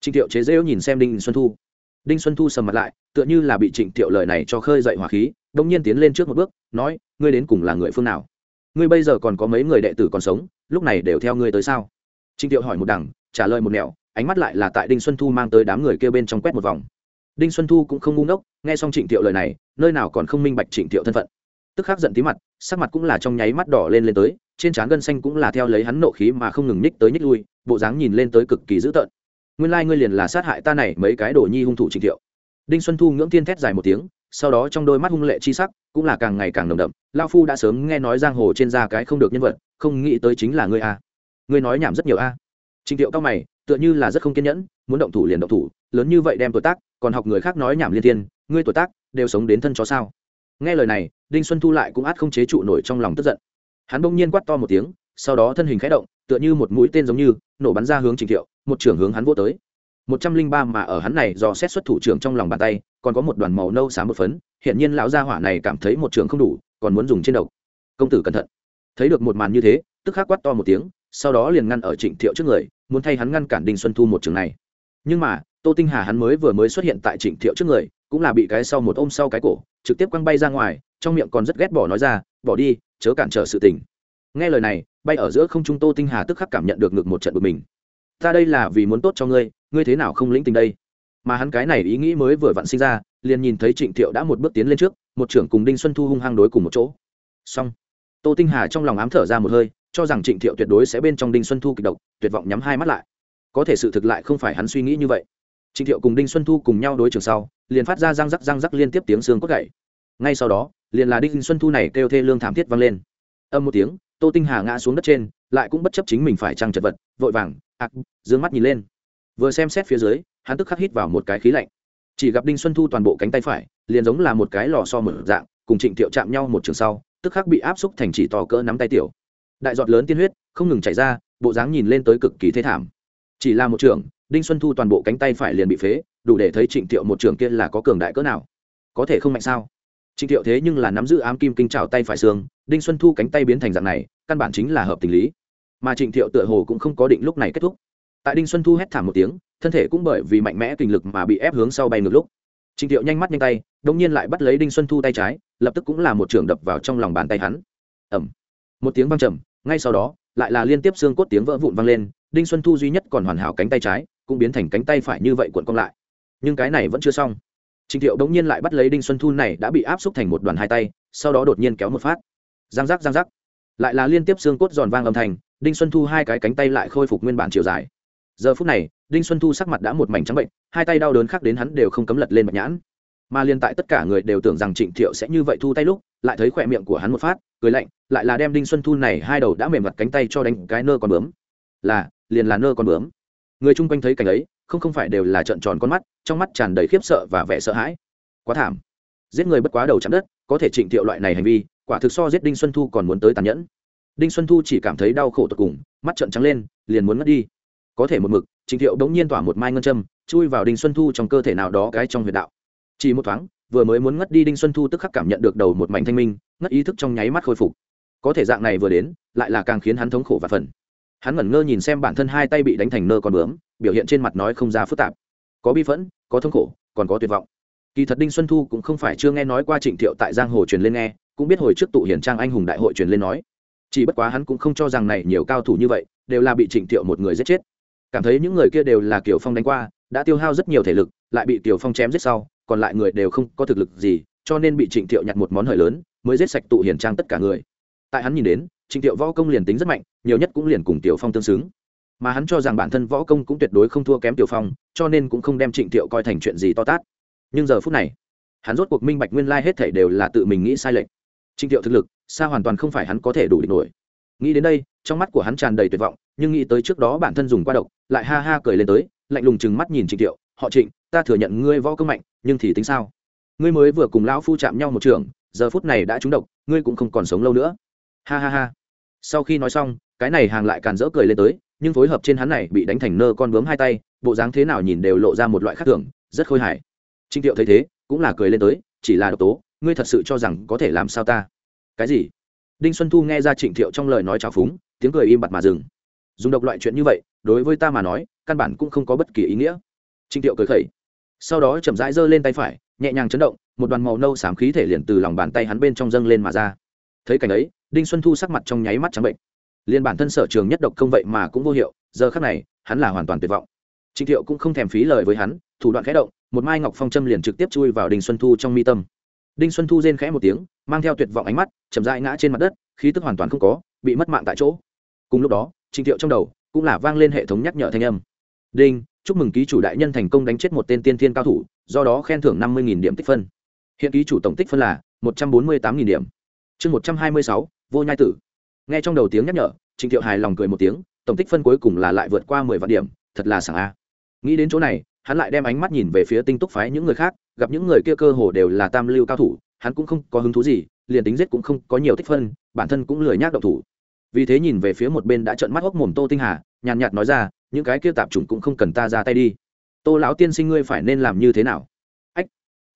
Trịnh thiệu chế rêu nhìn xem đinh xuân thu. Đinh xuân thu sầm mặt lại, tựa như là bị trịnh thiệu lời này cho khơi dậy hỏa khí đông nhiên tiến lên trước một bước, nói, ngươi đến cùng là người phương nào? Ngươi bây giờ còn có mấy người đệ tử còn sống, lúc này đều theo ngươi tới sao? Trịnh thiệu hỏi một đằng, trả lời một nẻo, ánh mắt lại là tại đinh xuân thu mang tới đám người kêu bên trong quét một vòng đinh xuân thu cũng không ngu ngốc, nghe xong trịnh thiệu lời này, nơi nào còn không minh bạch trịnh thiệu thân phận. Tức khắc giận tí mặt, sắc mặt cũng là trong nháy mắt đỏ lên lên tới, trên trán gân xanh cũng là theo lấy hắn nộ khí mà không ngừng nhích tới nhích lui, bộ dáng nhìn lên tới cực kỳ dữ tợn. Nguyên lai ngươi liền là sát hại ta này mấy cái đồ nhi hung thủ trịnh thiệu. Đinh xuân thu ngưỡng thiên thét dài một tiếng, sau đó trong đôi mắt hung lệ chi sắc cũng là càng ngày càng nồng đậm. Lao phu đã sớm nghe nói giang hồ trên da cái không được nhân vật, không nghĩ tới chính là ngươi a. Ngươi nói nhảm rất nhiều a. Trịnh thiệu cao mày, tựa như là rất không kiên nhẫn, muốn động thủ liền động thủ, lớn như vậy đem tuổi tác còn học người khác nói nhảm liên thiên, ngươi tuổi tác đều sống đến thân chó sao? Nghe lời này đinh xuân thu lại cũng át không chế trụ nổi trong lòng tức giận. Hắn bỗng nhiên quát to một tiếng sau đó thân hình khẽ động tựa như một mũi tên giống như nổ bắn ra hướng trình thiệu một trưởng hướng hắn vô tới. Một trăm linh ba mà ở hắn này do xét xuất thủ trưởng trong lòng bàn tay còn có một đoàn màu nâu xám một phấn hiện nhiên lão gia hỏa này cảm thấy một trường không đủ còn muốn dùng trên đầu. công tử cẩn thận. Thấy được một màn như thế tức khắc quát to một tiếng sau đó liền ngăn ở trịnh thiệu trước người muốn thay hắn ngăn cản đinh xuân thu một trường này. Nhưng mà tô tinh hà hắn mới vừa mới xuất hiện tại trịnh thiệu trước người, cũng là bị cái sau một ôm sau cái cổ, trực tiếp quăng bay ra ngoài, trong miệng còn rất ghét bỏ nói ra, bỏ đi, chớ cản trở sự tình. Nghe lời này, bay ở giữa không trung tô tinh hà tức khắc cảm nhận được ngực một trận bực mình. Ta đây là vì muốn tốt cho ngươi ngươi thế nào không lĩnh tình đây? Mà hắn cái này ý nghĩ mới vừa vặn sinh ra, liền nhìn thấy trịnh thiệu đã một bước tiến lên trước, một trưởng cùng đinh xuân thu hung hăng đối cùng một chỗ. Xong, tô tinh hà trong lòng ám thở ra một hơi, cho rằng trịnh thiệu tuyệt đối sẽ bên trong đinh xuân thu kịch độc, tuyệt vọng nhắm hai mắt lại. Có thể sự thực lại không phải hắn suy nghĩ như vậy trịnh thiệu cùng đinh xuân thu cùng nhau đối trường sau, liền phát ra răng rắc răng rắc liên tiếp tiếng xương cốt gậy ngay sau đó, liền là đinh xuân thu này kêu thê lương thảm thiết vang lên. Âm một tiếng, tô tinh hà ngã xuống đất trên, lại cũng bất chấp chính mình phải trăng chật vật, vội vàng, ạc d mắt nhìn lên. Vừa xem xét phía dưới, hắn tức khắc hít vào một cái khí lạnh. Chỉ gặp đinh xuân thu toàn bộ cánh tay phải, liền giống là một cái lò so mở dạng, cùng trịnh thiệu chạm nhau một trường sau, tức khắc bị áp xúc thành chỉ to cỡ nắm tay tiểu. Đại giọt lớn tiên huyết, không ngừng chảy ra, bộ dáng nhìn lên tới cực kỳ thế thảm. Chỉ là một trường đinh xuân thu toàn bộ cánh tay phải liền bị phế, đủ để thấy trịnh thiệu một trường kia là có cường đại cỡ nào. Có thể không mạnh sao? Trịnh thiệu thế nhưng là nắm giữ ám kim kinh trào tay phải xương, đinh xuân thu cánh tay biến thành dạng này, căn bản chính là hợp tình lý. Mà trịnh thiệu tựa hồ cũng không có định lúc này kết thúc. Tại đinh xuân thu hét thảm một tiếng, thân thể cũng bởi vì mạnh mẽ kinh lực mà bị ép hướng sau bay ngược lúc. Trịnh thiệu nhanh mắt nhanh tay đông nhiên lại bắt lấy đinh xuân thu tay trái, lập tức cũng là một trường đập vào trong lòng bàn tay hắn. Ẩm một tiếng văng trầm, ngay sau đó, lại là liên tiếp xương cốt tiếng vỡ vụn vang lên, đinh xuân thu duy nhất còn hoàn hảo cánh tay trái cũng biến thành cánh tay phải như vậy cuộn cong lại nhưng cái này vẫn chưa xong Trình Thiệu đống nhiên lại bắt lấy Đinh Xuân Thu này đã bị áp xúc thành một đoàn hai tay, sau đó đột nhiên kéo một phát. Giang giác giang giác. Lại là liên tiếp xương cốt giòn vang âm thanh, Đinh Xuân Thu hai cái cánh tay lại khôi phục nguyên bản chiều dài. Giờ phút này, Đinh Xuân Thu sắc mặt đã một mảnh trắng bệnh, hai tay đau đớn khác đến hắn đều không cấm lật lên mặt nhãn. Mà liên tại tất cả người đều tưởng rằng Trịnh Thiệu sẽ như vậy thu tay lúc, lại thấy khỏe miệng của hắn một phát, cười lạnh, lại là đem Đinh Xuân Thu này hai đầu đã mềm mặt cánh tay cho đánh cái nơ con bướm. Là, liền là nơ con bướm. Người chung quanh thấy cảnh ấy, không không phải đều là trợn tròn con mắt, trong mắt tràn đầy khiếp sợ và vẻ sợ hãi. Quá thảm. Giết người bất quá đầu chạm đất có thể trịnh thiệu loại này hành vi quả thực so giết đinh xuân thu còn muốn tới tàn nhẫn. Đinh xuân thu chỉ cảm thấy đau khổ tột cùng mắt trợn trắng lên liền muốn ngất đi. Có thể một mực trịnh thiệu đống nhiên tỏa một mai ngân châm chui vào đinh xuân thu trong cơ thể nào đó cái trong huyệt đạo. Chỉ một thoáng vừa mới muốn ngất đi đinh xuân thu tức khắc cảm nhận được đầu một mảnh thanh minh ngất ý thức trong nháy mắt khôi phục. Có thể dạng này vừa đến lại là càng khiến hắn thống khổ và phần hắn ngẩn ngơ nhìn xem bản thân hai tay bị đánh thành nơ còn bướm, biểu hiện trên mặt nói không ra phức tạp. Có bi phẫn, có thống khổ, còn có tuyệt vọng. Kỳ thật đinh xuân thu cũng không phải chưa nghe nói qua trịnh thiệu tại giang hồ truyền lên nghe, cũng biết hồi trước tụ hiển trang anh hùng đại hội truyền lên nói. Chỉ bất quá hắn cũng không cho rằng này nhiều cao thủ như vậy, đều là bị trịnh thiệu một người giết chết. Cảm thấy những người kia đều là kiều phong đánh qua, đã tiêu hao rất nhiều thể lực, lại bị kiều phong chém giết sau, còn lại người đều không có thực lực gì, cho nên bị trịnh thiệu nhặt một món hời lớn, mới giết sạch tụ hiển trang tất cả người. Tại hắn nhìn đến trịnh Tiệu võ công liền tính rất mạnh nhiều nhất cũng liền cùng tiểu phong tương xứng. Mà hắn cho rằng bản thân võ công cũng tuyệt đối không thua kém tiểu phong cho nên cũng không đem trịnh Tiệu coi thành chuyện gì to tát. Nhưng giờ phút này hắn rốt cuộc minh bạch nguyên lai hết thảy đều là tự mình nghĩ sai lệch. Trịnh Tiệu thực lực xa hoàn toàn không phải hắn có thể đủ địch nổi. Nghĩ đến đây trong mắt của hắn tràn đầy tuyệt vọng nhưng nghĩ tới trước đó bản thân dùng qua độc lại ha ha cười lên tới lạnh lùng chừng mắt nhìn trịnh Tiệu, họ trịnh ta thừa nhận ngươi võ công mạnh nhưng thì tính sao? Ngươi mới vừa cùng lão phu chạm nhau một trường giờ phút này đã trúng độc ngươi cũng không còn sống lâu nữa. Ha ha ha sau khi nói xong, cái này hàng lại càn rỡ cười lên tới, nhưng phối hợp trên hắn này bị đánh thành nơ con bướm hai tay, bộ dáng thế nào nhìn đều lộ ra một loại khác thường, rất khôi hài. Trinh tiệu thấy thế, cũng là cười lên tới, chỉ là độc tố, ngươi thật sự cho rằng có thể làm sao ta? Cái gì? Đinh xuân thu nghe ra trịnh thiệu trong lời nói trào phúng, tiếng cười im bặt mà dừng. Dùng độc loại chuyện như vậy, đối với ta mà nói, căn bản cũng không có bất kỳ ý nghĩa. Trịnh thiệu cười khẩy. Sau đó chậm rãi giơ lên tay phải, nhẹ nhàng chấn động, một đoàn màu nâu xám khí thể liền từ lòng bàn tay hắn bên trong dâng lên mà ra thấy cảnh ấy, đinh xuân thu sắc mặt trong nháy mắt trắng bệnh. Liên bản thân sở trường nhất độc công vậy mà cũng vô hiệu, giờ khác này, hắn là hoàn toàn tuyệt vọng. Trịnh thiệu cũng không thèm phí lời với hắn, thủ đoạn khẽ động, một mai ngọc phong châm liền trực tiếp chui vào đinh xuân thu trong mi tâm. Đinh xuân thu rên khẽ một tiếng, mang theo tuyệt vọng ánh mắt, chậm rãi ngã trên mặt đất, khí tức hoàn toàn không có, bị mất mạng tại chỗ. Cùng lúc đó, trịnh thiệu trong đầu cũng là vang lên hệ thống nhắc nhở thanh âm. Đinh, chúc mừng ký chủ đại nhân thành công đánh chết một tên tiên thiên cao thủ, do đó khen thưởng năm mươi điểm tích phân. Hiện ký chủ tổng tích phân là một trăm bốn mươi tám điểm chương một trăm hai mươi sáu, vô nhai tử. Nghe trong đầu tiếng nhắc nhở trịnh thiệu hài lòng cười một tiếng, tổng tích phân cuối cùng là lại vượt qua mười vạn điểm, thật là sảng a. Nghĩ đến chỗ này, hắn lại đem ánh mắt nhìn về phía tinh túc phái những người khác, gặp những người kia cơ hồ đều là tam lưu cao thủ, hắn cũng không có hứng thú gì, liền tính giết cũng không có nhiều tích phân, bản thân cũng lười nhác động thủ. Vì thế nhìn về phía một bên đã trợn mắt hốc mồm tô tinh hà, nhàn nhạt nói ra, những cái kia tạp chủng cũng không cần ta ra tay đi. Tô lão tiên sinh ngươi phải nên làm như thế nào? Ách.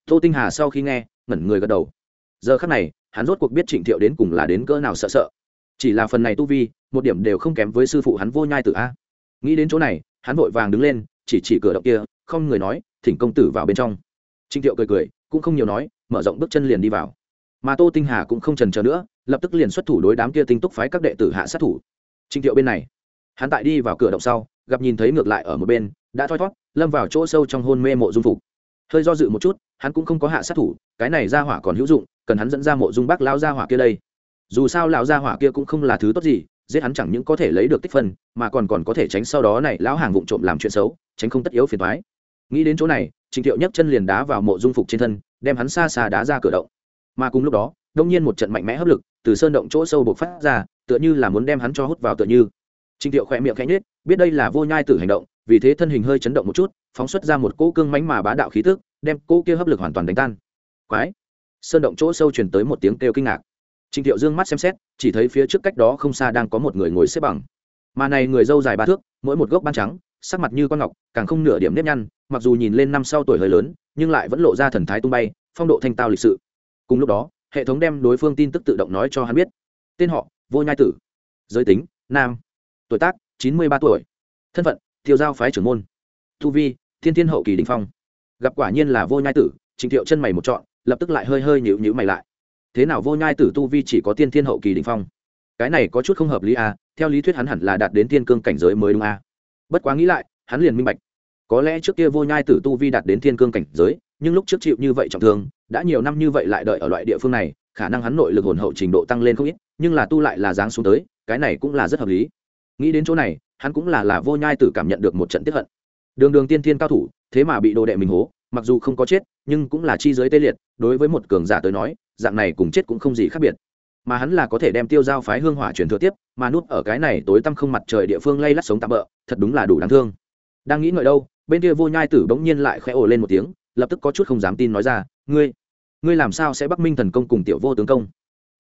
Tô tinh hà sau khi nghe, ngẩn người gật đầu giờ khắc này, hắn rốt cuộc biết trịnh thiệu đến cùng là đến cỡ nào sợ sợ. Chỉ là phần này tu vi, một điểm đều không kém với sư phụ hắn vô nhai tử a. Nghĩ đến chỗ này, hắn vội vàng đứng lên, chỉ chỉ cửa động kia, không người nói, thỉnh công tử vào bên trong. Trịnh thiệu cười cười, cũng không nhiều nói, mở rộng bước chân liền đi vào. Mà tô tinh hà cũng không trần chờ nữa, lập tức liền xuất thủ đối đám kia tinh túc phái các đệ tử hạ sát thủ. Trịnh thiệu bên này, hắn tại đi vào cửa động sau, gặp nhìn thấy ngược lại ở một bên, đã thoi thót, lâm vào chỗ sâu trong hôn mê mộ dung phục. Hơi do dự một chút, hắn cũng không có hạ sát thủ, cái này ra hỏa còn hữu dụng cần hắn dẫn ra mộ dung bác lão gia hỏa kia đây. Dù sao lão gia hỏa kia cũng không là thứ tốt gì, giết hắn chẳng những có thể lấy được tích phân, mà còn còn có thể tránh sau đó này lão hàng vụng trộm làm chuyện xấu, tránh không tất yếu phiền thoái nghĩ đến chỗ này trịnh thiệu nhấc chân liền đá vào mộ dung phục trên thân, đem hắn xa xa đá ra cửa động. Mà cùng lúc đó, đông nhiên một trận mạnh mẽ hấp lực từ sơn động chỗ sâu bộc phát ra, tựa như là muốn đem hắn cho hút vào tựa như. Trịnh thiệu khỏe miệng khẽ nhết biết đây là vô nhai tử hành động, vì thế thân hình hơi chấn động một chút, phóng xuất ra một cỗ cương mánh mà bá đạo khí tức, đem cỗ kia hấp lực hoàn toàn đánh tan. Quái! Sơn động chỗ sâu truyền tới một tiếng kêu kinh ngạc trịnh Thiệu dương mắt xem xét, chỉ thấy phía trước cách đó không xa đang có một người ngồi xếp bằng. Mà này người dâu dài ba thước, mỗi một gốc ban trắng, sắc mặt như con ngọc, càng không nửa điểm nếp nhăn, mặc dù nhìn lên năm sau tuổi hơi lớn, nhưng lại vẫn lộ ra thần thái tung bay, phong độ thanh tao lịch sự. Cùng lúc đó, hệ thống đem đối phương tin tức tự động nói cho hắn biết. Tên họ: Vô Nhai Tử. Giới tính: Nam. Tuổi tác: chín mươi ba tuổi. Thân phận: Tiêu giao phái trưởng môn. thu vi: Thiên Thiên hậu kỳ đỉnh phong. Gặp quả nhiên là Vô Nhai Tử, Trình Thiệu chân mày một trọn, lập tức lại hơi hơi nhíu nhữ mày lại. Thế nào vô nhai tử tu vi chỉ có tiên thiên hậu kỳ đình phong? Cái này có chút không hợp lý à theo lý thuyết hắn hẳn là đạt đến tiên cương cảnh giới mới đúng à. Bất quá nghĩ lại, hắn liền minh bạch. Có lẽ trước kia vô nhai tử tu vi đạt đến thiên cương cảnh giới, nhưng lúc trước chịu như vậy trọng thương, đã nhiều năm như vậy lại đợi ở loại địa phương này, khả năng hắn nội lực hồn hậu trình độ tăng lên không ít, nhưng là tu lại là dáng xuống tới, cái này cũng là rất hợp lý. Nghĩ đến chỗ này, hắn cũng là là vô nhai tử cảm nhận được một trận tiếp hận. Đường đường tiên thiên cao thủ, thế mà bị đồ đệ mình hố mặc dù không có chết nhưng cũng là chi giới tê liệt đối với một cường giả tới nói dạng này cùng chết cũng không gì khác biệt. Mà hắn là có thể đem tiêu giao phái hương hỏa truyền thừa tiếp mà nút ở cái này tối tăm không mặt trời địa phương lay lắt sống tạm bỡ thật đúng là đủ đáng thương. Đang nghĩ ngợi đâu bên kia vô nhai tử bỗng nhiên lại khẽ ồ lên một tiếng lập tức có chút không dám tin nói ra ngươi ngươi làm sao sẽ bắc minh thần công cùng tiểu vô tướng công?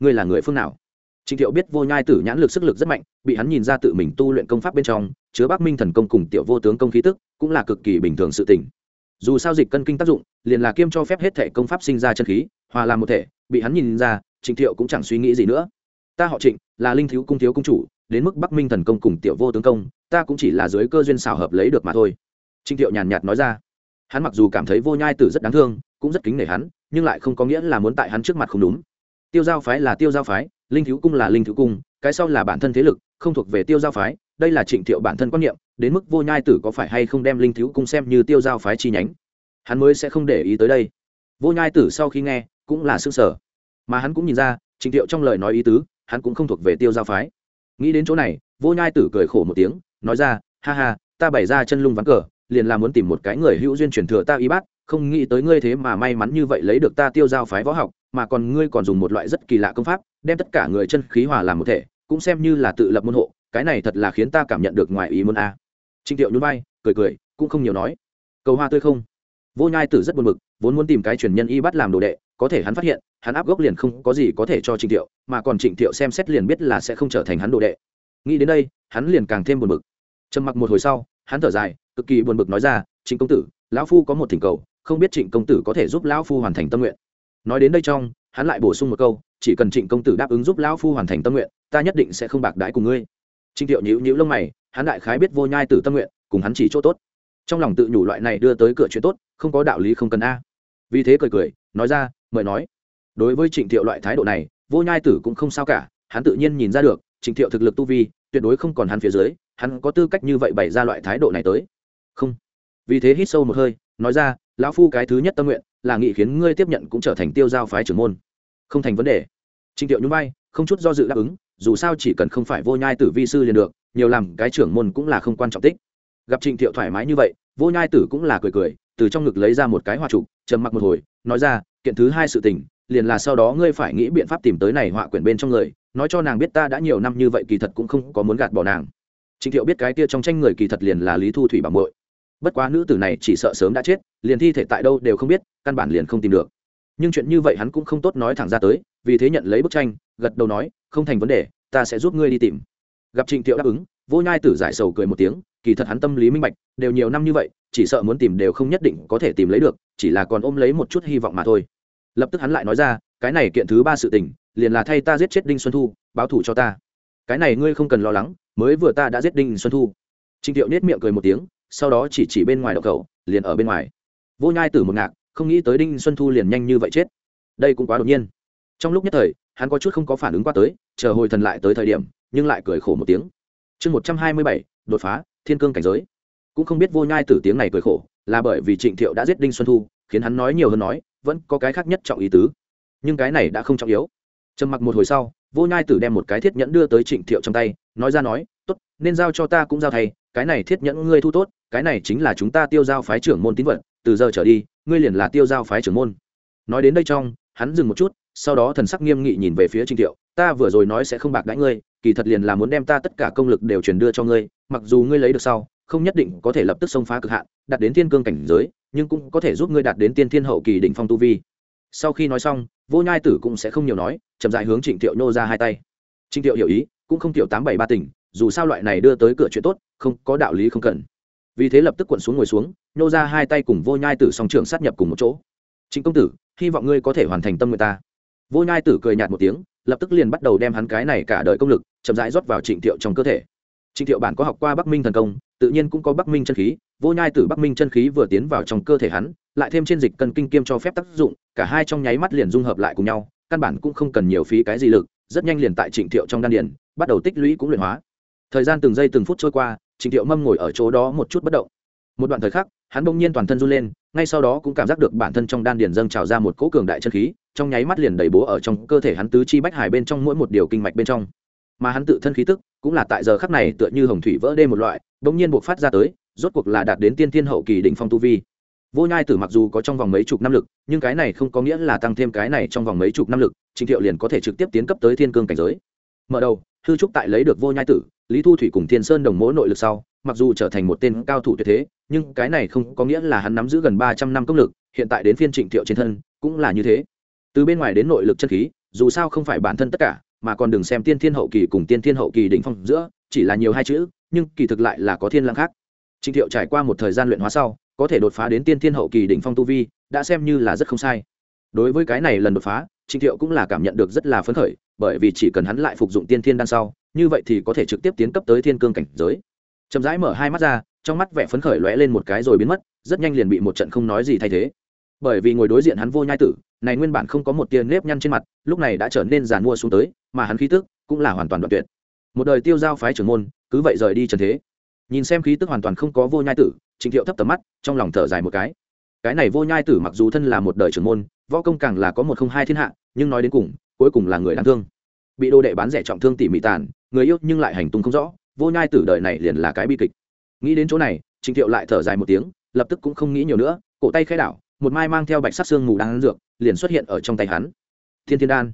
Ngươi là người phương nào? Trịnh Thiệu biết Vô Nhai Tử nhãn lực sức lực rất mạnh, bị hắn nhìn ra tự mình tu luyện công pháp bên trong, chứa Bắc Minh thần công cùng tiểu vô tướng công khí tức, cũng là cực kỳ bình thường sự tình. Dù sao dịch cân kinh tác dụng, liền là kiêm cho phép hết thể công pháp sinh ra chân khí, hòa làm một thể, bị hắn nhìn ra trịnh thiệu cũng chẳng suy nghĩ gì nữa. Ta họ trịnh là linh thiếu cung thiếu cung chủ đến mức bắc minh thần công cùng tiểu vô tướng công ta cũng chỉ là dưới cơ duyên xào hợp lấy được mà thôi. Trịnh thiệu nhàn nhạt nói ra. Hắn mặc dù cảm thấy vô nhai tử rất đáng thương cũng rất kính nể hắn nhưng lại không có nghĩa là muốn tại hắn trước mặt không đúng. Tiêu giao phái là tiêu giao phái linh thiếu cung là linh thiếu cung cái sau là bản thân thế lực không thuộc về tiêu giao phái đây là trịnh thiệu bản thân quan niệm đến mức vô nhai tử có phải hay không đem linh thiếu cung xem như tiêu giao phái chi nhánh? Hắn mới sẽ không để ý tới đây. Vô nhai tử sau khi nghe, cũng là xương sở mà hắn cũng nhìn ra trịnh thiệu trong lời nói ý tứ, hắn cũng không thuộc về tiêu giao phái. Nghĩ đến chỗ này, vô nhai tử cười khổ một tiếng, nói ra, ha ha, ta bày ra chân lung ván cờ, liền là muốn tìm một cái người hữu duyên truyền thừa ta y bác, không nghĩ tới ngươi thế mà may mắn như vậy lấy được ta tiêu giao phái võ học, mà còn ngươi còn dùng một loại rất kỳ lạ công pháp, đem tất cả người chân khí hòa làm một thể, cũng xem như là tự lập môn hộ, cái này thật là khiến ta cảm nhận được ngoài ý muốn a. à trịnh thiệu nhún vai, cười cười, cũng không nhiều nói. Cầu hoa tươi không? Vô nhai tử rất buồn bực, vốn muốn tìm cái truyền nhân y bắt làm đồ đệ, có thể hắn phát hiện, hắn áp gốc liền không có gì có thể cho trịnh thiệu, mà còn trịnh thiệu xem xét liền biết là sẽ không trở thành hắn đồ đệ. Nghĩ đến đây, hắn liền càng thêm buồn bực. Trầm mặc một hồi sau, hắn thở dài, cực kỳ buồn bực nói ra, trịnh công tử, lão phu có một thỉnh cầu, không biết trịnh công tử có thể giúp lão phu hoàn thành tâm nguyện. Nói đến đây trong, hắn lại bổ sung một câu, chỉ cần trịnh công tử đáp ứng giúp lão phu hoàn thành tâm nguyện, ta nhất định sẽ không bạc đãi cùng ngươi trịnh thiệu nhíu nhíu lông mày, hắn đại khái biết vô nhai tử tâm nguyện, cùng hắn chỉ chỗ tốt. Trong lòng tự nhủ loại này đưa tới cửa chuyện tốt, không có đạo lý không cần a. Vì thế cười cười, nói ra, mời nói. Đối với trịnh thiệu loại thái độ này, vô nhai tử cũng không sao cả, hắn tự nhiên nhìn ra được, trịnh thiệu thực lực tu vi, tuyệt đối không còn hắn phía dưới, hắn có tư cách như vậy bày ra loại thái độ này tới. Không. Vì thế hít sâu một hơi, nói ra, lão phu cái thứ nhất tâm nguyện, là nghị khiến ngươi tiếp nhận cũng trở thành tiêu giao phái trưởng môn. Không thành vấn đề. Trịnh thiệu nhún vai, không chút do dự đáp ứng dù sao chỉ cần không phải vô nhai tử vi sư liền được, nhiều làm cái trưởng môn cũng là không quan trọng tích. Gặp trịnh thiệu thoải mái như vậy, vô nhai tử cũng là cười cười, từ trong ngực lấy ra một cái hoa trục, trầm mặc một hồi, nói ra, kiện thứ hai sự tình, liền là sau đó ngươi phải nghĩ biện pháp tìm tới này họa quyển bên trong người, nói cho nàng biết ta đã nhiều năm như vậy kỳ thật cũng không có muốn gạt bỏ nàng. Trịnh thiệu biết cái kia trong tranh người kỳ thật liền là lý thu thủy bảo mội bất quá nữ tử này chỉ sợ sớm đã chết, liền thi thể tại đâu đều không biết, căn bản liền không tìm được. Nhưng chuyện như vậy hắn cũng không tốt nói thẳng ra tới, vì thế nhận lấy bức tranh, gật đầu nói không thành vấn đề, ta sẽ giúp ngươi đi tìm. Gặp trịnh thiệu đáp ứng, vô nhai tử giải sầu cười một tiếng, kỳ thật hắn tâm lý minh bạch, đều nhiều năm như vậy, chỉ sợ muốn tìm đều không nhất định có thể tìm lấy được, chỉ là còn ôm lấy một chút hy vọng mà thôi. Lập tức hắn lại nói ra, cái này kiện thứ ba sự tình, liền là thay ta giết chết đinh xuân thu, báo thủ cho ta. Cái này ngươi không cần lo lắng, mới vừa ta đã giết đinh xuân thu. Trịnh thiệu nết miệng cười một tiếng, sau đó chỉ chỉ bên ngoài đậu cầu liền ở bên ngoài. Vô nhai tử một ngạc, không nghĩ tới đinh xuân thu liền nhanh như vậy chết. Đây cũng quá đột nhiên trong lúc nhất thời, hắn có chút không có phản ứng qua tới, chờ hồi thần lại tới thời điểm, nhưng lại cười khổ một tiếng. Chương một trăm hai mươi bảy, đột phá, thiên cương cảnh giới. Cũng không biết vô nhai tử tiếng này cười khổ, là bởi vì trịnh thiệu đã giết đinh xuân thu, khiến hắn nói nhiều hơn nói, vẫn có cái khác nhất trọng ý tứ. Nhưng cái này đã không trọng yếu. Trầm mặc một hồi sau, vô nhai tử đem một cái thiết nhẫn đưa tới trịnh thiệu trong tay, nói ra nói t ố t nên giao cho ta cũng giao thay, cái này thiết nhẫn ngươi thu tốt, cái này chính là chúng ta tiêu giao phái trưởng môn tín vật, từ giờ trở đi, ngươi liền là tiêu giao phái trưởng môn. Nói đến đây trong, hắn dừng một chút sau đó thần sắc nghiêm nghị nhìn về phía trịnh thiệu, ta vừa rồi nói sẽ không bạc đãi ngươi, kỳ thật liền là muốn đem ta tất cả công lực đều truyền đưa cho ngươi, mặc dù ngươi lấy được sau, không nhất định có thể lập tức xông phá cực hạn, đạt đến thiên cương cảnh giới, nhưng cũng có thể giúp ngươi đạt đến tiên thiên hậu kỳ đỉnh phong tu vi. Sau khi nói xong, vô nhai tử cũng sẽ không nhiều nói, chậm dại hướng trịnh thiệu nô ra hai tay. Trịnh thiệu hiểu ý, cũng không tiểu tám bảy ba tỉnh, dù sao loại này đưa tới cửa chuyện tốt, không có đạo lý không cần. Vì thế lập tức quận xuống ngồi xuống, nô ra hai tay cùng vô nhai tử song trường sát nhập cùng một chỗ. Trịnh công tử, hy vọng ngươi có thể hoàn thành tâm người ta vô nhai tử cười nhạt một tiếng, lập tức liền bắt đầu đem hắn cái này cả đời công lực, chậm rãi rót vào trịnh thiệu trong cơ thể. Trịnh thiệu bản có học qua bắc minh thần công, tự nhiên cũng có bắc minh chân khí, vô nhai tử bắc minh chân khí vừa tiến vào trong cơ thể hắn, lại thêm trên dịch cân kinh kiêm cho phép tác dụng, cả hai trong nháy mắt liền dung hợp lại cùng nhau, căn bản cũng không cần nhiều phí cái gì lực, rất nhanh liền tại trịnh thiệu trong đan điền, bắt đầu tích lũy cũng luyện hóa. Thời gian từng giây từng phút trôi qua, trịnh thiệu mâm ngồi ở chỗ đó một chút bất động. Một đoạn thời khắc, hắn bỗng nhiên toàn thân run lên, ngay sau đó cũng cảm giác được bản thân trong đan điền dâng trào ra một cỗ cường đại chân khí trong nháy mắt liền đầy bố ở trong cơ thể hắn tứ chi bách hải bên trong mỗi một điều kinh mạch bên trong. Mà hắn tự thân khí tức cũng là tại giờ khắc này tựa như hồng thủy vỡ đê một loại, bỗng nhiên buộc phát ra tới, rốt cuộc là đạt đến tiên thiên hậu kỳ đỉnh phong tu vi. Vô nhai tử mặc dù có trong vòng mấy chục năm lực, nhưng cái này không có nghĩa là tăng thêm cái này trong vòng mấy chục năm lực trịnh thiệu liền có thể trực tiếp tiến cấp tới thiên cương cảnh giới. Mở đầu, hư trúc tại lấy được vô nhai tử, lý thu thủy cùng thiên sơn đồng mỗ nội lực sau, mặc dù trở thành một tên cao thủ tuyệt thế, nhưng cái này không có nghĩa là hắn nắm giữ gần ba trăm năm công lực, hiện tại đến phiên trịnh thiệu trên thân, cũng là như thế từ bên ngoài đến nội lực chân khí, dù sao không phải bản thân tất cả, mà còn đừng xem tiên thiên hậu kỳ cùng tiên thiên hậu kỳ đỉnh phong giữa, chỉ là nhiều hai chữ, nhưng kỳ thực lại là có thiên lãng khác. Trịnh thiệu trải qua một thời gian luyện hóa sau, có thể đột phá đến tiên thiên hậu kỳ đỉnh phong tu vi, đã xem như là rất không sai. Đối với cái này lần đột phá, trịnh thiệu cũng là cảm nhận được rất là phấn khởi, bởi vì chỉ cần hắn lại phục dụng tiên thiên đan sau, như vậy thì có thể trực tiếp tiến cấp tới thiên cương cảnh giới. Chậm rãi mở hai mắt ra, trong mắt vẻ phấn khởi lóe lên một cái rồi biến mất, rất nhanh liền bị một trận không nói gì thay thế. Bởi vì ngồi đối diện hắn vô nhai tử này nguyên bản không có một tia nếp nhăn trên mặt, lúc này đã trở nên giàn mua xuống tới, mà hắn khí tức cũng là hoàn toàn đoạn tuyệt. Một đời tiêu giao phái trưởng môn, cứ vậy rời đi trần thế. Nhìn xem khí tức hoàn toàn không có vô nhai tử, trịnh thiệu thấp tầm mắt, trong lòng thở dài một cái. Cái này vô nhai tử mặc dù thân là một đời trưởng môn, võ công càng là có một không hai thiên hạ, nhưng nói đến cùng, cuối cùng là người đáng thương. Bị đô đệ bán rẻ trọng thương tỉ mỉ tàn, người yêu nhưng lại hành tung không rõ, vô nhai tử đời này liền là cái bi kịch. Nghĩ đến chỗ này, trịnh thiệu lại thở dài một tiếng, lập tức cũng không nghĩ nhiều nữa, cổ tay khai đảo một mai mang theo bạch sắc xương mù đang dược, liền xuất hiện ở trong tay hắn. Thiên thiên đan.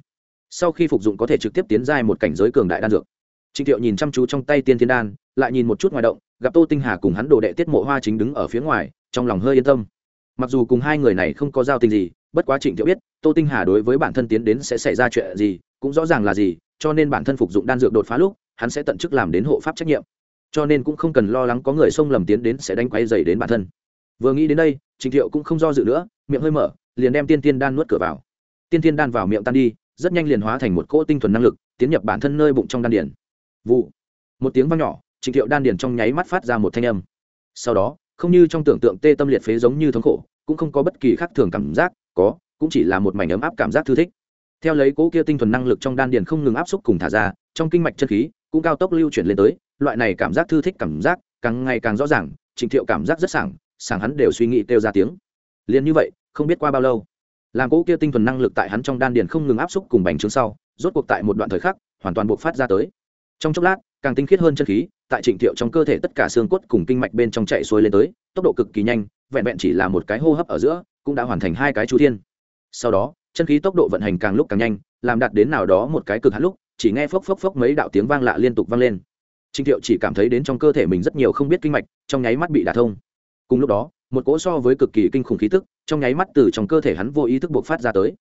Sau khi phục dụng có thể trực tiếp tiến giai một cảnh giới cường đại đan dược. Trịnh thiệu nhìn chăm chú trong tay tiên thiên đan, lại nhìn một chút ngoài động, gặp tô tinh hà cùng hắn đồ đệ tiết mộ hoa chính đứng ở phía ngoài, trong lòng hơi yên tâm. Mặc dù cùng hai người này không có giao tình gì, bất quá trịnh thiệu biết, tô tinh hà đối với bản thân tiến đến sẽ xảy ra chuyện gì, cũng rõ ràng là gì, cho nên bản thân phục dụng đan dược đột phá lúc, hắn sẽ tận chức làm đến hộ pháp trách nhiệm. Cho nên cũng không cần lo lắng có người xông lầm tiến đến sẽ đánh quay dày đến bản thân vừa nghĩ đến đây trịnh thiệu cũng không do dự nữa, miệng hơi mở, liền đem tiên tiên đan nuốt cửa vào. Tiên tiên đan vào miệng tan đi, rất nhanh liền hóa thành một cỗ tinh thuần năng lực, tiến nhập bản thân nơi bụng trong đan điển vụ. Một tiếng vang nhỏ trịnh thiệu đan điển trong nháy mắt phát ra một thanh âm. Sau đó, không như trong tưởng tượng tê tâm liệt phế giống như thống khổ, cũng không có bất kỳ khác thường cảm giác, có, cũng chỉ là một mảnh ấm áp cảm giác thư thích. Theo lấy cỗ kia tinh thuần năng lực trong đan điền không ngừng áp xúc cùng thả ra, trong kinh mạch chân khí cũng cao tốc lưu chuyển lên tới, loại này cảm giác thư thích cảm giác càng ngày càng rõ ràng trịnh thiệu cảm giác rất sảng sảng hắn đều suy nghĩ kêu ra tiếng. Liền như vậy, không biết qua bao lâu, làm cỗ kia tinh thuần năng lực tại hắn trong đan điền không ngừng áp xúc cùng bành trướng sau, rốt cuộc tại một đoạn thời khắc, hoàn toàn buộc phát ra tới. Trong chốc lát, càng tinh khiết hơn chân khí, tại trịnh thiệu trong cơ thể tất cả xương cốt cùng kinh mạch bên trong chạy xuôi lên tới, tốc độ cực kỳ nhanh, vẹn vẹn chỉ là một cái hô hấp ở giữa, cũng đã hoàn thành hai cái chu thiên. Sau đó, chân khí tốc độ vận hành càng lúc càng nhanh, làm đạt đến nào đó một cái cực hạn lúc, chỉ nghe phốc phốc phốc mấy đạo tiếng vang lạ liên tục vang lên. Trịnh thiệu chỉ cảm thấy đến trong cơ thể mình rất nhiều không biết kinh mạch, trong nháy mắt bị đả thông cùng lúc đó, một cỗ so với cực kỳ kinh khủng khí tức, trong nháy mắt từ trong cơ thể hắn vô ý thức buộc phát ra tới.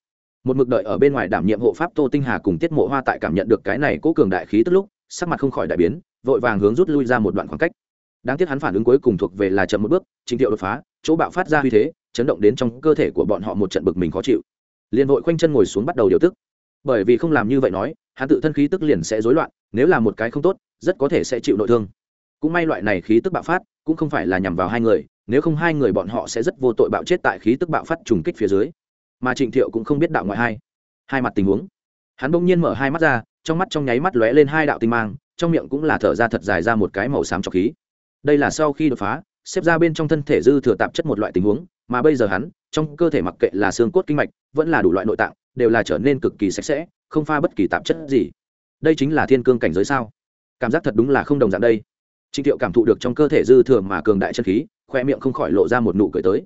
Một mực đợi ở bên ngoài đảm nhiệm hộ pháp tô tinh hà cùng tiết mộ hoa tại cảm nhận được cái này cố cường đại khí tức lúc, sắc mặt không khỏi đại biến, vội vàng hướng rút lui ra một đoạn khoảng cách. Đáng tiếc hắn phản ứng cuối cùng thuộc về là chậm một bước trình thiệu đột phá, chỗ bạo phát ra uy thế, chấn động đến trong cơ thể của bọn họ một trận bực mình khó chịu. Liền vội khoanh chân ngồi xuống bắt đầu điều tức. Bởi vì không làm như vậy nói, hắn tự thân khí tức liền sẽ rối loạn, nếu là một cái không tốt, rất có thể sẽ chịu nội thương. Cũng may loại này khí tức bạo phát, cũng không phải là nhằm vào hai người nếu không hai người bọn họ sẽ rất vô tội bạo chết tại khí tức bạo phát trùng kích phía dưới. Mà trịnh thiệu cũng không biết đạo ngoại hai hai mặt tình huống. Hắn bỗng nhiên mở hai mắt ra, trong mắt trong nháy mắt lóe lên hai đạo tinh mang, trong miệng cũng là thở ra thật dài ra một cái màu xám trọc khí. Đây là sau khi đột phá, xếp ra bên trong thân thể dư thừa tạp chất một loại tình huống, mà bây giờ hắn, trong cơ thể mặc kệ là xương cốt kinh mạch, vẫn là đủ loại nội tạng, đều là trở nên cực kỳ sạch sẽ, không pha bất kỳ tạp chất gì. Đây chính là thiên cương cảnh giới sao? Cảm giác thật đúng là không đồng dạng đây. Trịnh thiệu cảm thụ được trong cơ thể dư thừa mà cường đại chân khí khoe miệng không khỏi lộ ra một nụ cười tới.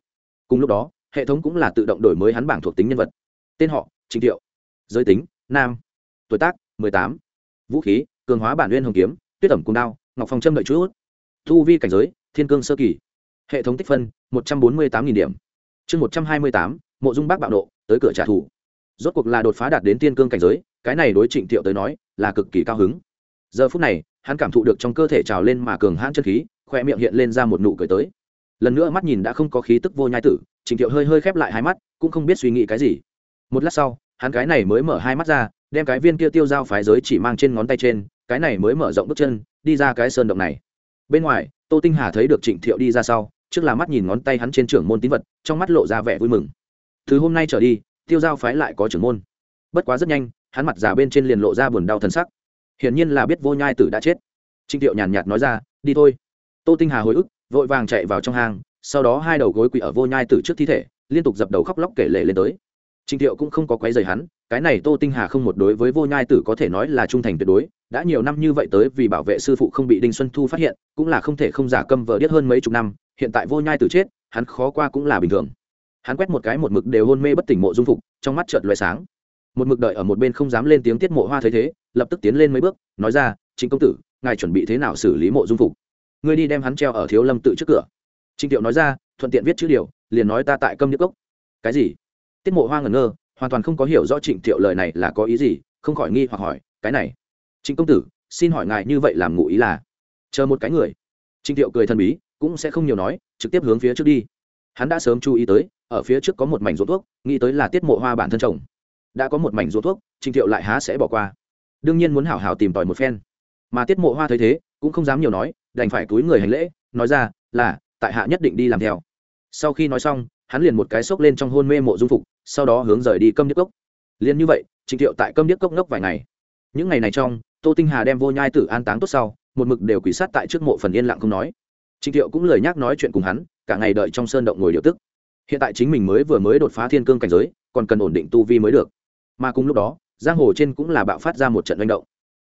Cùng lúc đó, hệ thống cũng là tự động đổi mới hắn bảng thuộc tính nhân vật. Tên họ trịnh thiệu. Giới tính, nam. Tuổi tác, mười tám. Vũ khí, cường hóa bản nguyên hồng kiếm, tuyết ẩm cung đao, ngọc phong châm đợi chút thu vi cảnh giới, thiên cương sơ kỳ. Hệ thống tích phân, một trăm bốn mươi tám điểm. Chương một trăm hai mươi tám, mộ dung bác bạo độ tới cửa trả thù. Rốt cuộc là đột phá đạt đến tiên cương cảnh giới, cái này đối trịnh thiệu tới nói, là cực kỳ cao hứng. Giờ phút này, hắn cảm thụ được trong cơ thể trào lên mà cường hãn chân khí, khoe miệng hiện lên ra một nụ cười tới lần nữa mắt nhìn đã không có khí tức vô nhai tử trịnh thiệu hơi hơi khép lại hai mắt, cũng không biết suy nghĩ cái gì. Một lát sau, hắn cái này mới mở hai mắt ra, đem cái viên kia tiêu dao phái giới chỉ mang trên ngón tay trên, cái này mới mở rộng bước chân, đi ra cái sơn động này. Bên ngoài, tô tinh hà thấy được trịnh thiệu đi ra sau, trước là mắt nhìn ngón tay hắn trên trưởng môn tín vật, trong mắt lộ ra vẻ vui mừng. Từ hôm nay trở đi, tiêu giao phái lại có trưởng môn. Bất quá rất nhanh, hắn mặt già bên trên liền lộ ra buồn đau thần sắc. Hiển nhiên là biết vô nhai tử đã chết. Trịnh thiệu nhàn nhạt nói ra, đi thôi. Tô tinh hà hồi ức vội vàng chạy vào trong hang, sau đó hai đầu gối quỳ ở vô nhai tử trước thi thể, liên tục dập đầu khóc lóc kể lể lên tới. Trịnh thiệu cũng không có quấy rầy hắn, cái này tô tinh hà không một đối với vô nhai tử có thể nói là trung thành tuyệt đối, đã nhiều năm như vậy tới vì bảo vệ sư phụ không bị đinh xuân thu phát hiện, cũng là không thể không giả câm vợ điếc hơn mấy chục năm, hiện tại vô nhai tử chết, hắn khó qua cũng là bình thường. Hắn quét một cái một mực đều hôn mê bất tỉnh mộ dung phục, trong mắt chợt loé sáng. Một mực đợi ở một bên không dám lên tiếng tiết mộ hoa thấy thế, lập tức tiến lên mấy bước, nói ra chính công tử, ngài chuẩn bị thế nào xử lý mộ dung phục? Ngươi đi đem hắn treo ở thiếu lâm tự trước cửa. Trịnh tiệu nói ra, thuận tiện viết chữ điều, liền nói ta tại câm nhức cốc. Cái gì? Tiết mộ hoa ngẩn ngơ, hoàn toàn không có hiểu rõ trịnh thiệu lời này là có ý gì, không khỏi nghi hoặc hỏi, cái này. Trịnh công tử, xin hỏi ngài như vậy làm ngụ ý là? Chờ một cái người. Trịnh thiệu cười thần bí, cũng sẽ không nhiều nói, trực tiếp hướng phía trước đi. Hắn đã sớm chú ý tới, ở phía trước có một mảnh ruột thuốc, nghĩ tới là tiết mộ hoa bản thân chồng đã có một mảnh ruột thuốc trịnh thiệu lại há sẽ bỏ qua. Đương nhiên muốn hảo hảo tìm tòi một phen. Mà tiết mộ hoa thấy thế cũng không dám nhiều nói, đành phải túi người hành lễ, nói ra, là, tại hạ nhất định đi làm theo. Sau khi nói xong, hắn liền một cái xốc lên trong hôn mê mộ dung phục, sau đó hướng rời đi câm điếc cốc. Liền như vậy, trịnh thiệu tại câm điếc cốc ngốc vài ngày. Những ngày này trong, tô tinh hà đem vô nhai tử an táng tốt sau, một mực đều quỷ sát tại trước mộ phần yên lặng không nói. Trịnh thiệu cũng lời nhắc nói chuyện cùng hắn, cả ngày đợi trong sơn động ngồi điều tức. Hiện tại chính mình mới vừa mới đột phá thiên cương cảnh giới, còn cần ổn định tu vi mới được. Mà cùng lúc đó, giang hồ trên cũng là bạo phát ra một trận manh động.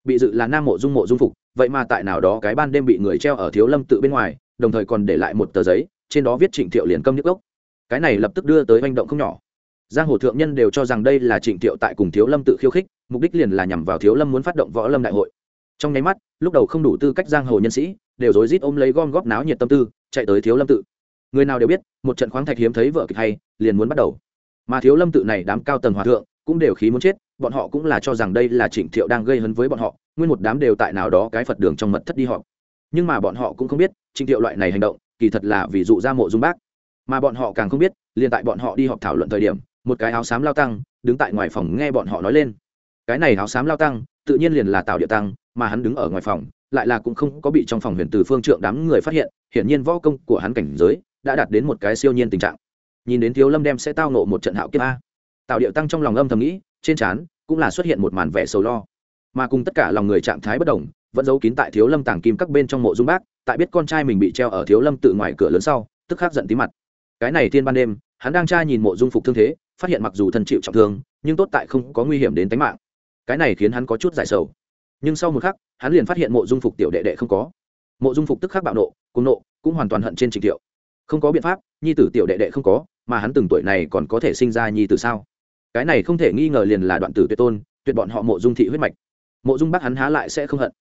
Bị dự là nam mộ dung mộ dung phục vậy mà tại nào đó cái ban đêm bị người treo ở thiếu lâm tự bên ngoài, đồng thời còn để lại một tờ giấy, trên đó viết trịnh thiệu liền câm nhức ốc cái này lập tức đưa tới manh động không nhỏ. Giang hồ thượng nhân đều cho rằng đây là trịnh thiệu tại cùng thiếu lâm tự khiêu khích, mục đích liền là nhằm vào thiếu lâm muốn phát động võ lâm đại hội. Trong nháy mắt, lúc đầu không đủ tư cách giang hồ nhân sĩ, đều rối rít ôm lấy gom góp náo nhiệt tâm tư, chạy tới thiếu lâm tự. Người nào đều biết, một trận khoáng thạch hiếm thấy vợ kịch hay, liền muốn bắt đầu. Mà thiếu lâm tự này đám cao tầng hòa thượng, cũng đều khí muốn chết, bọn họ cũng là cho rằng đây là trịnh thiệu đang gây hấn với bọn họ nguyên một đám đều tại nào đó cái phật đường trong mật thất đi họp. Nhưng mà bọn họ cũng không biết, trịnh thiệu loại này hành động, kỳ thật là vì dụ ra mộ dung bác. Mà bọn họ càng không biết, liền tại bọn họ đi họp thảo luận thời điểm, một cái áo xám lao tăng đứng tại ngoài phòng nghe bọn họ nói lên. Cái này áo xám lao tăng, tự nhiên liền là tạo địa tăng, mà hắn đứng ở ngoài phòng, lại là cũng không có bị trong phòng huyền từ phương trượng đám người phát hiện, hiển nhiên võ công của hắn cảnh giới đã đạt đến một cái siêu nhiên tình trạng. Nhìn đến thiếu lâm đem sẽ tao nộ một trận hạo kiếp a. Tạo địa tăng trong lòng âm thầm nghĩ, trên trán cũng là xuất hiện một màn vẻ sầu lo mà cùng tất cả lòng người trạng thái bất đồng, vẫn giấu kín tại thiếu lâm tàng kim các bên trong mộ dung bác, tại biết con trai mình bị treo ở thiếu lâm tự ngoài cửa lớn sau, tức khắc giận tí mặt. Cái này thiên ban đêm, hắn đang tra nhìn mộ dung phục thương thế, phát hiện mặc dù thân chịu trọng thương, nhưng tốt tại không có nguy hiểm đến tính mạng. Cái này khiến hắn có chút giải sầu. Nhưng sau một khắc, hắn liền phát hiện mộ dung phục tiểu đệ đệ không có. Mộ dung phục tức khắc bạo nộ cùng nộ, cũng hoàn toàn hận trên trình thiệu. Không có biện pháp, nhi tử tiểu đệ đệ không có, mà hắn từng tuổi này còn có thể sinh ra nhi tử sao? Cái này không thể nghi ngờ liền là đoạn tử tuyệt tôn, tuyệt bọn họ mộ dung thị huyết mạch mộ dung bác hắn há lại sẽ không hận.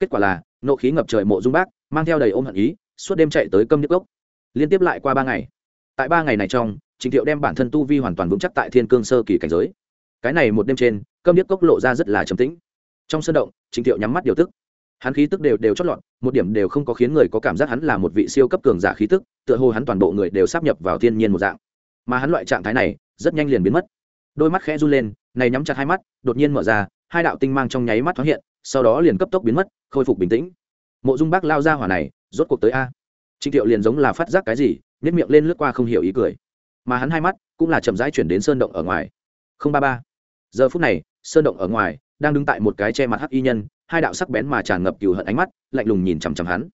Kết quả là, nộ khí ngập trời mộ dung bác, mang theo đầy ôm hận ý, suốt đêm chạy tới câm nhức gốc liên tiếp lại qua ba ngày. Tại ba ngày này trong trịnh thiệu đem bản thân tu vi hoàn toàn vững chắc tại thiên cương sơ kỳ cảnh giới. Cái này một đêm trên, câm nhức gốc lộ ra rất là trầm tĩnh. Trong sân động trịnh thiệu nhắm mắt điều tức. Hắn khí tức đều đều chót lọt, một điểm đều không có khiến người có cảm giác hắn là một vị siêu cấp cường giả khí tức, tựa hồ hắn toàn bộ người đều sắp nhập vào thiên nhiên một dạng. Mà hắn loại trạng thái này, rất nhanh liền biến mất. Đôi mắt khẽ run lên, này nhắm chặt hai mắt, đột nhiên mở ra hai đạo tinh mang trong nháy mắt thoáng hiện, sau đó liền cấp tốc biến mất, khôi phục bình tĩnh. Mộ dung bác lao ra hỏa này, rốt cuộc tới a. Trịnh thiệu liền giống là phát giác cái gì nhét miệng lên lướt qua không hiểu ý cười. Mà hắn hai mắt cũng là chậm rãi chuyển đến sơn động ở ngoài. Không ba ba. Giờ phút này, sơn động ở ngoài, đang đứng tại một cái che mặt hắc y nhân, hai đạo sắc bén mà tràn ngập cừu hận ánh mắt, lạnh lùng nhìn chằm chằm hắn.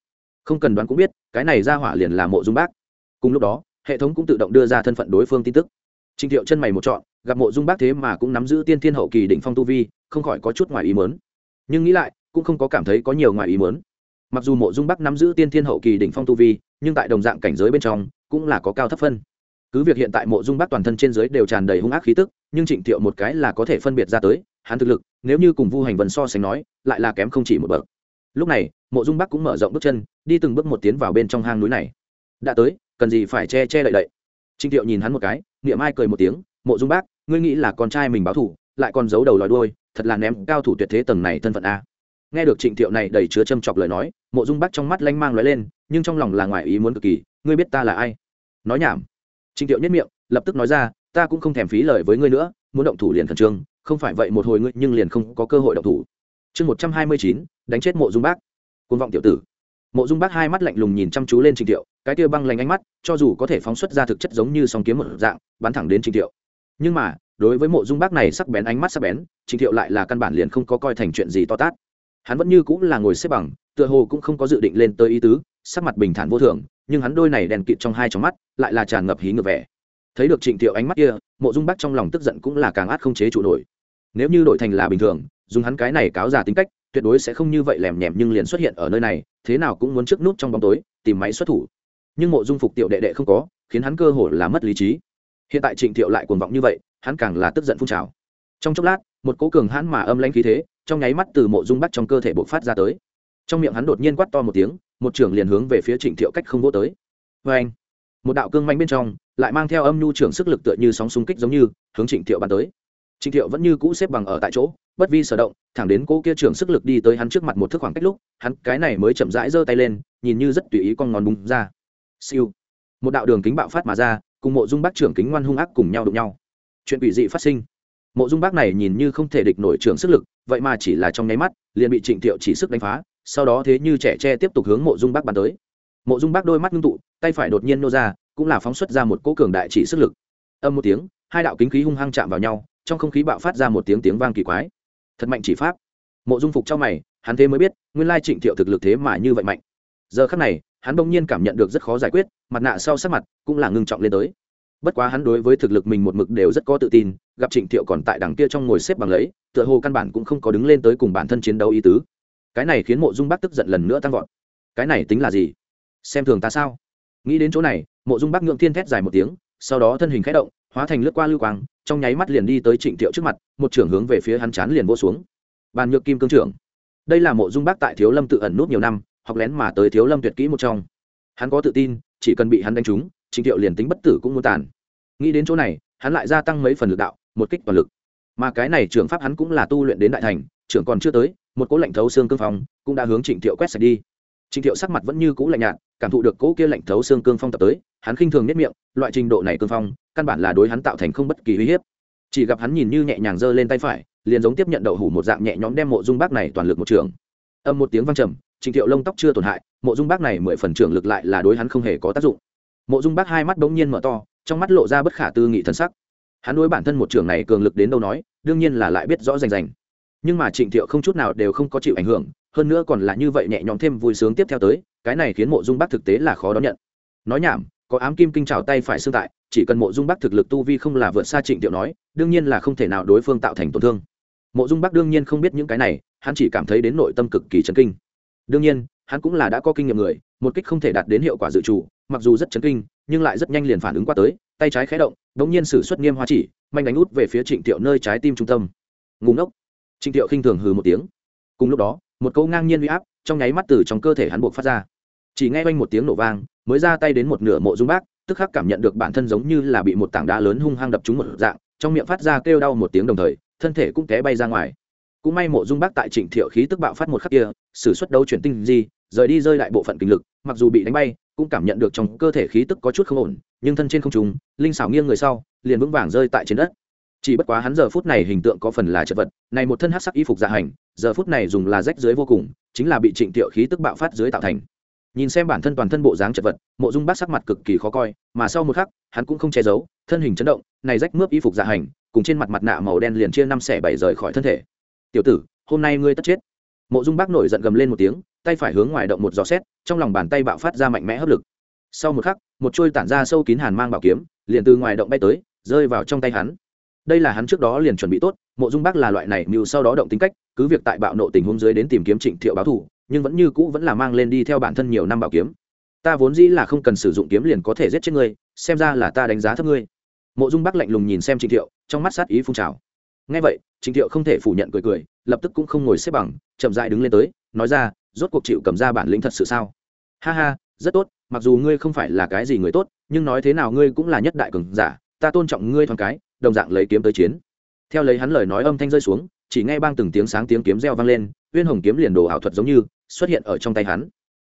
Không cần đoán cũng biết, cái này ra hỏa liền là mộ dung bác. Cùng lúc đó, hệ thống cũng tự động đưa ra thân phận đối phương tin tức. Trịnh Thiệu chân mày một chọn gặp Mộ Dung Bác thế mà cũng nắm giữ tiên thiên hậu kỳ đỉnh phong tu vi, không khỏi có chút ngoài ý muốn. Nhưng nghĩ lại, cũng không có cảm thấy có nhiều ngoài ý muốn. Mặc dù Mộ Dung bắc nắm giữ tiên thiên hậu kỳ đỉnh phong tu vi, nhưng tại đồng dạng cảnh giới bên trong, cũng là có cao thấp phân. Cứ việc hiện tại Mộ Dung bắc toàn thân trên dưới đều tràn đầy hung ác khí tức, nhưng Trịnh Thiệu một cái là có thể phân biệt ra tới, hắn thực lực, nếu như cùng Vu Hành Vân so sánh nói, lại là kém không chỉ một bậc. Lúc này, Mộ Dung bắc cũng mở rộng bước chân, đi từng bước một tiến vào bên trong hang núi này. Đã tới, cần gì phải che che đậy đậy. Trịnh Thiệu nhìn hắn một cái, niệm ai cười một tiếng, mộ dung bác ngươi nghĩ là con trai mình báo thủ, lại còn giấu đầu lòi đuôi, thật là ném cao thủ tuyệt thế tầng này thân phận a. Nghe được trịnh thiệu này đầy chứa châm chọc lời nói, mộ dung bác trong mắt lanh mang lóe lên, nhưng trong lòng là ngoài ý muốn cực kỳ, ngươi biết ta là ai? Nói nhảm. Trịnh thiệu nhất miệng, lập tức nói ra, ta cũng không thèm phí lời với ngươi nữa, muốn động thủ liền khẩn trương, không phải vậy một hồi ngươi nhưng liền không có cơ hội động thủ. Chương một trăm hai mươi chín, đánh chết mộ dung bác côn vọng tiểu tử. Mộ dung bác hai mắt lạnh lùng nhìn chăm chú lên trịnh thiệu, cái kia băng lành ánh mắt, cho dù có thể phóng xuất ra thực chất giống như song kiếm một dạng, bắn thẳng đến trịnh thiệu nhưng mà, đối với mộ dung bác này sắc bén, ánh mắt sắc bén trịnh thiệu lại là căn bản liền không có coi thành chuyện gì to tát. Hắn vẫn như cũng là ngồi xếp bằng, tựa hồ cũng không có dự định lên tới ý tứ, sắc mặt bình thản vô thường, nhưng hắn đôi này đèn kịt trong hai trong mắt, lại là tràn ngập hí ngược vẻ. Thấy được trịnh thiệu ánh mắt kia, mộ dung bác trong lòng tức giận cũng là càng át không chế chủ nổi. Nếu như đổi thành là bình thường, dùng hắn cái này cáo già tính cách, tuyệt đối sẽ không như vậy lèm nhèm nhưng liền xuất hiện ở nơi này, thế nào cũng muốn trước nút trong bóng tối, tìm máy xuất thủ. Nhưng mộ dung phục tiểu đệ đệ không có, khiến hắn cơ hồ là mất lý trí hiện tại trịnh thiệu lại cuồng vọng như vậy, hắn càng là tức giận phun trào. Trong chốc lát, một cố cường hãn mà âm lãnh khí thế, trong nháy mắt từ mộ dung bắt trong cơ thể bộc phát ra tới. Trong miệng hắn đột nhiên quát to một tiếng, một trưởng liền hướng về phía trịnh thiệu cách không vô tới. Vê anh một đạo cương manh bên trong, lại mang theo âm nhu trưởng sức lực tựa như sóng xung kích giống như, hướng trịnh thiệu bắn tới. Trịnh thiệu vẫn như cũ xếp bằng ở tại chỗ, bất vi sở động, thẳng đến cô kia trưởng sức lực đi tới hắn trước mặt một thước khoảng cách lúc, hắn cái này mới chậm rãi giơ tay lên, nhìn như rất tùy ý con ngón búng ra. Siêu! Một đạo đường kính bạo phát mà ra cùng mộ dung bác trưởng kính ngoan hung ác cùng nhau đụng nhau. Chuyện quỷ dị phát sinh. Mộ dung bác này nhìn như không thể địch nổi trưởng sức lực, vậy mà chỉ là trong nháy mắt, liền bị trịnh thiệu chỉ sức đánh phá, sau đó thế như trẻ tre tiếp tục hướng mộ dung bác bắn tới. Mộ dung bác đôi mắt ngưng tụ, tay phải đột nhiên nô ra, cũng là phóng xuất ra một cỗ cường đại chỉ sức lực. Âm một tiếng, hai đạo kính khí hung hăng chạm vào nhau, trong không khí bạo phát ra một tiếng tiếng vang kỳ quái. Thật mạnh chỉ pháp. Mộ dung phục trong mày, hắn thế mới biết, nguyên lai trịnh thiệu thực lực thế mà như vậy mạnh. Giờ khắc này hắn bỗng nhiên cảm nhận được rất khó giải quyết, mặt nạ sau sắc mặt cũng là ngưng trọng lên tới. Bất quá hắn đối với thực lực mình một mực đều rất có tự tin, gặp trịnh thiệu còn tại đằng kia trong ngồi xếp bằng lấy tựa hồ căn bản cũng không có đứng lên tới cùng bản thân chiến đấu ý tứ. Cái này khiến mộ dung bác tức giận lần nữa tăng vọt. Cái này tính là gì? Xem thường ta sao? Nghĩ đến chỗ này, mộ dung bác ngượng thiên thét dài một tiếng, sau đó thân hình k h ẽ động, hóa thành lướt qua lưu quang, trong nháy mắt liền đi tới trịnh thiệu trước mặt, một trưởng hướng về phía hắn chán liền vô xuống. Bàn nhược kim cương trưởng. Đây là mộ dung bác tại thiếu lâm tự ẩn nút nhiều năm học lén mà tới thiếu lâm tuyệt kỹ một trong. Hắn có tự tin, chỉ cần bị hắn đánh trúng trịnh thiệu liền tính bất tử cũng muốn tàn. Nghĩ đến chỗ này, hắn lại gia tăng mấy phần lực đạo, một kích toàn lực. Mà cái này trưởng pháp hắn cũng là tu luyện đến đại thành, trưởng còn chưa tới, một cỗ lệnh thấu xương cương phong cũng đã hướng trịnh thiệu quét sạch đi. Trịnh thiệu sắc mặt vẫn như cũ lạnh nhạt, cảm thụ được cỗ kia lạnh thấu xương cương phong tập tới, hắn khinh thường nhất miệng, loại trình độ này cương phong, căn bản là đối hắn tạo thành không bất kỳ uy hiếp. Chỉ gặp hắn nhìn như nhẹ nhàng giơ lên tay phải, liền giống tiếp nhận đậu hủ một dạng nhẹ nhõm đem mộ dung bác này toàn lực một trường. Âm một tiếng vang trầm trịnh thiệu lông tóc chưa tổn hại, mộ dung bác này mười phần trưởng lực lại là đối hắn không hề có tác dụng. Mộ dung bác hai mắt bỗng nhiên mở to, trong mắt lộ ra bất khả tư nghị thần sắc. Hắn đối bản thân một trưởng này cường lực đến đâu nói, đương nhiên là lại biết rõ rành rành. Nhưng mà trịnh thiệu không chút nào đều không có chịu ảnh hưởng, hơn nữa còn là như vậy nhẹ nhõm thêm vui sướng tiếp theo tới, cái này khiến mộ dung bác thực tế là khó đón nhận. Nói nhảm, có ám kim kinh trào tay phải xương tại, chỉ cần mộ dung Bác thực lực tu vi không là vượt xa trịnh tiệu nói, đương nhiên là không thể nào đối phương tạo thành tổn thương. Mộ dung bắc đương nhiên không biết những cái này, hắn chỉ cảm thấy đến nội tâm cực kỳ chấn kinh đương nhiên, hắn cũng là đã có kinh nghiệm người, một kích không thể đạt đến hiệu quả dự trù, mặc dù rất chấn kinh, nhưng lại rất nhanh liền phản ứng qua tới, tay trái khé động đ ỗ n g nhiên xử suất nghiêm hoa chỉ, manh đánh út về phía trịnh tiệu nơi trái tim trung tâm. Ngùng ốc trịnh tiệu khinh thường hừ một tiếng. Cùng lúc đó, một câu ngang nhiên uy áp trong nháy mắt từ trong cơ thể hắn buộc phát ra. Chỉ nghe quanh một tiếng nổ vang, mới ra tay đến một nửa mộ dung bác, tức khắc cảm nhận được bản thân giống như là bị một tảng đá lớn hung hăng đập trúng một dạng, trong miệng phát ra kêu đau một tiếng đồng thời, thân thể cũng té bay ra ngoài cũng may mộ dung bác tại trịnh thiệu khí tức bạo phát một khắc kia, sử xuất đấu chuyển tinh di, rời đi rơi lại bộ phận kinh lực, mặc dù bị đánh bay, cũng cảm nhận được trong cơ thể khí tức có chút không ổn, nhưng thân trên không trùng, linh xảo nghiêng người sau, liền vững vàng rơi tại trên đất. Chỉ bất quá hắn giờ phút này hình tượng có phần là chật vật, này một thân hát sắc y phục dạ hành, giờ phút này dùng là rách dưới vô cùng, chính là bị trịnh thiệu khí tức bạo phát dưới tạo thành. Nhìn xem bản thân toàn thân bộ dáng chật vật, mộ dung bác sắc mặt cực kỳ khó coi, mà sau một khắc, hắn cũng không che giấu, thân hình chấn động, này rách mướp y phục dạ hành, cùng trên mặt mặt nạ màu đen liền chia năm xẻ bảy rời khỏi thân thể tiểu tử, hôm nay ngươi tất chết. Mộ dung bác nổi giận gầm lên một tiếng, tay phải hướng ngoài động một giò xét, trong lòng bàn tay bạo phát ra mạnh mẽ hấp lực. Sau một khắc, một trôi tản ra sâu kín hàn mang bảo kiếm, liền từ ngoài động bay tới, rơi vào trong tay hắn. Đây là hắn trước đó liền chuẩn bị tốt, mộ dung bác là loại này mưu sau đó động tính cách, cứ việc tại bạo nộ tình huống dưới đến tìm kiếm trịnh thiệu báo thù, nhưng vẫn như cũ vẫn là mang lên đi theo bản thân nhiều năm bảo kiếm. Ta vốn dĩ là không cần sử dụng kiếm liền có thể giết chết ngươi, xem ra là ta đánh giá thấp ngươi. Mộ dung bắc lạnh lùng nhìn xem trịnh thiệu, trong mắt sát ý phun trào. Ngay vậy trịnh thiệu không thể phủ nhận cười cười, lập tức cũng không ngồi xếp bằng, chậm rãi đứng lên tới, nói ra, rốt cuộc chịu cầm ra bản lĩnh thật sự sao? Ha ha, rất tốt, mặc dù ngươi không phải là cái gì người tốt, nhưng nói thế nào ngươi cũng là nhất đại cường giả, ta tôn trọng ngươi thoáng cái, đồng dạng lấy kiếm tới chiến. Theo lấy hắn lời nói âm thanh rơi xuống, chỉ nghe bang từng tiếng sáng tiếng kiếm reo vang lên, uyên hồng kiếm liền đồ ảo thuật giống như, xuất hiện ở trong tay hắn.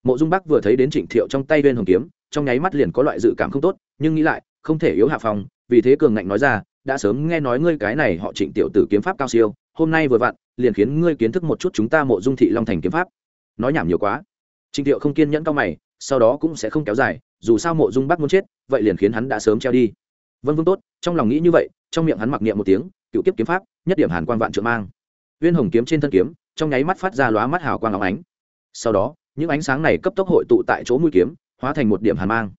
Mộ dung bắc vừa thấy đến trịnh thiệu trong tay uyên hồng kiếm, trong nháy mắt liền có loại dự cảm không tốt, nhưng nghĩ lại, không thể yếu hạ phòng vì thế cường ngạnh nói ra đã sớm nghe nói ngươi cái này họ trịnh tiểu tử kiếm pháp cao siêu, hôm nay vừa vặn, liền khiến ngươi kiến thức một chút chúng ta mộ dung thị long thành kiếm pháp. Nói nhảm nhiều quá. Trịnh thiệu không kiên nhẫn cao mày, sau đó cũng sẽ không kéo dài, dù sao mộ dung bác muốn chết, vậy liền khiến hắn đã sớm treo đi. Vân vương tốt, trong lòng nghĩ như vậy, trong miệng hắn mặc niệm một tiếng, cựu kiếp kiếm pháp, nhất điểm hàn quan vạn trượng mang. Uyên hồng kiếm trên thân kiếm, trong nháy mắt phát ra lóa mắt hào quang óng ánh. Sau đó, những ánh sáng này cấp tốc hội tụ tại chỗ mũi kiếm, hóa thành một điểm hàn mang.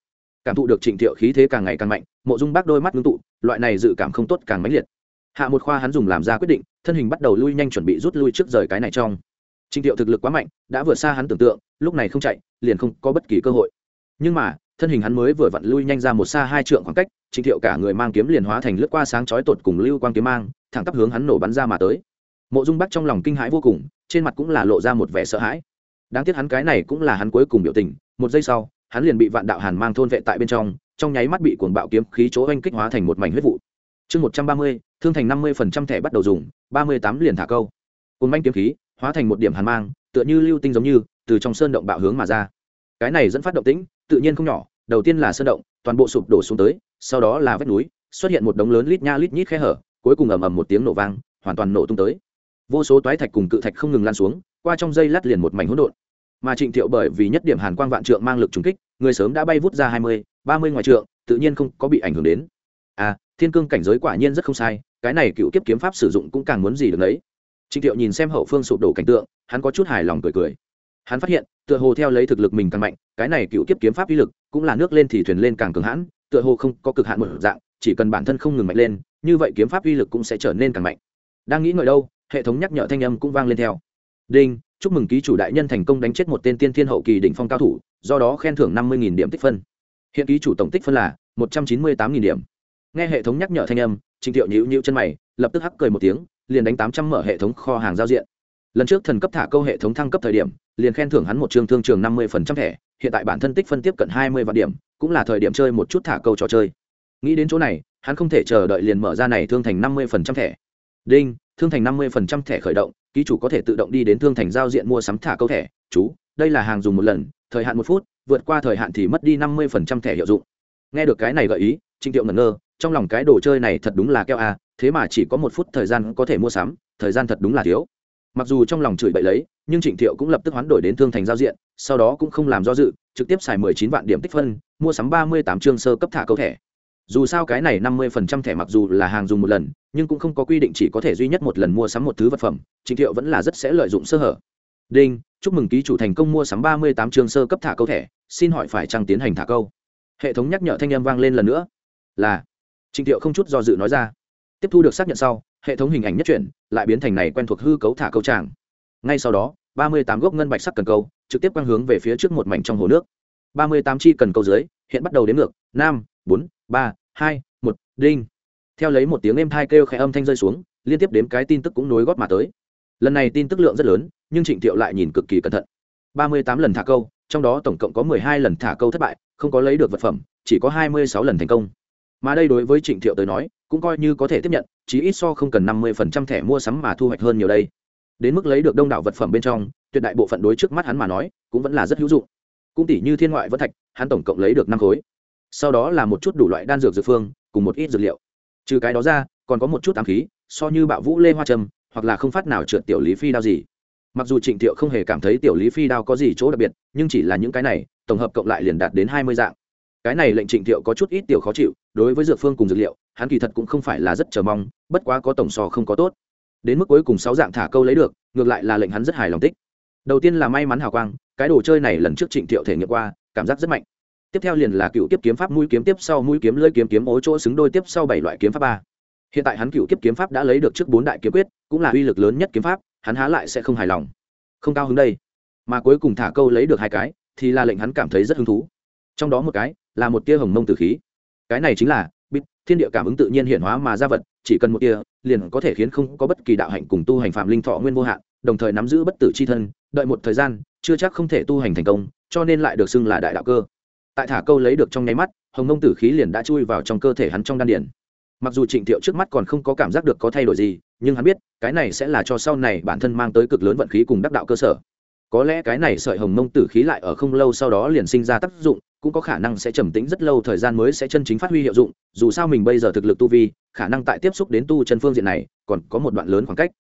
Cảm thụ được trịnh thiệu khí thế càng ngày càng mạnh, mộ dung bác đôi mắt ngưng tụ loại này dự cảm không tốt càng mãnh liệt. Hạ một khoa hắn dùng làm ra quyết định, thân hình bắt đầu lui nhanh chuẩn bị rút lui trước rời cái này trong. Trình Tiệu thực lực quá mạnh, đã vượt xa hắn tưởng tượng, lúc này không chạy, liền không có bất kỳ cơ hội. Nhưng mà, thân hình hắn mới vừa vặn lui nhanh ra một xa hai trượng khoảng cách, Trình Tiệu cả người mang kiếm liền hóa thành lướt qua sáng chói tột cùng lưu quang kiếm mang, thẳng tắp hướng hắn nổ bắn ra mà tới. Mộ dung bắc trong lòng kinh hãi vô cùng, trên mặt cũng là lộ ra một vẻ sợ hãi. Đáng tiếc hắn cái này cũng là hắn cuối cùng biểu tình, một giây sau, hắn liền bị vạn đạo hàn mang thôn vệ tại bên trong trong nháy mắt bị cuồng bạo kiếm khí chỗ oanh kích hóa thành một mảnh huyết vụ. Chương một trăm ba mươi, thương thành năm mươi phần trăm thẻ bắt đầu dùng, ba mươi tám liền thả câu. Cùng manh kiếm khí, hóa thành một điểm hàn mang, tựa như lưu tinh giống như, từ trong sơn động bạo hướng mà ra. Cái này dẫn phát động tĩnh, tự nhiên không nhỏ, đầu tiên là sơn động, toàn bộ sụp đổ xuống tới, sau đó là vách núi, xuất hiện một đống lớn lít nha lít nhít khe hở, cuối cùng ầm ầm một tiếng nổ vang, hoàn toàn nổ tung tới. Vô số toái thạch cùng cự thạch không ngừng lan xuống, qua trong dây lát liền một mảnh hỗn độn. Mà trịnh thiệu bởi vì nhất điểm hàn quang vạn trượng mang lực trùng kích, người sớm đã bay vút ra hai mươi ba mươi ngoài trượng, tự nhiên không có bị ảnh hưởng đến. À thiên cương cảnh giới quả nhiên rất không sai, cái này cựu kiếp kiếm pháp sử dụng cũng càng muốn gì được đấy trịnh thiệu nhìn xem hậu phương sụp đổ cảnh tượng, hắn có chút hài lòng cười cười. Hắn phát hiện, tựa hồ theo lấy thực lực mình càng mạnh, cái này cựu kiếp kiếm pháp uy lực cũng là nước lên thì thuyền lên càng cường hãn, tựa hồ không có cực hạn một dạng, chỉ cần bản thân không ngừng mạnh lên, như vậy kiếm pháp uy lực cũng sẽ trở nên càng mạnh. Đang nghĩ ngợi đâu, hệ thống nhắc nhở thanh âm cũng vang lên theo. Đinh, chúc mừng ký chủ đại nhân thành công đánh chết một tên tiên thiên hậu kỳ đỉnh phong cao thủ, do đó khen thưởng năm mươi điểm tích phân hiện ký chủ tổng tích phân là một trăm chín mươi tám nghìn điểm. Nghe hệ thống nhắc nhở thanh âm trịnh thiệu nhữ nhữ chân mày, lập tức hắc cười một tiếng, liền đánh tám trăm mở hệ thống kho hàng giao diện. Lần trước thần cấp thả câu hệ thống thăng cấp thời điểm, liền khen thưởng hắn một trường thương trường năm mươi phần trăm thẻ, hiện tại bản thân tích phân tiếp cận hai mươi vạn điểm, cũng là thời điểm chơi một chút thả câu trò chơi. Nghĩ đến chỗ này, hắn không thể chờ đợi liền mở ra này thương thành năm mươi phần trăm thẻ. Đinh, thương thành năm mươi phần trăm thẻ khởi động, ký chủ có thể tự động đi đến thương thành giao diện mua sắm thả câu thẻ. Chú, đây là hàng dùng một lần, thời hạn một phút vượt qua thời hạn thì mất đi năm mươi thẻ hiệu dụng. Nghe được cái này gợi ý, trịnh thiệu ngẩn ngơ, trong lòng cái đồ chơi này thật đúng là keo a thế mà chỉ có một phút thời gian có thể mua sắm, thời gian thật đúng là thiếu. Mặc dù trong lòng chửi bậy lấy, nhưng trịnh thiệu cũng lập tức hoán đổi đến thương thành giao diện, sau đó cũng không làm do dự, trực tiếp xài mười chín vạn điểm tích phân, mua sắm ba mươi tám chương sơ cấp thả câu thẻ. Dù sao cái này năm mươi phần trăm thẻ mặc dù là hàng dùng một lần, nhưng cũng không có quy định chỉ có thể duy nhất một lần mua sắm một thứ vật phẩm, trịnh thiệu vẫn là rất sẽ lợi dụng sơ hở đinh, chúc mừng ký chủ thành công mua sắm ba mươi tám chương sơ cấp thả câu thẻ, xin hỏi phải trăng tiến hành thả câu? Hệ thống nhắc nhở thanh â m vang lên lần nữa. Là. Trịnh thiệu không chút do dự nói ra. Tiếp thu được xác nhận sau, hệ thống hình ảnh nhất chuyển, lại biến thành này quen thuộc hư cấu thả câu tràng. Ngay sau đó, ba mươi tám gốc ngân bạch sắc cần câu, trực tiếp quang hướng về phía trước một mảnh trong hồ nước. ba mươi tám chi cần câu dưới, hiện bắt đầu đến ngược, năm, bốn, ba, hai, một, đinh. Theo lấy một tiếng êm thai kêu khẽ âm thanh rơi xuống, liên tiếp đếm cái tin tức cũng nối gót mà tới. Lần này tin tức lượng rất lớn nhưng trịnh thiệu lại nhìn cực kỳ cẩn thận. Ba mươi tám lần thả câu, trong đó tổng cộng có mười hai lần thả câu thất bại, không có lấy được vật phẩm, chỉ có hai mươi sáu lần thành công. Mà đây đối với trịnh thiệu tới nói, cũng coi như có thể tiếp nhận, chí ít so không cần năm mươi phần trăm thẻ mua sắm mà thu hoạch hơn nhiều đây. Đến mức lấy được đông đảo vật phẩm bên trong, tuyệt đại bộ phận đối trước mắt hắn mà nói, cũng vẫn là rất hữu dụng. Cũng tỷ như thiên ngoại vẫn thạch, hắn tổng cộng lấy được năm khối. Sau đó là một chút đủ loại đan dược dược phương, cùng một ít dược liệu. Trừ cái đó ra, còn có một chút ám khí, so như bạo vũ lê hoa trầm hoặc là không phát nào trượt tiểu lý phi đao gì mặc dù trịnh thiệu không hề cảm thấy tiểu lý phi đao có gì chỗ đặc biệt, nhưng chỉ là những cái này, tổng hợp cộng lại liền đạt đến hai mươi dạng. Cái này lệnh trịnh thiệu có chút ít tiểu khó chịu, đối với dược phương cùng dược liệu, hắn kỳ thật cũng không phải là rất chờ mong, bất quá có tổng sò không có tốt. Đến mức cuối cùng sáu dạng thả câu lấy được, ngược lại là lệnh hắn rất hài lòng tích. Đầu tiên là may mắn hào quang, cái đồ chơi này lần trước trịnh thiệu thể nghiệm qua, cảm giác rất mạnh. Tiếp theo liền là cựu kiếp kiếm pháp mũi kiếm tiếp sau mũi kiếm lưỡi kiếm kiếm ố chỗ xứng đôi tiếp sau bảy loại kiếm pháp ba. Hiện tại hắn cựu kiếp kiếm pháp đã lấy được trước bốn đại kiếm quyết, cũng là uy lực lớn nhất kiếm pháp hắn há lại sẽ không hài lòng. Không cao hứng đây. Mà cuối cùng thả câu lấy được hai cái, thì là lệnh hắn cảm thấy rất hứng thú. Trong đó một cái là một tia hồng mông tử khí. Cái này chính là bít thiên địa cảm ứng tự nhiên hiện hóa mà ra vật, chỉ cần một tia, liền có thể khiến không có bất kỳ đạo hạnh cùng tu hành phạm linh thọ nguyên vô hạn, đồng thời nắm giữ bất tử c h i thân, đợi một thời gian, chưa chắc không thể tu hành thành công, cho nên lại được xưng là đại đạo cơ. Tại thả câu lấy được trong nháy mắt, hồng mông tử khí liền đã chui vào trong cơ thể hắn trong đan điển mặc dù trịnh thiệu trước mắt còn không có cảm giác được có thay đổi gì, nhưng hắn biết, cái này sẽ là cho sau này bản thân mang tới cực lớn vận khí cùng đắc đạo cơ sở. Có lẽ cái này sợi hồng mông tử khí lại ở không lâu sau đó liền sinh ra tác dụng, cũng có khả năng sẽ trầm tĩnh rất lâu, thời gian mới sẽ chân chính phát huy hiệu dụng, dù sao mình bây giờ thực lực tu vi, khả năng tại tiếp xúc đến tu chân phương diện này, còn có một đoạn lớn khoảng cách.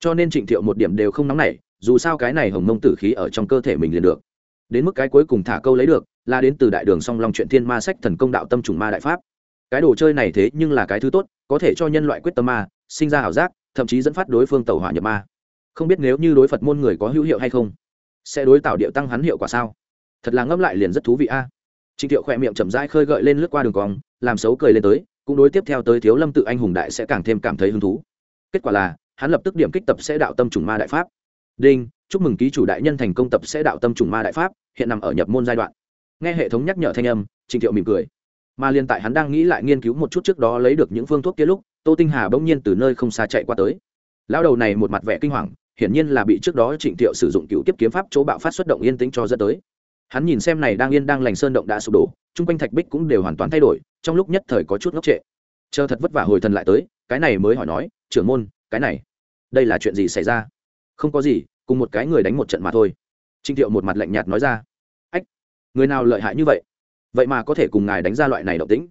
Cho nên trịnh thiệu một điểm đều không nóng nảy, dù sao cái này hồng mông tử khí ở trong cơ thể mình liền được. Đến mức cái cuối cùng thả câu lấy được, là đến từ đại đường song long chuyện thiên ma sách thần công đạo tâm trùng ma đại pháp cái đồ chơi này thế nhưng là cái thứ tốt, có thể cho nhân loại quyết tâm ma, sinh ra ảo giác, thậm chí dẫn phát đối phương tàu hỏa nhập ma. Không biết nếu như đối phật môn người có hữu hiệu hay không, sẽ đối tạo điệu tăng hắn hiệu quả sao? Thật là ngâm lại liền rất thú vị a. Trịnh thiệu khỏe miệng chậm rãi khơi gợi lên lướt qua đường cong, làm xấu cười lên tới, cũng đối tiếp theo tới thiếu lâm tự anh hùng đại sẽ càng thêm cảm thấy hứng thú. Kết quả là, hắn lập tức điểm kích tập sẽ đạo tâm trùng ma đại pháp. Đinh, chúc mừng ký chủ đại nhân thành công tập sẽ đạo tâm trùng ma đại pháp, hiện nằm ở nhập môn giai đoạn. Nghe hệ thống nhắc nhở thanh âm, trịnh thiệu mỉm cười mà liên tại hắn đang nghĩ lại nghiên cứu một chút trước đó lấy được những phương thuốc kia lúc, tô tinh hà bỗng nhiên từ nơi không xa chạy qua tới. Lão đầu này một mặt vẻ kinh hoàng, hiển nhiên là bị trước đó trịnh thiệu sử dụng cựu kiếp kiếm pháp chỗ bạo phát xuất động yên tĩnh cho dẫn tới. Hắn nhìn xem này đang yên đang lành sơn động đã sụp đổ, chung quanh thạch bích cũng đều hoàn toàn thay đổi, trong lúc nhất thời có chút ngốc trệ. Chờ thật vất vả hồi thần lại tới, cái này mới hỏi nói, trưởng môn, cái này, đây là chuyện gì xảy ra? Không có gì, cùng một cái người đánh một trận mà thôi. Trịnh thiệu một mặt lạnh nhạt nói ra. Ách, người nào lợi hại như vậy? Vậy mà có thể cùng ngài đánh ra loại này động tĩnh.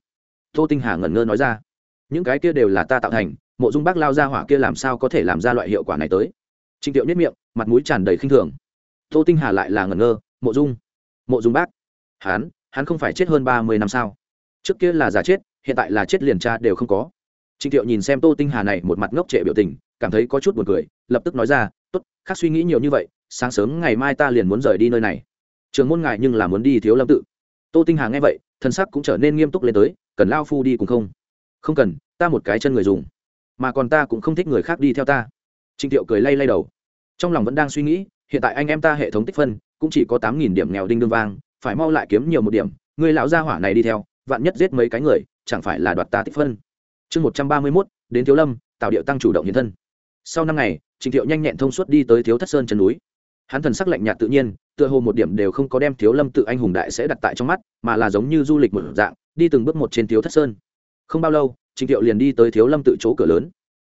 Tô tinh hà ngẩn ngơ nói ra, những cái kia đều là ta tạo thành, mộ dung bác lao ra hỏa kia làm sao có thể làm ra loại hiệu quả này tới. Trinh tiệu nhất miệng, mặt mũi tràn đầy khinh thường. Tô tinh hà lại là ngẩn ngơ, mộ dung mộ dung bác, hắn hắn không phải chết hơn ba mươi năm sao? Trước kia là giả chết, hiện tại là chết liền cha đều không có. Trịnh tiệu nhìn xem tô tinh hà này một mặt ngốc trệ biểu tình, cảm thấy có chút buồn cười, lập tức nói ra, tốt, khác suy nghĩ nhiều như vậy, sáng sớm ngày mai ta liền muốn rời đi nơi này. Trường môn ngài nhưng là muốn đi thiếu lâm tự tô tinh hà nghe vậy thân sắc cũng trở nên nghiêm túc lên tới, cần lao phu đi cùng không? Không cần, ta một cái chân người dùng, mà còn ta cũng không thích người khác đi theo ta. Trịnh thiệu cười lay lay đầu. Trong lòng vẫn đang suy nghĩ, hiện tại anh em ta hệ thống tích phân, cũng chỉ có tám nghìn điểm nghèo đinh đương vang, phải mau lại kiếm nhiều một điểm, người lão gia hỏa này đi theo, vạn nhất giết mấy cái người, chẳng phải là đoạt ta tích phân. Chương một trăm ba mươi mốt, đến thiếu lâm tạo điệu tăng chủ động hiện thân. Sau năm ngày trình thiệu nhanh nhẹn thông suốt đi tới thiếu thất sơn chân núi hắn thần sắc lạnh nhạt tự nhiên, tựa hồ một điểm đều không có đem thiếu lâm tự anh hùng đại sẽ đặt tại trong mắt, mà là giống như du lịch một dạng, đi từng bước một trên thiếu thất sơn. Không bao lâu, trình thiệu liền đi tới thiếu lâm tự chỗ cửa lớn.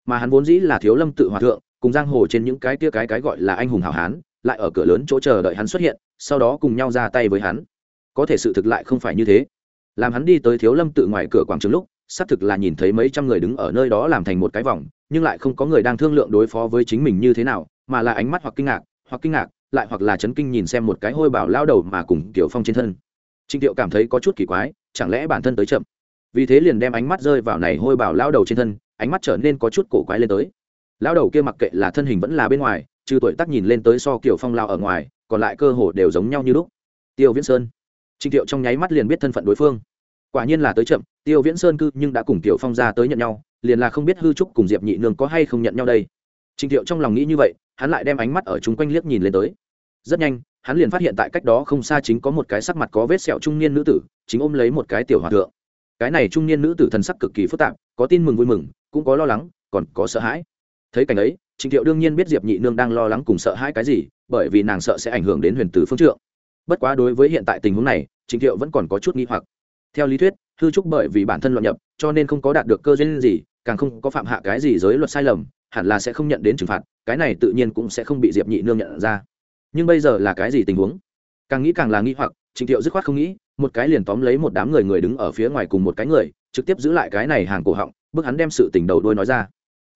Mà hắn vốn dĩ là thiếu lâm tự hòa thượng, cùng giang hồ trên những cái tia cái cái gọi là anh hùng hảo hán, lại ở cửa lớn chỗ chờ đợi hắn xuất hiện, sau đó cùng nhau ra tay với hắn. Có thể sự thực lại không phải như thế. Làm hắn đi tới thiếu lâm tự ngoài cửa quảng trường lúc, xác thực là nhìn thấy mấy trăm người đứng ở nơi đó làm thành một cái vòng, nhưng lại không có người đang thương lượng đối phó với chính mình như thế nào, mà là ánh mắt hoặc kinh ngạc hoặc kinh ngạc, lại hoặc là chấn kinh nhìn xem một cái hôi bảo lao đầu mà cùng tiểu phong trên thân. Trịnh tiệu cảm thấy có chút kỳ quái, chẳng lẽ bản thân tới chậm? Vì thế liền đem ánh mắt rơi vào này hôi bảo lao đầu trên thân, ánh mắt trở nên có chút cổ quái lên tới. Lao đầu kia mặc kệ là thân hình vẫn là bên ngoài, trừ tuổi tác nhìn lên tới so kiểu phong lao ở ngoài, còn lại cơ hồ đều giống nhau như lúc. Tiêu viễn sơn. Trịnh tiệu trong nháy mắt liền biết thân phận đối phương. Quả nhiên là tới chậm, tiêu viễn sơn cư nhưng đã cùng tiểu phong ra tới nhận nhau, liền là không biết hư trúc cùng diệp nhị nương có hay không nhận nhau đây. Trịnh tiệu trong lòng nghĩ như vậy hắn lại đem ánh mắt ở chung quanh liếc nhìn lên tới. Rất nhanh, hắn liền phát hiện tại cách đó không xa chính có một cái sắc mặt có vết sẹo trung niên nữ tử, chính ôm lấy một cái tiểu hòa thượng. Cái này trung niên nữ tử thần sắc cực kỳ phức tạp, có tin mừng vui mừng, cũng có lo lắng, còn có sợ hãi. Thấy cảnh ấy, trịnh thiệu đương nhiên biết diệp nhị nương đang lo lắng cùng sợ hãi cái gì, bởi vì nàng sợ sẽ ảnh hưởng đến huyền tử phương trượng. Bất quá đối với hiện tại tình huống này, trịnh thiệu vẫn còn có chút nghi hoặc. Theo lý thuyết, hư trúc bởi vì bản thân loạn nhập, cho nên không có đạt được cơ duyên gì, càng không có phạm hạ cái gì giới luật sai lầm hẳn là sẽ không nhận đến trừng phạt cái này tự nhiên cũng sẽ không bị diệp nhị nương nhận ra. Nhưng bây giờ là cái gì tình huống? Càng nghĩ càng là nghi hoặc trịnh thiệu dứt khoát không nghĩ một cái liền tóm lấy một đám người người đứng ở phía ngoài cùng một cái người trực tiếp giữ lại cái này hàng cổ họng bước hắn đem sự tình đầu đuôi nói ra.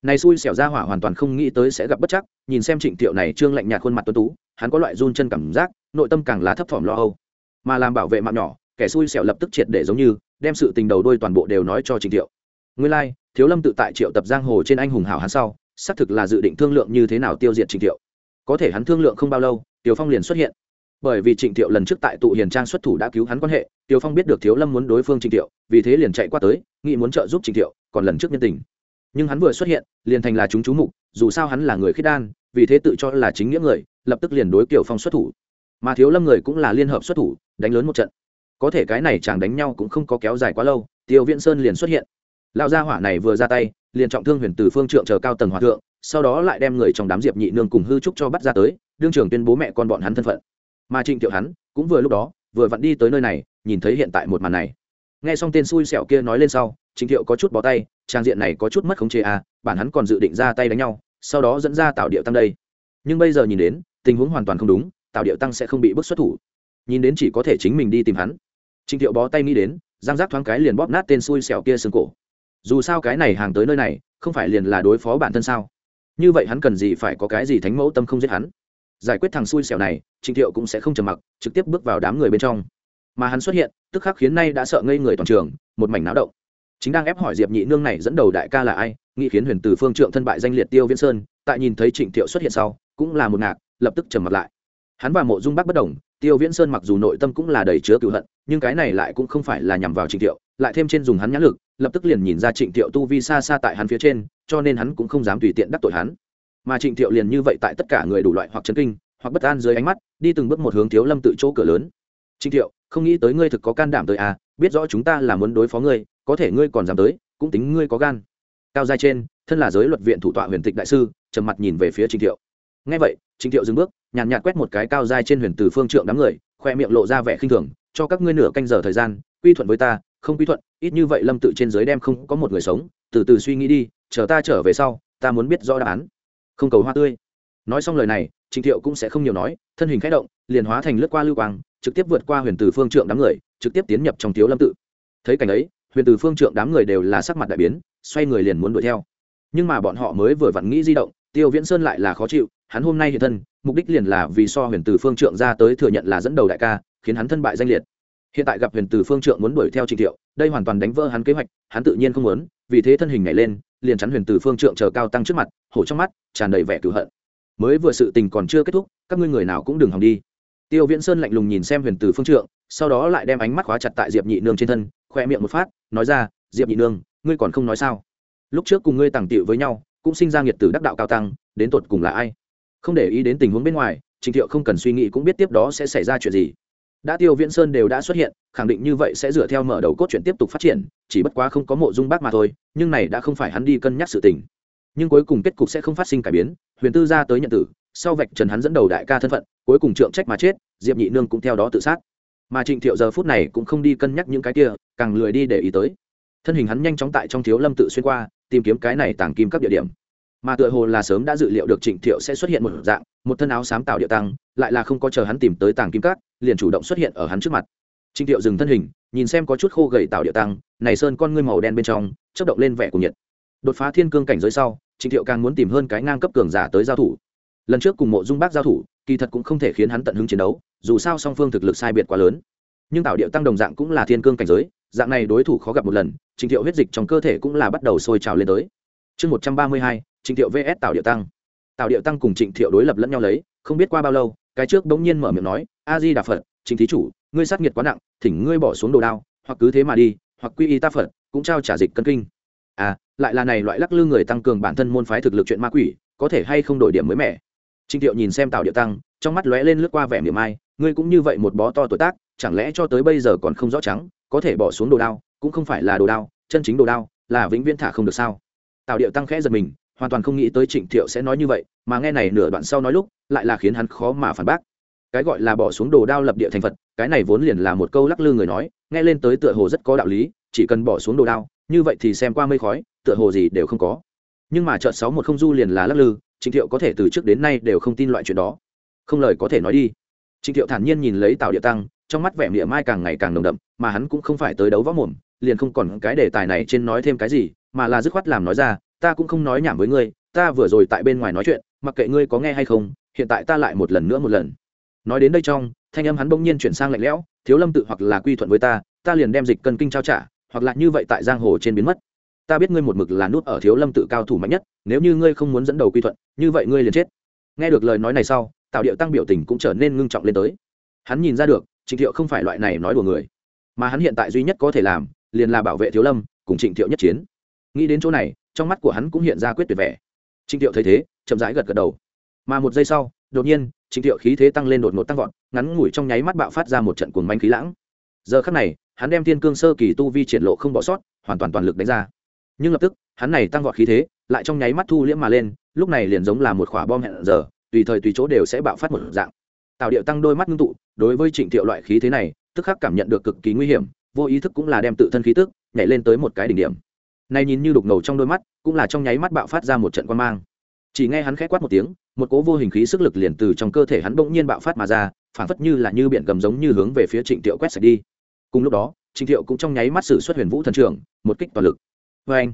Này xui xẻo ra hỏa hoàn toàn không nghĩ tới sẽ gặp bất chắc nhìn xem trịnh thiệu này trương lạnh nhạt khuôn mặt tuấn tú hắn có loại run chân cảm giác nội tâm càng lá thấp thỏm lo âu. Mà làm bảo vệ mạng nhỏ kẻ xui xẻo lập tức triệt để giống như đem sự tình đầu đuôi toàn bộ đều nói cho trịnh thiệu. Nguyên lai like, thiếu lâm tự tại triệu tập giang hồ trên anh hùng hảo hắn sau xác thực là dự định thương lượng như thế nào tiêu diệt trịnh thiệu. Có thể hắn thương lượng không bao lâu, tiểu phong liền xuất hiện. Bởi vì trịnh thiệu lần trước tại tụ hiền trang xuất thủ đã cứu hắn quan hệ, tiểu phong biết được thiếu lâm muốn đối phương trịnh thiệu, vì thế liền chạy qua tới, nghĩ muốn trợ giúp trịnh thiệu, còn lần trước nhân tình. Nhưng hắn vừa xuất hiện, liền thành là chúng chú mục, dù sao hắn là người khiết đan, vì thế tự cho là chính nghĩa người, lập tức liền đối tiểu phong xuất thủ. Mà thiếu lâm người cũng là liên hợp xuất thủ, đánh lớn một trận. Có thể cái này chàng đánh nhau cũng không có kéo dài quá lâu, tiêu viễn sơn liền xuất hiện. Lão gia hỏa này vừa ra tay liền trọng thương huyền từ phương trượng chờ cao tầng hòa thượng, sau đó lại đem người trong đám diệp nhị nương cùng hư trúc cho bắt ra tới, đương trường tuyên bố mẹ con bọn hắn thân phận. Mà trịnh thiệu hắn cũng vừa lúc đó, vừa vặn đi tới nơi này, nhìn thấy hiện tại một màn này. Nghe xong tên xui xẻo kia nói lên sau, trịnh thiệu có chút bó tay, trang diện này có chút mất khống chế à bản hắn còn dự định ra tay đánh nhau, sau đó dẫn ra tạo điệu tăng đây. Nhưng bây giờ nhìn đến, tình huống hoàn toàn không đúng tạo điệu tăng sẽ không bị bức xuất thủ. Nhìn đến chỉ có thể chính mình đi tìm hắn. Trịnh thiệu bó tay nghĩ đến giang giác thoáng cái liền bóp nát tên xui xẻo kia xương cổ dù sao cái này hàng tới nơi này, không phải liền là đối phó bản thân sao? Như vậy hắn cần gì phải có cái gì thánh mẫu tâm không giết hắn? Giải quyết thằng xui xẻo này, trịnh thiệu cũng sẽ không trầm mặc, trực tiếp bước vào đám người bên trong. Mà hắn xuất hiện, tức khắc khiến nay đã sợ ngây người toàn trường, một mảnh náo động. Chính đang ép hỏi diệp nhị nương này dẫn đầu đại ca là ai, nghĩ khiến huyền từ phương trượng thân bại danh liệt tiêu viễn sơn, tại nhìn thấy trịnh thiệu xuất hiện sau, cũng là một ngạc, lập tức trầm mặt lại. Hắn và mộ dung bắc bất đồng, tiêu viễn sơn mặc dù nội tâm cũng là đầy chứa cựu hận, nhưng cái này lại cũng không phải là nhằm vào trịnh thiệu, lại thêm trên dùng hắn nhãn lực lập tức liền nhìn ra trịnh thiệu tu vi xa xa tại hắn phía trên cho nên hắn cũng không dám tùy tiện đắc tội hắn. Mà trịnh thiệu liền như vậy tại tất cả người đủ loại hoặc chấn kinh hoặc bất an dưới ánh mắt đi từng bước một hướng thiếu lâm tự chỗ cửa lớn. Trịnh thiệu không nghĩ tới ngươi thực có can đảm tới à biết rõ chúng ta là muốn đối phó ngươi có thể ngươi còn dám tới cũng tính ngươi có gan. Cao giai trên thân là giới luật viện thủ tọa huyền tịch đại sư trầm mặt nhìn về phía trịnh thiệu. Ngay vậy trịnh thiệu dừng bước nhàn nhạt, nhạt quét một cái cao giai trên huyền từ phương trượng đám người khoe miệng lộ ra vẻ khinh thường cho các ngươi nửa canh giờ thời gian quy thuận với ta không quy thuận, ít như vậy lâm tự trên giới đem không có một người sống, từ từ suy nghĩ đi, chờ ta trở về sau, ta muốn biết rõ đáp án. Không cầu hoa tươi. Nói xong lời này, trịnh thiệu cũng sẽ không nhiều nói, thân hình k h ẽ động, liền hóa thành lướt qua lưu quang, trực tiếp vượt qua huyền từ phương trượng đám người, trực tiếp tiến nhập trong thiếu lâm tự. Thấy cảnh ấy, huyền từ phương trượng đám người đều là sắc mặt đại biến, xoay người liền muốn đuổi theo. Nhưng mà bọn họ mới vừa vặn nghĩ di động, tiêu viễn sơn lại là khó chịu, hắn hôm nay hiện thân, mục đích liền là vì so huyền từ phương trượng ra tới thừa nhận là dẫn đầu đại ca, khiến hắn thân bại danh liệt hiện tại gặp huyền từ phương trượng muốn đuổi theo trịnh thiệu đây hoàn toàn đánh vỡ hắn kế hoạch, hắn tự nhiên không muốn, vì thế thân hình nhảy lên, liền chắn huyền từ phương trượng chờ cao tăng trước mặt, hổ trong mắt, tràn đầy vẻ cửu hận. Mới vừa sự tình còn chưa kết thúc, các ngươi người nào cũng đừng hòng đi. Tiêu viễn sơn lạnh lùng nhìn xem huyền từ phương trượng, sau đó lại đem ánh mắt khóa chặt tại diệp nhị nương trên thân, khoe miệng một phát, nói ra, diệp nhị nương, ngươi còn không nói sao? Lúc trước cùng ngươi tàng tiệu với nhau, cũng sinh ra nghiệt tử đắc đạo cao tăng, đến tột cùng là ai? Không để ý đến tình huống bên ngoài, trình thiệu không cần suy nghĩ cũng biết tiếp đó sẽ xảy ra chuyện gì đã tiêu viễn sơn đều đã xuất hiện, khẳng định như vậy sẽ dựa theo mở đầu cốt truyện tiếp tục phát triển, chỉ bất quá không có mộ dung bác mà thôi, nhưng này đã không phải hắn đi cân nhắc sự tình. Nhưng cuối cùng kết cục sẽ không phát sinh cải biến, huyền tư ra tới nhận tử, sau vạch trần hắn dẫn đầu đại ca thân phận, cuối cùng trượng trách mà chết, diệp nhị nương cũng theo đó tự sát. Mà trịnh thiệu giờ phút này cũng không đi cân nhắc những cái kia, càng lười đi để ý tới. Thân hình hắn nhanh chóng tại trong thiếu lâm tự xuyên qua, tìm kiếm cái này tàng kim các địa điểm. Mà tựa hồ là sớm đã dự liệu được trịnh thiệu sẽ xuất hiện một dạng, một thân áo xám tạo địa tăng, lại là không có chờ hắn tìm tới tàng kim cát liền chủ động xuất hiện ở hắn trước mặt. Trịnh thiệu dừng thân hình, nhìn xem có chút khô gầy tạo địa tăng, này sơn con ngươi màu đen bên trong, chớp động lên vẻ của nhiệt. Đột phá thiên cương cảnh giới sau trịnh thiệu càng muốn tìm hơn cái ngang cấp cường giả tới giao thủ. Lần trước cùng mộ dung bác giao thủ, kỳ thật cũng không thể khiến hắn tận hứng chiến đấu, dù sao song phương thực lực sai biệt quá lớn. Nhưng tạo điệu tăng đồng dạng cũng là thiên cương cảnh giới, dạng này đối thủ khó gặp một lần, Trình thiệu huyết dịch trong cơ thể cũng là bắt đầu sôi trào lên tới. Chương một trăm ba mươi hai, Trình thiệu vs tạo điệu tăng. Tạo điệu tăng cùng trịnh thiệu đối lập lẫn nhau lấy, không biết qua bao lâu cái trước bỗng nhiên mở miệng nói, a di đà phật, chính thí chủ, ngươi sát nghiệt quá nặng, thỉnh ngươi bỏ xuống đồ đao, hoặc cứ thế mà đi, hoặc quy y ta phật, cũng trao trả dịch cân kinh. À lại là này loại lắc lư người tăng cường bản thân môn phái thực lực chuyện ma quỷ, có thể hay không đổi điểm mới mẻ? Trịnh thiệu nhìn xem tào điệu tăng, trong mắt lóe lên lướt qua vẻ miệng ai ngươi cũng như vậy một bó to tuổi tác, chẳng lẽ cho tới bây giờ còn không rõ trắng, có thể bỏ xuống đồ đao, cũng không phải là đồ đao, chân chính đồ đao, là vĩnh viễn thả không được sao? Tào điệu tăng khẽ giật mình hoàn toàn không nghĩ tới trịnh thiệu sẽ nói như vậy, mà nghe này nửa đoạn sau nói lúc, lại là khiến hắn khó mà phản bác. Cái gọi là bỏ xuống đồ đao lập địa thành phật, cái này vốn liền là một câu lắc lư người nói, nghe lên tới tựa hồ rất có đạo lý, chỉ cần bỏ xuống đồ đao, như vậy thì xem qua mây khói, tựa hồ gì đều không có. Nhưng mà chợt sáu một không du liền là lắc lư, trịnh thiệu có thể từ trước đến nay đều không tin loại chuyện đó. Không lời có thể nói đi. Trịnh thiệu thản nhiên nhìn lấy tào địa tăng, trong mắt vẻ mỉa mai càng ngày càng nồng đậm, mà hắn cũng không phải tới đấu võ mồm, liền không còn cái đề tài này trên nói thêm cái gì, mà là dứt khoát làm nói ra ta cũng không nói nhảm với ngươi, ta vừa rồi tại bên ngoài nói chuyện, mặc kệ ngươi có nghe hay không, hiện tại ta lại một lần nữa một lần. Nói đến đây trong, thanh âm hắn bỗng nhiên chuyển sang lạnh lẽo, thiếu lâm tự hoặc là quy thuận với ta ta liền đem dịch cân kinh trao trả, hoặc là như vậy tại giang hồ trên biến mất. Ta biết ngươi một mực là nút ở thiếu lâm tự cao thủ mạnh nhất, nếu như ngươi không muốn dẫn đầu quy thuận, như vậy ngươi liền chết. Nghe được lời nói này sau tạo điệu tăng biểu tình cũng trở nên ngưng trọng lên tới. Hắn nhìn ra được, trịnh thiệu không phải loại này nói đùa người, mà hắn hiện tại duy nhất có thể làm, liền là bảo vệ thiếu lâm, cùng trịnh thiệu nhất chiến. Nghĩ đến chỗ này trong mắt của hắn cũng hiện ra quyết tuyệt vẻ. Trịnh thiệu thấy thế, chậm rãi gật gật đầu. Mà một giây sau, đột nhiên, trịnh thiệu khí thế tăng lên đột ngột tăng vọt, ngắn ngủi trong nháy mắt bạo phát ra một trận cuồng bánh khí lãng. Giờ khắc này, hắn đem thiên cương sơ kỳ tu vi triển lộ không bỏ sót, hoàn toàn toàn lực đánh ra. Nhưng lập tức, hắn này tăng vọt khí thế, lại trong nháy mắt thu liễm mà lên, lúc này liền giống là một quả bom hẹn giờ, tùy thời tùy chỗ đều sẽ bạo phát một dạng. Tạo điệu tăng đôi mắt ngưng tụ, đối với trịnh thiệu loại khí thế này, tức khắc cảm nhận được cực kỳ nguy hiểm, vô ý thức cũng là đem tự thân khí tức, nhảy lên tới một cái đỉnh điểm nay nhìn như đục ngầu trong đôi mắt, cũng là trong nháy mắt bạo phát ra một trận quan mang. Chỉ nghe hắn khẽ quát một tiếng, một cỗ vô hình khí sức lực liền từ trong cơ thể hắn bỗng nhiên bạo phát mà ra phản phất như là như biển gầm giống như hướng về phía trịnh thiệu quét sạch đi. Cùng lúc đó, trịnh thiệu cũng trong nháy mắt sử xuất huyền vũ thần trưởng, một kích toàn lực. Vê anh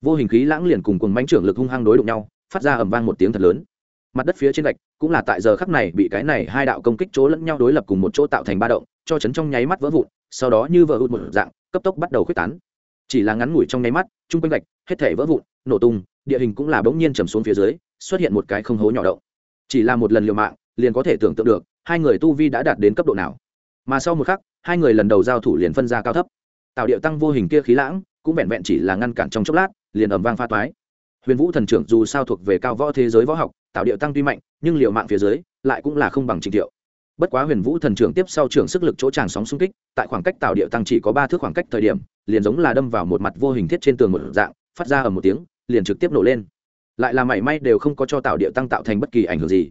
vô hình khí lãng liền cùng cùng bánh trưởng lực hung hăng đối đụng nhau, phát ra ầm vang một tiếng thật lớn. Mặt đất phía trên gạch, cũng là tại giờ khắc này bị cái này hai đạo công kích chỗ lẫn nhau đối lập cùng một chỗ tạo thành ba động, cho chấn trong nháy mắt vỡ vụn, sau đó như vỡ hụt một dạng, cấp tốc bắt đầu khuếch tán chỉ là ngắn ngủi trong nháy mắt, chung quanh gạch, hết thể vỡ vụn, nổ tung, địa hình cũng là bỗng nhiên trầm xuống phía dưới, xuất hiện một cái không hố nhỏ động. Chỉ là một lần liều mạng, liền có thể tưởng tượng được, hai người tu vi đã đạt đến cấp độ nào. Mà sau một khắc, hai người lần đầu giao thủ liền phân ra cao thấp. Tạo điệu tăng vô hình kia khí lãng, cũng vẹn vẹn chỉ là ngăn cản trong chốc lát, liền ầm vang pha toái. Huyền vũ thần trưởng dù sao thuộc về cao võ thế giới võ học tạo điệu tăng tuy mạnh, nhưng liều mạng phía dưới, lại cũng là không bằng trình thiệu bất quá huyền vũ thần trưởng tiếp sau trưởng sức lực chỗ tràng sóng xung kích tại khoảng cách tạo điệu tăng chỉ có ba thước khoảng cách thời điểm liền giống là đâm vào một mặt vô hình thiết trên tường một dạng phát ra ở một tiếng liền trực tiếp nổ lên. Lại là mảy may đều không có cho tạo điệu tăng tạo thành bất kỳ ảnh hưởng gì.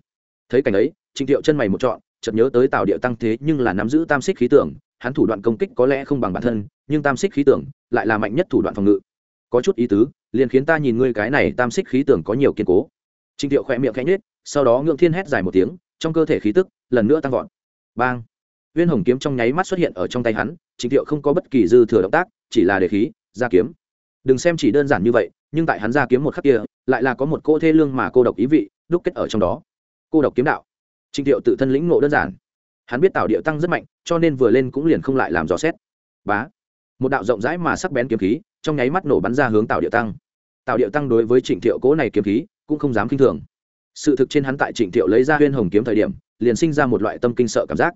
Thấy cảnh ấy trình thiệu chân mày một trọn chợt nhớ tới tạo điệu tăng thế nhưng là nắm giữ tam xích khí tưởng hắn thủ đoạn công kích có lẽ không bằng bản thân nhưng tam xích khí tưởng lại là mạnh nhất thủ đoạn phòng ngự. Có chút ý tứ liền khiến ta nhìn ngươi cái này tam xích khí tưởng có nhiều kiên cố. Trình Tiệu khẽ miệng khẽ nhếch, sau đó ngưỡng thiên hét dài một tiếng, trong cơ thể khí tức lần nữa tăng vọt. Bang! Viên Hồng kiếm trong nháy mắt xuất hiện ở trong tay hắn, Trình thiệu không có bất kỳ dư thừa động tác, chỉ là để khí, ra kiếm. Đừng xem chỉ đơn giản như vậy, nhưng tại hắn ra kiếm một khắc kia, lại là có một cô thê lương mà cô độc ý vị, đúc kết ở trong đó. Cô độc kiếm đạo. Trình thiệu tự thân lĩnh ngộ đơn giản. Hắn biết tạo Điệu tăng rất mạnh, cho nên vừa lên cũng liền không lại làm dò xét. Bá! Một đạo rộng rãi mà sắc bén kiếm khí, trong nháy mắt nổ bắn ra hướng tạo Điệu tăng. tạo Điệu tăng đối với Trịnh Thiệu cố này kiếm khí, cũng không dám kinh thường sự thực trên hắn tại trịnh thiệu lấy ra huyên hồng kiếm thời điểm, liền sinh ra một loại tâm kinh sợ cảm giác.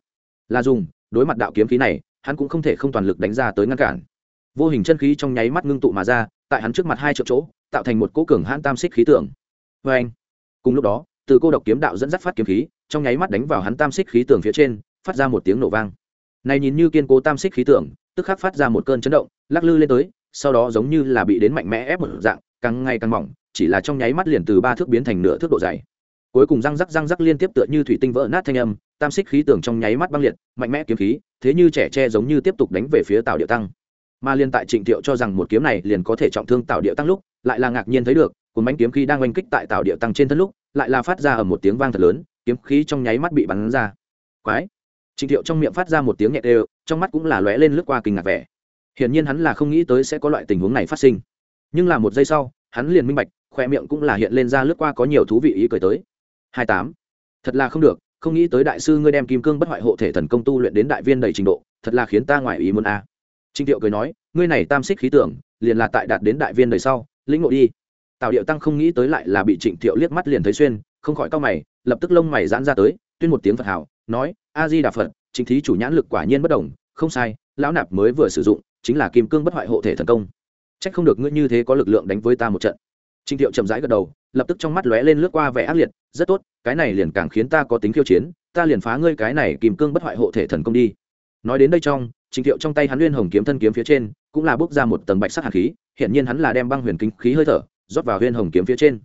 Là dùng, đối mặt đạo kiếm khí này, hắn cũng không thể không toàn lực đánh ra tới ngăn cản. Vô hình chân khí trong nháy mắt ngưng tụ mà ra, tại hắn trước mặt hai triệu chỗ, tạo thành một cỗ cường hãn tam xích khí tưởng vê anh cùng lúc đó, từ cô độc kiếm đạo dẫn dắt phát kiếm khí, trong nháy mắt đánh vào hắn tam xích khí tượng phía trên, phát ra một tiếng nổ vang. Này nhìn như kiên cố tam xích khí tượng, tức khắc phát ra một cơn chấn động, lắc lư lên tới, sau đó giống như là bị đến mạnh mẽ ép một dạng, càng ngày càng mỏng chỉ là trong nháy mắt liền từ ba thước biến thành nửa thước độ dày. Cuối cùng răng rắc răng rắc liên tiếp tựa như thủy tinh vỡ nát thanh âm, tam xích khí tưởng trong nháy mắt băng liệt, mạnh mẽ kiếm khí, thế như trẻ tre giống như tiếp tục đánh về phía tào điệu tăng. Mà liên tại trịnh thiệu cho rằng một kiếm này liền có thể trọng thương tào điệu tăng lúc, lại là ngạc nhiên thấy được, cuốn bánh kiếm khí đang oanh kích tại tạo địa tăng trên thân lúc, lại là phát ra ở một tiếng vang thật lớn, kiếm khí trong nháy mắt bị bắn ra. Quái! Trịnh thiệu trong miệng phát ra một tiếng nhẹ đều, trong mắt cũng là lóe lên lướt qua kinh ngạc vẻ. Hiển nhiên hắn là không nghĩ tới sẽ có loại tình huống này phát sinh. Nhưng là một giây sau, hắn liền minh bạch khoe miệng cũng là hiện lên ra lướt qua có nhiều thú vị ý cười tới. Hai tám. Thật là không được, không nghĩ tới đại sư ngươi đem kim cương bất hoại hộ thể thần công tu luyện đến đại viên đầy trình độ, thật là khiến ta ngoài ý muốn a. À. trịnh thiệu cười nói, ngươi này tam xích khí tưởng, liền là tại đạt đến đại viên đời sau, lĩnh ngộ đi. Tào điệu tăng không nghĩ tới lại là bị trịnh thiệu liếc mắt liền thấy xuyên, không khỏi cao mày, lập tức lông mày giãn ra tới, tuyên một tiếng phật hảo, nói, a di đà phật chính thí chủ nhãn lực quả nhiên bất đồng, không sai, lão nạp mới vừa sử dụng, chính là kim cương bất hoại hộ thể thần công. Trách không được ngươi như thế có lực lượng đánh với ta một trận. Trình thiệu chậm rãi gật đầu, lập tức trong mắt lóe lên lướt qua vẻ ác liệt, rất tốt, cái này liền càng khiến ta có tính khiêu chiến, ta liền phá ngươi cái này kìm cương bất hoại hộ thể thần công đi. Nói đến đây trong, Trình thiệu trong tay hắn nguyên hồng kiếm thân kiếm phía trên, cũng là bước ra một tầng bạch sắc hàn khí hiện nhiên hắn là đem băng huyền kính khí hơi thở, rót vào nguyên hồng kiếm phía trên.